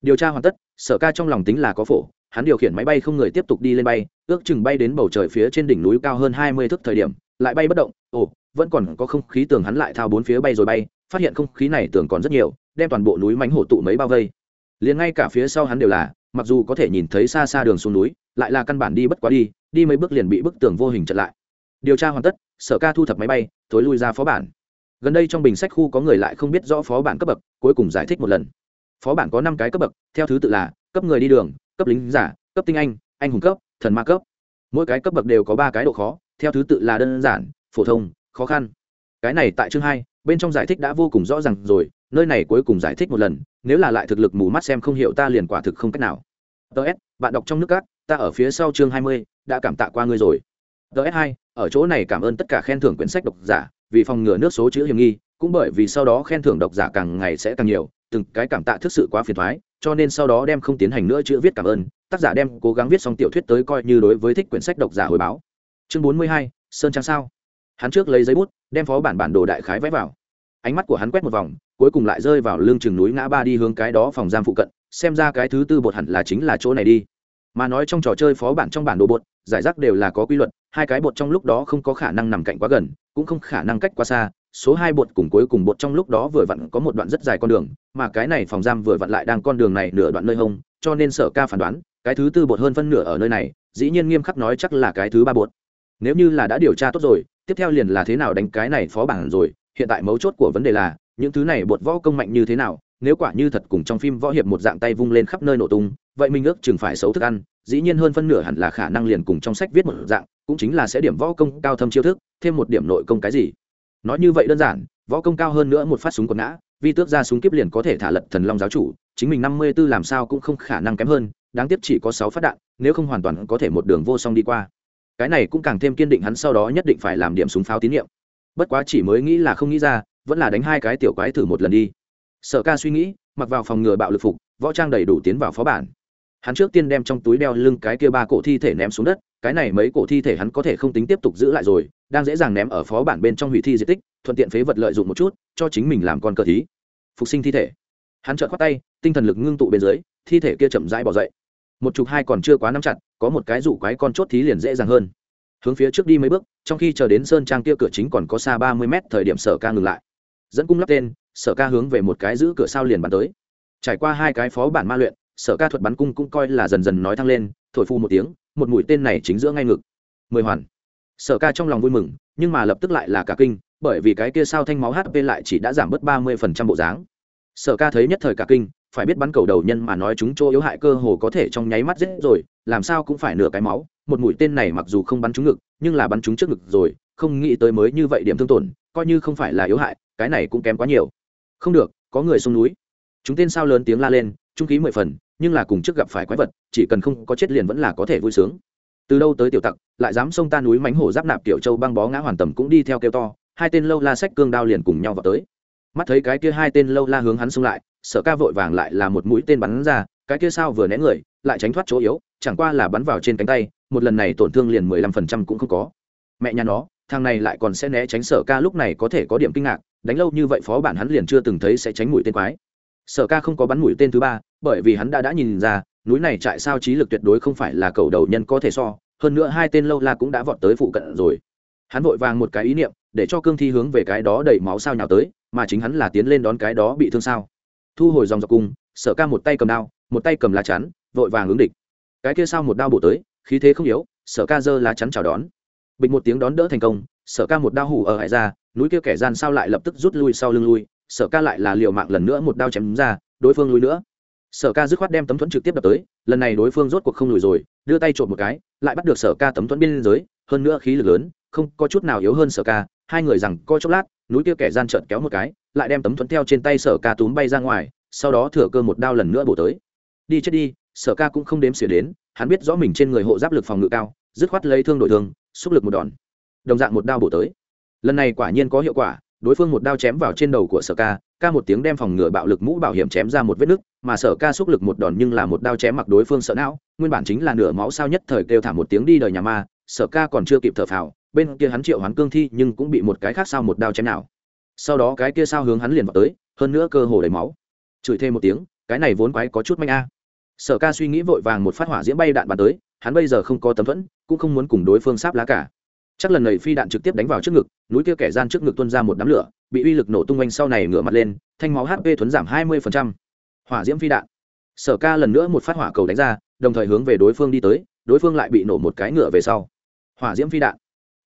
Speaker 1: Điều tra hoàn tất, sở ca trong lòng tính là có phổ hắn điều khiển máy bay không người tiếp tục đi lên bay, ước chừng bay đến bầu trời phía trên đỉnh núi cao hơn hai mươi thước thời điểm, lại bay bất động, ồ, vẫn còn có không khí tường hắn lại thao bốn phía bay rồi bay, phát hiện không khí này tường còn rất nhiều, đem toàn bộ núi mánh hổ tụ mấy bao vây. Liền ngay cả phía sau hắn đều là, mặc dù có thể nhìn thấy xa xa đường xuống núi, lại là căn bản đi bất quá đi đi mấy bước liền bị bức tường vô hình chặn lại. Điều tra hoàn tất, sở ca thu thập máy bay, thối lui ra phó bản. Gần đây trong bình sách khu có người lại không biết rõ phó bản cấp bậc, cuối cùng giải thích một lần. Phó bản có năm cái cấp bậc, theo thứ tự là, cấp người đi đường cấp lính giả, cấp tinh anh anh hùng cấp, thần ma cấp. Mỗi cái cấp bậc đều có ba cái độ khó, theo thứ tự là đơn giản, phổ thông, khó khăn. Cái này tại chương hai, bên trong giải thích đã vô cùng rõ ràng rồi, nơi này cuối cùng giải thích một lần, nếu là lại thực lực mù mắt xem không hiểu ta liền quả thực không cách nào. Ts bạn đọc trong nước cát ta ở phía sau chương hai mươi, đã cảm tạ qua ngươi rồi. Ts hai, ở chỗ này cảm ơn tất cả khen thưởng quyển sách độc giả, vì phòng ngừa nước số chữ hiểm nghi, cũng bởi vì sau đó khen thưởng độc giả càng ngày sẽ càng nhiều, từng cái cảm tạ thực sự quá phiền thoái cho nên sau đó đem không tiến hành nữa chữ viết cảm ơn, tác giả đem cố gắng viết xong tiểu thuyết tới coi như đối với thích quyển sách độc giả hồi báo. Chương bốn mươi hai, sơn trang sao? Hắn trước lấy giấy bút, đem phó bản bản đồ đại khái vẽ vào. Ánh mắt của hắn quét một vòng, cuối cùng lại rơi vào lưng chừng núi ngã ba đi hướng cái đó phòng giam phụ cận, xem ra cái thứ tư bột hẳn là chính là chỗ này đi. Mà nói trong trò chơi phó bản trong bản đồ bột, giải rác đều là có quy luật, hai cái bột trong lúc đó không có khả năng nằm cạnh quá gần, cũng không khả năng cách quá xa số hai bột cùng cuối cùng bột trong lúc đó vừa vặn có một đoạn rất dài con đường, mà cái này phòng giam vừa vặn lại đang con đường này nửa đoạn nơi hông, cho nên sở ca phán đoán, cái thứ tư bột hơn phân nửa ở nơi này, dĩ nhiên nghiêm khắc nói chắc là cái thứ ba bột. Nếu như là đã điều tra tốt rồi, tiếp theo liền là thế nào đánh cái này phó bản rồi, hiện tại mấu chốt của vấn đề là, những thứ này bột võ công mạnh như thế nào, nếu quả như thật cùng trong phim võ hiệp một dạng tay vung lên khắp nơi nổ tung, vậy mình ước chừng phải xấu thức ăn, dĩ nhiên hơn phân nửa hẳn là khả năng liền cùng trong sách viết một dạng, cũng chính là sẽ điểm võ công cao thâm chiêu thức, thêm một điểm nội công cái gì nói như vậy đơn giản, võ công cao hơn nữa một phát súng còn ngã, vi tước ra súng kiếp liền có thể thả lật thần long giáo chủ, chính mình năm mươi b ố làm sao cũng không khả năng kém hơn, đáng tiếc chỉ có sáu phát đạn, nếu không hoàn toàn có thể một đường vô song đi qua. Cái này cũng càng thêm kiên định hắn sau đó nhất định phải làm điểm súng pháo tín nhiệm. Bất quá chỉ mới nghĩ là không nghĩ ra, vẫn là đánh hai cái tiểu quái thử một lần đi. Sở ca suy nghĩ, mặc vào phòng ngừa bạo lực phục, võ trang đầy đủ tiến vào phó bản. Hắn trước tiên đem trong túi đeo lưng cái kia ba cổ thi thể ném xuống đất cái này mấy cổ thi thể hắn có thể không tính tiếp tục giữ lại rồi, đang dễ dàng ném ở phó bản bên trong hủy thi di tích, thuận tiện phế vật lợi dụng một chút, cho chính mình làm con cờ thí. Phục sinh thi thể. Hắn trợn khoát tay, tinh thần lực ngưng tụ bên dưới, thi thể kia chậm rãi bỏ dậy. Một chục hai còn chưa quá nắm chặt, có một cái dụ quái con chốt thí liền dễ dàng hơn. Hướng phía trước đi mấy bước, trong khi chờ đến sơn trang kia cửa chính còn có xa ba mươi mét, thời điểm sở ca ngừng lại. Dẫn cung lắp tên, sở ca hướng về một cái giữ cửa sao liền bắn tới. Trải qua hai cái phó bản ma luyện sở ca thuật bắn cung cũng coi là dần dần nói thăng lên, thổi phu một tiếng, một mũi tên này chính giữa ngay ngực. Mười hoàn. Sở ca trong lòng vui mừng, nhưng mà lập tức lại là cả kinh, bởi vì cái kia sao thanh máu hp lại chỉ đã giảm bớt ba mươi phần trăm bộ dáng. Sở ca thấy nhất thời cả kinh, phải biết bắn cầu đầu nhân mà nói chúng chỗ yếu hại cơ hồ có thể trong nháy mắt giết rồi, làm sao cũng phải nửa cái máu, một mũi tên này mặc dù không bắn trúng ngực, nhưng là bắn trúng trước ngực rồi, không nghĩ tới mới như vậy điểm thương tổn, coi như không phải là yếu hại, cái này cũng kém quá nhiều. Không được, có người xuống núi. Chúng tên sao lớn tiếng la lên, trung khí mười phần nhưng là cùng trước gặp phải quái vật, chỉ cần không có chết liền vẫn là có thể vui sướng. Từ đâu tới tiểu tặc, lại dám xông ta núi mánh hổ giáp nạp tiểu châu băng bó ngã hoàn tầm cũng đi theo kêu to, hai tên lâu la sách cương đao liền cùng nhau vào tới. Mắt thấy cái kia hai tên lâu la hướng hắn xông lại sợ ca vội vàng lại là một mũi tên bắn ra, cái kia sao vừa né người, lại tránh thoát chỗ yếu, chẳng qua là bắn vào trên cánh tay, một lần này tổn thương liền mười lăm phần trăm cũng không có. Mẹ nhà nó, thằng này lại còn sẽ né tránh sở ca lúc này có thể có điểm kinh ngạc, đánh lâu như vậy phó bản hắn liền chưa từng thấy sẽ tránh mũi tên quái sở ca không có bắn mũi tên thứ ba, bởi vì hắn đã đã nhìn ra, núi này trại sao trí lực tuyệt đối không phải là cầu đầu nhân có thể so, hơn nữa hai tên lâu la cũng đã vọt tới phụ cận rồi. Hắn vội vàng một cái ý niệm, để cho cương thi hướng về cái đó đẩy máu sao nhào tới, mà chính hắn là tiến lên đón cái đó bị thương sao. Thu hồi dòng dọc cung sở ca một tay cầm đao, một tay cầm lá chắn, vội vàng ứng địch. Cái kia sao một đao bổ tới, khí thế không yếu, sở ca giơ lá chắn chào đón. Bịch một tiếng đón đỡ thành công, sở ca một đao hủ ở hải ra, núi kia kẻ gian sao lại lập tức rút lui sau lưng lui sở ca lại là liều mạng lần nữa một đao chém ra, đối phương lui nữa. Sở ca dứt khoát đem tấm thuẫn trực tiếp đập tới, lần này đối phương rốt cuộc không lùi rồi, đưa tay trộm một cái, lại bắt được sở ca tấm thuẫn biên giới hơn nữa khí lực lớn, không có chút nào yếu hơn sở ca, hai người rằng coi chốc lát, núi kia kẻ gian trợn kéo một cái, lại đem tấm thuẫn theo trên tay sở ca túm bay ra ngoài, sau đó thừa cơ một đao lần nữa bổ tới. Đi chết đi, sở ca cũng không đếm xỉa đến, hắn biết rõ mình trên người hộ giáp lực phòng ngự cao, dứt khoát lấy thương đổi thương, xúc lực một đòn. Đồng dạng một đao bổ tới. Lần này quả nhiên có hiệu quả đối phương một đao chém vào trên đầu của sở ca ca một tiếng đem phòng ngừa bạo lực mũ bảo hiểm chém ra một vết nứt, mà sở ca xúc lực một đòn nhưng là một đao chém mặc đối phương sợ não, nguyên bản chính là nửa máu sao nhất thời kêu thả một tiếng đi đời nhà ma, sở ca còn chưa kịp thở phào, bên kia hắn triệu hoán cương thi nhưng cũng bị một cái khác sao một đao chém nào. Sau đó cái kia sao hướng hắn liền vào tới, hơn nữa cơ hồ đầy máu. Chửi thêm một tiếng, cái này vốn quái có chút manh a. Sở ca suy nghĩ vội vàng một phát hỏa diễm bay đạn bắn tới, hắn bây giờ không có tấm thuẫn, cũng không muốn cùng đối phương sáp lá cả chắc lần này phi đạn trực tiếp đánh vào trước ngực, núi kia kẻ gian trước ngực tuân ra một đám lửa, bị uy lực nổ tung quanh sau này ngửa mặt lên, thanh máu hp thuấn giảm hai mươi hỏa diễm phi đạn. Sở ca lần nữa một phát hỏa cầu đánh ra, đồng thời hướng về đối phương đi tới, đối phương lại bị nổ một cái ngựa về sau. Hỏa diễm phi đạn.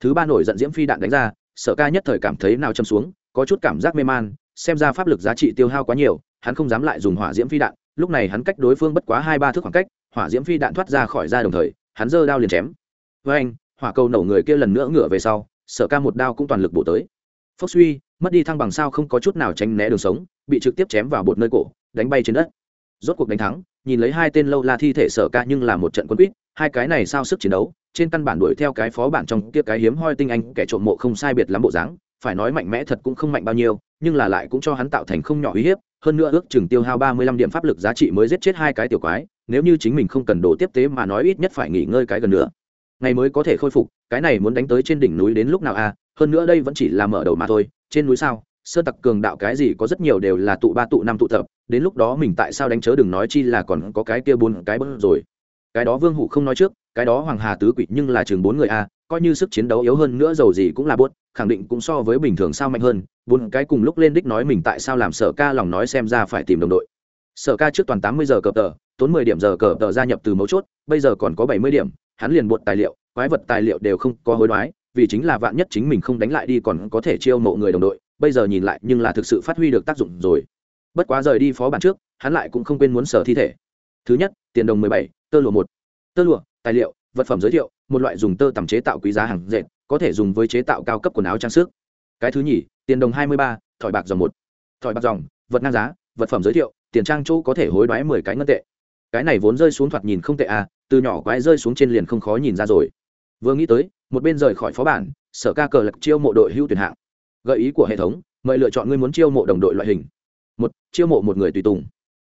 Speaker 1: Thứ ba nổi giận diễm phi đạn đánh ra, sở ca nhất thời cảm thấy nào châm xuống, có chút cảm giác mê man, xem ra pháp lực giá trị tiêu hao quá nhiều, hắn không dám lại dùng hỏa diễm phi đạn, lúc này hắn cách đối phương bất quá hai ba thước khoảng cách, hỏa diễm phi đạn thoát ra khỏi ra đồng thời, hắn giơ đao liền chém. Với anh hỏa cầu nổ người kia lần nữa ngửa về sau, sở ca một đao cũng toàn lực bổ tới. Phốc suy, mất đi thăng bằng sao không có chút nào tránh né đường sống, bị trực tiếp chém vào bột nơi cổ, đánh bay trên đất. Rốt cuộc đánh thắng, nhìn lấy hai tên lâu la thi thể sở ca nhưng là một trận quân quýt, hai cái này sao sức chiến đấu, trên căn bản đuổi theo cái phó bản trong kia cái hiếm hoi tinh anh, kẻ trộm mộ không sai biệt lắm bộ dáng, phải nói mạnh mẽ thật cũng không mạnh bao nhiêu, nhưng là lại cũng cho hắn tạo thành không nhỏ uy hiếp, hơn nữa ước chừng tiêu hao ba mươi lăm điểm pháp lực giá trị mới giết chết hai cái tiểu quái, nếu như chính mình không cần đồ tiếp tế mà nói ít nhất phải nghỉ ngơi cái gần nữa ngày mới có thể khôi phục, cái này muốn đánh tới trên đỉnh núi đến lúc nào a à? hơn nữa đây vẫn chỉ là mở đầu mà thôi, trên núi sao? Sơ tặc cường đạo cái gì có rất nhiều đều là tụ ba tụ năm tụ tập, đến lúc đó mình tại sao đánh chớ đừng nói chi là còn có cái kia bốn cái bớt rồi. Cái đó vương hủ không nói trước, cái đó hoàng hà tứ quỷ nhưng là chừng bốn người a coi như sức chiến đấu yếu hơn nữa dầu gì cũng là bốt khẳng định cũng so với bình thường sao mạnh hơn. Bốn cái cùng lúc lên đích nói mình tại sao làm sở ca lòng nói xem ra phải tìm đồng đội. Sở ca trước toàn tám mươi giờ cờ tờ, tốn mười điểm giờ cờ tờ gia nhập từ mấu chốt, bây giờ còn có bảy mươi điểm hắn liền buộc tài liệu, quái vật tài liệu đều không có hối đoái, vì chính là vạn nhất chính mình không đánh lại đi còn có thể chiêu mộ người đồng đội, bây giờ nhìn lại nhưng là thực sự phát huy được tác dụng rồi. Bất quá rời đi phó bản trước, hắn lại cũng không quên muốn sở thi thể. Thứ nhất, tiền đồng mười bảy, tơ lụa một. Tơ lụa, tài liệu, vật phẩm giới thiệu, một loại dùng tơ tầm chế tạo quý giá hàng dệt, có thể dùng với chế tạo cao cấp quần áo trang sức. Cái thứ nhì, tiền đồng hai mươi ba, thỏi bạc dòng một. Thỏi bạc dòng, vật ngang giá, vật phẩm giới thiệu, tiền trang chỗ có thể hối đoái mười cái ngân tệ. Cái này vốn rơi xuống thoạt nhìn không tệ à từ nhỏ quái rơi xuống trên liền không khó nhìn ra rồi. Vừa nghĩ tới, một bên rời khỏi phó bản, sở ca cờ lật chiêu mộ đội hưu tuyển hạng. Gợi ý của hệ thống, mời lựa chọn ngươi muốn chiêu mộ đồng đội loại hình. Một, chiêu mộ một người tùy tùng.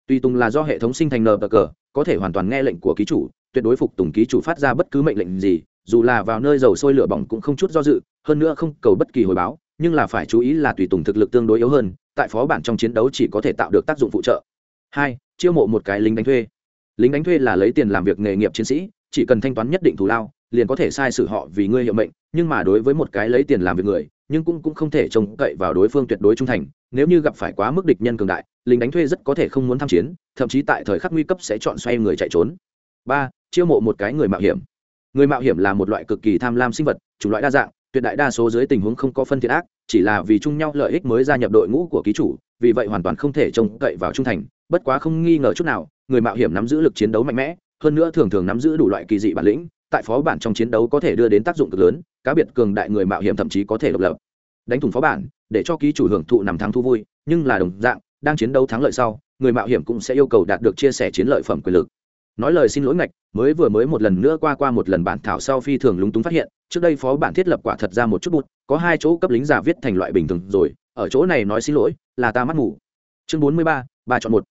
Speaker 1: Tùy tùng là do hệ thống sinh thành nờ cờ có thể hoàn toàn nghe lệnh của ký chủ, tuyệt đối phục tùng ký chủ phát ra bất cứ mệnh lệnh gì, dù là vào nơi dầu sôi lửa bỏng cũng không chút do dự, hơn nữa không cầu bất kỳ hồi báo, nhưng là phải chú ý là tùy tùng thực lực tương đối yếu hơn, tại phó bản trong chiến đấu chỉ có thể tạo được tác dụng phụ trợ. Hai, chiêu mộ một cái lính đánh thuê lính đánh thuê là lấy tiền làm việc nghề nghiệp chiến sĩ, chỉ cần thanh toán nhất định thù lao, liền có thể sai sử họ vì ngươi hiệu mệnh, nhưng mà đối với một cái lấy tiền làm việc người, nhưng cũng cũng không thể trông cậy vào đối phương tuyệt đối trung thành. Nếu như gặp phải quá mức địch nhân cường đại, lính đánh thuê rất có thể không muốn tham chiến, thậm chí tại thời khắc nguy cấp sẽ chọn xoay người chạy trốn. Ba, chiêu mộ một cái người mạo hiểm. Người mạo hiểm là một loại cực kỳ tham lam sinh vật, chủng loại đa dạng, tuyệt đại đa số dưới tình huống không có phân thiện ác, chỉ là vì chung nhau lợi ích mới gia nhập đội ngũ của ký chủ, vì vậy hoàn toàn không thể trông cậy vào trung thành, bất quá không nghi ngờ chút nào người mạo hiểm nắm giữ lực chiến đấu mạnh mẽ, hơn nữa thường thường nắm giữ đủ loại kỳ dị bản lĩnh, tại phó bản trong chiến đấu có thể đưa đến tác dụng cực lớn, cá biệt cường đại người mạo hiểm thậm chí có thể độc lập. Đánh thủng phó bản, để cho ký chủ hưởng thụ nằm thắng thu vui, nhưng là đồng dạng, đang chiến đấu thắng lợi sau, người mạo hiểm cũng sẽ yêu cầu đạt được chia sẻ chiến lợi phẩm quyền lực. Nói lời xin lỗi ngạch, mới vừa mới một lần nữa qua qua một lần bản thảo sau phi thường lúng túng phát hiện, trước đây phó bản thiết lập quả thật ra một chút bút có hai chỗ cấp lính giả viết thành loại bình thường rồi, ở chỗ này nói xin lỗi, là ta mắt ngủ. Chương bốn mươi ba ba chọn một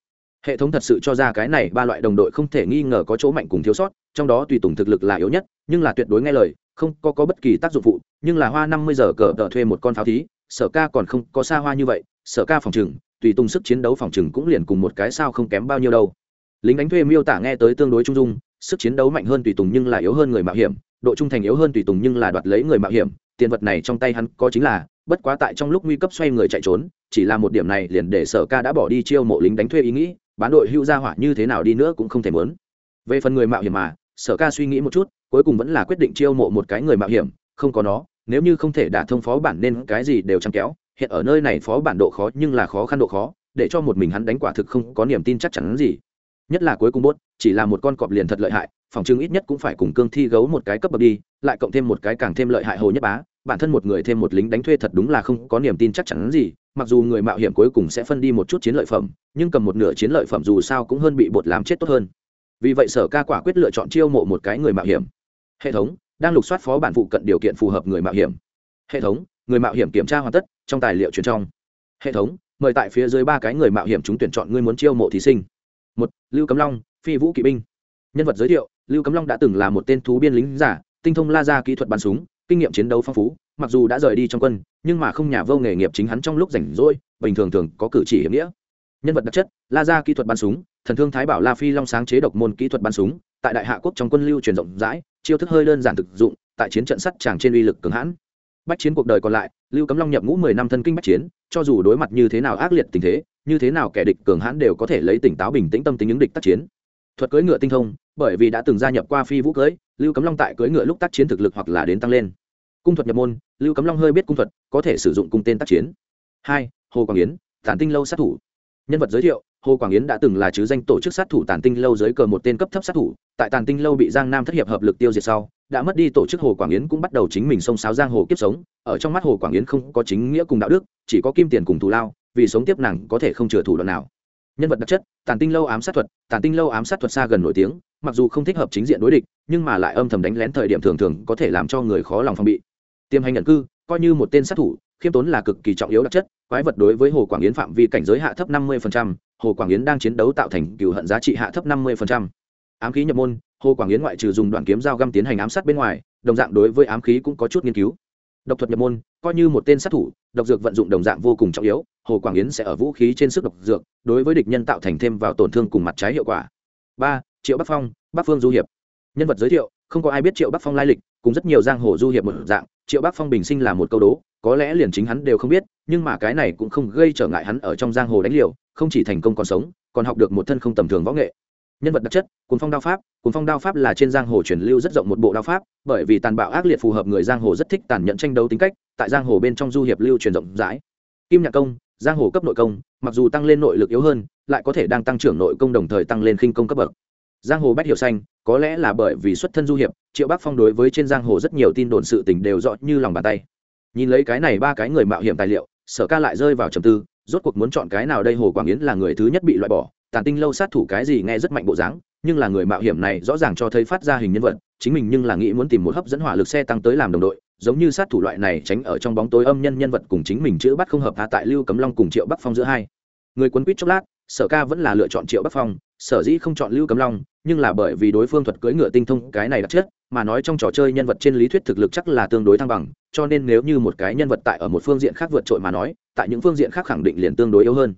Speaker 1: hệ thống thật sự cho ra cái này ba loại đồng đội không thể nghi ngờ có chỗ mạnh cùng thiếu sót trong đó tùy tùng thực lực là yếu nhất nhưng là tuyệt đối nghe lời không có, có bất kỳ tác dụng phụ nhưng là hoa năm mươi giờ cờ tờ thuê một con pháo thí sở ca còn không có xa hoa như vậy sở ca phòng trừng tùy tùng sức chiến đấu phòng trừng cũng liền cùng một cái sao không kém bao nhiêu đâu. Lính đánh thuê miêu tả nghe tới tương đối trung dung sức chiến đấu mạnh hơn tùy tùng nhưng là yếu hơn người mạo hiểm độ trung thành yếu hơn tùy tùng nhưng là đoạt lấy người mạo hiểm tiền vật này trong tay hắn có chính là bất quá tại trong lúc nguy cấp xoay người chạy trốn chỉ là một điểm này liền để sở ca đã bỏ đi chiêu mộ lính đánh thuê ý nghĩ bán đội hưu gia hỏa như thế nào đi nữa cũng không thể muốn. Về phần người mạo hiểm mà, sở ca suy nghĩ một chút, cuối cùng vẫn là quyết định chiêu mộ một cái người mạo hiểm, không có nó, nếu như không thể đả thông phó bản nên cái gì đều chăm kéo, hiện ở nơi này phó bản độ khó nhưng là khó khăn độ khó, để cho một mình hắn đánh quả thực không có niềm tin chắc chắn gì. Nhất là cuối cùng bốt, chỉ là một con cọp liền thật lợi hại, phòng chứng ít nhất cũng phải cùng cương thi gấu một cái cấp bậc đi, lại cộng thêm một cái càng thêm lợi hại hồ nhất bá, bản thân một người thêm một lính đánh thuê thật đúng là không có niềm tin chắc chắn gì mặc dù người mạo hiểm cuối cùng sẽ phân đi một chút chiến lợi phẩm, nhưng cầm một nửa chiến lợi phẩm dù sao cũng hơn bị bột làm chết tốt hơn. Vì vậy sở ca quả quyết lựa chọn chiêu mộ một cái người mạo hiểm. Hệ thống, đang lục soát phó bản phụ cận điều kiện phù hợp người mạo hiểm. Hệ thống, người mạo hiểm kiểm tra hoàn tất, trong tài liệu truyền trong. Hệ thống, mời tại phía dưới ba cái người mạo hiểm chúng tuyển chọn ngươi muốn chiêu mộ thí sinh. Một, lưu cấm long, phi vũ kỵ binh. Nhân vật giới thiệu, lưu cấm long đã từng là một tên thú biên lính giả, tinh thông la ra kỹ thuật bắn súng, kinh nghiệm chiến đấu phong phú mặc dù đã rời đi trong quân, nhưng mà không nhà vô nghề nghiệp chính hắn trong lúc rảnh rỗi, bình thường thường có cử chỉ hiểm nghĩa. Nhân vật đặc chất, la ra kỹ thuật bắn súng, thần thương thái bảo la phi long sáng chế độc môn kỹ thuật bắn súng, tại đại hạ quốc trong quân lưu truyền rộng rãi, chiêu thức hơi đơn giản thực dụng, tại chiến trận sắt tràng trên uy lực cường hãn. Bách chiến cuộc đời còn lại, lưu cấm long nhập ngũ mười năm thân kinh bách chiến, cho dù đối mặt như thế nào ác liệt tình thế, như thế nào kẻ địch cường hãn đều có thể lấy tỉnh táo bình tĩnh tâm tính những địch tác chiến. Thuật cưỡi ngựa tinh thông, bởi vì đã từng gia nhập qua phi vũ cưỡi, lưu cấm long tại cưỡi ngựa lúc tác chiến thực lực hoặc là đến tăng lên cung thuật nhập môn, lưu cấm long hơi biết cung thuật, có thể sử dụng cung tên tác chiến. Hai, hồ quảng yến, tản tinh lâu sát thủ. Nhân vật giới thiệu, hồ quảng yến đã từng là chứ danh tổ chức sát thủ Tản tinh lâu dưới cờ một tên cấp thấp sát thủ, tại Tản tinh lâu bị giang nam thất hiệp hợp lực tiêu diệt sau, đã mất đi tổ chức hồ quảng yến cũng bắt đầu chính mình xông xáo giang hồ kiếp sống. Ở trong mắt hồ quảng yến không có chính nghĩa cùng đạo đức, chỉ có kim tiền cùng thù lao, vì sống tiếp nàng có thể không chừa thủ đoạn nào. Nhân vật đặc chất, Tản tinh lâu ám sát thuật. Tản tinh lâu ám sát thuật xa gần nổi tiếng, mặc dù không thích hợp chính diện đối địch, nhưng mà lại âm thầm đánh lén thời điểm thường thường có thể làm cho người khó lòng phòng bị tiêm hành nhận cư, coi như một tên sát thủ, khiêm tốn là cực kỳ trọng yếu đặc chất, quái vật đối với hồ quảng yến phạm vi cảnh giới hạ thấp năm mươi hồ quảng yến đang chiến đấu tạo thành cựu hận giá trị hạ thấp năm mươi ám khí nhập môn, hồ quảng yến ngoại trừ dùng đoạn kiếm dao găm tiến hành ám sát bên ngoài, đồng dạng đối với ám khí cũng có chút nghiên cứu. Độc thuật nhập môn, coi như một tên sát thủ, độc dược vận dụng đồng dạng vô cùng trọng yếu, hồ quảng yến sẽ ở vũ khí trên sức độc dược, đối với địch nhân tạo thành thêm vào tổn thương cùng mặt trái hiệu quả. Ba, triệu bắc phong, bắc phương du hiệp. Nhân vật giới thiệu không có ai biết triệu bắc phong lai lịch, cùng rất nhiều giang hồ du hiệp một dạng, triệu bắc phong bình sinh là một câu đố, có lẽ liền chính hắn đều không biết, nhưng mà cái này cũng không gây trở ngại hắn ở trong giang hồ đánh liều, không chỉ thành công còn sống, còn học được một thân không tầm thường võ nghệ. Nhân vật đặc chất cuốn phong đao pháp cuốn phong đao pháp là trên giang hồ truyền lưu rất rộng một bộ đao pháp, bởi vì tàn bạo ác liệt phù hợp người giang hồ rất thích tàn nhẫn tranh đấu tính cách, tại giang hồ bên trong du hiệp lưu truyền rộng rãi. Kim nhạc công, giang hồ cấp nội công, mặc dù tăng lên nội lực yếu hơn, lại có thể đang tăng trưởng nội công đồng thời tăng lên khinh công cấp bậc giang hồ bách hiệu xanh, có lẽ là bởi vì xuất thân du hiệp, triệu bắc phong đối với trên giang hồ rất nhiều tin đồn sự tình đều rõ như lòng bàn tay. Nhìn lấy cái này ba cái người mạo hiểm tài liệu, sở ca lại rơi vào trầm tư, rốt cuộc muốn chọn cái nào đây hồ quảng yến là người thứ nhất bị loại bỏ, tàn tinh lâu sát thủ cái gì nghe rất mạnh bộ dáng, nhưng là người mạo hiểm này rõ ràng cho thấy phát ra hình nhân vật, chính mình nhưng là nghĩ muốn tìm một hấp dẫn hỏa lực xe tăng tới làm đồng đội, giống như sát thủ loại này tránh ở trong bóng tối âm nhân nhân vật cùng chính mình chữ bắt không hợp hạ tại lưu cấm long cùng triệu bắc phong giữa hai. Người quấn quýt chốc lát, sở ca vẫn là lựa chọn triệu bắc phong sở dĩ không chọn lưu cấm long, nhưng là bởi vì đối phương thuật cưỡi ngựa tinh thông cái này đặc chất, mà nói trong trò chơi nhân vật trên lý thuyết thực lực chắc là tương đối thăng bằng, cho nên nếu như một cái nhân vật tại ở một phương diện khác vượt trội mà nói, tại những phương diện khác khẳng định liền tương đối yếu hơn.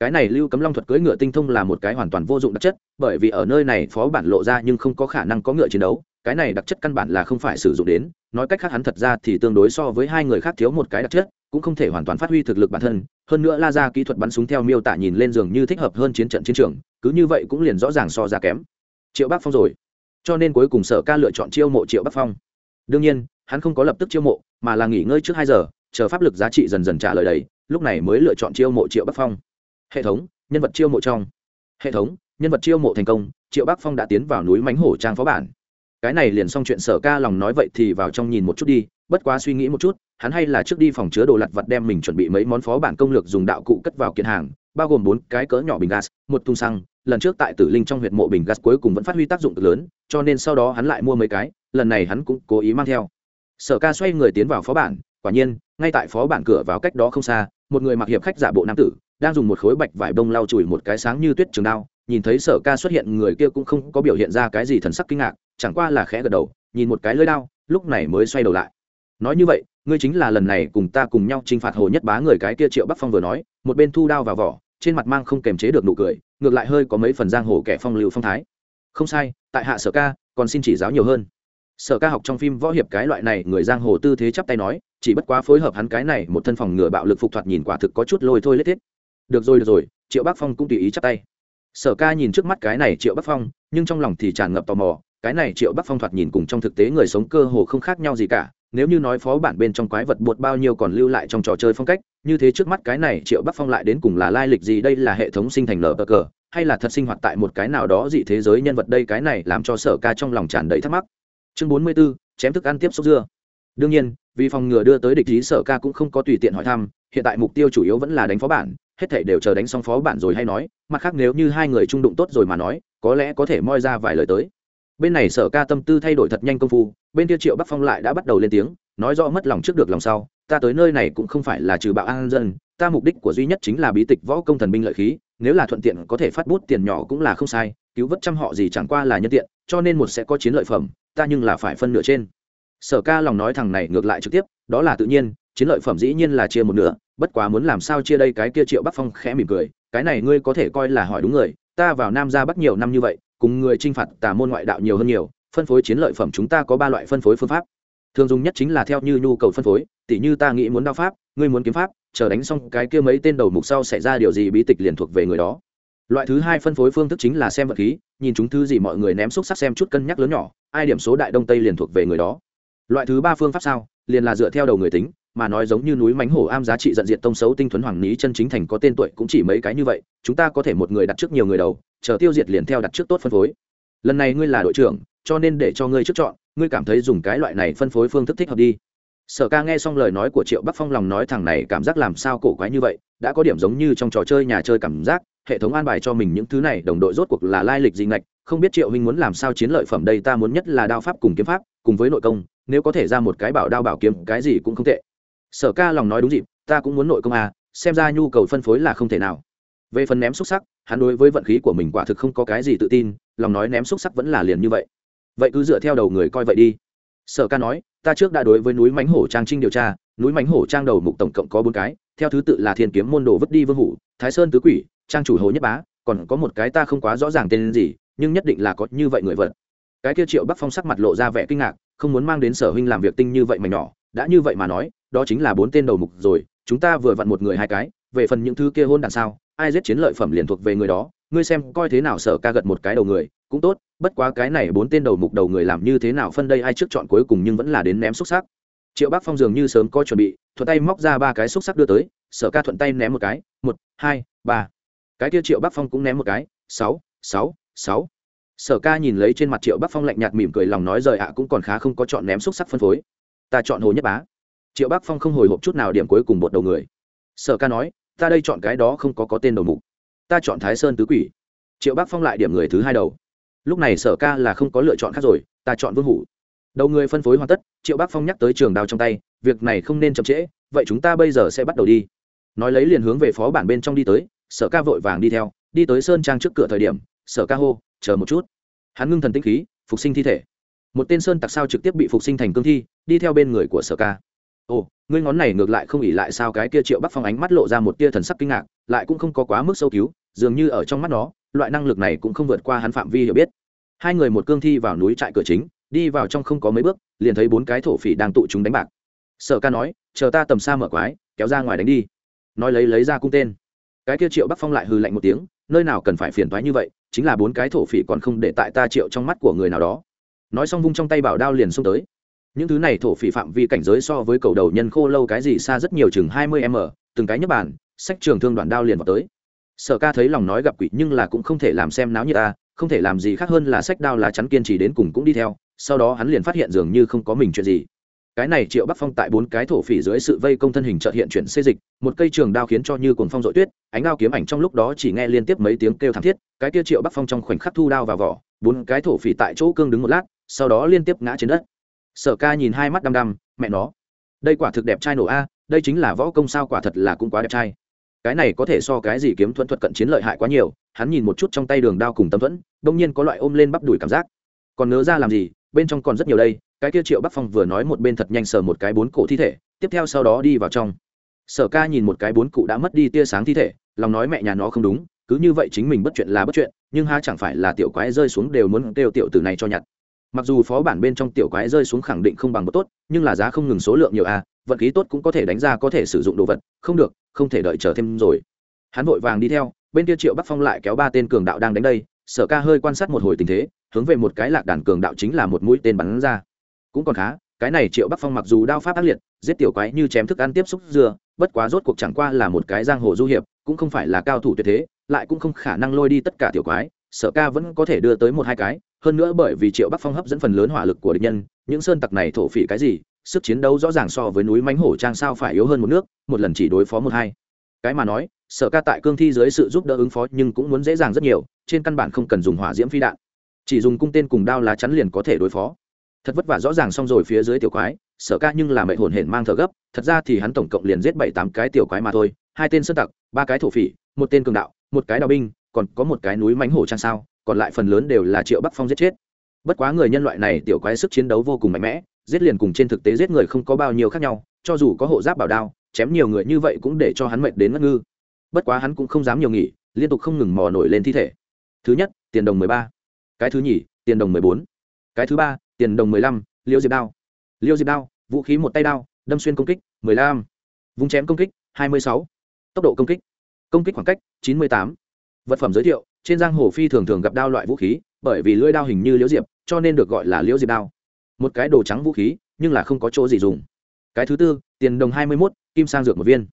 Speaker 1: Cái này lưu cấm long thuật cưỡi ngựa tinh thông là một cái hoàn toàn vô dụng đặc chất, bởi vì ở nơi này phó bản lộ ra nhưng không có khả năng có ngựa chiến đấu, cái này đặc chất căn bản là không phải sử dụng đến, nói cách khác hắn thật ra thì tương đối so với hai người khác thiếu một cái đặc chất cũng không thể hoàn toàn phát huy thực lực bản thân, hơn nữa la ra kỹ thuật bắn súng theo miêu tả nhìn lên giường như thích hợp hơn chiến trận chiến trường, cứ như vậy cũng liền rõ ràng so ra kém. Triệu bắc phong rồi. Cho nên cuối cùng sở ca lựa chọn chiêu mộ triệu bắc phong. Đương nhiên, hắn không có lập tức chiêu mộ, mà là nghỉ ngơi trước hai giờ, chờ pháp lực giá trị dần dần trả lời đầy, lúc này mới lựa chọn chiêu mộ triệu bắc phong. Hệ thống, nhân vật chiêu mộ trong. Hệ thống, nhân vật chiêu mộ thành công, triệu bắc phong đã tiến vào núi mánh hổ trang phó bản. Cái này liền xong chuyện, sở ca lòng nói vậy thì vào trong nhìn một chút đi, bất quá suy nghĩ một chút hắn hay là trước đi phòng chứa đồ lặt vặt đem mình chuẩn bị mấy món phó bản công lược dùng đạo cụ cất vào kiện hàng, bao gồm bốn cái cỡ nhỏ bình gas, một thùng xăng. Lần trước tại tử linh trong huyện mộ bình gas cuối cùng vẫn phát huy tác dụng cực lớn, cho nên sau đó hắn lại mua mấy cái, lần này hắn cũng cố ý mang theo. Sở ca xoay người tiến vào phó bản, quả nhiên, ngay tại phó bản cửa vào cách đó không xa, một người mặc hiệp khách giả bộ nam tử, đang dùng một khối bạch vải bông lau chùi một cái sáng như tuyết trường đao, nhìn thấy sở ca xuất hiện người kia cũng không có biểu hiện ra cái gì thần sắc kinh ngạc, chẳng qua là khẽ gật đầu, nhìn một cái lưỡi đao, lúc này mới xoay đầu lại. Nói như vậy ngươi chính là lần này cùng ta cùng nhau chinh phạt hồ nhất bá người cái kia triệu bắc phong vừa nói, một bên thu đao vào vỏ, trên mặt mang không kềm chế được nụ cười, ngược lại hơi có mấy phần giang hồ kẻ phong lưu phong thái. Không sai, tại hạ sở ca, còn xin chỉ giáo nhiều hơn. Sở ca học trong phim võ hiệp cái loại này, người giang hồ tư thế chắp tay nói, chỉ bất quá phối hợp hắn cái này, một thân phòng ngừa bạo lực phục thoạt nhìn quả thực có chút lôi thôi lết thiết. Được rồi được rồi, triệu bắc phong cũng tùy ý chắp tay. Sở ca nhìn trước mắt cái này triệu bắc phong, nhưng trong lòng thì tràn ngập tò mò, cái này triệu bắc phong thoạt nhìn cùng trong thực tế người sống cơ hồ không khác nhau gì cả nếu như nói phó bản bên trong quái vật bột bao nhiêu còn lưu lại trong trò chơi phong cách như thế trước mắt cái này triệu bắc phong lại đến cùng là lai lịch gì đây là hệ thống sinh thành lờ cờ hay là thật sinh hoạt tại một cái nào đó dị thế giới nhân vật đây cái này làm cho sở ca trong lòng tràn đầy thắc mắc. Chương bốn mươi 44, chém thức ăn tiếp xúc dưa. Đương nhiên vì phòng ngừa đưa tới địch ý sở ca cũng không có tùy tiện hỏi thăm hiện tại mục tiêu chủ yếu vẫn là đánh phó bản hết thể đều chờ đánh xong phó bản rồi hay nói mặt khác nếu như hai người trung đụng tốt rồi mà nói có lẽ có thể moi ra vài lời tới bên này sở ca tâm tư thay đổi thật nhanh công phu, bên kia triệu bắc phong lại đã bắt đầu lên tiếng, nói rõ mất lòng trước được lòng sau, ta tới nơi này cũng không phải là trừ bạo an dân, ta mục đích của duy nhất chính là bí tịch võ công thần binh lợi khí, nếu là thuận tiện có thể phát bút tiền nhỏ cũng là không sai, cứu vớt trăm họ gì chẳng qua là nhân tiện, cho nên một sẽ có chiến lợi phẩm, ta nhưng là phải phân nửa trên. Sở ca lòng nói thằng này ngược lại trực tiếp, đó là tự nhiên, chiến lợi phẩm dĩ nhiên là chia một nửa, bất quá muốn làm sao chia đây cái kia triệu bắc phong khẽ mỉm cười, cái này ngươi có thể coi là hỏi đúng người, ta vào nam ra bắc nhiều năm như vậy cùng người chinh phạt tà môn ngoại đạo nhiều hơn nhiều, phân phối chiến lợi phẩm chúng ta có ba loại phân phối phương pháp. Thường dùng nhất chính là theo như nhu cầu phân phối, tỉ như ta nghĩ muốn đao pháp, ngươi muốn kiếm pháp, chờ đánh xong cái kia mấy tên đầu mục sau xảy ra điều gì bí tịch liền thuộc về người đó. Loại thứ hai phân phối phương thức chính là xem vật khí, nhìn chúng thứ gì mọi người ném xúc sắc xem chút cân nhắc lớn nhỏ, ai điểm số đại đông tây liền thuộc về người đó. Loại thứ ba phương pháp sao? Liền là dựa theo đầu người tính mà nói giống như núi mánh hổ am giá trị giận diện tông xấu tinh thuấn hoàng ní chân chính thành có tên tuổi cũng chỉ mấy cái như vậy, chúng ta có thể một người đặt trước nhiều người đầu, chờ tiêu diệt liền theo đặt trước tốt phân phối. Lần này ngươi là đội trưởng, cho nên để cho ngươi trước chọn, ngươi cảm thấy dùng cái loại này phân phối phương thức thích hợp đi. Sở ca nghe xong lời nói của triệu bắc phong lòng nói thằng này cảm giác làm sao cổ quái như vậy, đã có điểm giống như trong trò chơi nhà chơi cảm giác, hệ thống an bài cho mình những thứ này, đồng đội rốt cuộc là lai lịch gì ngạch, không biết triệu huynh muốn làm sao chiến lợi phẩm đây, ta muốn nhất là đao pháp cùng kiếm pháp, cùng với nội công, nếu có thể ra một cái bảo đao bảo kiếm, cái gì cũng không tệ sở ca lòng nói đúng dịp, ta cũng muốn nội công à xem ra nhu cầu phân phối là không thể nào. Về phần ném xúc sắc, hắn đối với vận khí của mình quả thực không có cái gì tự tin, lòng nói ném xúc sắc vẫn là liền như vậy. Vậy cứ dựa theo đầu người coi vậy đi. Sở ca nói, ta trước đã đối với núi mánh hổ trang trinh điều tra, núi mánh hổ trang đầu mục tổng cộng có bốn cái, theo thứ tự là thiên kiếm môn đồ vứt đi vương hủ, thái sơn tứ quỷ, trang chủ hồ nhất bá, còn có một cái ta không quá rõ ràng tên gì, nhưng nhất định là có như vậy người vật. Cái kia triệu bắc phong sắc mặt lộ ra vẻ kinh ngạc, không muốn mang đến sở huynh làm việc tinh như vậy mà nhỏ, đã như vậy mà nói đó chính là bốn tên đầu mục rồi, chúng ta vừa vặn một người hai cái, về phần những thứ kia hôn đằng sao, ai giết chiến lợi phẩm liền thuộc về người đó, ngươi xem coi thế nào sở ca gật một cái đầu người, cũng tốt, bất quá cái này bốn tên đầu mục đầu người làm như thế nào phân đây ai trước chọn cuối cùng nhưng vẫn là đến ném xúc sắc. Triệu bác phong dường như sớm có chuẩn bị, thuận tay móc ra ba cái xúc sắc đưa tới, sở ca thuận tay ném một cái, một, hai, ba. Cái kia triệu bác phong cũng ném một cái, sáu sáu sáu. Sở ca nhìn lấy trên mặt triệu bác phong lạnh nhạt mỉm cười, lòng nói rời ạ cũng còn khá không có chọn ném xúc sắc phân phối. Ta chọn hồ nhất bá triệu bác phong không hồi hộp chút nào điểm cuối cùng một đầu người. Sở ca nói, ta đây chọn cái đó không có có tên đầu mục. Ta chọn thái sơn tứ quỷ. Triệu bác phong lại điểm người thứ hai đầu. Lúc này sở ca là không có lựa chọn khác rồi, ta chọn vương hủ. Đầu người phân phối hoàn tất, triệu bác phong nhắc tới trường đào trong tay, việc này không nên chậm trễ, vậy chúng ta bây giờ sẽ bắt đầu đi. Nói lấy liền hướng về phó bản bên trong đi tới, sở ca vội vàng đi theo, đi tới sơn trang trước cửa thời điểm, sở ca hô, chờ một chút. Hắn ngưng thần tinh khí, phục sinh thi thể. Một tên sơn tặc sao trực tiếp bị phục sinh thành cương thi, đi theo bên người của sở ca ồ, ngươi ngón này ngược lại không ỉ lại sao? Cái kia triệu bắc phong ánh mắt lộ ra một tia thần sắc kinh ngạc, lại cũng không có quá mức sâu cứu, dường như ở trong mắt nó, loại năng lực này cũng không vượt qua hắn phạm vi hiểu biết. Hai người một cương thi vào núi trại cửa chính, đi vào trong không có mấy bước, liền thấy bốn cái thổ phỉ đang tụ chúng đánh bạc. Sở ca nói, chờ ta tầm xa mở quái, kéo ra ngoài đánh đi. Nói lấy lấy ra cung tên. Cái kia triệu bắc phong lại hư lạnh một tiếng, nơi nào cần phải phiền thoái như vậy, chính là bốn cái thổ phỉ còn không để tại ta triệu trong mắt của người nào đó. Nói xong vung trong tay bảo đao liền xông tới những thứ này thổ phỉ phạm vi cảnh giới so với cầu đầu nhân khô lâu cái gì xa rất nhiều chừng hai mươi m, từng cái nhấp bàn, sách trường thương đoạn đao liền vào tới. Sở ca thấy lòng nói gặp quỷ nhưng là cũng không thể làm xem náo như ta à, không thể làm gì khác hơn là sách đao lá chắn kiên trì đến cùng cũng đi theo, sau đó hắn liền phát hiện dường như không có mình chuyện gì. Cái này triệu bắc phong tại bốn cái thổ phỉ dưới sự vây công thân hình trợt hiện chuyển xê dịch, một cây trường đao khiến cho như cồn phong dội tuyết, ánh đao kiếm ảnh trong lúc đó chỉ nghe liên tiếp mấy tiếng kêu thảm thiết, cái kia triệu bắc phong trong khoảnh khắc thu đao vào vỏ, bốn cái thổ phỉ tại chỗ cương đứng một lát, sau đó liên tiếp ngã trên đất sở ca nhìn hai mắt đăm đăm, mẹ nó. Đây quả thực đẹp trai nổ a, đây chính là võ công sao quả thật là cũng quá đẹp trai. Cái này có thể so cái gì kiếm thuẫn thuật cận chiến lợi hại quá nhiều, hắn nhìn một chút trong tay đường đao cùng tâm thuẫn, đông nhiên có loại ôm lên bắp đùi cảm giác. Còn nớ ra làm gì, bên trong còn rất nhiều đây, cái kia triệu bắc phong vừa nói một bên thật nhanh sờ một cái bốn cổ thi thể, tiếp theo sau đó đi vào trong. Sở ca nhìn một cái bốn cụ đã mất đi tia sáng thi thể, lòng nói mẹ nhà nó không đúng, cứ như vậy chính mình bất chuyện là bất chuyện, nhưng ha chẳng phải là tiểu quái rơi xuống đều muốn kêu tiểu tử này cho nhặt mặc dù phó bản bên trong tiểu quái rơi xuống khẳng định không bằng một tốt, nhưng là giá không ngừng số lượng nhiều a vận khí tốt cũng có thể đánh ra có thể sử dụng đồ vật, không được, không thể đợi chờ thêm rồi. Hắn vội vàng đi theo, bên kia triệu bắc phong lại kéo ba tên cường đạo đang đánh đây, sở ca hơi quan sát một hồi tình thế, hướng về một cái lạc đàn cường đạo chính là một mũi tên bắn ra. Cũng còn khá, cái này triệu bắc phong mặc dù đao pháp ác liệt, giết tiểu quái như chém thức ăn tiếp xúc dưa bất quá rốt cuộc chẳng qua là một cái giang hồ du hiệp, cũng không phải là cao thủ tuyệt thế, lại cũng không khả năng lôi đi tất cả tiểu quái, sở ca vẫn có thể đưa tới một hai cái hơn nữa bởi vì triệu bắc phong hấp dẫn phần lớn hỏa lực của địch nhân, những sơn tặc này thổ phỉ cái gì, sức chiến đấu rõ ràng so với núi mánh hổ trang sao phải yếu hơn một nước, một lần chỉ đối phó một hai. Cái mà nói, sở ca tại cương thi dưới sự giúp đỡ ứng phó nhưng cũng muốn dễ dàng rất nhiều, trên căn bản không cần dùng hỏa diễm phi đạn. Chỉ dùng cung tên cùng đao lá chắn liền có thể đối phó. Thật vất vả rõ ràng xong rồi phía dưới tiểu quái, sở ca nhưng là mệnh hồn hển mang thở gấp, thật ra thì hắn tổng cộng liền giết bảy tám cái tiểu quái mà thôi, hai tên sơn tặc, ba cái thổ phỉ, một tên cường đạo, một cái đào binh còn có một cái núi mánh hổ trang sao, còn lại phần lớn đều là triệu bắc phong giết chết. Bất quá người nhân loại này tiểu quái sức chiến đấu vô cùng mạnh mẽ, giết liền cùng trên thực tế giết người không có bao nhiêu khác nhau, cho dù có hộ giáp bảo đao, chém nhiều người như vậy cũng để cho hắn mệt đến ngất ngư. Bất quá hắn cũng không dám nhiều nghỉ, liên tục không ngừng mò nổi lên thi thể. Thứ nhất, tiền đồng mười ba. Cái thứ nhì, tiền đồng mười bốn. Cái thứ ba, tiền đồng mười lăm, liêu diệp đao. Liêu diệp đao, vũ khí một tay đao, đâm xuyên công kích, mười lăm. Vung chém công kích, hai mươi sáu. Tốc độ công kích. Công kích khoảng cách, chín mươi tám vật phẩm giới thiệu, trên giang hồ phi thường thường gặp đao loại vũ khí, bởi vì lưỡi đao hình như liễu diệp, cho nên được gọi là liễu diệp đao. Một cái đồ trắng vũ khí, nhưng là không có chỗ gì dùng. Cái thứ tư, tiền đồng hai mươi mốt, kim sang dược một viên.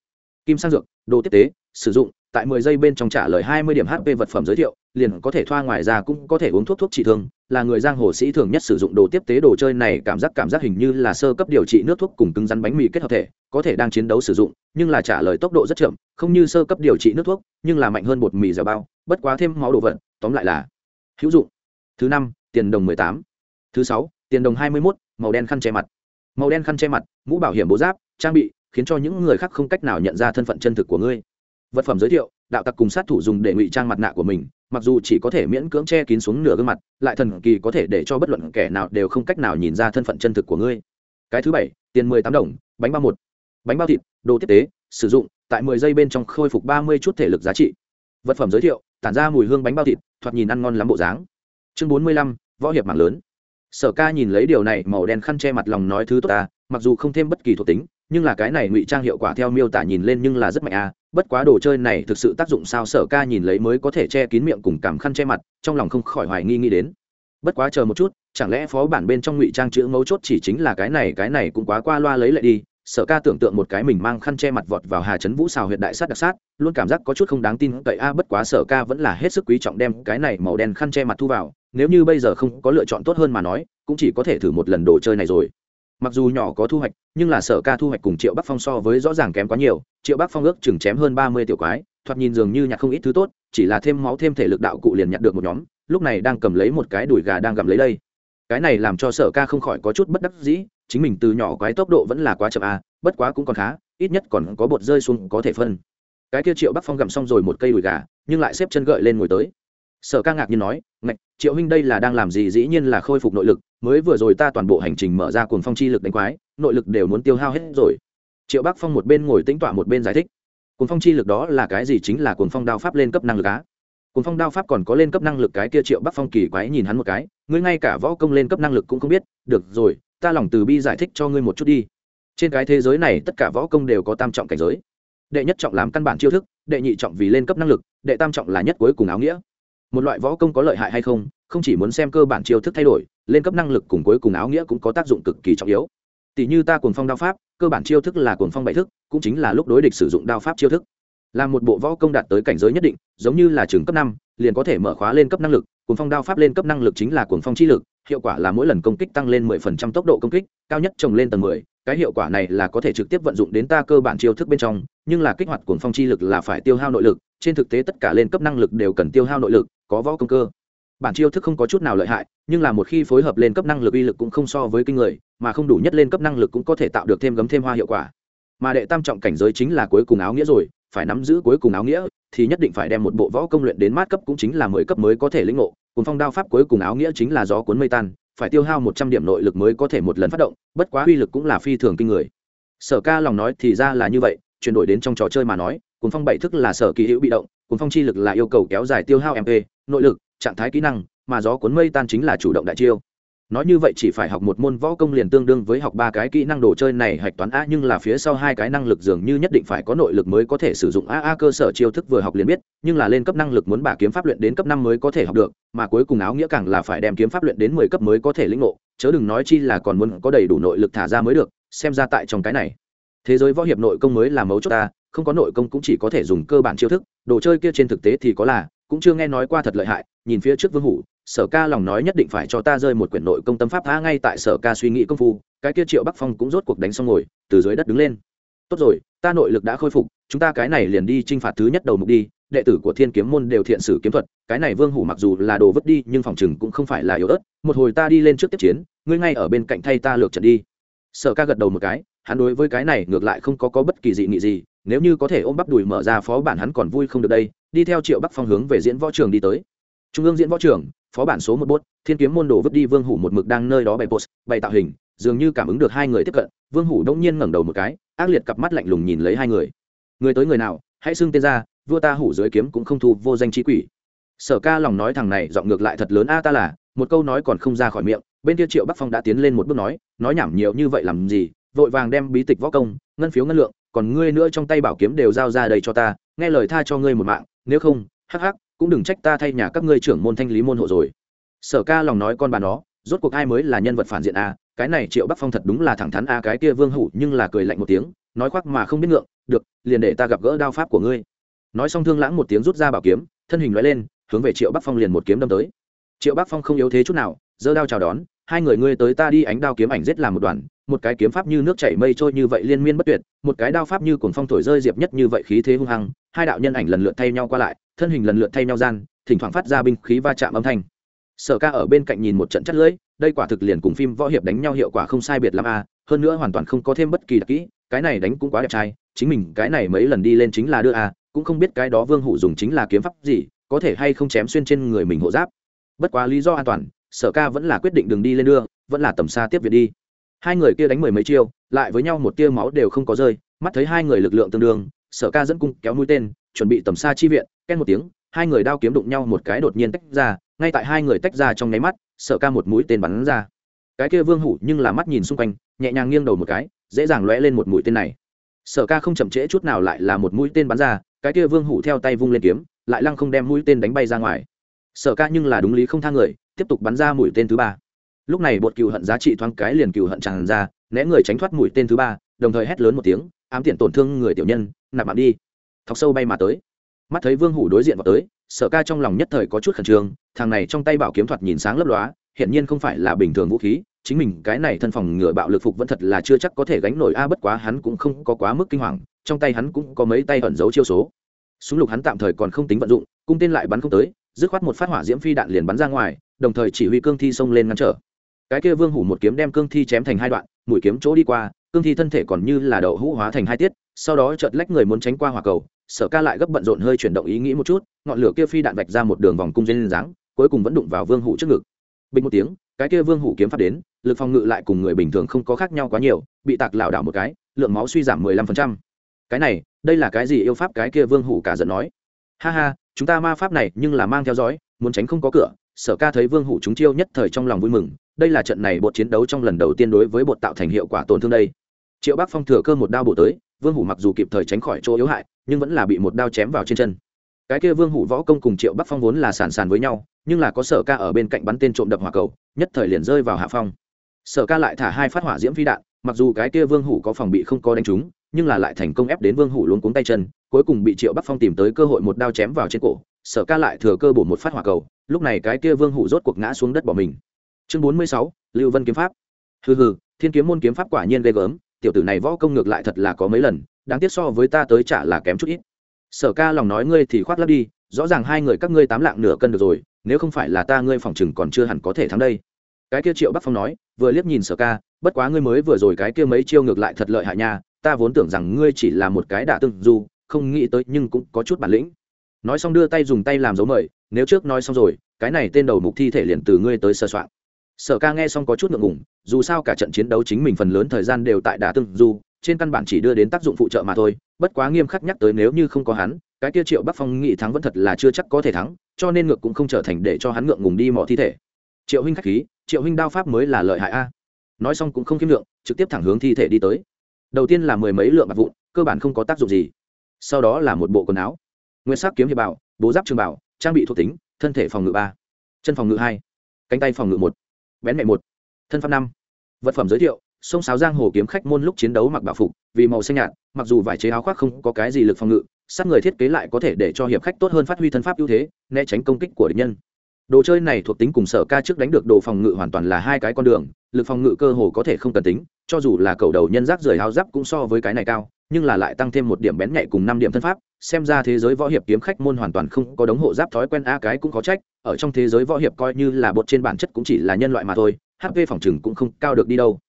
Speaker 1: Kim sang dược, đồ tiếp tế, sử dụng, tại mười giây bên trong trả lời hai mươi điểm hp vật phẩm giới thiệu, liền có thể thoa ngoài ra cũng có thể uống thuốc thuốc trị thương, là người giang hồ sĩ thường nhất sử dụng đồ tiếp tế đồ chơi này, cảm giác cảm giác hình như là sơ cấp điều trị nước thuốc cùng cứng rắn bánh mì kết hợp thể, có thể đang chiến đấu sử dụng, nhưng là trả lời tốc độ rất chậm không như sơ cấp điều trị nước thuốc, nhưng là mạnh hơn bột mì dẻo bao, bất quá thêm máu đồ vật, tóm lại là hữu dụng. Thứ năm, tiền đồng mười tám. Thứ sáu, tiền đồng hai mươi mốt, màu đen khăn che mặt. Màu đen khăn che mặt, mũ bảo hiểm bố giáp, trang bị, khiến cho những người khác không cách nào nhận ra thân phận chân thực của ngươi. Vật phẩm giới thiệu, đạo tặc cùng sát thủ dùng để ngụy trang mặt nạ của mình, mặc dù chỉ có thể miễn cưỡng che kín xuống nửa gương mặt, lại thần kỳ có thể để cho bất luận kẻ nào đều không cách nào nhìn ra thân phận chân thực của ngươi. Cái thứ bảy, tiền mười tám đồng, bánh bao một. Bánh bao thịt, đồ tiếp tế, sử dụng tại mười giây bên trong khôi phục ba mươi chút thể lực giá trị. Vật phẩm giới thiệu, tản ra mùi hương bánh bao thịt, thoạt nhìn ăn ngon lắm bộ dáng. Chương bốn mươi lăm, võ hiệp mạng lớn. Sở ca nhìn lấy điều này, màu đen khăn che mặt lòng nói thứ tốt ta, mặc dù không thêm bất kỳ thuộc tính, nhưng là cái này ngụy trang hiệu quả theo miêu tả nhìn lên nhưng là rất mạnh a. Bất quá đồ chơi này thực sự tác dụng sao sở ca nhìn lấy mới có thể che kín miệng cùng cảm khăn che mặt, trong lòng không khỏi hoài nghi nghĩ đến. Bất quá chờ một chút, chẳng lẽ phó bản bên trong ngụy trang chữ mấu chốt chỉ chính là cái này cái này cũng quá qua loa lấy lại đi sở ca tưởng tượng một cái mình mang khăn che mặt vọt vào hà trấn vũ xào huyện đại sát đặc sát, luôn cảm giác có chút không đáng tin cậy. A, bất quá sở ca vẫn là hết sức quý trọng đem cái này màu đen khăn che mặt thu vào, nếu như bây giờ không có lựa chọn tốt hơn mà nói, cũng chỉ có thể thử một lần đồ chơi này rồi. Mặc dù nhỏ có thu hoạch, nhưng là sở ca thu hoạch cùng triệu bắc phong so với rõ ràng kém quá nhiều, triệu bắc phong ước chừng chém hơn ba mươi tiểu quái, thoạt nhìn dường như nhặt không ít thứ tốt, chỉ là thêm máu thêm thể lực đạo cụ liền nhặt được một nhóm, lúc này đang cầm lấy một cái đùi gà đang gặm lấy đây. Cái này làm cho sở ca không khỏi có chút bất đắc dĩ chính mình từ nhỏ quái tốc độ vẫn là quá chậm à? bất quá cũng còn khá, ít nhất còn có bột rơi xuống có thể phân. Cái kia triệu bắc phong gặm xong rồi một cây đùi gà, nhưng lại xếp chân gợi lên ngồi tới. Sở ca ngạc nhiên nói, ngạch, triệu huynh đây là đang làm gì? Dĩ nhiên là khôi phục nội lực, mới vừa rồi ta toàn bộ hành trình mở ra cuồng phong chi lực đánh quái, nội lực đều muốn tiêu hao hết rồi. Triệu bắc phong một bên ngồi tĩnh tọa một bên giải thích, cuồng phong chi lực đó là cái gì chính là cuồng phong đao pháp lên cấp năng lực á? Cuồng phong đao pháp còn có lên cấp năng lực cái kia triệu bắc phong kỳ quái nhìn hắn một cái, ngươi ngay cả võ công lên cấp năng lực cũng không biết, được rồi ta lòng từ bi giải thích cho ngươi một chút đi. Trên cái thế giới này tất cả võ công đều có tam trọng cảnh giới. Đệ nhất trọng làm căn bản chiêu thức, đệ nhị trọng vì lên cấp năng lực, đệ tam trọng là nhất cuối cùng áo nghĩa. Một loại võ công có lợi hại hay không không chỉ muốn xem cơ bản chiêu thức thay đổi, lên cấp năng lực cùng cuối cùng áo nghĩa cũng có tác dụng cực kỳ trọng yếu. Tỷ như ta cuồng phong đao pháp, cơ bản chiêu thức là cuồng phong bảy thức, cũng chính là lúc đối địch sử dụng đao pháp chiêu thức. Là một bộ võ công đạt tới cảnh giới nhất định, giống như là trường cấp năm, liền có thể mở khóa lên cấp năng lực, cuồng phong đao pháp lên cấp năng lực chính là cuồng phong chi lực hiệu quả là mỗi lần công kích tăng lên 10% tốc độ công kích, cao nhất trồng lên tầng 10. cái hiệu quả này là có thể trực tiếp vận dụng đến ta cơ bản chiêu thức bên trong, nhưng là kích hoạt cuồng phong chi lực là phải tiêu hao nội lực, trên thực tế tất cả lên cấp năng lực đều cần tiêu hao nội lực, có võ công cơ bản chiêu thức không có chút nào lợi hại, nhưng là một khi phối hợp lên cấp năng lực uy lực cũng không so với kinh người, mà không đủ nhất lên cấp năng lực cũng có thể tạo được thêm gấm thêm hoa hiệu quả mà đệ tam trọng cảnh giới chính là cuối cùng áo nghĩa rồi, phải nắm giữ cuối cùng áo nghĩa, thì nhất định phải đem một bộ võ công luyện đến mát cấp cũng chính là mười cấp mới có thể lĩnh ngộ cùng phong đao pháp cuối cùng áo nghĩa chính là gió cuốn mây tan, phải tiêu hao một trăm điểm nội lực mới có thể một lần phát động, bất quá uy lực cũng là phi thường kinh người. Sở ca lòng nói thì ra là như vậy, chuyển đổi đến trong trò chơi mà nói, cuốn phong bảy thức là sở kỳ hữu bị động, cuốn phong chi lực là yêu cầu kéo dài tiêu hao mp nội lực, trạng thái kỹ năng, mà gió cuốn mây tan chính là chủ động đại chiêu nói như vậy chỉ phải học một môn võ công liền tương đương với học ba cái kỹ năng đồ chơi này hạch toán a, nhưng là phía sau hai cái năng lực dường như nhất định phải có nội lực mới có thể sử dụng a a cơ sở chiêu thức vừa học liền biết, nhưng là lên cấp năng lực muốn bà kiếm pháp luyện đến cấp năm mới có thể học được, mà cuối cùng áo nghĩa càng là phải đem kiếm pháp luyện đến mười cấp mới có thể lĩnh ngộ, chớ đừng nói chi là còn muốn có đầy đủ nội lực thả ra mới được, xem ra tại trong cái này. Thế giới võ hiệp nội công mới là mấu chốt ta, không có nội công cũng chỉ có thể dùng cơ bản chiêu thức, đồ chơi kia trên thực tế thì có là, cũng chưa nghe nói qua thật lợi hại, nhìn phía trước vương hủ sở ca lòng nói nhất định phải cho ta rơi một quyển nội công tâm pháp tha ngay tại sở ca suy nghĩ công phu cái kia triệu bắc phong cũng rốt cuộc đánh xong ngồi từ dưới đất đứng lên. Tốt rồi ta nội lực đã khôi phục chúng ta cái này liền đi t r i n h phạt thứ nhất đầu mục đi đệ tử của thiên kiếm môn đều thiện sử kiếm thuật cái này vương hủ mặc dù là đồ vứt đi nhưng phòng chừng cũng không phải là yếu ớt một hồi ta đi lên trước tiếp chiến ngươi ngay ở bên cạnh thay ta lược trận đi. Sở ca gật đầu một cái hắn đối với cái này ngược lại không có, có bất kỳ dị nghị gì nếu như có thể ôm bắp đùi mở ra phó bản hắn còn vui không được đây đi theo triệu bắc phong hướng về diễn võ trường đi tới. Trung ương diễn võ trường phó bản số một bốt, thiên kiếm môn đồ vứt đi vương hủ một mực đang nơi đó bày post, bày tạo hình, dường như cảm ứng được hai người tiếp cận, vương hủ đông nhiên ngẩng đầu một cái, ác liệt cặp mắt lạnh lùng nhìn lấy hai người. Người tới người nào, hãy xưng tên ra, vua ta hủ dưới kiếm cũng không thu vô danh trí quỷ. Sở ca lòng nói thằng này dọn ngược lại thật lớn a ta là, một câu nói còn không ra khỏi miệng, bên kia triệu bắc phong đã tiến lên một bước nói nói nhảm nhiều như vậy làm gì, vội vàng đem bí tịch võ công, ngân phiếu ngân lượng, còn ngươi nữa trong tay bảo kiếm đều giao ra đây cho ta, nghe lời tha cho ngươi một mạng, nếu không, hắc hắc cũng đừng trách ta thay nhà các ngươi trưởng môn thanh lý môn hộ rồi. Sở ca lòng nói con bà nó, rốt cuộc ai mới là nhân vật phản diện a? Cái này triệu bắc phong thật đúng là thẳng thắn a, cái kia vương hủ nhưng là cười lạnh một tiếng, nói khoác mà không biết ngượng, được, liền để ta gặp gỡ đao pháp của ngươi. Nói xong thương lãng một tiếng rút ra bảo kiếm, thân hình loại lên, hướng về triệu bắc phong liền một kiếm đâm tới. Triệu bắc phong không yếu thế chút nào, giơ đao chào đón, hai người ngươi tới ta đi, ánh đao kiếm ảnh giết làm một đoàn, một cái kiếm pháp như nước chảy mây trôi như vậy liên miên bất tuyệt, một cái đao pháp như cuồng phong thổi rơi diệp nhất như vậy khí thế hung hăng, hai đạo nhân ảnh lần lượt thay nhau qua lại thân hình lần lượt thay nhau gian, thỉnh thoảng phát ra binh khí va chạm âm thanh sở ca ở bên cạnh nhìn một trận chất lưỡi đây quả thực liền cùng phim võ hiệp đánh nhau hiệu quả không sai biệt l à? hơn nữa hoàn toàn không có thêm bất kỳ đặc kỹ, cái này đánh cũng quá đẹp trai, chính mình cái này mấy lần đi lên chính là đưa à? cũng không biết cái đó vương hủ dùng chính là kiếm pháp gì, có thể hay không chém xuyên trên người mình hộ giáp bất quá lý do an toàn, sở ca vẫn là quyết định đường đi lên đưa, vẫn là tầm xa tiếp việc đi hai người kia đánh mười mấy chiêu, lại với nhau một tia máu đều không có rơi, mắt thấy hai người lực lượng tương đương, sở ca dẫn cung kéo mũi tên chuẩn bị tầm xa chi viện ken một tiếng, hai người đao kiếm đụng nhau một cái đột nhiên tách ra, ngay tại hai người tách ra trong nháy mắt sở ca một mũi tên bắn ra. Cái kia vương hủ nhưng là mắt nhìn xung quanh, nhẹ nhàng nghiêng đầu một cái, dễ dàng lóe lên một mũi tên này. Sở ca không chậm trễ chút nào lại là một mũi tên bắn ra, cái kia vương hủ theo tay vung lên kiếm, lại lăng không đem mũi tên đánh bay ra ngoài. Sở ca nhưng là đúng lý không thang người, tiếp tục bắn ra mũi tên thứ ba. Lúc này bột cựu hận giá trị thoáng cái liền cựu hận tràn ra, né người tránh thoát mũi tên thứ ba, đồng thời hét lớn một tiếng, ám tiện tổn thương người tiểu nhân, nạp mạng đi thọc sâu bay mà tới. Mắt thấy vương hủ đối diện vào tới, sở ca trong lòng nhất thời có chút khẩn trương, thằng này trong tay bảo kiếm thoạt nhìn sáng lấp lóa hiện nhiên không phải là bình thường vũ khí, chính mình cái này thân phòng ngựa bạo lực phục vẫn thật là chưa chắc có thể gánh nổi a, bất quá hắn cũng không có quá mức kinh hoàng, trong tay hắn cũng có mấy tay ẩn giấu chiêu số. Súng lục hắn tạm thời còn không tính vận dụng, cung tên lại bắn không tới, dứt khoát một phát hỏa diễm phi đạn liền bắn ra ngoài, đồng thời chỉ huy cương thi xông lên ngăn trở. Cái kia vương hủ một kiếm đem cương thi chém thành hai đoạn, mũi kiếm chỗ đi qua, cương thi thân thể còn như là đậu hũ hóa thành hai tiết, sau đó chợt lách người muốn tránh qua hỏa cầu sở ca lại gấp bận rộn hơi chuyển động ý nghĩ một chút, ngọn lửa kia phi đạn vạch ra một đường vòng cung dây dáng, cuối cùng vẫn đụng vào vương hủ trước ngực. Bình một tiếng, cái kia vương hủ kiếm phát đến, lực phòng ngự lại cùng người bình thường không có khác nhau quá nhiều, bị tạc lảo đảo một cái, lượng máu suy giảm mười lăm phần trăm. Cái này, đây là cái gì yêu pháp cái kia vương hủ cả giận nói. Ha ha, chúng ta ma pháp này nhưng là mang theo dõi, muốn tránh không có cửa, sở ca thấy vương hủ chúng chiêu nhất thời trong lòng vui mừng, đây là trận này bột chiến đấu trong lần đầu tiên đối với bột tạo thành hiệu quả tổn thương đây. Triệu bắc phong thừa cơ một đao bổ tới, vương hủ mặc dù kịp thời tránh khỏi chỗ yếu hại nhưng vẫn là bị một đao chém vào trên chân. Cái kia vương hủ võ công cùng triệu bắc phong vốn là sàn sàn với nhau, nhưng là có sở ca ở bên cạnh bắn tên trộm đập hỏa cầu, nhất thời liền rơi vào hạ phong. Sở ca lại thả hai phát hỏa diễm phi đạn, mặc dù cái kia vương hủ có phòng bị không có đánh trúng, nhưng là lại thành công ép đến vương hủ luống cuống tay chân, cuối cùng bị triệu bắc phong tìm tới cơ hội một đao chém vào trên cổ, sở ca lại thừa cơ bổ một phát hỏa cầu, lúc này cái kia vương hủ rốt cuộc ngã xuống đất bỏ mình. Chương bốn mươi sáu, lưu vân kiếm pháp. Hừ hừ, thiên kiếm môn kiếm pháp quả nhiên ghê gớm, tiểu tử này võ công ngược lại thật là có mấy lần đáng tiếc so với ta tới chả là kém chút ít. Sở ca lòng nói ngươi thì khoác lắp đi, rõ ràng hai người các ngươi tám lạng nửa cân được rồi, nếu không phải là ta ngươi phòng chừng còn chưa hẳn có thể thắng đây. Cái kia triệu bắc phong nói, vừa liếc nhìn sở ca, bất quá ngươi mới vừa rồi cái kia mấy chiêu ngược lại thật lợi hại nha, ta vốn tưởng rằng ngươi chỉ là một cái đả tương du, không nghĩ tới nhưng cũng có chút bản lĩnh. Nói xong đưa tay dùng tay làm dấu mời, nếu trước nói xong rồi, cái này tên đầu mục thi thể liền từ ngươi tới sơ soạn. Sở ca nghe xong có chút ngượng ngùng, dù sao cả trận chiến đấu chính mình phần lớn thời gian đều tại đả tương du trên căn bản chỉ đưa đến tác dụng phụ trợ mà thôi, bất quá nghiêm khắc nhắc tới nếu như không có hắn, cái kia triệu bắc phong nghị thắng vẫn thật là chưa chắc có thể thắng, cho nên ngược cũng không trở thành để cho hắn ngượng ngùng đi mỏ thi thể. Triệu huynh k h á c h khí, triệu huynh đao pháp mới là lợi hại a. Nói xong cũng không kiếm lượng trực tiếp thẳng hướng thi thể đi tới. Đầu tiên là mười mấy lượng bạc vụn, cơ bản không có tác dụng gì. Sau đó là một bộ quần áo. Nguyên sắc kiếm hiệp bảo, bố giáp trường bảo, trang bị thuộc tính, thân thể phòng ngự ba, chân phòng ngự hai, cánh tay phòng ngự một, bén mẹ một, thân pháp năm. Vật phẩm giới thiệu sông sáo giang hồ kiếm khách môn lúc chiến đấu mặc bảo phục, vì màu xanh nhạt, mặc dù vải chế áo khoác không có cái gì lực phòng ngự, sát người thiết kế lại có thể để cho hiệp khách tốt hơn phát huy thân pháp ưu thế, né tránh công kích của địch nhân. Đồ chơi này thuộc tính cùng sở ca trước đánh được đồ phòng ngự hoàn toàn là hai cái con đường, lực phòng ngự cơ hồ có thể không cần tính, cho dù là cầu đầu nhân rác rời áo giáp cũng so với cái này cao, nhưng là lại tăng thêm một điểm bén nhạy cùng năm điểm thân pháp, xem ra thế giới võ hiệp kiếm khách môn hoàn toàn không có đống hộ giáp thói quen a cái cũng có trách, ở trong thế giới võ hiệp coi như là bột trên bản chất cũng chỉ là nhân loại mà thôi hp phòng chừng cũng không cao được đi đâu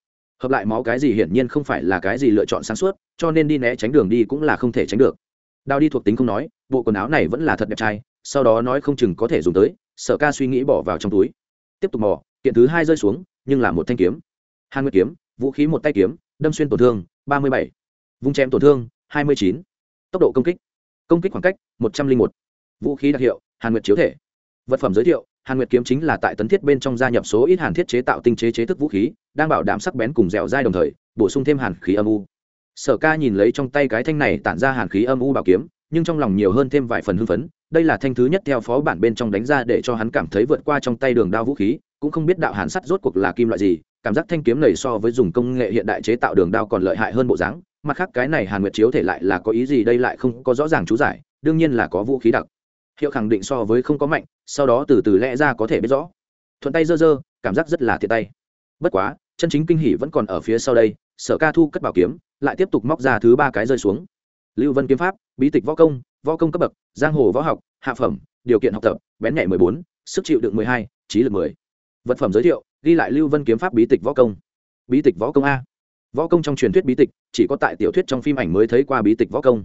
Speaker 1: hợp lại máu cái gì hiển nhiên không phải là cái gì lựa chọn sáng suốt, cho nên đi né tránh đường đi cũng là không thể tránh được. Đao đi thuộc tính không nói, bộ quần áo này vẫn là thật đẹp trai, sau đó nói không chừng có thể dùng tới, sở ca suy nghĩ bỏ vào trong túi. Tiếp tục mò, kiện thứ hai rơi xuống, nhưng là một thanh kiếm. Hàn nguyệt kiếm, vũ khí một tay kiếm, đâm xuyên tổn thương, ba mươi bảy. Vung chém tổn thương, hai mươi chín. Tốc độ công kích. Công kích khoảng cách, một trăm linh một. Vũ khí đặc hiệu, hàn nguyệt chiếu thể. Vật phẩm giới thiệu hàn nguyệt kiếm chính là tại tấn thiết bên trong gia nhập số ít hàn thiết chế tạo tinh chế chế thức vũ khí, đang bảo đảm sắc bén cùng dẻo dai đồng thời, bổ sung thêm hàn khí âm u. Sở ca nhìn lấy trong tay cái thanh này tản ra hàn khí âm u bảo kiếm, nhưng trong lòng nhiều hơn thêm vài phần hưng phấn, đây là thanh thứ nhất theo phó bản bên trong đánh ra để cho hắn cảm thấy vượt qua trong tay đường đao vũ khí, cũng không biết đạo hàn sắt rốt cuộc là kim loại gì, cảm giác thanh kiếm này so với dùng công nghệ hiện đại chế tạo đường đao còn lợi hại hơn bộ dáng, mặt khác cái này hàn nguyệt chiếu thể lại là có ý gì đây lại không có rõ ràng chú giải, đương nhiên là có vũ khí đặc hiệu khẳng định so với không có mạnh, sau đó từ từ lẽ ra có thể biết rõ. Thuận tay dơ dơ cảm giác rất là thiệt tay. Bất quá, chân chính kinh hỉ vẫn còn ở phía sau đây, sở ca thu cất bảo kiếm, lại tiếp tục móc ra thứ ba cái rơi xuống. Lưu vân kiếm pháp, bí tịch võ công võ công cấp bậc, giang hồ võ học, hạ phẩm, điều kiện học tập, bén nhạy mười bốn, sức chịu đựng mười hai, trí lực mười. Vật phẩm giới thiệu, ghi lại lưu vân kiếm pháp bí tịch võ công. Bí tịch võ công a. Võ công trong truyền thuyết bí tịch, chỉ có tại tiểu thuyết trong phim ảnh mới thấy qua bí tịch võ công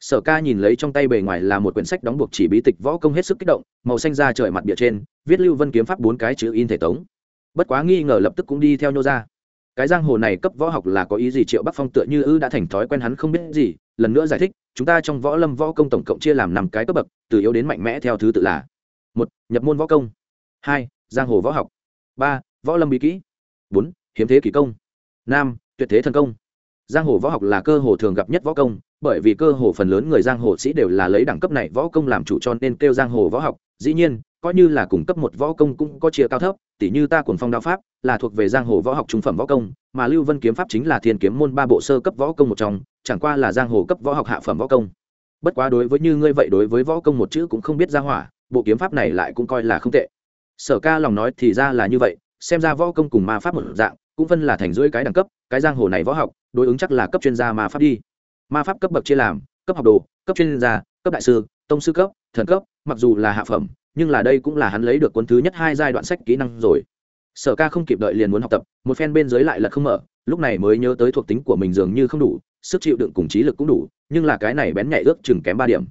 Speaker 1: sở ca nhìn lấy trong tay bề ngoài là một quyển sách đóng buộc chỉ bí tịch võ công hết sức kích động, màu xanh ra trời mặt bìa trên, viết lưu vân kiếm pháp bốn cái chữ in thể tống. Bất quá nghi ngờ lập tức cũng đi theo nhô ra. Cái giang hồ này cấp võ học là có ý gì triệu bắc phong tựa như ư đã thành thói quen hắn không biết gì, lần nữa giải thích, chúng ta trong võ lâm võ công tổng cộng chia làm năm cái cấp bậc, từ yếu đến mạnh mẽ theo thứ tự là một, nhập môn võ công, hai, giang hồ võ học, ba, võ lâm bí kỹ, bốn, hiếm thế kỷ công, năm, tuyệt thế thần công. Giang hồ võ học là cơ hồ thường gặp nhất võ công bởi vì cơ hồ phần lớn người giang hồ sĩ đều là lấy đẳng cấp này võ công làm chủ cho nên kêu giang hồ võ học. Dĩ nhiên, coi như là cùng cấp một võ công cũng có chia cao thấp, tỉ như ta cuồng phong đao pháp là thuộc về giang hồ võ học trung phẩm võ công, mà lưu vân kiếm pháp chính là thiên kiếm môn ba bộ sơ cấp võ công một trong, chẳng qua là giang hồ cấp võ học hạ phẩm võ công. Bất quá đối với như ngươi vậy đối với võ công một chữ cũng không biết ra hỏa, bộ kiếm pháp này lại cũng coi là không tệ. Sở ca lòng nói thì ra là như vậy, xem ra võ công cùng ma pháp một dạng, cũng phân là thành rưỡi cái đẳng cấp, cái giang hồ này võ học, đối ứng chắc là cấp chuyên gia ma pháp đi ma pháp cấp bậc chia làm, cấp học đồ, cấp chuyên gia, cấp đại sư, tông sư cấp, thần cấp, mặc dù là hạ phẩm, nhưng là đây cũng là hắn lấy được cuốn thứ nhất hai giai đoạn sách kỹ năng rồi. Sở ca không kịp đợi liền muốn học tập, một phen bên dưới lại lật không mở, lúc này mới nhớ tới thuộc tính của mình dường như không đủ, sức chịu đựng cùng trí lực cũng đủ, nhưng là cái này bén nhạy ước chừng kém ba điểm.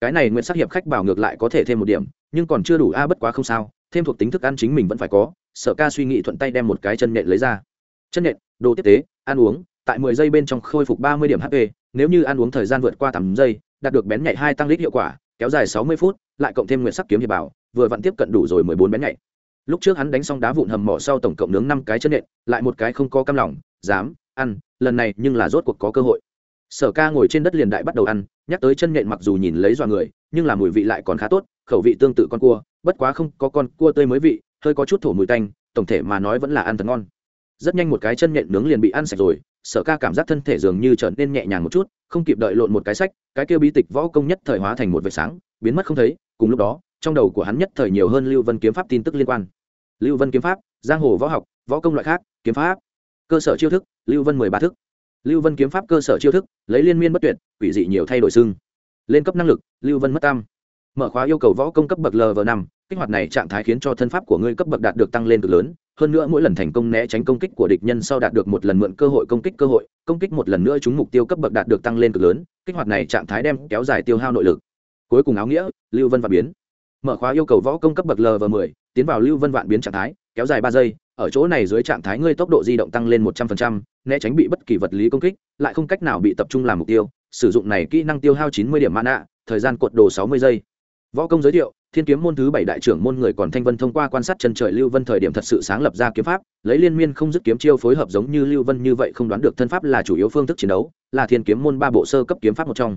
Speaker 1: Cái này nguyện sắc hiệp khách bảo ngược lại có thể thêm một điểm, nhưng còn chưa đủ a, bất quá không sao, thêm thuộc tính thức ăn chính mình vẫn phải có. Sở ca suy nghĩ thuận tay đem một cái chân nện lấy ra. Chân nện đồ tiếp tế, ăn uống tại mười giây bên trong khôi phục ba mươi điểm hp nếu như ăn uống thời gian vượt qua tám giây, đạt được bén nhạy hai tăng lít hiệu quả, kéo dài sáu mươi phút, lại cộng thêm nguyện sắc kiếm hiệp bảo, vừa vặn tiếp cận đủ rồi mười bốn bén nhạy. Lúc trước hắn đánh xong đá vụn hầm mỏ sau tổng cộng nướng năm cái chân nện, lại một cái không có cam lòng, dám, ăn, lần này nhưng là rốt cuộc có cơ hội. Sở ca ngồi trên đất liền đại bắt đầu ăn, nhắc tới chân nện mặc dù nhìn lấy dò người, nhưng là mùi vị lại còn khá tốt, khẩu vị tương tự con cua, bất quá không có con cua tươi mới vị, hơi có chút thổ mùi tanh, tổng thể mà nói vẫn là ăn thật ngon rất nhanh một cái chân nhện nướng liền bị ăn sạch rồi, sở ca cảm giác thân thể dường như trở nên nhẹ nhàng một chút, không kịp đợi lộn một cái sách, cái kia bí tịch võ công nhất thời hóa thành một vệt sáng, biến mất không thấy, cùng lúc đó, trong đầu của hắn nhất thời nhiều hơn lưu vân kiếm pháp tin tức liên quan. Lưu vân kiếm pháp, giang hồ võ học, võ công loại khác, kiếm pháp, cơ sở chiêu thức, lưu vân mười ba thức. Lưu vân kiếm pháp cơ sở chiêu thức, lấy liên miên bất tuyệt, quỷ dị nhiều thay đổi xưng. Lên cấp năng lực, lưu vân mất tam. Mở khóa yêu cầu võ công cấp bậc lv năm, kích hoạt này trạng thái khiến cho thân pháp của ngươi cấp bậc đạt được tăng lên cực lớn hơn nữa mỗi lần thành công né tránh công kích của địch nhân sau đạt được một lần mượn cơ hội công kích cơ hội, công kích một lần nữa chúng mục tiêu cấp bậc đạt được tăng lên cực lớn, kích hoạt này trạng thái đem kéo dài tiêu hao nội lực. Cuối cùng áo nghĩa, lưu vân vạn biến. Mở khóa yêu cầu võ công cấp bậc L và 10 tiến vào lưu vân vạn biến trạng thái, kéo dài ba giây, ở chỗ này dưới trạng thái ngươi tốc độ di động tăng lên một trăm phần trăm, né tránh bị bất kỳ vật lý công kích, lại không cách nào bị tập trung làm mục tiêu, sử dụng này kỹ năng tiêu hao chín mươi điểm mana, thời gian cuột đồ sáu mươi giây. Võ công giới thiệu thiên kiếm môn thứ bảy đại trưởng môn người còn thanh vân thông qua quan sát chân trời lưu vân thời điểm thật sự sáng lập ra kiếm pháp, lấy liên miên không dứt kiếm chiêu phối hợp giống như lưu vân như vậy không đoán được thân pháp là chủ yếu phương thức chiến đấu, là thiên kiếm môn ba bộ sơ cấp kiếm pháp một trong.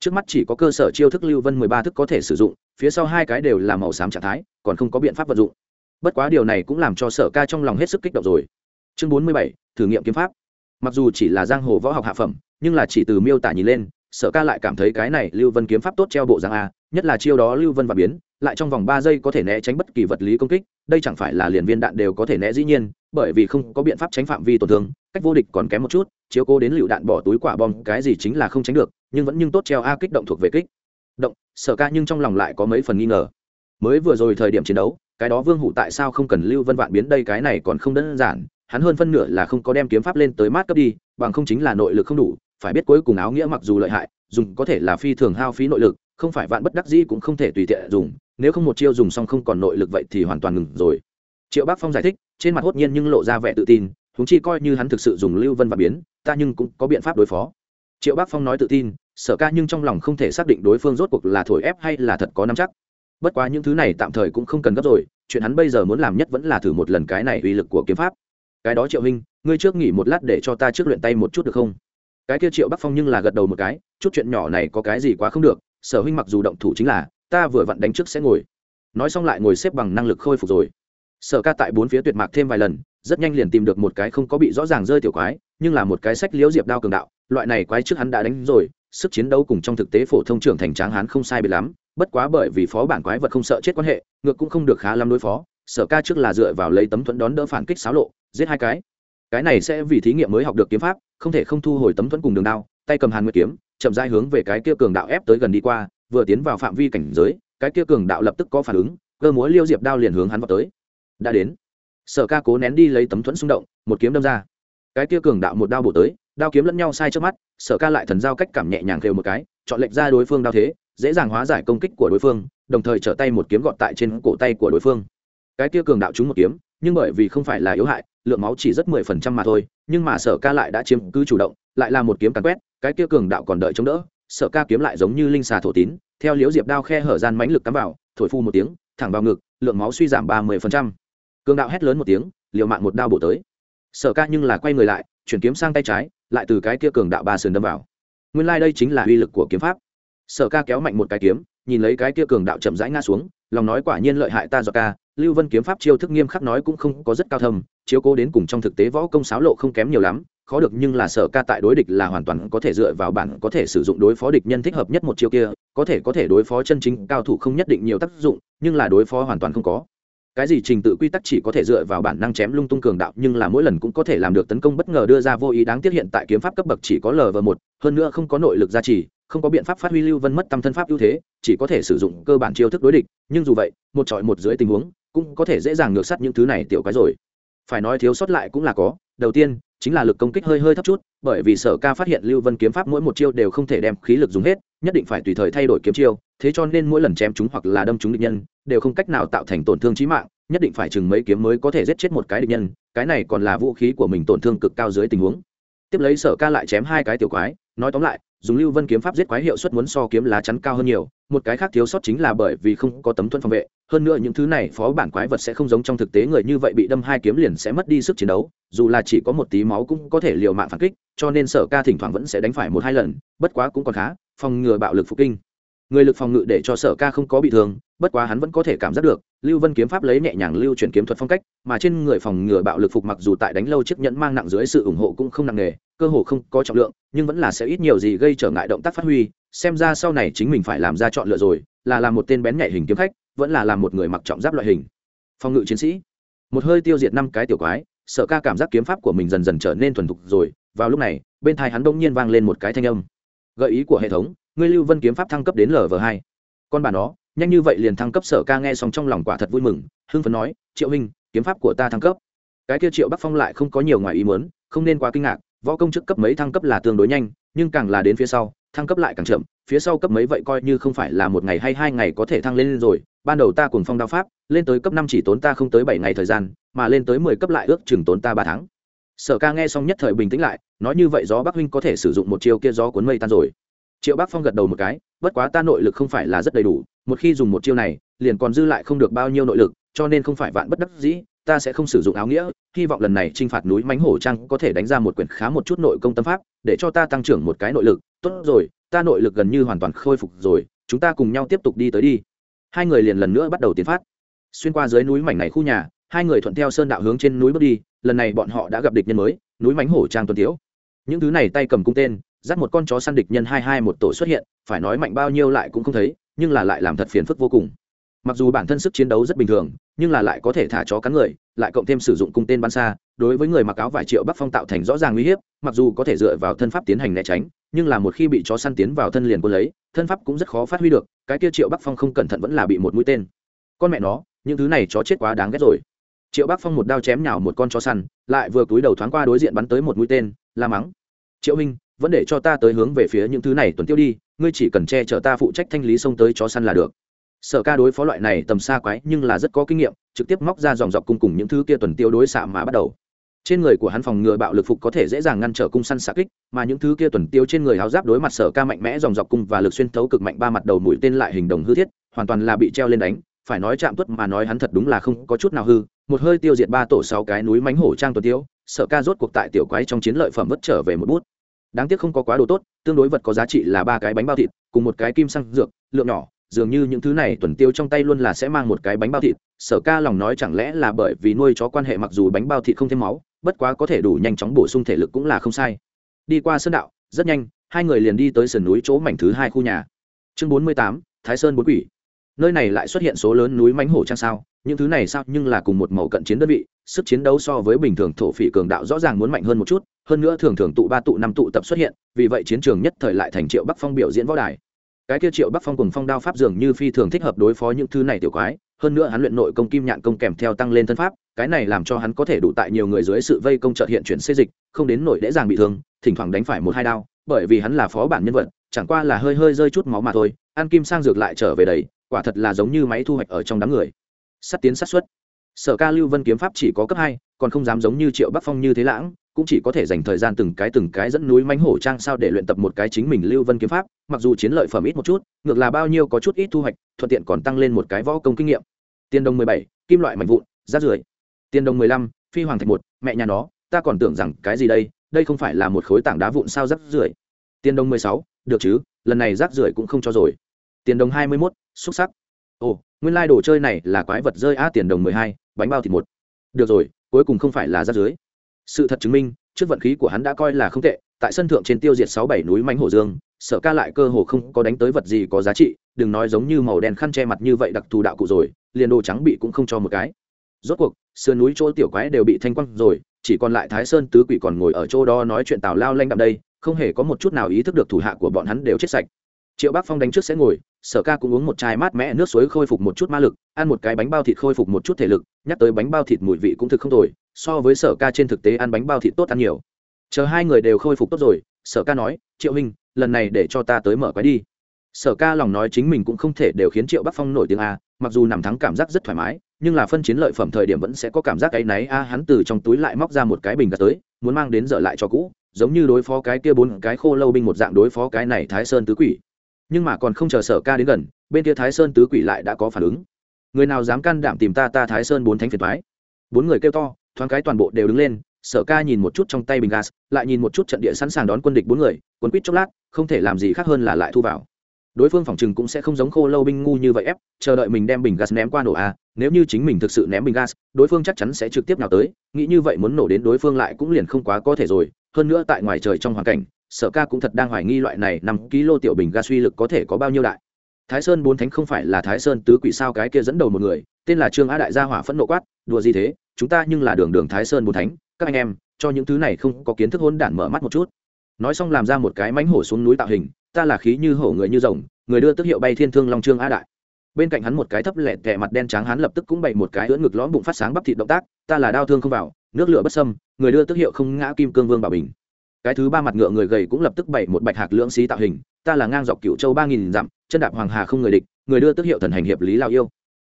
Speaker 1: Trước mắt chỉ có cơ sở chiêu thức lưu vân mười ba thức có thể sử dụng, phía sau hai cái đều là màu xám trạng thái, còn không có biện pháp vận dụng. Bất quá điều này cũng làm cho sở ca trong lòng hết sức kích động rồi. Chương bốn mươi bảy, thử nghiệm kiếm pháp. Mặc dù chỉ là giang hồ võ học hạ phẩm, nhưng là chỉ từ miêu tả nhìn lên, sở ca lại cảm thấy cái này lưu vân kiếm pháp tốt treo bộ giang a, nhất là chiêu đó lưu vân và biến lại trong vòng ba giây có thể né tránh bất kỳ vật lý công kích, đây chẳng phải là liền viên đạn đều có thể né dĩ nhiên, bởi vì không có biện pháp tránh phạm vi tổn thương, cách vô địch còn kém một chút, chiếu cố đến lựu đạn bỏ túi quả bom cái gì chính là không tránh được, nhưng vẫn nhưng tốt treo a kích động thuộc về kích. Động, sở ca nhưng trong lòng lại có mấy phần nghi ngờ. Mới vừa rồi thời điểm chiến đấu, cái đó vương hủ tại sao không cần lưu vân vạn biến đây cái này còn không đơn giản, hắn hơn phân nửa là không có đem kiếm pháp lên tới mát cấp đi, bằng không chính là nội lực không đủ, phải biết cuối cùng áo nghĩa mặc dù lợi hại, dùng có thể là phi thường hao phí nội lực, không phải vạn bất đắc dĩ cũng không thể tùy tiện dùng nếu không một chiêu dùng xong không còn nội lực vậy thì hoàn toàn ngừng rồi. Triệu bác phong giải thích trên mặt hốt nhiên nhưng lộ ra vẻ tự tin húng chi coi như hắn thực sự dùng lưu vân và biến ta nhưng cũng có biện pháp đối phó. Triệu bác phong nói tự tin sở ca nhưng trong lòng không thể xác định đối phương rốt cuộc là thổi ép hay là thật có nắm chắc. Bất quá những thứ này tạm thời cũng không cần gấp rồi chuyện hắn bây giờ muốn làm nhất vẫn là thử một lần cái này uy lực của kiếm pháp. Cái đó triệu Hinh, ngươi trước nghỉ một lát để cho ta trước luyện tay một chút được không? Cái kia triệu bắc phong nhưng là gật đầu một cái chút chuyện nhỏ này có cái gì quá không được sở huynh mặc dù động thủ chính là ta vừa vặn đánh trước sẽ ngồi. Nói xong lại ngồi xếp bằng năng lực khôi phục rồi. Sở ca tại bốn phía tuyệt mạc thêm vài lần, rất nhanh liền tìm được một cái không có bị rõ ràng rơi tiểu quái, nhưng là một cái sách liễu diệp đao cường đạo, loại này quái trước hắn đã đánh rồi, sức chiến đấu cùng trong thực tế phổ thông trưởng thành tráng hắn không sai biệt lắm, bất quá bởi vì phó bản quái vật không sợ chết quan hệ, ngược cũng không được khá lắm đối phó, sở ca trước là dựa vào lấy tấm thuẫn đón đỡ phản kích xáo lộ, giết hai cái. Cái này sẽ vì thí nghiệm mới học được kiếm pháp, không thể không thu hồi tấm thuẫn cùng đường đao, tay cầm hàn nguyệt kiếm, chậm rãi hướng về cái kia cường đạo ép tới gần đi qua vừa tiến vào phạm vi cảnh giới, cái kia cường đạo lập tức có phản ứng, cơ múa liêu diệp đao liền hướng hắn vào tới. Đã đến. Sở ca cố nén đi lấy tấm thuẫn xung động, một kiếm đâm ra. Cái kia cường đạo một đao bổ tới, đao kiếm lẫn nhau sai trước mắt, sở ca lại thần giao cách cảm nhẹ nhàng kêu một cái, chọn lệch ra đối phương đao thế, dễ dàng hóa giải công kích của đối phương, đồng thời trở tay một kiếm gọt tại trên cổ tay của đối phương. Cái kia cường đạo trúng một kiếm, nhưng bởi vì không phải là yếu hại, lượng máu chỉ rất mười phần trăm mà thôi, nhưng mà sở ca lại đã chiếm cứ chủ động, lại là một kiếm càn quét, cái kia cường đạo còn đợi chống đỡ sở ca kiếm lại giống như linh xà thổ tín theo liễu diệp đao khe hở gian mãnh lực cắm vào thổi phu một tiếng thẳng vào ngực lượng máu suy giảm ba mươi phần trăm. Cường đạo hét lớn một tiếng liều mạng một đao bổ tới. Sở ca nhưng là quay người lại chuyển kiếm sang tay trái lại từ cái kia cường đạo ba sườn đâm vào. Nguyên lai、like、đây chính là uy lực của kiếm pháp. Sở ca kéo mạnh một cái kiếm nhìn lấy cái kia cường đạo chậm rãi ngã xuống lòng nói quả nhiên lợi hại ta do ca lưu vân kiếm pháp chiêu thức nghiêm khắc nói cũng không có rất cao thầm, chiếu cố đến cùng trong thực tế võ công sáo lộ không kém nhiều lắm khó được nhưng là sở ca tại đối địch là hoàn toàn có thể dựa vào bản có thể sử dụng đối phó địch nhân thích hợp nhất một chiêu kia, có thể có thể đối phó chân chính cao thủ không nhất định nhiều tác dụng, nhưng là đối phó hoàn toàn không có. Cái gì trình tự quy tắc chỉ có thể dựa vào bản năng chém lung tung cường đạo, nhưng là mỗi lần cũng có thể làm được tấn công bất ngờ đưa ra vô ý đáng tiếc hiện tại kiếm pháp cấp bậc chỉ có lv một, hơn nữa không có nội lực gia trì, không có biện pháp phát huy lưu vân mất tâm thân pháp ưu thế, chỉ có thể sử dụng cơ bản chiêu thức đối địch, nhưng dù vậy, một trọi một dưới tình huống, cũng có thể dễ dàng ngược sát những thứ này tiểu cái rồi. Phải nói thiếu sót lại cũng là có đầu tiên, chính là lực công kích hơi hơi thấp chút, bởi vì sở ca phát hiện lưu vân kiếm pháp mỗi một chiêu đều không thể đem khí lực dùng hết, nhất định phải tùy thời thay đổi kiếm chiêu, thế cho nên mỗi lần chém chúng hoặc là đâm chúng địch nhân, đều không cách nào tạo thành tổn thương chí mạng, nhất định phải chừng mấy kiếm mới có thể giết chết một cái địch nhân, cái này còn là vũ khí của mình tổn thương cực cao dưới tình huống. Tiếp lấy sở ca lại chém hai cái tiểu quái nói tóm lại, dùng lưu vân kiếm pháp giết quái hiệu suất muốn so kiếm lá chắn cao hơn nhiều, một cái khác thiếu sót chính là bởi vì không có tấm thuẫn phòng vệ, hơn nữa những thứ này phó bản quái vật sẽ không giống trong thực tế người như vậy bị đâm hai kiếm liền sẽ mất đi sức chiến đấu, dù là chỉ có một tí máu cũng có thể liều mạng phản kích, cho nên sở ca thỉnh thoảng vẫn sẽ đánh phải một hai lần, bất quá cũng còn khá, phòng ngừa bạo lực phục kinh. Người lực phòng ngự để cho sở ca không có bị thương bất quá hắn vẫn có thể cảm giác được, lưu vân kiếm pháp lấy nhẹ nhàng lưu chuyển kiếm thuật phong cách, mà trên người phòng ngừa bạo lực phục mặc dù tại đánh lâu chiếc nhẫn mang nặng dưới sự ủng hộ cũng không nặng nề, cơ hồ không có trọng lượng, nhưng vẫn là sẽ ít nhiều gì gây trở ngại động tác phát huy. Xem ra sau này chính mình phải làm ra chọn lựa rồi, là làm một tên bén nhạy hình kiếm khách, vẫn là làm một người mặc trọng giáp loại hình. Phòng ngự chiến sĩ. Một hơi tiêu diệt năm cái tiểu quái, sở ca cảm giác kiếm pháp của mình dần dần trở nên thuần thục rồi. Vào lúc này, bên thai hắn đông nhiên vang lên một cái thanh âm. Gợi ý của hệ thống, ngươi lưu vân kiếm pháp thăng cấp đến lv hai. Con bà nó nhanh như vậy liền thăng cấp sở ca nghe xong trong lòng quả thật vui mừng, hưng phấn nói, triệu huynh, kiếm pháp của ta thăng cấp. Cái kia triệu bắc phong lại không có nhiều ngoài ý muốn, không nên quá kinh ngạc, võ công chức cấp mấy thăng cấp là tương đối nhanh, nhưng càng là đến phía sau, thăng cấp lại càng chậm, phía sau cấp mấy vậy coi như không phải là một ngày hay hai ngày có thể thăng lên rồi, ban đầu ta cùng phong đao pháp, lên tới cấp năm chỉ tốn ta không tới bảy ngày thời gian, mà lên tới mười cấp lại ước chừng tốn ta ba tháng. Sở ca nghe xong nhất thời bình tĩnh lại, nói như vậy gió bắc huynh có thể sử dụng một chiêu kia gió cuốn mây tan rồi. Triệu bắc phong gật đầu một cái bất quá ta nội lực không phải là rất đầy đủ, một khi dùng một chiêu này, liền còn dư lại không được bao nhiêu nội lực, cho nên không phải vạn bất đắc dĩ, ta sẽ không sử dụng áo nghĩa, hy vọng lần này t r i n h phạt núi mánh hổ Trang có thể đánh ra một quyển khá một chút nội công tâm pháp, để cho ta tăng trưởng một cái nội lực. Tốt rồi, ta nội lực gần như hoàn toàn khôi phục rồi, chúng ta cùng nhau tiếp tục đi tới đi. Hai người liền lần nữa bắt đầu tiến phát. Xuyên qua dưới núi mảnh này khu nhà, hai người thuận theo sơn đạo hướng trên núi bước đi, lần này bọn họ đã gặp địch nhân mới, núi mánh hổ trang tuấn tiếu những thứ này tay cầm cung tên dắt một con chó săn địch nhân hai hai một tổ xuất hiện, phải nói mạnh bao nhiêu lại cũng không thấy, nhưng là lại làm thật phiền phức vô cùng. Mặc dù bản thân sức chiến đấu rất bình thường, nhưng là lại có thể thả chó cắn người, lại cộng thêm sử dụng cung tên bắn xa, đối với người mặc áo vải triệu bắc phong tạo thành rõ ràng nguy hiếp, mặc dù có thể dựa vào thân pháp tiến hành né tránh, nhưng là một khi bị chó săn tiến vào thân liền quân lấy, thân pháp cũng rất khó phát huy được, cái kia triệu bắc phong không cẩn thận vẫn là bị một mũi tên. Con mẹ nó, những thứ này chó chết quá đáng ghét rồi. Triệu bắc phong một đao chém nhào một con chó săn, lại vừa túi đầu thoáng qua đối diện bắn tới một mũi tên, la mắng. Triệu minh vẫn để cho ta tới hướng về phía những thứ này tuần tiêu đi, ngươi chỉ cần che chở ta phụ trách thanh lý xông tới chó săn là được. Sở ca đối phó loại này tầm xa quái nhưng là rất có kinh nghiệm, trực tiếp móc ra dòng dọc cung cùng những thứ kia tuần tiêu đối xạ mà bắt đầu. Trên người của hắn phòng ngừa bạo lực phục có thể dễ dàng ngăn trở cung săn xạ kích, mà những thứ kia tuần tiêu trên người háo giáp đối mặt sở ca mạnh mẽ dòng dọc cung và lực xuyên thấu cực mạnh ba mặt đầu mũi tên lại hình đồng hư thiết, hoàn toàn là bị treo lên đánh, phải nói chạm tuất mà nói hắn thật đúng là không có chút nào hư, một hơi tiêu diệt ba tổ sáu cái núi mánh hổ trang tuần tiêu, sở ca rốt cuộc tại tiểu quái trong chiến lợi phẩm vất trở về một bút đáng tiếc không có quá đồ tốt, tương đối vật có giá trị là ba cái bánh bao thịt, cùng một cái kim xăng dược, lượng nhỏ, dường như những thứ này tuần tiêu trong tay luôn là sẽ mang một cái bánh bao thịt. Sở ca lòng nói chẳng lẽ là bởi vì nuôi chó quan hệ mặc dù bánh bao thịt không thêm máu, bất quá có thể đủ nhanh chóng bổ sung thể lực cũng là không sai. Đi qua sơn đạo, rất nhanh, hai người liền đi tới sườn núi chỗ mảnh thứ hai khu nhà. Chương bốn mươi tám, thái sơn bốn quỷ. Nơi này lại xuất hiện số lớn núi mánh hổ trang sao, những thứ này sao nhưng là cùng một màu cận chiến đơn vị, sức chiến đấu so với bình thường thổ phỉ cường đạo rõ ràng muốn mạnh hơn một chút hơn nữa thường thường tụ ba tụ năm tụ tập xuất hiện, vì vậy chiến trường nhất thời lại thành triệu bắc phong biểu diễn võ đài. Cái kia triệu bắc phong cùng phong đao pháp dường như phi thường thích hợp đối phó những thứ này tiểu quái, hơn nữa hắn luyện nội công kim nhạn công kèm theo tăng lên thân pháp, cái này làm cho hắn có thể đủ tại nhiều người dưới sự vây công trợt hiện chuyển xê dịch, không đến nổi dễ dàng bị thương, thỉnh thoảng đánh phải một hai đao, bởi vì hắn là phó bản nhân vật, chẳng qua là hơi hơi rơi chút máu mà thôi, ăn kim sang dược lại trở về đầy, quả thật là giống như máy thu hoạch ở trong đám người. Sắt tiến sát xuất. Sở ca lưu vân kiếm pháp chỉ có cấp hai, còn không dám giống như triệu bắc phong như thế lãng cũng chỉ có thể dành thời gian từng cái từng cái dẫn núi mánh hổ trang sao để luyện tập một cái chính mình lưu vân kiếm pháp, mặc dù chiến lợi phẩm ít một chút, ngược là bao nhiêu có chút ít thu hoạch, thuận tiện còn tăng lên một cái võ công kinh nghiệm. Tiền đồng mười bảy, kim loại mạnh vụn rác rưởi tiền đồng mười lăm, phi hoàng thạch một, mẹ nhà nó, ta còn tưởng rằng cái gì đây đây không phải là một khối tảng đá vụn sao rác rưởi tiền đồng mười sáu, được chứ, lần này rác rưởi cũng không cho rồi. Tiền đồng hai mươi mốt xúc sắc. Ồ, nguyên lai、like、đồ chơi này là quái vật rơi a tiền đồng mười hai, bánh bao thịt một. Được rồi, cuối cùng không phải là rác rưởi sự thật chứng minh, trước vận khí của hắn đã coi là không tệ, tại sân thượng trên tiêu diệt sáu bảy núi mánh hổ dương, sở ca lại cơ hồ không có đánh tới vật gì có giá trị, đừng nói giống như màu đen khăn che mặt như vậy đặc thù đạo cụ rồi, liền đồ trắng bị cũng không cho một cái. Rốt cuộc, sườn núi chỗ tiểu quái đều bị thanh quăng rồi, chỉ còn lại thái sơn tứ quỷ còn ngồi ở chỗ đó nói chuyện tào lao lanh đạm đây, không hề có một chút nào ý thức được thủ hạ của bọn hắn đều chết sạch. Triệu bác phong đánh trước sẽ ngồi, sở ca cũng uống một chai mát mẽ nước suối khôi phục một chút ma lực, ăn một cái bánh bao thịt khôi phục một chút thể lực, nhắc tới bánh bao thịt mùi vị cũng thực không tồi so với sở ca trên thực tế ăn bánh bao thịt tốt ăn nhiều. Chờ hai người đều khôi phục tốt rồi, sở ca nói, triệu hình lần này để cho ta tới mở quái đi. Sở ca lòng nói chính mình cũng không thể đều khiến triệu bắc phong nổi tiếng a, mặc dù nằm thắng cảm giác rất thoải mái, nhưng là phân chiến lợi phẩm thời điểm vẫn sẽ có cảm giác áy náy a, hắn từ trong túi lại móc ra một cái bình gạt tới, muốn mang đến dở lại cho cũ, giống như đối phó cái kia bốn cái khô lâu binh một dạng đối phó cái này thái sơn tứ quỷ. Nhưng mà còn không chờ sở ca đến gần, bên kia thái sơn tứ quỷ lại đã có phản ứng. Người nào dám can đảm tìm ta ta thái sơn bốn thánh phiền thoái bốn người kêu to thoáng cái toàn bộ đều đứng lên, sở ca nhìn một chút trong tay bình gas, lại nhìn một chút trận địa sẵn sàng đón quân địch bốn người quân quýt chốc lát, không thể làm gì khác hơn là lại thu vào. Đối phương phòng chừng cũng sẽ không giống khô lâu binh ngu như vậy ép, chờ đợi mình đem bình gas ném qua nổ a nếu như chính mình thực sự ném bình gas, đối phương chắc chắn sẽ trực tiếp nào tới, nghĩ như vậy muốn nổ đến đối phương lại cũng liền không quá có thể rồi. Hơn nữa tại ngoài trời trong hoàn cảnh, sở ca cũng thật đang hoài nghi loại này năm kg tiểu bình gas suy lực có thể có bao nhiêu đại. Thái sơn bốn thánh không phải là thái sơn tứ quỷ sao cái kia dẫn đầu một người, tên là trương á đại gia hỏa phẫn nộ quát, đùa gì thế? Chúng ta nhưng là đường đường thái sơn bồn thánh, các anh em, cho những thứ này không có kiến thức hôn đản mở mắt một chút. Nói xong làm ra một cái mánh hổ xuống núi tạo hình, ta là khí như hổ người như rồng, người đưa tức hiệu bay thiên thương long trương a đại. Bên cạnh hắn một cái thấp lẹt tẻ mặt đen trắng hắn lập tức cũng bày một cái ưỡn ngực lõm bụng phát sáng bắp thịt động tác, ta là đau thương không vào, nước lửa bất sâm người đưa tức hiệu không ngã kim cương vương bảo bình. Cái thứ ba mặt ngựa người gầy cũng lập tức bày một bạch hạc lưỡng xí tạo hình, ta là ngang dọc cựu châu ba nghìn dặm, chân đạp hoàng hà không người địch, người đưa tức hiệu thần hành hiệp lý lao yêu.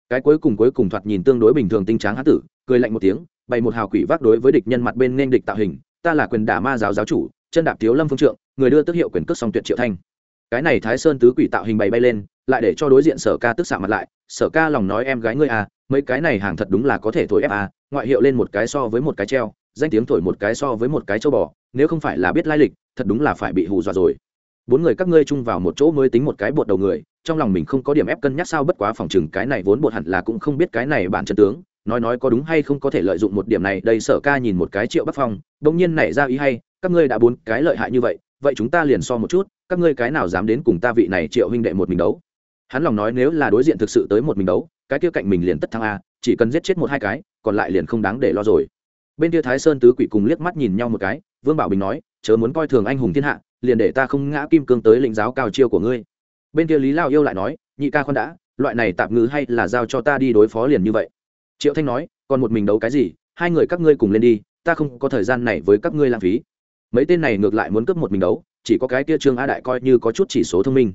Speaker 1: Cái cuối cùng cuối cùng thoạt nhìn tương đối bình thường tinh tráng hán tử cười lạnh một tiếng, bày một hào quỷ vác đối với địch nhân mặt bên nên địch tạo hình, ta là quyền đả ma giáo giáo chủ, chân đạp thiếu lâm phương trượng, người đưa tức hiệu quyền cước song tuyệt triệu thanh. Cái này thái sơn tứ quỷ tạo hình bày bay lên, lại để cho đối diện sở ca tức xạ mặt lại, sở ca lòng nói em gái ngươi à mấy cái này hàng thật đúng là có thể thổi ép à ngoại hiệu lên một cái so với một cái treo, danh tiếng thổi một cái so với một cái châu bò, nếu không phải là biết lai lịch, thật đúng là phải bị hù dọa rồi. Bốn người các ngươi chung vào một chỗ mới tính một cái bột đầu người, trong lòng mình không có điểm ép cân nhắc sao bất quá phòng chừng cái này vốn bột hẳn là cũng không biết cái này bản chân tướng nói nói có đúng hay không có thể lợi dụng một điểm này, đây sở ca nhìn một cái triệu bắc phong, bỗng nhiên nảy ra ý hay, các ngươi đã bốn cái lợi hại như vậy vậy chúng ta liền so một chút, các ngươi cái nào dám đến cùng ta vị này triệu huynh đệ một mình đấu? Hắn lòng nói nếu là đối diện thực sự tới một mình đấu, cái kia cạnh mình liền tất thăng a, chỉ cần giết chết một hai cái, còn lại liền không đáng để lo rồi. Bên kia thái sơn tứ quỷ cùng liếc mắt nhìn nhau một cái, vương bảo bình nói, chớ muốn coi thường anh hùng thiên hạ, liền để ta không ngã kim cương tới lĩnh giáo cao chiêu của ngươi. Bên kia lý lao yêu lại nói, nhị ca con đã, loại này tạm ngữ hay là giao cho ta đi đối phó liền như vậy triệu thanh nói, còn một mình đấu cái gì? Hai người các ngươi cùng lên đi, ta không có thời gian này với các ngươi lãng phí. Mấy tên này ngược lại muốn cướp một mình đấu, chỉ có cái kia trương a đại coi như có chút chỉ số thông minh.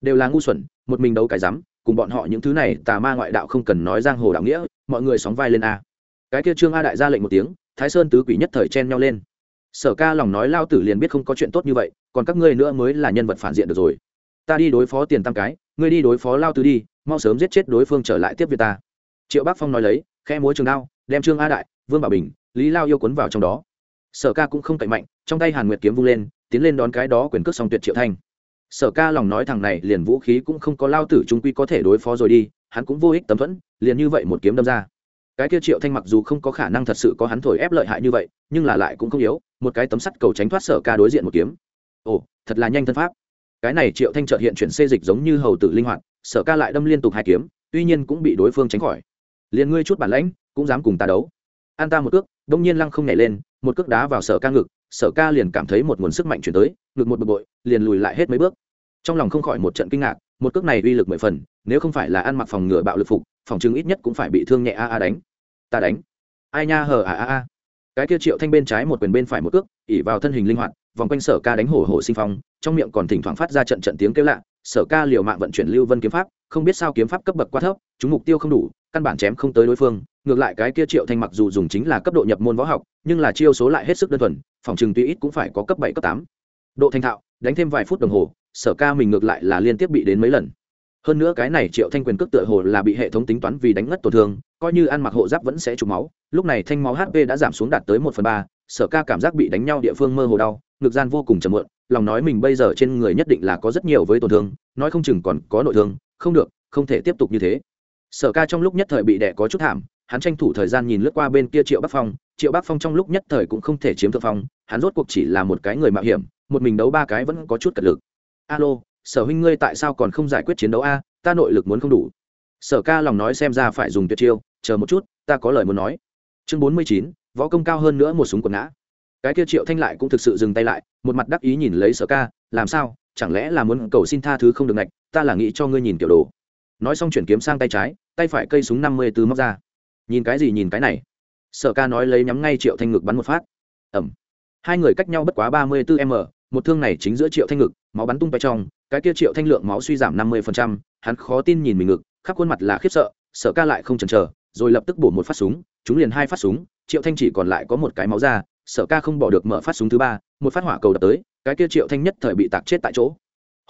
Speaker 1: Đều là ngu xuẩn, một mình đấu cái rắm, cùng bọn họ những thứ này tà ma ngoại đạo không cần nói giang hồ đạo nghĩa, mọi người sóng vai lên a. Cái kia trương a đại ra lệnh một tiếng, thái sơn tứ quỷ nhất thời chen nhau lên. Sở ca lòng nói lao tử liền biết không có chuyện tốt như vậy, còn các ngươi nữa mới là nhân vật phản diện được rồi. Ta đi đối phó tiền tam cái, ngươi đi đối phó lao tứ đi, mau sớm giết chết đối phương trở lại tiếp việt ta triệu bắc phong nói lấy khe múa trường đao, đem trương a đại, vương bảo bình, lý lao yêu cuốn vào trong đó. sở ca cũng không cậy mạnh, trong tay hàn nguyệt kiếm vung lên, tiến lên đón cái đó quyền cước xong tuyệt triệu thanh. sở ca lòng nói thằng này liền vũ khí cũng không có lao tử trung quy có thể đối phó rồi đi, hắn cũng vô ích tấm thuẫn, liền như vậy một kiếm đâm ra. cái kia triệu thanh mặc dù không có khả năng thật sự có hắn thổi ép lợi hại như vậy, nhưng là lại cũng không yếu, một cái tấm sắt cầu tránh thoát sở ca đối diện một kiếm. ồ, thật là nhanh thân pháp. cái này triệu thanh trợt hiện chuyển xê dịch giống như hầu tử linh hoạt, sở ca lại đâm liên tục hai kiếm, tuy nhiên cũng bị đối phương tránh khỏi liền ngươi chút bản lãnh, cũng dám cùng ta đấu. An ta một cước, đông nhiên lăng không nhảy lên, một cước đá vào sở ca ngực, sở ca liền cảm thấy một nguồn sức mạnh chuyển tới, ngực một bực bội, liền lùi lại hết mấy bước. Trong lòng không khỏi một trận kinh ngạc, một cước này uy lực mười phần, nếu không phải là ăn mặc phòng ngựa bạo lực phục, phòng chứng ít nhất cũng phải bị thương nhẹ a a đánh. Ta đánh. Ai nha hờ a a a. Cái kia triệu thanh bên trái một quyền bên phải một cước, ỉ vào thân hình linh hoạt, vòng quanh sở ca đánh hổ hổ sinh phong, trong miệng còn thỉnh thoảng phát ra trận trận tiếng kêu lạ, sở ca liều mạng vận chuyển lưu vân kiếm pháp không biết sao kiếm pháp cấp bậc quá thấp, chúng mục tiêu không đủ, căn bản chém không tới đối phương. Ngược lại cái kia triệu thanh mặc dù dùng chính là cấp độ nhập môn võ học, nhưng là chiêu số lại hết sức đơn thuần, phòng chừng tuy ít cũng phải có cấp bảy, cấp tám. Độ thành thạo, đánh thêm vài phút đồng hồ, sở ca mình ngược lại là liên tiếp bị đến mấy lần. Hơn nữa cái này triệu thanh quyền cước tựa hồ là bị hệ thống tính toán vì đánh ngất tổn thương, coi như ăn mặc hộ giáp vẫn sẽ trục máu. Lúc này thanh máu hp đã giảm xuống đạt tới một phần ba, sở ca cảm giác bị đánh nhau địa phương mơ hồ đau, ngực gian vô cùng chầm mượn lòng nói mình bây giờ trên người nhất định là có rất nhiều với tổn thương, nói không chừng còn có nội thương không được, không thể tiếp tục như thế. Sở ca trong lúc nhất thời bị đẻ có chút thảm, hắn tranh thủ thời gian nhìn lướt qua bên kia triệu bắc phong. Triệu bắc phong trong lúc nhất thời cũng không thể chiếm thượng phong, hắn rốt cuộc chỉ là một cái người mạo hiểm, một mình đấu ba cái vẫn có chút cật lực. Alo, sở huynh ngươi tại sao còn không giải quyết chiến đấu a? Ta nội lực muốn không đủ. Sở ca lòng nói xem ra phải dùng tuyệt chiêu, chờ một chút, ta có lời muốn nói. Chương bốn mươi chín, võ công cao hơn nữa một súng quần ngã. Cái kia triệu thanh lại cũng thực sự dừng tay lại, một mặt đắc ý nhìn lấy sở ca, làm sao? Chẳng lẽ là muốn cầu xin tha thứ không được ngạch? Ta là nghĩ cho ngươi nhìn kiểu đồ. Nói xong chuyển kiếm sang tay trái, tay phải cây súng năm mươi tư móc ra. Nhìn cái gì nhìn cái này? Sở ca nói lấy nhắm ngay triệu thanh ngực bắn một phát. Ẩm. Hai người cách nhau bất quá ba mươi bốn m, một thương này chính giữa triệu thanh ngực, máu bắn tung tay trong, cái kia triệu thanh lượng máu suy giảm năm mươi hắn khó tin nhìn mình ngực, khắp khuôn mặt là khiếp sợ, sở ca lại không chần chờ, rồi lập tức bổ một phát súng, chúng liền hai phát súng, triệu thanh chỉ còn lại có một cái máu ra, sở ca không bỏ được mở phát súng thứ ba, một phát hỏa cầu đập tới, cái kia triệu thanh nhất thời bị tạc chết tại chỗ.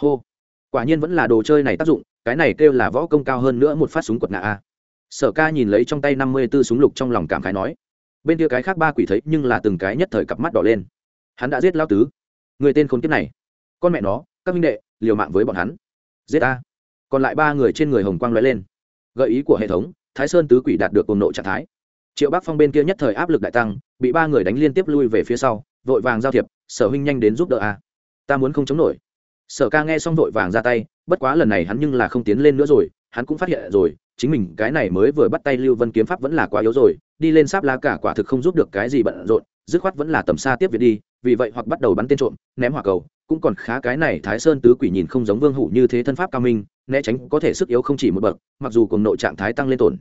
Speaker 1: Hô quả nhiên vẫn là đồ chơi này tác dụng, cái này kêu là võ công cao hơn nữa một phát súng quật ngã a. Sở ca nhìn lấy trong tay năm mươi b ố súng lục trong lòng cảm khái nói, bên kia cái khác ba quỷ thấy nhưng là từng cái nhất thời cặp mắt đỏ lên. Hắn đã giết lao tứ. Người tên khốn kiếp này. Con mẹ nó, các minh đệ, liều mạng với bọn hắn. Giết a còn lại ba người trên người hồng quang l ó e lên. Gợi ý của hệ thống, thái sơn tứ quỷ đạt được cùng nộ trạng thái. Triệu bắc phong bên kia nhất thời áp lực đại tăng, bị ba người đánh liên tiếp lui về phía sau, vội vàng giao thiệp, sở huynh nhanh đến giúp đỡ a. Ta muốn không chống nổi sở ca nghe xong vội vàng ra tay, bất quá lần này hắn nhưng là không tiến lên nữa rồi, hắn cũng phát hiện rồi, chính mình cái này mới vừa bắt tay lưu vân kiếm pháp vẫn là quá yếu rồi, đi lên sáp lá cả quả thực không giúp được cái gì bận rộn, dứt khoát vẫn là tầm xa tiếp việc đi, vì vậy hoặc bắt đầu bắn tên trộm, ném hỏa cầu, cũng còn khá cái này thái sơn tứ quỷ nhìn không giống vương hủ như thế thân pháp cao minh, né tránh có thể sức yếu không chỉ một bậc, mặc dù cùng nội trạng thái tăng lên tổn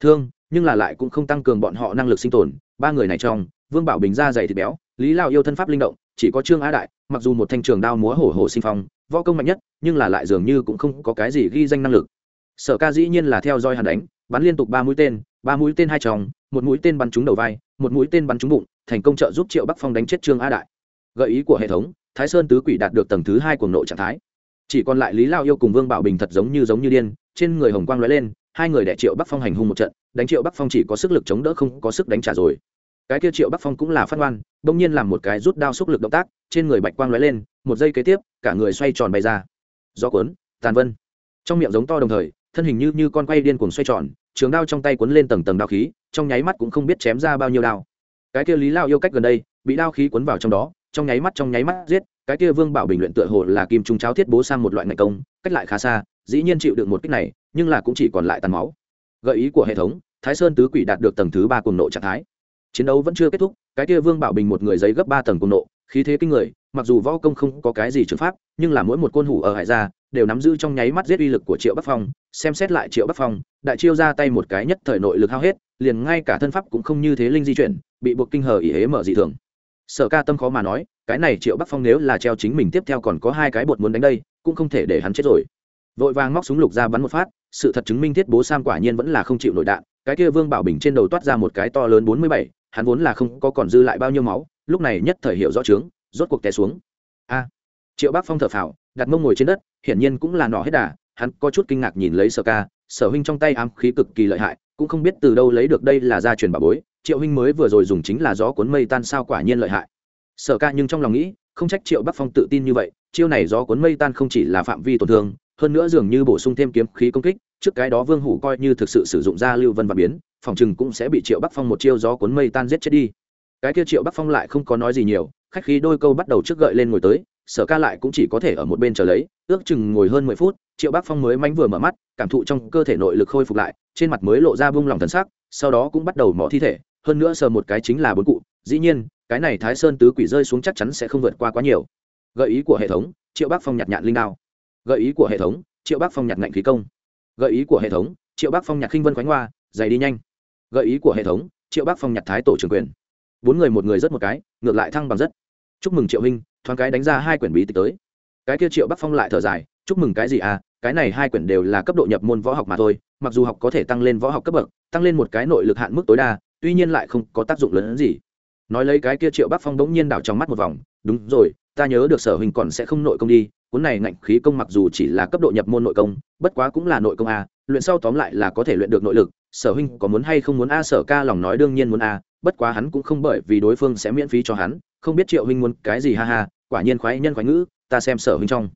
Speaker 1: thương, nhưng là lại cũng không tăng cường bọn họ năng lực sinh tồn, ba người này trong, vương bảo bình da dày thịt béo, lý lao yêu thân pháp linh động, chỉ có trương á đại mặc dù một thanh trường đao múa hổ hổ sinh phong, võ công mạnh nhất, nhưng là lại dường như cũng không có cái gì ghi danh năng lực. Sở ca dĩ nhiên là theo dõi hàn đánh, bắn liên tục ba mũi tên, ba mũi tên hai tròng, một mũi tên bắn trúng đầu vai, một mũi tên bắn trúng bụng, thành công trợ giúp triệu bắc phong đánh chết trương a đại. Gợi ý của hệ thống, thái sơn tứ quỷ đạt được tầng thứ hai của nội trạng thái. Chỉ còn lại lý lao yêu cùng vương bảo bình thật giống như giống như điên, trên người hồng quang lóe lên, hai người đẻ triệu bắc phong hành hung một trận, đánh triệu bắc phong chỉ có sức lực chống đỡ không có sức đánh trả rồi cái kia triệu bắc phong cũng là phát ngoan, bỗng nhiên làm một cái rút đao xúc lực động tác, trên người bạch quang lóe lên, một giây kế tiếp, cả người xoay tròn bay ra. Gió cuốn, tàn vân. Trong miệng giống to đồng thời, thân hình như như con quay điên cuồng xoay tròn, trường đao trong tay cuốn lên tầng tầng đao khí, trong nháy mắt cũng không biết chém ra bao nhiêu đao. Cái kia lý lao yêu cách gần đây, bị đao khí cuốn vào trong đó, trong nháy mắt, trong nháy mắt giết, cái kia vương bảo bình luyện tựa hồ là kim trung cháo thiết bố sang một loại ngày công, cách lại khá xa, dĩ nhiên chịu được một kích này, nhưng là cũng chỉ còn lại tàn máu. Gợi ý của hệ thống, thái sơn tứ quỷ đạt được tầng thứ ba cuồng nộ trạng thái chiến đấu vẫn chưa kết thúc, cái kia vương bảo bình một người giấy gấp ba tầng cùng nộ, khí thế kinh người, mặc dù võ công không có cái gì trừng pháp, nhưng là mỗi một côn hủ ở hải gia đều nắm giữ trong nháy mắt giết uy lực của triệu bắc phong, xem xét lại triệu bắc phong, đại chiêu ra tay một cái nhất thời nội lực hao hết, liền ngay cả thân pháp cũng không như thế linh di chuyển, bị buộc kinh hờ ý hế mở dị thường. Sở ca tâm khó mà nói, cái này triệu bắc phong nếu là treo chính mình tiếp theo còn có hai cái bột muốn đánh đây, cũng không thể để hắn chết rồi. Vội vàng móc súng lục ra bắn một phát, sự thật chứng minh thiết bố sam quả nhiên vẫn là không chịu nội đạn, cái kia vương bảo bình trên đầu toát ra một cái to lớn bốn mươi bảy hắn vốn là không có còn dư lại bao nhiêu máu, lúc này nhất thời hiệu rõ trướng rốt cuộc té xuống. A, triệu bắc phong thở phào, đặt mông ngồi trên đất, hiển nhiên cũng là nỏ hết đà, hắn có chút kinh ngạc nhìn lấy sở ca, sở huynh trong tay ám khí cực kỳ lợi hại, cũng không biết từ đâu lấy được đây là gia truyền bà bối, triệu huynh mới vừa rồi dùng chính là gió cuốn mây tan sao quả nhiên lợi hại. Sở ca nhưng trong lòng nghĩ, không trách triệu bắc phong tự tin như vậy, chiêu này gió cuốn mây tan không chỉ là phạm vi tổn thương, hơn nữa dường như bổ sung thêm kiếm khí công kích trước cái đó vương hủ coi như thực sự sử dụng ra lưu vân và biến, phòng chừng cũng sẽ bị triệu bắc phong một chiêu gió cuốn mây tan giết chết đi. Cái kia triệu bắc phong lại không có nói gì nhiều, khách khí đôi câu bắt đầu trước gợi lên ngồi tới, sở ca lại cũng chỉ có thể ở một bên chờ lấy, ước chừng ngồi hơn mười phút, triệu bắc phong mới mánh vừa mở mắt, cảm thụ trong cơ thể nội lực khôi phục lại, trên mặt mới lộ ra bung lòng thần sắc, sau đó cũng bắt đầu mỏ thi thể, hơn nữa sờ một cái chính là bốn cụ, dĩ nhiên, cái này thái sơn tứ quỷ rơi xuống chắc chắn sẽ không vượt qua quá nhiều. Gợi ý của hệ thống, triệu bắc phong nhặt nhạn linh đao. Gợi ý của hệ thống, triệu bắc phong nhặt ngạnh khí công gợi ý của hệ thống, triệu Bác phong nhặt khinh vân khoánh hoa dày đi nhanh. Gợi ý của hệ thống, triệu Bác phong nhặt thái tổ trường quyền. Bốn người một người rất một cái, ngược lại thăng bằng rất. Chúc mừng triệu huynh thoáng cái đánh ra hai quyển bí tịch tới. Cái kia triệu bắc phong lại thở dài, chúc mừng cái gì à cái này hai quyển đều là cấp độ nhập môn võ học mà thôi, mặc dù học có thể tăng lên võ học cấp bậc, tăng lên một cái nội lực hạn mức tối đa, tuy nhiên lại không có tác dụng lớn hơn gì. Nói lấy cái kia triệu bắc phong bỗng nhiên đảo trong mắt một vòng, đúng rồi, ta nhớ được sở huynh còn sẽ không nội công đi cuốn này ngạnh khí công mặc dù chỉ là cấp độ nhập môn nội công, bất quá cũng là nội công a, luyện sau tóm lại là có thể luyện được nội lực, sở huynh có muốn hay không muốn a, sở ca lòng nói đương nhiên muốn a, bất quá hắn cũng không bởi vì đối phương sẽ miễn phí cho hắn, không biết triệu huynh muốn cái gì ha ha, quả nhiên khoái nhân khoái ngữ, ta xem sở huynh trong.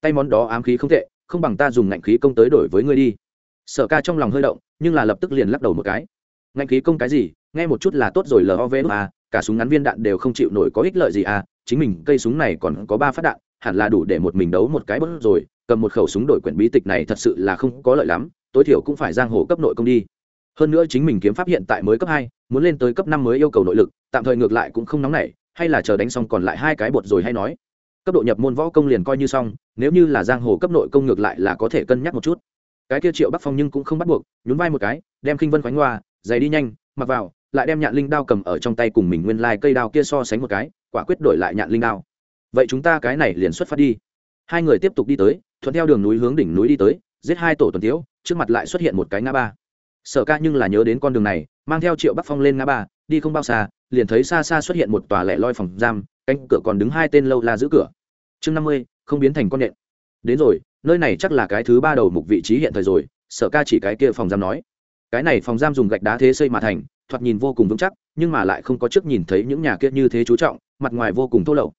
Speaker 1: Tay món đó ám khí không tệ, không bằng ta dùng ngạnh khí công tới đổi với ngươi đi. Sở ca trong lòng hơi động, nhưng là lập tức liền lắc đầu một cái. Ngạnh khí công cái gì? Nghe một chút là tốt rồi lov à cả súng ngắn viên đạn đều không chịu nổi có ích lợi gì à chính mình cây súng này còn có ba phát đạn hẳn là đủ để một mình đấu một cái bớt rồi, cầm một khẩu súng đổi quyển bí tịch này thật sự là không có lợi lắm, tối thiểu cũng phải giang hồ cấp nội công đi. Hơn nữa chính mình kiếm pháp hiện tại mới cấp hai, muốn lên tới cấp năm mới yêu cầu nội lực, tạm thời ngược lại cũng không nóng nảy, hay là chờ đánh xong còn lại hai cái bột rồi hay nói. Cấp độ nhập môn võ công liền coi như xong, nếu như là giang hồ cấp nội công ngược lại là có thể cân nhắc một chút. Cái kia triệu bắc phong nhưng cũng không bắt buộc, nhún vai một cái, đem khinh vân khoánh hoa, giày đi nhanh, mặc vào, lại đem nhạn linh đao cầm ở trong tay cùng mình nguyên lai、like、cây đao kia so sánh một cái, quả quyết đổi lại nhạn linh đao vậy chúng ta cái này liền xuất phát đi. Hai người tiếp tục đi tới, thuận theo đường núi hướng đỉnh núi đi tới, giết hai tổ tuần tiếu trước mặt lại xuất hiện một cái ngã ba. Sở ca nhưng là nhớ đến con đường này, mang theo triệu bắc phong lên ngã ba, đi không bao xa, liền thấy xa xa xuất hiện một tòa lẻ loi phòng giam, cánh cửa còn đứng hai tên lâu la giữ cửa. Chương năm mươi, không biến thành con nện đến rồi, nơi này chắc là cái thứ ba đầu mục vị trí hiện thời rồi, sở ca chỉ cái kia phòng giam nói. Cái này phòng giam dùng gạch đá thế xây mà thành, thoạt nhìn vô cùng vững chắc, nhưng mà lại không có trước nhìn thấy những nhà kia như thế chú trọng, mặt ngoài vô cùng thô lậu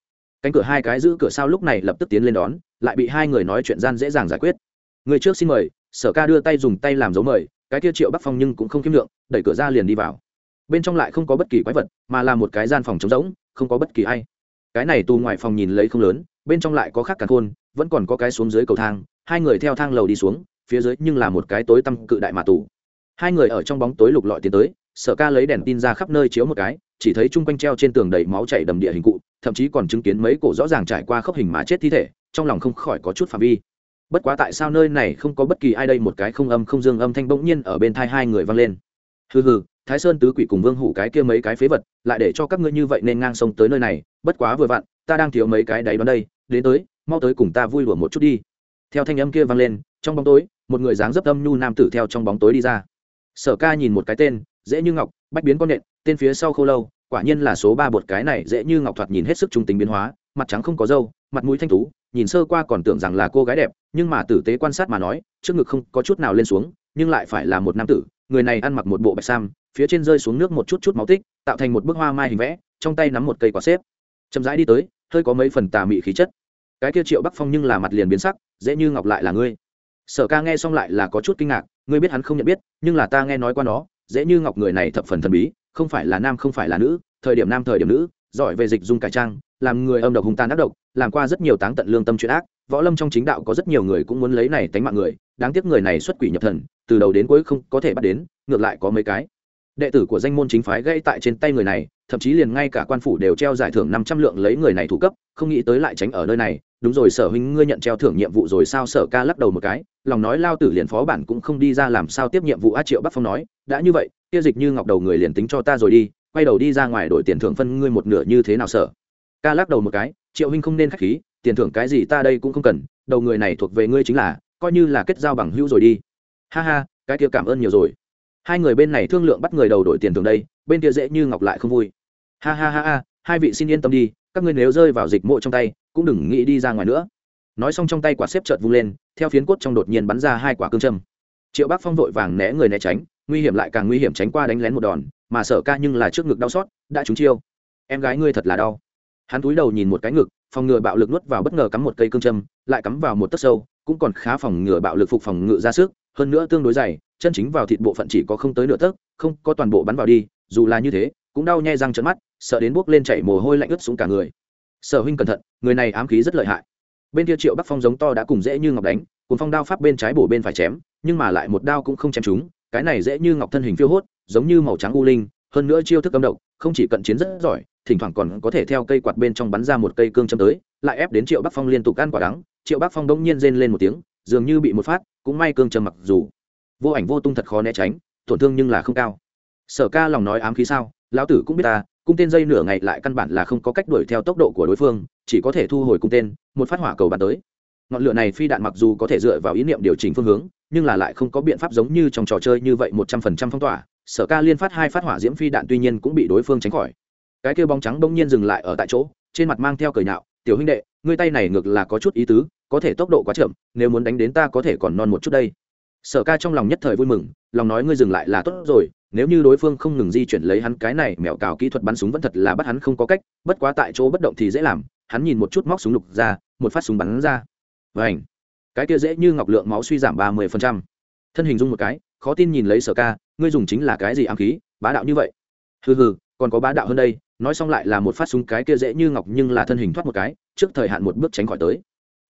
Speaker 1: cánh cửa hai cái giữ cửa sau lúc này lập tức tiến lên đón, lại bị hai người nói chuyện gian dễ dàng giải quyết. Người trước xin mời, sở ca đưa tay dùng tay làm dấu mời, cái kia triệu bắc phong nhưng cũng không kiếm lượng đẩy cửa ra liền đi vào. Bên trong lại không có bất kỳ quái vật, mà là một cái gian phòng trống rỗng, không có bất kỳ ai. Cái này tù ngoài phòng nhìn lấy không lớn, bên trong lại có khác cả khôn vẫn còn có cái xuống dưới cầu thang, hai người theo thang lầu đi xuống, phía dưới nhưng là một cái tối tăm cự đại mà tù. Hai người ở trong bóng tối lục lọi tiến tới, sở ca lấy đèn tin ra khắp nơi chiếu một cái, chỉ thấy chung quanh treo trên tường đầy máu chảy đầm địa hình cụ thậm chí còn chứng kiến mấy cổ rõ ràng trải qua khốc hình mà chết thi thể, trong lòng không khỏi có chút phạm vi. Bất quá tại sao nơi này không có bất kỳ ai đây một cái không âm không dương âm thanh bỗng nhiên ở bên thai hai người vang lên. Hừ hừ, thái sơn tứ quỷ cùng vương hủ cái kia mấy cái phế vật, lại để cho các ngươi như vậy nên ngang sông tới nơi này, bất quá vừa vặn, ta đang thiếu mấy cái đáy đón đây, đến tới, mau tới cùng ta vui lùa một chút đi. Theo thanh âm kia vang lên, trong bóng tối, một người dáng dấp âm nhu nam tử theo trong bóng tối đi ra. Sở ca nhìn một cái tên, dễ như ngọc, bách biến con nện, tên phía sau khô lâu quả nhiên là số ba bột cái này dễ như ngọc thoạt nhìn hết sức trung tính biến hóa, mặt trắng không có râu, mặt mũi thanh tú, nhìn sơ qua còn tưởng rằng là cô gái đẹp, nhưng mà tử tế quan sát mà nói, trước ngực không có chút nào lên xuống, nhưng lại phải là một nam tử, người này ăn mặc một bộ bạch sam, phía trên rơi xuống nước một chút chút máu tích, tạo thành một bức hoa mai hình vẽ, trong tay nắm một cây quả xếp. Chậm rãi đi tới, hơi có mấy phần tà mị khí chất. Cái kia triệu bắc phong nhưng là mặt liền biến sắc, dễ như ngọc lại là ngươi. Sở ca nghe xong lại là có chút kinh ngạc, ngươi biết hắn không nhận biết, nhưng là ta nghe nói qua nó, dễ như ngọc người này thập phần thần bí không phải là nam không phải là nữ, thời điểm nam thời điểm nữ, giỏi về dịch dung cải trang, làm người âm độc hung tàn ác độc, làm qua rất nhiều táng tận lương tâm chuyện ác, võ lâm trong chính đạo có rất nhiều người cũng muốn lấy này tánh mạng người, đáng tiếc người này xuất quỷ nhập thần, từ đầu đến cuối không có thể bắt đến, ngược lại có mấy cái. Đệ tử của danh môn chính phái gây tại trên tay người này, thậm chí liền ngay cả quan phủ đều treo giải thưởng năm trăm lượng lấy người này thủ cấp, không nghĩ tới lại tránh ở nơi này. Đúng rồi, sở huynh, ngươi nhận treo thưởng nhiệm vụ rồi sao? Sở ca lắc đầu một cái, lòng nói lao tử liền phó bản cũng không đi ra làm sao tiếp nhiệm vụ. A triệu bắc phong nói, đã như vậy kia dịch như ngọc đầu người liền tính cho ta rồi đi, quay đầu đi ra ngoài đổi tiền thưởng phân ngươi một nửa như thế nào sợ? ca lắc đầu một cái, triệu huynh không nên khách khí, tiền thưởng cái gì ta đây cũng không cần, đầu người này thuộc về ngươi chính là, coi như là kết giao bằng hữu rồi đi. Ha ha, cái kia cảm ơn nhiều rồi. Hai người bên này thương lượng bắt người đầu đổi tiền thưởng đây, bên kia dễ như ngọc lại không vui. Ha ha ha ha, hai vị xin yên tâm đi, các ngươi nếu rơi vào dịch mộ trong tay, cũng đừng nghĩ đi ra ngoài nữa. Nói xong trong tay quả xếp chợt vung lên, theo phiến cốt trong đột nhiên bắn ra hai quả cương châm. Triệu bác phong vội vàng né người né tránh nguy hiểm lại càng nguy hiểm tránh qua đánh lén một đòn, mà sở ca nhưng là trước ngực đau xót, đã trúng chiêu. Em gái ngươi thật là đau. Hắn túi đầu nhìn một cái ngực, phòng ngừa bạo lực nuốt vào bất ngờ cắm một cây cương châm, lại cắm vào một tấc sâu, cũng còn khá phòng ngừa bạo lực phục phòng ngự ra sức, hơn nữa tương đối dày, chân chính vào thịt bộ phận chỉ có không tới nửa tấc, không có toàn bộ bắn vào đi, dù là như thế, cũng đau nhai răng trận mắt, sợ đến buốc lên chảy mồ hôi lạnh ướt xuống cả người. Sở huynh cẩn thận, người này ám khí rất lợi hại. Bên kia triệu bắc phong giống to đã cùng dễ như ngọc đánh cùng phong đao pháp bên trái bổ bên phải chém, nhưng mà lại một đao cũng không chém chúng cái này dễ như ngọc thân hình phiêu hốt, giống như màu trắng u linh, hơn nữa chiêu thức âm độc, không chỉ cận chiến rất giỏi, thỉnh thoảng còn có thể theo cây quạt bên trong bắn ra một cây cương châm tới, lại ép đến triệu bắc phong liên tục ăn quả đắng. Triệu bắc phong đông nhiên rên lên một tiếng, dường như bị một phát, cũng may cương châm mặc dù vô ảnh vô tung thật khó né tránh, tổn thương nhưng là không cao. Sở ca lòng nói ám khí sao, lão tử cũng biết ta, cung tên dây nửa ngày lại căn bản là không có cách đuổi theo tốc độ của đối phương, chỉ có thể thu hồi cung tên, một phát hỏa cầu bắn tới ngọn lửa này phi đạn mặc dù có thể dựa vào ý niệm điều chỉnh phương hướng, nhưng là lại không có biện pháp giống như trong trò chơi như vậy một trăm phần trăm phong tỏa. Sở ca liên phát hai phát hỏa diễm phi đạn tuy nhiên cũng bị đối phương tránh khỏi. Cái kêu bóng trắng bỗng nhiên dừng lại ở tại chỗ, trên mặt mang theo cởi nhạo, tiểu huynh đệ, ngươi tay này ngược là có chút ý tứ, có thể tốc độ quá chậm, nếu muốn đánh đến ta có thể còn non một chút đây. Sở ca trong lòng nhất thời vui mừng, lòng nói ngươi dừng lại là tốt rồi, nếu như đối phương không ngừng di chuyển lấy hắn cái này mẹo cào kỹ thuật bắn súng vẫn thật là bắt hắn không có cách, bất quá tại chỗ bất động thì dễ làm, hắn nhìn một chút móc súng lục ra, một phát súng bắn ra vảnh cái kia dễ như ngọc lượng máu suy giảm ba mươi phần trăm. Thân hình dung một cái, khó tin nhìn lấy sở ca, ngươi dùng chính là cái gì ám khí, bá đạo như vậy? Hừ hừ, còn có bá đạo hơn đây, nói xong lại là một phát súng cái kia dễ như ngọc nhưng là thân hình thoát một cái, trước thời hạn một bước tránh khỏi tới.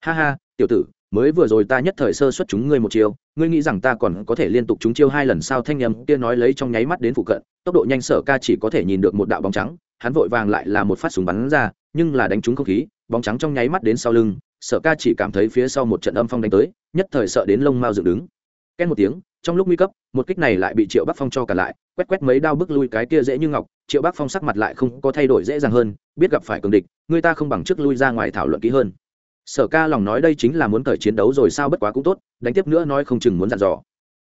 Speaker 1: Ha ha, tiểu tử, mới vừa rồi ta nhất thời sơ xuất chúng ngươi một chiêu, ngươi nghĩ rằng ta còn có thể liên tục chúng chiêu hai lần sao? Thanh nhầm kia nói lấy trong nháy mắt đến phụ cận, tốc độ nhanh sở ca chỉ có thể nhìn được một đạo bóng trắng, hắn vội vàng lại là một phát súng bắn ra, nhưng là đánh trúng không khí, bóng trắng trong nháy mắt đến sau lưng sở ca chỉ cảm thấy phía sau một trận âm phong đánh tới, nhất thời sợ đến lông mao dựng đứng. Két một tiếng, trong lúc nguy cấp, một kích này lại bị triệu bắc phong cho cả lại, quét quét mấy đao bước lui cái kia dễ như ngọc, triệu bắc phong sắc mặt lại không có thay đổi dễ dàng hơn, biết gặp phải cường địch, người ta không bằng trước lui ra ngoài thảo luận kỹ hơn. Sở ca lòng nói đây chính là muốn thời chiến đấu rồi sao bất quá cũng tốt, đánh tiếp nữa nói không chừng muốn dặn dò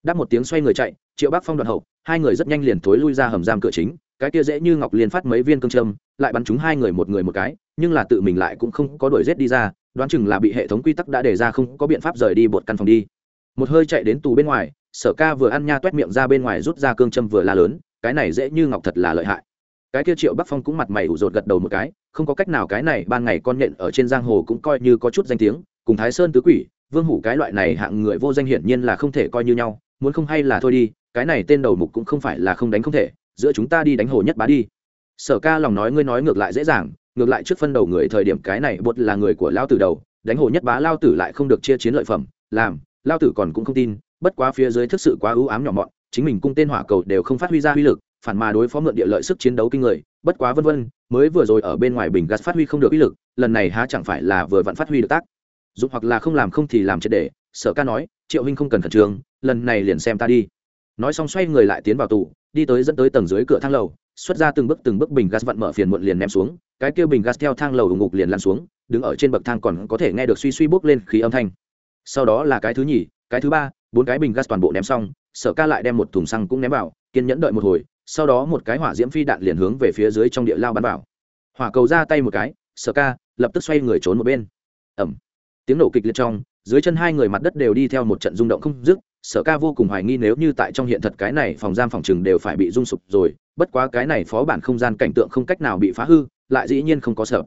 Speaker 1: đáp một tiếng xoay người chạy, triệu bắc phong đoạn hậu, hai người rất nhanh liền thối lui ra hầm giam cửa chính, cái kia dễ như ngọc liền phát mấy viên cương châm, lại bắn chúng hai người một người một cái, nhưng là tự mình lại cũng không có đuổi rét đi ra, đoán chừng là bị hệ thống quy tắc đã đề ra không có biện pháp rời đi bột căn phòng đi. Một hơi chạy đến tù bên ngoài, sở ca vừa ăn nha t u é t miệng ra bên ngoài rút ra cương châm vừa la lớn, cái này dễ như ngọc thật là lợi hại. Cái kia triệu bắc phong cũng mặt mày ủ rột gật đầu một cái, không có cách nào cái này ban ngày con nhện ở trên giang hồ cũng coi như có chút danh tiếng, cùng thái sơn tứ quỷ, vương hủ cái loại này hạng người vô danh hiển nhiên là không thể coi như nhau muốn không hay là thôi đi, cái này tên đầu mục cũng không phải là không đánh không thể, giữa chúng ta đi đánh hồ nhất bá đi. Sở ca lòng nói ngươi nói ngược lại dễ dàng, ngược lại trước phân đầu người thời điểm cái này bột là người của lao tử đầu, đánh hồ nhất bá lao tử lại không được chia chiến lợi phẩm, làm, lao tử còn cũng không tin, bất quá phía dưới thực sự quá ưu ám nhỏ mọn, chính mình cung tên hỏa cầu đều không phát huy ra uy lực, phản mà đối phó mượn địa lợi sức chiến đấu kinh người, bất quá vân vân, mới vừa rồi ở bên ngoài bình gas phát huy không được uy lực, lần này há chẳng phải là vừa vặn phát huy được tác. Dụng hoặc là không làm không thì làm triệt để sở ca nói, triệu huynh không cần khẩn trương, lần này liền xem ta đi. Nói xong xoay người lại tiến vào tù, đi tới dẫn tới tầng dưới cửa thang lầu, xuất ra từng bước từng bước bình gas vặn mở phiền muộn liền ném xuống, cái kia bình gas theo thang lầu ngục liền lăn xuống, đứng ở trên bậc thang còn có thể nghe được suy suy bốc lên khí âm thanh. Sau đó là cái thứ nhì, cái thứ ba, bốn cái bình gas toàn bộ ném xong, sở ca lại đem một thùng xăng cũng ném vào, kiên nhẫn đợi một hồi, sau đó một cái hỏa diễm phi đạn liền hướng về phía dưới trong địa lao bắn vào. Hỏa cầu ra tay một cái, sở ca lập tức xoay người trốn một bên. Ẩm tiếng nổ kịch liệt trong dưới chân hai người mặt đất đều đi theo một trận rung động không dứt, sở ca vô cùng hoài nghi nếu như tại trong hiện thật cái này phòng giam phòng chừng đều phải bị rung sụp rồi, bất quá cái này phó bản không gian cảnh tượng không cách nào bị phá hư, lại dĩ nhiên không có sợ.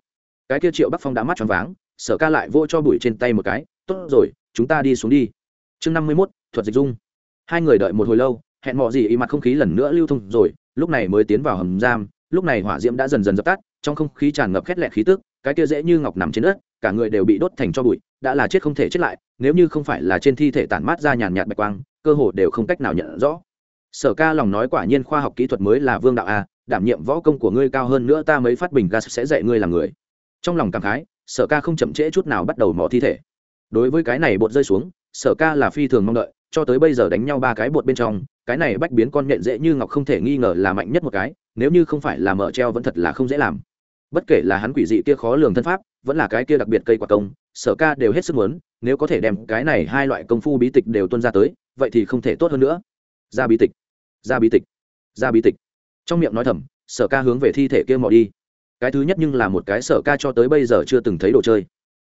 Speaker 1: Cái kia triệu bắc phong đã mắt choáng váng, sở ca lại vô cho bụi trên tay một cái, tốt rồi, chúng ta đi xuống đi. Chương năm mươi mốt, thuật dịch dung. Hai người đợi một hồi lâu, hẹn mọi gì ý mặt không khí lần nữa lưu thông rồi, lúc này mới tiến vào hầm giam, lúc này hỏa diễm đã dần dần dập tắt, trong không khí tràn ngập khét lẹt khí tức, cái kia dễ như ngọc nằm trên đất, cả người đều bị đốt thành cho bụi đã là chết không thể chết lại, nếu như không phải là trên thi thể tản mát ra nhàn nhạt bạch quang, cơ hồ đều không cách nào nhận rõ. Sở ca lòng nói quả nhiên khoa học kỹ thuật mới là vương đạo a, đảm nhiệm võ công của ngươi cao hơn nữa ta mới phát bình gas sẽ dạy ngươi làm người. Trong lòng cảm khái, sở ca không chậm trễ chút nào bắt đầu mò thi thể. Đối với cái này bột rơi xuống, sở ca là phi thường mong đợi, cho tới bây giờ đánh nhau ba cái bột bên trong, cái này bách biến con nhện dễ như ngọc không thể nghi ngờ là mạnh nhất một cái, nếu như không phải là mở treo vẫn thật là không dễ làm. Bất kể là hắn quỷ dị kia khó lường thân pháp vẫn là cái kia đặc biệt cây quả công, sở ca đều hết sức muốn, nếu có thể đem cái này hai loại công phu bí tịch đều tuân ra tới, vậy thì không thể tốt hơn nữa. Ra bí tịch, ra bí tịch, ra bí tịch. Trong miệng nói thầm, sở ca hướng về thi thể kia mò đi. Cái thứ nhất nhưng là một cái sở ca cho tới bây giờ chưa từng thấy đồ chơi.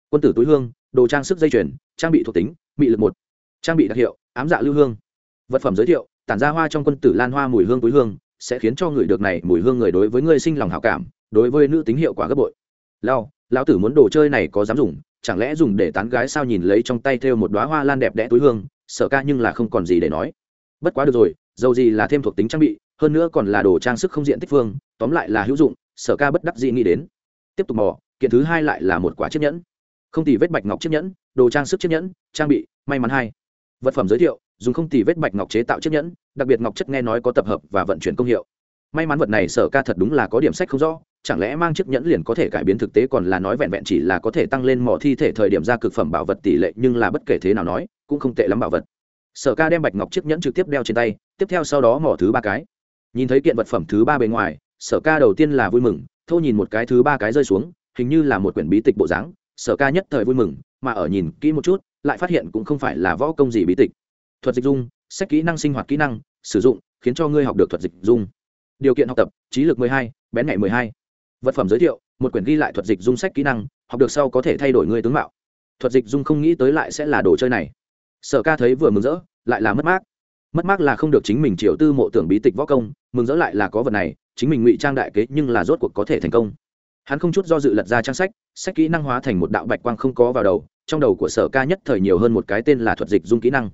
Speaker 1: Quân tử túi hương, đồ trang sức dây chuyền, trang bị thuộc tính, mị lực một. Trang bị đặc hiệu, ám dạ lưu hương. Vật phẩm giới thiệu, tản ra hoa trong quân tử lan hoa mùi hương túi hương, sẽ khiến cho người được này mùi hương người đối với người sinh lòng hảo cảm, đối với nữ tính hiệu quả gấp bội. Lao lão tử muốn đồ chơi này có dám dùng, chẳng lẽ dùng để tán gái sao nhìn lấy trong tay thêu một đoá hoa lan đẹp đẽ túi hương sở ca nhưng là không còn gì để nói. Bất quá được rồi, dầu gì là thêm thuộc tính trang bị, hơn nữa còn là đồ trang sức không diện tích phương, tóm lại là hữu dụng sở ca bất đắc dĩ nghĩ đến. Tiếp tục mò, kiện thứ hai lại là một quả chiếc nhẫn. Không tì vết bạch ngọc chiếc nhẫn, đồ trang sức chiếc nhẫn, trang bị, may mắn hai. Vật phẩm giới thiệu, dùng không tì vết bạch ngọc chế tạo chiếc nhẫn, đặc biệt ngọc chất nghe nói có tập hợp và vận chuyển công hiệu may mắn vật này sở ca thật đúng là có điểm sách không rõ, chẳng lẽ mang chiếc nhẫn liền có thể cải biến thực tế còn là nói vẹn vẹn chỉ là có thể tăng lên mỏ thi thể thời điểm ra cực phẩm bảo vật tỷ lệ nhưng là bất kể thế nào nói, cũng không tệ lắm bảo vật. Sở ca đem bạch ngọc chiếc nhẫn trực tiếp đeo trên tay, tiếp theo sau đó mỏ thứ ba cái. Nhìn thấy kiện vật phẩm thứ ba bề ngoài, sở ca đầu tiên là vui mừng, thô nhìn một cái thứ ba cái rơi xuống, hình như là một quyển bí tịch bộ dáng, sở ca nhất thời vui mừng, mà ở nhìn kỹ một chút, lại phát hiện cũng không phải là võ công gì bí tịch. Thuật dịch dung sách kỹ năng sinh hoạt kỹ năng, sử dụng, khiến cho ngươi học được thuật dịch dung điều kiện học tập trí lực 12, bén nhạy 12. vật phẩm giới thiệu một quyển ghi lại thuật dịch dung sách kỹ năng học được sau có thể thay đổi người tướng mạo. Thuật dịch dung không nghĩ tới lại sẽ là đồ chơi này. Sở ca thấy vừa mừng rỡ lại là mất mát. Mất mát là không được chính mình triệu tư mộ tưởng bí tịch võ công mừng rỡ lại là có vật này chính mình ngụy trang đại kế nhưng là rốt cuộc có thể thành công. Hắn không chút do dự lật ra trang sách sách kỹ năng hóa thành một đạo bạch quang không có vào đầu trong đầu của sở ca nhất thời nhiều hơn một cái tên là thuật dịch dung kỹ năng.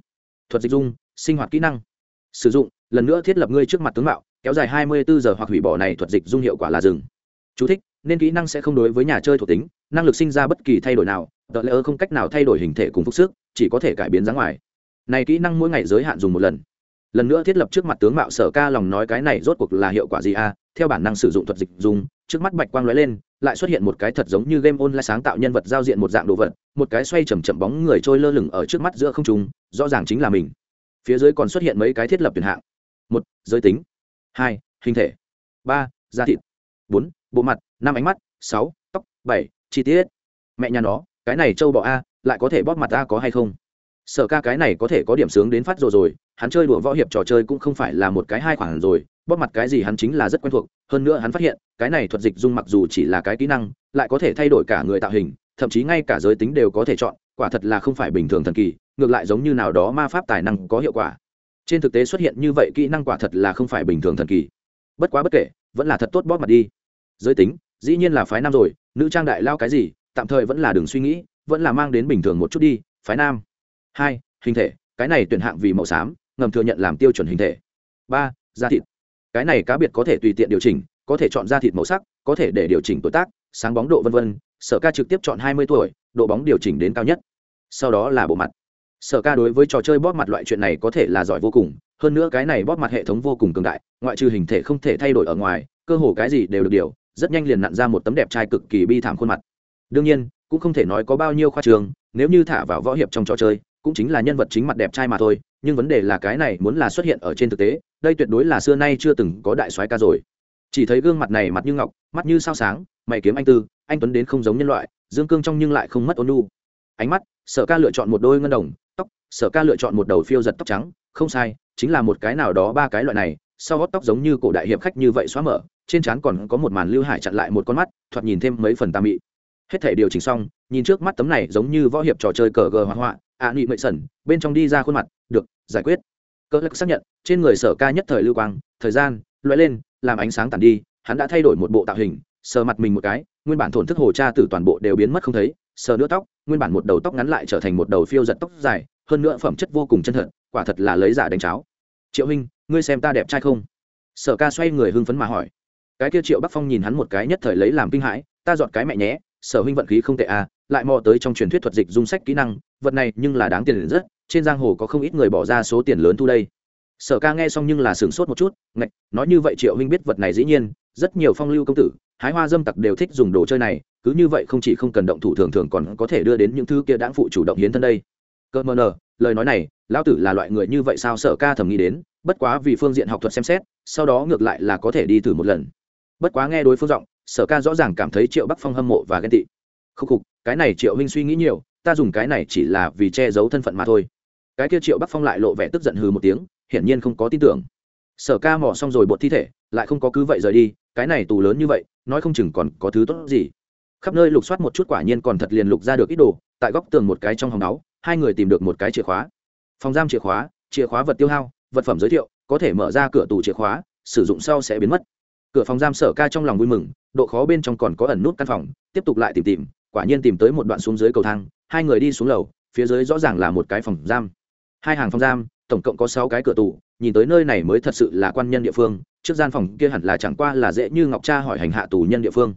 Speaker 1: Thuật dịch dung sinh hoạt kỹ năng. Sử dụng lần nữa thiết lập ngươi trước mặt tướng mạo kéo dài hai mươi bốn giờ hoặc hủy bỏ này thuật dịch dung hiệu quả là dừng. Chú thích, nên kỹ năng sẽ không đối với nhà chơi thuộc tính năng lực sinh ra bất kỳ thay đổi nào tờ lỡ không cách nào thay đổi hình thể cùng phúc sức chỉ có thể cải biến dáng ngoài. Này kỹ năng mỗi ngày giới hạn dùng một lần. Lần nữa thiết lập trước mặt tướng mạo sở ca lòng nói cái này rốt cuộc là hiệu quả gì a? À? theo bản năng sử dụng thuật dịch dùng trước mắt bạch quang lóe lên lại xuất hiện một cái thật giống như game online sáng tạo nhân vật giao diện một dạng đồ vật một cái xoay chầm chậm bóng người trôi lơ lửng ở trước mắt giữa không trung rõ ràng chính là mình. Phía dưới còn xuất hiện mấy cái thiết lập tuyển hạng. Một giới tính hai, hình thể. Ba, da thịt. Bốn, bộ mặt. Năm, ánh mắt. Sáu, tóc. Bảy, chi tiết. Mẹ nhà nó, cái này châu bọ a, lại có thể bóp mặt a có hay không? Sở ca cái này có thể có điểm sướng đến phát rồi rồi, hắn chơi đùa võ hiệp trò chơi cũng không phải là một cái hai khoản rồi, bóp mặt cái gì hắn chính là rất quen thuộc, hơn nữa hắn phát hiện, cái này thuật dịch dung mặc dù chỉ là cái kỹ năng, lại có thể thay đổi cả người tạo hình, thậm chí ngay cả giới tính đều có thể chọn, quả thật là không phải bình thường thần kỳ, ngược lại giống như nào đó ma pháp tài năng có hiệu quả trên thực tế xuất hiện như vậy kỹ năng quả thật là không phải bình thường thần kỳ. Bất quá bất kể, vẫn là thật tốt bóp mặt đi. Giới tính, dĩ nhiên là phái nam rồi, nữ trang đại lao cái gì, tạm thời vẫn là đừng suy nghĩ, vẫn là mang đến bình thường một chút đi, phái nam. Hai, hình thể, cái này tuyển hạng vì màu xám, ngầm thừa nhận làm tiêu chuẩn hình thể. Ba, da thịt. Cái này cá biệt có thể tùy tiện điều chỉnh, có thể chọn da thịt màu sắc, có thể để điều chỉnh tuổi tác, sáng bóng độ v v sở ca trực tiếp chọn hai mươi tuổi, độ bóng điều chỉnh đến cao nhất. Sau đó là bộ mặt sở ca đối với trò chơi bóp mặt loại chuyện này có thể là giỏi vô cùng, hơn nữa cái này bóp mặt hệ thống vô cùng cường đại, ngoại trừ hình thể không thể thay đổi ở ngoài, cơ hồ cái gì đều được điều, rất nhanh liền nặn ra một tấm đẹp trai cực kỳ bi thảm khuôn mặt. Đương nhiên, cũng không thể nói có bao nhiêu khoa trường, nếu như thả vào võ hiệp trong trò chơi, cũng chính là nhân vật chính mặt đẹp trai mà thôi, nhưng vấn đề là cái này muốn là xuất hiện ở trên thực tế, đây tuyệt đối là xưa nay chưa từng có đại soái ca rồi. Chỉ thấy gương mặt này mặt như ngọc, mắt như sao sáng, mày kiếm anh tư, anh tuấn đến không giống nhân loại, dương cương trong nhưng lại không mất ôn nu ánh mắt, sở ca lựa chọn một đôi ngân đồng sở ca lựa chọn một đầu phiêu giật tóc trắng, không sai, chính là một cái nào đó ba cái loại này, sau gót tóc giống như cổ đại hiệp khách như vậy xóa mở, trên trán còn có một màn lưu hải chặn lại một con mắt, thoạt nhìn thêm mấy phần tà mị. Hết thể điều chỉnh xong, nhìn trước mắt tấm này giống như võ hiệp trò chơi cờ gờ hoa họa ạ nị mệ sẩn, bên trong đi ra khuôn mặt, được, giải quyết. Cơ lắc xác nhận, trên người sở ca nhất thời lưu quang, thời gian, loại lên, làm ánh sáng tàn đi, hắn đã thay đổi một bộ tạo hình, sờ mặt mình một cái, nguyên bản thổn thức hồ cha từ toàn bộ đều biến mất không thấy, sờ nữa tóc, nguyên bản một đầu tóc ngắn lại trở thành một đầu phiêu giật tóc dài hơn nữa phẩm chất vô cùng chân thật, quả thật là lấy giả đánh cháo. Triệu huynh, ngươi xem ta đẹp trai không? Sở ca xoay người hưng phấn mà hỏi. Cái kia triệu bắc phong nhìn hắn một cái nhất thời lấy làm kinh hãi, ta dọn cái mẹ nhé, sở huynh vận khí không tệ à lại mò tới trong truyền thuyết thuật dịch dung sách kỹ năng, vật này nhưng là đáng tiền rất, trên giang hồ có không ít người bỏ ra số tiền lớn thu đây. Sở ca nghe xong nhưng là sửng sốt một chút, ngạch, nói như vậy triệu huynh biết vật này dĩ nhiên, rất nhiều phong lưu công tử, hái hoa dâm tặc đều thích dùng đồ chơi này, cứ như vậy không chỉ không cần động thủ thường thường còn có thể đưa đến những thứ kia đáng phụ chủ động hiến thân đây cơ mờ nờ, lời nói này, lão tử là loại người như vậy sao sở ca thầm nghĩ đến, bất quá vì phương diện học thuật xem xét, sau đó ngược lại là có thể đi thử một lần. Bất quá nghe đối phương giọng, sở ca rõ ràng cảm thấy triệu bắc phong hâm mộ và ghen tị. Khúc khục, cái này triệu huynh suy nghĩ nhiều, ta dùng cái này chỉ là vì che giấu thân phận mà thôi. Cái kia triệu bắc phong lại lộ vẻ tức giận hừ một tiếng, hiển nhiên không có tin tưởng. Sở ca mò xong rồi bột thi thể, lại không có cứ vậy rời đi, cái này tù lớn như vậy, nói không chừng còn có thứ tốt gì. Khắp nơi lục soát một chút quả nhiên còn thật liền lục ra được ít đồ, tại góc tường một cái trong hòng máu hai người tìm được một cái chìa khóa. Phòng giam chìa khóa chìa khóa vật tiêu hao vật phẩm giới thiệu có thể mở ra cửa tủ chìa khóa sử dụng sau sẽ biến mất. Cửa phòng giam sở ca trong lòng vui mừng độ khó bên trong còn có ẩn nút căn phòng tiếp tục lại tìm tìm quả nhiên tìm tới một đoạn xuống dưới cầu thang hai người đi xuống lầu phía dưới rõ ràng là một cái phòng giam. Hai hàng phòng giam tổng cộng có sáu cái cửa tủ, nhìn tới nơi này mới thật sự là quan nhân địa phương trước gian phòng kia hẳn là chẳng qua là dễ như ngọc cha hỏi hành hạ tù nhân địa phương.